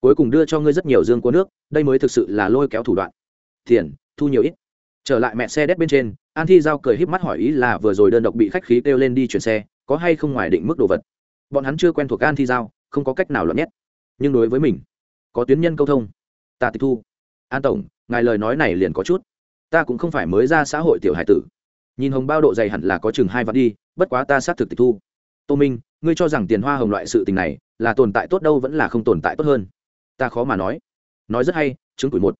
Cuối cùng đưa cho ngươi rất nhiều dương của nước, đây mới thực sự là lôi kéo thủ đoạn. Tiền, thu nhiều ít. Trở lại mẹ xe đét bên trên, an thi giao cười híp mắt hỏi ý là vừa rồi đơn độc bị khách khí kêu lên đi chuyển xe, có hay không ngoài định mức đồ vật? Bọn hắn chưa quen thuộc an thi giao, không có cách nào luận nhét. Nhưng đối với mình, có tuyến nhân câu thông. Ta tịch thu. An tổng ngài lời nói này liền có chút. Ta cũng không phải mới ra xã hội tiểu hải tử. Nhìn hồng bao độ dày hẳn là có chừng hai vạn đi, bất quá ta xác thực tịch thu. Tô minh, ngươi cho rằng tiền hoa hồng loại sự tình này là tồn tại tốt đâu vẫn là không tồn tại tốt hơn? Ta khó mà nói. Nói rất hay, chứng tuổi một.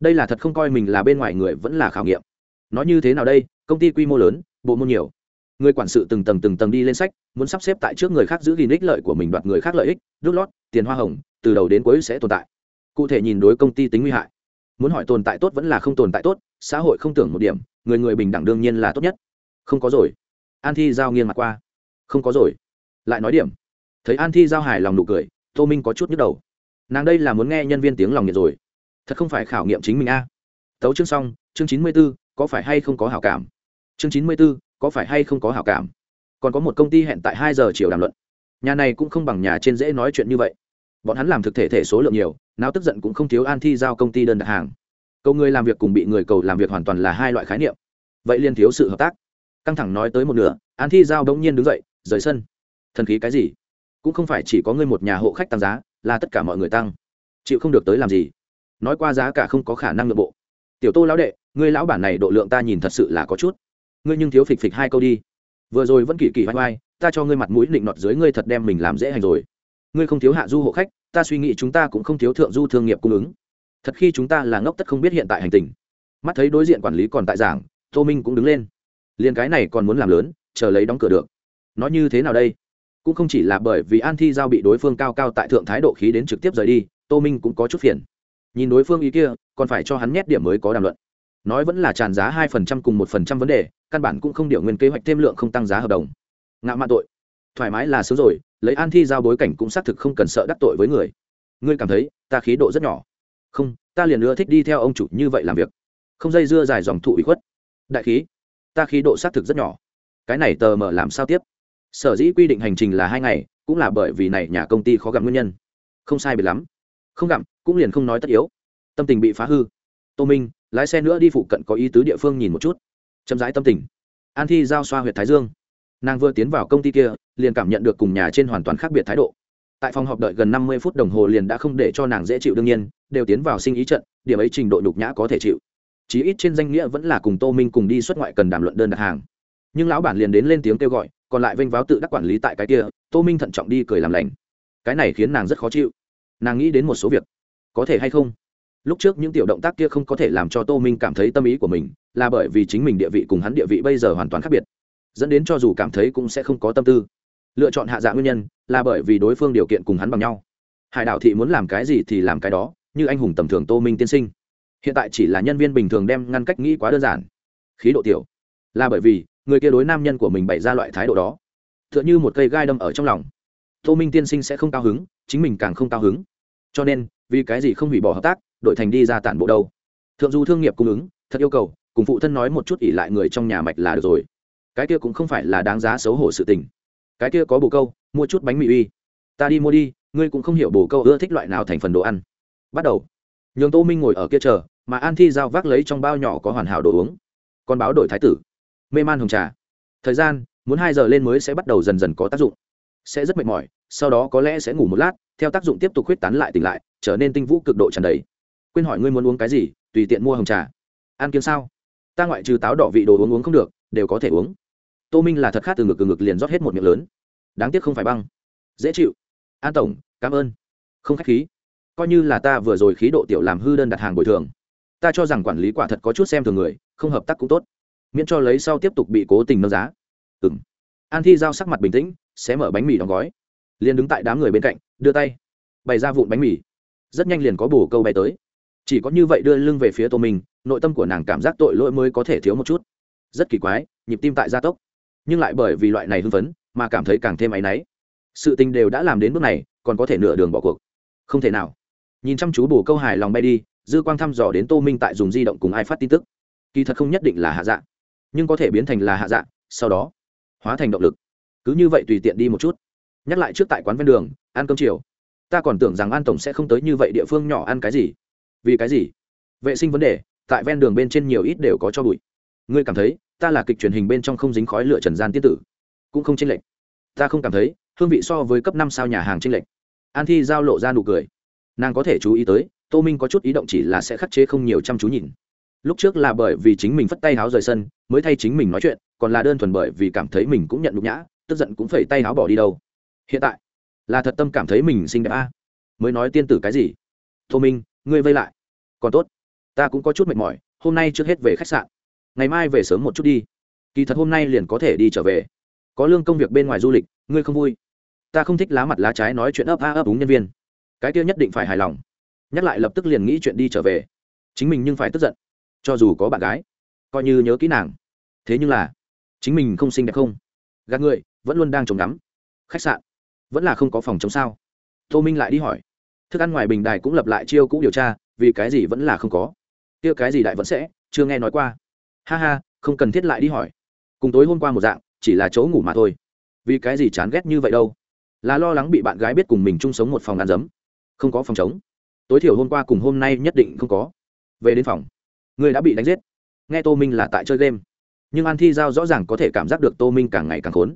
Đây là thật không coi mình là bên ngoài người vẫn là khảo nghiệm. Nói như thế nào đây? Công ty quy mô lớn, bộ môn nhiều. Người quản sự từng tầng từng tầng đi lên sách, muốn sắp xếp tại trước người khác giữ gìn ích lợi của mình đoạt người khác lợi ích, rút lót, tiền hoa hồng, từ đầu đến cuối sẽ tồn tại. Cụ thể nhìn đối công ty tính nguy hại muốn hỏi tồn tại tốt vẫn là không tồn tại tốt, xã hội không tưởng một điểm, người người bình đẳng đương nhiên là tốt nhất. Không có rồi. An thi giao nghiêng mặt qua. Không có rồi. Lại nói điểm. Thấy an thi giao hài lòng nụ cười, tô minh có chút nhức đầu. Nàng đây là muốn nghe nhân viên tiếng lòng nhiệt rồi. Thật không phải khảo nghiệm chính mình a. À. tấu chương xong, chương chín mươi b ố có phải hay không có hảo cảm? Chương chín mươi b ố có phải hay không có hảo cảm? Còn có một công ty hẹn tại hai giờ chiều đàm luận. Nhà này cũng không bằng nhà trên dễ nói chuyện như vậy bọn hắn làm thực thể thể số lượng nhiều nào tức giận cũng không thiếu an thi giao công ty đơn đặt hàng. Cầu người làm việc cùng bị người cầu làm việc hoàn toàn là hai loại khái niệm. Vậy liên thiếu sự hợp tác. Căng thẳng nói tới một nửa, an thi giao đông nhiên đứng dậy, rời sân. Thần khí cái gì? Cũng không phải chỉ có ngươi một nhà hộ khách tăng giá, là tất cả mọi người tăng. Chịu không được tới làm gì? Nói qua giá cả không có khả năng nội bộ. Tiểu tô lão đệ, ngươi lão bản này độ lượng ta nhìn thật sự là có chút. Ngươi nhưng thiếu phịch phịch hai câu đi. Vừa rồi vẫn kỳ kỳ vai vai ta cho ngươi mặt mũi định nọt dưới ngươi thật đem mình làm dễ hành rồi ngươi không thiếu hạ du hộ khách, ta suy nghĩ chúng ta cũng không thiếu thượng du thương nghiệp cung ứng. Thật khi chúng ta là ngốc tất không biết hiện tại hành tình. Mắt thấy đối diện quản lý còn tại giảng, tô minh cũng đứng lên. Liền cái này còn muốn làm lớn, chờ lấy đóng cửa được. Nói như thế nào đây? Cũng không chỉ là bởi vì an thi giao bị đối phương cao cao tại thượng thái độ khí đến trực tiếp rời đi, tô minh cũng có chút phiền. Nhìn đối phương ý kia, còn phải cho hắn nhét điểm mới có đàm luận. Nói vẫn là tràn giá hai phần trăm cùng một phần trăm vấn đề, căn bản cũng không điều nguyên kế hoạch thêm lượng không tăng giá hợp đồng. Ngạo mạn tội thoải mái là sớm rồi, lấy an thi giao bối cảnh cũng xác thực không cần sợ đắc tội với người. Ngươi cảm thấy, ta khí độ rất nhỏ. Không, ta liền nữa thích đi theo ông chủ như vậy làm việc. Không dây dưa dài dòng thụ ủy khuất. Đại khí, ta khí độ xác thực rất nhỏ. Cái này tờ mở làm sao tiếp? Sở dĩ quy định hành trình là hai ngày, cũng là bởi vì này nhà công ty khó gặp nguyên nhân. Không sai biệt lắm. Không gặm cũng liền không nói tất yếu. Tâm tình bị phá hư. Tô minh, lái xe nữa đi phụ cận có ý tứ địa phương nhìn một chút. Chậm rãi tâm tình. An thi giao xoa h u y ệ t thái dương nàng vừa tiến vào công ty kia, liền cảm nhận được cùng nhà trên hoàn toàn khác biệt thái độ. Tại phòng họp đợi gần năm mươi phút đồng hồ liền đã không để cho nàng dễ chịu đương nhiên, đều tiến vào sinh ý trận, điểm ấy trình độ nhục nhã có thể chịu. Chí ít trên danh nghĩa vẫn là cùng tô minh cùng đi xuất ngoại cần đàm luận đơn đặt hàng. Nhưng lão bản liền đến lên tiếng kêu gọi, còn lại vênh váo tự đắc quản lý tại cái kia, tô minh thận trọng đi cười làm lành. Cái này khiến nàng rất khó chịu. Nàng nghĩ đến một số việc. Có thể hay không? Lúc trước những tiểu động tác kia không có thể làm cho tô minh cảm thấy tâm ý của mình, là bởi vì chính mình địa vị cùng hắn địa vị bây giờ hoàn toàn khác biệt dẫn đến cho dù cảm thấy cũng sẽ không có tâm tư. Lựa chọn hạ dạ nguyên nhân là bởi vì đối phương điều kiện cùng hắn bằng nhau. Hải đảo thị muốn làm cái gì thì làm cái đó, như anh hùng tầm thường tô minh tiên sinh. Hiện tại chỉ là nhân viên bình thường đem ngăn cách nghĩ quá đơn giản. Khí độ tiểu là bởi vì người kia đối nam nhân của mình bày ra loại thái độ đó. T h ư ợ n h ư một cây gai đâm ở trong lòng. Tô minh tiên sinh sẽ không cao hứng, chính mình càng không cao hứng. Cho nên, vì cái gì không hủy bỏ hợp tác, đội thành đi ra tản bộ đâu. Thượng du thương nghiệp cung ứng, thật yêu cầu, cùng phụ thân nói một chút ỉ lại người trong nhà mạch là được rồi cái kia cũng không phải là đáng giá xấu hổ sự tình. Cái kia có bồ câu, mua chút bánh mì uy. Ta đi mua đi, ngươi cũng không hiểu bồ câu ưa thích loại nào thành phần đồ ăn. Bắt đầu. Nhường tô minh ngồi ở kia chờ, mà an thi giao vác lấy trong bao nhỏ có hoàn hảo đồ uống. Con báo đổi thái tử. Mê man hồng trà. Thời gian, muốn hai giờ lên mới sẽ bắt đầu dần dần có tác dụng. Sẽ rất mệt mỏi, sau đó có lẽ sẽ ngủ một lát, theo tác dụng tiếp tục huyết tán lại tỉnh lại, trở nên tinh vũ cực độ tràn đầy. Quên hỏi ngươi muốn uống cái gì, tùy tiện mua hồng trà. Ăn kiếm sao? Ta ngoại trừ táo đỏ vị đồ uống uống không được, đều có thể uống tô minh là thật khát từ ngực từ ngực liền rót hết một miệng lớn. Đáng tiếc không phải băng. Dễ chịu. An tổng, cảm ơn. Không khách khí. Coi như là ta vừa rồi khí độ tiểu làm hư đơn đặt hàng bồi thường. Ta cho rằng quản lý quả thật có chút xem thường người, không hợp tác cũng tốt. Miễn cho lấy sau tiếp tục bị cố tình nâng giá. Ừ m an thi giao sắc mặt bình tĩnh sẽ mở bánh mì đóng gói. Liền đứng tại đám người bên cạnh, đưa tay, bày ra vụn bánh mì. Rất nhanh liền có bồ câu bay tới. Chỉ có như vậy đưa lưng về phía tô minh, nội tâm của nàng cảm giác tội lỗi mới có thể thiếu một chút. Rất kỳ quái, nhịp tim tại gia tốc nhưng lại bởi vì loại này hưng phấn mà cảm thấy càng thêm áy náy. Sự tình đều đã làm đến bước này, còn có thể nửa đường bỏ cuộc. Không thể nào. Nhìn chăm chú bù câu hài lòng bay đi, dư quang thăm dò đến tô minh tại dùng di động cùng ai phát tin tức. Kỳ thật không nhất định là hạ dạ nhưng có thể biến thành là hạ dạ sau đó hóa thành động lực. Cứ như vậy tùy tiện đi một chút. Nhắc lại trước tại quán ven đường, ăn cơm chiều. Ta còn tưởng rằng an tổng sẽ không tới như vậy địa phương nhỏ ăn cái gì. Vì cái gì? Vệ sinh vấn đề, tại ven đường bên trên nhiều ít đều có cho bụi. Ngươi cảm thấy ta là kịch truyền hình bên trong không dính khói lửa trần gian tiết tử, cũng không chênh lệch. Ta không cảm thấy, hương vị so với cấp năm sao nhà hàng chênh lệch. An thi giao lộ ra nụ cười. Nàng có thể chú ý tới, tô minh có chút ý động chỉ là sẽ khắc chế không nhiều chăm chú nhìn. Lúc trước là bởi vì chính mình phất tay háo rời sân, mới thay chính mình nói chuyện, còn là đơn thuần bởi vì cảm thấy mình cũng nhận nhục nhã, tức giận cũng phải tay háo bỏ đi đâu. Hiện tại, là thật tâm cảm thấy mình xinh đẹp a. Mới nói tiên tử cái gì? Tô minh, ngươi vây lại. Còn tốt, ta cũng có chút mệt mỏi, hôm nay trước hết về khách sạn ngày mai về sớm một chút đi. Kỳ thật hôm nay liền có thể đi trở về. Có lương công việc bên ngoài du lịch, ngươi không vui. Ta không thích lá mặt lá trái nói chuyện ấp a ấp úng nhân viên. Cái kia nhất định phải hài lòng. Nhắc lại lập tức liền nghĩ chuyện đi trở về. Chính mình nhưng phải tức giận. Cho dù có bạn gái, coi như nhớ kỹ nàng. Thế nhưng là, chính mình không xinh đẹp không? Gạt người, vẫn luôn đang trồng ngắm. Khách sạn, vẫn là không có phòng chống sao? Tô minh lại đi hỏi. Thức ăn ngoài bình đài cũng lập lại chiêu cũ điều tra, vì cái gì vẫn là không có. Kia cái gì đại vẫn sẽ, chưa nghe nói qua ha ha, không cần thiết lại đi hỏi. Cùng tối hôm qua một dạng, chỉ là chỗ ngủ mà thôi. Vì cái gì chán ghét như vậy đâu? Là lo lắng bị bạn gái biết cùng mình chung sống một phòng ăn giấm không có phòng chống tối thiểu hôm qua cùng hôm nay nhất định không có. Về đến phòng, người đã bị đánh giết. Nghe tô minh là tại chơi game. Nhưng an thi giao rõ ràng có thể cảm giác được tô minh càng ngày càng khốn.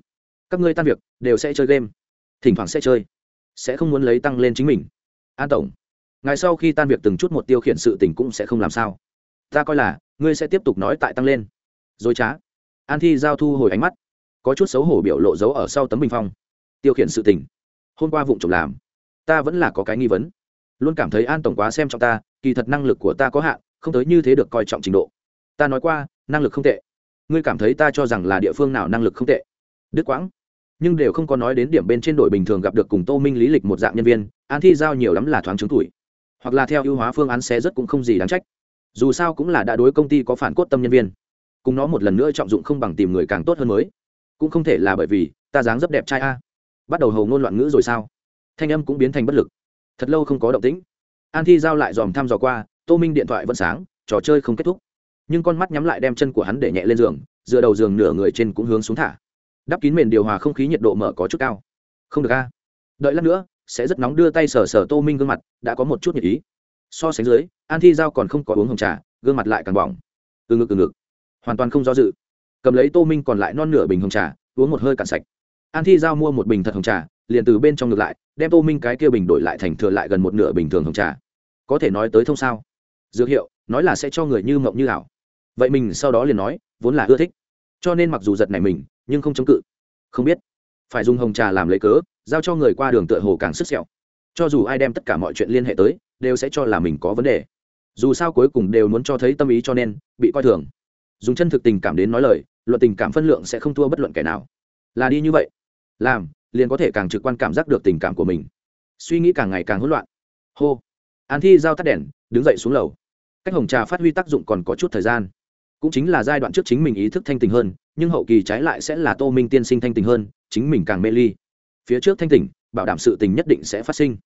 Các ngươi tan việc, đều sẽ chơi game. Thỉnh thoảng sẽ chơi. Sẽ không muốn lấy tăng lên chính mình. An tổng, ngày sau khi tan việc từng chút một tiêu khiển sự tình cũng sẽ không làm sao. Ta coi là ngươi sẽ tiếp tục nói tại tăng lên. Dối trá. An thi giao thu hồi ánh mắt. Có chút xấu hổ biểu lộ dấu ở sau tấm bình phong. Tiêu khiển sự tình. Hôm qua vụ trộm làm. Ta vẫn là có cái nghi vấn. Luôn cảm thấy an tổng quá xem trọng ta, kỳ thật năng lực của ta có hạn, không tới như thế được coi trọng trình độ. Ta nói qua, năng lực không tệ. Ngươi cảm thấy ta cho rằng là địa phương nào năng lực không tệ. Đức quãng. Nhưng đều không có nói đến điểm bên trên đội bình thường gặp được cùng tô minh lý lịch một dạng nhân viên, an thi giao nhiều lắm là thoáng trứng tuổi. Hoặc là theo ưu hóa phương án xé rất cũng không gì đáng trách dù sao cũng là đã đối công ty có phản cốt tâm nhân viên. Cùng nó một lần nữa trọng dụng không bằng tìm người càng tốt hơn mới. Cũng không thể là bởi vì, ta dáng rất đẹp trai a. Bắt đầu hầu ngôn loạn ngữ rồi sao? Thanh âm cũng biến thành bất lực. Thật lâu không có động tĩnh. An thi giao lại dòm thăm dò qua, tô minh điện thoại vẫn sáng, trò chơi không kết thúc. Nhưng con mắt nhắm lại đem chân của hắn để nhẹ lên giường, dựa đầu giường nửa người trên cũng hướng xuống thả. Đắp kín mền điều hòa không khí nhiệt độ mở có chút cao. Không được a. Đợi lát nữa, sẽ rất nóng đưa tay sờ sờ tô minh gương mặt, đã có một chút nhiệt ý so sánh dưới, an thi giao còn không có uống hồng trà, gương mặt lại càng bỏng. Từ ngực từ ngực. Hoàn toàn không do dự. Cầm lấy tô minh còn lại non nửa bình hồng trà, uống một hơi cạn sạch. An thi giao mua một bình thật hồng trà, liền từ bên trong ngược lại, đem tô minh cái kia bình đổi lại thành thừa lại gần một nửa bình thường hồng trà. Có thể nói tới thông sao? Dược hiệu, nói là sẽ cho người như mộng như ảo. Vậy mình sau đó liền nói, vốn là ưa thích. Cho nên mặc dù giật này mình, nhưng không chống cự. Không biết. Phải dùng hồng trà làm lấy cớ, giao cho người qua đường tựa hồ càng sức sẹo cho dù ai đem tất cả mọi chuyện liên hệ tới, đều sẽ cho là mình có vấn đề. Dù sao cuối cùng đều muốn cho thấy tâm ý cho nên, bị coi thường. Dùng chân thực tình cảm đến nói lời, luận tình cảm phân lượng sẽ không thua bất luận kẻ nào. Là đi như vậy. Làm, liền có thể càng trực quan cảm giác được tình cảm của mình. Suy nghĩ càng ngày càng hỗn loạn. Hô. An thi giao tắt đèn, đứng dậy xuống lầu. Cách hồng trà phát huy tác dụng còn có chút thời gian. Cũng chính là giai đoạn trước chính mình ý thức thanh tình hơn, nhưng hậu kỳ trái lại sẽ là tô minh tiên sinh thanh tình hơn, chính mình càng mê ly. Phía trước thanh tỉnh bảo đảm sự tình nhất định sẽ phát sinh.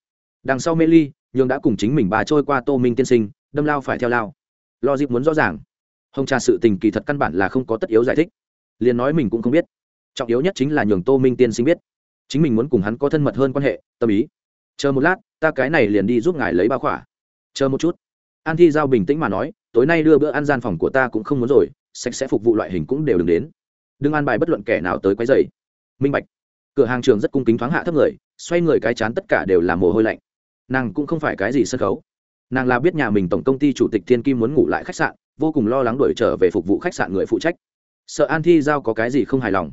Đằng sau mê ly nhường đã cùng chính mình bà trôi qua tô minh tiên sinh, đâm lao phải theo lao. Lo dịp muốn rõ ràng. Hồng trà sự tình kỳ thật căn bản là không có tất yếu giải thích. Liền nói mình cũng không biết. Trọng yếu nhất chính là nhường tô minh tiên sinh biết. Chính mình muốn cùng hắn có thân mật hơn quan hệ, tâm ý. Chờ một lát, ta cái này liền đi giúp ngài lấy ba khỏa. Chờ một chút. An thi giao bình tĩnh mà nói, tối nay đưa bữa ăn gian phòng của ta cũng không muốn rồi, sạch sẽ phục vụ loại hình cũng đều đừng đến. Đừng an bài bất luận kẻ nào tới quấy dày minh bạch. Cửa hàng trường rất cung kính thoáng hạ thấp người xoay người cái chán tất cả đều là mồ hôi lạnh. Nàng cũng không phải cái gì sân khấu. Nàng là biết nhà mình tổng công ty chủ tịch thiên kim muốn ngủ lại khách sạn, vô cùng lo lắng đuổi trở về phục vụ khách sạn người phụ trách. Sợ an thi giao có cái gì không hài lòng.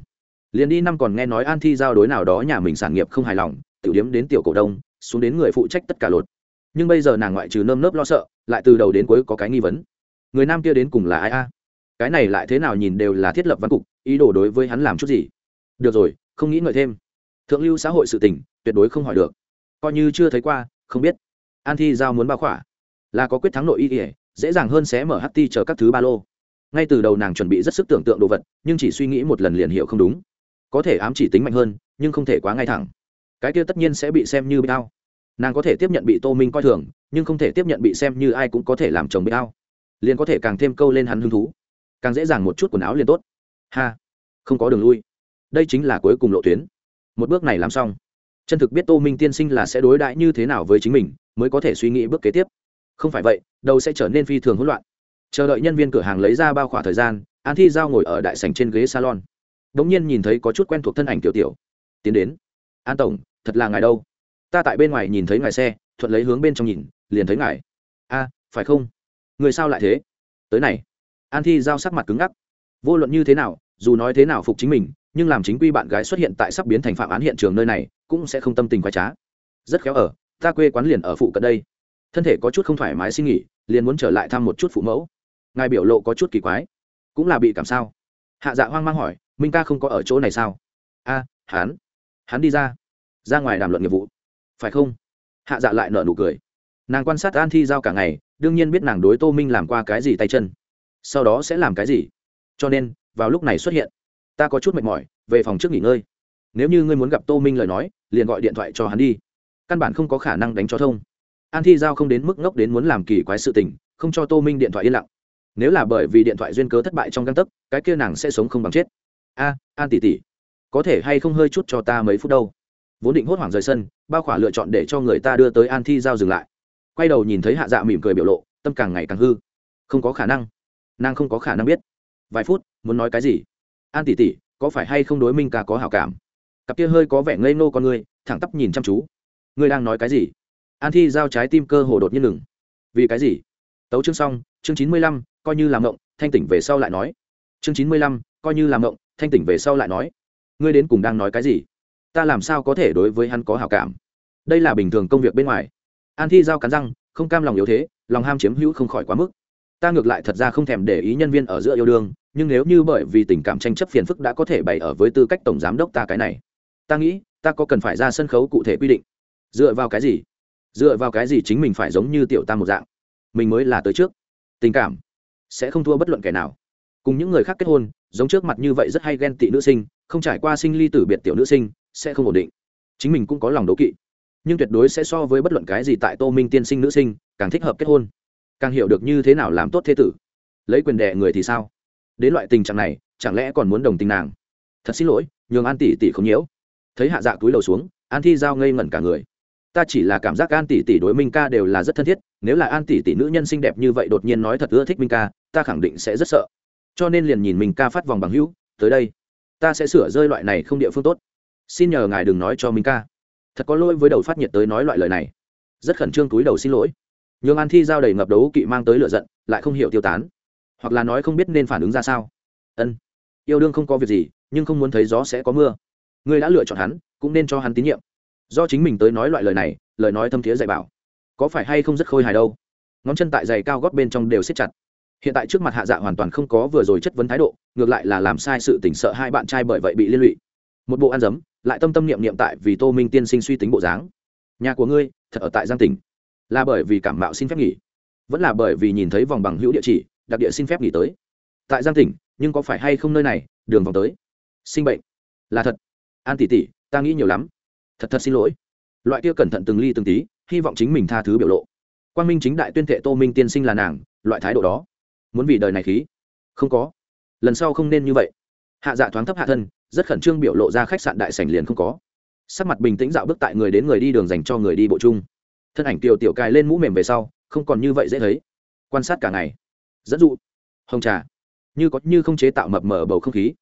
Liền đi năm còn nghe nói an thi giao đối nào đó nhà mình sản nghiệp không hài lòng, tiểu điếm đến tiểu cổ đông, xuống đến người phụ trách tất cả lột. Nhưng bây giờ nàng ngoại trừ nơm nớp lo sợ, lại từ đầu đến cuối có cái nghi vấn. Người nam kia đến cùng là ai a? Cái này lại thế nào nhìn đều là thiết lập văn cục, ý đồ đối với hắn làm chút gì? Được rồi, không nghĩ ngợi thêm. Thượng lưu xã hội sự tình tuyệt đối không hỏi được. Coi như chưa thấy qua, không biết. An thi giao muốn bao khỏa. Là có quyết thắng nội y ỉa dễ dàng hơn sẽ mở ht chờ các thứ ba lô. Ngay từ đầu nàng chuẩn bị rất sức tưởng tượng đồ vật, nhưng chỉ suy nghĩ một lần liền hiểu không đúng. Có thể ám chỉ tính mạnh hơn, nhưng không thể quá ngay thẳng. Cái kia tất nhiên sẽ bị xem như bị ao nàng có thể tiếp nhận bị tô minh coi thường, nhưng không thể tiếp nhận bị xem như ai cũng có thể làm chồng bị ao liền có thể càng thêm câu lên hắn hứng thú. Càng dễ dàng một chút quần áo liền tốt. Ha, không có đường lui. Đây chính là cuối cùng lộ tuyến. Một bước này làm xong chân thực biết tô minh tiên sinh là sẽ đối đãi như thế nào với chính mình, mới có thể suy nghĩ bước kế tiếp. Không phải vậy đâu sẽ trở nên phi thường hỗn loạn. Chờ đợi nhân viên cửa hàng lấy ra bao khỏa thời gian, an thi giao ngồi ở đại sành trên ghế salon. Đ ỗ n g nhiên nhìn thấy có chút quen thuộc thân ảnh tiểu tiểu. Tiến đến. An tổng, thật là ngài đâu? Ta tại bên ngoài nhìn thấy ngài xe, thuận lấy hướng bên trong nhìn, liền thấy ngài. A, phải không? Người sao lại thế? Tới này. An thi giao sắc mặt cứng ngắc. Vô luận như thế nào, dù nói thế nào phục chính mình nhưng làm chính quy bạn gái xuất hiện tại sắp biến thành phạm án hiện trường nơi này cũng sẽ không tâm tình quái trá. Rất khéo ở ta quê quán liền ở phụ cận đây. Thân thể có chút không thoải mái xin nghỉ liền muốn trở lại thăm một chút phụ mẫu. Ngài biểu lộ có chút kỳ quái. Cũng là bị cảm sao? Hạ dạ hoang mang hỏi minh ca không có ở chỗ này sao? A à, hắn. Hắn đi ra. Ra ngoài đàm luận nghiệp vụ. Phải không? Hạ dạ lại nở nụ cười. Nàng quan sát an thi giao cả ngày đương nhiên biết nàng đối tô minh làm qua cái gì tay chân. Sau đó sẽ làm cái gì? Cho nên vào lúc này xuất hiện ta có chút mệt mỏi, về phòng trước nghỉ ngơi. Nếu như ngươi muốn gặp tô minh lời nói, liền gọi điện thoại cho hắn đi. Căn bản không có khả năng đánh cho thông. An thi giao không đến mức ngốc đến muốn làm kỳ quái sự tình, không cho tô minh điện thoại yên lặng. Nếu là bởi vì điện thoại duyên cớ thất bại trong găng tấc, cái kia nàng sẽ sống không bằng chết. A, an tỷ tỷ, có thể hay không hơi chút cho ta mấy phút đâu? Vốn định hốt hoảng rời sân, bao khỏa lựa chọn để cho người ta đưa tới an thi giao dừng lại. Quay đầu nhìn thấy hạ dạ mỉm cười biểu lộ, tâm càng ngày càng hư. Không có khả năng. Nàng không có khả năng biết. Vài phút, muốn nói cái gì? An tỷ tỷ có phải hay không đối minh ca có hảo cảm? Cặp kia hơi có vẻ ngây nô con người, thẳng tắp nhìn chăm chú. Ngươi đang nói cái gì? An thi giao trái tim cơ hồ đột nhiên ngừng. Vì cái gì? Tấu chương xong, chương chín mươi lăm, coi như làm ngộng, thanh tỉnh về sau lại nói. Chương chín mươi lăm, coi như làm ngộng, thanh tỉnh về sau lại nói. Ngươi đến cùng đang nói cái gì? Ta làm sao có thể đối với hắn có hảo cảm? Đây là bình thường công việc bên ngoài. An thi giao cắn răng, không cam lòng yếu thế, lòng ham chiếm hữu không khỏi quá mức ta ngược lại thật ra không thèm để ý nhân viên ở giữa yêu đương, nhưng nếu như bởi vì tình cảm tranh chấp phiền phức đã có thể bày ở với tư cách tổng giám đốc ta cái này. Ta nghĩ, ta có cần phải ra sân khấu cụ thể quy định. Dựa vào cái gì? Dựa vào cái gì chính mình phải giống như tiểu tam một dạng? Mình mới là tới trước. Tình cảm sẽ không thua bất luận kẻ nào. Cùng những người khác kết hôn, giống trước mặt như vậy rất hay ghen tị nữ sinh, không trải qua sinh ly tử biệt tiểu nữ sinh, sẽ không ổn định. Chính mình cũng có lòng đố kỵ. Nhưng tuyệt đối sẽ so với bất luận cái gì tại tô minh tiên sinh nữ sinh, càng thích hợp kết hôn càng hiểu được như thế nào làm tốt thế tử. Lấy quyền đệ người thì sao? Đến loại tình trạng này, chẳng lẽ còn muốn đồng tình nàng? Thật xin lỗi, nhường an tỷ tỷ không nhiễu. Thấy hạ dạ túi lầu xuống, an thi giao ngây ngẩn cả người. Ta chỉ là cảm giác an tỷ tỷ đối minh ca đều là rất thân thiết, nếu là an tỷ tỷ nữ nhân xinh đẹp như vậy đột nhiên nói thật ưa thích minh ca, ta khẳng định sẽ rất sợ. Cho nên liền nhìn minh ca phát vòng bằng hữu, tới đây, ta sẽ sửa rơi loại này không địa phương tốt. Xin nhờ ngài đừng nói cho minh ca. Thật có lỗi với đầu phát nhiệt tới nói loại lời này. Rất khẩn trương túi đầu xin lỗi nhường an thi giao đầy ngập đấu kỵ mang tới lựa giận, lại không hiểu tiêu tán. Hoặc là nói không biết nên phản ứng ra sao. Ân, yêu đương không có việc gì, nhưng không muốn thấy gió sẽ có mưa. Ngươi đã lựa chọn hắn, cũng nên cho hắn tín nhiệm. Do chính mình tới nói loại lời này, lời nói thâm thiế dạy bảo. Có phải hay không rất khôi hài đâu. Ngón chân tại giày cao gót bên trong đều siết chặt. Hiện tại trước mặt hạ dạ hoàn toàn không có vừa rồi chất vấn thái độ, ngược lại là làm sai sự tỉnh sợ hai bạn trai bởi vậy bị liên lụy. Một bộ ăn dấm, lại tâm tâm niệm niệm tại vì tô minh tiên sinh suy tính bộ dáng. Nhà của ngươi, thật ở tại giang tỉnh là bởi vì cảm mạo xin phép nghỉ. Vẫn là bởi vì nhìn thấy vòng bằng hữu địa chỉ, đặc địa xin phép nghỉ tới. Tại giang tỉnh, nhưng có phải hay không nơi này, đường vòng tới. Sinh bệnh. Là thật. An tỷ tỷ, ta nghĩ nhiều lắm. Thật thật xin lỗi. Loại kia cẩn thận từng ly từng tí, hy vọng chính mình tha thứ biểu lộ. Quan minh chính đại tuyên thệ tô minh tiên sinh là nàng, loại thái độ đó. Muốn vì đời này khí? Không có. Lần sau không nên như vậy. Hạ dạ thoáng thấp hạ thân, rất khẩn trương biểu lộ ra khách sạn đại sảnh liền không có. Sắc mặt bình tĩnh dạo bước tại người đến người đi đường dành cho người đi bộ chung thân ảnh tiểu tiểu cài lên mũ mềm về sau, không còn như vậy dễ thấy. Quan sát cả ngày. Dẫn dụ. Hồng trà. Như có như không chế tạo mập mờ bầu không khí.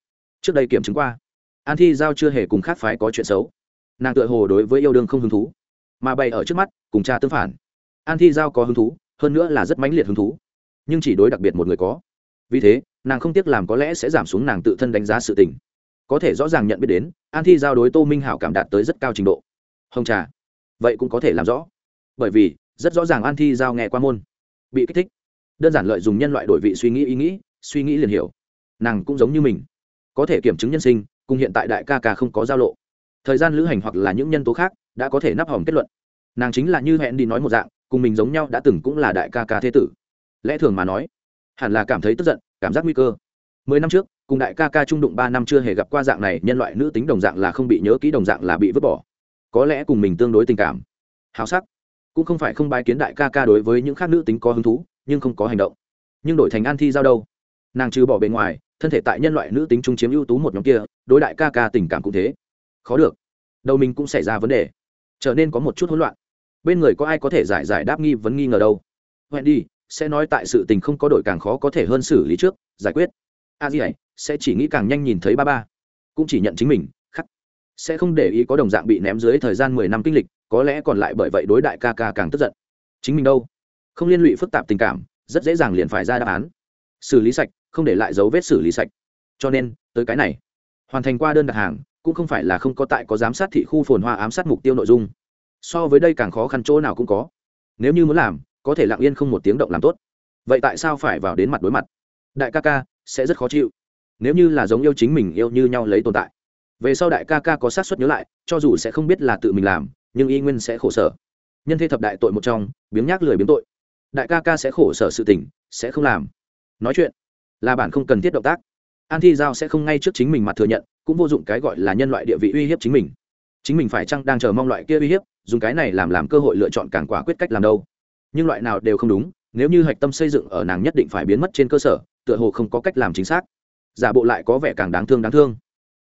Trước đây kiểm chứng qua. An thi giao chưa hề cùng khác phái có chuyện xấu. Nàng tựa hồ đối với yêu đương không hứng thú. Mà bày ở trước mắt, cùng cha tương phản. An thi giao có hứng thú, hơn nữa là rất mãnh liệt hứng thú. Nhưng chỉ đối đặc biệt một người có. Vì thế, nàng không tiếc làm có lẽ sẽ giảm xuống nàng tự thân đánh giá sự tình. Có thể rõ ràng nhận biết đến, an thi giao đối tô minh hảo cảm đạt tới rất cao trình độ. Hồng trà. Vậy cũng có thể làm rõ bởi vì rất rõ ràng an thi giao nghe qua môn. Bị kích thích. Đơn giản lợi dùng nhân loại đổi vị suy nghĩ ý nghĩ, suy nghĩ liền hiểu. Nàng cũng giống như mình. Có thể kiểm chứng nhân sinh, cùng hiện tại đại ca ca không có giao lộ. Thời gian lữ hành hoặc là những nhân tố khác đã có thể nắp hỏng kết luận. Nàng chính là như hẹn đi nói một dạng, cùng mình giống nhau đã từng cũng là đại ca ca thế tử. Lẽ thường mà nói, hẳn là cảm thấy tức giận, cảm giác nguy cơ. Mười năm trước, cùng đại ca ca trung đụng ba năm chưa hề gặp qua dạng này, nhân loại nữ tính đồng dạng là không bị nhớ kỹ, đồng dạng là bị vứt bỏ. Có lẽ cùng mình tương đối tình cảm. Hào sắc cũng không phải không bái kiến đại ca ca đối với những khác nữ tính có hứng thú, nhưng không có hành động. Nhưng đổi thành an thi giao đâu? Nàng trừ bỏ bề ngoài, thân thể tại nhân loại nữ tính trung chiếm ưu tú một nhóm kia, đối đại ca ca tình cảm cũng thế. Khó được. Đầu mình cũng xảy ra vấn đề. Trở nên có một chút hỗn loạn. Bên người có ai có thể giải giải đáp nghi vấn nghi ngờ đâu? Hẹn đi sẽ nói tại sự tình không có đổi càng khó có thể hơn xử lý trước, giải quyết. A gì ấy sẽ chỉ nghĩ càng nhanh nhìn thấy ba ba. Cũng chỉ nhận chính mình, khắc. Sẽ không để ý có đồng dạng bị ném dưới thời gian mười năm kinh lịch có lẽ còn lại bởi vậy đối đại ca ca càng tức giận. Chính mình đâu? Không liên lụy phức tạp tình cảm, rất dễ dàng liền phải ra đáp án. Xử lý sạch, không để lại dấu vết xử lý sạch. Cho nên, tới cái này. Hoàn thành qua đơn đặt hàng, cũng không phải là không có tại có giám sát thị khu phồn hoa ám sát mục tiêu nội dung. So với đây càng khó khăn chỗ nào cũng có. Nếu như muốn làm, có thể lặng yên không một tiếng động làm tốt. Vậy tại sao phải vào đến mặt đối mặt? Đại ca ca sẽ rất khó chịu. Nếu như là giống yêu chính mình yêu như nhau lấy tồn tại. Về sau đại ca ca có sát xuất nhớ lại, cho dù sẽ không biết là tự mình làm nhưng y nguyên sẽ khổ sở. Nhân thế thập đại tội một trong, biếng nhác lười biếng tội. Đại ca ca sẽ khổ sở sự tình, sẽ không làm. Nói chuyện, là bản không cần thiết động tác. An thi giao sẽ không ngay trước chính mình mặt thừa nhận, cũng vô dụng cái gọi là nhân loại địa vị uy hiếp chính mình. Chính mình phải chăng đang chờ mong loại kia uy hiếp, dùng cái này làm làm cơ hội lựa chọn càng quả quyết cách làm đâu. Nhưng loại nào đều không đúng, nếu như hạch tâm xây dựng ở nàng nhất định phải biến mất trên cơ sở, tựa hồ không có cách làm chính xác. Giả bộ lại có vẻ càng đáng thương đáng thương.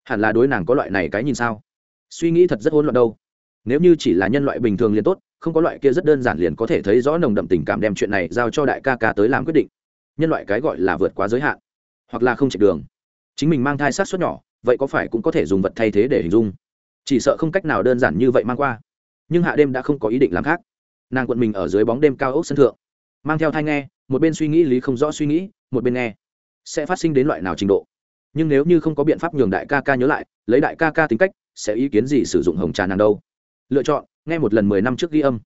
Hẳn là đối nàng có loại này cái nhìn sao? Suy nghĩ thật rất hỗn loạn đâu nếu như chỉ là nhân loại bình thường liền tốt, không có loại kia rất đơn giản liền có thể thấy rõ nồng đậm tình cảm đem chuyện này giao cho đại ca ca tới làm quyết định. Nhân loại cái gọi là vượt quá giới hạn, hoặc là không chạy đường. Chính mình mang thai sát xuất nhỏ, vậy có phải cũng có thể dùng vật thay thế để hình dung? Chỉ sợ không cách nào đơn giản như vậy mang qua. Nhưng hạ đêm đã không có ý định làm khác. Nàng quận mình ở dưới bóng đêm cao ốc sân thượng, mang theo thai nghe, một bên suy nghĩ lý không rõ suy nghĩ, một bên nghe. Sẽ phát sinh đến loại nào trình độ? Nhưng nếu như không có biện pháp nhường đại ca ca nhớ lại, lấy đại ca ca tính cách, sẽ ý kiến gì sử dụng hồng trà nàng đâu? Lựa chọn nghe một lần mười năm trước ghi âm.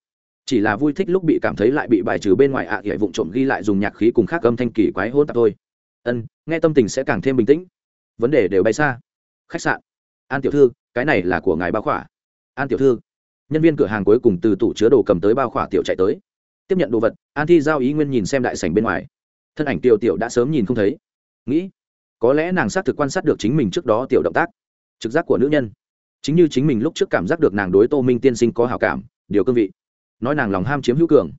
Chỉ là vui thích lúc bị cảm thấy lại bị bài trừ bên ngoài ạ à, hệ vụng trộm ghi lại dùng nhạc khí cùng khác âm thanh kỳ quái hôn tạp thôi. Ân nghe tâm tình sẽ càng thêm bình tĩnh. Vấn đề đều bay xa. Khách sạn. An tiểu thư cái này là của ngài bao khỏa. An tiểu thư. Nhân viên cửa hàng cuối cùng từ tủ chứa đồ cầm tới bao khỏa tiểu chạy tới. Tiếp nhận đồ vật an thi giao ý nguyên nhìn xem đại sảnh bên ngoài. Thân ảnh tiểu tiểu đã sớm nhìn không thấy. Nghĩ có lẽ nàng xác thực quan sát được chính mình trước đó tiểu động tác. Trực giác của nữ nhân chính như chính mình lúc trước cảm giác được nàng đối tô minh tiên sinh có hào cảm điều cương vị. Nói nàng lòng ham chiếm hữu cường.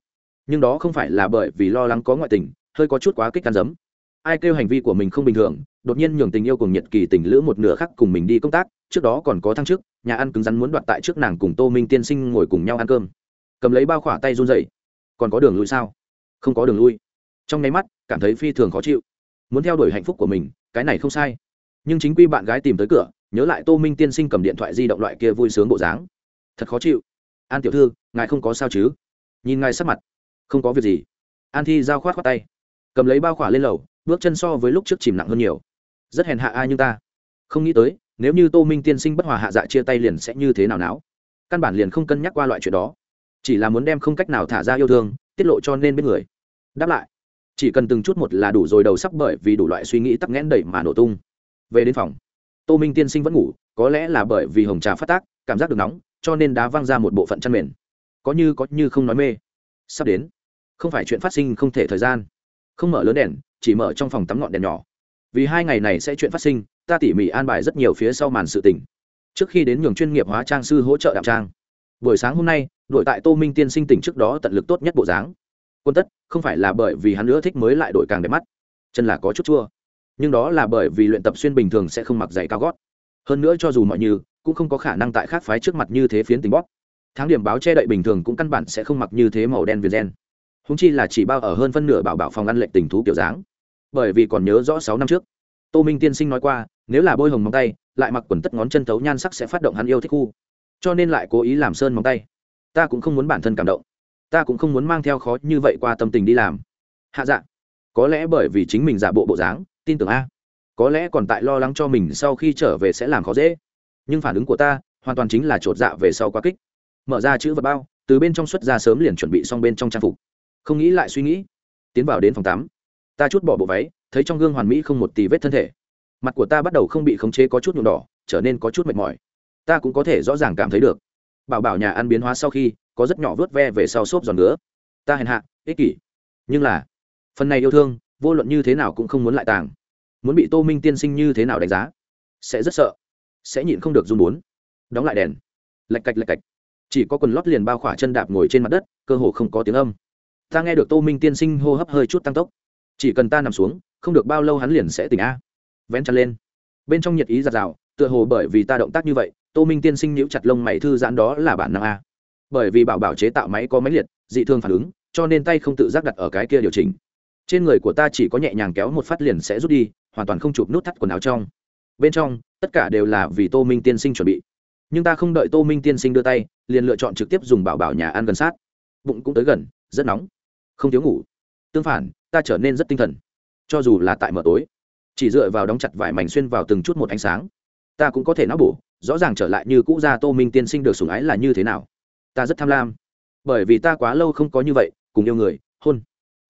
Nhưng đó không phải là bởi vì lo lắng có ngoại tình hơi có chút quá kích can dấm, ai kêu hành vi của mình không bình thường đột nhiên nhường tình yêu cùng nhật kỳ tình lữ một nửa khác cùng mình đi công tác trước đó còn có thăng chức nhà ăn cứng rắn muốn đoạt tại trước nàng cùng tô minh tiên sinh ngồi cùng nhau ăn cơm. Cầm lấy bao khỏa tay run dậy còn có đường lui sao? Không có đường lui. Trong nháy mắt cảm thấy phi thường khó chịu. Muốn theo đuổi hạnh phúc của mình cái này không sai nhưng chính quy bạn gái tìm tới cửa, nhớ lại tô minh tiên sinh cầm điện thoại di động loại kia vui sướng bộ dáng. Thật khó chịu. An tiểu thư, ngài không có sao chứ? Nhìn ngài sắc mặt, không có việc gì. An thi giao khoát khoát tay, cầm lấy bao khỏa lên lầu, bước chân so với lúc trước chìm nặng hơn nhiều. Rất hèn hạ ai như ta. Không nghĩ tới, nếu như tô minh tiên sinh bất hòa hạ dạ chia tay liền sẽ như thế nào não căn bản liền không cân nhắc qua loại chuyện đó. Chỉ là muốn đem không cách nào thả ra yêu thương, tiết lộ cho nên biết người. Đáp lại, chỉ cần từng chút một là đủ rồi đầu sắp bởi vì đủ loại suy nghĩ tắc nghẽn đẩy mà nổ tung về đến phòng. Tô minh tiên sinh vẫn ngủ, có lẽ là bởi vì hồng trà phát tác, cảm giác được nóng, cho nên đá văng ra một bộ phận chăn mền. Có như có như không nói mê. Sắp đến. Không phải chuyện phát sinh không thể thời gian. Không mở lớn đèn, chỉ mở trong phòng tắm ngọn đèn nhỏ. Vì hai ngày này sẽ chuyện phát sinh, ta tỉ mỉ an bài rất nhiều phía sau màn sự tình. Trước khi đến nhường chuyên nghiệp hóa trang sư hỗ trợ đạm trang. Buổi sáng hôm nay, đội tại tô minh tiên sinh tỉnh trước đó tận lực tốt nhất bộ dáng. Quân tất, không phải là bởi vì hắn nữa thích mới lại đổi càng đẹp mắt. Chân là có chút chua nhưng đó là bởi vì luyện tập xuyên bình thường sẽ không mặc giày cao gót. Hơn nữa cho dù mọi như, cũng không có khả năng tại khác phái trước mặt như thế phiến tình bóp. Tháng điểm báo che đậy bình thường cũng căn bản sẽ không mặc như thế màu đen viền gen. Húng chi là chỉ bao ở hơn phân nửa bảo bảo phòng ăn lệnh tình thú kiểu dáng. Bởi vì còn nhớ rõ sáu năm trước, tô minh tiên sinh nói qua, nếu là bôi hồng móng tay, lại mặc quần tất ngón chân thấu nhan sắc sẽ phát động hắn yêu thích khu. Cho nên lại cố ý làm sơn móng tay. Ta cũng không muốn bản thân cảm động. Ta cũng không muốn mang theo khó như vậy qua tâm tình đi làm. Hạ dạ có lẽ bởi vì chính mình giả bộ bộ dáng tin tưởng a. Có lẽ còn tại lo lắng cho mình sau khi trở về sẽ làm khó dễ. Nhưng phản ứng của ta hoàn toàn chính là t r ộ t dạ về sau quá kích. Mở ra chữ vật bao, từ bên trong xuất ra sớm liền chuẩn bị xong bên trong trang phục. Không nghĩ lại suy nghĩ, tiến vào đến phòng tám ta chút bỏ bộ váy, thấy trong gương hoàn mỹ không một tì vết thân thể. Mặt của ta bắt đầu không bị khống chế có chút nhuộm đỏ, trở nên có chút mệt mỏi. Ta cũng có thể rõ ràng cảm thấy được. Bảo bảo nhà ăn biến hóa sau khi, có rất nhỏ vớt ve về sau xốp giòn nữa ta hèn hạ, ích kỷ. Nhưng là, phần này yêu thương, vô luận như thế nào cũng không muốn lại tàng muốn bị tô minh tiên sinh như thế nào đánh giá? Sẽ rất sợ. Sẽ nhịn không được run bốn đóng lại đèn. Lạch cạch lạch cạch. Chỉ có quần lót liền bao khỏa chân đạp ngồi trên mặt đất, cơ hồ không có tiếng âm. Ta nghe được tô minh tiên sinh hô hấp hơi chút tăng tốc. Chỉ cần ta nằm xuống, không được bao lâu hắn liền sẽ tỉnh a. Vén chăn lên. Bên trong nhiệt ý giạt rào, tựa hồ bởi vì ta động tác như vậy, tô minh tiên sinh nhíu chặt lông mày thư giãn đó là bản năng a. Bởi vì bảo bảo chế tạo máy có máy liệt, dị thương phản ứng, cho nên tay không tự giác đặt ở cái kia điều chỉnh. Trên người của ta chỉ có nhẹ nhàng kéo một phát liền sẽ rút đi hoàn toàn không chụp nút thắt quần áo trong. Bên trong, tất cả đều là vì tô minh tiên sinh chuẩn bị. Nhưng ta không đợi tô minh tiên sinh đưa tay, liền lựa chọn trực tiếp dùng bảo bảo nhà ăn gần sát. Bụng cũng tới gần, rất nóng. Không thiếu ngủ. Tương phản, ta trở nên rất tinh thần. Cho dù là tại mở tối, chỉ dựa vào đóng chặt vải mảnh xuyên vào từng chút một ánh sáng, ta cũng có thể não bổ, rõ ràng trở lại như cũ ra tô minh tiên sinh được sủng ái là như thế nào. Ta rất tham lam. Bởi vì ta quá lâu không có như vậy, cùng yêu người, hôn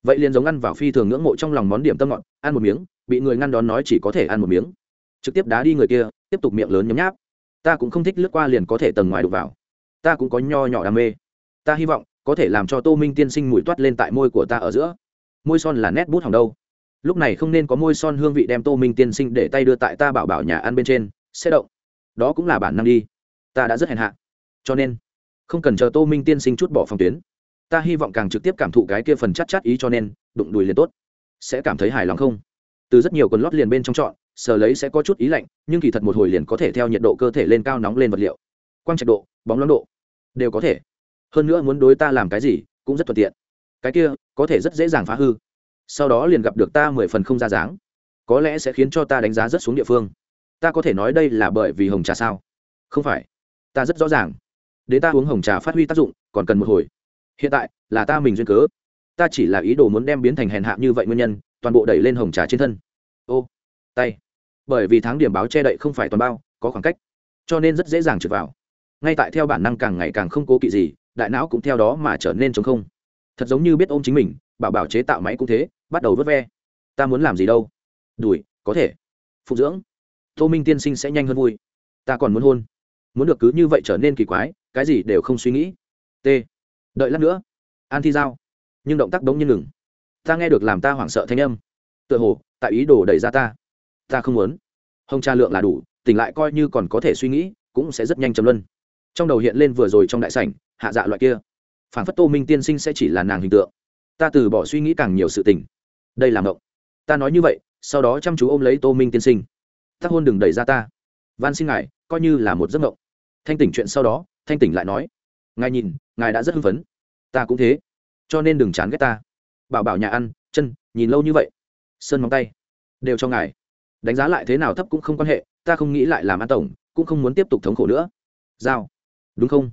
vậy liền giống ăn vào phi thường ngưỡng mộ trong lòng món điểm tâm ngọt, ăn một miếng, bị người ngăn đón nói chỉ có thể ăn một miếng. Trực tiếp đá đi người kia, tiếp tục miệng lớn nhấm nháp. Ta cũng không thích lướt qua liền có thể tầng ngoài đục vào. Ta cũng có nho nhỏ đam mê. Ta hy vọng, có thể làm cho tô minh tiên sinh mùi toát lên tại môi của ta ở giữa. Môi son là nét bút hỏng đâu. Lúc này không nên có môi son hương vị đem tô minh tiên sinh để tay đưa tại ta bảo bảo nhà ăn bên trên, sẽ động. Đó cũng là bản năng đi. Ta đã rất hèn hạ. Cho nên, không cần chờ tô minh tiên sinh chút bỏ phòng tuyến ta hy vọng càng trực tiếp cảm thụ cái kia phần chắc chắc ý cho nên, đụng đùi liền tốt. Sẽ cảm thấy hài lòng không? Từ rất nhiều quần lót liền bên trong chọn, sờ lấy sẽ có chút ý lạnh, nhưng kỳ thật một hồi liền có thể theo nhiệt độ cơ thể lên cao nóng lên vật liệu. Quang trạch độ, bóng loáng độ, đều có thể. Hơn nữa muốn đối ta làm cái gì, cũng rất thuận tiện. Cái kia, có thể rất dễ dàng phá hư. Sau đó liền gặp được ta mười phần không ra dáng. Có lẽ sẽ khiến cho ta đánh giá rất xuống địa phương. Ta có thể nói đây là bởi vì hồng trà sao? Không phải. Ta rất rõ ràng. Đến ta uống hồng trà phát huy tác dụng, còn cần một hồi hiện tại, là ta mình duyên cớ. Ta chỉ là ý đồ muốn đem biến thành hèn hạ như vậy nguyên nhân, toàn bộ đẩy lên hồng trà trên thân. Ô, tay. Bởi vì tháng điểm báo che đậy không phải toàn bao, có khoảng cách. Cho nên rất dễ dàng trượt vào. Ngay tại theo bản năng càng ngày càng không cố kỵ gì, đại não cũng theo đó mà trở nên chống không. Thật giống như biết ôm chính mình, bảo bảo chế tạo máy cũng thế, bắt đầu vớt ve. Ta muốn làm gì đâu? Đùi, có thể. Phụ dưỡng. Tô minh tiên sinh sẽ nhanh hơn vui. Ta còn muốn hôn. Muốn được cứ như vậy trở nên kỳ quái, cái gì đều không suy nghĩ. T đợi lát nữa. An thi giao. Nhưng động tác đống như ngừng. Ta nghe được làm ta hoảng sợ thanh âm. Tựa hồ, tại ý đồ đẩy ra ta. Ta không muốn. Hồng tra lượng là đủ, tỉnh lại coi như còn có thể suy nghĩ, cũng sẽ rất nhanh chấm luân. Trong đầu hiện lên vừa rồi trong đại sảnh, hạ dạ loại kia. Phản phất tô minh tiên sinh sẽ chỉ là nàng hình tượng. Ta từ bỏ suy nghĩ càng nhiều sự tình. Đây là mộng. Ta nói như vậy, sau đó chăm chú ôm lấy tô minh tiên sinh. Tác hôn đừng đẩy ra ta. Van xin ngài, coi như là một giấc mộng. Thanh tỉnh chuyện sau đó, thanh tỉnh lại nói. Ngài nhìn ngài đã rất hưng phấn. Ta cũng thế. Cho nên đừng chán ghét ta. Bảo bảo nhà ăn, chân, nhìn lâu như vậy. Sơn móng tay. Đều cho ngài. Đánh giá lại thế nào thấp cũng không quan hệ, ta không nghĩ lại làm an tổng, cũng không muốn tiếp tục thống khổ nữa. Giao. Đúng không?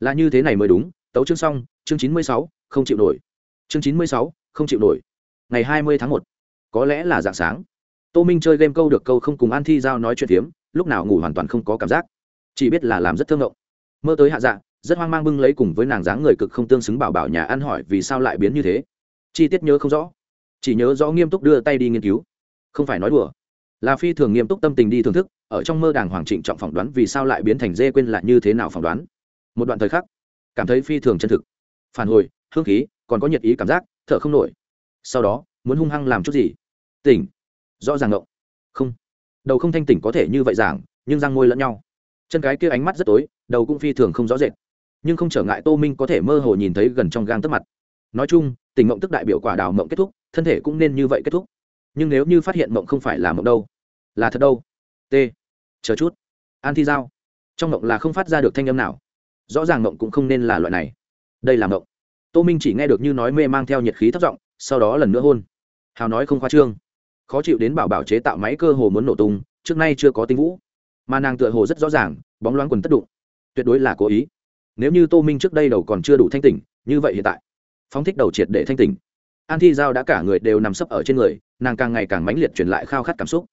Là như thế này mới đúng, tấu chương xong, chương chín mươi sáu, không chịu nổi. Chương chín mươi sáu, không chịu nổi. Ngày hai mươi tháng một. Có lẽ là dạng sáng. Tô minh chơi game câu được câu không cùng an thi giao nói chuyện phiếm, lúc nào ngủ hoàn toàn không có cảm giác. Chỉ biết là làm rất thương ngộng. Mơ tới hạ dạ rất hoang mang bưng lấy cùng với nàng dáng người cực không tương xứng bảo bảo nhà ăn hỏi vì sao lại biến như thế. Chi tiết nhớ không rõ. Chỉ nhớ rõ nghiêm túc đưa tay đi nghiên cứu. Không phải nói đùa. Là phi thường nghiêm túc tâm tình đi thưởng thức, ở trong mơ đàng hoàng trịnh trọng phỏng đoán vì sao lại biến thành dê quên lại như thế nào phỏng đoán. Một đoạn thời khắc, cảm thấy phi thường chân thực. Phản hồi, hương khí, còn có nhiệt ý cảm giác, thở không nổi. Sau đó, muốn hung hăng làm chút gì? Tỉnh. Rõ ràng ngộng. Không. Đầu không thanh tỉnh có thể như vậy giảng, nhưng răng môi lẫn nhau. Chân cái kia ánh mắt rất tối, đầu cũng phi thường không rõ rệt nhưng không trở ngại tô minh có thể mơ hồ nhìn thấy gần trong gang tấp mặt. Nói chung, tình mộng tức đại biểu quả đào mộng kết thúc, thân thể cũng nên như vậy kết thúc. Nhưng nếu như phát hiện mộng không phải là mộng đâu, là thật đâu? T. Chờ chút. An thi giao. Trong mộng là không phát ra được thanh âm nào. Rõ ràng mộng cũng không nên là loại này. Đây là mộng. Tô minh chỉ nghe được như nói mê mang theo nhiệt khí thất vọng sau đó lần nữa hôn. Hào nói không khoa trương. Khó chịu đến bảo bảo chế tạo máy cơ hồ muốn nổ tung, trước nay chưa có tinh vũ. Mà nàng tựa hồ rất rõ ràng, bóng loáng quần tất đụng. Tuyệt đối là cố ý nếu như tô minh trước đây đầu còn chưa đủ thanh tỉnh, như vậy hiện tại, phóng thích đầu triệt để thanh tỉnh. An thi giao đã cả người đều nằm sấp ở trên người, nàng càng ngày càng mãnh liệt truyền lại khao khát cảm xúc.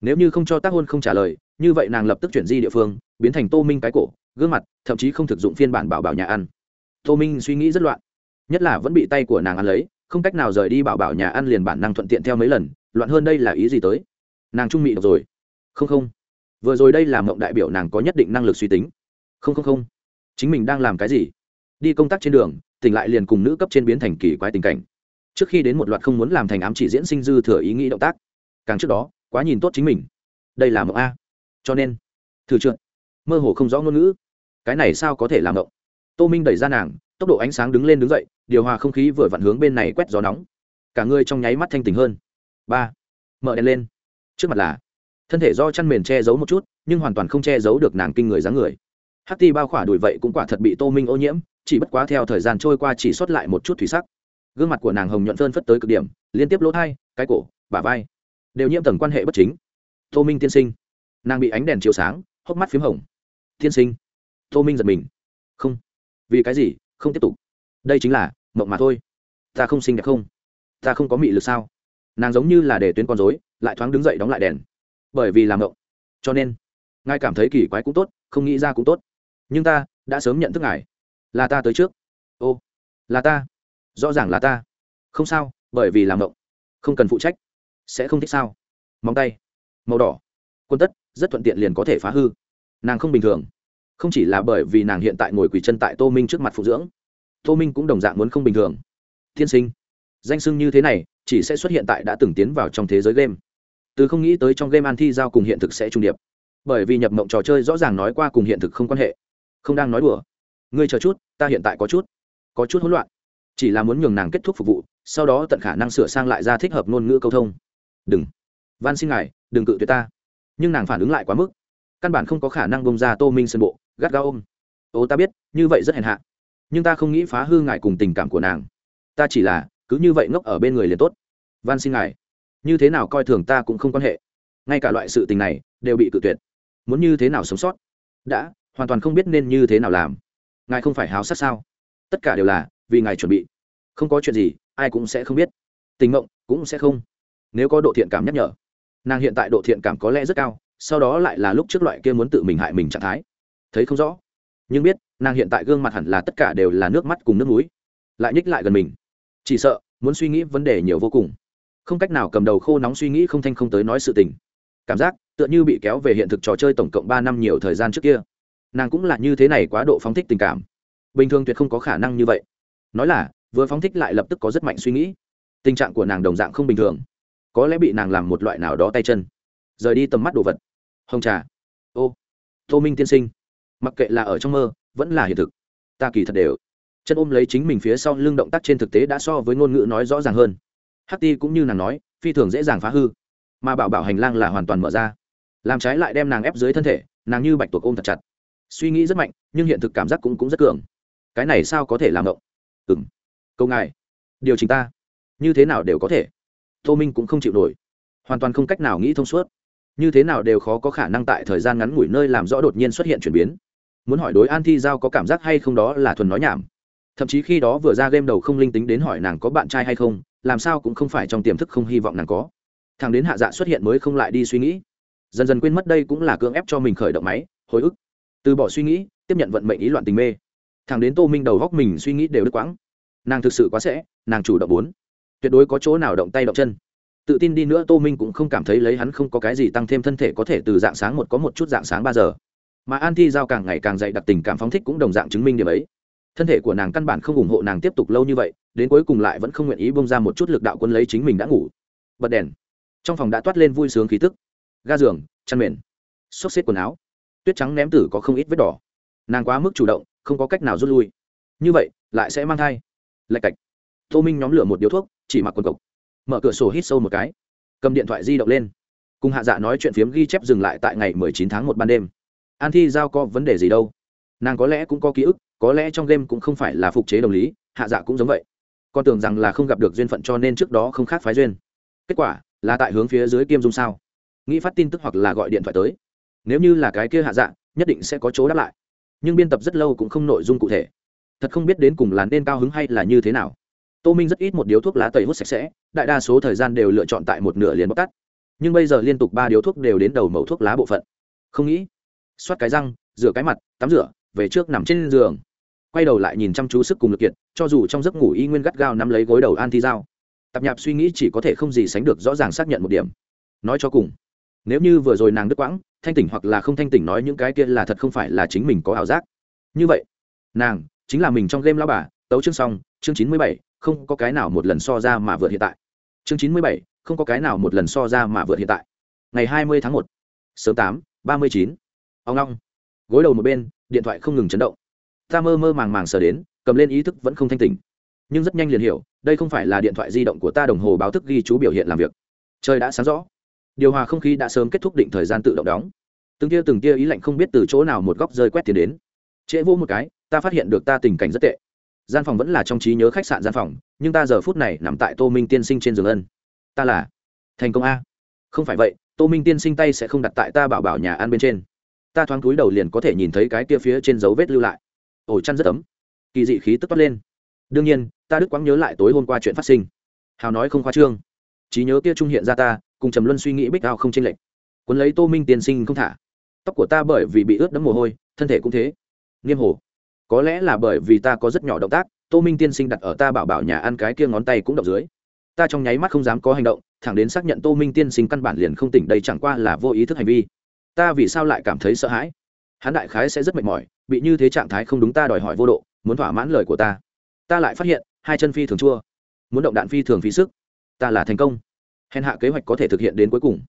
Nếu như không cho tác hôn không trả lời, như vậy nàng lập tức chuyển di địa phương, biến thành tô minh cái cổ, gương mặt, thậm chí không thực dụng phiên bản bảo bảo nhà ăn. Tô minh suy nghĩ rất loạn, nhất là vẫn bị tay của nàng ăn lấy, không cách nào rời đi bảo bảo nhà ăn liền bản năng thuận tiện theo mấy lần, loạn hơn đây là ý gì tới? Nàng trung mị được rồi. Không không. Vừa rồi đây là mộng đại biểu nàng có nhất định năng lực suy tính. Không không không chính mình đang làm cái gì? Đi công tác trên đường, tỉnh lại liền cùng nữ cấp trên biến thành kỳ quái tình cảnh. Trước khi đến một loạt không muốn làm thành ám chỉ diễn sinh dư thừa ý nghĩ động tác. Càng trước đó, quá nhìn tốt chính mình. Đây là mộng a. Cho nên, thử trượt. Mơ hồ không rõ ngôn ngữ. Cái này sao có thể làm mộng? Tô minh đẩy ra nàng, tốc độ ánh sáng đứng lên đứng dậy, điều hòa không khí vừa vặn hướng bên này quét gió nóng. Cả người trong nháy mắt thanh tình hơn. Ba. Mở đèn lên. Trước mặt là, thân thể do chăn mền che giấu một chút, nhưng hoàn toàn không che giấu được nàng kinh người dáng người. Hát ti bao khỏa đùi vậy cũng quả thật bị tô minh ô nhiễm, chỉ bất quá theo thời gian trôi qua chỉ xuất lại một chút thủy sắc. Gương mặt của nàng hồng nhuận phơn phất tới cực điểm, liên tiếp lỗ thai, cái cổ, bả vai đều nhiễm tầng quan hệ bất chính. Tô minh tiên sinh, nàng bị ánh đèn chiếu sáng, hốc mắt p h í m hồng. Tiên sinh, tô minh giật mình. Không, vì cái gì? Không tiếp tục. Đây chính là mộng mà thôi. Ta không xinh đẹp không? Ta không có mị lực sao? Nàng giống như là để tuyến con dối lại thoáng đứng dậy đóng lại đèn. Bởi vì làm mộng. Cho nên, ngài cảm thấy kỳ quái cũng tốt, không nghĩ ra cũng tốt nhưng ta đã sớm nhận thức ngài. Là ta tới trước. Ô, là ta. Rõ ràng là ta. Không sao, bởi vì làm động. Không cần phụ trách. Sẽ không thích sao. Móng tay. Màu đỏ. Quân tất, rất thuận tiện liền có thể phá hư. Nàng không bình thường. Không chỉ là bởi vì nàng hiện tại ngồi quỳ chân tại tô minh trước mặt phụ dưỡng. Tô minh cũng đồng dạng muốn không bình thường. Tiên sinh. Danh sưng như thế này, chỉ sẽ xuất hiện tại đã từng tiến vào trong thế giới game. Từ không nghĩ tới trong game an thi giao cùng hiện thực sẽ trung điệp. Bởi vì nhập mộng trò chơi rõ ràng nói qua cùng hiện thực không quan hệ không đang nói đùa. Ngươi chờ chút, ta hiện tại có chút có chút hỗn loạn. Chỉ là muốn nhường nàng kết thúc phục vụ, sau đó tận khả năng sửa sang lại ra thích hợp ngôn ngữ câu thông. Đừng. Van xin ngài, đừng cự tuyệt ta. Nhưng nàng phản ứng lại quá mức. Căn bản không có khả năng bông ra tô minh sân bộ, gắt gao ôm. Ô, ta biết, như vậy rất hèn hạ. Nhưng ta không nghĩ phá hư ngài cùng tình cảm của nàng. Ta chỉ là, cứ như vậy ngốc ở bên người liền tốt. Van xin ngài, như thế nào coi thường ta cũng không quan hệ. Ngay cả loại sự tình này, đều bị cự tuyệt. Muốn như thế nào sống sót? Đã hoàn toàn không biết nên như thế nào làm. Ngài không phải háo sát sao? Tất cả đều là vì ngài chuẩn bị. Không có chuyện gì, ai cũng sẽ không biết. Tình mộng cũng sẽ không. Nếu có độ thiện cảm nhắc nhở. Nàng hiện tại độ thiện cảm có lẽ rất cao, sau đó lại là lúc trước loại kia muốn tự mình hại mình trạng thái. Thấy không rõ? Nhưng biết, nàng hiện tại gương mặt hẳn là tất cả đều là nước mắt cùng nước núi lại nhích lại gần mình. Chỉ sợ, muốn suy nghĩ vấn đề nhiều vô cùng. Không cách nào cầm đầu khô nóng suy nghĩ không thanh không tới nói sự tình. Cảm giác, tựa như bị kéo về hiện thực trò chơi tổng cộng ba năm nhiều thời gian trước kia nàng cũng là như thế này quá độ phóng thích tình cảm. Bình thường tuyệt không có khả năng như vậy. Nói là, vừa phóng thích lại lập tức có rất mạnh suy nghĩ. Tình trạng của nàng đồng dạng không bình thường. Có lẽ bị nàng làm một loại nào đó tay chân. Rời đi tầm mắt đồ vật. Hồng trà. Ô, tô minh tiên sinh. Mặc kệ là ở trong mơ, vẫn là hiện thực. Ta kỳ thật đều. Chân ôm lấy chính mình phía sau lưng động tác trên thực tế đã so với ngôn ngữ nói rõ ràng hơn. Hát ti cũng như nàng nói, phi thường dễ dàng phá hư. Mà bảo bảo hành lang là hoàn toàn mở ra. Làm trái lại đem nàng ép dưới thân thể, nàng như bạch tuộc ôm thật chặt suy nghĩ rất mạnh, nhưng hiện thực cảm giác cũng cũng rất cường. Cái này sao có thể làm động? Ừ m câu ngài, điều chỉnh ta. Như thế nào đều có thể. Tô minh cũng không chịu nổi. Hoàn toàn không cách nào nghĩ thông suốt. Như thế nào đều khó có khả năng tại thời gian ngắn ngủi nơi làm rõ đột nhiên xuất hiện chuyển biến. Muốn hỏi đối an thi giao có cảm giác hay không đó là thuần nói nhảm. Thậm chí khi đó vừa ra game đầu không linh tính đến hỏi nàng có bạn trai hay không, làm sao cũng không phải trong tiềm thức không hy vọng nàng có. Thằng đến hạ dạ xuất hiện mới không lại đi suy nghĩ. Dần dần quên mất đây cũng là cưỡng ép cho mình khởi động máy, hồi ức từ bỏ suy nghĩ, tiếp nhận vận mệnh ý loạn tình mê. Thằng đến tô minh đầu góc mình suy nghĩ đều đứt quãng. Nàng thực sự quá sẽ, nàng chủ động bốn tuyệt đối có chỗ nào động tay động chân. Tự tin đi nữa tô minh cũng không cảm thấy lấy hắn không có cái gì tăng thêm thân thể có thể từ dạng sáng một có một chút dạng sáng ba giờ. Mà an thi giao càng ngày càng dạy đặc tình cảm phóng thích cũng đồng dạng chứng minh điểm ấy. Thân thể của nàng căn bản không ủng hộ nàng tiếp tục lâu như vậy, đến cuối cùng lại vẫn không nguyện ý bông ra một chút lực đạo quân lấy chính mình đã ngủ. Bật đèn. Trong phòng đã toát lên vui sướng khí tức. Ga giường, chăn mền. Xốc xếp quần áo tuyết trắng ném tử có không ít vết đỏ. Nàng quá mức chủ động, không có cách nào rút lui. Như vậy, lại sẽ mang thai. Lạch cạch. Tô minh nhóm lửa một điếu thuốc, chỉ mặc quần cộc. Mở cửa sổ hít sâu một cái. Cầm điện thoại di động lên. Cùng hạ dạ nói chuyện phiếm ghi chép dừng lại tại ngày mười chín tháng một ban đêm. An thi giao có vấn đề gì đâu? Nàng có lẽ cũng có ký ức, có lẽ trong game cũng không phải là phục chế đồng lý, hạ dạ cũng giống vậy. Con tưởng rằng là không gặp được duyên phận cho nên trước đó không khác phái duyên. Kết quả, là tại hướng phía dưới kim dung sao. Nghĩ phát tin tức hoặc là gọi điện thoại tới nếu như là cái kia hạ dạ nhất định sẽ có chỗ đáp lại. Nhưng biên tập rất lâu cũng không nội dung cụ thể. Thật không biết đến cùng là nên cao hứng hay là như thế nào. Tô minh rất ít một điếu thuốc lá tẩy hút sạch sẽ, đại đa số thời gian đều lựa chọn tại một nửa liền bóc tắt. Nhưng bây giờ liên tục ba điếu thuốc đều đến đầu mẫu thuốc lá bộ phận. Không nghĩ, xoát cái răng, rửa cái mặt, tắm rửa, về trước nằm trên giường. Quay đầu lại nhìn chăm chú sức cùng lực kiện cho dù trong giấc ngủ y nguyên gắt gao nắm lấy gối đầu an thi dao tập nhạp suy nghĩ chỉ có thể không gì sánh được rõ ràng xác nhận một điểm. Nói cho cùng, nếu như vừa rồi nàng đứt quãng thanh tỉnh hoặc là không thanh tỉnh nói những cái kia là thật không phải là chính mình có ảo giác. Như vậy, nàng chính là mình trong game lao bà, tấu chương xong, chương chín mươi bảy, không có cái nào một lần so ra mà vượt hiện tại. Chương chín mươi bảy, không có cái nào một lần so ra mà vượt hiện tại. Ngày hai mươi tháng một, sớm tám, ba mươi chín. Ông long, gối đầu một bên, điện thoại không ngừng chấn động. Ta mơ mơ màng màng sờ đến, cầm lên ý thức vẫn không thanh tỉnh. Nhưng rất nhanh liền hiểu, đây không phải là điện thoại di động của ta đồng hồ báo thức ghi chú biểu hiện làm việc. Trời đã sáng rõ điều hòa không khí đã sớm kết thúc định thời gian tự động đóng. Từng tia từng tia ý lạnh không biết từ chỗ nào một góc rơi quét tiền đến. Trễ vô một cái, ta phát hiện được ta tình cảnh rất tệ. Gian phòng vẫn là trong trí nhớ khách sạn gian phòng, nhưng ta giờ phút này nằm tại tô minh tiên sinh trên giường ân. Ta là thành công a. Không phải vậy, tô minh tiên sinh tay sẽ không đặt tại ta bảo bảo nhà ăn bên trên. Ta thoáng cúi đầu liền có thể nhìn thấy cái kia phía trên dấu vết lưu lại. Ổ chăn rất ấm. Kỳ dị khí tức toát lên. Đương nhiên, ta đức quãng nhớ lại tối hôm qua chuyện phát sinh. Hào nói không khoa trương. Trí nhớ kia trung hiện ra ta cùng trầm luân suy nghĩ bích ao không chênh lệch. Cuốn lấy tô minh tiên sinh không thả. Tóc của ta bởi vì bị ướt đẫm mồ hôi, thân thể cũng thế. Nghiêm hồ. Có lẽ là bởi vì ta có rất nhỏ động tác, tô minh tiên sinh đặt ở ta bảo bảo nhà ăn cái kia ngón tay cũng động dưới. Ta trong nháy mắt không dám có hành động, thẳng đến xác nhận tô minh tiên sinh căn bản liền không tỉnh đây chẳng qua là vô ý thức hành vi. Ta vì sao lại cảm thấy sợ hãi? Hắn đại khái sẽ rất mệt mỏi, bị như thế trạng thái không đúng ta đòi hỏi vô độ, muốn thỏa mãn lời của ta. Ta lại phát hiện, hai chân phi thường chua. Muốn động đạn phi thường phí sức. Ta là thành công hèn hạ kế hoạch có thể thực hiện đến cuối cùng.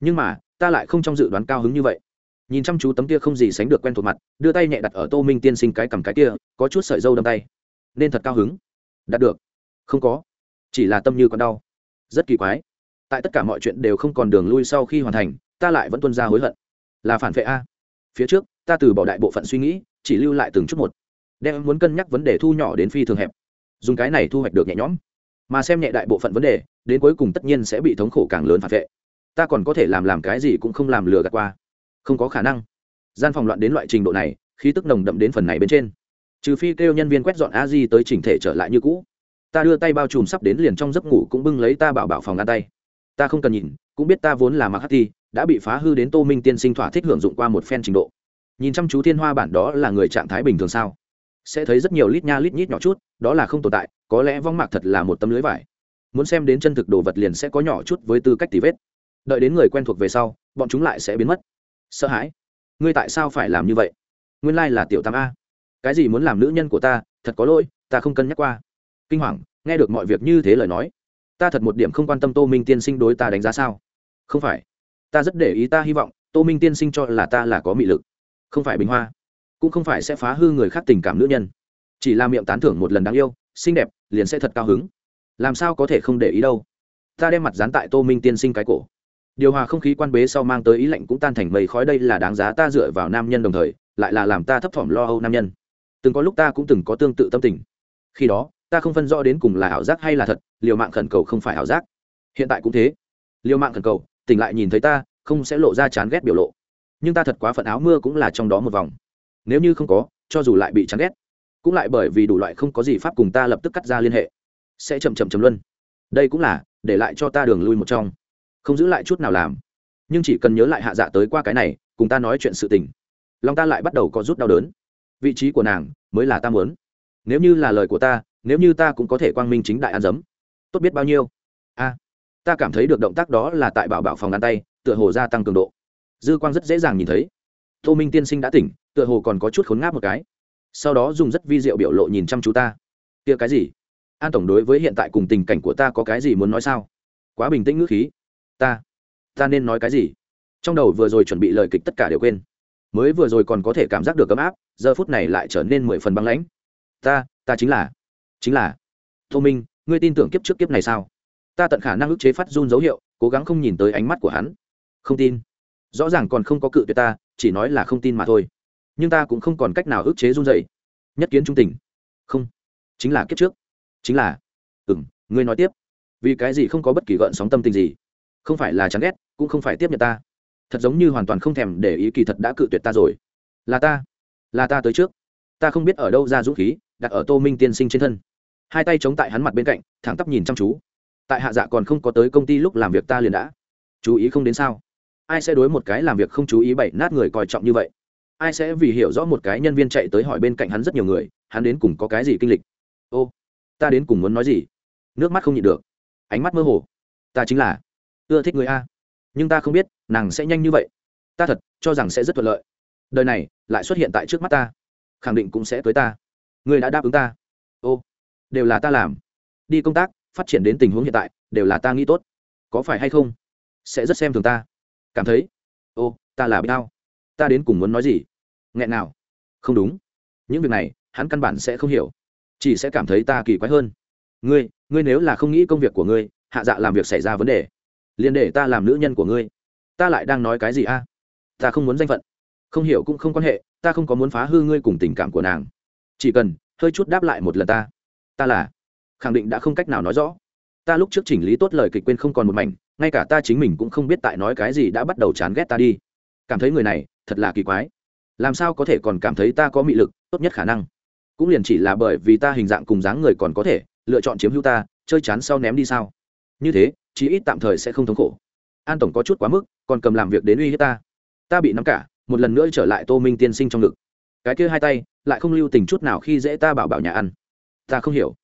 Nhưng mà, ta lại không trong dự đoán cao hứng như vậy. Nhìn chăm chú tấm kia không gì sánh được quen thuộc mặt, đưa tay nhẹ đặt ở tô minh tiên sinh cái cầm cái kia, có chút sợi dâu đâm tay. Nên thật cao hứng. Đạt được. Không có. Chỉ là tâm như còn đau. Rất kỳ quái. Tại tất cả mọi chuyện đều không còn đường lui sau khi hoàn thành, ta lại vẫn tuân ra hối hận. Là phản vệ a. Phía trước, ta từ bỏ đại bộ phận suy nghĩ, chỉ lưu lại từng chút một. Đem muốn cân nhắc vấn đề thu nhỏ đến phi thường hẹp. Dùng cái này thu hoạch được nhẹ nhõm mà xem nhẹ đại bộ phận vấn đề, đến cuối cùng tất nhiên sẽ bị thống khổ càng lớn phản vệ. Ta còn có thể làm làm cái gì cũng không làm lừa gạt qua. Không có khả năng. Gian phòng loạn đến loại trình độ này, khí tức nồng đậm đến phần này bên trên. Trừ phi kêu nhân viên quét dọn a di tới chỉnh thể trở lại như cũ. Ta đưa tay bao trùm sắp đến liền trong giấc ngủ cũng bưng lấy ta bảo bảo phòng ngăn tay. Ta không cần nhìn, cũng biết ta vốn là mặc hát đã bị phá hư đến tô minh tiên sinh thỏa thích hưởng dụng qua một phen trình độ. Nhìn chăm chú thiên hoa bản đó là người trạng thái bình thường sao? Sẽ thấy rất nhiều lít nha lít nhít nhỏ chút, đó là không tồn tại, có lẽ vong mạc thật là một tấm lưới vải. Muốn xem đến chân thực đồ vật liền sẽ có nhỏ chút với tư cách tì vết. Đợi đến người quen thuộc về sau, bọn chúng lại sẽ biến mất. Sợ hãi. Ngươi tại sao phải làm như vậy? Nguyên lai là tiểu tam a. Cái gì muốn làm nữ nhân của ta, thật có lỗi, ta không cân nhắc qua. Kinh hoàng, nghe được mọi việc như thế lời nói, ta thật một điểm không quan tâm tô minh tiên sinh đối ta đánh giá sao? Không phải. Ta rất để ý ta hy vọng, tô minh tiên sinh cho là ta là có mị lực. Không phải bình hoa cũng không phải sẽ phá hư người khác tình cảm nữ nhân. Chỉ là miệng tán thưởng một lần đáng yêu, xinh đẹp, liền sẽ thật cao hứng. Làm sao có thể không để ý đâu? Ta đem mặt dán tại tô minh tiên sinh cái cổ. Điều hòa không khí quan bế sau mang tới ý lạnh cũng tan thành mây khói đây là đáng giá ta dựa vào nam nhân đồng thời, lại là làm ta thấp thỏm lo âu nam nhân. Từng có lúc ta cũng từng có tương tự tâm tình. Khi đó, ta không phân rõ đến cùng là ảo giác hay là thật, liều mạng khẩn cầu không phải ảo giác. Hiện tại cũng thế. Liều mạng khẩn cầu, tỉnh lại nhìn thấy ta, không sẽ lộ ra chán ghét biểu lộ. Nhưng ta thật quá phận áo mưa cũng là trong đó một vòng nếu như không có, cho dù lại bị chán ghét, cũng lại bởi vì đủ loại không có gì pháp cùng ta lập tức cắt ra liên hệ. Sẽ chậm chậm chậm luân. Đây cũng là, để lại cho ta đường lui một trong. Không giữ lại chút nào làm. Nhưng chỉ cần nhớ lại hạ dạ tới qua cái này, cùng ta nói chuyện sự tình. Lòng ta lại bắt đầu có rút đau đớn. Vị trí của nàng, mới là ta muốn. Nếu như là lời của ta, nếu như ta cũng có thể quang minh chính đại ăn dấm. Tốt biết bao nhiêu? A. Ta cảm thấy được động tác đó là tại bảo bảo phòng ăn tay, tựa hồ gia tăng cường độ. Dư quang rất dễ dàng nhìn thấy tô minh tiên sinh đã tỉnh, tựa hồ còn có chút khốn ngáp một cái. Sau đó dùng rất vi diệu biểu lộ nhìn chăm chú ta. Kia cái gì? An tổng đối với hiện tại cùng tình cảnh của ta có cái gì muốn nói sao? Quá bình tĩnh ngữ khí. Ta ta nên nói cái gì? Trong đầu vừa rồi chuẩn bị lời kịch tất cả đều quên. Mới vừa rồi còn có thể cảm giác được ấm áp, giờ phút này lại trở nên mười phần băng lãnh. Ta ta chính là chính là. Tô minh, ngươi tin tưởng kiếp trước kiếp này sao? Ta tận khả năng ức chế phát run dấu hiệu, cố gắng không nhìn tới ánh mắt của hắn. Không tin. Rõ ràng còn không có cự tuyệt ta chỉ nói là không tin mà thôi. Nhưng ta cũng không còn cách nào ức chế run dậy nhất kiến trung tình. Không. Chính là kiếp trước. Chính là. Ừ m ngươi nói tiếp. Vì cái gì không có bất kỳ gợn sóng tâm tình gì? Không phải là chán ghét, cũng không phải tiếp nhận ta. Thật giống như hoàn toàn không thèm để ý kỳ thật đã cự tuyệt ta rồi. Là ta. Là ta tới trước. Ta không biết ở đâu ra dũng khí, đặt ở tô minh tiên sinh trên thân. Hai tay chống tại hắn mặt bên cạnh, thẳng tắp nhìn chăm chú. Tại hạ dạ còn không có tới công ty lúc làm việc ta liền đã. Chú ý không đến sao? Ai sẽ đối một cái làm việc không chú ý bậy nát người coi trọng như vậy? Ai sẽ vì hiểu rõ một cái nhân viên chạy tới hỏi bên cạnh hắn rất nhiều người, hắn đến cùng có cái gì kinh lịch? Ô, ta đến cùng muốn nói gì? Nước mắt không nhịn được. Ánh mắt mơ hồ. Ta chính là ưa thích người a. Nhưng ta không biết, nàng sẽ nhanh như vậy. Ta thật cho rằng sẽ rất thuận lợi. Đời này, lại xuất hiện tại trước mắt ta. Khẳng định cũng sẽ tới ta. Người đã đáp ứng ta. Ô, đều là ta làm. Đi công tác, phát triển đến tình huống hiện tại, đều là ta nghĩ tốt. Có phải hay không? Sẽ rất xem thường ta cảm thấy, ô, ta là biết tao ta đến cùng muốn nói gì? Nghẹn nào. Không đúng. Những việc này, hắn căn bản sẽ không hiểu. Chỉ sẽ cảm thấy ta kỳ quái hơn. Ngươi ngươi nếu là không nghĩ công việc của ngươi, hạ dạ làm việc xảy ra vấn đề. Liền để ta làm nữ nhân của ngươi. Ta lại đang nói cái gì a? Ta không muốn danh phận. Không hiểu cũng không quan hệ, ta không có muốn phá hư ngươi cùng tình cảm của nàng. Chỉ cần, hơi chút đáp lại một lần ta. Ta là, khẳng định đã không cách nào nói rõ. Ta lúc trước chỉnh lý tốt lời kịch quên không còn một mảnh ngay cả ta chính mình cũng không biết tại nói cái gì đã bắt đầu chán ghét ta đi. Cảm thấy người này thật là kỳ quái. Làm sao có thể còn cảm thấy ta có mị lực, tốt nhất khả năng. Cũng liền chỉ là bởi vì ta hình dạng cùng dáng người còn có thể, lựa chọn chiếm hữu ta, chơi chán sau ném đi sao? Như thế, chí ít tạm thời sẽ không thống khổ. An tổng có chút quá mức, còn cầm làm việc đến uy hiếp ta. Ta bị nắm cả, một lần nữa trở lại tô minh tiên sinh trong ngực. Cái kia hai tay, lại không lưu tình chút nào khi dễ ta bảo bảo nhà ăn. Ta không hiểu.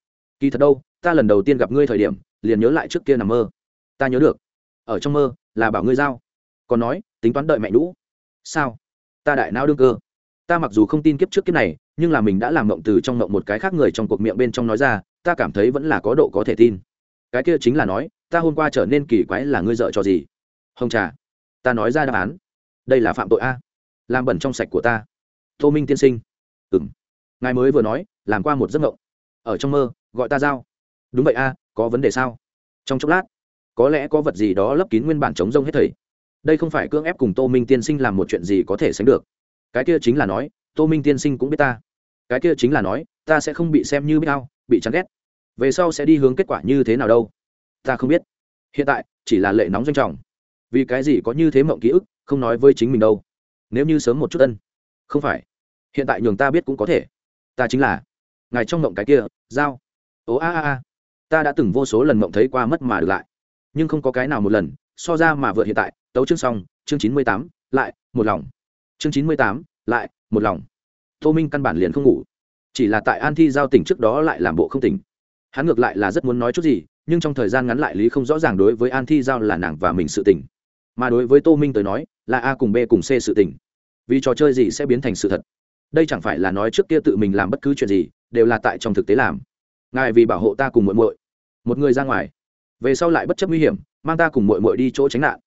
Kỳ thật đâu, ta lần đầu tiên gặp ngươi thời điểm, liền nhớ lại trước kia nằm mơ. Ta nhớ được ở trong mơ, là bảo ngươi giao. Còn nói, tính toán đợi mẹ nhũ. Sao? Ta đại não đương cơ. Ta mặc dù không tin kiếp trước kiếp này, nhưng là mình đã làm mộng từ trong mộng một cái khác người trong cuộc miệng bên trong nói ra, ta cảm thấy vẫn là có độ có thể tin. Cái kia chính là nói, ta hôm qua trở nên kỳ quái là ngươi dợ cho gì? Hồng trà, ta nói ra đáp án. Đây là phạm tội a. Làm bẩn trong sạch của ta. Tô minh tiên sinh. Ừ m ngài mới vừa nói, làm qua một giấc mộng. Ở trong mơ, gọi ta giao. Đúng vậy a, có vấn đề sao? Trong chốc lát có lẽ có vật gì đó lấp kín nguyên bản chống rông hết thầy. Đây không phải cưỡng ép cùng tô minh tiên sinh làm một chuyện gì có thể sánh được. Cái kia chính là nói, tô minh tiên sinh cũng biết ta. Cái kia chính là nói, ta sẽ không bị xem như biết ao, bị chán ghét. Về sau sẽ đi hướng kết quả như thế nào đâu? Ta không biết. Hiện tại, chỉ là lệ nóng doanh trọng. Vì cái gì có như thế mộng ký ức, không nói với chính mình đâu. Nếu như sớm một chút ân. Không phải. Hiện tại nhường ta biết cũng có thể. Ta chính là. Ngài trong mộng cái kia dao. ố a a a. Ta đã từng vô số lần mộng thấy qua mất mà được lại nhưng không có cái nào một lần, so ra mà vượt hiện tại, tấu chương xong, chương chín mươi tám, lại, một lòng. Chương chín mươi tám, lại, một lòng. Tô minh căn bản liền không ngủ. Chỉ là tại an thi giao tỉnh trước đó lại làm bộ không tỉnh. Hắn ngược lại là rất muốn nói chút gì, nhưng trong thời gian ngắn lại lý không rõ ràng đối với an thi giao là nàng và mình sự tỉnh mà đối với tô minh tới nói, là a cùng b cùng c sự tỉnh vì trò chơi gì sẽ biến thành sự thật? Đây chẳng phải là nói trước kia tự mình làm bất cứ chuyện gì, đều là tại trong thực tế làm. Ngài vì bảo hộ ta cùng muội muội. Một người ra ngoài về sau lại bất chấp nguy hiểm, mang ta cùng muội muội đi chỗ tránh nạn.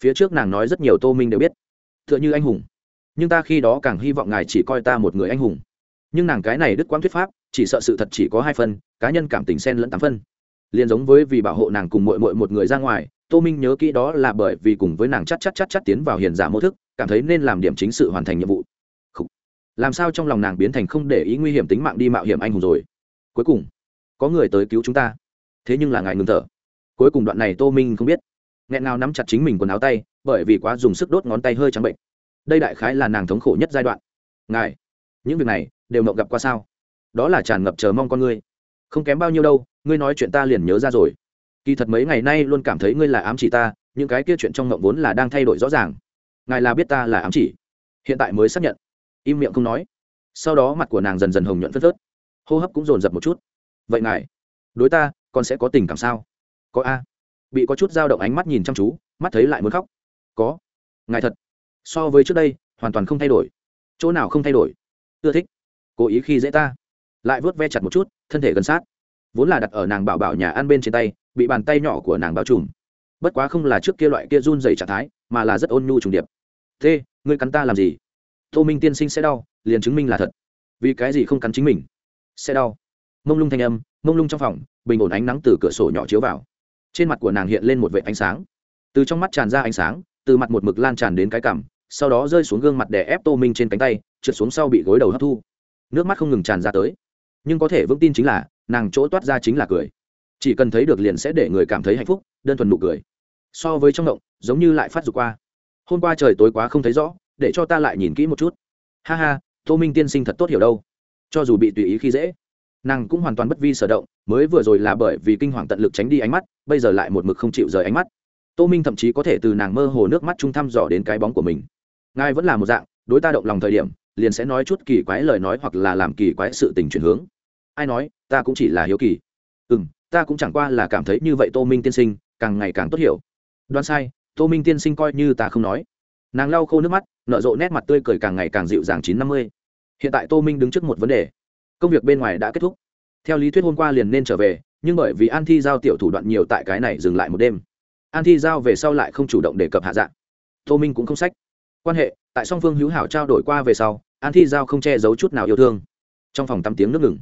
Phía trước nàng nói rất nhiều tô minh đều biết. T h ư ợ n h ư anh hùng. Nhưng ta khi đó càng hy vọng ngài chỉ coi ta một người anh hùng. Nhưng nàng cái này đức quang thuyết pháp, chỉ sợ sự thật chỉ có hai phân cá nhân cảm tình sen lẫn tám phân liền giống với vì bảo hộ nàng cùng muội muội một người ra ngoài, tô minh nhớ kỹ đó là bởi vì cùng với nàng chắc chắc chắc chắc tiến vào hiền giả mô thức, cảm thấy nên làm điểm chính sự hoàn thành nhiệm vụ. Khủ. làm sao trong lòng nàng biến thành không để ý nguy hiểm tính mạng đi mạo hiểm anh hùng rồi. Cuối cùng, có người tới cứu chúng ta. Thế nhưng là ngài ngừng thở cuối cùng đoạn này tô minh không biết. Nghẹn nào nắm chặt chính mình quần áo tay, bởi vì quá dùng sức đốt ngón tay hơi trắng bệnh. Đây đại khái là nàng thống khổ nhất giai đoạn. Ngài, những việc này đều mộng gặp qua sao? Đó là tràn ngập chờ mong con ngươi. Không kém bao nhiêu đâu, ngươi nói chuyện ta liền nhớ ra rồi. Kỳ thật mấy ngày nay luôn cảm thấy ngươi là ám chỉ ta, những cái kia chuyện trong mộng vốn là đang thay đổi rõ ràng. Ngài là biết ta là ám chỉ. Hiện tại mới xác nhận. Im miệng không nói. Sau đó mặt của nàng dần dần hồng nhuận phớt phớt. Hô hấp cũng dồn dập một chút. Vậy ngài, đối ta còn sẽ có tình cảm sao? Có a. Bị có chút dao động ánh mắt nhìn chăm chú, mắt thấy lại muốn khóc. Có. Ngài thật. So với trước đây, hoàn toàn không thay đổi. Chỗ nào không thay đổi? Ưa thích. Cố ý khi dễ ta. Lại vớt ve chặt một chút, thân thể gần sát. Vốn là đặt ở nàng bảo bảo nhà ăn bên trên tay, bị bàn tay nhỏ của nàng bao trùm. Bất quá không là trước kia loại kia run dày trạng thái, mà là rất ôn nhu trùng điệp. Thế, ngươi cắn ta làm gì? Tô minh tiên sinh sẽ đau, liền chứng minh là thật. Vì cái gì không cắn chính mình? Sẽ đau. Mông lung thanh âm, mông lung trong phòng, bình ổn ánh nắng từ cửa sổ nhỏ chiếu vào trên mặt của nàng hiện lên một vệ ánh sáng. Từ trong mắt tràn ra ánh sáng, từ mặt một mực lan tràn đến cái cằm, sau đó rơi xuống gương mặt để ép tô minh trên cánh tay, trượt xuống sau bị gối đầu hấp thu. Nước mắt không ngừng tràn ra tới. Nhưng có thể vững tin chính là, nàng chỗ toát ra chính là cười. Chỉ cần thấy được liền sẽ để người cảm thấy hạnh phúc, đơn thuần nụ cười. So với trong động giống như lại phát dục qua. Hôm qua trời tối quá không thấy rõ, để cho ta lại nhìn kỹ một chút. Ha ha, tô minh tiên sinh thật tốt hiểu đâu. Cho dù bị tùy ý khi dễ nàng cũng hoàn toàn bất vi sở động, mới vừa rồi là bởi vì kinh hoàng tận lực tránh đi ánh mắt, bây giờ lại một mực không chịu rời ánh mắt. Tô minh thậm chí có thể từ nàng mơ hồ nước mắt trung thăm dò đến cái bóng của mình. Ngài vẫn là một dạng, đối ta động lòng thời điểm, liền sẽ nói chút kỳ quái lời nói hoặc là làm kỳ quái sự tình chuyển hướng. Ai nói, ta cũng chỉ là hiếu kỳ. Ừ m ta cũng chẳng qua là cảm thấy như vậy tô minh tiên sinh, càng ngày càng tốt hiểu. Đoán sai, tô minh tiên sinh coi như ta không nói. Nàng lau khô nước mắt, nở rộ nét mặt tươi cười càng ngày càng dịu dàng chín năm mươi. Hiện tại tô minh đứng trước một vấn đề công việc bên ngoài đã kết thúc. Theo lý thuyết hôm qua liền nên trở về, nhưng bởi vì an thi giao tiểu thủ đoạn nhiều tại cái này dừng lại một đêm. An thi giao về sau lại không chủ động đề cập hạ dạng. Tô minh cũng không sách. Quan hệ, tại song phương hữu hảo trao đổi qua về sau, an thi giao không che giấu chút nào yêu thương. Trong phòng tắm tiếng nước ngừng.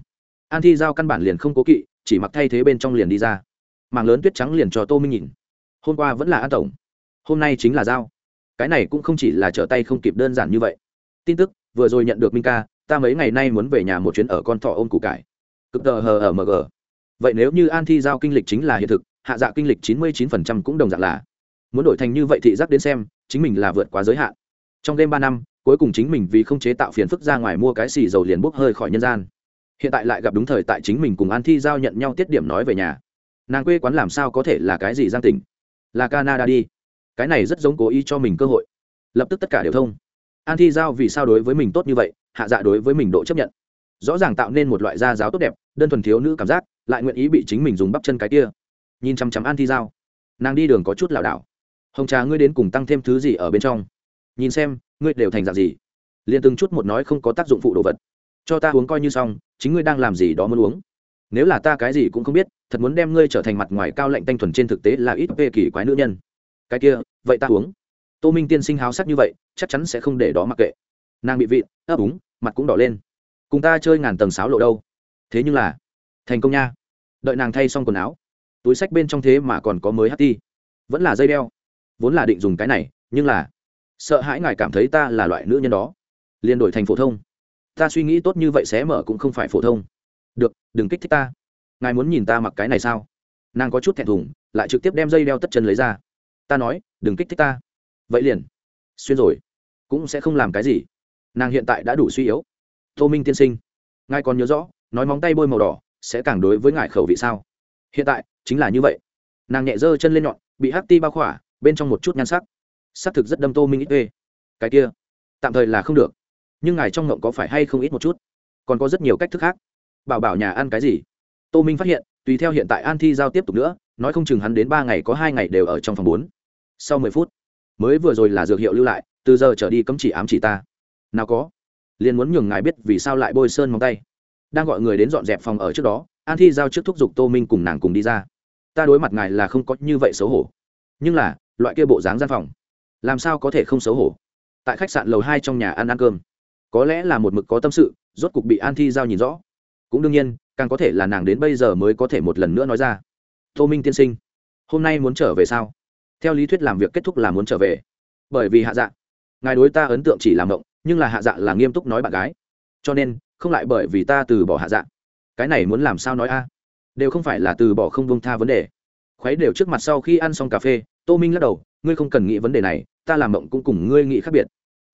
An thi giao căn bản liền không cố kỵ, chỉ mặc thay thế bên trong liền đi ra. Mảng lớn tuyết trắng liền cho tô minh nhìn. Hôm qua vẫn là an tổng. Hôm nay chính là giao. Cái này cũng không chỉ là trở tay không kịp đơn giản như vậy. Tin tức, vừa rồi nhận được minh ca ta mấy ngày nay muốn về nhà một chuyến ở con thọ ôm củ cải. Cực tờ hờ ở mg vậy nếu như an thi giao kinh lịch chính là hiện thực, hạ dạ kinh lịch chín mươi chín phần trăm cũng đồng dạng là. Muốn đổi thành như vậy thị giác đến xem, chính mình là vượt quá giới hạn. Trong game ba năm, cuối cùng chính mình vì không chế tạo phiền phức ra ngoài mua cái xì dầu liền bốc hơi khỏi nhân gian. Hiện tại lại gặp đúng thời tại chính mình cùng an thi giao nhận nhau tiết điểm nói về nhà. Nàng quê quán làm sao có thể là cái gì giang tỉnh là canada đi. Cái này rất giống cố ý cho mình cơ hội. Lập tức tất cả đều thông. An thi giao vì sao đối với mình tốt như vậy? Hạ dạ đối với mình độ chấp nhận. Rõ ràng tạo nên một loại da giáo tốt đẹp, đơn thuần thiếu nữ cảm giác, lại nguyện ý bị chính mình dùng bắp chân cái kia. Nhìn chăm chăm an thi giao, nàng đi đường có chút lảo đảo. Hồng trà, ngươi đến cùng tăng thêm thứ gì ở bên trong? Nhìn xem, ngươi đều thành dạng gì? Liền từng chút một nói không có tác dụng phụ đồ vật. Cho ta uống coi như xong, chính ngươi đang làm gì đó muốn uống. Nếu là ta cái gì cũng không biết, thật muốn đem ngươi trở thành mặt ngoài cao lạnh tanh thuần trên thực tế là ít về kỳ quái nữ nhân. Cái kia, vậy ta uống. Tô minh tiên sinh háo sắc như vậy, chắc chắn sẽ không để đó mặc kệ nàng bị vịn, ấp úng, mặt cũng đỏ lên. Cùng ta chơi ngàn tầng sáo lộ đâu? Thế nhưng là, thành công nha. Đợi nàng thay xong quần áo, túi sách bên trong thế mà còn có mới hát ti. Vẫn là dây đeo. Vốn là định dùng cái này, nhưng là, sợ hãi ngài cảm thấy ta là loại nữ nhân đó. Liền đổi thành phổ thông. Ta suy nghĩ tốt như vậy sẽ mở cũng không phải phổ thông. Được, đừng kích thích ta. Ngài muốn nhìn ta mặc cái này sao? Nàng có chút thẹn thùng, lại trực tiếp đem dây đeo tất chân lấy ra. Ta nói, đừng kích thích ta. Vậy liền. Xuyên rồi. Cũng sẽ không làm cái gì nàng hiện tại đã đủ suy yếu. Tô minh tiên sinh, ngài còn nhớ rõ, nói móng tay bôi màu đỏ sẽ càng đối với ngài khẩu vị sao? Hiện tại, chính là như vậy. Nàng nhẹ dơ chân lên nhọn, bị hát ti bao khỏa, bên trong một chút nhan sắc. Xác thực rất đâm tô minh ít ê. Cái kia, tạm thời là không được. Nhưng ngài trong ngộng có phải hay không ít một chút? Còn có rất nhiều cách thức khác. Bảo bảo nhà ăn cái gì? Tô minh phát hiện, tùy theo hiện tại an thi giao tiếp tục nữa, nói không chừng hắn đến ba ngày có hai ngày đều ở trong phòng bốn. Sau mười phút, mới vừa rồi là dược hiệu lưu lại, từ giờ trở đi cấm chỉ ám chỉ ta nào có. Liền muốn nhường ngài biết vì sao lại bôi sơn móng tay. Đang gọi người đến dọn dẹp phòng ở trước đó, an thi giao trước thúc giục tô minh cùng nàng cùng đi ra. Ta đối mặt ngài là không có như vậy xấu hổ. Nhưng là, loại kia bộ dáng gian phòng, làm sao có thể không xấu hổ? Tại khách sạn lầu hai trong nhà ăn ăn cơm, có lẽ là một mực có tâm sự, rốt cục bị an thi giao nhìn rõ. Cũng đương nhiên, càng có thể là nàng đến bây giờ mới có thể một lần nữa nói ra. Tô minh tiên sinh, hôm nay muốn trở về sao? Theo lý thuyết làm việc kết thúc là muốn trở về. Bởi vì hạ dạ ngài đối ta ấn tượng chỉ làm động nhưng là hạ dạ là nghiêm túc nói bạn gái. Cho nên, không lại bởi vì ta từ bỏ hạ dạ. Cái này muốn làm sao nói a? Đều không phải là từ bỏ không bông tha vấn đề. Khuấy đều trước mặt sau khi ăn xong cà phê, tô minh lắc đầu, ngươi không cần nghĩ vấn đề này, ta làm mộng cũng cùng ngươi nghĩ khác biệt.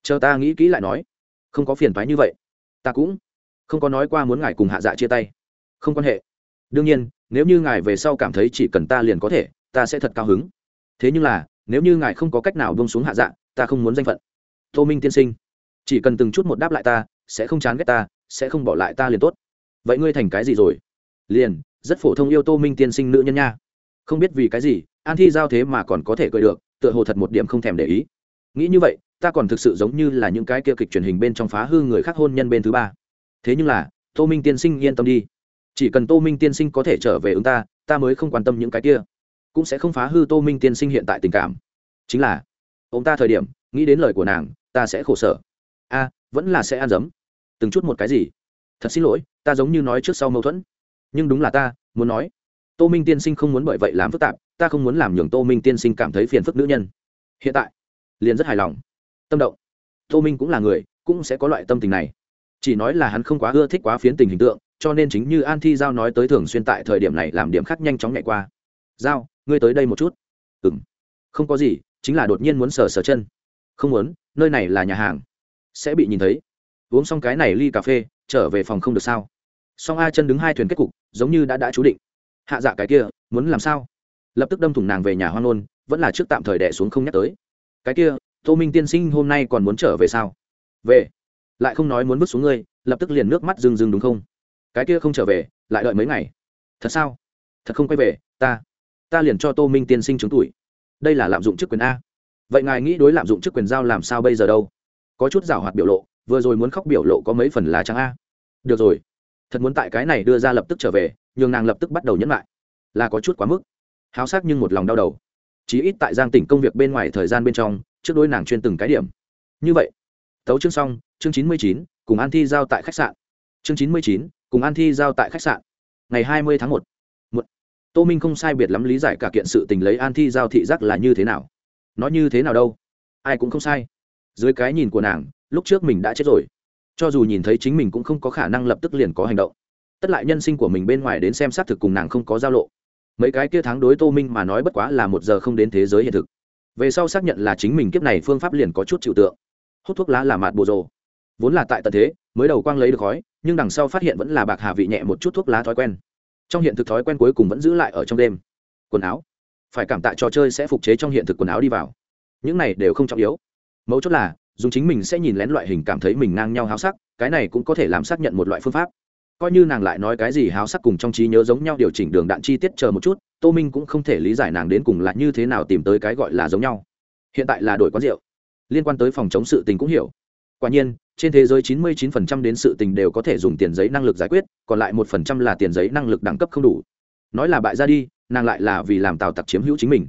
Chờ ta nghĩ kỹ lại nói. Không có phiền thoái như vậy. Ta cũng không có nói qua muốn ngài cùng hạ dạ chia tay. Không quan hệ. Đương nhiên, nếu như ngài về sau cảm thấy chỉ cần ta liền có thể, ta sẽ thật cao hứng. Thế nhưng là, nếu như ngài không có cách nào bông xuống hạ dạ ta không muốn danh phận. Tô minh tiên sinh chỉ cần từng chút một đáp lại ta, sẽ không chán ghét ta, sẽ không bỏ lại ta liền tốt. Vậy ngươi thành cái gì rồi? Liền, rất phổ thông yêu tô minh tiên sinh nữ nhân nha. Không biết vì cái gì, an thi giao thế mà còn có thể cười được, tựa hồ thật một điểm không thèm để ý. Nghĩ như vậy, ta còn thực sự giống như là những cái kia kịch truyền hình bên trong phá hư người khác hôn nhân bên thứ ba. Thế nhưng là, tô minh tiên sinh yên tâm đi. Chỉ cần tô minh tiên sinh có thể trở về ứng ta ta mới không quan tâm những cái kia. Cũng sẽ không phá hư tô minh tiên sinh hiện tại tình cảm. Chính là, ông ta thời điểm, nghĩ đến lời của nàng, ta sẽ khổ sở a, vẫn là sẽ ăn dấm từng chút một cái gì? Thật xin lỗi, ta giống như nói trước sau mâu thuẫn. Nhưng đúng là ta, muốn nói. Tô minh tiên sinh không muốn bởi vậy làm phức tạp, ta không muốn làm nhường tô minh tiên sinh cảm thấy phiền phức nữ nhân. Hiện tại, liền rất hài lòng. Tâm động. Tô minh cũng là người, cũng sẽ có loại tâm tình này. Chỉ nói là hắn không quá ưa thích quá phiến tình hình tượng, cho nên chính như an thi giao nói tới thường xuyên tại thời điểm này làm điểm khác nhanh chóng nhảy qua. Giao, ngươi tới đây một chút. Ừ m không có gì, chính là đột nhiên muốn sờ sờ chân. Không muốn, nơi này là nhà hàng sẽ bị nhìn thấy. Uống xong cái này ly cà phê, trở về phòng không được sao? Song a chân đứng hai thuyền kết cục, giống như đã đã chú định. Hạ dạ cái kia, muốn làm sao? Lập tức đâm thủng nàng về nhà hoan ôn vẫn là trước tạm thời đẻ xuống không nhắc tới. Cái kia, tô minh tiên sinh hôm nay còn muốn trở về sao? Về. Lại không nói muốn bước xuống ngươi, lập tức liền nước mắt rừng rừng đúng không? Cái kia không trở về, lại đợi mấy ngày. Thật sao? Thật không quay về, ta. Ta liền cho tô minh tiên sinh chứng tuổi. Đây là lạm dụng chức quyền a. Vậy ngài nghĩ đối lạm dụng chức quyền giao làm sao bây giờ đâu? Có chút giảo hoạt biểu lộ, vừa rồi muốn khóc biểu lộ có mấy phần là trắng a. Được rồi, thật muốn tại cái này đưa ra lập tức trở về, nhường nàng lập tức bắt đầu nhẫn lại. Là có chút quá mức. Háo sắc nhưng một lòng đau đầu. Chí ít tại giang tỉnh công việc bên ngoài thời gian bên trong, trước đôi nàng chuyên từng cái điểm. Như vậy, tấu chương xong, chương chín mươi chín, cùng an thi giao tại khách sạn. Chương chín mươi chín, cùng an thi giao tại khách sạn. Ngày hai mươi tháng một. Một. Tô minh không sai biệt lắm lý giải cả kiện sự tình lấy an thi giao thị giác là như thế nào. Nó như thế nào đâu? Ai cũng không sai dưới cái nhìn của nàng, lúc trước mình đã chết rồi. Cho dù nhìn thấy chính mình cũng không có khả năng lập tức liền có hành động. Tất lại nhân sinh của mình bên ngoài đến xem xác thực cùng nàng không có giao lộ. Mấy cái kia tháng đối tô minh mà nói bất quá là một giờ không đến thế giới hiện thực. Về sau xác nhận là chính mình kiếp này phương pháp liền có chút chịu tượng. Hút thuốc lá là mạt bồ rồ. Vốn là tại tận thế, mới đầu quang lấy được khói, nhưng đằng sau phát hiện vẫn là bạc hà vị nhẹ một chút thuốc lá thói quen. Trong hiện thực thói quen cuối cùng vẫn giữ lại ở trong đêm. Quần áo. Phải cảm tạ trò chơi sẽ phục chế trong hiện thực quần áo đi vào. Những này đều không trọng yếu mấu chốt là, dùng chính mình sẽ nhìn lén loại hình cảm thấy mình ngang nhau háo sắc, cái này cũng có thể làm xác nhận một loại phương pháp. Coi như nàng lại nói cái gì háo sắc cùng trong trí nhớ giống nhau điều chỉnh đường đạn chi tiết chờ một chút, tô minh cũng không thể lý giải nàng đến cùng là như thế nào tìm tới cái gọi là giống nhau. Hiện tại là đổi quán rượu. Liên quan tới phòng chống sự tình cũng hiểu. Quả nhiên, trên thế giới 99% đến sự tình đều có thể dùng tiền giấy năng lực giải quyết, còn lại một phần trăm là tiền giấy năng lực đẳng cấp không đủ. Nói là bại ra đi, nàng lại là vì làm tào tặc chiếm hữu chính mình.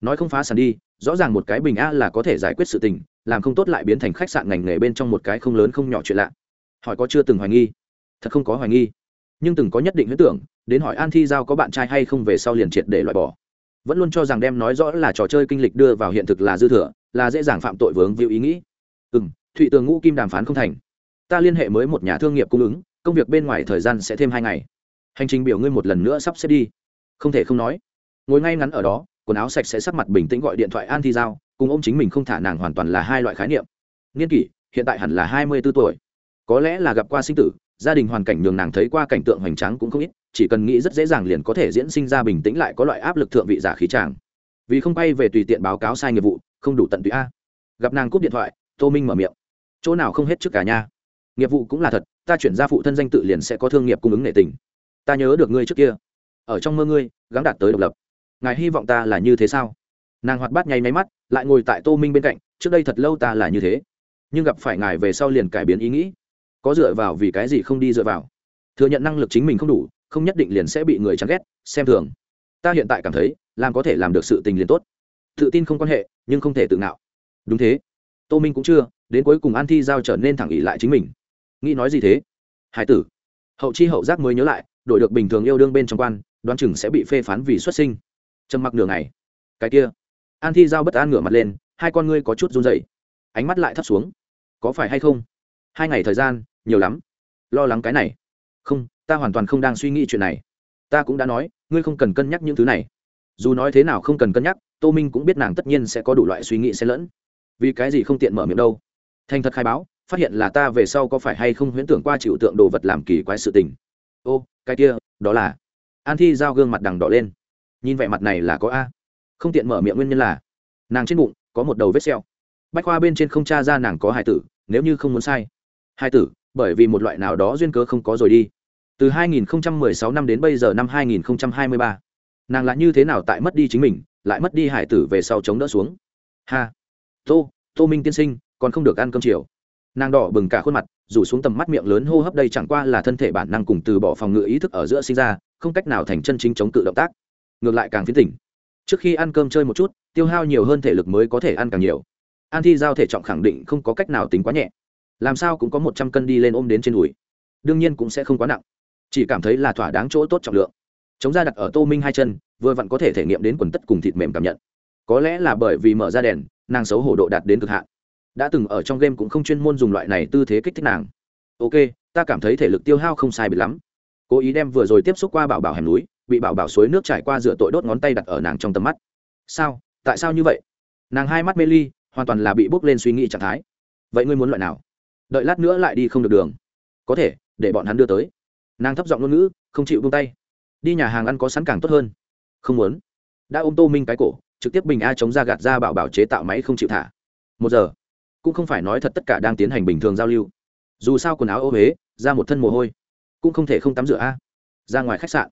Nói không phá sản đi rõ ràng một cái bình a là có thể giải quyết sự tình, làm không tốt lại biến thành khách sạn ngành nghề bên trong một cái không lớn không nhỏ chuyện lạ. Hỏi có chưa từng hoài nghi? Thật không có hoài nghi. Nhưng từng có nhất định huyết tưởng, đến hỏi an thi giao có bạn trai hay không về sau liền triệt để loại bỏ. Vẫn luôn cho rằng đem nói rõ là trò chơi kinh lịch đưa vào hiện thực là dư thừa, là dễ dàng phạm tội vướng víu ý nghĩ. Ừ m thụy tường ngũ kim đàm phán không thành. Ta liên hệ mới một nhà thương nghiệp cung ứng, công việc bên ngoài thời gian sẽ thêm hai ngày. Hành trình biểu ngươi một lần nữa sắp xếp đi. Không thể không nói. Ngồi ngay ngắn ở đó quần áo sạch sẽ sắc mặt bình tĩnh gọi điện thoại an thi giao, cùng ô m chính mình không thả nàng hoàn toàn là hai loại khái niệm. Niên kỷ, hiện tại hẳn là hai mươi b ố tuổi. Có lẽ là gặp qua sinh tử, gia đình hoàn cảnh nhường nàng thấy qua cảnh tượng hoành tráng cũng không ít, chỉ cần nghĩ rất dễ dàng liền có thể diễn sinh ra bình tĩnh lại có loại áp lực thượng vị giả khí tràng vì không bay về tùy tiện báo cáo sai nghiệp vụ, không đủ tận tụy a. Gặp nàng cúp điện thoại, tô minh mở miệng. Chỗ nào không hết trước cả nhà nghiệp vụ cũng là thật, ta chuyển ra phụ thân danh tự liền sẽ có thương nghiệp cung ứng nệ tình. Ta nhớ được ngươi trước kia. Ở trong mơ ngươi, gắng đạt tới độc lập ngài hy vọng ta là như thế sao? Nàng hoạt bát nháy máy mắt, lại ngồi tại tô minh bên cạnh, trước đây thật lâu ta là như thế. Nhưng gặp phải ngài về sau liền cải biến ý nghĩ. Có dựa vào vì cái gì không đi dựa vào? Thừa nhận năng lực chính mình không đủ, không nhất định liền sẽ bị người chán ghét, xem thường. Ta hiện tại cảm thấy, làm có thể làm được sự tình liền tốt. Tự tin không quan hệ, nhưng không thể tự ngạo. Đúng thế. Tô minh cũng chưa, đến cuối cùng an thi giao trở nên thẳng ỉ lại chính mình. Nghĩ nói gì thế? Hải tử. Hậu chi hậu giác mới nhớ lại đội được bình thường yêu đương bên trong quan, đoán chừng sẽ bị phê phán vì xuất sinh trầm mặc nửa ngày. Cái kia. An thi giao bất an ngửa mặt lên, hai con ngươi có chút run dậy ánh mắt lại thấp xuống. Có phải hay không? Hai ngày thời gian, nhiều lắm. Lo lắng cái này. Không, ta hoàn toàn không đang suy nghĩ chuyện này. Ta cũng đã nói, ngươi không cần cân nhắc những thứ này. Dù nói thế nào không cần cân nhắc, tô minh cũng biết nàng tất nhiên sẽ có đủ loại suy nghĩ xen lẫn. Vì cái gì không tiện mở miệng đâu? Thành thật khai báo, phát hiện là ta về sau có phải hay không huyễn tưởng qua chịu tượng đồ vật làm kỳ quái sự tình. Ô, cái kia, đó là. An thi giao gương mặt đằng đỏ lên nhìn vẻ mặt này là có a. Không tiện mở miệng nguyên nhân là nàng trên bụng có một đầu vết sẹo. Bách khoa bên trên không tra ra nàng có hài tử nếu như không muốn sai. Hài tử bởi vì một loại nào đó duyên cớ không có rồi đi. Từ 2016 năm đến bây giờ năm 2023, nàng là như thế nào tại mất đi chính mình lại mất đi hải tử về sau chống đỡ xuống? Ha. Tô tô minh tiên sinh còn không được ăn cơm chiều. Nàng đỏ bừng cả khuôn mặt rủ xuống tầm mắt miệng lớn hô hấp đây chẳng qua là thân thể bản năng cùng từ bỏ phòng ngự ý thức ở giữa sinh ra không cách nào thành chân chính chống cự động tác ngược lại càng phiến tỉnh. Trước khi ăn cơm chơi một chút, tiêu hao nhiều hơn thể lực mới có thể ăn càng nhiều. An thi giao thể trọng khẳng định không có cách nào tính quá nhẹ. Làm sao cũng có một trăm cân đi lên ôm đến trên đùi. Đương nhiên cũng sẽ không quá nặng. Chỉ cảm thấy là thỏa đáng chỗ tốt trọng lượng. Chống ra đặt ở tô minh hai chân, vừa vặn có thể thể nghiệm đến quần tất cùng thịt mềm cảm nhận. Có lẽ là bởi vì mở ra đèn, nàng xấu hổ độ đạt đến cực hạn. Đã từng ở trong game cũng không chuyên môn dùng loại này tư thế kích thích nàng. Ok, ta cảm thấy thể lực tiêu hao không sai bị lắm. Cố ý đem vừa rồi tiếp xúc qua bảo bảo hẻm núi bị bảo bảo suối nước trải qua rửa tội đốt ngón tay đặt ở nàng trong tầm mắt. Sao? Tại sao như vậy? Nàng hai mắt mê ly, hoàn toàn là bị bốc lên suy nghĩ trạng thái. Vậy ngươi muốn loại nào? Đợi lát nữa lại đi không được đường. Có thể, để bọn hắn đưa tới. Nàng thấp giọng ngôn ngữ, không chịu buông tay. Đi nhà hàng ăn có sẵn càng tốt hơn. Không muốn. Đã ôm tô minh cái cổ, trực tiếp bình a chống ra gạt ra bảo bảo chế tạo máy không chịu thả. Một giờ, cũng không phải nói thật tất cả đang tiến hành bình thường giao lưu. Dù sao quần áo ô huế ra một thân mồ hôi, cũng không thể không tắm rửa a. Ra ngoài khách sạn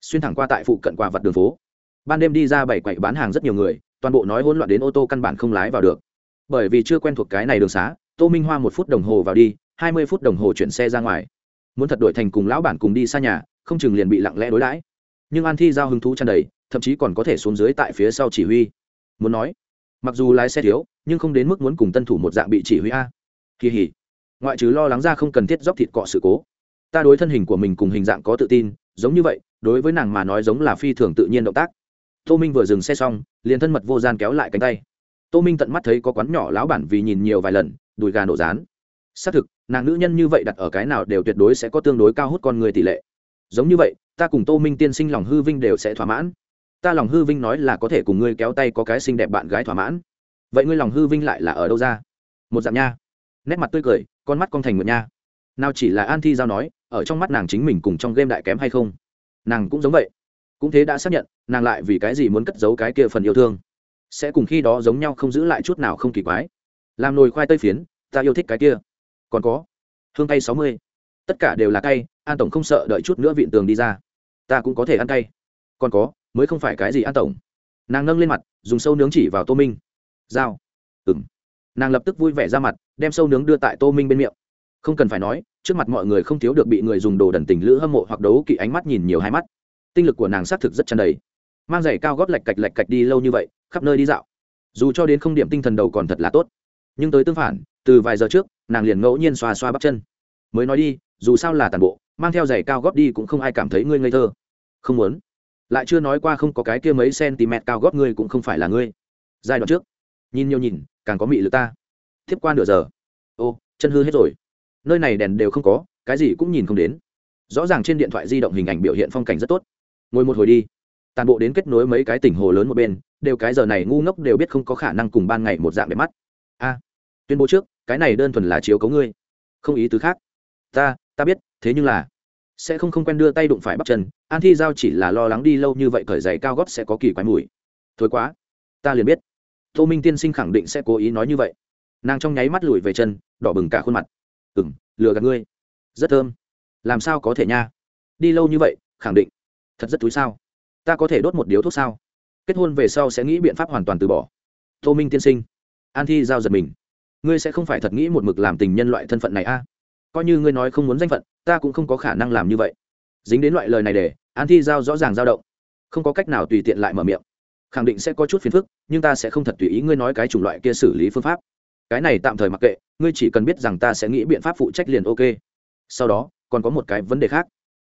xuyên thẳng qua tại phụ cận quà vật đường phố. Ban đêm đi ra bảy quậy bán hàng rất nhiều người, toàn bộ nói hỗn loạn đến ô tô căn bản không lái vào được. Bởi vì chưa quen thuộc cái này đường xá, tô minh hoa một phút đồng hồ vào đi, hai mươi phút đồng hồ chuyển xe ra ngoài. Muốn thật đổi thành cùng lão bản cùng đi xa nhà, không chừng liền bị lặng lẽ đối đãi. Nhưng an thi giao hứng thú tràn đầy, thậm chí còn có thể xuống dưới tại phía sau chỉ huy. Muốn nói, mặc dù lái xe thiếu, nhưng không đến mức muốn cùng tân thủ một dạng bị chỉ huy a. Kỳ hỉ. Ngoại trừ lo lắng ra không cần thiết dốc thịt cọ sự cố. Ta đối thân hình của mình cùng hình dạng có tự tin, giống như vậy đối với nàng mà nói giống là phi thường tự nhiên động tác. Tô minh vừa dừng xe xong, liền thân mật vô gian kéo lại cánh tay. Tô minh tận mắt thấy có quán nhỏ lão bản vì nhìn nhiều vài lần, đùi gà nổ rán. Xác thực, nàng nữ nhân như vậy đặt ở cái nào đều tuyệt đối sẽ có tương đối cao hút con người tỷ lệ. Giống như vậy, ta cùng tô minh tiên sinh lòng hư vinh đều sẽ thỏa mãn. Ta lòng hư vinh nói là có thể cùng ngươi kéo tay có cái xinh đẹp bạn gái thỏa mãn. Vậy ngươi lòng hư vinh lại là ở đâu ra? Một dạng nha. Nét mặt tươi cười, con mắt con thành một nha. Nào chỉ là an thi giao nói, ở trong mắt nàng chính mình cùng trong game đại kém hay không? Nàng cũng giống vậy. Cũng thế đã xác nhận, nàng lại vì cái gì muốn cất giấu cái kia phần yêu thương. Sẽ cùng khi đó giống nhau không giữ lại chút nào không kỳ quái. Làm nồi khoai tây phiến, ta yêu thích cái kia. Còn có, hương tay sáu mươi. Tất cả đều là cay, an tổng không sợ đợi chút nữa vịn tường đi ra. Ta cũng có thể ăn cay. Còn có, mới không phải cái gì an tổng. Nàng nâng lên mặt, dùng sâu nướng chỉ vào tô minh. Dao ừng nàng lập tức vui vẻ ra mặt, đem sâu nướng đưa tại tô minh bên miệng không cần phải nói, trước mặt mọi người không thiếu được bị người dùng đồ đần tình lữ hâm mộ hoặc đấu kỵ ánh mắt nhìn nhiều hai mắt. Tinh lực của nàng xác thực rất chăn đầy. Mang giày cao gót lạch cạch lạch cạch đi lâu như vậy, khắp nơi đi dạo. Dù cho đến không điểm tinh thần đầu còn thật là tốt. Nhưng tới tương phản, từ vài giờ trước, nàng liền ngẫu nhiên xoa xoa bắp chân. Mới nói đi, dù sao là tàn bộ, mang theo giày cao gót đi cũng không ai cảm thấy ngươi ngây thơ. Không muốn. Lại chưa nói qua không có cái kia mấy cm cao gót ngươi cũng không phải là ngươi. Giai đoạn trước. Nhìn nhiều nhìn, càng có mị lực ta. Tiếp qua nửa giờ. Ô, chân hư hết rồi nơi này đèn đều không có, cái gì cũng nhìn không đến. Rõ ràng trên điện thoại di động hình ảnh biểu hiện phong cảnh rất tốt. Ngồi một hồi đi. Tàn bộ đến kết nối mấy cái tỉnh hồ lớn một bên, đều cái giờ này ngu ngốc đều biết không có khả năng cùng ban ngày một dạng đẹp mắt. A, tuyên bố trước, cái này đơn thuần là chiếu cấu ngươi, không ý tứ khác. Ta ta biết, thế nhưng là, sẽ không không quen đưa tay đụng phải bắp chân, an thi giao chỉ là lo lắng đi lâu như vậy cởi giày cao gót sẽ có kỳ quái mùi. Thôi quá, ta liền biết. Tô minh tiên sinh khẳng định sẽ cố ý nói như vậy. Nàng trong nháy mắt lùi về chân, đỏ bừng cả khuôn mặt ừ m lừa gạt ngươi. Rất thơm. Làm sao có thể nha? Đi lâu như vậy, khẳng định. Thật rất túi sao? Ta có thể đốt một điếu thuốc sao? Kết hôn về sau sẽ nghĩ biện pháp hoàn toàn từ bỏ. Tô minh tiên sinh. An thi giao giật mình. Ngươi sẽ không phải thật nghĩ một mực làm tình nhân loại thân phận này a? Coi như ngươi nói không muốn danh phận, ta cũng không có khả năng làm như vậy. Dính đến loại lời này để, an thi giao rõ ràng dao động. Không có cách nào tùy tiện lại mở miệng. Khẳng định sẽ có chút phiền phức, nhưng ta sẽ không thật tùy ý ngươi nói cái chủng loại kia xử lý phương pháp cái này tạm thời mặc kệ, ngươi chỉ cần biết rằng ta sẽ nghĩ biện pháp phụ trách liền ok. Sau đó, còn có một cái vấn đề khác.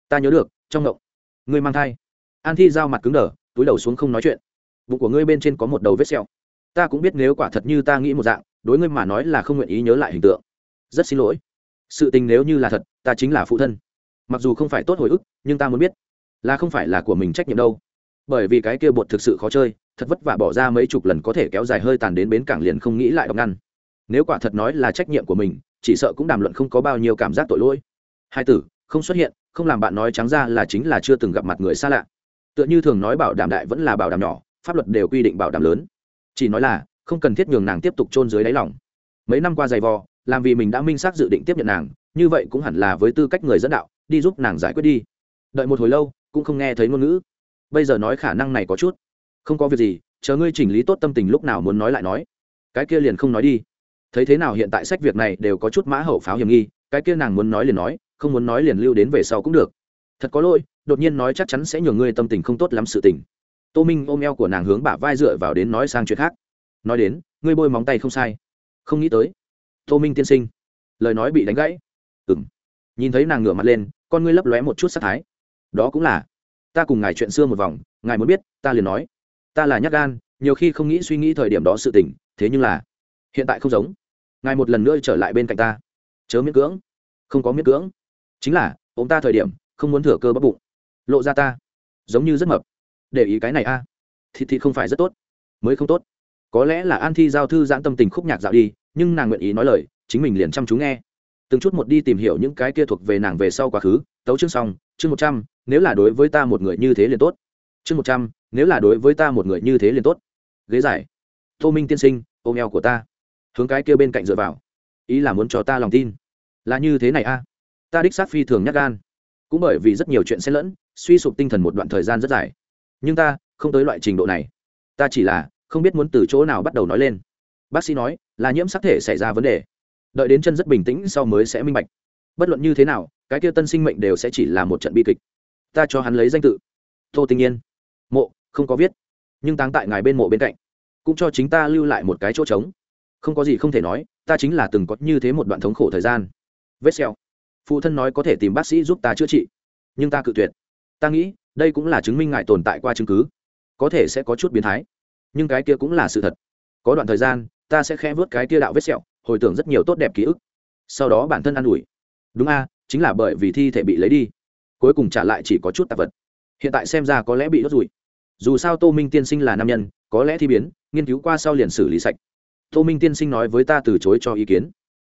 Ta nhớ được, trong ngộng. Ngươi mang thai. An thi giao mặt cứng đờ, túi đầu xuống không nói chuyện. Bụng của ngươi bên trên có một đầu vết sẹo. Ta cũng biết nếu quả thật như ta nghĩ một dạng, đối ngươi mà nói là không nguyện ý nhớ lại hình tượng. Rất xin lỗi. Sự tình nếu như là thật, ta chính là phụ thân. Mặc dù không phải tốt hồi ức, nhưng ta muốn biết, là không phải là của mình trách nhiệm đâu. Bởi vì cái kia bột thực sự khó chơi, thật vất vả bỏ ra mấy chục lần có thể kéo dài hơi tàn đến bến cảng liền không nghĩ lại đọc ngăn nếu quả thật nói là trách nhiệm của mình, chỉ sợ cũng đàm luận không có bao nhiêu cảm giác tội lỗi. Hai tử, không xuất hiện, không làm bạn nói trắng ra là chính là chưa từng gặp mặt người xa lạ. Tựa như thường nói bảo đảm đại vẫn là bảo đảm nhỏ, pháp luật đều quy định bảo đảm lớn. Chỉ nói là, không cần thiết nhường nàng tiếp tục chôn dưới đáy lòng. Mấy năm qua dày vò, làm vì mình đã minh xác dự định tiếp nhận nàng, như vậy cũng hẳn là với tư cách người dẫn đạo, đi giúp nàng giải quyết đi. Đợi một hồi lâu, cũng không nghe thấy ngôn ngữ. Bây giờ nói khả năng này có chút. Không có việc gì, chờ ngươi chỉnh lý tốt tâm tình lúc nào muốn nói lại nói. Cái kia liền không nói đi thấy thế nào hiện tại sách việc này đều có chút mã hậu pháo hiểm nghi, cái kia nàng muốn nói liền nói, không muốn nói liền lưu đến về sau cũng được. Thật có lỗi, đột nhiên nói chắc chắn sẽ nhường ngươi tâm tình không tốt lắm sự tình. Tô minh ôm eo của nàng hướng bả vai dựa vào đến nói sang chuyện khác. Nói đến, ngươi bôi móng tay không sai. Không nghĩ tới. Tô minh tiên sinh. Lời nói bị đánh gãy. Ừ m nhìn thấy nàng ngửa mặt lên, con ngươi lấp lóe một chút sắc thái. Đó cũng là. Ta cùng ngài chuyện xưa một vòng, ngài muốn biết, ta liền nói. Ta là nhắc gan, nhiều khi không nghĩ suy nghĩ thời điểm đó sự tình, thế nhưng là, hiện tại không giống ngài một lần nữa trở lại bên cạnh ta. Chớ miễn cưỡng. Không có miễn cưỡng. Chính là ông ta thời điểm, không muốn thừa cơ bắp bụng. Lộ ra ta. Giống như rất mập. Để ý cái này a. À. thì thì không phải rất tốt. Mới không tốt. Có lẽ là an thi giao thư giãn tâm tình khúc nhạc dạo đi, nhưng nàng nguyện ý nói lời, chính mình liền chăm chú nghe. Từng chút một đi tìm hiểu những cái kia thuộc về nàng về sau quá khứ, tấu chương xong, chương một trăm, nếu là đối với ta một người như thế liền tốt. Chương một trăm, nếu là đối với ta một người như thế liền tốt. Ghế giải tô minh tiên sinh, ôm eo của ta hướng cái kia bên cạnh dựa vào. Ý là muốn cho ta lòng tin. Là như thế này a. À? ta đích xác phi thường nhắc gan. Cũng bởi vì rất nhiều chuyện xen lẫn, suy sụp tinh thần một đoạn thời gian rất dài. Nhưng ta không tới loại trình độ này. Ta chỉ là không biết muốn từ chỗ nào bắt đầu nói lên. Bác sĩ nói, là nhiễm sắc thể xảy ra vấn đề. Đợi đến chân rất bình tĩnh sau mới sẽ minh bạch. Bất luận như thế nào, cái kia tân sinh mệnh đều sẽ chỉ là một trận bi kịch. Ta cho hắn lấy danh tự. Tô tinh nhiên. Mộ, không có viết. Nhưng táng tại ngài bên mộ bên cạnh. Cũng cho chính ta lưu lại một cái chỗ trống không có gì không thể nói, ta chính là từng có như thế một đoạn thống khổ thời gian. Vết xẹo phụ thân nói có thể tìm bác sĩ giúp ta chữa trị. Nhưng ta cự tuyệt. Ta nghĩ, đây cũng là chứng minh ngại tồn tại qua chứng cứ. Có thể sẽ có chút biến thái. Nhưng cái kia cũng là sự thật. Có đoạn thời gian, ta sẽ khẽ vớt cái kia đạo vết sẹo, hồi tưởng rất nhiều tốt đẹp ký ức. Sau đó bản thân ă n ủi. Đúng a, chính là bởi vì thi thể bị lấy đi. Cuối cùng trả lại chỉ có chút tạp vật. Hiện tại xem ra có lẽ bị đốt rụi. Dù sao tô minh tiên sinh là nam nhân, có lẽ thi biến, nghiên cứu qua sau liền xử lý sạch tô minh tiên sinh nói với ta từ chối cho ý kiến.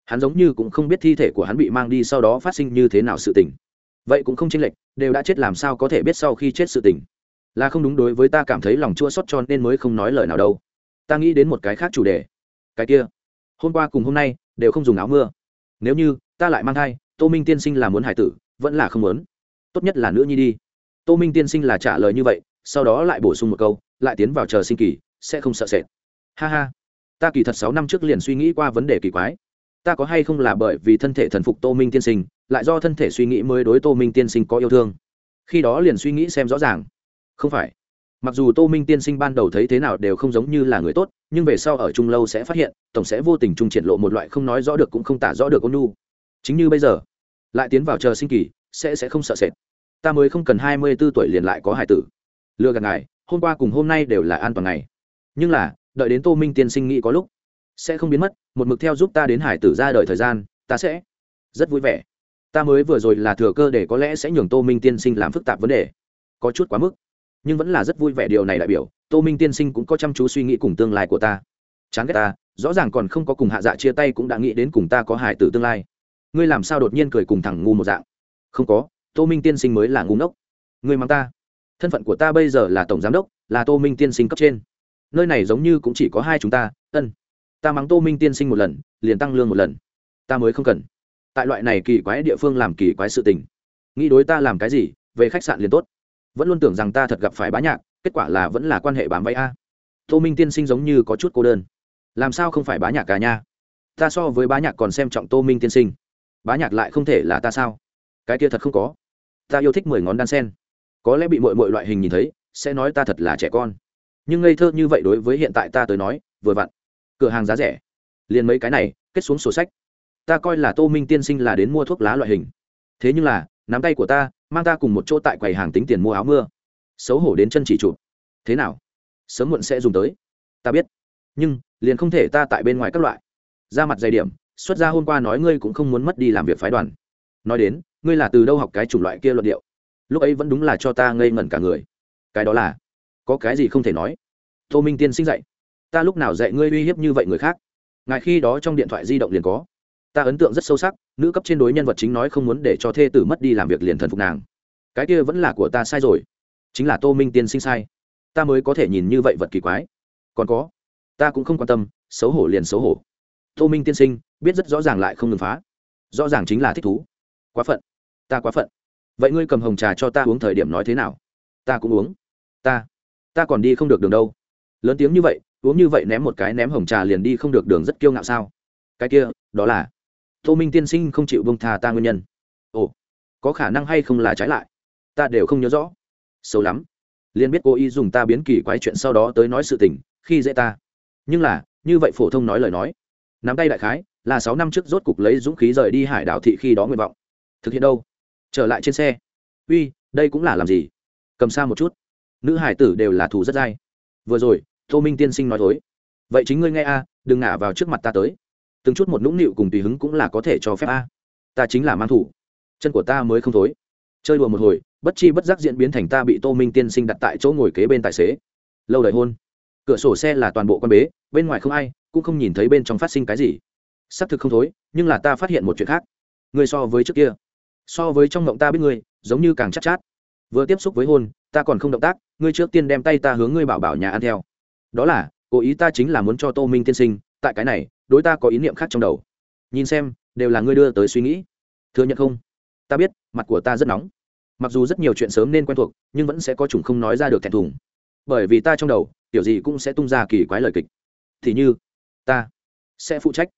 Hắn giống như cũng không biết thi thể của hắn bị mang đi sau đó phát sinh như thế nào sự tình. Vậy cũng không chênh lệch, đều đã chết làm sao có thể biết sau khi chết sự tình. Là không đúng đối với ta cảm thấy lòng chua xót cho nên mới không nói lời nào đâu. Ta nghĩ đến một cái khác chủ đề. Cái kia, hôm qua cùng hôm nay, đều không dùng áo mưa. Nếu như, ta lại mang thai, tô minh tiên sinh là muốn hải tử, vẫn là không muốn. Tốt nhất là nữ nhi đi. Tô minh tiên sinh là trả lời như vậy, sau đó lại bổ sung một câu, lại tiến vào chờ sinh kỳ, sẽ không sợ sệt. Ha ha ta kỳ thật sáu năm trước liền suy nghĩ qua vấn đề kỳ quái. Ta có hay không là bởi vì thân thể thần phục tô minh tiên sinh, lại do thân thể suy nghĩ mới đối tô minh tiên sinh có yêu thương? Khi đó liền suy nghĩ xem rõ ràng. Không phải. Mặc dù tô minh tiên sinh ban đầu thấy thế nào đều không giống như là người tốt, nhưng về sau ở chung lâu sẽ phát hiện, tổng sẽ vô tình trung triển lộ một loại không nói rõ được cũng không tả rõ được ôn nhu. Chính như bây giờ, lại tiến vào chờ sinh kỳ, sẽ sẽ không sợ sệt. Ta mới không cần hai mươi b ố tuổi liền lại có hải tử. Lừa gạt ngài, hôm qua cùng hôm nay đều là an toàn ngày. Nhưng là đợi đến tô minh tiên sinh nghĩ có lúc, sẽ không biến mất, một mực theo giúp ta đến hải tử ra đời thời gian, ta sẽ rất vui vẻ. Ta mới vừa rồi là thừa cơ để có lẽ sẽ nhường tô minh tiên sinh làm phức tạp vấn đề. Có chút quá mức, nhưng vẫn là rất vui vẻ điều này đại biểu, tô minh tiên sinh cũng có chăm chú suy nghĩ cùng tương lai của ta. Chán ghét ta, rõ ràng còn không có cùng hạ dạ chia tay cũng đã nghĩ đến cùng ta có hải tử tương lai. Ngươi làm sao đột nhiên cười cùng thằng ngu một dạng? Không có, tô minh tiên sinh mới là ngu ngốc. Ngươi mang ta. Thân phận của ta bây giờ là tổng giám đốc, là tô minh tiên sinh cấp trên nơi này giống như cũng chỉ có hai chúng ta, ân. Ta mắng tô minh tiên sinh một lần, liền tăng lương một lần. Ta mới không cần. Tại loại này kỳ quái địa phương làm kỳ quái sự tình. Nghĩ đối ta làm cái gì, về khách sạn liền tốt. Vẫn luôn tưởng rằng ta thật gặp phải bá nhạc, kết quả là vẫn là quan hệ bám váy a. Tô minh tiên sinh giống như có chút cô đơn. Làm sao không phải bá nhạc cả nha? Ta so với bá nhạc còn xem trọng tô minh tiên sinh. Bá nhạc lại không thể là ta sao? Cái kia thật không có. Ta yêu thích mười ngón đan sen. Có lẽ bị mội mội loại hình nhìn thấy, sẽ nói ta thật là trẻ con nhưng ngây thơ như vậy đối với hiện tại ta tới nói, vừa vặn, cửa hàng giá rẻ. Liền mấy cái này, kết xuống sổ sách. Ta coi là tô minh tiên sinh là đến mua thuốc lá loại hình. Thế nhưng là, nắm tay của ta, mang ta cùng một chỗ tại quầy hàng tính tiền mua áo mưa. Xấu hổ đến chân chỉ chụp. Thế nào? Sớm muộn sẽ dùng tới. Ta biết. Nhưng, liền không thể ta tại bên ngoài các loại. Ra mặt dày điểm, xuất ra hôm qua nói ngươi cũng không muốn mất đi làm việc phái đoàn. Nói đến, ngươi là từ đâu học cái chủng loại kia luận điệu? Lúc ấy vẫn đúng là cho ta ngây ngẩn cả người. Cái đó là có cái gì không thể nói. Tô minh tiên sinh dạy, ta lúc nào dạy ngươi uy hiếp như vậy người khác? Ngài khi đó trong điện thoại di động liền có. Ta ấn tượng rất sâu sắc, nữ cấp trên đối nhân vật chính nói không muốn để cho thê tử mất đi làm việc liền thần phục nàng. Cái kia vẫn là của ta sai rồi. Chính là tô minh tiên sinh sai. Ta mới có thể nhìn như vậy vật kỳ quái. Còn có, ta cũng không quan tâm, xấu hổ liền xấu hổ. Tô minh tiên sinh, biết rất rõ ràng lại không ngừng phá. Rõ ràng chính là thích thú. Quá phận, ta quá phận. Vậy ngươi cầm hồng trà cho ta uống thời điểm nói thế nào? Ta cũng uống. Ta ta còn đi không được đường đâu. Lớn tiếng như vậy, uống như vậy ném một cái ném hồng trà liền đi không được đường rất kiêu ngạo sao? Cái kia, đó là, tô minh tiên sinh không chịu bông thà ta nguyên nhân. Ồ, có khả năng hay không là trái lại? Ta đều không nhớ rõ. Xấu lắm. Liền biết cô y dùng ta biến kỳ quái chuyện sau đó tới nói sự tình, khi dễ ta. Nhưng là, như vậy phổ thông nói lời nói. Nắm tay đại khái, là sáu năm trước rốt cục lấy dũng khí rời đi hải đảo thị khi đó nguyện vọng. Thực hiện đâu? Trở lại trên xe. Uy, đây cũng là làm gì? Cầm xa một chút nữ hải tử đều là thù rất dai. Vừa rồi tô minh tiên sinh nói thối vậy chính ngươi nghe a đừng ngả vào trước mặt ta tới. Từng chút một nũng nịu cùng tùy hứng cũng là có thể cho phép a. Ta chính là mang thủ. Chân của ta mới không thối. Chơi đùa một hồi bất chi bất giác diễn biến thành ta bị tô minh tiên sinh đặt tại chỗ ngồi kế bên tài xế. Lâu đời hôn. Cửa sổ xe là toàn bộ con bế bên ngoài không ai cũng không nhìn thấy bên trong phát sinh cái gì. Xác thực không thối nhưng là ta phát hiện một chuyện khác. Ngươi so với trước kia. So với trong ngộng ta biết ngươi giống như càng chắc chát, chát vừa tiếp xúc với hôn, ta còn không động tác, ngươi trước tiên đem tay ta hướng ngươi bảo bảo nhà ăn theo. Đó là, cố ý ta chính là muốn cho tô minh tiên sinh, tại cái này, đối ta có ý niệm khác trong đầu. Nhìn xem, đều là ngươi đưa tới suy nghĩ. Thừa nhận không? Ta biết, mặt của ta rất nóng. Mặc dù rất nhiều chuyện sớm nên quen thuộc, nhưng vẫn sẽ có chủng không nói ra được thẹn thùng. Bởi vì ta trong đầu, kiểu gì cũng sẽ tung ra kỳ quái lời kịch. Thì như, ta sẽ phụ trách.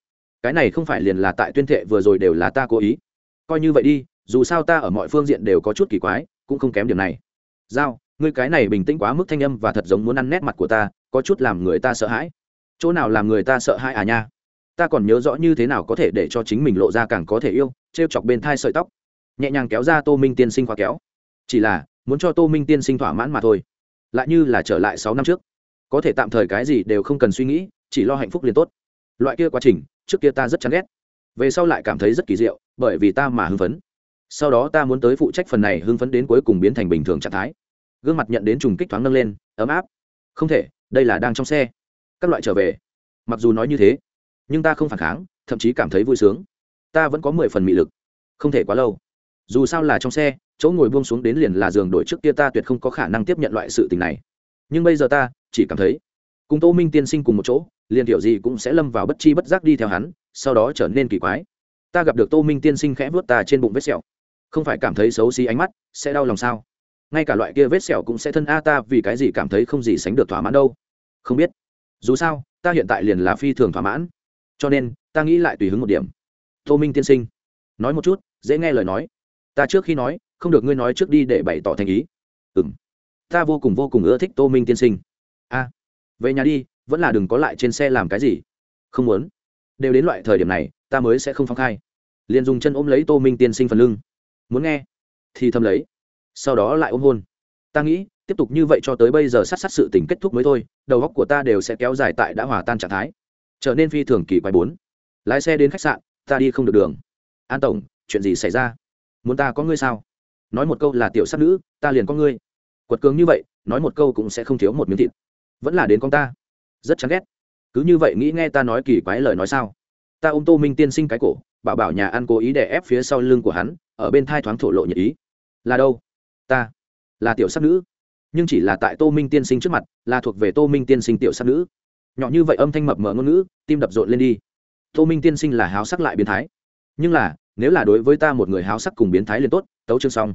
Cái này không phải liền là tại tuyên thệ vừa rồi đều là ta cố ý. Coi như vậy đi, dù sao ta ở mọi phương diện đều có chút kỳ quái cũng không kém điểm này. Giao, ngươi cái này bình tĩnh quá mức thanh âm và thật giống muốn ăn nét mặt của ta, có chút làm người ta sợ hãi. Chỗ nào làm người ta sợ hãi à nha? Ta còn nhớ rõ như thế nào có thể để cho chính mình lộ ra càng có thể yêu t r e o chọc bên thai sợi tóc. Nhẹ nhàng kéo ra tô minh tiên sinh khóa kéo. Chỉ là, muốn cho tô minh tiên sinh thỏa mãn mà thôi. Lại như là trở lại sáu năm trước. Có thể tạm thời cái gì đều không cần suy nghĩ, chỉ lo hạnh phúc liền tốt. Loại kia quá trình, trước kia ta rất chán ghét. Về sau lại cảm thấy rất kỳ diệu, bởi vì ta mà hưng phấn sau đó ta muốn tới phụ trách phần này hưng phấn đến cuối cùng biến thành bình thường trạng thái. Gương mặt nhận đến trùng kích thoáng nâng lên, ấm áp. Không thể, đây là đang trong xe. Các loại trở về. Mặc dù nói như thế, nhưng ta không phản kháng, thậm chí cảm thấy vui sướng. Ta vẫn có mười phần mị lực. Không thể quá lâu. Dù sao là trong xe, chỗ ngồi buông xuống đến liền là giường đổi trước kia ta tuyệt không có khả năng tiếp nhận loại sự tình này. Nhưng bây giờ ta chỉ cảm thấy, cùng tô minh tiên sinh cùng một chỗ, liền kiểu gì cũng sẽ lâm vào bất chi bất giác đi theo hắn, sau đó trở nên kỳ quái. Ta gặp được tô minh tiên sinh khẽ vuốt ta trên bụng vết sẹo không phải cảm thấy xấu xí ánh mắt, sẽ đau lòng sao? Ngay cả loại kia vết sẹo cũng sẽ thân a ta vì cái gì cảm thấy không gì sánh được thỏa mãn đâu? Không biết. Dù sao, ta hiện tại liền là phi thường thỏa mãn. Cho nên, ta nghĩ lại tùy hứng một điểm. Tô minh tiên sinh, nói một chút, dễ nghe lời nói. Ta trước khi nói, không được ngươi nói trước đi để bày tỏ thành ý. Ừ m ta vô cùng vô cùng ưa thích tô minh tiên sinh. A, về nhà đi, vẫn là đừng có lại trên xe làm cái gì. Không muốn. Đều đến loại thời điểm này, ta mới sẽ không phong khai. Liền dùng chân ôm lấy tô minh tiên sinh phần lưng muốn nghe, thì thầm lấy, sau đó lại ôm hôn. Ta nghĩ, tiếp tục như vậy cho tới bây giờ sát sát sự tình kết thúc mới thôi, đầu góc của ta đều sẽ kéo dài tại đã hòa tan trạng thái, trở nên phi thường kỳ quái bốn. Lái xe đến khách sạn, ta đi không được đường. An tổng, chuyện gì xảy ra? Muốn ta có ngươi sao? Nói một câu là tiểu sát nữ, ta liền có ngươi. Quật cường như vậy, nói một câu cũng sẽ không thiếu một miếng thịt. Vẫn là đến con ta. Rất chán ghét. Cứ như vậy nghĩ nghe ta nói kỳ quái lời nói sao? Ta ôm tô minh tiên sinh cái cổ, bảo bảo nhà ăn cố ý để ép phía sau lưng của hắn ở bên thai thoáng thổ lộ nhật ý. Là đâu? Ta. Là tiểu sắc nữ. Nhưng chỉ là tại tô minh tiên sinh trước mặt, là thuộc về tô minh tiên sinh tiểu sắc nữ. Nhỏ như vậy âm thanh mập mờ ngôn ngữ, tim đập rộn lên đi. Tô minh tiên sinh là háo sắc lại biến thái. Nhưng là, nếu là đối với ta một người háo sắc cùng biến thái liền tốt, tấu chương xong.